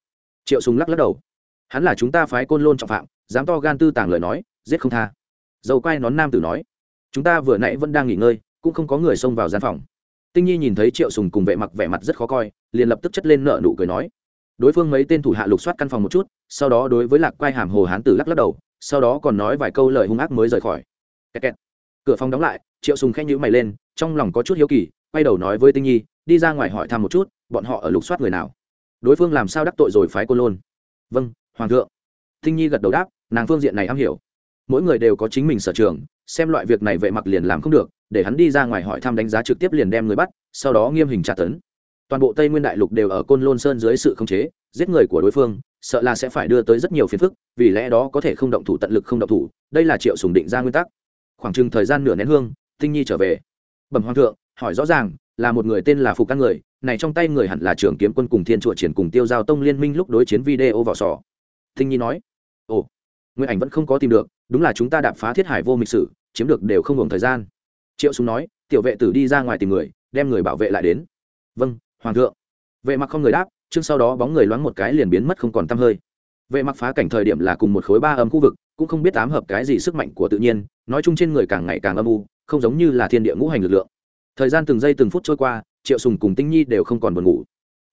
Triệu sùng lắc lắc đầu. Hắn là chúng ta phái côn lôn trọng phạm, dám to gan tư tàng lời nói, giết không tha. Dầu quai nón nam tử nói, chúng ta vừa nãy vẫn đang nghỉ ngơi, cũng không có người xông vào gian phòng. Tinh nhi nhìn thấy triệu sùng cùng vệ mặc vẻ mặt rất khó coi, liền lập tức chất lên nợ nụ cười nói, đối phương mấy tên thủ hạ lục soát căn phòng một chút, sau đó đối với lạc quai hàm hồ hán tử lắc lắc đầu, sau đó còn nói vài câu lời hung ác mới rời khỏi. Kẹt kẹt. cửa phòng đóng lại, triệu sùng khẽ nhíu mày lên trong lòng có chút hiếu kỳ, quay đầu nói với tinh nhi, đi ra ngoài hỏi thăm một chút, bọn họ ở lục soát người nào. Đối phương làm sao đắc tội rồi phái côn lôn? Vâng hoàng thượng. Tinh nhi gật đầu đáp, nàng phương diện này am hiểu. Mỗi người đều có chính mình sở trường, xem loại việc này vệ mặc liền làm không được, để hắn đi ra ngoài hỏi thăm đánh giá trực tiếp liền đem người bắt, sau đó nghiêm hình tra tấn. Toàn bộ tây nguyên đại lục đều ở côn lôn sơn dưới sự khống chế, giết người của đối phương, sợ là sẽ phải đưa tới rất nhiều phiền phức, vì lẽ đó có thể không động thủ tận lực không động thủ, đây là triệu sùng định ra nguyên tắc. Khoảng chừng thời gian nửa nén hương, tinh nhi trở về bẩm hoàng thượng, hỏi rõ ràng, là một người tên là phục các người, này trong tay người hẳn là trưởng kiếm quân cùng thiên chùa triển cùng tiêu giao tông liên minh lúc đối chiến video vào sò. Thinh nhi nói, ồ nguyên ảnh vẫn không có tìm được, đúng là chúng ta đạp phá thiết hải vô mịch sử, chiếm được đều không hưởng thời gian. Triệu súng nói, tiểu vệ tử đi ra ngoài tìm người, đem người bảo vệ lại đến. Vâng hoàng thượng. Vệ mặc không người đáp chương sau đó bóng người loáng một cái liền biến mất không còn tăm hơi. Vệ mặc phá cảnh thời điểm là cùng một khối ba âm khu vực, cũng không biết ám hợp cái gì sức mạnh của tự nhiên, nói chung trên người càng ngày càng âm u không giống như là thiên địa ngũ hành lực lượng. Thời gian từng giây từng phút trôi qua, triệu sùng cùng tinh nhi đều không còn buồn ngủ.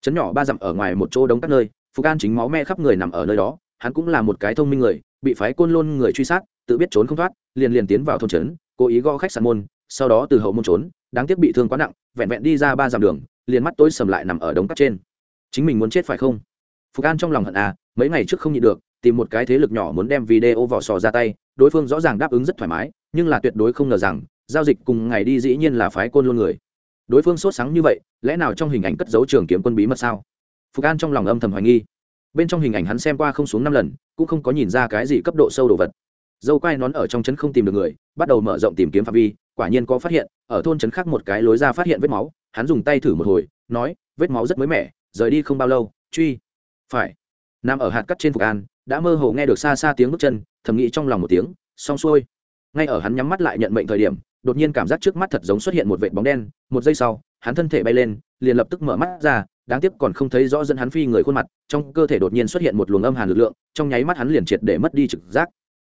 Chấn nhỏ ba dặm ở ngoài một chỗ đống các nơi, phục an chính máu me khắp người nằm ở nơi đó, hắn cũng là một cái thông minh người, bị phái côn lôn người truy sát, tự biết trốn không thoát, liền liền tiến vào thôn trấn, cố ý gõ khách sạn môn, sau đó từ hậu môn trốn, đáng tiếc bị thương quá nặng, vẹn vẹn đi ra ba dặm đường, liền mắt tối sầm lại nằm ở đống cát trên. Chính mình muốn chết phải không? Phục an trong lòng hận à mấy ngày trước không nhịn được, tìm một cái thế lực nhỏ muốn đem video vỏ sò ra tay, đối phương rõ ràng đáp ứng rất thoải mái, nhưng là tuyệt đối không ngờ rằng giao dịch cùng ngày đi dĩ nhiên là phái côn luôn người. Đối phương sốt sáng như vậy, lẽ nào trong hình ảnh cất dấu trường kiếm quân bí mật sao? Phục an trong lòng âm thầm hoài nghi. Bên trong hình ảnh hắn xem qua không xuống năm lần, cũng không có nhìn ra cái gì cấp độ sâu đồ vật. Dâu quai nón ở trong trấn không tìm được người, bắt đầu mở rộng tìm kiếm phạm vi, quả nhiên có phát hiện, ở thôn trấn khác một cái lối ra phát hiện vết máu, hắn dùng tay thử một hồi, nói, vết máu rất mới mẻ, rời đi không bao lâu, truy. Phải. Nằm ở hạt cắt trên phục an, đã mơ hồ nghe được xa xa tiếng bước chân, thầm nghĩ trong lòng một tiếng, xong xuôi. Ngay ở hắn nhắm mắt lại nhận mệnh thời điểm đột nhiên cảm giác trước mắt thật giống xuất hiện một vệt bóng đen, một giây sau, hắn thân thể bay lên, liền lập tức mở mắt ra, đáng tiếc còn không thấy rõ dẫn hắn phi người khuôn mặt, trong cơ thể đột nhiên xuất hiện một luồng âm hàn lực lượng, trong nháy mắt hắn liền triệt để mất đi trực giác.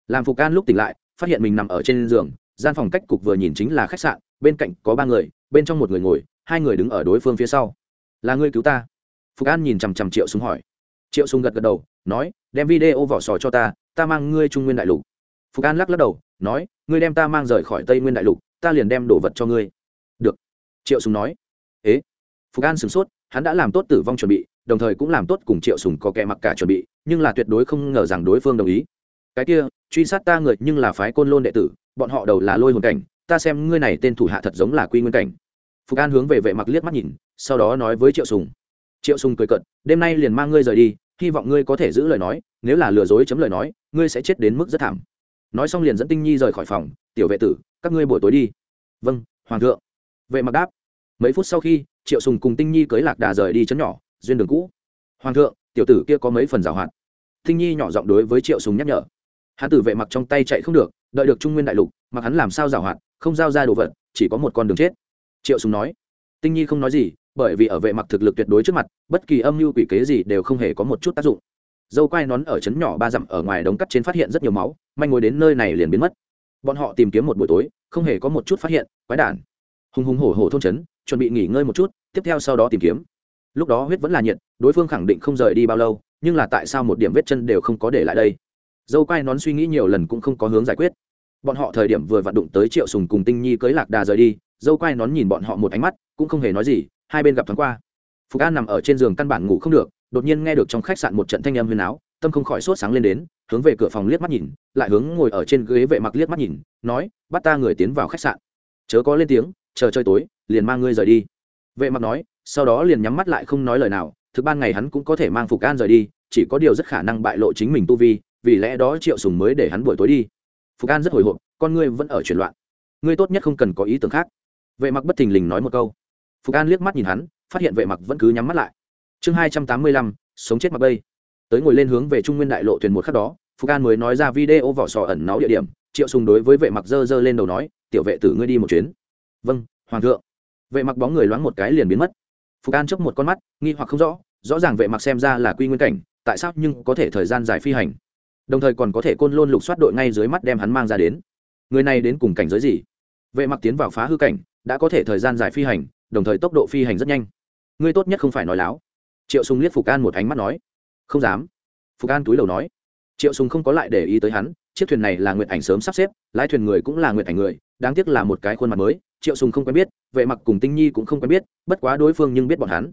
Làm phục an lúc tỉnh lại, phát hiện mình nằm ở trên giường, gian phòng cách cục vừa nhìn chính là khách sạn, bên cạnh có ba người, bên trong một người ngồi, hai người đứng ở đối phương phía sau. Là ngươi cứu ta? Phục an nhìn chằm chằm triệu súng hỏi. Triệu súng gật gật đầu, nói, đem video vỏ sò cho ta ta mang ngươi trung nguyên đại lục. Phục an lắc lắc đầu nói, ngươi đem ta mang rời khỏi tây nguyên đại lục, ta liền đem đồ vật cho ngươi. Được. Triệu Sùng nói. Ế? Phục an sửng sốt, hắn đã làm tốt tử vong chuẩn bị, đồng thời cũng làm tốt cùng triệu sùng có kẻ mặc cả chuẩn bị, nhưng là tuyệt đối không ngờ rằng đối phương đồng ý. Cái kia, truy sát ta người nhưng là phái côn lôn đệ tử, bọn họ đầu là lôi hồn cảnh, ta xem ngươi này tên thủ hạ thật giống là quy nguyên cảnh. Phục an hướng về vệ mặc liếc mắt nhìn, sau đó nói với triệu sùng. Triệu sùng cười cận đêm nay liền mang ngươi rời đi, hy vọng ngươi có thể giữ lời nói, nếu là lừa dối chấm lời nói, ngươi sẽ chết đến mức rất thảm nói xong liền dẫn tinh nhi rời khỏi phòng, tiểu vệ tử, các ngươi buổi tối đi. Vâng hoàng thượng. Vệ mặc đáp. Mấy phút sau khi, triệu sùng cùng tinh nhi cưới lạc đà rời đi chấn nhỏ, duyên đường cũ. Hoàng thượng, tiểu tử kia có mấy phần giảo hoạt tinh nhi nhỏ giọng đối với triệu sùng nhắc nhở. Hắn tử vệ mặc trong tay chạy không được, đợi được trung nguyên đại lục, mặc hắn làm sao giảo hoạt không giao ra đồ vật, chỉ có một con đường chết. Triệu sùng nói. Tinh nhi không nói gì, bởi vì ở vệ mặc thực lực tuyệt đối trước mặt, bất kỳ âm mưu quỷ kế gì đều không hề có một chút tác dụng dâu quai nón ở chấn nhỏ ba dặm ở ngoài đống cắt trên phát hiện rất nhiều máu, manh ngồi đến nơi này liền biến mất. Bọn họ tìm kiếm một buổi tối, không hề có một chút phát hiện, quái đản. Hùng hùng hổ hổ thôn trấn, chuẩn bị nghỉ ngơi một chút, tiếp theo sau đó tìm kiếm. Lúc đó huyết vẫn là nhiệt, đối phương khẳng định không rời đi bao lâu, nhưng là tại sao một điểm vết chân đều không có để lại đây? Dâu quai nón suy nghĩ nhiều lần cũng không có hướng giải quyết. Bọn họ thời điểm vừa vặn đụng tới triệu sùng cùng tinh nhi cưới lạc đà rời đi, dâu quai nón nhìn bọn họ một ánh mắt, cũng không hề nói gì, hai bên gặp thoáng qua. Phục an nằm ở trên giường căn bản ngủ không được đột nhiên nghe được trong khách sạn một trận thanh âm huyền áo tâm không khỏi sốt sáng lên đến, hướng về cửa phòng liếc mắt nhìn, lại hướng ngồi ở trên ghế vệ mặc liếc mắt nhìn, nói, bắt ta người tiến vào khách sạn. Chớ có lên tiếng, chờ chơi tối, liền mang ngươi rời đi. Vệ mặc nói, sau đó liền nhắm mắt lại không nói lời nào, thực ban ngày hắn cũng có thể mang phục an rời đi, chỉ có điều rất khả năng bại lộ chính mình tu vi, vì lẽ đó triệu sùng mới để hắn buổi tối đi. Phục an rất hồi hộp, con ngươi vẫn ở chuyển loạn. Ngươi tốt nhất không cần có ý tưởng khác. Vệ mặc bất thình lình nói một câu. Phục an liếc mắt nhìn hắn, phát hiện vệ mặc vẫn cứ nhắm mắt lại chương hai trăm tám mươi lăm, sống chết mặc bây tới ngồi lên hướng về trung nguyên đại lộ thuyền một khắc đó, phục an mới nói ra video vỏ sò ẩn náu địa điểm, triệu sùng đối với vệ mặc dơ dơ lên đầu nói, tiểu vệ tử ngươi đi một chuyến. Vâng hoàng thượng. Vệ mặc bóng người loáng một cái liền biến mất. Phục an chớp một con mắt, nghi hoặc không rõ rõ ràng vệ mặc xem ra là quy nguyên cảnh, tại sao nhưng có thể thời gian dài phi hành? Đồng thời còn có thể côn lôn lục soát đội ngay dưới mắt đem hắn mang ra đến. Người này đến cùng cảnh giới gì? Vệ mặc tiến vào phá hư cảnh, đã có thể thời gian dài phi hành, đồng thời tốc độ phi hành rất nhanh. Ngươi tốt nhất không phải nói láo triệu sùng liếc phục an một ánh mắt nói, không dám. Phục an túi đầu nói, triệu sùng không có lại để ý tới hắn, chiếc thuyền này là nguyện ảnh sớm sắp xếp, lái thuyền người cũng là nguyện ảnh người, đáng tiếc là một cái khuôn mặt mới, triệu sùng không quen biết, vệ mặc cùng tinh nhi cũng không quen biết, bất quá đối phương nhưng biết bọn hắn.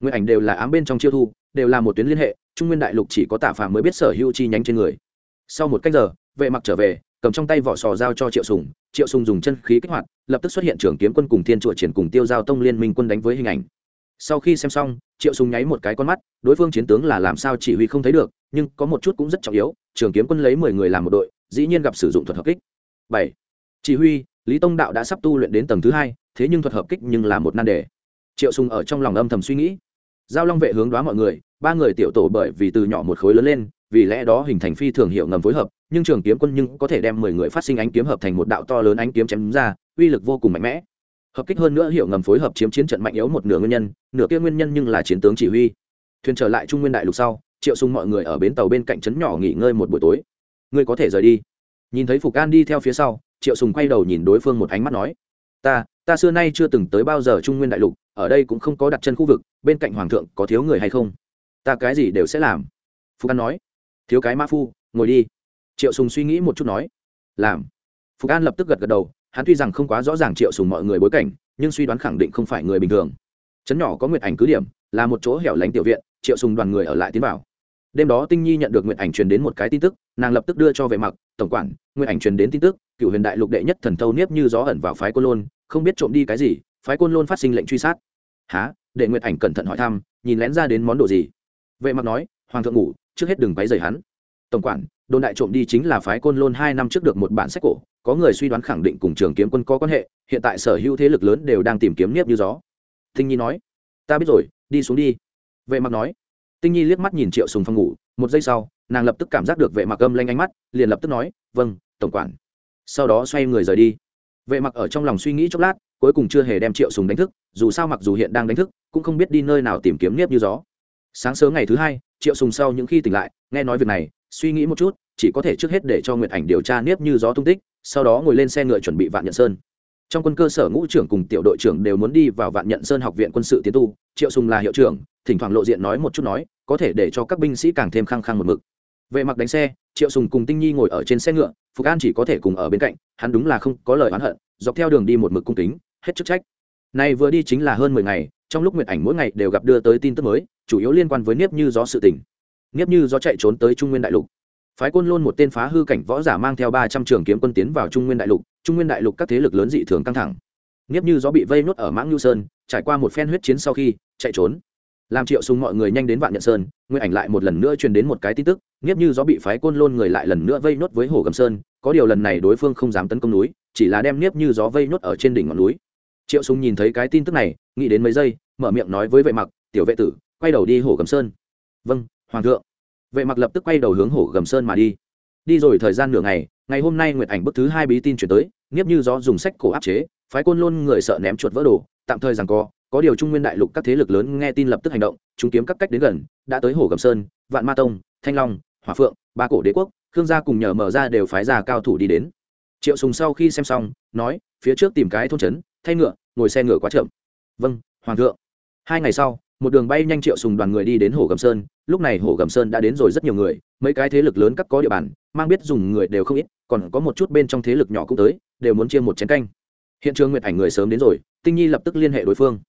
Nguyện ảnh đều là ám bên trong chiêu thu, đều là một tuyến liên hệ, trung nguyên đại lục chỉ có Tả phàm mới biết sở hữu chi nhánh trên người. Sau một cách giờ, vệ mặc trở về, cầm trong tay vỏ sò giao cho triệu sùng triệu sùng dùng chân khí kích hoạt, lập tức xuất hiện trưởng kiếm quân cùng thiên trụ triển cùng tiêu giao tông liên minh quân đánh với hình ảnh sau khi xem xong, triệu sùng nháy một cái con mắt, đối phương chiến tướng là làm sao chỉ huy không thấy được, nhưng có một chút cũng rất trọng yếu, trường kiếm quân lấy mười người làm một đội, dĩ nhiên gặp sử dụng thuật hợp kích. Bảy. Chỉ huy, lý tông đạo đã sắp tu luyện đến tầng thứ hai, thế nhưng thuật hợp kích nhưng là một nan đề. Triệu sùng ở trong lòng âm thầm suy nghĩ. Giao long vệ hướng đoán mọi người, ba người tiểu tổ bởi vì từ nhỏ một khối lớn lên, vì lẽ đó hình thành phi thường hiệu ngầm phối hợp, nhưng trường kiếm quân nhưng có thể đem mười người phát sinh ánh kiếm hợp thành một đạo to lớn ánh kiếm chém ra, uy lực vô cùng mạnh mẽ hợp kích hơn nữa hiệu ngầm phối hợp chiếm chiến trận mạnh yếu một nửa nguyên nhân, nửa kia nguyên nhân nhưng là chiến tướng chỉ huy. Thuyền trở lại trung nguyên đại lục sau, triệu sung mọi người ở bến tàu bên cạnh trấn nhỏ nghỉ ngơi một buổi tối. Ngươi có thể rời đi. Nhìn thấy phục an đi theo phía sau, triệu sùng quay đầu nhìn đối phương một ánh mắt nói, ta ta xưa nay chưa từng tới bao giờ trung nguyên đại lục, ở đây cũng không có đặt chân khu vực, bên cạnh hoàng thượng có thiếu người hay không? Ta cái gì đều sẽ làm. Phục an nói, thiếu cái mã phu, ngồi đi. Triệu sùng suy nghĩ một chút nói, làm. Phục an lập tức gật gật đầu hắn tuy rằng không quá rõ ràng triệu sùng mọi người bối cảnh, nhưng suy đoán khẳng định không phải người bình thường. Trấn nhỏ có nguyệt ảnh cứ điểm, là một chỗ hẻo lánh tiểu viện, triệu sùng đoàn người ở lại tiến vào. Đêm đó tinh nhi nhận được nguyện ảnh truyền đến một cái tin tức, nàng lập tức đưa cho vệ mặc, tổng quản nguyện ảnh truyền đến tin tức, cựu huyền đại lục đệ nhất thần thâu niếp như gió ẩn vào phái côn lôn, không biết trộm đi cái gì, phái côn lôn phát sinh lệnh truy sát. Há để nguyện ảnh cẩn thận hỏi thăm, nhìn lén ra đến món đồ gì? Vệ mặc nói, hoàng thượng ngủ, trước hết đừng váy rời hắn. Tổng quản đồn đại trộm đi chính là phái côn lôn hai năm trước được một bản sách cổ, có người suy đoán khẳng định cùng trường kiếm quân có quan hệ, hiện tại sở hữu thế lực lớn đều đang tìm kiếm niếp như gió. Tinh nhi nói, ta biết rồi, đi xuống đi. Vệ mặc nói. Tinh nhi liếc mắt nhìn triệu sùng phòng ngủ, một giây sau, nàng lập tức cảm giác được vệ mặc âm lanh ánh mắt, liền lập tức nói vâng tổng quản. Sau đó xoay người rời đi. Vệ mặc ở trong lòng suy nghĩ chốc lát, cuối cùng chưa hề đem triệu sùng đánh thức, dù sao mặc dù hiện đang đánh thức, cũng không biết đi nơi nào tìm kiếm nếp như gió. Sáng sớm ngày thứ hai, triệu sùng sau những khi tỉnh lại, nghe nói việc này suy nghĩ một chút, chỉ có thể trước hết để cho nguyệt ảnh điều tra nếp như gió tung tích, sau đó ngồi lên xe ngựa chuẩn bị vạn nhận sơn. Trong quân cơ sở ngũ trưởng cùng tiểu đội trưởng đều muốn đi vào vạn nhận sơn học viện quân sự tiến tu, triệu sùng là hiệu trưởng, thỉnh thoảng lộ diện nói một chút nói, có thể để cho các binh sĩ càng thêm khăng khăng một mực. Vệ mặc đánh xe, triệu sùng cùng tinh nhi ngồi ở trên xe ngựa, phục an chỉ có thể cùng ở bên cạnh, hắn đúng là không có lời oán hận, dọc theo đường đi một mực cung kính, hết chức trách. Này vừa đi chính là hơn mười ngày, trong lúc nguyệt ảnh mỗi ngày đều gặp đưa tới tin tức mới, chủ yếu liên quan với nếp như gió sự tình niếp như gió chạy trốn tới trung nguyên đại lục. Phái quân Lôn một tên phá hư cảnh võ giả mang theo ba trăm trường kiếm quân tiến vào trung nguyên đại lục, trung nguyên đại lục các thế lực lớn dị thường căng thẳng. Niếp như gió bị vây nuốt ở mãng nhu sơn, trải qua một phen huyết chiến sau khi, chạy trốn. Làm triệu súng mọi người nhanh đến vạn nhận sơn, nguyên ảnh lại một lần nữa truyền đến một cái tin tức, nghiếp như gió bị phái côn lôn người lại lần nữa vây nốt với hồ gầm sơn, có điều lần này đối phương không dám tấn công núi, chỉ là đem nghiếp như gió vây nốt ở trên đỉnh ngọn núi. Triệu súng nhìn thấy cái tin tức này, nghĩ đến mấy giây, mở miệng nói với vệ mặc, tiểu vệ tử, quay đầu đi hồ gầm sơn. Vâng hoàng thượng. Vệ mặc lập tức quay đầu hướng hồ gầm sơn mà đi. Đi rồi thời gian nửa ngày ngày hôm nay nguyệt ảnh bức thứ hai bí tin chuyển tới nghiếp như gió dùng sách cổ áp chế, phái côn lôn người sợ ném chuột vỡ đồ, tạm thời rằng co, có điều trung nguyên đại lục các thế lực lớn nghe tin lập tức hành động, chúng kiếm các cách đến gần, đã tới hồ gầm sơn, vạn ma tông, thanh long hòa phượng, ba cổ đế quốc, khương gia cùng nhờ mở ra đều phái ra cao thủ đi đến. Triệu sùng sau khi xem xong, nói, phía trước tìm cái thôn trấn, thay ngựa, ngồi xe ngựa quá chậm. Vâng hoàng thượng. Hai ngày sau một đường bay nhanh triệu sùng đoàn người đi đến hồ gầm sơn lúc này hồ gầm sơn đã đến rồi rất nhiều người mấy cái thế lực lớn các có địa bàn mang biết dùng người đều không ít còn có một chút bên trong thế lực nhỏ cũng tới đều muốn chia một chén canh hiện trường nguyệt ảnh người sớm đến rồi tinh nhi lập tức liên hệ đối phương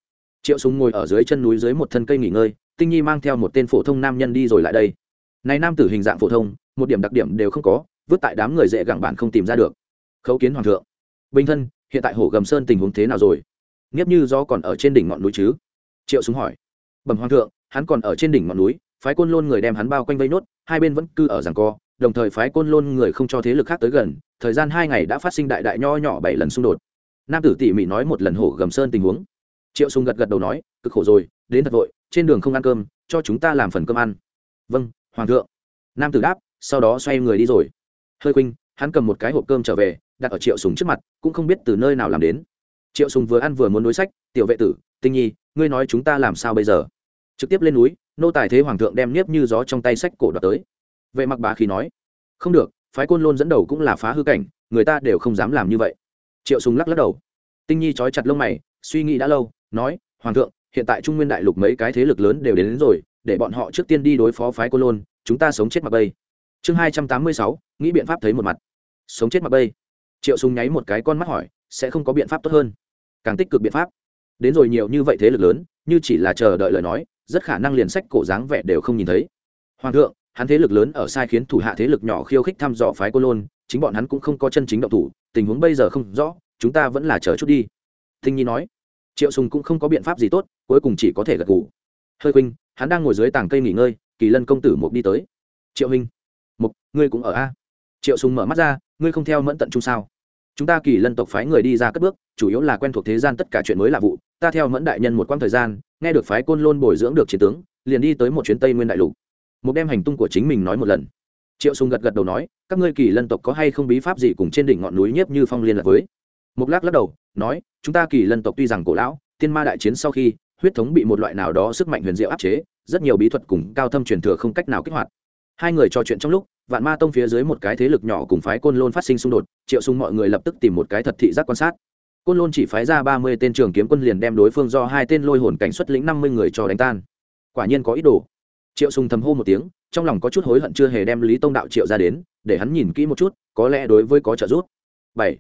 triệu sùng ngồi ở dưới chân núi dưới một thân cây nghỉ ngơi tinh nhi mang theo một tên phổ thông nam nhân đi rồi lại đây này nam tử hình dạng phổ thông một điểm đặc điểm đều không có vứt tại đám người dễ gặng bạn không tìm ra được khấu kiến hoàng thượng bình thân hiện tại hồ gầm sơn tình huống thế nào rồi nghiếp như do còn ở trên đỉnh ngọn núi chứ triệu súng hỏi bẩm hoàng thượng hắn còn ở trên đỉnh ngọn núi phái côn lôn người đem hắn bao quanh vây nốt hai bên vẫn cư ở rằng co đồng thời phái côn lôn người không cho thế lực khác tới gần thời gian hai ngày đã phát sinh đại đại nho nhỏ bảy lần xung đột. Nam tử tỉ mỉ nói một lần hổ gầm sơn tình huống. Triệu sùng gật gật đầu nói cực khổ rồi đến thật vội trên đường không ăn cơm cho chúng ta làm phần cơm ăn. Vâng hoàng thượng. Nam tử đáp sau đó xoay người đi rồi. Hơi quỳnh, hắn cầm một cái hộp cơm trở về đặt ở triệu sùng trước mặt cũng không biết từ nơi nào làm đến. Triệu sùng vừa ăn vừa muốn đối sách tiểu vệ tử tinh nhi ngươi nói chúng ta làm sao bây giờ? Trực tiếp lên núi nô tài thế hoàng thượng đem nếp như gió trong tay sách cổ đoạt tới. Vệ mặc bá khí nói không được phái côn lôn dẫn đầu cũng là phá hư cảnh người ta đều không dám làm như vậy. Triệu sùng lắc lắc đầu. Tinh nhi trói chặt lông mày suy nghĩ đã lâu nói hoàng thượng hiện tại trung nguyên đại lục mấy cái thế lực lớn đều đến, đến rồi để bọn họ trước tiên đi đối phó phái côn lôn chúng ta sống chết mặc bây chương hai trăm tám mươi sáu nghĩ biện pháp thấy một mặt. Sống chết mặc bây triệu sùng nháy một cái con mắt hỏi sẽ không có biện pháp tốt hơn? Càng tích cực biện pháp đến rồi nhiều như vậy thế lực lớn, như chỉ là chờ đợi lời nói, rất khả năng liền sách cổ dáng vẻ đều không nhìn thấy. Hoàng thượng, hắn thế lực lớn ở sai khiến thủ hạ thế lực nhỏ khiêu khích thăm dò phái côn lôn, chính bọn hắn cũng không có chân chính động thủ, tình huống bây giờ không rõ, chúng ta vẫn là chờ chút đi. Thinh nhi nói. Triệu sùng cũng không có biện pháp gì tốt, cuối cùng chỉ có thể gật gù. Hơi huynh hắn đang ngồi dưới tảng cây nghỉ ngơi, kỳ lân công tử mục đi tới. Triệu huynh. Mục, ngươi cũng ở a? Triệu sùng mở mắt ra, ngươi không theo mẫn tận chung sao? Chúng ta kỳ lân tộc phái người đi ra cất bước, chủ yếu là quen thuộc thế gian tất cả chuyện mới là vụ ta theo mẫn đại nhân một quãng thời gian, nghe được phái côn lôn bồi dưỡng được chiến tướng, liền đi tới một chuyến tây nguyên đại lục. Một đem hành tung của chính mình nói một lần. Triệu sùng gật gật đầu nói, các ngươi kỳ lân tộc có hay không bí pháp gì cùng trên đỉnh ngọn núi nhiếp như phong liên lạc với? Một lắc lắc đầu, nói, chúng ta kỳ lân tộc tuy rằng cổ lão tiên ma đại chiến sau khi, huyết thống bị một loại nào đó sức mạnh huyền diệu áp chế, rất nhiều bí thuật cùng cao thâm truyền thừa không cách nào kích hoạt. Hai người trò chuyện trong lúc, vạn ma tông phía dưới một cái thế lực nhỏ cùng phái côn lôn phát sinh xung đột, triệu Sùng mọi người lập tức tìm một cái thật thị giác quan sát côn lôn chỉ phái ra ba mươi tên trường kiếm quân liền đem đối phương do hai tên lôi hồn cảnh xuất lĩnh năm mươi người cho đánh tan. Quả nhiên có ý đồ. Triệu sùng thầm hô một tiếng, trong lòng có chút hối hận chưa hề đem lý tông đạo triệu ra đến, để hắn nhìn kỹ một chút, có lẽ đối với có trợ giúp. Bảy.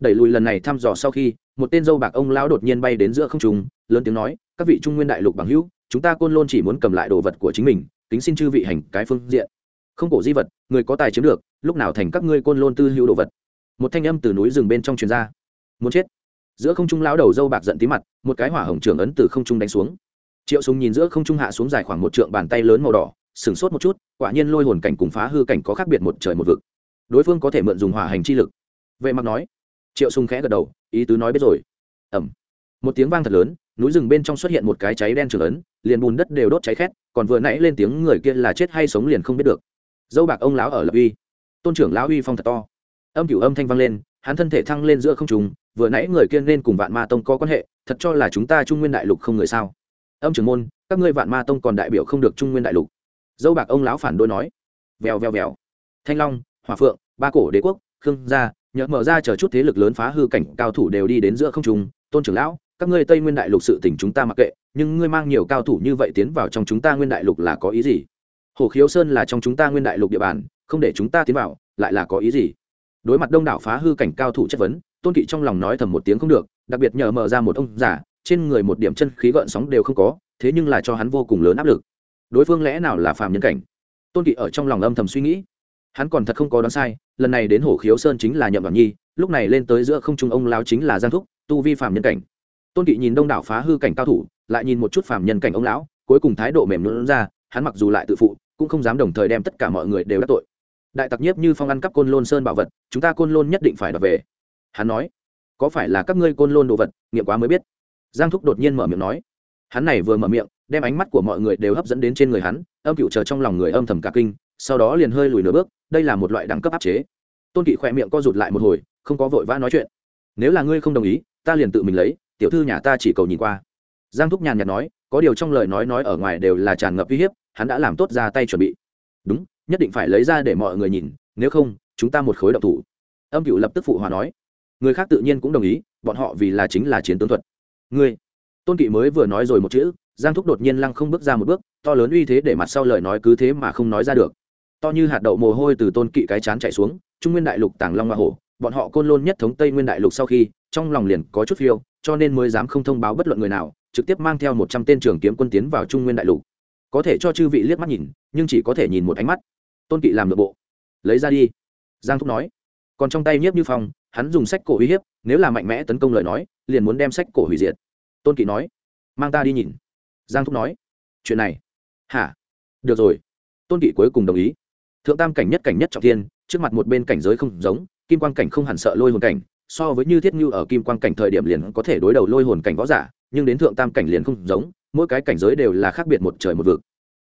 Đẩy lùi lần này thăm dò sau khi, một tên dâu bạc ông lão đột nhiên bay đến giữa không trung, lớn tiếng nói, các vị trung nguyên đại lục bằng hữu, chúng ta côn lôn chỉ muốn cầm lại đồ vật của chính mình, kính xin chư vị hành cái phương diện. Không cổ di vật, người có tài chiếm được, lúc nào thành các ngươi côn lôn tư hữu đồ vật. Một thanh âm từ núi rừng bên trong truyền ra. Muốn chết giữa không trung lão đầu dâu bạc giận tí mặt, một cái hỏa hồng trưởng ấn từ không trung đánh xuống. Triệu súng nhìn giữa không trung hạ xuống dài khoảng một trượng bàn tay lớn màu đỏ sửng sốt một chút, quả nhiên lôi hồn cảnh cùng phá hư cảnh có khác biệt một trời một vực. Đối phương có thể mượn dùng hỏa hành chi lực. Vệ mặc nói. Triệu sùng khẽ gật đầu, ý tứ nói biết rồi. Ẩm một tiếng vang thật lớn, núi rừng bên trong xuất hiện một cái cháy đen trường ấn, liền bùn đất đều đốt cháy khét, còn vừa nãy lên tiếng người kia là chết hay sống liền không biết được. Dâu bạc ông lão ở lập uy. Tôn trưởng lão uy phong thật to. Âm cửu âm thanh vang lên, hắn thân thể thăng lên giữa không trùng vừa nãy người kia nên cùng vạn ma tông có quan hệ, thật cho là chúng ta trung nguyên đại lục không người sao? Âm trưởng môn, các ngươi vạn ma tông còn đại biểu không được trung nguyên đại lục. Dâu bạc ông lão phản đối nói. Vèo vèo vèo. Thanh long hòa phượng, ba cổ đế quốc, khương gia nhỡ mở ra chờ chút thế lực lớn phá hư cảnh cao thủ đều đi đến giữa không trung. Tôn trưởng lão, các ngươi tây nguyên đại lục sự tình chúng ta mặc kệ, nhưng ngươi mang nhiều cao thủ như vậy tiến vào trong chúng ta nguyên đại lục là có ý gì? Hồ khiếu sơn là trong chúng ta nguyên đại lục địa bàn, không để chúng ta tiến vào, lại là có ý gì? Đối mặt đông đảo phá hư cảnh cao thủ chất vấn tôn kỵ trong lòng nói thầm một tiếng không được, đặc biệt nhờ mở ra một ông giả trên người một điểm chân khí gợn sóng đều không có, thế nhưng là cho hắn vô cùng lớn áp lực. Đối phương lẽ nào là phàm nhân cảnh? Tôn kỵ ở trong lòng âm thầm suy nghĩ. Hắn còn thật không có đoán sai, lần này đến hồ khiếu sơn chính là nhậm đoàn nhi, lúc này lên tới giữa không trung ông lão chính là giang thúc, tu vi phàm nhân cảnh. Tôn kỵ nhìn đông đảo phá hư cảnh cao thủ, lại nhìn một chút phàm nhân cảnh ông lão, cuối cùng thái độ mềm lún ra, hắn mặc dù lại tự phụ, cũng không dám đồng thời đem tất cả mọi người đều đắc tội. Đại tặc nhiếp như phong ăn cắp côn lôn sơn bảo vật, chúng ta côn lôn nhất định phải đọc về hắn nói, có phải là các ngươi côn lôn đồ vật, nghiệm quá mới biết? Giang thúc đột nhiên mở miệng nói. Hắn này vừa mở miệng, đem ánh mắt của mọi người đều hấp dẫn đến trên người hắn, âm cựu chờ trong lòng người âm thầm cả kinh, sau đó liền hơi lùi nửa bước, đây là một loại đẳng cấp áp chế. Tôn kỵ khỏe miệng co rụt lại một hồi, không có vội vã nói chuyện. Nếu là ngươi không đồng ý, ta liền tự mình lấy, tiểu thư nhà ta chỉ cầu nhìn qua. Giang thúc nhàn nhạt nói, có điều trong lời nói nói ở ngoài đều là tràn ngập uy hiếp, hắn đã làm tốt ra tay chuẩn bị. Đúng, nhất định phải lấy ra để mọi người nhìn, nếu không, chúng ta một khối động thủ. Âm cựu lập tức phụ hòa nói người khác tự nhiên cũng đồng ý, bọn họ vì là chính là chiến tướng thuật. Ngươi, tôn kỵ mới vừa nói rồi một chữ, giang thúc đột nhiên lăng không bước ra một bước, to lớn uy thế để mặt sau lời nói cứ thế mà không nói ra được. To như hạt đậu mồ hôi từ tôn kỵ cái chán chạy xuống, trung nguyên đại lục tàng long hoa hổ, bọn họ côn lôn nhất thống tây nguyên đại lục sau khi, trong lòng liền có chút phiêu, cho nên mới dám không thông báo bất luận người nào, trực tiếp mang theo một trăm tên trường kiếm quân tiến vào trung nguyên đại lục. Có thể cho chư vị liếc mắt nhìn, nhưng chỉ có thể nhìn một ánh mắt. Tôn kỵ làm nội bộ. Lấy ra đi. Giang thúc nói. Còn trong tay nhiếp như phong hắn dùng sách cổ uy hiếp, nếu là mạnh mẽ tấn công lời nói, liền muốn đem sách cổ hủy diệt. Tôn kỵ nói, mang ta đi nhìn. Giang thúc nói, chuyện này. Hả? Được rồi. Tôn kỵ cuối cùng đồng ý. Thượng tam cảnh nhất cảnh nhất trọng thiên, trước mặt một bên cảnh giới không giống, kim quan cảnh không hẳn sợ lôi hồn cảnh, so với như thiết như ở kim quan cảnh thời điểm liền có thể đối đầu lôi hồn cảnh võ giả, nhưng đến thượng tam cảnh liền không giống, mỗi cái cảnh giới đều là khác biệt một trời một vực.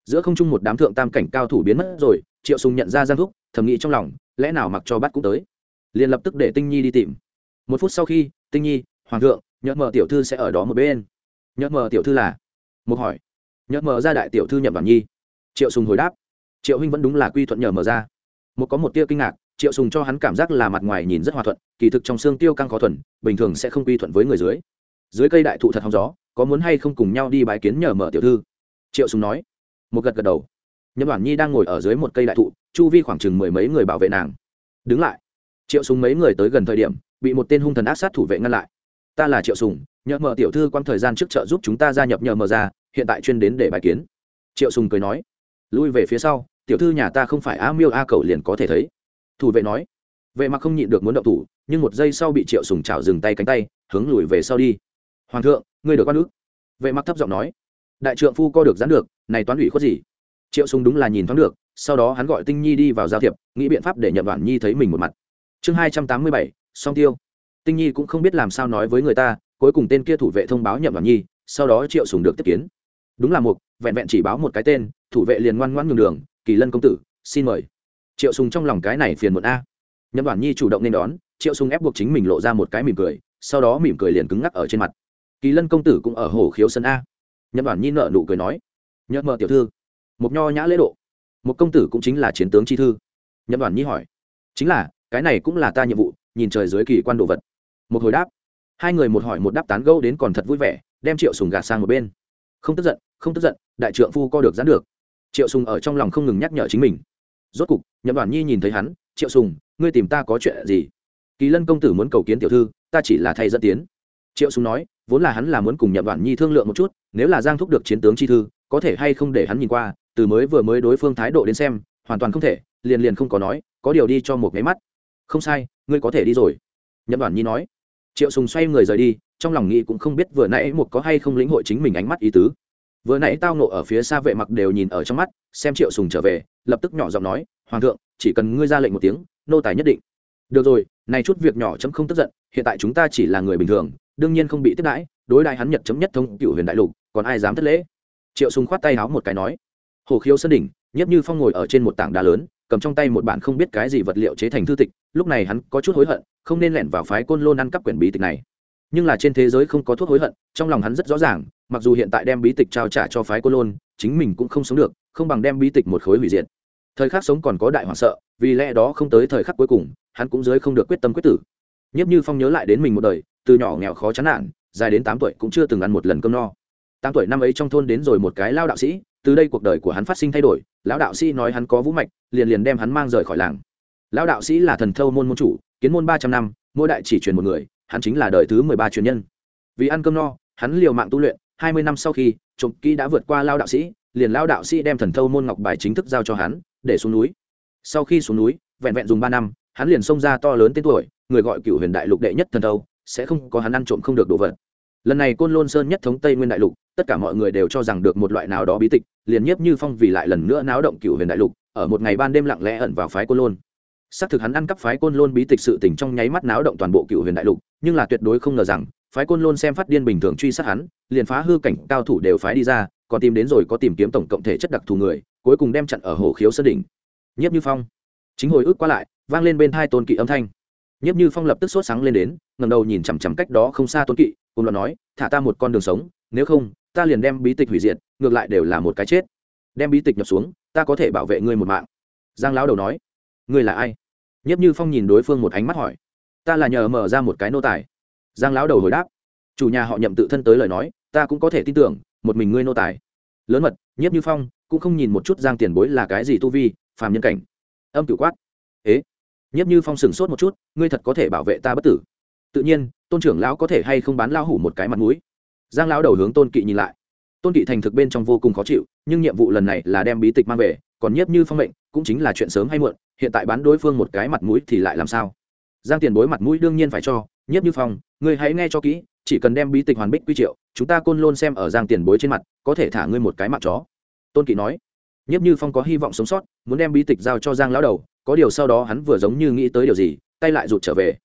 Giữa không trung một đám thượng tam cảnh cao thủ biến mất rồi, triệu sùng nhận ra giang thúc, thầm nghĩ trong lòng, lẽ nào mặc cho bắt cũng tới? Liền lập tức để tinh nhi đi tìm. Một phút sau khi, tinh nhi, hoàng thượng nhợt mờ tiểu thư sẽ ở đó một bên. Nhợt mờ tiểu thư là? Một hỏi. Nhợt mờ ra đại tiểu thư nhậm đoàn nhi. Triệu sùng hồi đáp. Triệu huynh vẫn đúng là quy thuận nhờ mờ ra. Một có một tia kinh ngạc, triệu sùng cho hắn cảm giác là mặt ngoài nhìn rất hòa thuận, kỳ thực trong xương tiêu căng khó thuần, bình thường sẽ không quy thuận với người dưới. Dưới cây đại thụ thật hóng gió, có muốn hay không cùng nhau đi bái kiến nhờ mở tiểu thư? Triệu sùng nói. Một gật gật đầu. Nhậm đoàn nhi đang ngồi ở dưới một cây đại thụ, chu vi khoảng chừng mười mấy người bảo vệ nàng. Đứng lại triệu sùng mấy người tới gần thời điểm, bị một tên hung thần ác sát thủ vệ ngăn lại. Ta là triệu sùng, nhờ mở tiểu thư quang thời gian trước trợ giúp chúng ta gia nhập nhờ mở ra, hiện tại chuyên đến để bài kiến. Triệu sùng cười nói. Lui về phía sau, tiểu thư nhà ta không phải a miêu a cầu liền có thể thấy. Thủ vệ nói. Vệ mặc không nhịn được muốn động thủ, nhưng một giây sau bị triệu sùng chảo dừng tay cánh tay, hướng lùi về sau đi. Hoàng thượng, ngươi được quan ước. Vệ mặc thấp giọng nói. Đại trượng phu co được gián được, này toán ủy khuất gì? Triệu sùng đúng là nhìn thoáng được, sau đó hắn gọi tinh nhi đi vào giao thiệp, nghĩ biện pháp để nhậm đoạn nhi thấy mình một mặt chương hai trăm tám mươi bảy, song tiêu. Tinh nhi cũng không biết làm sao nói với người ta, cuối cùng tên kia thủ vệ thông báo nhậm đoàn nhi, sau đó triệu sùng được tiếp kiến. Đúng là một vẹn vẹn chỉ báo một cái tên, thủ vệ liền ngoan ngoãn nhường đường, kỳ lân công tử, xin mời. Triệu sùng trong lòng cái này phiền muộn a. Nhậm đoàn nhi chủ động nên đón, triệu sùng ép buộc chính mình lộ ra một cái mỉm cười, sau đó mỉm cười liền cứng ngắc ở trên mặt. Kỳ lân công tử cũng ở hồ khiếu sân a. Nhậm đoàn nhi nợ nụ cười nói, nhớ mờ tiểu thư. Một nho nhã lễ độ. Một công tử cũng chính là chiến tướng chi thư. Nhậm đoàn nhi hỏi, chính là cái này cũng là ta nhiệm vụ, nhìn trời dưới kỳ quan đồ vật. Một hồi đáp. Hai người một hỏi một đáp tán gẫu đến còn thật vui vẻ, đem triệu sùng gạt sang một bên. Không tức giận, không tức giận, đại trượng phu co được giãn được. Triệu sùng ở trong lòng không ngừng nhắc nhở chính mình. Rốt cục, nhậm đoàn nhi nhìn thấy hắn, triệu sùng, ngươi tìm ta có chuyện gì? Kỳ lân công tử muốn cầu kiến tiểu thư, ta chỉ là thay dẫn tiến. Triệu sùng nói, vốn là hắn là muốn cùng nhậm đoàn nhi thương lượng một chút, nếu là giang thúc được chiến tướng chi thư, có thể hay không để hắn nhìn qua, từ mới vừa mới đối phương thái độ đến xem, hoàn toàn không thể, liền liền không có nói, có điều đi cho một cái mắt không sai, ngươi có thể đi rồi. Nhậm đoàn nhi nói. Triệu sùng xoay người rời đi, trong lòng nghĩ cũng không biết vừa nãy một có hay không lĩnh hội chính mình ánh mắt ý tứ. Vừa nãy tao nộ ở phía xa vệ mặc đều nhìn ở trong mắt, xem triệu sùng trở về, lập tức nhỏ giọng nói, hoàng thượng, chỉ cần ngươi ra lệnh một tiếng, nô tài nhất định. Được rồi, này chút việc nhỏ chấm không tức giận, hiện tại chúng ta chỉ là người bình thường, đương nhiên không bị tiếp đãi, đối đại hắn nhật chấm nhất thông cửu huyền đại lục, còn ai dám thất lễ? Triệu sùng khoát tay háo một cái nói, hồ khiếu sân đỉnh nhất như phong ngồi ở trên một tảng đá lớn cầm trong tay một bản không biết cái gì vật liệu chế thành thư tịch, lúc này hắn có chút hối hận, không nên lẻn vào phái côn lôn ăn cắp quyển bí tịch này. Nhưng là trên thế giới không có thuốc hối hận, trong lòng hắn rất rõ ràng, mặc dù hiện tại đem bí tịch trao trả cho phái côn lôn, chính mình cũng không sống được, không bằng đem bí tịch một khối hủy diệt. Thời khắc sống còn có đại hoảng sợ, vì lẽ đó không tới thời khắc cuối cùng, hắn cũng dưới không được quyết tâm quyết tử. Nhất như phong nhớ lại đến mình một đời, từ nhỏ nghèo khó chán nản, dài đến tám tuổi cũng chưa từng ăn một lần cơm no tám tuổi năm ấy trong thôn đến rồi một cái lao đạo sĩ, từ đây cuộc đời của hắn phát sinh thay đổi, lão đạo sĩ nói hắn có vũ mạch, liền liền đem hắn mang rời khỏi làng. Lão đạo sĩ là thần thâu môn môn chủ, kiến môn ba trăm năm, mỗi đại chỉ truyền một người, hắn chính là đời thứ mười ba truyền nhân. Vì ăn cơm no, hắn liều mạng tu luyện, hai mươi năm sau khi, trộm kỹ đã vượt qua lao đạo sĩ, liền lao đạo sĩ đem thần thâu môn ngọc bài chính thức giao cho hắn, để xuống núi. Sau khi xuống núi, vẹn vẹn dùng ba năm, hắn liền xông ra to lớn tên tuổi, người gọi cựu huyền đại lục đệ nhất thần thâu, sẽ không có hắn ăn trộm không được đồ vật lần này côn lôn sơn nhất thống tây nguyên đại lục, tất cả mọi người đều cho rằng được một loại nào đó bí tịch, liền nhiếp như phong vì lại lần nữa náo động cựu huyền đại lục, ở một ngày ban đêm lặng lẽ ẩn vào phái côn lôn. Xác thực hắn ăn cắp phái côn lôn bí tịch sự tình trong nháy mắt náo động toàn bộ cựu huyền đại lục, nhưng là tuyệt đối không ngờ rằng, phái côn lôn xem phát điên bình thường truy sát hắn, liền phá hư cảnh cao thủ đều phái đi ra, còn tìm đến rồi có tìm kiếm tổng cộng thể chất đặc thù người, cuối cùng đem chặn ở hồ khiếu sơn đỉnh. Nhiếp như phong. Chính hồi ức qua lại, vang lên bên hai tôn kỵ âm thanh. Nhiếp như phong lập tức sốt sáng lên đến ngầm đầu nhìn chằm chằm cách đó không xa tôn kỵ cùng luận nói, thả ta một con đường sống, nếu không, ta liền đem bí tịch hủy diệt, ngược lại đều là một cái chết. Đem bí tịch nhập xuống, ta có thể bảo vệ ngươi một mạng. Giang lão đầu nói. Ngươi là ai? Nhất như phong nhìn đối phương một ánh mắt hỏi. Ta là nhờ mở ra một cái nô tài. Giang lão đầu hồi đáp. Chủ nhà họ nhậm tự thân tới lời nói, ta cũng có thể tin tưởng, một mình ngươi nô tài. Lớn mật nhất như phong cũng không nhìn một chút giang tiền bối là cái gì tu vi, phàm nhân cảnh. Âm cửu quát. Ế? Nhất như phong sừng sốt một chút, ngươi thật có thể bảo vệ ta bất tử? Tự nhiên, tôn trưởng lão có thể hay không bán lão hủ một cái mặt mũi? Giang lão đầu hướng tôn kỵ nhìn lại. Tôn kỵ thành thực bên trong vô cùng khó chịu, nhưng nhiệm vụ lần này là đem bí tịch mang về, còn nhiếp như phong mệnh, cũng chính là chuyện sớm hay muộn, hiện tại bán đối phương một cái mặt mũi thì lại làm sao? Giang tiền bối mặt mũi đương nhiên phải cho, nhiếp như phong, ngươi hãy nghe cho kỹ, chỉ cần đem bí tịch hoàn bích quy triệu, chúng ta côn lôn xem ở giang tiền bối trên mặt, có thể thả ngươi một cái mặt chó. Tôn kỵ nói. Nhiếp như phong có hy vọng sống sót, muốn đem bí tịch giao cho giang lão đầu, có điều sau đó hắn vừa giống như nghĩ tới điều gì, tay lại rụt trở về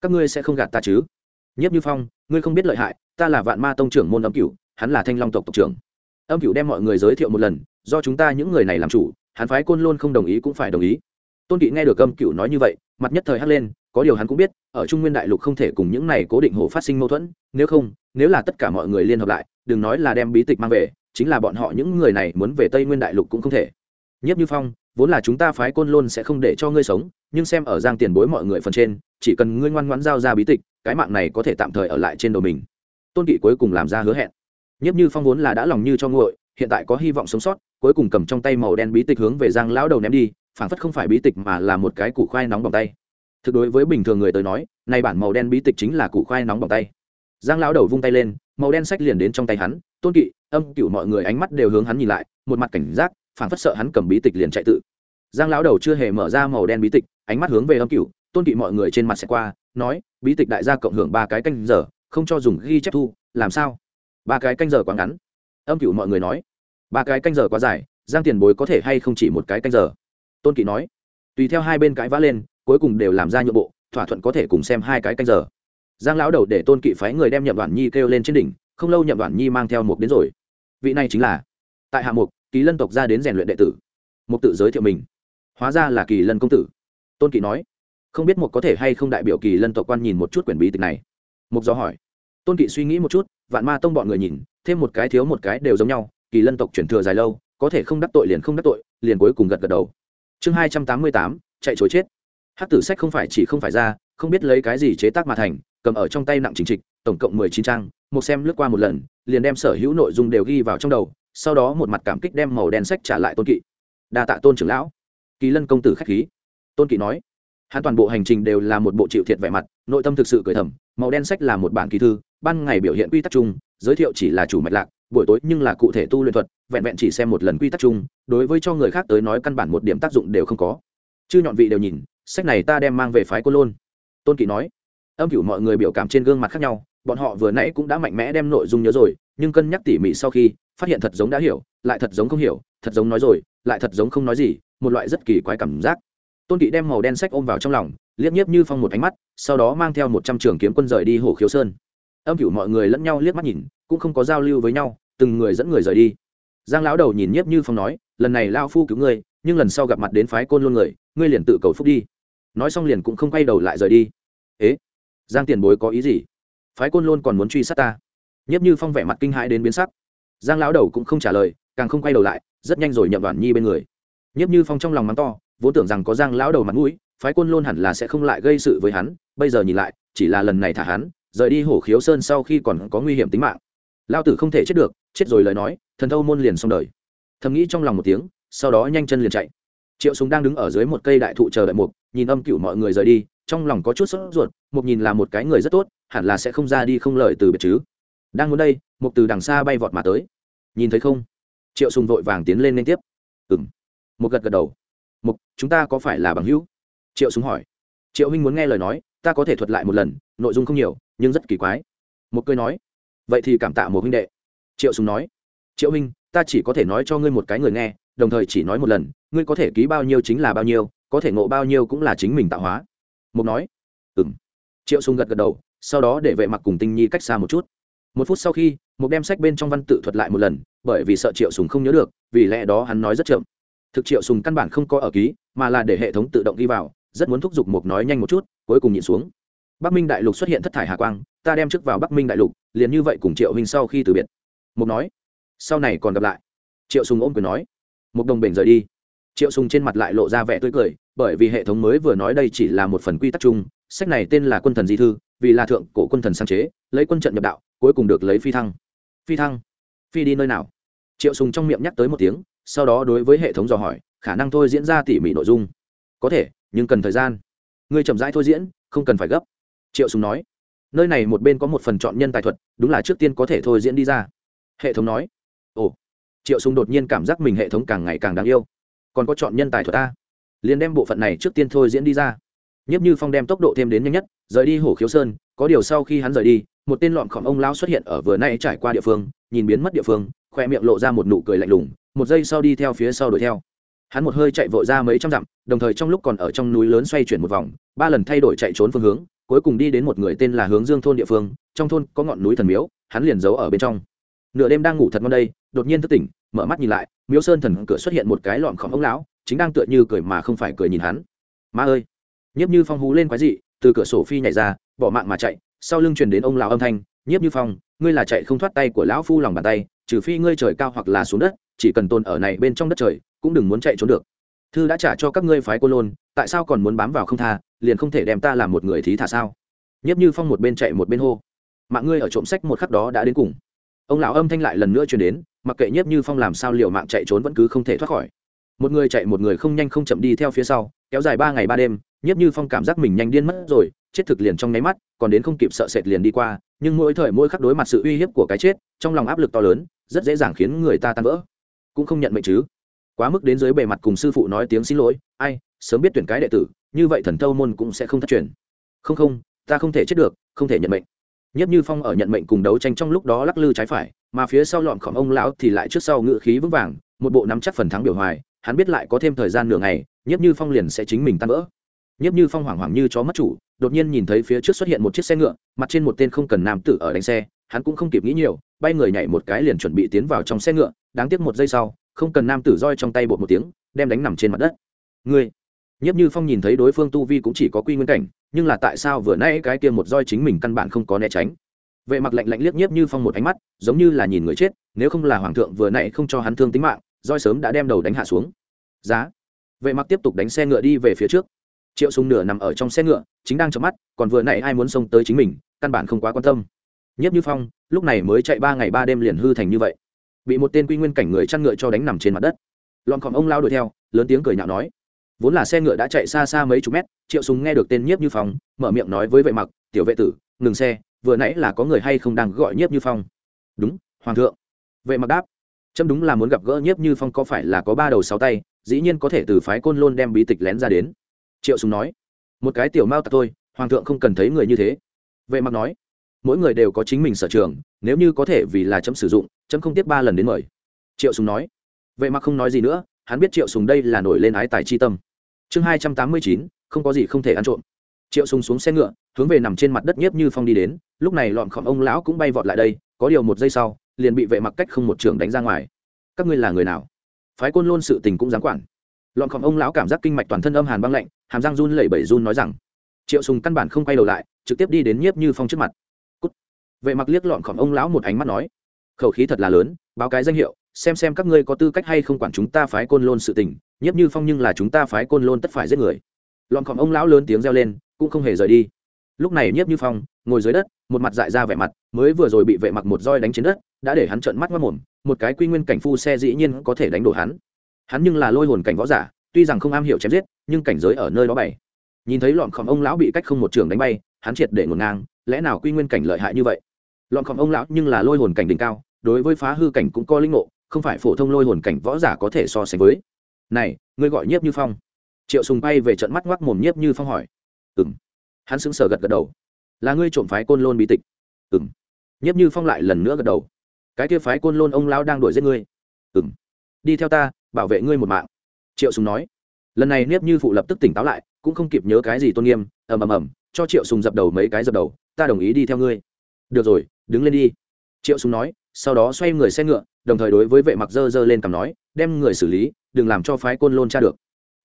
các ngươi sẽ không gạt ta chứ? Nhất như phong, ngươi không biết lợi hại, ta là vạn ma tông trưởng môn âm cửu, hắn là thanh long tộc tộc trưởng. Âm cửu đem mọi người giới thiệu một lần, do chúng ta những người này làm chủ, hắn phái côn luôn không đồng ý cũng phải đồng ý. Tôn kỵ nghe được âm cửu nói như vậy, mặt nhất thời hắt lên, có điều hắn cũng biết, ở trung nguyên đại lục không thể cùng những này cố định hồ phát sinh mâu thuẫn, nếu không, nếu là tất cả mọi người liên hợp lại, đừng nói là đem bí tịch mang về, chính là bọn họ những người này muốn về tây nguyên đại lục cũng không thể. Nhiếp như phong, vốn là chúng ta phái côn lôn sẽ không để cho ngươi sống, nhưng xem ở giang tiền bối mọi người phần trên, chỉ cần ngươi ngoan ngoãn giao ra bí tịch, cái mạng này có thể tạm thời ở lại trên đầu mình. Tôn kỵ cuối cùng làm ra hứa hẹn. Nhiếp như phong vốn là đã lòng như cho nguội, hiện tại có hy vọng sống sót, cuối cùng cầm trong tay màu đen bí tịch hướng về giang lão đầu ném đi phản phất không phải bí tịch mà là một cái củ khoai nóng bằng tay. Thực đối với bình thường người tới nói, nay bản màu đen bí tịch chính là củ khoai nóng bằng tay. Giang lão đầu vung tay lên, màu đen sách liền đến trong tay hắn, tôn kỵ, âm Cửu mọi người ánh mắt đều hướng hắn nhìn lại, một mặt cảnh giác phản phất sợ hắn cầm bí tịch liền chạy tự. Giang lão đầu chưa hề mở ra màu đen bí tịch, ánh mắt hướng về âm cửu, tôn kỵ mọi người trên mặt sẽ qua, nói, bí tịch đại gia cộng hưởng ba cái canh giờ, không cho dùng ghi chép thu, làm sao? Ba cái canh giờ quá ngắn. Âm cửu mọi người nói, ba cái canh giờ quá dài, giang tiền bối có thể hay không chỉ một cái canh giờ? Tôn kỵ nói, tùy theo hai bên cãi vã lên, cuối cùng đều làm ra nhượng bộ, thỏa thuận có thể cùng xem hai cái canh giờ. Giang lão đầu để tôn kỵ phái người đem nhậm đoàn nhi kêu lên trên đỉnh, không lâu nhậm đoàn nhi mang theo một đến rồi. Vị này chính là tại hạ mục kỳ lân tộc ra đến rèn luyện đệ tử. Mục tự giới thiệu mình. Hóa ra là kỳ lân công tử. Tôn kỵ nói, không biết một có thể hay không đại biểu kỳ lân tộc quan nhìn một chút quyển bí tịch này. Mục do hỏi, tôn kỵ suy nghĩ một chút, vạn ma tông bọn người nhìn, thêm một cái thiếu một cái đều giống nhau, kỳ lân tộc chuyển thừa dài lâu, có thể không đắc tội liền không đắc tội, liền cuối cùng gật gật đầu. Chương hai trăm tám mươi tám, chạy chối chết. Hát tử sách không phải chỉ không phải ra, không biết lấy cái gì chế tác mà thành, cầm ở trong tay nặng chính trịch, tổng cộng mười chín trang một xem lướt qua một lần, liền đem sở hữu nội dung đều ghi vào trong đầu sau đó một mặt cảm kích đem màu đen sách trả lại tôn kỵ. Đa tạ tôn trưởng lão. Kỳ lân công tử k h á c h khí. Tôn kỵ nói, hắn toàn bộ hành trình đều là một bộ chịu thiệt vẻ mặt, nội tâm thực sự cười thầm, màu đen sách là một bản kỳ thư, ban ngày biểu hiện quy tắc chung, giới thiệu chỉ là chủ mạch lạc, buổi tối nhưng là cụ thể tu luyện thuật, vẹn vẹn chỉ xem một lần quy tắc chung, đối với cho người khác tới nói căn bản một điểm tác dụng đều không có. Chư nhọn vị đều nhìn, sách này ta đem mang về phái cô lôn. Tôn kỵ nói, âm cửu mọi người biểu cảm trên gương mặt khác nhau, bọn họ vừa nãy cũng đã mạnh mẽ đem nội dung nhớ rồi, nhưng cân nhắc tỉ mỉ sau khi phát hiện thật giống đã hiểu, lại thật giống không hiểu, thật giống nói rồi, lại thật giống không nói gì, một loại rất kỳ quái cảm giác. Tôn kỵ đem màu đen sách ôm vào trong lòng, liếc nhiếp như phong một ánh mắt, sau đó mang theo một trăm trường kiếm quân rời đi hồ khiếu sơn. Âm cửu mọi người lẫn nhau liếc mắt nhìn, cũng không có giao lưu với nhau, từng người dẫn người rời đi. Giang lão đầu nhìn nhiếp như phong nói, lần này lao phu cứu ngươi, nhưng lần sau gặp mặt đến phái côn luôn người, ngươi liền tự cầu phúc đi. Nói xong liền cũng không quay đầu lại rời đi. Ế, giang tiền bối có ý gì? Phái côn luôn còn muốn truy sát ta? Nhiếp như phong vẻ mặt kinh hãi đến biến sắc giang lão đầu cũng không trả lời, càng không quay đầu lại, rất nhanh rồi nhậm đoàn nhi bên người. Nhiếp như phong trong lòng mắng to, vốn tưởng rằng có giang lão đầu mặt mũi, phái quân luôn hẳn là sẽ không lại gây sự với hắn, bây giờ nhìn lại, chỉ là lần này thả hắn, rời đi hổ khiếu sơn sau khi còn có nguy hiểm tính mạng. Lao tử không thể chết được, chết rồi lời nói, thần thâu môn liền xong đời. Thầm nghĩ trong lòng một tiếng, sau đó nhanh chân liền chạy. Triệu súng đang đứng ở dưới một cây đại thụ chờ đợi mục, nhìn âm cựu mọi người rời đi, trong lòng có chút sốt ruột, mục nhìn là một cái người rất tốt, hẳn là sẽ không ra đi không lời từ biệt chứ đang muốn đây mục từ đằng xa bay vọt mà tới. Nhìn thấy không? Triệu sùng vội vàng tiến lên liên tiếp. Ừm, một gật gật đầu. Mục chúng ta có phải là bằng hữu? Triệu súng hỏi. Triệu huynh muốn nghe lời nói ta có thể thuật lại một lần nội dung không nhiều nhưng rất kỳ quái. Một cười nói. Vậy thì cảm tạ một huynh đệ. Triệu súng nói. Triệu huynh ta chỉ có thể nói cho ngươi một cái người nghe đồng thời chỉ nói một lần ngươi có thể ký bao nhiêu chính là bao nhiêu có thể ngộ bao nhiêu cũng là chính mình tạo hóa. Mục nói. Ừm, triệu sùng gật gật đầu sau đó để vệ mặc cùng tinh nhi cách xa một chút một phút sau khi một đem sách bên trong văn tự thuật lại một lần, bởi vì sợ triệu sùng không nhớ được, vì lẽ đó hắn nói rất chậm. Thực triệu sùng căn bản không có ở ký, mà là để hệ thống tự động ghi vào, rất muốn thúc giục mục nói nhanh một chút, cuối cùng nhịn xuống. Bắc minh đại lục xuất hiện thất thải hà quang, ta đem trước vào bắc minh đại lục, liền như vậy cùng triệu huynh sau khi từ biệt. Mục nói, sau này còn gặp lại. Triệu sùng ôm quyền nói. Một đồng bình rời đi. Triệu sùng trên mặt lại lộ ra vẻ tươi cười, bởi vì hệ thống mới vừa nói đây chỉ là một phần quy tắc chung, sách này tên là quân thần di thư vì là thượng cổ quân thần sáng chế, lấy quân trận nhập đạo, cuối cùng được lấy phi thăng. Phi thăng? Phi đi nơi nào? Triệu sùng trong miệng nhắc tới một tiếng, sau đó đối với hệ thống dò hỏi, khả năng thôi diễn ra tỉ mỉ nội dung. Có thể, nhưng cần thời gian. Ngươi chậm rãi thôi diễn, không cần phải gấp. Triệu sùng nói. Nơi này một bên có một phần chọn nhân tài thuật, đúng là trước tiên có thể thôi diễn đi ra. Hệ thống nói. Ồ. Triệu sùng đột nhiên cảm giác mình hệ thống càng ngày càng đáng yêu. Còn có chọn nhân tài thuật ta. Liền đem bộ phận này trước tiên thôi diễn đi ra nhiếp như phong đem tốc độ thêm đến nhanh nhất, rời đi hổ khiếu sơn, có điều sau khi hắn rời đi, một tên lọn khỏm ông lão xuất hiện ở vừa nay trải qua địa phương, nhìn biến mất địa phương, khoe miệng lộ ra một nụ cười lạnh lùng, một giây sau đi theo phía sau đuổi theo. Hắn một hơi chạy vội ra mấy trăm dặm, đồng thời trong lúc còn ở trong núi lớn xoay chuyển một vòng, ba lần thay đổi chạy trốn phương hướng, cuối cùng đi đến một người tên là hướng dương thôn địa phương, trong thôn có ngọn núi thần miếu, hắn liền giấu ở bên trong. Nửa đêm đang ngủ thật ngon đây, đột nhiên thức tỉnh, mở mắt nhìn lại, miếu sơn thần cửa xuất hiện một cái lọn khỏm ông lão, chính đang tựa như cười mà không phải cười nhìn hắn. Ma ơi! Nhiếp như phong hú lên quái dị, từ cửa sổ phi nhảy ra, bỏ mạng mà chạy, sau lưng truyền đến ông lão âm thanh, nhiếp như phong, ngươi là chạy không thoát tay của lão phu lòng bàn tay, trừ phi ngươi trời cao hoặc là xuống đất, chỉ cần tồn ở này bên trong đất trời, cũng đừng muốn chạy trốn được. Thư đã trả cho các ngươi phái cô lôn, tại sao còn muốn bám vào không tha, liền không thể đem ta làm một người thí thả sao? Nhiếp như phong một bên chạy một bên hô, mạng ngươi ở trộm sách một khắc đó đã đến cùng. Ông lão âm thanh lại lần nữa truyền đến, mặc kệ nhiếp như phong làm sao liều mạng chạy trốn vẫn cứ không thể thoát khỏi. Một người chạy một người không nhanh không chậm đi theo phía sau, kéo dài ba ngày ba đêm nhiếp như phong cảm giác mình nhanh điên mất rồi, chết thực liền trong nháy mắt, còn đến không kịp sợ sệt liền đi qua, nhưng mỗi thời mỗi khắc đối mặt sự uy hiếp của cái chết, trong lòng áp lực to lớn, rất dễ dàng khiến người ta tan vỡ. Cũng không nhận mệnh chứ. Quá mức đến dưới bề mặt cùng sư phụ nói tiếng xin lỗi, ai, sớm biết tuyển cái đệ tử, như vậy thần thâu môn cũng sẽ không thất truyền. Không không, ta không thể chết được, không thể nhận mệnh. Nhất như phong ở nhận mệnh cùng đấu tranh trong lúc đó lắc lư trái phải, mà phía sau lọn khỏm ông lão thì lại trước sau ngự khí vững vàng, một bộ nắm chắc phần thắng biểu hoài, hắn biết lại có thêm thời gian nửa ngày nhất như phong liền sẽ chính mình tan vỡ nhiếp như phong hoảng hoảng như chó mất chủ, đột nhiên nhìn thấy phía trước xuất hiện một chiếc xe ngựa, mặt trên một tên không cần nam tử ở đánh xe, hắn cũng không kịp nghĩ nhiều, bay người nhảy một cái liền chuẩn bị tiến vào trong xe ngựa, đáng tiếc một giây sau, không cần nam tử roi trong tay bột một tiếng, đem đánh nằm trên mặt đất. Ngươi nhiếp như phong nhìn thấy đối phương tu vi cũng chỉ có quy nguyên cảnh, nhưng là tại sao vừa nãy cái kia một roi chính mình căn bản không có né tránh? Vệ mặc lạnh lạnh liếc nhiếp như phong một ánh mắt, giống như là nhìn người chết, nếu không là hoàng thượng vừa nãy không cho hắn thương tính mạng, roi sớm đã đem đầu đánh hạ xuống. Giá! Vệ mặc tiếp tục đánh xe ngựa đi về phía trước triệu Sùng nửa nằm ở trong xe ngựa, chính đang chớp mắt, còn vừa nãy ai muốn xông tới chính mình, căn bản không quá quan tâm. Nhất như phong, lúc này mới chạy ba ngày ba đêm liền hư thành như vậy. Bị một tên quy nguyên cảnh người chăn ngựa cho đánh nằm trên mặt đất. Lọn khom ông lao đuổi theo, lớn tiếng cười nhạo nói. Vốn là xe ngựa đã chạy xa xa mấy chục mét, triệu súng nghe được tên nhiếp như phong, mở miệng nói với vệ mặc, tiểu vệ tử, ngừng xe, vừa nãy là có người hay không đang gọi nhiếp như phong? Đúng, hoàng thượng. Vệ mặc đáp. Chấm đúng là muốn gặp gỡ nhiếp như phong có phải là có ba đầu sáu tay, dĩ nhiên có thể từ phái côn lôn đem bí tịch lén ra đến triệu Sùng nói, một cái tiểu mao tặc thôi, hoàng thượng không cần thấy người như thế. Vệ mặc nói, mỗi người đều có chính mình sở trường, nếu như có thể vì là chấm sử dụng, chấm không tiếp ba lần đến mời. Triệu Sùng nói, vệ mặc không nói gì nữa, hắn biết triệu Sùng đây là nổi lên ái tài chi tâm. Chương hai trăm tám mươi chín, không có gì không thể ăn trộm. Triệu Sùng xuống xe ngựa, hướng về nằm trên mặt đất nhiếp như phong đi đến, lúc này lọn khỏm ông lão cũng bay vọt lại đây, có điều một giây sau, liền bị vệ mặc cách không một trường đánh ra ngoài. Các ngươi là người nào? Phái côn lôn sự tình cũng dám quản lọn khỏm ông lão cảm giác kinh mạch toàn thân âm hàn băng lạnh, hàm răng run lẩy bẩy run nói rằng, triệu sùng căn bản không quay đầu lại, trực tiếp đi đến nhiếp như phong trước mặt. Cút. vệ mặc liếc lọn khỏm ông lão một ánh mắt nói, khẩu khí thật là lớn, báo cái danh hiệu, xem xem các ngươi có tư cách hay không quản chúng ta phái côn lôn sự tình, nhiếp như phong nhưng là chúng ta phái côn lôn tất phải giết người. Lọn khỏm ông lão lớn tiếng reo lên, cũng không hề rời đi. Lúc này nhiếp như phong ngồi dưới đất, một mặt dại ra vẻ mặt, mới vừa rồi bị vệ mặc một roi đánh trên đất, đã để hắn trợn mắt mất mồm một cái quy nguyên cảnh phu xe dĩ nhiên có thể đánh đổ hắn hắn nhưng là lôi hồn cảnh võ giả, tuy rằng không am hiểu chém giết, nhưng cảnh giới ở nơi đó bày. Nhìn thấy lọn khom ông lão bị cách không một trường đánh bay, hắn triệt để ngổn ngang, lẽ nào quy nguyên cảnh lợi hại như vậy? Lọn khom ông lão nhưng là lôi hồn cảnh đỉnh cao, đối với phá hư cảnh cũng có linh ngộ, không phải phổ thông lôi hồn cảnh võ giả có thể so sánh với. Này, ngươi gọi nhiếp như phong. Triệu sùng bay về trận mắt ngoác mồm nhiếp như phong hỏi. Ừm. Hắn sững sờ gật gật đầu. Là ngươi trộm phái côn lôn bí tịch. Ừm. Nhiếp như phong lại lần nữa gật đầu. Cái kia phái côn lôn ông lão đang đuổi giết ngươi. Ừm. Đi theo ta bảo vệ ngươi một mạng. Triệu sùng nói. Lần này niếp như phụ lập tức tỉnh táo lại, cũng không kịp nhớ cái gì tôn nghiêm, ầm ầm ầm, cho triệu sùng dập đầu mấy cái dập đầu, ta đồng ý đi theo ngươi. Được rồi, đứng lên đi. Triệu sùng nói, sau đó xoay người xe ngựa, đồng thời đối với vệ mặc dơ dơ lên cầm nói, đem người xử lý, đừng làm cho phái côn lôn tra được.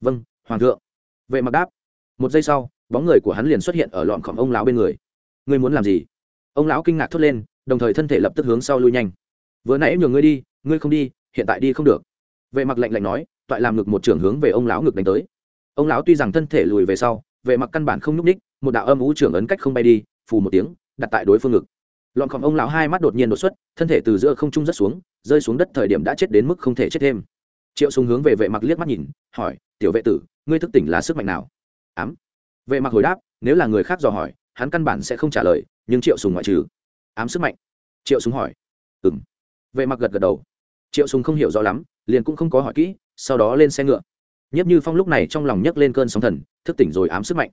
Vâng hoàng thượng. Vệ mặc đáp. Một giây sau, bóng người của hắn liền xuất hiện ở lọn khỏm ông lão bên người. Ngươi muốn làm gì? Ông lão kinh ngạc thốt lên, đồng thời thân thể lập tức hướng sau lui nhanh. Vừa nãy nhường ngươi đi, ngươi không đi, hiện tại đi không được vệ mặc lạnh lạnh nói, toại làm ngực một trưởng hướng về ông lão ngực đánh tới. Ông lão tuy rằng thân thể lùi về sau, vệ mặc căn bản không nhúc ních một đạo âm ú trưởng ấn cách không bay đi, phù một tiếng, đặt tại đối phương ngực. Lọn khỏm ông lão hai mắt đột nhiên đột xuất, thân thể từ giữa không trung rất xuống, rơi xuống đất thời điểm đã chết đến mức không thể chết thêm. Triệu sùng hướng về vệ mặc liếc mắt nhìn, hỏi, tiểu vệ tử, ngươi thức tỉnh là sức mạnh nào? Ám. Vệ mặc hồi đáp, nếu là người khác dò hỏi, hắn căn bản sẽ không trả lời, nhưng triệu sùng ngoại trừ. Ám sức mạnh. Triệu sùng hỏi. Ừm. Vệ mặc gật gật đầu. Triệu sùng không hiểu rõ lắm liền cũng không có hỏi kỹ, sau đó lên xe ngựa. Nhất như phong lúc này trong lòng nhấc lên cơn sóng thần, thức tỉnh rồi ám sức mạnh.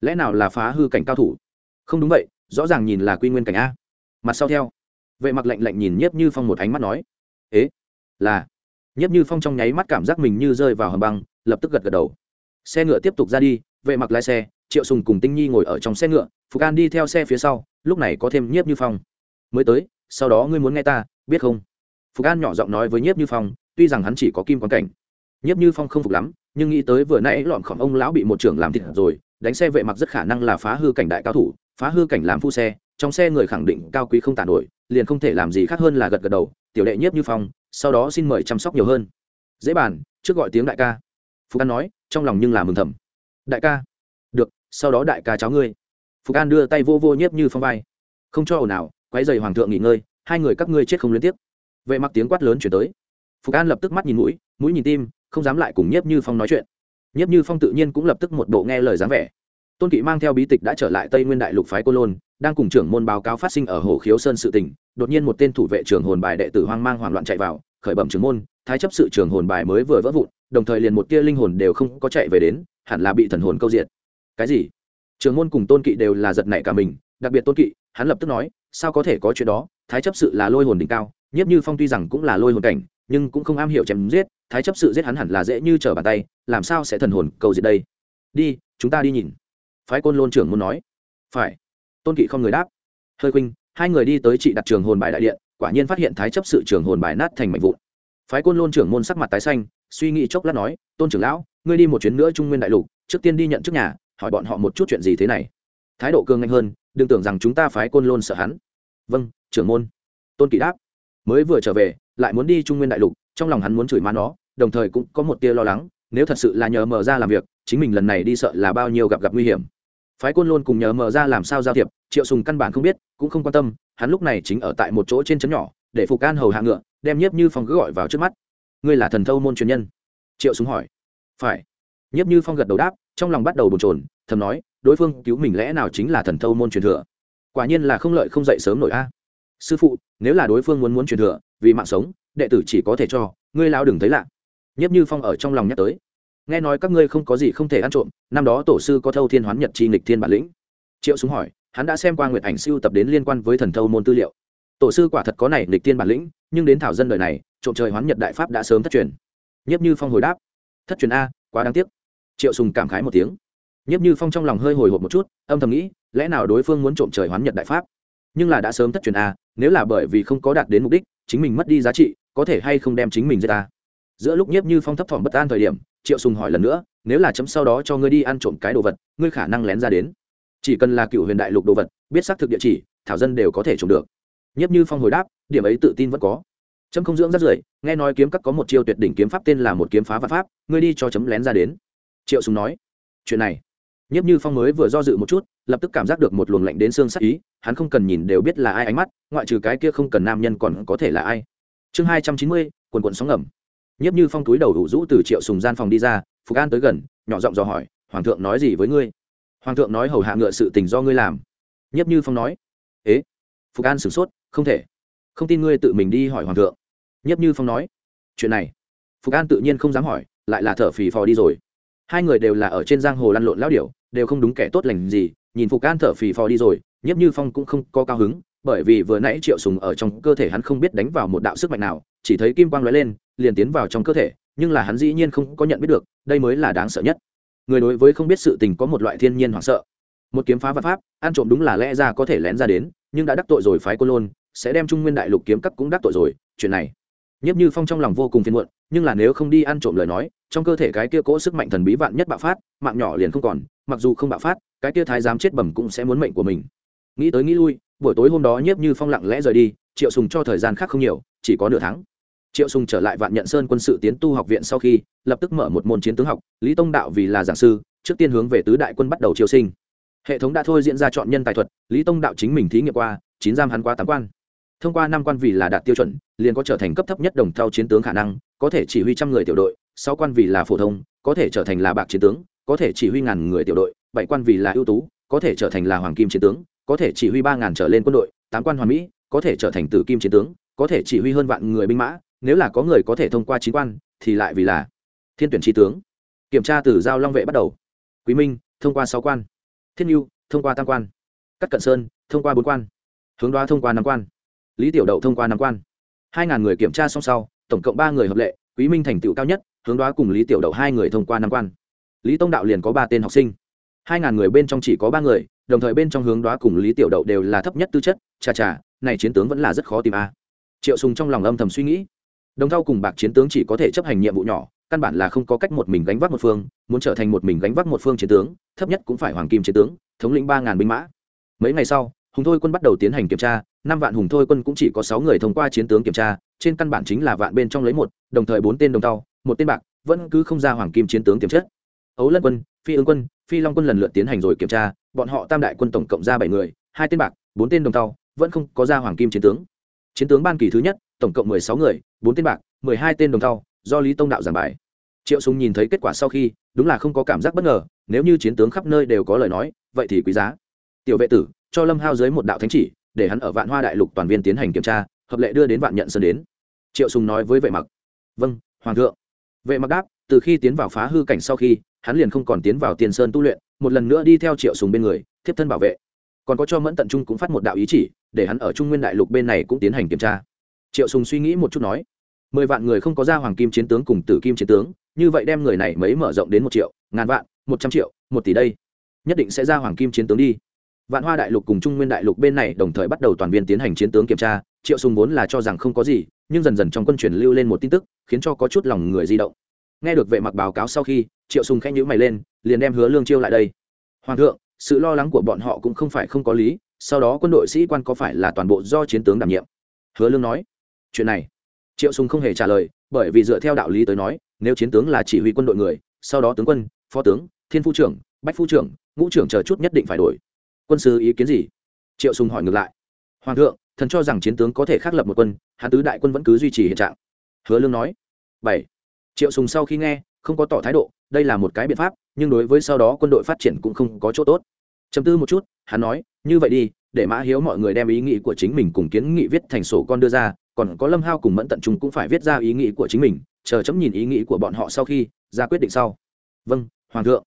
Lẽ nào là phá hư cảnh cao thủ? Không đúng vậy, rõ ràng nhìn là quy nguyên cảnh a. Mặt sau theo. Vệ mặc lạnh lạnh nhìn nhiếp như phong một ánh mắt nói, ế, là. Nhiếp như phong trong nháy mắt cảm giác mình như rơi vào hầm băng, lập tức gật gật đầu. Xe ngựa tiếp tục ra đi, vệ mặc lái xe, triệu sùng cùng tinh nhi ngồi ở trong xe ngựa, phục an đi theo xe phía sau, lúc này có thêm nhiếp như phong. Mới tới, sau đó ngươi muốn nghe ta, biết không? Phục an nhỏ giọng nói với nhiếp như phong tuy rằng hắn chỉ có kim quan cảnh, nhiếp như phong không phục lắm, nhưng nghĩ tới vừa nãy lọn khỏm ông lão bị một trưởng làm thịt rồi, đánh xe vệ mặc rất khả năng là phá hư cảnh đại cao thủ, phá hư cảnh làm phu xe, trong xe người khẳng định cao quý không tàn nổi, liền không thể làm gì khác hơn là gật gật đầu, tiểu đệ nhiếp như phong, sau đó xin mời chăm sóc nhiều hơn. Dễ bàn, trước gọi tiếng đại ca. Phúc an nói, trong lòng nhưng là mừng thầm. Đại ca. Được, sau đó đại ca cháu ngươi. Phúc an đưa tay vô vô nhiếp như phong vai. Không cho ồn ào, quấy dày hoàng thượng nghỉ ngơi, hai người các ngươi chết không liên tiếp. Vệ mặc tiếng quát lớn chuyển tới phục an lập tức mắt nhìn mũi mũi nhìn tim, không dám lại cùng nhiếp như phong nói chuyện. Nhiếp như phong tự nhiên cũng lập tức một bộ nghe lời dáng vẻ. Tôn kỵ mang theo bí tịch đã trở lại tây nguyên đại lục phái cô lôn, đang cùng trưởng môn báo cáo phát sinh ở hồ khiếu sơn sự tình. Đột nhiên một tên thủ vệ trưởng hồn bài đệ tử hoang mang hoảng loạn chạy vào, khởi bẩm trưởng môn, thái chấp sự trưởng hồn bài mới vừa vỡ vụn, đồng thời liền một tia linh hồn đều không có chạy về đến, hẳn là bị thần hồn câu diệt. Cái gì? Trường môn cùng tôn kỵ đều là giật nảy cả mình, đặc biệt tôn kỵ, hắn lập tức nói, sao có thể có chuyện đó, thái chấp sự là lôi hồn đỉnh cao nhất như phong tuy rằng cũng là lôi hồn cảnh nhưng cũng không am hiểu chém giết, thái chấp sự giết hắn hẳn là dễ như trở bàn tay, làm sao sẽ thần hồn cầu diệt đây? Đi, chúng ta đi nhìn. Phái côn lôn trưởng muốn nói. Phải. Tôn kỵ không người đáp. Hơi khuynh, hai người đi tới trị đặt trường hồn bài đại điện, quả nhiên phát hiện thái chấp sự trường hồn bài nát thành mảnh vụn. Phái côn lôn trưởng môn sắc mặt tái xanh, suy nghĩ chốc lát nói, tôn trưởng lão, ngươi đi một chuyến nữa trung nguyên đại lục, trước tiên đi nhận trước nhà, hỏi bọn họ một chút chuyện gì thế này. Thái độ cương nhanh hơn, đừng tưởng rằng chúng ta phái côn lôn sợ hắn. Vâng trưởng môn. Tôn kỵ đáp. Mới vừa trở về lại muốn đi trung nguyên đại lục, trong lòng hắn muốn chửi má nó, đồng thời cũng có một tia lo lắng, nếu thật sự là nhờ mở ra làm việc, chính mình lần này đi sợ là bao nhiêu gặp gặp nguy hiểm. Phái côn lôn cùng nhờ mở ra làm sao giao thiệp, triệu sùng căn bản không biết, cũng không quan tâm, hắn lúc này chính ở tại một chỗ trên trấn nhỏ, để phục an hầu hạ ngựa, đem nhiếp như phong cứ gọi vào trước mắt. Ngươi là thần thâu môn truyền nhân? Triệu sùng hỏi. Phải. Nhiếp như phong gật đầu đáp, trong lòng bắt đầu bồn chồn, thầm nói, đối phương cứu mình lẽ nào chính là thần thâu môn truyền thừa? Quả nhiên là không lợi không dậy sớm nổi a. Sư phụ, nếu là đối phương muốn muốn truyền thừa vì mạng sống, đệ tử chỉ có thể cho, ngươi lao đừng thấy lạ. Nhất như phong ở trong lòng nhắc tới. Nghe nói các ngươi không có gì không thể ăn trộm, năm đó tổ sư có thâu thiên hoán nhật chi nghịch thiên bản lĩnh. Triệu súng hỏi, hắn đã xem qua nguyệt ảnh siêu tập đến liên quan với thần thâu môn tư liệu. Tổ sư quả thật có này nghịch thiên bản lĩnh, nhưng đến thảo dân đời này, trộm trời hoán nhật đại pháp đã sớm thất truyền. Nhất như phong hồi đáp, thất truyền a, quá đáng tiếc. Triệu sùng cảm khái một tiếng. Nhất như phong trong lòng hơi hồi hộp một chút, âm thầm nghĩ, lẽ nào đối phương muốn trộm trời hoán nhật đại pháp? Nhưng là đã sớm thất truyền a, nếu là bởi vì không có đạt đến mục đích chính mình mất đi giá trị, có thể hay không đem chính mình ra ta? Giữa lúc nhiếp như phong thấp thỏm bất an thời điểm, triệu sùng hỏi lần nữa, nếu là chấm sau đó cho ngươi đi ăn trộm cái đồ vật, ngươi khả năng lén ra đến. Chỉ cần là cựu huyền đại lục đồ vật, biết xác thực địa chỉ, thảo dân đều có thể trộm được. Nhiếp như phong hồi đáp, điểm ấy tự tin vẫn có. Chấm không dưỡng rất rưởi, nghe nói kiếm các có một chiêu tuyệt đỉnh kiếm pháp tên là một kiếm phá vạn pháp, ngươi đi cho chấm lén ra đến. Triệu sùng nói, chuyện này nhiếp như phong mới vừa do dự một chút, lập tức cảm giác được một luồng lạnh đến xương sắc ý, hắn không cần nhìn đều biết là ai ánh mắt, ngoại trừ cái kia không cần nam nhân còn có thể là ai. Chương hai trăm chín mươi, quần quần sóng ngầm. Nhiếp như phong túi đầu đủ rũ từ triệu sùng gian phòng đi ra, phục an tới gần, nhỏ giọng dò hỏi, hoàng thượng nói gì với ngươi? Hoàng thượng nói hầu hạ ngựa sự tình do ngươi làm. Nhiếp như phong nói, ế? Phục an sửng sốt, không thể. Không tin ngươi tự mình đi hỏi hoàng thượng. Nhiếp như phong nói, chuyện này. Phục an tự nhiên không dám hỏi, lại là thở phì phò đi rồi hai người đều là ở trên giang hồ lăn lộn lão điểu, đều không đúng kẻ tốt lành gì, nhìn phục an thở phì phò đi rồi, nhiếp như phong cũng không có cao hứng, bởi vì vừa nãy triệu sùng ở trong cơ thể hắn không biết đánh vào một đạo sức mạnh nào, chỉ thấy kim quang lóe lên, liền tiến vào trong cơ thể, nhưng là hắn dĩ nhiên không có nhận biết được, đây mới là đáng sợ nhất. Người đối với không biết sự tình có một loại thiên nhiên hoảng sợ. Một kiếm phá vật pháp, ăn trộm đúng là lẽ ra có thể lén ra đến, nhưng đã đắc tội rồi phái cô lôn, sẽ đem trung nguyên đại lục kiếm cắt cũng đắc tội rồi, chuyện này nhiếp như phong trong lòng vô cùng phiền muộn, nhưng là nếu không đi ăn trộm lời nói, trong cơ thể cái kia cỗ sức mạnh thần bí vạn nhất bạo phát, mạng nhỏ liền không còn, mặc dù không bạo phát, cái kia thái giám chết bẩm cũng sẽ muốn mệnh của mình. Nghĩ tới nghĩ lui, buổi tối hôm đó nhiếp như phong lặng lẽ rời đi, triệu sùng cho thời gian khác không nhiều, chỉ có nửa tháng. Triệu sùng trở lại vạn nhận sơn quân sự tiến tu học viện sau khi, lập tức mở một môn chiến tướng học, lý tông đạo vì là giảng sư, trước tiên hướng về tứ đại quân bắt đầu triều sinh. Hệ thống đã thôi diễn ra chọn nhân tài thuật, lý tông đạo chính mình thí nghiệm qua, chín giam hắn qua tám quan thông qua năm quan vì là đạt tiêu chuẩn, liền có trở thành cấp thấp nhất đồng thao chiến tướng khả năng, có thể chỉ huy trăm người tiểu đội, sáu quan vì là phổ thông, có thể trở thành là bạc chiến tướng, có thể chỉ huy ngàn người tiểu đội, bảy quan vì là ưu tú, có thể trở thành là hoàng kim chiến tướng, có thể chỉ huy ba ngàn trở lên quân đội, tám quan hoàn mỹ, có thể trở thành tử kim chiến tướng, có thể chỉ huy hơn vạn người binh mã, nếu là có người có thể thông qua chín quan, thì lại vì là thiên tuyển tri tướng. Kiểm tra từ giao long vệ bắt đầu. Quý minh, thông qua sáu quan. Thiên nhu, thông qua tam quan. Cắt cận sơn, thông qua bốn quan. Hướng đoá, thông qua năm quan lý tiểu đậu thông qua năm quan. Hai ngàn người kiểm tra xong sau, tổng cộng ba người hợp lệ, quý minh thành tựu cao nhất, hướng đoá cùng lý tiểu đậu hai người thông qua năm quan. Lý tông đạo liền có ba tên học sinh. Hai ngàn người bên trong chỉ có ba người, đồng thời bên trong hướng đoá cùng lý tiểu đậu đều là thấp nhất tư chất, chà chà, này chiến tướng vẫn là rất khó tìm a. Triệu sùng trong lòng âm thầm suy nghĩ. Đồng thau cùng bạc chiến tướng chỉ có thể chấp hành nhiệm vụ nhỏ, căn bản là không có cách một mình gánh vác một phương, muốn trở thành một mình gánh vác một phương chiến tướng, thấp nhất cũng phải hoàng kim chiến tướng, thống lĩnh ba ngàn binh mã. Mấy ngày sau, hùng thôi quân bắt đầu tiến hành kiểm tra năm vạn hùng thôi quân cũng chỉ có sáu người thông qua chiến tướng kiểm tra, trên căn bản chính là vạn bên trong lấy một, đồng thời bốn tên đồng tàu, một tên bạc, vẫn cứ không ra hoàng kim chiến tướng tiềm chất. Ấu lân quân, phi ứng quân, phi long quân lần lượt tiến hành rồi kiểm tra, bọn họ tam đại quân tổng cộng ra bảy người, hai tên bạc, bốn tên đồng tàu, vẫn không có ra hoàng kim chiến tướng. Chiến tướng ban kỳ thứ nhất, tổng cộng mười sáu người, bốn tên bạc, mười hai tên đồng tàu, do lý tông đạo giảng bài. Triệu súng nhìn thấy kết quả sau khi, đúng là không có cảm giác bất ngờ, nếu như chiến tướng khắp nơi đều có lời nói, vậy thì quý giá. Tiểu vệ tử, cho lâm hao dưới một đạo thánh chỉ để hắn ở vạn hoa đại lục toàn viên tiến hành kiểm tra, hợp lệ đưa đến vạn nhận sơn đến. Triệu sùng nói với vệ mặc. Vâng hoàng thượng. Vệ mặc đáp, từ khi tiến vào phá hư cảnh sau khi, hắn liền không còn tiến vào tiền sơn tu luyện, một lần nữa đi theo triệu sùng bên người tiếp thân bảo vệ. Còn có cho mẫn tận trung cũng phát một đạo ý chỉ, để hắn ở trung nguyên đại lục bên này cũng tiến hành kiểm tra. Triệu sùng suy nghĩ một chút nói, mười vạn người không có ra hoàng kim chiến tướng cùng tử kim chiến tướng, như vậy đem người này mấy mở rộng đến một triệu, ngàn vạn, một trăm triệu, một tỷ đây, nhất định sẽ ra hoàng kim chiến tướng đi vạn hoa đại lục cùng trung nguyên đại lục bên này đồng thời bắt đầu toàn viên tiến hành chiến tướng kiểm tra, triệu sùng vốn là cho rằng không có gì, nhưng dần dần trong quân truyền lưu lên một tin tức, khiến cho có chút lòng người di động. Nghe được vệ mặc báo cáo sau khi, triệu sùng khẽ nhíu mày lên, liền đem hứa lương chiêu lại đây. Hoàng thượng, sự lo lắng của bọn họ cũng không phải không có lý, sau đó quân đội sĩ quan có phải là toàn bộ do chiến tướng đảm nhiệm? Hứa lương nói. Chuyện này, triệu sùng không hề trả lời, bởi vì dựa theo đạo lý tới nói, nếu chiến tướng là chỉ huy quân đội người, sau đó tướng quân, phó tướng, thiên phu trưởng, bách phu trưởng, ngũ trưởng chờ chút nhất định phải đổi quân sư ý kiến gì? Triệu sùng hỏi ngược lại. Hoàng thượng, thần cho rằng chiến tướng có thể khắc lập một quân hán tứ đại quân vẫn cứ duy trì hiện trạng. Hứa lương nói. Bảy. Triệu sùng sau khi nghe, không có tỏ thái độ, đây là một cái biện pháp, nhưng đối với sau đó quân đội phát triển cũng không có chỗ tốt. Chấm tư một chút, hắn nói, như vậy đi, để mã hiếu mọi người đem ý nghĩ của chính mình cùng kiến nghị viết thành sổ con đưa ra, còn có lâm hao cùng mẫn tận trung cũng phải viết ra ý nghĩ của chính mình, chờ chấm nhìn ý nghĩ của bọn họ sau khi, ra quyết định sau. Vâng hoàng thượng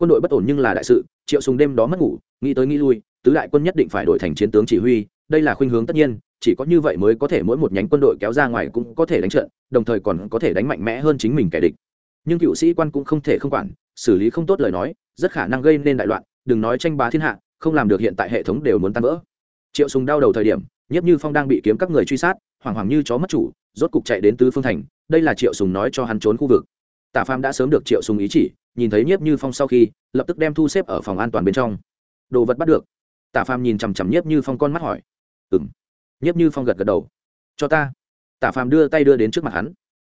quân đội bất ổn nhưng là đại sự, triệu sùng đêm đó mất ngủ, nghĩ tới nghĩ lui, tứ đại quân nhất định phải đổi thành chiến tướng chỉ huy, đây là khuynh hướng tất nhiên, chỉ có như vậy mới có thể mỗi một nhánh quân đội kéo ra ngoài cũng có thể đánh trận, đồng thời còn có thể đánh mạnh mẽ hơn chính mình kẻ địch. Nhưng cựu sĩ quan cũng không thể không quản, xử lý không tốt lời nói, rất khả năng gây nên đại loạn, đừng nói tranh bá thiên hạ, không làm được hiện tại hệ thống đều muốn tan vỡ. Triệu sùng đau đầu thời điểm nhất như phong đang bị kiếm các người truy sát, hoảng hoảng như chó mất chủ, rốt cục chạy đến tứ phương thành, đây là triệu sùng nói cho hắn trốn khu vực. Tả phàm đã sớm được triệu sùng ý chỉ nhìn thấy nhiếp như phong sau khi, lập tức đem thu xếp ở phòng an toàn bên trong. Đồ vật bắt được. Tả phàm nhìn chằm chằm nhiếp như phong con mắt hỏi. Ừm. Nhiếp như phong gật gật đầu. Cho ta. Tả phàm đưa tay đưa đến trước mặt hắn.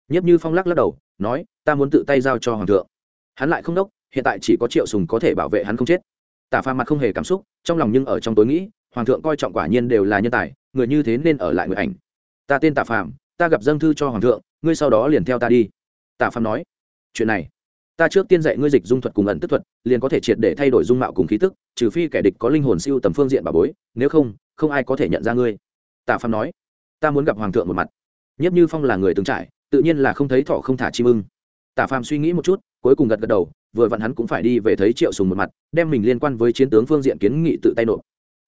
Nhiếp như phong lắc lắc đầu, nói, ta muốn tự tay giao cho hoàng thượng. Hắn lại không đốc, hiện tại chỉ có triệu sùng có thể bảo vệ hắn không chết. Tả phàm mặt không hề cảm xúc, trong lòng nhưng ở trong tối nghĩ, hoàng thượng coi trọng quả nhiên đều là nhân tài, người như thế nên ở lại người ảnh. Ta tên tả phàm, ta gặp dâng thư cho hoàng thượng, ngươi sau đó liền theo ta đi. Tả phàm nói. Chuyện này ta trước tiên dạy ngươi dịch dung thuật cùng ẩn tức thuật, liền có thể triệt để thay đổi dung mạo cùng khí tức, trừ phi kẻ địch có linh hồn siêu tầm phương diện bà bối, nếu không không ai có thể nhận ra ngươi. Tạ phàm nói. Ta muốn gặp hoàng thượng một mặt. Nhất như phong là người từng trải, tự nhiên là không thấy thọ không thả chim ưng tạ phàm suy nghĩ một chút, cuối cùng gật gật đầu, vừa vặn hắn cũng phải đi về thấy triệu sùng một mặt, đem mình liên quan với chiến tướng phương diện kiến nghị tự tay nộp.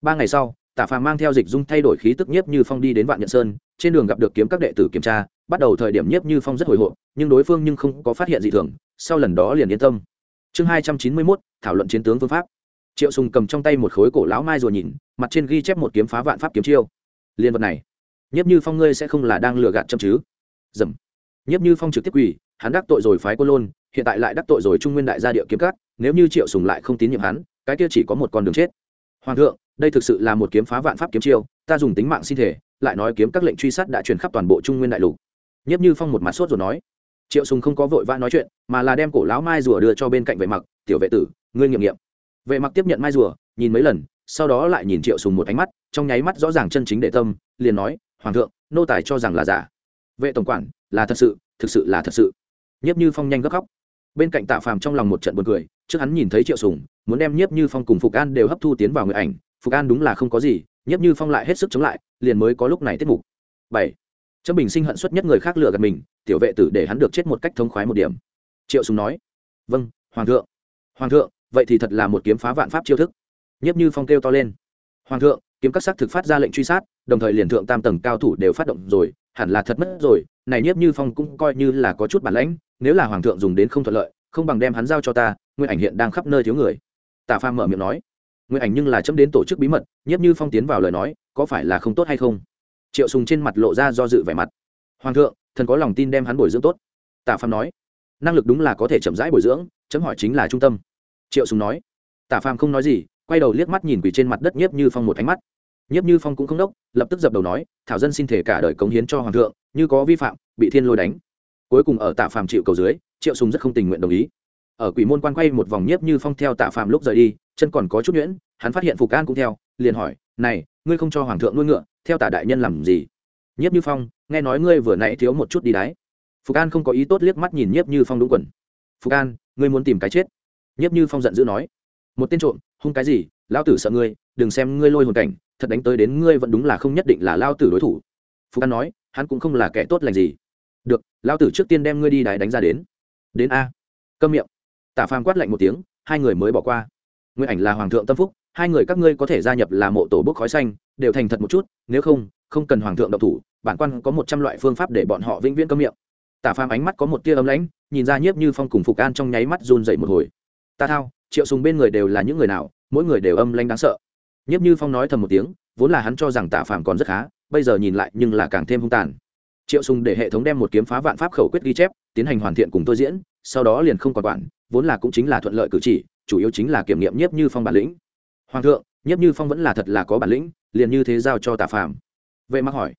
Ba ngày sau tạ phàm mang theo dịch dung thay đổi khí tức nhiếp như phong đi đến vạn nhận sơn, trên đường gặp được kiếm các đệ tử kiểm tra bắt đầu thời điểm nhiếp như phong rất hồi hộp, nhưng đối phương nhưng không có phát hiện gì thường, sau lần đó liền yên tâm. Chương hai trăm chín mươi mốt, thảo luận chiến tướng phương pháp. Triệu sùng cầm trong tay một khối cổ lão mai rồi nhìn, mặt trên ghi chép một kiếm phá vạn pháp kiếm chiêu. Liên vật này, nhiếp như phong ngươi sẽ không là đang lừa gạt châm chứ? Dầm. Nhiếp như phong trực tiếp quỳ, hắn đắc tội rồi phái cô lôn, hiện tại lại đắc tội rồi trung nguyên đại gia địa kiếm cát nếu như triệu sùng lại không tín nhiệm hắn, cái kia chỉ có một con đường chết. Hoàng thượng, đây thực sự là một kiếm phá vạn pháp kiếm chiêu, ta dùng tính mạng xin thể, lại nói kiếm các lệnh truy sát đã truyền khắp toàn bộ trung nguyên đại lục nhiếp như phong một mặt sốt rồi nói, triệu sùng không có vội vã nói chuyện, mà là đem cổ lão mai rùa đưa cho bên cạnh vệ mặc, tiểu vệ tử, ngươi nghiệm nghiệm. Vệ mặc tiếp nhận mai rùa, nhìn mấy lần, sau đó lại nhìn triệu sùng một ánh mắt, trong nháy mắt rõ ràng chân chính đệ tâm, liền nói, hoàng thượng, nô tài cho rằng là giả. Vệ tổng quản, là thật sự, thực sự là thật sự. Nhiếp như phong nhanh gấp khóc. Bên cạnh tạ phàm trong lòng một trận buồn cười, trước hắn nhìn thấy triệu sùng, muốn đem nhiếp như phong cùng phục an đều hấp thu tiến vào người ảnh, phục an đúng là không có gì, nhiếp như phong lại hết sức chống lại, liền mới có lúc này tiết mục. Bảy trâm bình sinh hận suất nhất người khác lừa gạt mình, tiểu vệ tử để hắn được chết một cách thống khoái một điểm. Triệu sùng nói vâng hoàng thượng. Hoàng thượng, vậy thì thật là một kiếm phá vạn pháp chiêu thức. Nhiếp như phong kêu to lên, hoàng thượng, kiếm các sắc thực phát ra lệnh truy sát, đồng thời liền thượng tam tầng cao thủ đều phát động rồi, hẳn là thật mất rồi. Này nhiếp như phong cũng coi như là có chút bản lãnh, nếu là hoàng thượng dùng đến không thuận lợi, không bằng đem hắn giao cho ta, nguyên ảnh hiện đang khắp nơi thiếu người. Tả phàm mở miệng nói, nguyên ảnh nhưng là chấm đến tổ chức bí mật. Nhiếp như phong tiến vào lời nói, có phải là không tốt hay không? Triệu sùng trên mặt lộ ra do dự vẻ mặt. Hoàng thượng, thần có lòng tin đem hắn bồi dưỡng tốt. Tả phàm nói. Năng lực đúng là có thể chậm rãi bồi dưỡng, chấm hỏi chính là trung tâm. Triệu sùng nói. Tả phàm không nói gì, quay đầu liếc mắt nhìn quỷ trên mặt đất nhiếp như phong một ánh mắt. Nhiếp như phong cũng không đốc, lập tức dập đầu nói, thảo dân xin thể cả đời cống hiến cho hoàng thượng, như có vi phạm, bị thiên lôi đánh. Cuối cùng ở tạ phàm chịu cầu dưới, triệu sùng rất không tình nguyện đồng ý. Ở quỷ môn quan quay một vòng nhiếp như phong theo tạ phàm lúc rời đi, chân còn có chút nhuyễn, hắn phát hiện phục an cũng theo, liền hỏi, này ngươi không cho hoàng thượng nuôi ngựa, theo tả đại nhân làm gì? Nhiếp như phong, nghe nói ngươi vừa nãy thiếu một chút đi đáy phục an không có ý tốt liếc mắt nhìn nhiếp như phong đúng quần. Phục an, ngươi muốn tìm cái chết. Nhiếp như phong giận dữ nói. Một tên trộm, hung cái gì? Lao tử sợ ngươi, đừng xem ngươi lôi hồn cảnh, thật đánh tới đến ngươi vẫn đúng là không nhất định là lao tử đối thủ. Phục an nói, hắn cũng không là kẻ tốt lành gì. Được lao tử trước tiên đem ngươi đi đáy đánh ra đến. Đến a. Câm miệng. Tả phàm quát lạnh một tiếng, hai người mới bỏ qua. Nguyên ảnh là hoàng thượng tâm phúc hai người các ngươi có thể gia nhập là mộ tổ bốc khói xanh, đều thành thật một chút, nếu không không cần hoàng thượng độc thủ, bản quan có một trăm loại phương pháp để bọn họ vĩnh viễn câm miệng. Tả phàm ánh mắt có một tia ấm lãnh, nhìn ra nhiếp như phong cùng phục an trong nháy mắt run dậy một hồi. Ta thao, triệu sùng bên người đều là những người nào, mỗi người đều âm lãnh đáng sợ. Nhiếp như phong nói thầm một tiếng, vốn là hắn cho rằng tả phàm còn rất khá, bây giờ nhìn lại nhưng là càng thêm hung tàn. Triệu sùng để hệ thống đem một kiếm phá vạn pháp khẩu quyết ghi chép, tiến hành hoàn thiện cùng tôi diễn, sau đó liền không còn quản, vốn là cũng chính là thuận lợi cử chỉ, chủ yếu chính là kiểm nghiệm nhiếp như phong bản lĩnh hoàng thượng, nhiếp như phong vẫn là thật là có bản lĩnh, liền như thế giao cho tả phàm. Vệ mặc hỏi,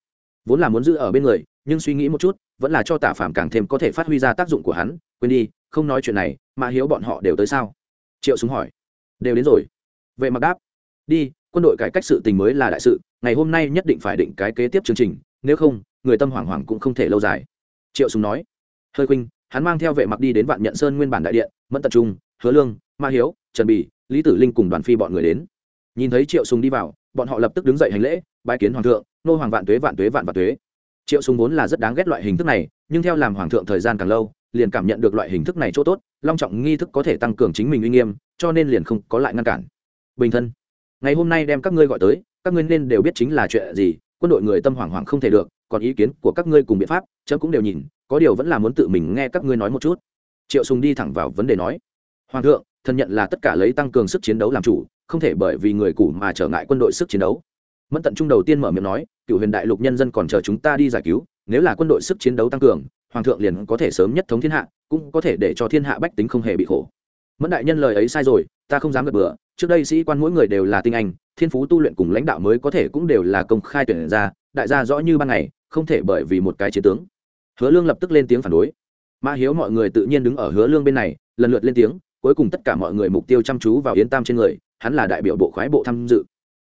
vốn là muốn giữ ở bên người, nhưng suy nghĩ một chút, vẫn là cho tả phàm càng thêm có thể phát huy ra tác dụng của hắn, quên đi, không nói chuyện này mà hiếu bọn họ đều tới sao? Triệu súng hỏi, đều đến rồi. Vệ mặc đáp, đi, quân đội cải cách sự tình mới là đại sự, ngày hôm nay nhất định phải định cái kế tiếp chương trình, nếu không, người tâm hoảng hoảng cũng không thể lâu dài. Triệu súng nói, hơi khuynh, hắn mang theo vệ mặc đi đến vạn nhận sơn nguyên bản đại điện, mẫn tập trung, hứa lương ma hiếu, trần bỉ lý tử linh cùng đoàn phi bọn người đến. Nhìn thấy triệu sùng đi vào, bọn họ lập tức đứng dậy hành lễ, bái kiến hoàng thượng, nô hoàng vạn tuế vạn tuế, vạn vạn tuế. Triệu sùng vốn là rất đáng ghét loại hình thức này, nhưng theo làm hoàng thượng thời gian càng lâu, liền cảm nhận được loại hình thức này chỗ tốt, long trọng nghi thức có thể tăng cường chính mình uy nghiêm, cho nên liền không có lại ngăn cản. Bình thân, ngày hôm nay đem các ngươi gọi tới, các ngươi nên đều biết chính là chuyện gì, quân đội người tâm hoảng hoảng không thể được, còn ý kiến của các ngươi cùng biện pháp, chấm cũng đều nhìn, có điều vẫn là muốn tự mình nghe các ngươi nói một chút. Triệu sùng đi thẳng vào vấn đề nói, hoàng thượng thần nhận là tất cả lấy tăng cường sức chiến đấu làm chủ, không thể bởi vì người cũ mà trở ngại quân đội sức chiến đấu. Mẫn tận trung đầu tiên mở miệng nói, cựu huyền đại lục nhân dân còn chờ chúng ta đi giải cứu, nếu là quân đội sức chiến đấu tăng cường, hoàng thượng liền có thể sớm nhất thống thiên hạ, cũng có thể để cho thiên hạ bách tính không hề bị khổ. Mẫn đại nhân lời ấy sai rồi, ta không dám gật bừa, trước đây sĩ quan mỗi người đều là tinh anh, thiên phú tu luyện cùng lãnh đạo mới có thể cũng đều là công khai tuyển ra, đại gia rõ như ban ngày, không thể bởi vì một cái chiến tướng. Hứa lương lập tức lên tiếng phản đối. Ma hiếu mọi người tự nhiên đứng ở hứa lương bên này, lần lượt lên tiếng cuối cùng tất cả mọi người mục tiêu chăm chú vào yến tam trên người, hắn là đại biểu bộ khoái bộ tham dự.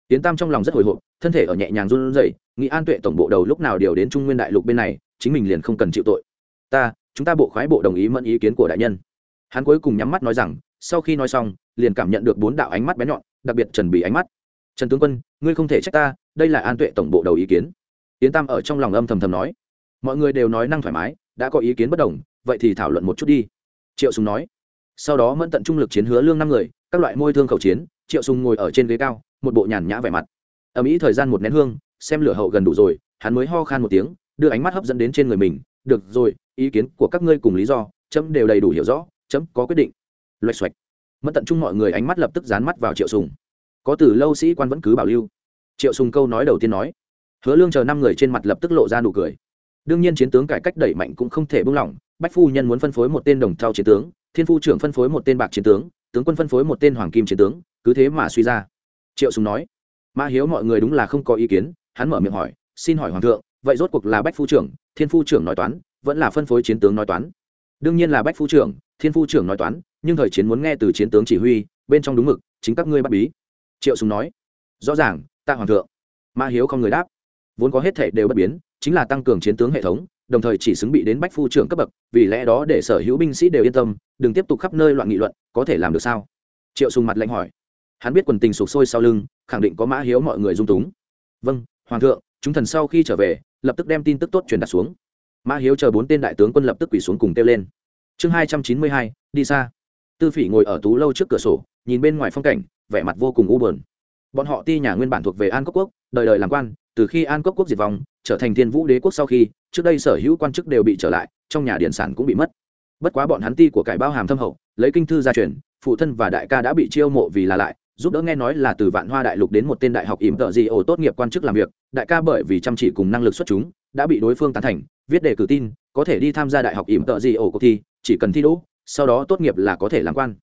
Yến tam trong lòng rất hồi hộp, thân thể ở nhẹ nhàng run rẩy nghĩ an tuệ tổng bộ đầu lúc nào điều đến trung nguyên đại lục bên này, chính mình liền không cần chịu tội. Ta, chúng ta bộ khoái bộ đồng ý mẫn ý kiến của đại nhân. Hắn cuối cùng nhắm mắt nói rằng, sau khi nói xong, liền cảm nhận được bốn đạo ánh mắt bé nhọn, đặc biệt trần bì ánh mắt. Trần tướng quân, ngươi không thể trách ta, đây là an tuệ tổng bộ đầu ý kiến. Yến tam ở trong lòng âm thầm thầm nói. Mọi người đều nói năng thoải mái, đã có ý kiến bất đồng, vậy thì thảo luận một chút đi. Triệu sùng nói sau đó mẫn tận trung lực chiến hứa lương năm người, các loại môi thương khẩu chiến, triệu sùng ngồi ở trên ghế cao, một bộ nhàn nhã vẻ mặt. Ầm ĩ thời gian một nén hương, xem lửa hậu gần đủ rồi, hắn mới ho khan một tiếng, đưa ánh mắt hấp dẫn đến trên người mình, được rồi, ý kiến của các ngươi cùng lý do, chấm đều đầy đủ hiểu rõ, chấm có quyết định. Loạch xoạch. Mẫn tận trung mọi người ánh mắt lập tức dán mắt vào triệu sùng. Có từ lâu sĩ quan vẫn cứ bảo lưu. Triệu sùng câu nói đầu tiên nói. Hứa lương chờ năm người trên mặt lập tức lộ ra nụ cười. Đương nhiên chiến tướng cải cách đẩy mạnh cũng không thể buông lỏng, bách phu nhân muốn phân phối một tên đồng thao chiến tướng thiên phu trưởng phân phối một tên bạc chiến tướng tướng quân phân phối một tên hoàng kim chiến tướng, cứ thế mà suy ra. Triệu sùng nói, mã hiếu mọi người đúng là không có ý kiến. Hắn mở miệng hỏi, xin hỏi hoàng thượng, vậy rốt cuộc là bách phu trưởng? Thiên phu trưởng nói toán, vẫn là phân phối chiến tướng nói toán. Đương nhiên là bách phu trưởng, thiên phu trưởng nói toán, nhưng thời chiến muốn nghe từ chiến tướng chỉ huy, bên trong đúng mực, chính các ngươi bắt bí. Triệu sùng nói, rõ ràng, ta hoàng thượng. Mã hiếu không người đáp, vốn có hết thể đều bất biến, chính là tăng cường chiến tướng hệ thống đồng thời chỉ xứng bị đến bách phu trưởng cấp bậc, vì lẽ đó để sở hữu binh sĩ đều yên tâm, đừng tiếp tục khắp nơi loạn nghị luận, có thể làm được sao? Triệu sùng mặt lạnh hỏi. Hắn biết quần tình sụp sôi sau lưng, khẳng định có mã hiếu mọi người dung túng. Vâng hoàng thượng, chúng thần sau khi trở về, lập tức đem tin tức tốt truyền đạt xuống. Mã hiếu chờ bốn tên đại tướng quân lập tức quỳ xuống cùng kêu lên. Chương hai trăm chín mươi hai, đi xa. Tư phỉ ngồi ở tú lâu trước cửa sổ, nhìn bên ngoài phong cảnh, vẻ mặt vô cùng u buồn. Bọn họ ti nhà nguyên bản thuộc về an cốc quốc, đời đời làm quan từ khi an cốc quốc diệt vong, trở thành thiên vũ đế quốc sau khi, trước đây sở hữu quan chức đều bị trở lại, trong nhà điện sản cũng bị mất. Bất quá bọn hắn ti của cải bao hàm thâm hậu, lấy kinh thư gia truyền, phụ thân và đại ca đã bị chiêu mộ vì là lại, giúp đỡ nghe nói là từ vạn hoa đại lục đến một tên đại học ỉm tợ gì ổ tốt nghiệp quan chức làm việc, đại ca bởi vì chăm chỉ cùng năng lực xuất chúng, đã bị đối phương tán thành, viết đề cử tin, có thể đi tham gia đại học ỉm tợ gì ổ cuộc thi, chỉ cần thi đỗ, sau đó tốt nghiệp là có thể làm quan.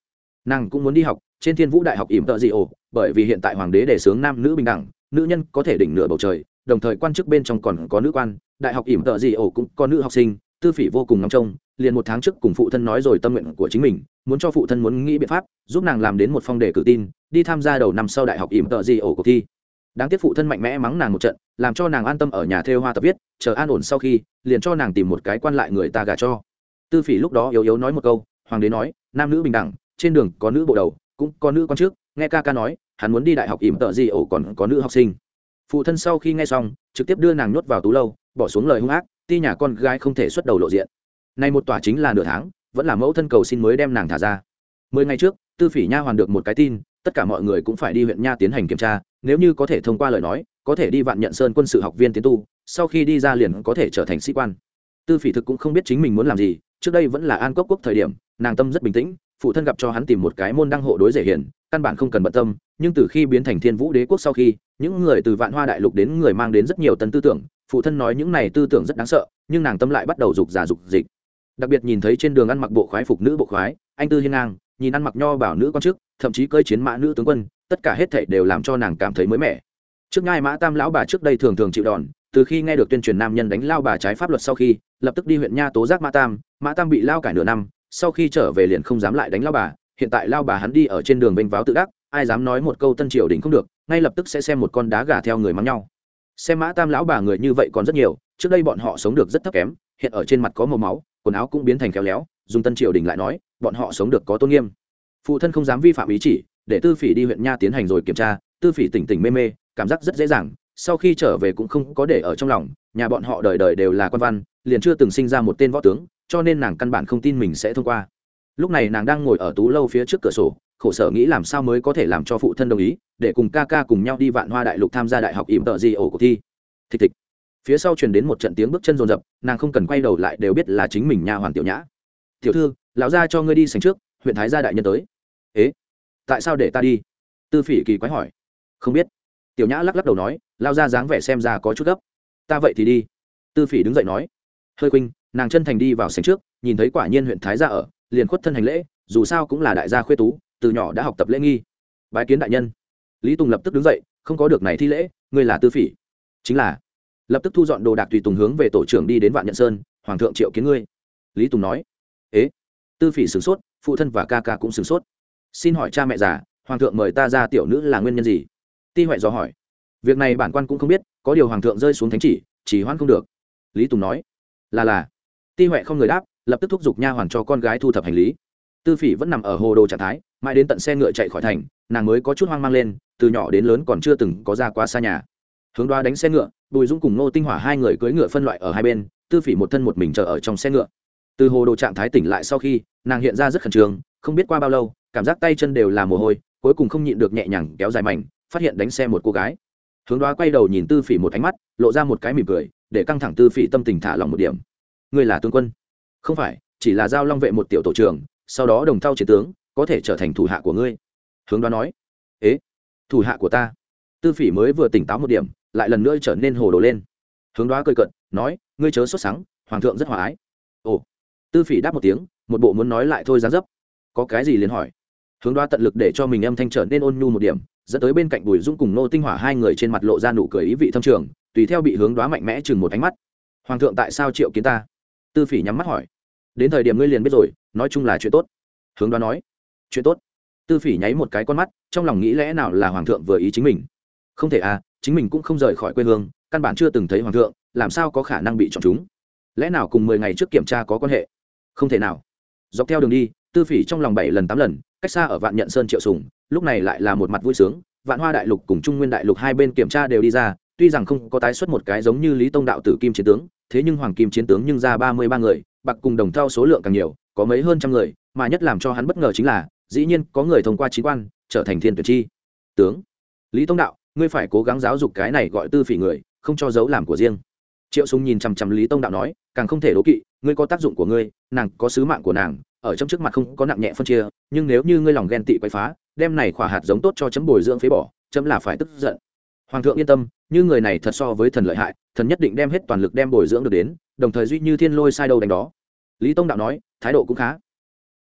Nàng cũng muốn đi học trên thiên vũ đại học ỉm tợ gì ổ, bởi vì hiện tại hoàng đế đề xướng nam nữ bình đẳng nữ nhân có thể đỉnh nửa bầu trời, đồng thời quan chức bên trong còn có nữ quan, đại học ỉm tợ gì ổ cũng có nữ học sinh, tư phỉ vô cùng ngóng trông, liền một tháng trước cùng phụ thân nói rồi tâm nguyện của chính mình, muốn cho phụ thân muốn nghĩ biện pháp, giúp nàng làm đến một phong đề cử tin, đi tham gia đầu năm sau đại học ỉm tợ gì ổ cuộc thi. Đáng tiếc phụ thân mạnh mẽ mắng nàng một trận, làm cho nàng an tâm ở nhà theo hoa tập viết, chờ an ổn sau khi, liền cho nàng tìm một cái quan lại người ta gả cho. Tư phỉ lúc đó yếu yếu nói một câu, hoàng đế nói, nam nữ bình đẳng, trên đường có nữ bộ đầu cũng có nữ con trước, nghe ca ca nói, hắn muốn đi đại học ỉm tợ gì ổ còn có nữ học sinh. Phụ thân sau khi nghe xong, trực tiếp đưa nàng nhốt vào tú lâu, bỏ xuống lời hung ác, ti nhà con gái không thể xuất đầu lộ diện. Nay một tòa chính là nửa tháng, vẫn là mẫu thân cầu xin mới đem nàng thả ra. Mười ngày trước, tư phỉ nha hoàn được một cái tin, tất cả mọi người cũng phải đi huyện nha tiến hành kiểm tra, nếu như có thể thông qua lời nói, có thể đi vạn nhận sơn quân sự học viên tiến tu, sau khi đi ra liền có thể trở thành sĩ quan. Tư phỉ thực cũng không biết chính mình muốn làm gì, trước đây vẫn là an cốc quốc thời điểm, nàng tâm rất bình tĩnh phụ thân gặp cho hắn tìm một cái môn đăng hộ đối dễ hiển, căn bản không cần bận tâm, nhưng từ khi biến thành thiên vũ đế quốc sau khi, những người từ vạn hoa đại lục đến người mang đến rất nhiều tân tư tưởng, phụ thân nói những này tư tưởng rất đáng sợ, nhưng nàng tâm lại bắt đầu dục giả dục dịch. Đặc biệt nhìn thấy trên đường ăn mặc bộ khoái phục nữ bộ khoái, anh tư hiên ngang, nhìn ăn mặc nho bảo nữ quan chức thậm chí cơi chiến mã nữ tướng quân, tất cả hết thảy đều làm cho nàng cảm thấy mới mẻ. Trước ngai mã tam lão bà trước đây thường thường chịu đòn, từ khi nghe được tuyên truyền nam nhân đánh lao bà trái pháp luật sau khi, lập tức đi huyện nha tố giác mã tam mã tam bị lao cải nửa năm sau khi trở về liền không dám lại đánh lao bà, hiện tại lao bà hắn đi ở trên đường vênh váo tự đắc, ai dám nói một câu tân triều đình không được, ngay lập tức sẽ xem một con đá gà theo người mắng nhau. Xem mã tam lão bà người như vậy còn rất nhiều, trước đây bọn họ sống được rất thấp kém, hiện ở trên mặt có màu máu, quần áo cũng biến thành khéo léo, dùng tân triều đình lại nói, bọn họ sống được có tôn nghiêm. Phụ thân không dám vi phạm ý chỉ, để tư phỉ đi huyện nha tiến hành rồi kiểm tra, tư phỉ tỉnh tỉnh mê mê, cảm giác rất dễ dàng, sau khi trở về cũng không có để ở trong lòng, nhà bọn họ đời đời đều là quan văn, liền chưa từng sinh ra một tên võ tướng cho nên nàng căn bản không tin mình sẽ thông qua. Lúc này nàng đang ngồi ở tú lâu phía trước cửa sổ, khổ sở nghĩ làm sao mới có thể làm cho phụ thân đồng ý, để cùng ca ca cùng nhau đi vạn hoa đại lục tham gia đại học ỉm tợ gì ổ cuộc thi. Thịch thịch. Phía sau truyền đến một trận tiếng bước chân rồn rập, nàng không cần quay đầu lại đều biết là chính mình nha hoàn tiểu nhã. Tiểu thư, lão gia cho ngươi đi sành trước, huyện thái gia đại nhân tới. Ế, tại sao để ta đi? Tư phỉ kỳ quái hỏi. Không biết. Tiểu nhã lắc lắc đầu nói lao ra dáng vẻ xem ra có chút gấp. Ta vậy thì đi. Tư phỉ đứng dậy nói. Hơi khuynh nàng chân thành đi vào sảnh trước, nhìn thấy quả nhiên huyện thái gia ở, liền khuất thân hành lễ, dù sao cũng là đại gia khuê tú, từ nhỏ đã học tập lễ nghi. Bái kiến đại nhân. Lý tùng lập tức đứng dậy, không có được này thi lễ, ngươi là tư phỉ. Chính là. Lập tức thu dọn đồ đạc tùy tùng hướng về tổ trưởng đi đến vạn nhận sơn, hoàng thượng triệu kiến ngươi. Lý tùng nói. Ế. Tư phỉ sửng sốt, phụ thân và ca ca cũng sửng sốt. Xin hỏi cha mẹ già, hoàng thượng mời ta ra tiểu nữ là nguyên nhân gì? Ti huệ dò hỏi. Việc này bản quan cũng không biết, có điều hoàng thượng rơi xuống thánh chỉ chỉ hoãn không được. Lý tùng nói. Là là ti huệ không người đáp, lập tức thúc giục nha hoàn cho con gái thu thập hành lý. Tư phỉ vẫn nằm ở hồ đồ trạng thái, mãi đến tận xe ngựa chạy khỏi thành, nàng mới có chút hoang mang lên, từ nhỏ đến lớn còn chưa từng có ra quá xa nhà. Hướng đoá đánh xe ngựa, bùi dũng cùng Ngô tinh hỏa hai người cưỡi ngựa phân loại ở hai bên, tư phỉ một thân một mình chờ ở trong xe ngựa. Từ hồ đồ trạng thái tỉnh lại sau khi, nàng hiện ra rất khẩn trương, không biết qua bao lâu, cảm giác tay chân đều là mồ hôi, cuối cùng không nhịn được nhẹ nhàng kéo dài mảnh, phát hiện đánh xe một cô gái. Hướng đoá quay đầu nhìn tư phỉ một ánh mắt, lộ ra một cái mỉm cười, để căng thẳng tư phỉ tâm tình thả lòng một điểm ngươi là tướng quân. Không phải, chỉ là giao long vệ một tiểu tổ trưởng, sau đó đồng thao chiến tướng, có thể trở thành thủ hạ của ngươi. Hướng đoán nói. Ế, thủ hạ của ta. Tư phỉ mới vừa tỉnh táo một điểm, lại lần nữa trở nên hồ đồ lên. Hướng đoá cười cận nói, ngươi chớ xuất sáng hoàng thượng rất hòa ái. Ồ, tư phỉ đáp một tiếng, một bộ muốn nói lại thôi dán dấp. Có cái gì liền hỏi. Hướng đoá tận lực để cho mình âm thanh trở nên ôn nhu một điểm, dẫn tới bên cạnh bùi dung cùng nô tinh hỏa hai người trên mặt lộ ra nụ cười ý vị thâm trường, tùy theo bị hướng đoá mạnh mẽ chừng một ánh mắt. Hoàng thượng tại sao triệu kiến ta? Tư phỉ nhắm mắt hỏi. Đến thời điểm ngươi liền biết rồi, nói chung là chuyện tốt. Hướng đoán nói. Chuyện tốt. Tư phỉ nháy một cái con mắt, trong lòng nghĩ lẽ nào là hoàng thượng vừa ý chính mình. Không thể à chính mình cũng không rời khỏi quê hương, căn bản chưa từng thấy hoàng thượng, làm sao có khả năng bị chọn chúng? Lẽ nào cùng mười ngày trước kiểm tra có quan hệ? Không thể nào. Dọc theo đường đi, tư phỉ trong lòng bảy lần tám lần, cách xa ở vạn nhận sơn triệu sùng, lúc này lại là một mặt vui sướng, vạn hoa đại lục cùng trung nguyên đại lục hai bên kiểm tra đều đi ra, tuy rằng không có tái xuất một cái giống như lý tông đạo tử kim chiến tướng thế nhưng hoàng kim chiến tướng nhưng ra ba mươi ba người, bạc cùng đồng theo số lượng càng nhiều, có mấy hơn trăm người, mà nhất làm cho hắn bất ngờ chính là, dĩ nhiên có người thông qua trí quan, trở thành thiên tuyển chi. Tướng, lý tông đạo, ngươi phải cố gắng giáo dục cái này gọi tư phỉ người, không cho giấu làm của riêng. Triệu súng nhìn chằm chằm lý tông đạo nói, càng không thể đố kỵ, ngươi có tác dụng của ngươi, nàng có sứ mạng của nàng, ở trong trước mặt không có nặng nhẹ phân chia, nhưng nếu như ngươi lòng ghen tị quay phá, đem này khỏa hạt giống tốt cho chấm bồi dưỡng phế bỏ, chấm là phải tức giận. Hoàng thượng yên tâm như người này thật so với thần lợi hại, thần nhất định đem hết toàn lực đem bồi dưỡng được đến, đồng thời duy như thiên lôi sai đâu đánh đó. Lý tông đạo nói, thái độ cũng khá.